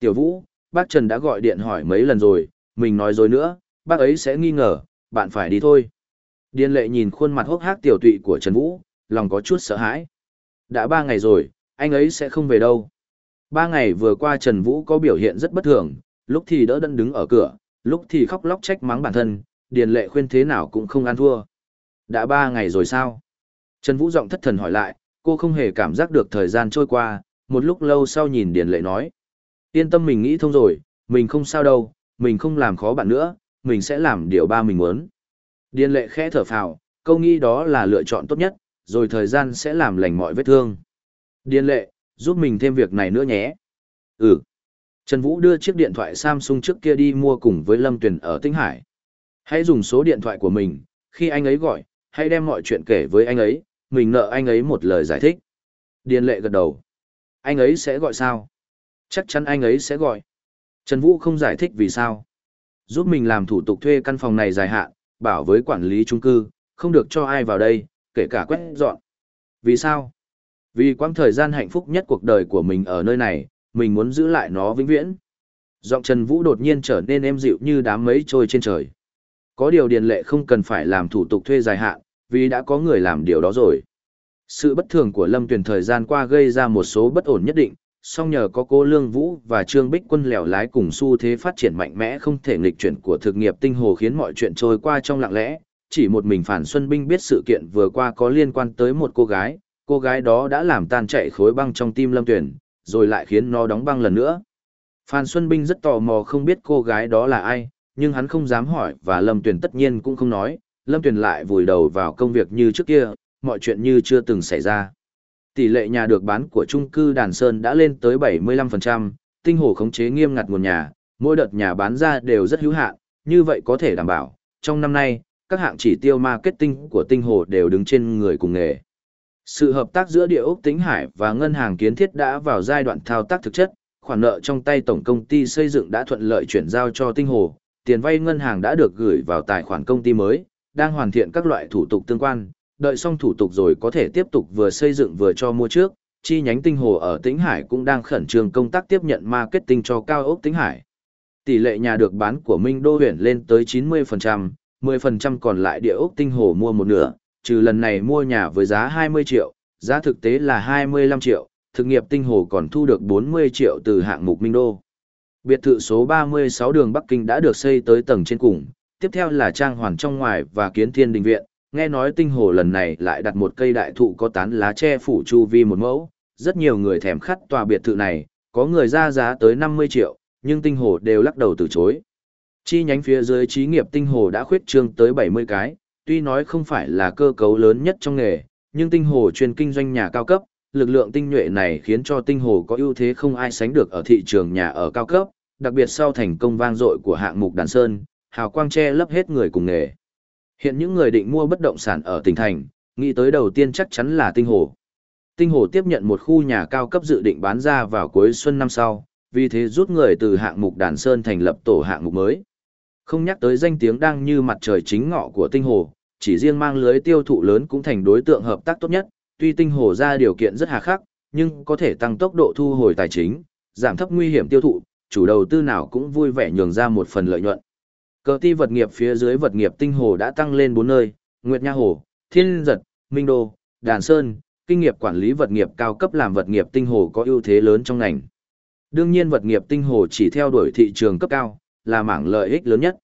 Tiểu Vũ, bác Trần đã gọi điện hỏi mấy lần rồi, mình nói rồi nữa, bác ấy sẽ nghi ngờ, bạn phải đi thôi. Điền Lệ nhìn khuôn mặt hốc hác tiểu tụy của Trần Vũ, lòng có chút sợ hãi. Đã ba ngày rồi, anh ấy sẽ không về đâu. Ba ngày vừa qua Trần Vũ có biểu hiện rất bất thường, lúc thì đỡ đẫn đứng ở cửa, lúc thì khóc lóc trách mắng bản thân, Điền Lệ khuyên thế nào cũng không ăn thua. Đã ba ngày rồi sao? Trần Vũ giọng thất thần hỏi lại, cô không hề cảm giác được thời gian trôi qua, một lúc lâu sau nhìn Điền Lệ nói. Yên tâm mình nghĩ thông rồi, mình không sao đâu, mình không làm khó bạn nữa, mình sẽ làm điều ba mình muốn. Điền Lệ khẽ thở phào, câu nghĩ đó là lựa chọn tốt nhất, rồi thời gian sẽ làm lành mọi vết thương. Điền Lệ, giúp mình thêm việc này nữa nhé. Ừ. Trần Vũ đưa chiếc điện thoại Samsung trước kia đi mua cùng với Lâm Tuyền ở Tinh Hải. Hãy dùng số điện thoại của mình, khi anh ấy gọi, hãy đem mọi chuyện kể với anh ấy, mình nợ anh ấy một lời giải thích. Điền lệ gật đầu. Anh ấy sẽ gọi sao? Chắc chắn anh ấy sẽ gọi. Trần Vũ không giải thích vì sao. Giúp mình làm thủ tục thuê căn phòng này dài hạn, bảo với quản lý chung cư, không được cho ai vào đây, kể cả quét dọn. Vì sao? Vì quãng thời gian hạnh phúc nhất cuộc đời của mình ở nơi này, mình muốn giữ lại nó vĩnh viễn. Giọng Trần Vũ đột nhiên trở nên êm dịu như đám mây trôi trên trời. Có điều điền lệ không cần phải làm thủ tục thuê dài hạn, vì đã có người làm điều đó rồi. Sự bất thường của Lâm Tuyền thời gian qua gây ra một số bất ổn nhất định, song nhờ có cô Lương Vũ và Trương Bích Quân lèo lái cùng xu thế phát triển mạnh mẽ không thể nghịch chuyển của thực nghiệp tinh hồ khiến mọi chuyện trôi qua trong lặng lẽ. Chỉ một mình Phản Xuân Binh biết sự kiện vừa qua có liên quan tới một cô gái, cô gái đó đã làm tan chạy khối băng trong tim Lâm Tuyền, rồi lại khiến nó đóng băng lần nữa. Phan Xuân Binh rất tò mò không biết cô gái đó là ai, nhưng hắn không dám hỏi và Lâm Tuyền tất nhiên cũng không nói, Lâm Tuyền lại vùi đầu vào công việc như trước kia, mọi chuyện như chưa từng xảy ra. Tỷ lệ nhà được bán của trung cư Đàn Sơn đã lên tới 75%, tinh hồ khống chế nghiêm ngặt nguồn nhà, mỗi đợt nhà bán ra đều rất hữu hạn, như vậy có thể đảm bảo, trong năm nay, các hạng chỉ tiêu marketing của tinh hồ đều đứng trên người cùng nghề. Sự hợp tác giữa địa ốc Tĩnh Hải và ngân hàng kiến thiết đã vào giai đoạn thao tác thực chất, khoản nợ trong tay tổng công ty xây dựng đã thuận lợi chuyển giao cho tinh hồ, tiền vay ngân hàng đã được gửi vào tài khoản công ty mới, đang hoàn thiện các loại thủ tục tương quan, đợi xong thủ tục rồi có thể tiếp tục vừa xây dựng vừa cho mua trước, chi nhánh tinh hồ ở Tĩnh Hải cũng đang khẩn trương công tác tiếp nhận marketing cho cao ốc Tĩnh Hải. Tỷ lệ nhà được bán của Minh Đô huyện lên tới 90%, 10% còn lại địa ốc tinh hồ mua một nửa, trừ lần này mua nhà với giá 20 triệu, giá thực tế là 25 triệu, thực nghiệp tinh hồ còn thu được 40 triệu từ hạng mục Minh Đô. Biệt thự số 36 đường Bắc Kinh đã được xây tới tầng trên cùng, tiếp theo là trang hoàn trong ngoài và kiến thiên đình viện. Nghe nói tinh hồ lần này lại đặt một cây đại thụ có tán lá che phủ chu vi một mẫu, rất nhiều người thèm khát tòa biệt thự này, có người ra giá tới 50 triệu, nhưng tinh hồ đều lắc đầu từ chối. Chi nhánh phía dưới trí nghiệp tinh hồ đã khuyết trương tới 70 cái, tuy nói không phải là cơ cấu lớn nhất trong nghề, nhưng tinh hồ chuyên kinh doanh nhà cao cấp, lực lượng tinh nhuệ này khiến cho tinh hồ có ưu thế không ai sánh được ở thị trường nhà ở cao cấp, đặc biệt sau thành công vang dội của hạng mục đàn sơn, hào quang che lấp hết người cùng nghề. Hiện những người định mua bất động sản ở tỉnh thành, nghĩ tới đầu tiên chắc chắn là tinh hồ. Tinh hồ tiếp nhận một khu nhà cao cấp dự định bán ra vào cuối xuân năm sau, vì thế rút người từ hạng mục đàn sơn thành lập tổ hạng mục mới. Không nhắc tới danh tiếng đang như mặt trời chính ngọ của tinh hồ, chỉ riêng mang lưới tiêu thụ lớn cũng thành đối tượng hợp tác tốt nhất, tuy tinh hồ ra điều kiện rất hà khắc, nhưng có thể tăng tốc độ thu hồi tài chính, giảm thấp nguy hiểm tiêu thụ, chủ đầu tư nào cũng vui vẻ nhường ra một phần lợi nhuận. Cờ ti vật nghiệp phía dưới vật nghiệp tinh hồ đã tăng lên 4 nơi, Nguyệt Nha Hồ, Thiên Giật, Minh Đô, Đàn Sơn, kinh nghiệp quản lý vật nghiệp cao cấp làm vật nghiệp tinh hồ có ưu thế lớn trong ngành. Đương nhiên vật nghiệp tinh hồ chỉ theo đuổi thị trường cấp cao, là mảng lợi ích lớn nhất.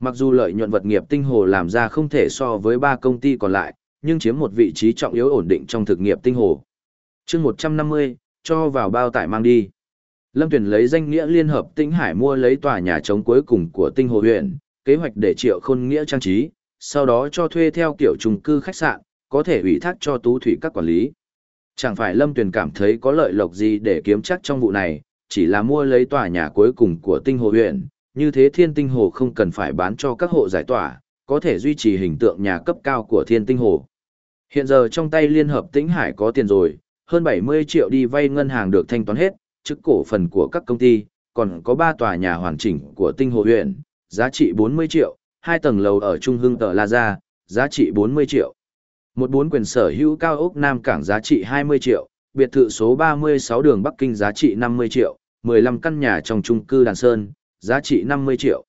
Mặc dù lợi nhuận vật nghiệp tinh hồ làm ra không thể so với ba công ty còn lại, nhưng chiếm một vị trí trọng yếu ổn định trong thực nghiệp tinh hồ. chương 150, cho vào bao tải mang đi. Lâm Tuyển lấy danh nghĩa liên hợp Tinh Hải mua lấy tòa nhà trống cuối cùng của Tinh Hồ huyện, kế hoạch để triệu khôn nghĩa trang trí, sau đó cho thuê theo kiểu chung cư khách sạn, có thể ủy thác cho tú thủy các quản lý. Chẳng phải Lâm Tuyền cảm thấy có lợi lộc gì để kiếm chắc trong vụ này, chỉ là mua lấy tòa nhà cuối cùng của tinh hồ huyện, như thế thiên tinh hồ không cần phải bán cho các hộ giải tỏa, có thể duy trì hình tượng nhà cấp cao của thiên tinh hồ. Hiện giờ trong tay Liên Hợp Tĩnh Hải có tiền rồi, hơn 70 triệu đi vay ngân hàng được thanh toán hết, chức cổ phần của các công ty, còn có 3 tòa nhà hoàn chỉnh của tinh hồ huyện, giá trị 40 triệu, hai tầng lầu ở Trung Hưng Tờ La Gia, giá trị 40 triệu. Một bốn quyền sở hữu cao ốc Nam Cảng giá trị 20 triệu, biệt thự số 36 đường Bắc Kinh giá trị 50 triệu, 15 căn nhà trong trung cư Đàn Sơn, giá trị 50 triệu.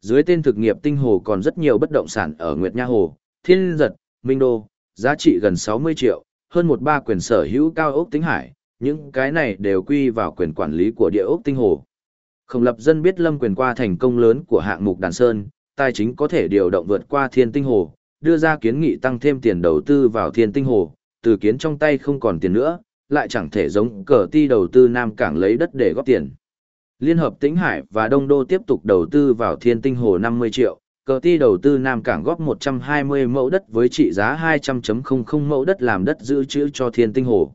Dưới tên thực nghiệp tinh hồ còn rất nhiều bất động sản ở Nguyệt Nha Hồ, Thiên Giật, Minh Đô, giá trị gần 60 triệu, hơn một ba quyền sở hữu cao ốc tính hải, những cái này đều quy vào quyền quản lý của địa ốc tinh hồ. Không lập dân biết lâm quyền qua thành công lớn của hạng mục Đàn Sơn, tài chính có thể điều động vượt qua thiên tinh hồ, đưa ra kiến nghị tăng thêm tiền đầu tư vào thiên tinh hồ, từ kiến trong tay không còn tiền nữa, lại chẳng thể giống cờ ti đầu tư Nam Cảng lấy đất để góp tiền. Liên hợp Tĩnh Hải và Đông Đô tiếp tục đầu tư vào thiên tinh hồ 50 triệu, cờ ti đầu tư Nam Cảng góp 120 mẫu đất với trị giá 200.00 mẫu đất làm đất giữ chữ cho thiên tinh hồ.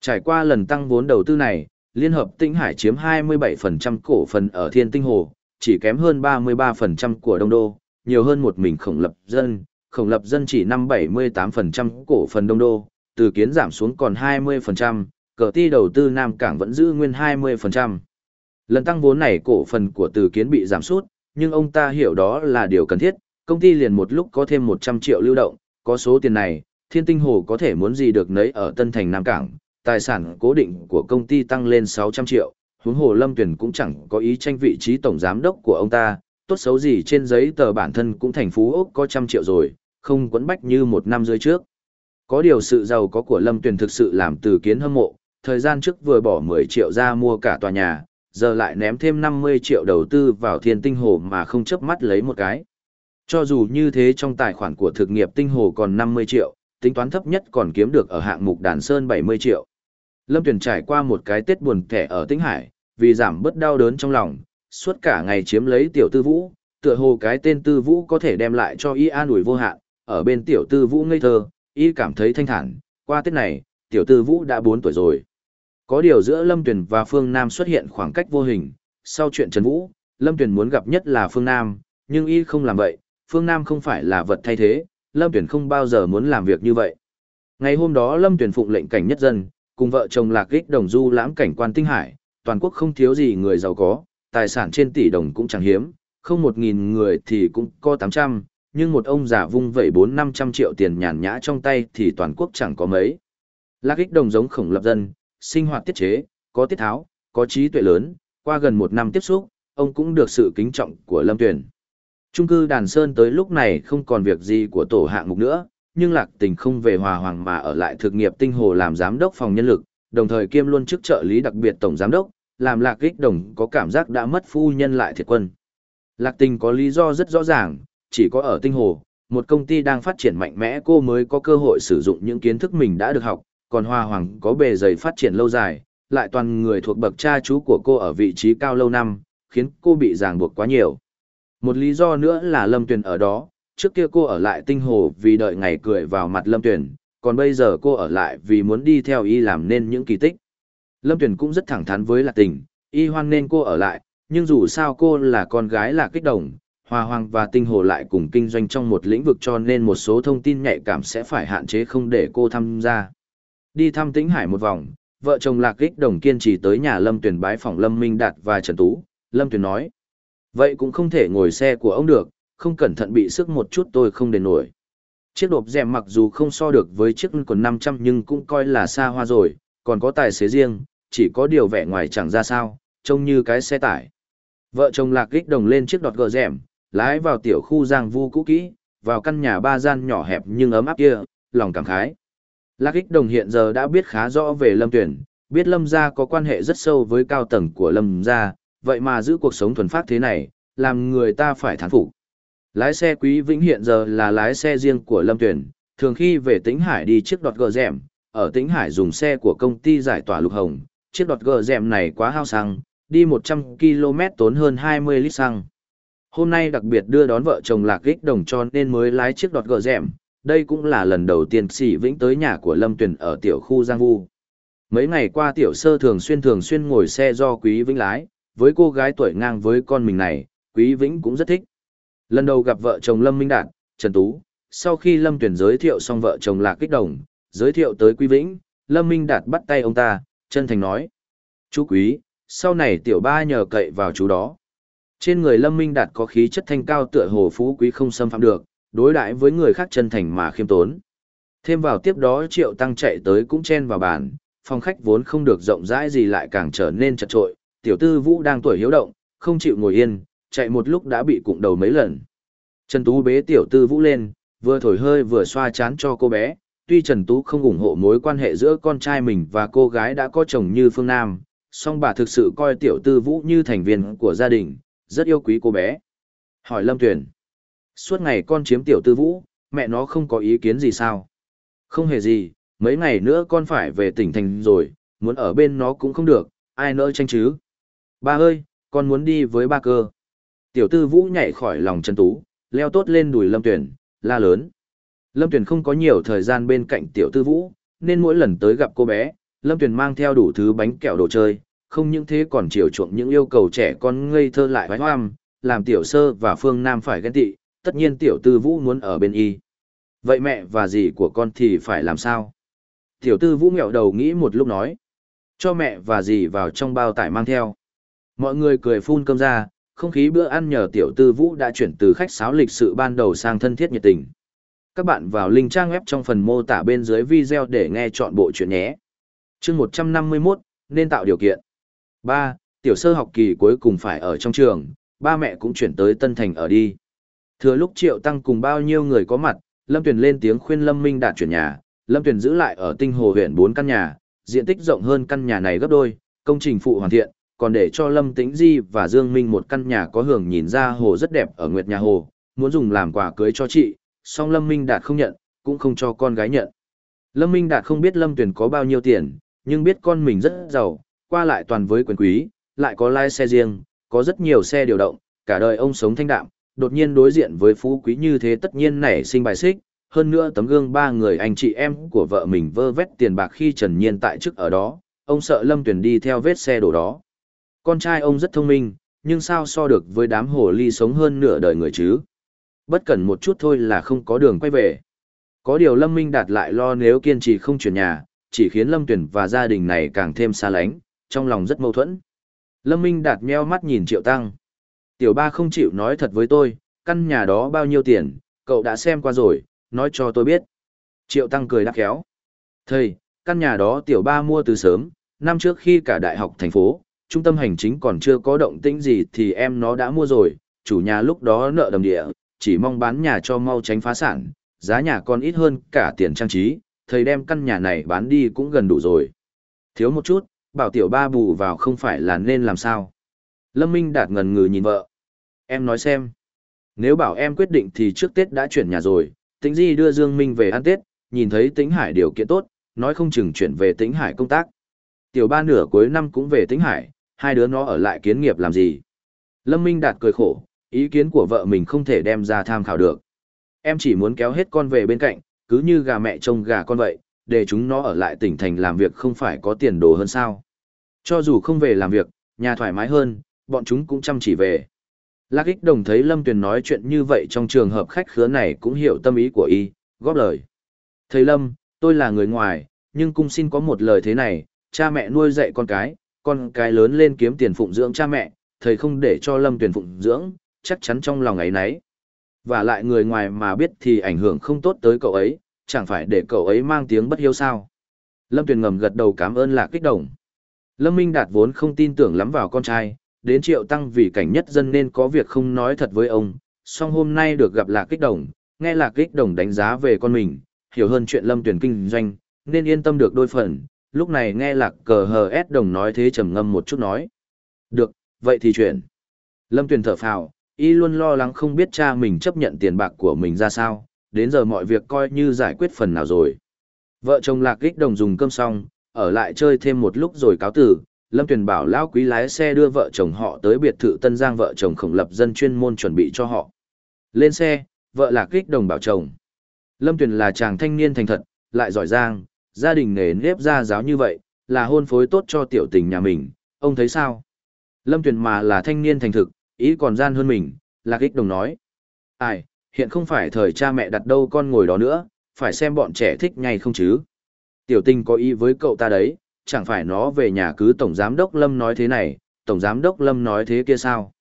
Trải qua lần tăng vốn đầu tư này, Liên hợp Tĩnh Hải chiếm 27% cổ phần ở thiên tinh hồ, chỉ kém hơn 33% của Đông Đô, nhiều hơn một mình khổng lập dân, khổng lập dân chỉ năm 78% cổ phần đông đô, từ kiến giảm xuống còn 20%, cờ ti đầu tư Nam Cảng vẫn giữ nguyên 20%. Lần tăng vốn này cổ phần của từ kiến bị giảm sút, nhưng ông ta hiểu đó là điều cần thiết, công ty liền một lúc có thêm 100 triệu lưu động, có số tiền này, thiên tinh hồ có thể muốn gì được nấy ở Tân Thành Nam Cảng, tài sản cố định của công ty tăng lên 600 triệu, huống hồ Lâm Tuyển cũng chẳng có ý tranh vị trí tổng giám đốc của ông ta, tốt xấu gì trên giấy tờ bản thân cũng thành phú ốc có trăm triệu rồi, không quấn bách như một năm dưới trước. Có điều sự giàu có của Lâm Tuyền thực sự làm từ kiến hâm mộ, thời gian trước vừa bỏ 10 triệu ra mua cả tòa nhà, giờ lại ném thêm 50 triệu đầu tư vào thiên tinh hồ mà không chấp mắt lấy một cái. Cho dù như thế trong tài khoản của thực nghiệp tinh hồ còn 50 triệu, tính toán thấp nhất còn kiếm được ở hạng mục đàn sơn 70 triệu. Lâm Tuyền trải qua một cái Tết buồn kẻ ở Tĩnh Hải, vì giảm bớt đau đớn trong lòng, suốt cả ngày chiếm lấy tiểu tư vũ, tựa hồ cái tên tư vũ có thể đem lại cho y an ủi vô hạn, ở bên tiểu tư vũ ngây thơ, y cảm thấy thanh thản, qua Tết này, tiểu tư vũ đã 4 tuổi rồi. Có điều giữa Lâm Tuyền và Phương Nam xuất hiện khoảng cách vô hình, sau chuyện Trần Vũ, Lâm Tuyền muốn gặp nhất là Phương Nam, nhưng y không làm vậy, Phương Nam không phải là vật thay thế, Lâm Tuyền không bao giờ muốn làm việc như vậy. Ngày hôm đó Lâm Tuyền phụng lệnh cảnh nhất dân, cùng vợ chồng lạc kích đồng du lãm cảnh quan tinh hải, toàn quốc không thiếu gì người giàu có, tài sản trên tỷ đồng cũng chẳng hiếm, không một nghìn người thì cũng có tám trăm, nhưng một ông già vung vẩy bốn năm trăm triệu tiền nhàn nhã trong tay thì toàn quốc chẳng có mấy. Lạc Kích đồng giống khổng lập dân, sinh hoạt tiết chế, có tiết tháo, có trí tuệ lớn, qua gần một năm tiếp xúc, ông cũng được sự kính trọng của Lâm Tuyền. Trung cư Đàn Sơn tới lúc này không còn việc gì của tổ hạng mục nữa, nhưng Lạc Tình không về Hòa Hoàng mà ở lại thực nghiệp tinh hồ làm giám đốc phòng nhân lực, đồng thời kiêm luôn chức trợ lý đặc biệt tổng giám đốc, làm Lạc Kích Đồng có cảm giác đã mất phu nhân lại thiệt quân. Lạc Tình có lý do rất rõ ràng, chỉ có ở tinh hồ, một công ty đang phát triển mạnh mẽ cô mới có cơ hội sử dụng những kiến thức mình đã được học, còn Hoa Hoàng có bề dày phát triển lâu dài, lại toàn người thuộc bậc cha chú của cô ở vị trí cao lâu năm, khiến cô bị ràng buộc quá nhiều. Một lý do nữa là Lâm Tuyền ở đó, trước kia cô ở lại tinh hồ vì đợi ngày cười vào mặt Lâm Tuyền, còn bây giờ cô ở lại vì muốn đi theo y làm nên những kỳ tích. Lâm Tuyền cũng rất thẳng thắn với Lạc Tình, y hoan nên cô ở lại, nhưng dù sao cô là con gái là kích đồng, Hòa Hoàng và Tinh Hồ lại cùng kinh doanh trong một lĩnh vực cho nên một số thông tin nhạy cảm sẽ phải hạn chế không để cô tham gia. Đi thăm Tĩnh Hải một vòng, vợ chồng Lạc Kích Đồng kiên trì tới nhà Lâm Tuyền bái phòng Lâm Minh Đạt và Trần Tú, Lâm Tuyền nói. Vậy cũng không thể ngồi xe của ông được, không cẩn thận bị sức một chút tôi không đền nổi. Chiếc đột rèm mặc dù không so được với chiếc còn 500 nhưng cũng coi là xa hoa rồi, còn có tài xế riêng, chỉ có điều vẻ ngoài chẳng ra sao, trông như cái xe tải. Vợ chồng lạc kích đồng lên chiếc đọt gờ rèm, lái vào tiểu khu giang vu cũ kỹ, vào căn nhà ba gian nhỏ hẹp nhưng ấm áp kia, lòng cảm khái. Lạc ích đồng hiện giờ đã biết khá rõ về lâm tuyển, biết lâm gia có quan hệ rất sâu với cao tầng của lâm gia, vậy mà giữ cuộc sống thuần phát thế này, làm người ta phải thán phục. Lái xe quý vĩnh hiện giờ là lái xe riêng của lâm tuyển, thường khi về tĩnh hải đi chiếc đọt gờ rèm, ở Tĩnh Hải dùng xe của công ty giải tỏa lục hồng, chiếc đọt gờ dẹm này quá hao xăng, đi 100 km tốn hơn 20 lít xăng. Hôm nay đặc biệt đưa đón vợ chồng lạc ích đồng cho nên mới lái chiếc đọt gờ dẹm, đây cũng là lần đầu tiên Sĩ Vĩnh tới nhà của Lâm Tuyền ở tiểu khu Giang Vu. Mấy ngày qua tiểu sơ thường xuyên thường xuyên ngồi xe do Quý Vĩnh lái, với cô gái tuổi ngang với con mình này, Quý Vĩnh cũng rất thích. Lần đầu gặp vợ chồng Lâm Minh Đạt, Trần Tú, sau khi Lâm Tuyền giới thiệu xong vợ chồng Lạc Kích Đồng, giới thiệu tới Quý Vĩnh, Lâm Minh Đạt bắt tay ông ta, chân thành nói. Chú Quý, sau này tiểu ba nhờ cậy vào chú đó. Trên người Lâm Minh Đạt có khí chất thanh cao tựa hồ phú quý không xâm phạm được, đối đãi với người khác chân thành mà khiêm tốn. Thêm vào tiếp đó Triệu Tăng chạy tới cũng chen vào bàn, phòng khách vốn không được rộng rãi gì lại càng trở nên chật trội, tiểu tư Vũ đang tuổi hiếu động, không chịu ngồi yên, chạy một lúc đã bị cụng đầu mấy lần. Trần Tú bế tiểu tư Vũ lên, vừa thổi hơi vừa xoa chán cho cô bé, tuy Trần Tú không ủng hộ mối quan hệ giữa con trai mình và cô gái đã có chồng như Phương Nam, song bà thực sự coi tiểu tư Vũ như thành viên của gia đình, rất yêu quý cô bé. Hỏi Lâm Tuyền, suốt ngày con chiếm tiểu tư Vũ, mẹ nó không có ý kiến gì sao? Không hề gì, mấy ngày nữa con phải về tỉnh thành rồi, muốn ở bên nó cũng không được, ai nỡ tranh chứ. Ba ơi, con muốn đi với ba cơ. Tiểu tư vũ nhảy khỏi lòng chân tú, leo tốt lên đùi lâm tuyển, la lớn. Lâm tuyển không có nhiều thời gian bên cạnh tiểu tư vũ, nên mỗi lần tới gặp cô bé, lâm tuyển mang theo đủ thứ bánh kẹo đồ chơi, không những thế còn chiều chuộng những yêu cầu trẻ con ngây thơ lại hoái hoam, làm tiểu sơ và phương nam phải ghen tị, tất nhiên tiểu tư vũ muốn ở bên y. Vậy mẹ và dì của con thì phải làm sao? Tiểu tư vũ nghẹo đầu nghĩ một lúc nói. Cho mẹ và dì vào trong bao tải mang theo. Mọi người cười phun cơm ra, không khí bữa ăn nhờ tiểu tư vũ đã chuyển từ khách sáo lịch sự ban đầu sang thân thiết nhiệt tình. Các bạn vào link trang web trong phần mô tả bên dưới video để nghe chọn bộ chuyện nhé. chương 151, nên tạo điều kiện. 3. Tiểu sơ học kỳ cuối cùng phải ở trong trường, ba mẹ cũng chuyển tới Tân Thành ở đi. Thừa lúc Triệu Tăng cùng bao nhiêu người có mặt, Lâm Tuyền lên tiếng khuyên Lâm Minh đạt chuyển nhà, Lâm Tuyền giữ lại ở Tinh Hồ huyện 4 căn nhà, diện tích rộng hơn căn nhà này gấp đôi, công trình phụ hoàn thiện, còn để cho Lâm Tĩnh Di và Dương Minh một căn nhà có hưởng nhìn ra hồ rất đẹp ở Nguyệt Nhà Hồ, muốn dùng làm quà cưới cho chị, song Lâm Minh Đạt không nhận, cũng không cho con gái nhận. Lâm Minh Đạt không biết Lâm Tuyền có bao nhiêu tiền, nhưng biết con mình rất giàu, qua lại toàn với quyền quý, lại có lái xe riêng, có rất nhiều xe điều động, cả đời ông sống thanh đạm, đột nhiên đối diện với phú quý như thế tất nhiên nảy sinh bài xích, hơn nữa tấm gương ba người anh chị em của vợ mình vơ vét tiền bạc khi Trần Nhiên tại chức ở đó, ông sợ Lâm Tuyền đi theo vết xe đổ đó. Con trai ông rất thông minh, nhưng sao so được với đám hồ ly sống hơn nửa đời người chứ? Bất cần một chút thôi là không có đường quay về. Có điều Lâm Minh Đạt lại lo nếu kiên trì không chuyển nhà, chỉ khiến Lâm Tuyền và gia đình này càng thêm xa lánh, trong lòng rất mâu thuẫn. Lâm Minh Đạt meo mắt nhìn Triệu Tăng. Tiểu ba không chịu nói thật với tôi, căn nhà đó bao nhiêu tiền, cậu đã xem qua rồi, nói cho tôi biết. Triệu Tăng cười đắc khéo. Thầy, căn nhà đó tiểu ba mua từ sớm, năm trước khi cả đại học thành phố, trung tâm hành chính còn chưa có động tĩnh gì thì em nó đã mua rồi, chủ nhà lúc đó nợ đầm địa, chỉ mong bán nhà cho mau tránh phá sản, giá nhà còn ít hơn cả tiền trang trí, thầy đem căn nhà này bán đi cũng gần đủ rồi. Thiếu một chút, bảo tiểu ba bù vào không phải là nên làm sao. Lâm Minh Đạt ngần ngừ nhìn vợ. Em nói xem. Nếu bảo em quyết định thì trước Tết đã chuyển nhà rồi, Tĩnh Di đưa Dương Minh về ăn Tết, nhìn thấy Tĩnh Hải điều kiện tốt, nói không chừng chuyển về Tĩnh Hải công tác. Tiểu ba nửa cuối năm cũng về Tĩnh Hải, hai đứa nó ở lại kiến nghiệp làm gì. Lâm Minh Đạt cười khổ, ý kiến của vợ mình không thể đem ra tham khảo được. Em chỉ muốn kéo hết con về bên cạnh, cứ như gà mẹ trông gà con vậy, để chúng nó ở lại tỉnh thành làm việc không phải có tiền đồ hơn sao. Cho dù không về làm việc, nhà thoải mái hơn, bọn chúng cũng chăm chỉ về. Lạc ích đồng thấy Lâm Tuyền nói chuyện như vậy trong trường hợp khách khứa này cũng hiểu tâm ý của y, góp lời. Thầy Lâm, tôi là người ngoài, nhưng cung xin có một lời thế này, cha mẹ nuôi dạy con cái, con cái lớn lên kiếm tiền phụng dưỡng cha mẹ, thầy không để cho Lâm Tuyền phụng dưỡng, chắc chắn trong lòng ấy nấy. Và lại người ngoài mà biết thì ảnh hưởng không tốt tới cậu ấy, chẳng phải để cậu ấy mang tiếng bất hiếu sao. Lâm Tuyền ngầm gật đầu cảm ơn Lạc kích đồng. Lâm Minh Đạt vốn không tin tưởng lắm vào con trai, đến triệu tăng vì cảnh nhất dân nên có việc không nói thật với ông, song hôm nay được gặp Lạc kích đồng, nghe Lạc kích đồng đánh giá về con mình, hiểu hơn chuyện Lâm tuyển kinh doanh, nên yên tâm được đôi phần, lúc này nghe Lạc cờ hờ ép đồng nói thế trầm ngâm một chút nói. Được, vậy thì chuyện. Lâm tuyển thở phào, y luôn lo lắng không biết cha mình chấp nhận tiền bạc của mình ra sao, đến giờ mọi việc coi như giải quyết phần nào rồi. Vợ chồng lạc kích đồng dùng cơm xong, ở lại chơi thêm một lúc rồi cáo tử. Lâm Tuyền bảo lão quý lái xe đưa vợ chồng họ tới biệt thự Tân Giang vợ chồng khổng lập dân chuyên môn chuẩn bị cho họ. Lên xe, vợ là kích đồng bảo chồng. Lâm Tuyền là chàng thanh niên thành thật, lại giỏi giang, gia đình nghề nếp gia giáo như vậy, là hôn phối tốt cho tiểu tình nhà mình, ông thấy sao? Lâm Tuyền mà là thanh niên thành thực, ý còn gian hơn mình, lạc kích đồng nói. Ai, hiện không phải thời cha mẹ đặt đâu con ngồi đó nữa, phải xem bọn trẻ thích ngay không chứ. Tiểu tình có ý với cậu ta đấy, chẳng phải nó về nhà cứ Tổng Giám Đốc Lâm nói thế này, Tổng Giám Đốc Lâm nói thế kia sao.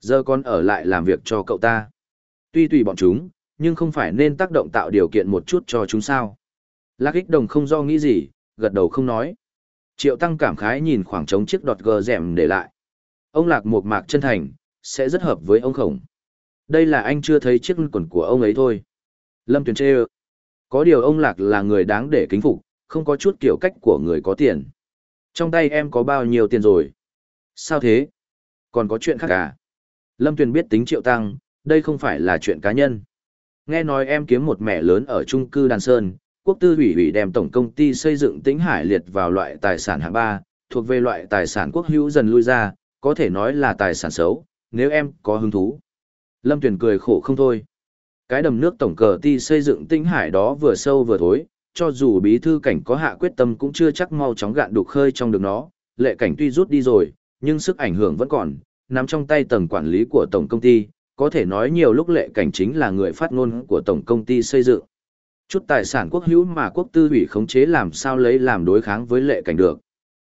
Giờ con ở lại làm việc cho cậu ta. Tuy tùy bọn chúng, nhưng không phải nên tác động tạo điều kiện một chút cho chúng sao. Lạc ích đồng không do nghĩ gì, gật đầu không nói. Triệu Tăng cảm khái nhìn khoảng trống chiếc đọt gờ rèm để lại. Ông Lạc một mạc chân thành, sẽ rất hợp với ông khổng. Đây là anh chưa thấy chiếc quần của ông ấy thôi. Lâm Tuyền chê Có điều ông Lạc là người đáng để kính phục, không có chút kiểu cách của người có tiền. Trong tay em có bao nhiêu tiền rồi? Sao thế? Còn có chuyện khác à? Lâm Tuyền biết tính triệu tăng, đây không phải là chuyện cá nhân. Nghe nói em kiếm một mẹ lớn ở trung cư Đàn Sơn, quốc tư ủy ủy đem tổng công ty xây dựng tính hải liệt vào loại tài sản hạng ba, thuộc về loại tài sản quốc hữu dần lui ra, có thể nói là tài sản xấu, nếu em có hứng thú. Lâm Tuyền cười khổ không thôi. Cái đầm nước tổng cờ ti xây dựng tinh hải đó vừa sâu vừa thối, cho dù bí thư cảnh có hạ quyết tâm cũng chưa chắc mau chóng gạn đục khơi trong được nó, lệ cảnh tuy rút đi rồi, nhưng sức ảnh hưởng vẫn còn, nằm trong tay tầng quản lý của tổng công ty, có thể nói nhiều lúc lệ cảnh chính là người phát ngôn của tổng công ty xây dựng. Chút tài sản quốc hữu mà quốc tư ủy khống chế làm sao lấy làm đối kháng với lệ cảnh được.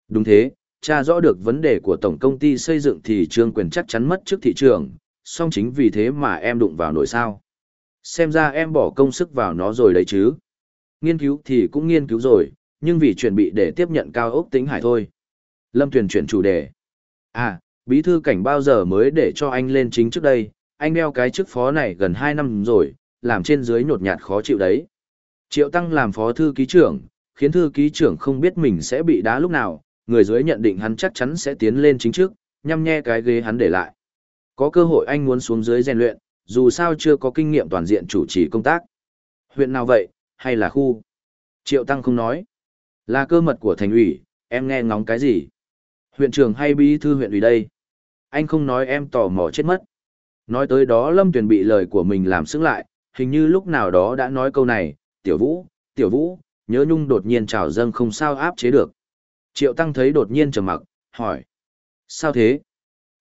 Đúng thế, tra rõ được vấn đề của tổng công ty xây dựng thì trương quyền chắc chắn mất trước thị trường, song chính vì thế mà em đụng vào nổi sao. Xem ra em bỏ công sức vào nó rồi đấy chứ. Nghiên cứu thì cũng nghiên cứu rồi, nhưng vì chuẩn bị để tiếp nhận cao ốc tính hải thôi. Lâm Tuyền chuyển chủ đề. À, bí thư cảnh bao giờ mới để cho anh lên chính trước đây, anh đeo cái chức phó này gần 2 năm rồi, làm trên dưới nhột nhạt khó chịu đấy. Triệu Tăng làm phó thư ký trưởng, khiến thư ký trưởng không biết mình sẽ bị đá lúc nào, người dưới nhận định hắn chắc chắn sẽ tiến lên chính trước, nhăm nhe cái ghế hắn để lại. Có cơ hội anh muốn xuống dưới rèn luyện, dù sao chưa có kinh nghiệm toàn diện chủ trì công tác. Huyện nào vậy, hay là khu? Triệu Tăng không nói. Là cơ mật của thành ủy, em nghe ngóng cái gì? Huyện trưởng hay bí thư huyện ủy đây? Anh không nói em tò mò chết mất. Nói tới đó Lâm Tuyền bị lời của mình làm sững lại, hình như lúc nào đó đã nói câu này, tiểu vũ, tiểu vũ, nhớ nhung đột nhiên trào dâng không sao áp chế được. Triệu Tăng thấy đột nhiên trầm mặc, hỏi. Sao thế?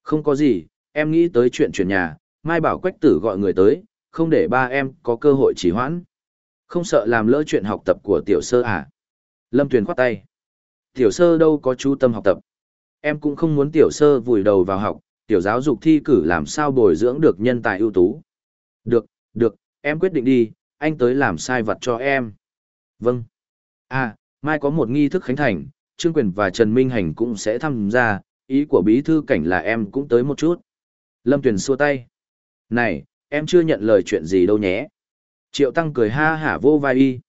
Không có gì, em nghĩ tới chuyện chuyển nhà, mai bảo quách tử gọi người tới, không để ba em có cơ hội chỉ hoãn. Không sợ làm lỡ chuyện học tập của tiểu sơ à? Lâm Tuyền khoát tay. Tiểu sơ đâu có chú tâm học tập. Em cũng không muốn tiểu sơ vùi đầu vào học, tiểu giáo dục thi cử làm sao bồi dưỡng được nhân tài ưu tú. Được, được, em quyết định đi, anh tới làm sai vật cho em. Vâng. À, mai có một nghi thức khánh thành, Trương Quyền và Trần Minh Hành cũng sẽ tham gia, ý của bí thư cảnh là em cũng tới một chút. Lâm Tuyền xua tay. Này, em chưa nhận lời chuyện gì đâu nhé. Triệu Tăng cười ha hả vô vai y.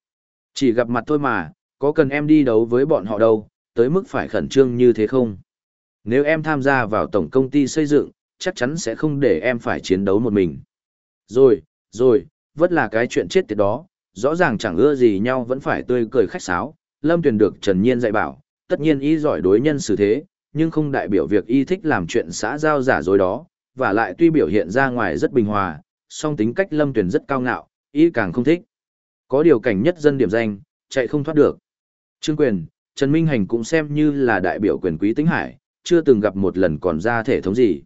Chỉ gặp mặt thôi mà, có cần em đi đấu với bọn họ đâu, tới mức phải khẩn trương như thế không? Nếu em tham gia vào tổng công ty xây dựng, chắc chắn sẽ không để em phải chiến đấu một mình. Rồi, rồi, vất là cái chuyện chết tiệt đó, rõ ràng chẳng ưa gì nhau vẫn phải tươi cười khách sáo. Lâm Tuyền được Trần Nhiên dạy bảo, tất nhiên y giỏi đối nhân xử thế, nhưng không đại biểu việc y thích làm chuyện xã giao giả dối đó, và lại tuy biểu hiện ra ngoài rất bình hòa, song tính cách Lâm Tuyền rất cao ngạo, ý càng không thích. Có điều cảnh nhất dân điểm danh, chạy không thoát được. Trương Quyền, Trần Minh Hành cũng xem như là đại biểu quyền quý tính hải, chưa từng gặp một lần còn ra thể thống gì.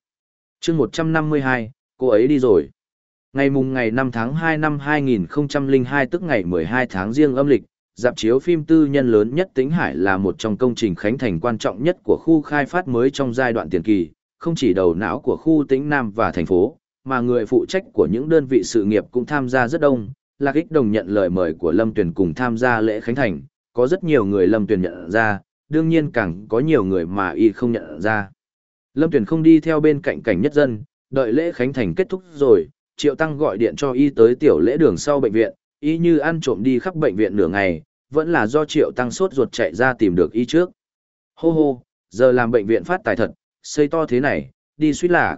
chương 152, cô ấy đi rồi. Ngày mùng ngày 5 tháng 2 năm 2002 tức ngày 12 tháng riêng âm lịch, dạp chiếu phim tư nhân lớn nhất Tĩnh Hải là một trong công trình khánh thành quan trọng nhất của khu khai phát mới trong giai đoạn tiền kỳ, không chỉ đầu não của khu Tĩnh Nam và thành phố, mà người phụ trách của những đơn vị sự nghiệp cũng tham gia rất đông. Lạc Ích Đồng nhận lời mời của Lâm Tuyền cùng tham gia lễ khánh thành, có rất nhiều người Lâm Tuyền nhận ra, đương nhiên càng có nhiều người mà y không nhận ra. Lâm Tuyền không đi theo bên cạnh cảnh nhất dân, đợi lễ khánh thành kết thúc rồi, Triệu Tăng gọi điện cho y tới tiểu lễ đường sau bệnh viện, y như ăn trộm đi khắp bệnh viện nửa ngày, vẫn là do Triệu Tăng sốt ruột chạy ra tìm được y trước. Hô hô, giờ làm bệnh viện phát tài thật, xây to thế này, đi suýt là.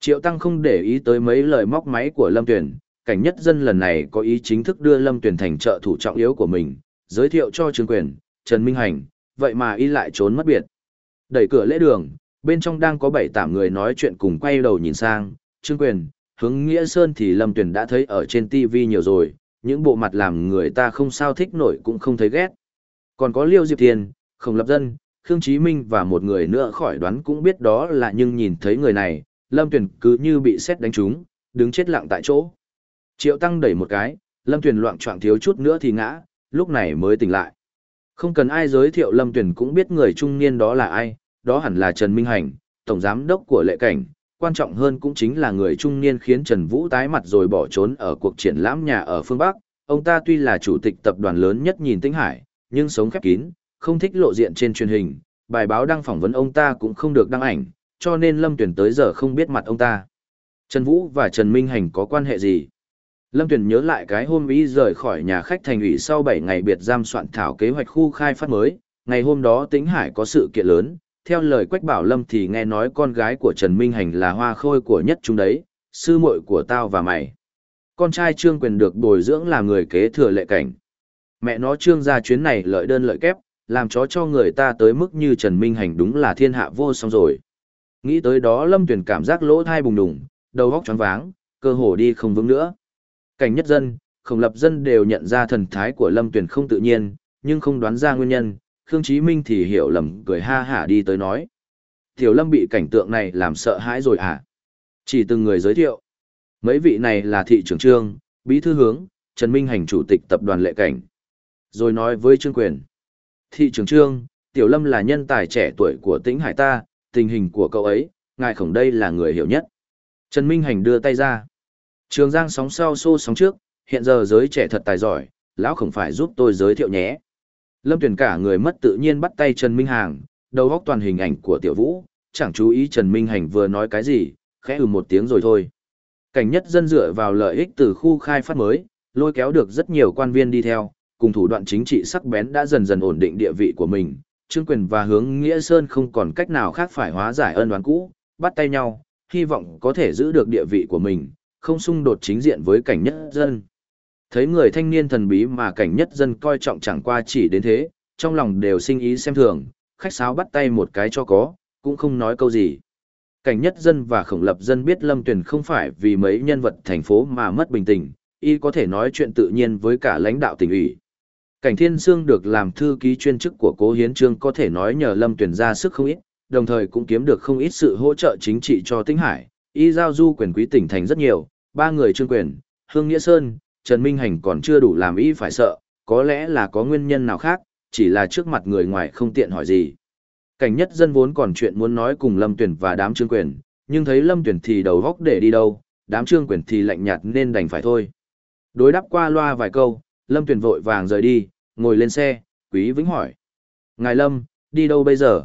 Triệu Tăng không để ý tới mấy lời móc máy của Lâm Tuyền, cảnh nhất dân lần này có ý chính thức đưa Lâm Tuyền thành trợ thủ trọng yếu của mình, giới thiệu cho Trương Quyền, Trần Minh Hành, vậy mà y lại trốn mất biệt. Đẩy cửa lễ đường, bên trong đang có bảy tạm người nói chuyện cùng quay đầu nhìn sang, Trương Quyền, hướng Nghĩa Sơn thì Lâm Tuyền đã thấy ở trên TV nhiều rồi, những bộ mặt làm người ta không sao thích nổi cũng không thấy ghét. Còn có Liêu Diệp Thiền, Khổng Lập Dân, Khương Chí Minh và một người nữa khỏi đoán cũng biết đó là nhưng nhìn thấy người này, Lâm Tuyền cứ như bị xét đánh trúng, đứng chết lặng tại chỗ. Triệu Tăng đẩy một cái, Lâm Tuyền loạn trọng thiếu chút nữa thì ngã, lúc này mới tỉnh lại. Không cần ai giới thiệu Lâm Tuyền cũng biết người trung niên đó là ai, đó hẳn là Trần Minh Hành, Tổng Giám Đốc của Lệ Cảnh, quan trọng hơn cũng chính là người trung niên khiến Trần Vũ tái mặt rồi bỏ trốn ở cuộc triển lãm nhà ở phương Bắc. Ông ta tuy là chủ tịch tập đoàn lớn nhất nhìn Tĩnh Hải, nhưng sống khép kín, không thích lộ diện trên truyền hình, bài báo đăng phỏng vấn ông ta cũng không được đăng ảnh, cho nên Lâm Tuyển tới giờ không biết mặt ông ta. Trần Vũ và Trần Minh Hành có quan hệ gì? Lâm Tuyển nhớ lại cái hôm ý rời khỏi nhà khách thành ủy sau 7 ngày biệt giam soạn thảo kế hoạch khu khai phát mới, ngày hôm đó Tĩnh Hải có sự kiện lớn, theo lời Quách Bảo Lâm thì nghe nói con gái của Trần Minh Hành là hoa khôi của nhất chúng đấy, sư muội của tao và mày. Con trai Trương Quyền được bồi dưỡng là người kế thừa lệ cảnh. Mẹ nó Trương ra chuyến này lợi đơn lợi kép, làm chó cho người ta tới mức như Trần Minh Hành đúng là thiên hạ vô song rồi. Nghĩ tới đó Lâm Tuyền cảm giác lỗ thai bùng đùng, đầu óc choáng váng, cơ hồ đi không vững nữa. Cảnh nhất dân, khổng lập dân đều nhận ra thần thái của Lâm Tuyền không tự nhiên, nhưng không đoán ra nguyên nhân, Khương Chí Minh thì hiểu lầm cười ha hả đi tới nói. Tiểu Lâm bị cảnh tượng này làm sợ hãi rồi à? Chỉ từng người giới thiệu. Mấy vị này là thị trưởng trương, bí thư hướng, Trần Minh Hành chủ tịch tập đoàn lệ cảnh. Rồi nói với Trương Quyền. Thị trưởng trương, Tiểu Lâm là nhân tài trẻ tuổi của tỉnh hải ta, tình hình của cậu ấy, ngài khổng đây là người hiểu nhất. Trần Minh Hành đưa tay ra. Trường Giang sóng sau xô sóng trước, hiện giờ giới trẻ thật tài giỏi, lão khổng phải giúp tôi giới thiệu nhé. Lâm Tuyền cả người mất tự nhiên bắt tay Trần Minh Hàng, đầu góc toàn hình ảnh của Tiểu Vũ, chẳng chú ý Trần Minh Hành vừa nói cái gì, khẽ ừ một tiếng rồi thôi. Cảnh nhất dân dựa vào lợi ích từ khu khai phát mới, lôi kéo được rất nhiều quan viên đi theo, cùng thủ đoạn chính trị sắc bén đã dần dần ổn định địa vị của mình. Trương Quyền và Hướng Nghĩa Sơn không còn cách nào khác phải hóa giải ân oán cũ, bắt tay nhau, hy vọng có thể giữ được địa vị của mình, không xung đột chính diện với cảnh nhất dân. Thấy người thanh niên thần bí mà cảnh nhất dân coi trọng chẳng qua chỉ đến thế, trong lòng đều sinh ý xem thường, khách sáo bắt tay một cái cho có, cũng không nói câu gì. Cảnh nhất dân và khổng lập dân biết Lâm Tuyền không phải vì mấy nhân vật thành phố mà mất bình tĩnh, y có thể nói chuyện tự nhiên với cả lãnh đạo tỉnh ủy. Cảnh Thiên Sương được làm thư ký chuyên chức của Cố Hiến Trương có thể nói nhờ Lâm Tuyền ra sức không ít, đồng thời cũng kiếm được không ít sự hỗ trợ chính trị cho Tĩnh Hải, y giao du quyền quý tỉnh thành rất nhiều, ba người Trương Quyền, Hương Nghĩa Sơn, Trần Minh Hành còn chưa đủ làm y phải sợ, có lẽ là có nguyên nhân nào khác, chỉ là trước mặt người ngoài không tiện hỏi gì. Cảnh nhất dân vốn còn chuyện muốn nói cùng Lâm Tuyền và đám trương quyền, nhưng thấy Lâm Tuyền thì đầu góc để đi đâu, đám trương quyền thì lạnh nhạt nên đành phải thôi. Đối đáp qua loa vài câu, Lâm Tuyền vội vàng rời đi, ngồi lên xe, Quý Vĩnh hỏi. Ngài Lâm, đi đâu bây giờ?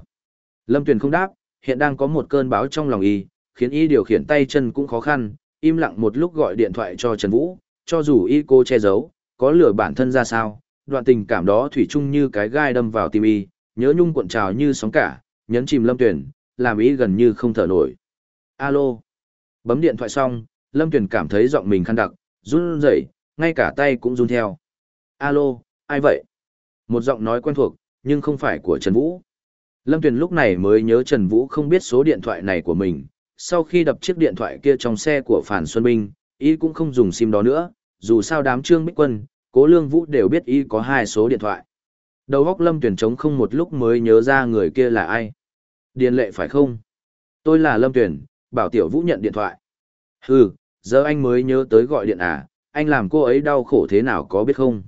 Lâm Tuyền không đáp, hiện đang có một cơn báo trong lòng y, khiến y điều khiển tay chân cũng khó khăn, im lặng một lúc gọi điện thoại cho Trần Vũ, cho dù y cô che giấu, có lửa bản thân ra sao, đoạn tình cảm đó thủy chung như cái gai đâm vào tim y, nhớ nhung cuộn trào như sóng cả, nhấn chìm Lâm Tuyền, làm y gần như không thở nổi. Alo. Bấm điện thoại xong, Lâm Tuyền cảm thấy giọng mình khăn đặc, run rẩy, ngay cả tay cũng run theo. Alo, ai vậy? Một giọng nói quen thuộc, nhưng không phải của Trần Vũ. Lâm Tuyền lúc này mới nhớ Trần Vũ không biết số điện thoại này của mình. Sau khi đập chiếc điện thoại kia trong xe của Phản Xuân Minh, y cũng không dùng sim đó nữa, dù sao đám trương bích quân, cố lương vũ đều biết y có hai số điện thoại. Đầu góc lâm Tuyền trống không một lúc mới nhớ ra người kia là ai. Điền lệ phải không? Tôi là lâm Tuyền, bảo tiểu vũ nhận điện thoại. Hừ, giờ anh mới nhớ tới gọi điện à, anh làm cô ấy đau khổ thế nào có biết không?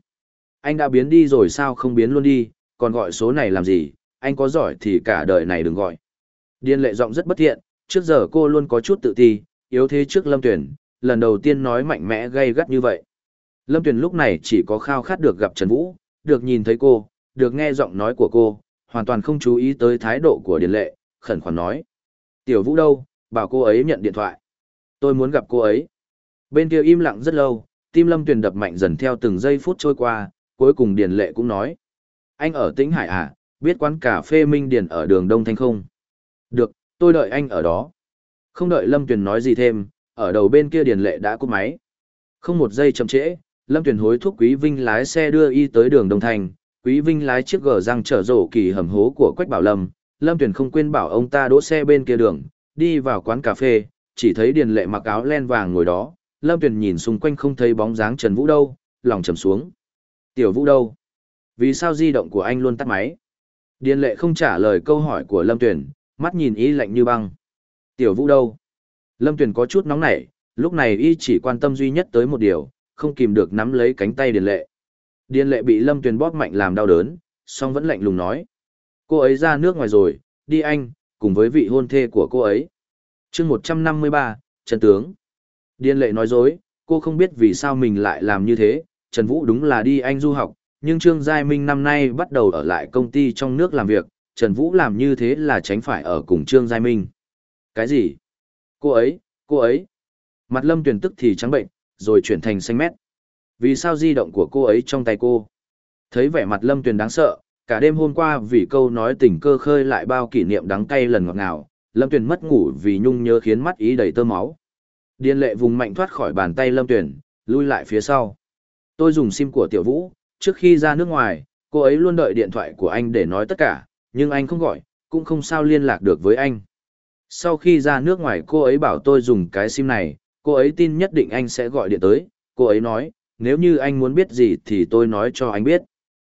Anh đã biến đi rồi sao không biến luôn đi, còn gọi số này làm gì, anh có giỏi thì cả đời này đừng gọi. Điền lệ giọng rất bất thiện, trước giờ cô luôn có chút tự ti, yếu thế trước lâm tuyển, lần đầu tiên nói mạnh mẽ gay gắt như vậy. Lâm Tuyền lúc này chỉ có khao khát được gặp Trần Vũ, được nhìn thấy cô, được nghe giọng nói của cô, hoàn toàn không chú ý tới thái độ của Điền Lệ, khẩn khoản nói. Tiểu Vũ đâu, bảo cô ấy nhận điện thoại. Tôi muốn gặp cô ấy. Bên kia im lặng rất lâu, tim Lâm Tuyền đập mạnh dần theo từng giây phút trôi qua, cuối cùng Điền Lệ cũng nói. Anh ở Tĩnh Hải à, biết quán cà phê Minh Điền ở đường Đông Thanh không? Được, tôi đợi anh ở đó. Không đợi Lâm Tuyền nói gì thêm, ở đầu bên kia điền lệ đã cúp máy. Không một giây chậm trễ, Lâm Tuyền hối thúc Quý Vinh lái xe đưa y tới đường Đông Thành, Quý Vinh lái chiếc gờ răng trở rổ kỳ hầm hố của Quách Bảo Lâm, Lâm Tuyền không quên bảo ông ta đỗ xe bên kia đường, đi vào quán cà phê, chỉ thấy Điền Lệ mặc áo len vàng ngồi đó, Lâm Tuyền nhìn xung quanh không thấy bóng dáng Trần Vũ đâu, lòng trầm xuống. Tiểu Vũ đâu? Vì sao di động của anh luôn tắt máy? Điền Lệ không trả lời câu hỏi của Lâm Tuyền, mắt nhìn y lạnh như băng. Tiểu Vũ đâu? Lâm Tuyền có chút nóng nảy, lúc này y chỉ quan tâm duy nhất tới một điều, không kìm được nắm lấy cánh tay Điền Lệ. Điền Lệ bị Lâm Tuyền bóp mạnh làm đau đớn, song vẫn lạnh lùng nói. Cô ấy ra nước ngoài rồi, đi anh, cùng với vị hôn thê của cô ấy. chương 153, Trần Tướng. Điền Lệ nói dối, cô không biết vì sao mình lại làm như thế, Trần Vũ đúng là đi anh du học, nhưng Trương Giai Minh năm nay bắt đầu ở lại công ty trong nước làm việc, Trần Vũ làm như thế là tránh phải ở cùng Trương Giai Minh. Cái gì? Cô ấy, cô ấy. Mặt lâm tuyển tức thì trắng bệnh, rồi chuyển thành xanh mét. Vì sao di động của cô ấy trong tay cô? Thấy vẻ mặt lâm tuyền đáng sợ, cả đêm hôm qua vì câu nói tình cơ khơi lại bao kỷ niệm đắng cay lần ngọt ngào, lâm tuyền mất ngủ vì nhung nhớ khiến mắt ý đầy tơ máu. Điên lệ vùng mạnh thoát khỏi bàn tay lâm tuyền, lui lại phía sau. Tôi dùng sim của tiểu vũ, trước khi ra nước ngoài, cô ấy luôn đợi điện thoại của anh để nói tất cả, nhưng anh không gọi, cũng không sao liên lạc được với anh. Sau khi ra nước ngoài cô ấy bảo tôi dùng cái sim này, cô ấy tin nhất định anh sẽ gọi điện tới, cô ấy nói, nếu như anh muốn biết gì thì tôi nói cho anh biết.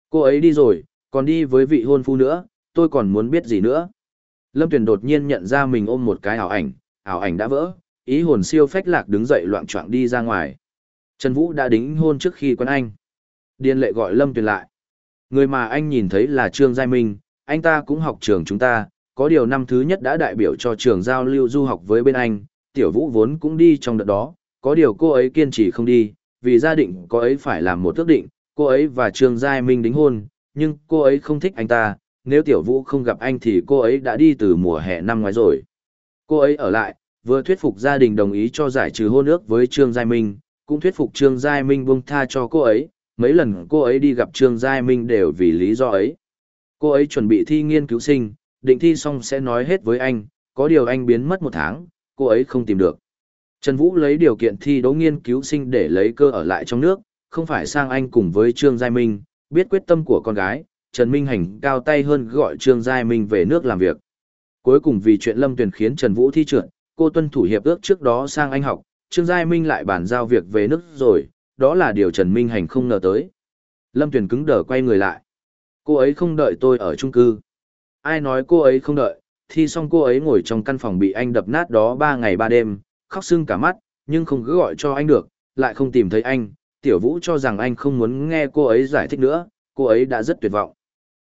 Cô ấy đi rồi, còn đi với vị hôn phu nữa, tôi còn muốn biết gì nữa. Lâm Tuyền đột nhiên nhận ra mình ôm một cái ảo ảnh, ảo ảnh đã vỡ, ý hồn siêu phách lạc đứng dậy loạn choạng đi ra ngoài. Trần Vũ đã đính hôn trước khi quen anh. Điên lệ gọi Lâm Tuyền lại. Người mà anh nhìn thấy là Trương Giai Minh, anh ta cũng học trường chúng ta, có điều năm thứ nhất đã đại biểu cho trường giao lưu du học với bên anh, tiểu vũ vốn cũng đi trong đợt đó, có điều cô ấy kiên trì không đi, vì gia định cô ấy phải làm một ước định, cô ấy và Trương Giai Minh đính hôn, nhưng cô ấy không thích anh ta, nếu tiểu vũ không gặp anh thì cô ấy đã đi từ mùa hè năm ngoái rồi. Cô ấy ở lại, vừa thuyết phục gia đình đồng ý cho giải trừ hôn ước với Trương Giai Minh, cũng thuyết phục Trương Giai Minh buông tha cho cô ấy, mấy lần cô ấy đi gặp Trương Giai Minh đều vì lý do ấy. Cô ấy chuẩn bị thi nghiên cứu sinh, định thi xong sẽ nói hết với anh, có điều anh biến mất một tháng, cô ấy không tìm được. Trần Vũ lấy điều kiện thi đấu nghiên cứu sinh để lấy cơ ở lại trong nước, không phải sang Anh cùng với Trương Giai Minh, biết quyết tâm của con gái, Trần Minh Hành cao tay hơn gọi Trương Giai Minh về nước làm việc. Cuối cùng vì chuyện Lâm Tuyền khiến Trần Vũ thi trượt, cô tuân thủ hiệp ước trước đó sang Anh học, Trương Giai Minh lại bàn giao việc về nước rồi, đó là điều Trần Minh Hành không ngờ tới. Lâm Tuyền cứng đờ quay người lại. Cô ấy không đợi tôi ở chung cư. Ai nói cô ấy không đợi, thì xong cô ấy ngồi trong căn phòng bị anh đập nát đó ba ngày ba đêm, khóc sưng cả mắt, nhưng không cứ gọi cho anh được, lại không tìm thấy anh, tiểu vũ cho rằng anh không muốn nghe cô ấy giải thích nữa, cô ấy đã rất tuyệt vọng.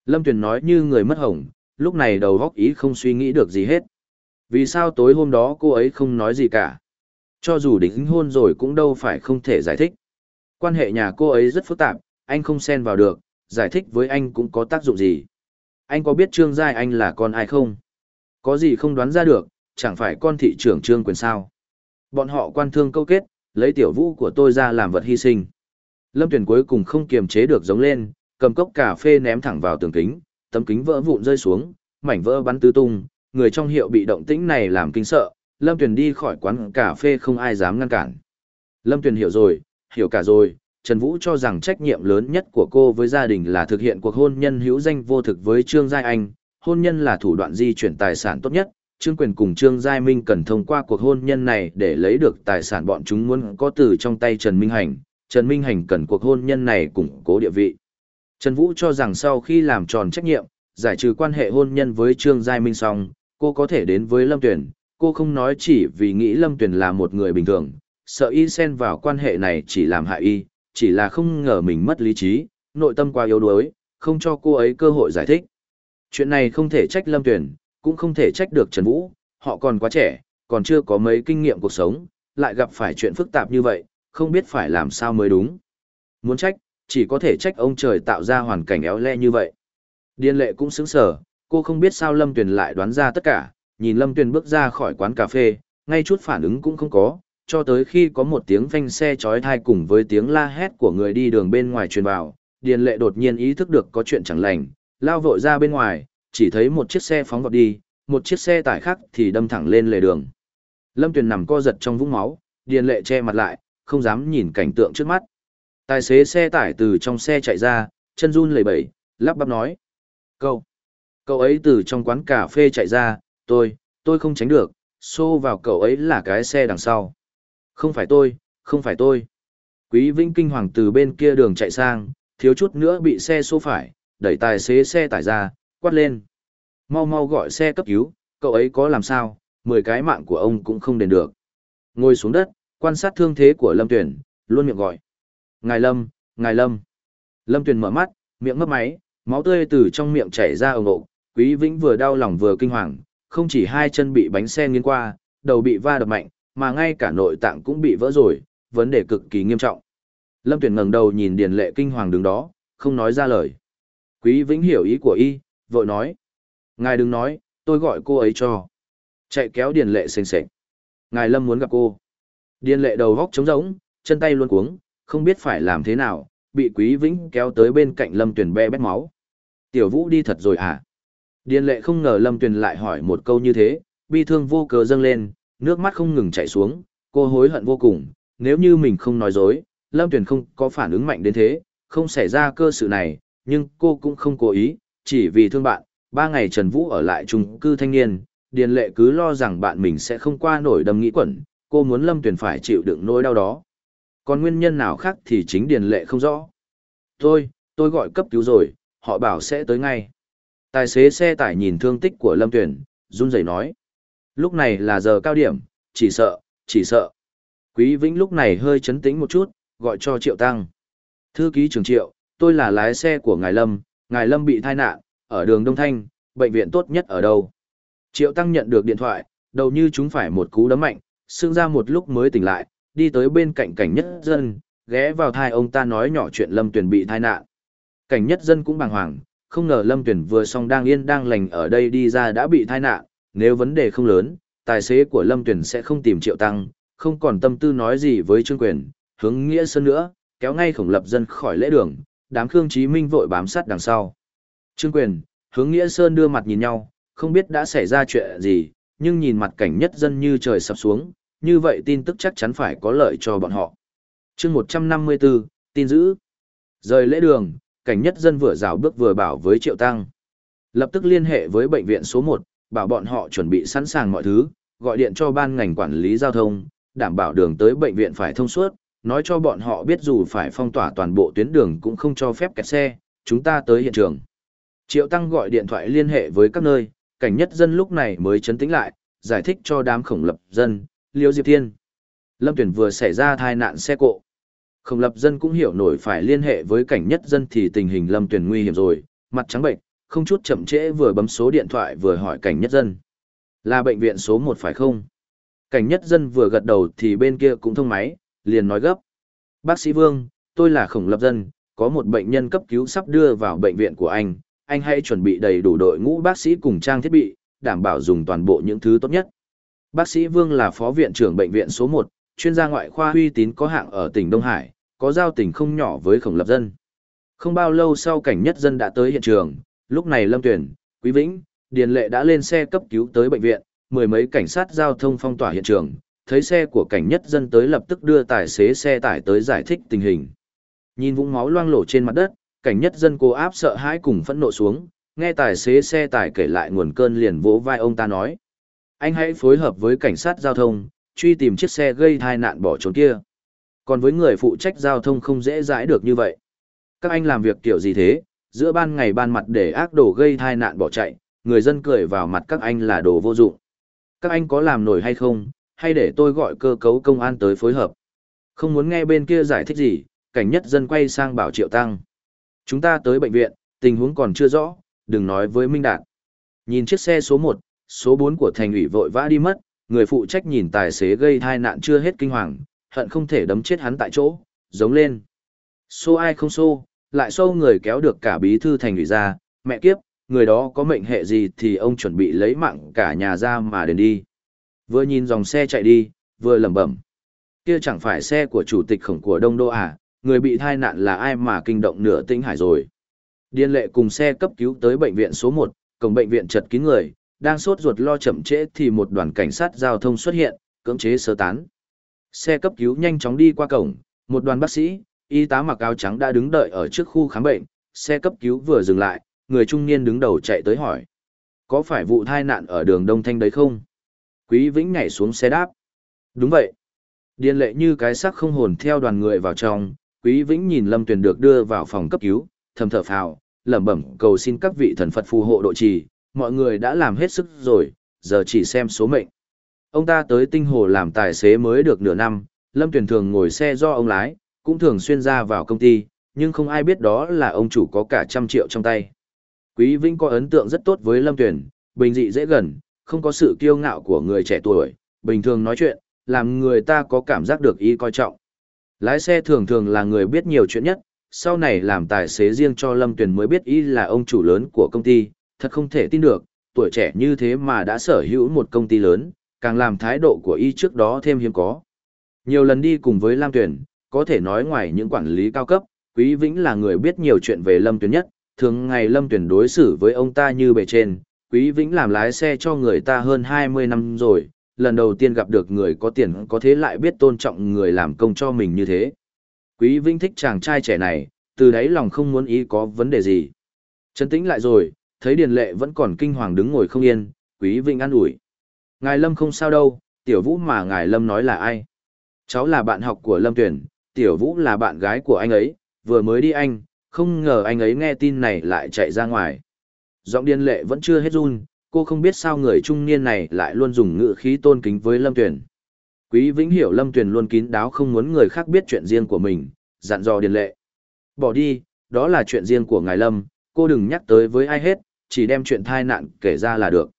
Lâm Tuyền nói như người mất hồng, lúc này đầu góc ý không suy nghĩ được gì hết. Vì sao tối hôm đó cô ấy không nói gì cả? Cho dù đính hôn rồi cũng đâu phải không thể giải thích. Quan hệ nhà cô ấy rất phức tạp, anh không xen vào được, giải thích với anh cũng có tác dụng gì. Anh có biết Trương Giai Anh là con ai không? Có gì không đoán ra được, chẳng phải con thị trưởng Trương quyền sao? Bọn họ quan thương câu kết, lấy tiểu vũ của tôi ra làm vật hy sinh. Lâm Tuyền cuối cùng không kiềm chế được giống lên, cầm cốc cà phê ném thẳng vào tường kính, tấm kính vỡ vụn rơi xuống, mảnh vỡ bắn tứ tung, người trong hiệu bị động tĩnh này làm kinh sợ, Lâm Tuyền đi khỏi quán cà phê không ai dám ngăn cản. Lâm Tuyền hiểu rồi, hiểu cả rồi, Trần Vũ cho rằng trách nhiệm lớn nhất của cô với gia đình là thực hiện cuộc hôn nhân hữu danh vô thực với Trương Giai Anh, hôn nhân là thủ đoạn di chuyển tài sản tốt nhất, Trương Quyền cùng Trương Giai Minh cần thông qua cuộc hôn nhân này để lấy được tài sản bọn chúng muốn có từ trong tay Trần Minh Hành, Trần Minh Hành cần cuộc hôn nhân này củng cố địa vị. Trần Vũ cho rằng sau khi làm tròn trách nhiệm, giải trừ quan hệ hôn nhân với Trương Giai Minh xong, cô có thể đến với Lâm Tuyển, cô không nói chỉ vì nghĩ Lâm Tuyền là một người bình thường, sợ y xen vào quan hệ này chỉ làm hại y, chỉ là không ngờ mình mất lý trí, nội tâm quá yếu đuối, không cho cô ấy cơ hội giải thích. Chuyện này không thể trách Lâm Tuyền, cũng không thể trách được Trần Vũ, họ còn quá trẻ, còn chưa có mấy kinh nghiệm cuộc sống, lại gặp phải chuyện phức tạp như vậy, không biết phải làm sao mới đúng. Muốn trách, chỉ có thể trách ông trời tạo ra hoàn cảnh éo le như vậy. Điên lệ cũng xứng sở, cô không biết sao Lâm Tuyền lại đoán ra tất cả, nhìn Lâm Tuyền bước ra khỏi quán cà phê, ngay chút phản ứng cũng không có, cho tới khi có một tiếng phanh xe chói tai cùng với tiếng la hét của người đi đường bên ngoài truyền vào, Điền lệ đột nhiên ý thức được có chuyện chẳng lành, lao vội ra bên ngoài, chỉ thấy một chiếc xe phóng vọt đi, một chiếc xe tải khác thì đâm thẳng lên lề đường. Lâm Tuyền nằm co giật trong vũng máu, Điền lệ che mặt lại, không dám nhìn cảnh tượng trước mắt. Tài xế xe tải từ trong xe chạy ra, chân run lẩy bẩy, lắp bắp nói. Cậu, cậu ấy từ trong quán cà phê chạy ra, tôi, tôi không tránh được, xô vào cậu ấy là cái xe đằng sau. Không phải tôi, không phải tôi. Quý Vĩnh kinh hoàng từ bên kia đường chạy sang, thiếu chút nữa bị xe xô phải, đẩy tài xế xe tải ra, quát lên. Mau mau gọi xe cấp cứu, cậu ấy có làm sao, mười cái mạng của ông cũng không đền được. Ngồi xuống đất, quan sát thương thế của Lâm Tuyển, luôn miệng gọi. Ngài Lâm, Ngài Lâm. Lâm Tuyển mở mắt, miệng mấp máy, máu tươi từ trong miệng chảy ra ồng ộ. Quý Vĩnh vừa đau lòng vừa kinh hoàng, không chỉ hai chân bị bánh xe nghiêng qua, đầu bị va đập mạnh, mà ngay cả nội tạng cũng bị vỡ rồi, vấn đề cực kỳ nghiêm trọng. Lâm Tuyển ngẩng đầu nhìn Điền Lệ kinh hoàng đứng đó, không nói ra lời. Quý Vĩnh hiểu ý của y, vội nói. Ngài đừng nói, tôi gọi cô ấy cho. Chạy kéo Điền Lệ sênh sệch. Ngài Lâm muốn gặp cô. Điền Lệ đầu góc trống rỗng, chân tay luôn cuống, không biết phải làm thế nào, bị Quý Vĩnh kéo tới bên cạnh Lâm Tuyển be bét máu. Tiểu Vũ đi thật rồi à? Điền Lệ không ngờ Lâm Tuyền lại hỏi một câu như thế, bi thương vô cớ dâng lên, nước mắt không ngừng chảy xuống, cô hối hận vô cùng, nếu như mình không nói dối, Lâm Tuyền không có phản ứng mạnh đến thế, không xảy ra cơ sự này, nhưng cô cũng không cố ý, chỉ vì thương bạn, ba ngày Trần Vũ ở lại chung cư thanh niên, Điền Lệ cứ lo rằng bạn mình sẽ không qua nổi đầm nghĩ quẩn, cô muốn Lâm Tuyền phải chịu đựng nỗi đau đó. Còn nguyên nhân nào khác thì chính Điền Lệ không rõ. Tôi, tôi gọi cấp cứu rồi, họ bảo sẽ tới ngay. Tài xế xe tải nhìn thương tích của Lâm Tuyển, run rẩy nói. Lúc này là giờ cao điểm, chỉ sợ, chỉ sợ. Quý Vĩnh lúc này hơi chấn tĩnh một chút, gọi cho Triệu Tăng. Thư ký trưởng Triệu, tôi là lái xe của Ngài Lâm, Ngài Lâm bị thai nạn, ở đường Đông Thanh, bệnh viện tốt nhất ở đâu? Triệu Tăng nhận được điện thoại, đầu như chúng phải một cú đấm mạnh, xương ra một lúc mới tỉnh lại, đi tới bên cạnh cảnh nhất dân, ghé vào thai ông ta nói nhỏ chuyện Lâm Tuyền bị thai nạn. Cảnh nhất dân cũng bàng hoàng, không ngờ Lâm Tuyền vừa xong đang yên đang lành ở đây đi ra đã bị thai nạn, nếu vấn đề không lớn, tài xế của Lâm Tuyền sẽ không tìm Triệu Tăng, không còn tâm tư nói gì với Trương Quyền, hướng Nghĩa Sơn nữa, kéo ngay khổng lập dân khỏi lễ đường, đám Khương Chí Minh vội bám sát đằng sau. Trương Quyền, hướng Nghĩa Sơn đưa mặt nhìn nhau, không biết đã xảy ra chuyện gì, nhưng nhìn mặt cảnh nhất dân như trời sập xuống, như vậy tin tức chắc chắn phải có lợi cho bọn họ. chương 154, tin giữ. Rời lễ đường, cảnh nhất dân vừa rào bước vừa bảo với Triệu Tăng. Lập tức liên hệ với bệnh viện số 1, bảo bọn họ chuẩn bị sẵn sàng mọi thứ, gọi điện cho ban ngành quản lý giao thông, đảm bảo đường tới bệnh viện phải thông suốt, nói cho bọn họ biết dù phải phong tỏa toàn bộ tuyến đường cũng không cho phép kẹt xe, chúng ta tới hiện trường. Triệu Tăng gọi điện thoại liên hệ với các nơi, cảnh nhất dân lúc này mới chấn tĩnh lại, giải thích cho đám khổng lập dân, Liêu Diệp Thiên. Lâm Tuyển vừa xảy ra tai nạn xe cộ. Khổng lập dân cũng hiểu nổi phải liên hệ với cảnh nhất dân thì tình hình Lâm Tuyển nguy hiểm rồi, mặt trắng bệnh, không chút chậm trễ vừa bấm số điện thoại vừa hỏi cảnh nhất dân. Là bệnh viện số 1 phải không? Cảnh nhất dân vừa gật đầu thì bên kia cũng thông máy, liền nói gấp. Bác sĩ Vương, tôi là khổng lập dân, có một bệnh nhân cấp cứu sắp đưa vào bệnh viện của anh, anh hãy chuẩn bị đầy đủ đội ngũ bác sĩ cùng trang thiết bị, đảm bảo dùng toàn bộ những thứ tốt nhất. Bác sĩ Vương là phó viện trưởng bệnh viện số 1, chuyên gia ngoại khoa uy tín có hạng ở tỉnh Đông Hải, có giao tình không nhỏ với khổng lập dân. Không bao lâu sau cảnh nhất dân đã tới hiện trường, lúc này Lâm Tuyển, Quý Vĩnh, Điền Lệ đã lên xe cấp cứu tới bệnh viện, mười mấy cảnh sát giao thông phong tỏa hiện trường, thấy xe của cảnh nhất dân tới lập tức đưa tài xế xe tải tới giải thích tình hình. Nhìn vũng máu loang lổ trên mặt đất, cảnh nhất dân cô áp sợ hãi cùng phẫn nộ xuống, nghe tài xế xe tải kể lại nguồn cơn liền vỗ vai ông ta nói. Anh hãy phối hợp với cảnh sát giao thông, truy tìm chiếc xe gây tai nạn bỏ trốn kia. Còn với người phụ trách giao thông không dễ dãi được như vậy. Các anh làm việc kiểu gì thế, giữa ban ngày ban mặt để ác đồ gây tai nạn bỏ chạy, người dân cười vào mặt các anh là đồ vô dụng. Các anh có làm nổi hay không, hay để tôi gọi cơ cấu công an tới phối hợp. Không muốn nghe bên kia giải thích gì, cảnh nhất dân quay sang bảo Triệu Tăng. Chúng ta tới bệnh viện, tình huống còn chưa rõ, đừng nói với Minh Đạt. Nhìn chiếc xe số 1, số 4 của thành ủy vội vã đi mất, người phụ trách nhìn tài xế gây tai nạn chưa hết kinh hoàng, hận không thể đấm chết hắn tại chỗ, giống lên. Xô ai không xô, lại xô người kéo được cả bí thư thành ủy ra, mẹ kiếp, người đó có mệnh hệ gì thì ông chuẩn bị lấy mạng cả nhà ra mà đến đi. Vừa nhìn dòng xe chạy đi, vừa lẩm bẩm. Kia chẳng phải xe của chủ tịch khổng của Đông Đô à, người bị thai nạn là ai mà kinh động nửa tinh hải rồi. Điên lệ cùng xe cấp cứu tới bệnh viện số 1, cổng bệnh viện chật kín người, đang sốt ruột lo chậm trễ thì một đoàn cảnh sát giao thông xuất hiện, cưỡng chế sơ tán. Xe cấp cứu nhanh chóng đi qua cổng, một đoàn bác sĩ, y tá mặc áo trắng đã đứng đợi ở trước khu khám bệnh, xe cấp cứu vừa dừng lại, người trung niên đứng đầu chạy tới hỏi. Có phải vụ tai nạn ở đường Đông Thanh đấy không? Quý Vĩnh nhảy xuống xe đáp. Đúng vậy. Điên lệ như cái xác không hồn theo đoàn người vào trong, Quý Vĩnh nhìn Lâm Tuyền được đưa vào phòng cấp cứu, thầm thở phào, lẩm bẩm cầu xin các vị thần Phật phù hộ độ trì, mọi người đã làm hết sức rồi, giờ chỉ xem số mệnh. Ông ta tới tinh hồ làm tài xế mới được nửa năm, Lâm Tuyền thường ngồi xe do ông lái, cũng thường xuyên ra vào công ty, nhưng không ai biết đó là ông chủ có cả trăm triệu trong tay. Quý Vĩnh có ấn tượng rất tốt với Lâm Tuyền, bình dị dễ gần, không có sự kiêu ngạo của người trẻ tuổi, bình thường nói chuyện, làm người ta có cảm giác được ý coi trọng. Lái xe thường thường là người biết nhiều chuyện nhất, sau này làm tài xế riêng cho Lâm Tuyền mới biết ý là ông chủ lớn của công ty, thật không thể tin được, tuổi trẻ như thế mà đã sở hữu một công ty lớn, càng làm thái độ của y trước đó thêm hiếm có. Nhiều lần đi cùng với Lam Tuyền, có thể nói ngoài những quản lý cao cấp, Quý Vĩnh là người biết nhiều chuyện về Lâm Tuyền nhất, thường ngày Lâm Tuyền đối xử với ông ta như bề trên, Quý Vĩnh làm lái xe cho người ta hơn 20 năm rồi, lần đầu tiên gặp được người có tiền có thế lại biết tôn trọng người làm công cho mình như thế. Quý Vĩnh thích chàng trai trẻ này, từ đấy lòng không muốn ý có vấn đề gì. Trấn tĩnh lại rồi, thấy Điền Lệ vẫn còn kinh hoàng đứng ngồi không yên, Quý Vĩnh an ủi. Ngài Lâm không sao đâu, Tiểu Vũ mà Ngài Lâm nói là ai? Cháu là bạn học của Lâm Tuyển, Tiểu Vũ là bạn gái của anh ấy, vừa mới đi anh, không ngờ anh ấy nghe tin này lại chạy ra ngoài. Giọng điên lệ vẫn chưa hết run, cô không biết sao người trung niên này lại luôn dùng ngữ khí tôn kính với Lâm Tuyển. Quý Vĩnh hiểu Lâm Tuyển luôn kín đáo không muốn người khác biết chuyện riêng của mình, dặn dò điền lệ. Bỏ đi, đó là chuyện riêng của ngài Lâm, cô đừng nhắc tới với ai hết, chỉ đem chuyện thai nạn kể ra là được.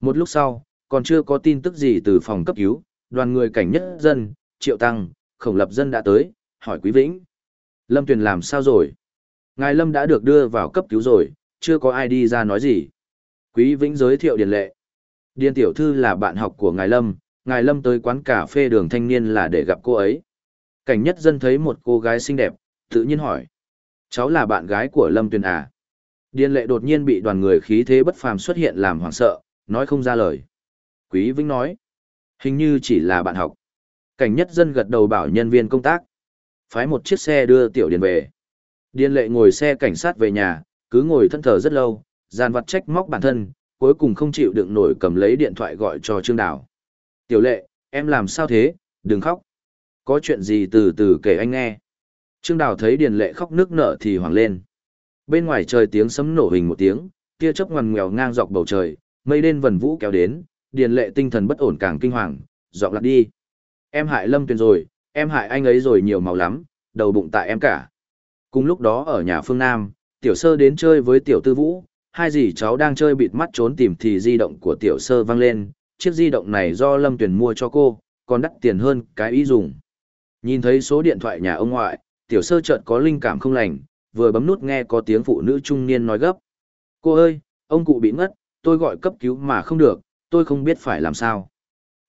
Một lúc sau, còn chưa có tin tức gì từ phòng cấp cứu, đoàn người cảnh nhất dân, triệu tăng, khổng lập dân đã tới, hỏi Quý Vĩnh. Lâm Tuyền làm sao rồi? Ngài Lâm đã được đưa vào cấp cứu rồi, chưa có ai đi ra nói gì. Quý Vĩnh giới thiệu Điền Lệ. Điền Tiểu Thư là bạn học của Ngài Lâm, Ngài Lâm tới quán cà phê đường thanh niên là để gặp cô ấy. Cảnh nhất dân thấy một cô gái xinh đẹp, tự nhiên hỏi. Cháu là bạn gái của Lâm Tuyền à? Điền Lệ đột nhiên bị đoàn người khí thế bất phàm xuất hiện làm hoảng sợ, nói không ra lời. Quý Vĩnh nói. Hình như chỉ là bạn học. Cảnh nhất dân gật đầu bảo nhân viên công tác. Phái một chiếc xe đưa Tiểu Điền về. Điền Lệ ngồi xe cảnh sát về nhà, cứ ngồi thân thờ rất lâu, gian vặt trách móc bản thân, cuối cùng không chịu đựng nổi cầm lấy điện thoại gọi cho Trương Đào. Tiểu lệ, em làm sao thế, đừng khóc. Có chuyện gì từ từ kể anh nghe. Trương Đào thấy Điền lệ khóc nước nở thì hoảng lên. Bên ngoài trời tiếng sấm nổ hình một tiếng, tia chớp ngoằn ngoèo ngang dọc bầu trời, mây đen vần vũ kéo đến, Điền lệ tinh thần bất ổn càng kinh hoàng, dọn lạc đi. Em hại Lâm Tuyền rồi, em hại anh ấy rồi nhiều màu lắm, đầu bụng tại em cả. Cùng lúc đó ở nhà phương Nam, tiểu sơ đến chơi với tiểu tư vũ, hai dì cháu đang chơi bịt mắt trốn tìm thì di động của tiểu sơ vang lên, chiếc di động này do Lâm Tuyền mua cho cô, còn đắt tiền hơn cái ý dùng. Nhìn thấy số điện thoại nhà ông ngoại, tiểu sơ chợt có linh cảm không lành, vừa bấm nút nghe có tiếng phụ nữ trung niên nói gấp. Cô ơi, ông cụ bị ngất, tôi gọi cấp cứu mà không được, tôi không biết phải làm sao.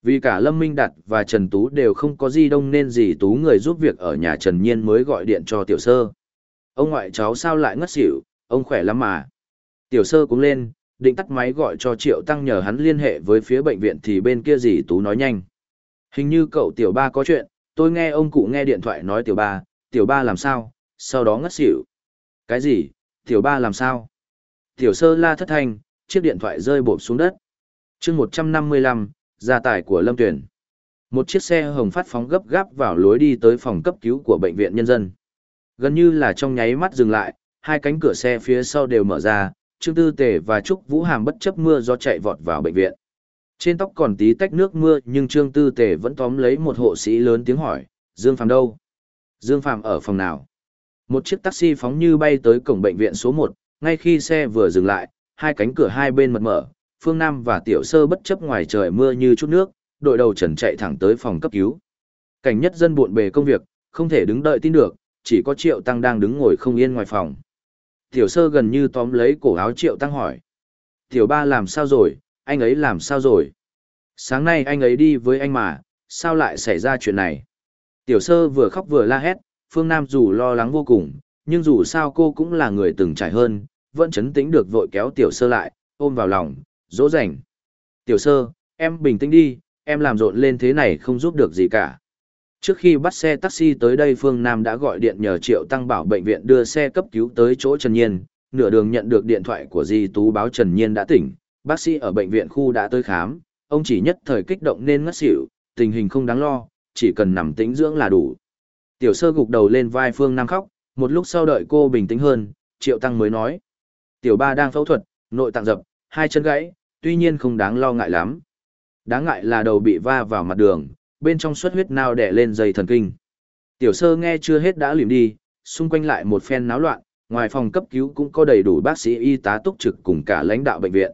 Vì cả Lâm Minh Đạt và Trần Tú đều không có gì đông nên gì Tú người giúp việc ở nhà Trần Nhiên mới gọi điện cho tiểu sơ. Ông ngoại cháu sao lại ngất xỉu, ông khỏe lắm mà. Tiểu sơ cũng lên, định tắt máy gọi cho Triệu Tăng nhờ hắn liên hệ với phía bệnh viện thì bên kia gì Tú nói nhanh. Hình như cậu tiểu ba có chuyện, tôi nghe ông cụ nghe điện thoại nói tiểu ba, tiểu ba làm sao, sau đó ngất xỉu. Cái gì, tiểu ba làm sao? Tiểu sơ la thất thanh, chiếc điện thoại rơi bộp xuống đất chương 155, gia tài của Lâm Tuyển. Một chiếc xe hồng phát phóng gấp gáp vào lối đi tới phòng cấp cứu của bệnh viện nhân dân. Gần như là trong nháy mắt dừng lại, hai cánh cửa xe phía sau đều mở ra, Trương Tư Tề và Trúc Vũ Hàm bất chấp mưa do chạy vọt vào bệnh viện. Trên tóc còn tí tách nước mưa nhưng Trương Tư Tề vẫn tóm lấy một hộ sĩ lớn tiếng hỏi, Dương Phàm đâu? Dương Phàm ở phòng nào? Một chiếc taxi phóng như bay tới cổng bệnh viện số một. ngay khi xe vừa dừng lại, hai cánh cửa hai bên mật mở, Phương Nam và Tiểu Sơ bất chấp ngoài trời mưa như chút nước, đội đầu trần chạy thẳng tới phòng cấp cứu. Cảnh nhất dân buộn bề công việc, không thể đứng đợi tin được, chỉ có Triệu Tăng đang đứng ngồi không yên ngoài phòng. Tiểu sơ gần như tóm lấy cổ áo Triệu Tăng hỏi. Tiểu ba làm sao rồi, anh ấy làm sao rồi? Sáng nay anh ấy đi với anh mà, sao lại xảy ra chuyện này? Tiểu sơ vừa khóc vừa la hét, Phương Nam dù lo lắng vô cùng, nhưng dù sao cô cũng là người từng trải hơn, vẫn chấn tĩnh được vội kéo tiểu sơ lại, ôm vào lòng, dỗ dành. Tiểu sơ, em bình tĩnh đi, em làm rộn lên thế này không giúp được gì cả. Trước khi bắt xe taxi tới đây Phương Nam đã gọi điện nhờ Triệu Tăng bảo bệnh viện đưa xe cấp cứu tới chỗ Trần Nhiên, nửa đường nhận được điện thoại của Di Tú báo Trần Nhiên đã tỉnh, bác sĩ ở bệnh viện khu đã tới khám, ông chỉ nhất thời kích động nên ngất xỉu, tình hình không đáng lo, chỉ cần nằm tĩnh dưỡng là đủ. Tiểu sơ gục đầu lên vai Phương Nam khóc, một lúc sau đợi cô bình tĩnh hơn, Triệu Tăng mới nói. Tiểu ba đang phẫu thuật, nội tạng dập, hai chân gãy, tuy nhiên không đáng lo ngại lắm. Đáng ngại là đầu bị va vào mặt đường, bên trong suất huyết nao đẻ lên dây thần kinh. Tiểu sơ nghe chưa hết đã lìm đi, xung quanh lại một phen náo loạn, ngoài phòng cấp cứu cũng có đầy đủ bác sĩ y tá túc trực cùng cả lãnh đạo bệnh viện.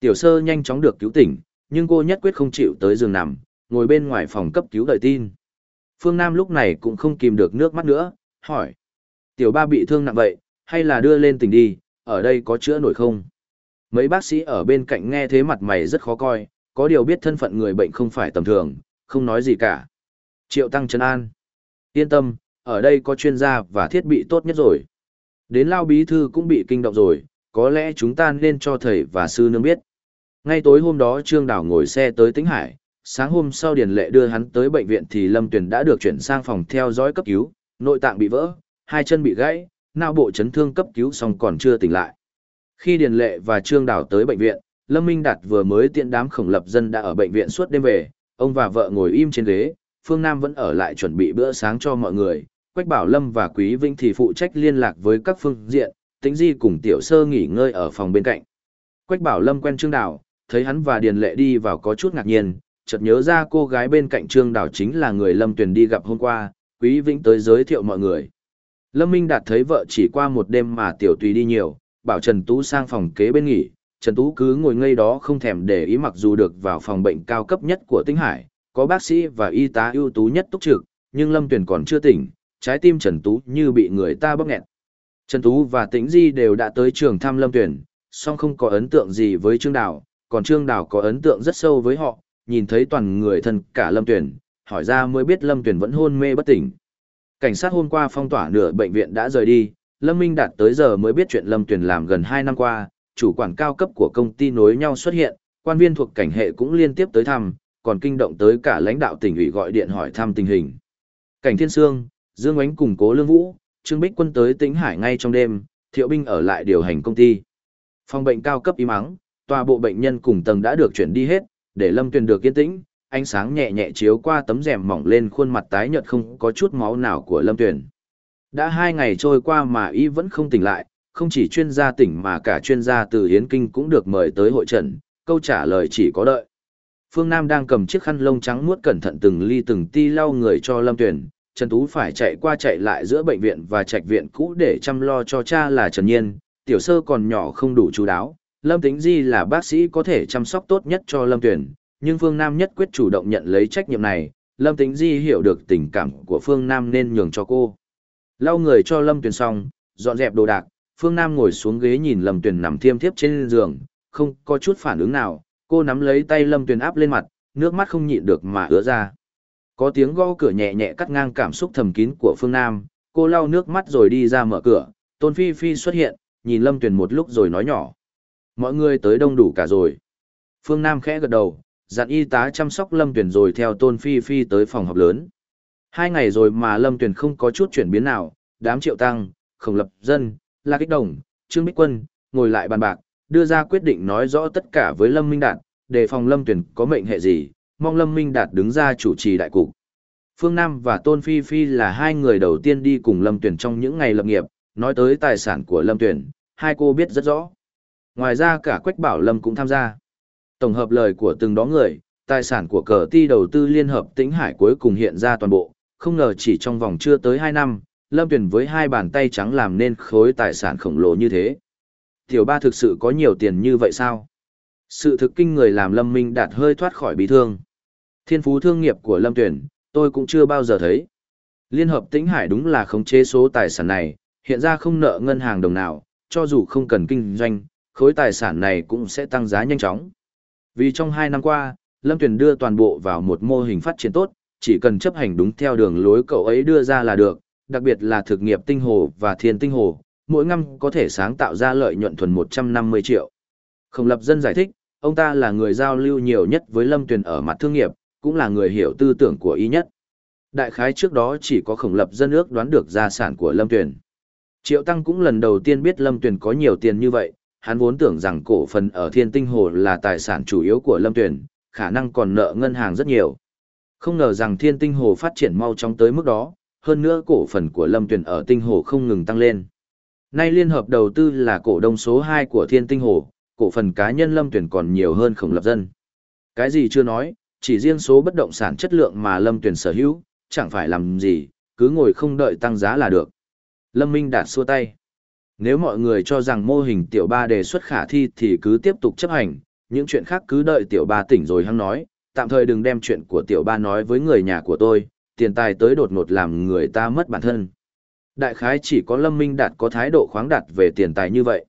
Tiểu sơ nhanh chóng được cứu tỉnh, nhưng cô nhất quyết không chịu tới giường nằm, ngồi bên ngoài phòng cấp cứu đợi tin. Phương Nam lúc này cũng không kìm được nước mắt nữa, hỏi. Tiểu ba bị thương nặng vậy, hay là đưa lên tỉnh đi, ở đây có chữa nổi không? Mấy bác sĩ ở bên cạnh nghe thế mặt mày rất khó coi, có điều biết thân phận người bệnh không phải tầm thường, không nói gì cả. Triệu Tăng Trấn An. Yên tâm, ở đây có chuyên gia và thiết bị tốt nhất rồi. Đến Lao Bí Thư cũng bị kinh động rồi, có lẽ chúng ta nên cho thầy và sư nương biết. Ngay tối hôm đó Trương Đảo ngồi xe tới Tĩnh Hải, sáng hôm sau Điền Lệ đưa hắn tới bệnh viện thì Lâm Tuyền đã được chuyển sang phòng theo dõi cấp cứu, nội tạng bị vỡ, hai chân bị gãy, não bộ chấn thương cấp cứu xong còn chưa tỉnh lại. Khi Điền Lệ và Trương Đảo tới bệnh viện, Lâm Minh Đạt vừa mới tiện đám khổng lập dân đã ở bệnh viện suốt đêm về, ông và vợ ngồi im trên ghế, Phương Nam vẫn ở lại chuẩn bị bữa sáng cho mọi người, Quách Bảo Lâm và Quý Vinh thì phụ trách liên lạc với các phương diện, Tĩnh Di cùng Tiểu Sơ nghỉ ngơi ở phòng bên cạnh. Quách Bảo Lâm quen Trương Đào, thấy hắn và Điền Lệ đi vào có chút ngạc nhiên, chợt nhớ ra cô gái bên cạnh Trương Đào chính là người Lâm Tuyền đi gặp hôm qua, Quý Vĩnh tới giới thiệu mọi người. Lâm Minh Đạt thấy vợ chỉ qua một đêm mà Tiểu Tùy đi nhiều, bảo Trần Tú sang phòng kế bên nghỉ, Trần Tú cứ ngồi ngây đó không thèm để ý mặc dù được vào phòng bệnh cao cấp nhất của Tinh Hải, có bác sĩ và y tá ưu tú nhất túc trực, nhưng Lâm Tuyền còn chưa tỉnh, trái tim Trần Tú như bị người ta bóp nghẹt. Trần Tú và Tĩnh Di đều đã tới trường thăm Lâm Tuyền, song không có ấn tượng gì với Trương Đào, còn Trương Đào có ấn tượng rất sâu với họ, nhìn thấy toàn người thân cả Lâm Tuyền, hỏi ra mới biết Lâm Tuyền vẫn hôn mê bất tỉnh. Cảnh sát hôm qua phong tỏa nửa bệnh viện đã rời đi, Lâm Minh Đạt tới giờ mới biết chuyện Lâm Tuyền làm gần 2 năm qua, chủ quản cao cấp của công ty nối nhau xuất hiện, quan viên thuộc cảnh hệ cũng liên tiếp tới thăm, còn kinh động tới cả lãnh đạo tỉnh ủy gọi điện hỏi thăm tình hình. Cảnh Thiên Sương, Dương Oánh cùng Cố Lương Vũ, Trương Bích Quân tới Tĩnh Hải ngay trong đêm, Thiệu binh ở lại điều hành công ty. Phòng bệnh cao cấp im mắng, tòa bộ bệnh nhân cùng tầng đã được chuyển đi hết, để Lâm Tuyền được yên tĩnh, ánh sáng nhẹ nhẹ chiếu qua tấm rèm mỏng lên khuôn mặt tái nhợt không có chút máu nào của Lâm Tuyền. Đã hai ngày trôi qua mà y vẫn không tỉnh lại, không chỉ chuyên gia tỉnh mà cả chuyên gia từ Hiến Kinh cũng được mời tới hội trần, câu trả lời chỉ có đợi. Phương Nam đang cầm chiếc khăn lông trắng muốt cẩn thận từng ly từng ti lau người cho Lâm Tuyền, Trần Tú phải chạy qua chạy lại giữa bệnh viện và trạch viện cũ để chăm lo cho cha là Trần Nhiên, tiểu sơ còn nhỏ không đủ chú đáo. Lâm Tĩnh Di là bác sĩ có thể chăm sóc tốt nhất cho Lâm Tuyền, nhưng Phương Nam nhất quyết chủ động nhận lấy trách nhiệm này, Lâm Tĩnh Di hiểu được tình cảm của Phương Nam nên nhường cho cô. Lau người cho Lâm Tuyền xong, dọn dẹp đồ đạc, Phương Nam ngồi xuống ghế nhìn Lâm Tuyền nằm thiêm thiếp trên giường, không có chút phản ứng nào, cô nắm lấy tay Lâm Tuyền áp lên mặt, nước mắt không nhịn được mà ứa ra. Có tiếng gõ cửa nhẹ nhẹ cắt ngang cảm xúc thầm kín của Phương Nam, cô lau nước mắt rồi đi ra mở cửa, Tôn Phi Phi xuất hiện, nhìn Lâm Tuyền một lúc rồi nói nhỏ. Mọi người tới đông đủ cả rồi. Phương Nam khẽ gật đầu, dặn y tá chăm sóc Lâm Tuyền rồi theo Tôn Phi Phi tới phòng họp lớn. Hai ngày rồi mà Lâm Tuyền không có chút chuyển biến nào, đám triệu tăng, khổng lập dân, La Kích Đồng, Trương Bích Quân, ngồi lại bàn bạc, đưa ra quyết định nói rõ tất cả với Lâm Minh Đạt, đề phòng Lâm Tuyền có mệnh hệ gì, mong Lâm Minh Đạt đứng ra chủ trì đại cục. Phương Nam và Tôn Phi Phi là hai người đầu tiên đi cùng Lâm Tuyền trong những ngày lập nghiệp, nói tới tài sản của Lâm Tuyền, hai cô biết rất rõ. Ngoài ra cả Quách Bảo Lâm cũng tham gia. Tổng hợp lời của từng đó người, tài sản của cờ ti đầu tư liên hợp tĩnh hải cuối cùng hiện ra toàn bộ, không ngờ chỉ trong vòng chưa tới 2 năm, Lâm Tuyền với hai bàn tay trắng làm nên khối tài sản khổng lồ như thế. Tiểu ba thực sự có nhiều tiền như vậy sao? Sự thực kinh người làm Lâm Minh đạt hơi thoát khỏi bị thương. Thiên phú thương nghiệp của Lâm Tuyền, tôi cũng chưa bao giờ thấy. Liên hợp tĩnh hải đúng là khống chế số tài sản này, hiện ra không nợ ngân hàng đồng nào, cho dù không cần kinh doanh, khối tài sản này cũng sẽ tăng giá nhanh chóng. Vì trong hai năm qua, Lâm Tuyền đưa toàn bộ vào một mô hình phát triển tốt, chỉ cần chấp hành đúng theo đường lối cậu ấy đưa ra là được, đặc biệt là thực nghiệp tinh hồ và thiên tinh hồ, mỗi năm có thể sáng tạo ra lợi nhuận thuần 150 triệu. Khổng lập dân giải thích, ông ta là người giao lưu nhiều nhất với Lâm Tuyền ở mặt thương nghiệp, cũng là người hiểu tư tưởng của Y nhất. Đại khái trước đó chỉ có khổng lập dân ước đoán được gia sản của Lâm Tuyền. Triệu Tăng cũng lần đầu tiên biết Lâm Tuyền có nhiều tiền như vậy, hắn vốn tưởng rằng cổ phần ở Thiên Tinh Hồ là tài sản chủ yếu của Lâm Tuyền, khả năng còn nợ ngân hàng rất nhiều. Không ngờ rằng Thiên Tinh Hồ phát triển mau chóng tới mức đó, hơn nữa cổ phần của Lâm Tuyền ở Tinh Hồ không ngừng tăng lên. Nay liên hợp đầu tư là cổ đông số 2 của Thiên Tinh Hồ, cổ phần cá nhân Lâm Tuyền còn nhiều hơn khổng lập dân. Cái gì chưa nói, chỉ riêng số bất động sản chất lượng mà Lâm Tuyền sở hữu, chẳng phải làm gì, cứ ngồi không đợi tăng giá là được. Lâm Minh Đạt xua tay. Nếu mọi người cho rằng mô hình tiểu ba đề xuất khả thi thì cứ tiếp tục chấp hành, những chuyện khác cứ đợi tiểu ba tỉnh rồi hăng nói, tạm thời đừng đem chuyện của tiểu ba nói với người nhà của tôi, tiền tài tới đột ngột làm người ta mất bản thân. Đại khái chỉ có Lâm Minh Đạt có thái độ khoáng đạt về tiền tài như vậy.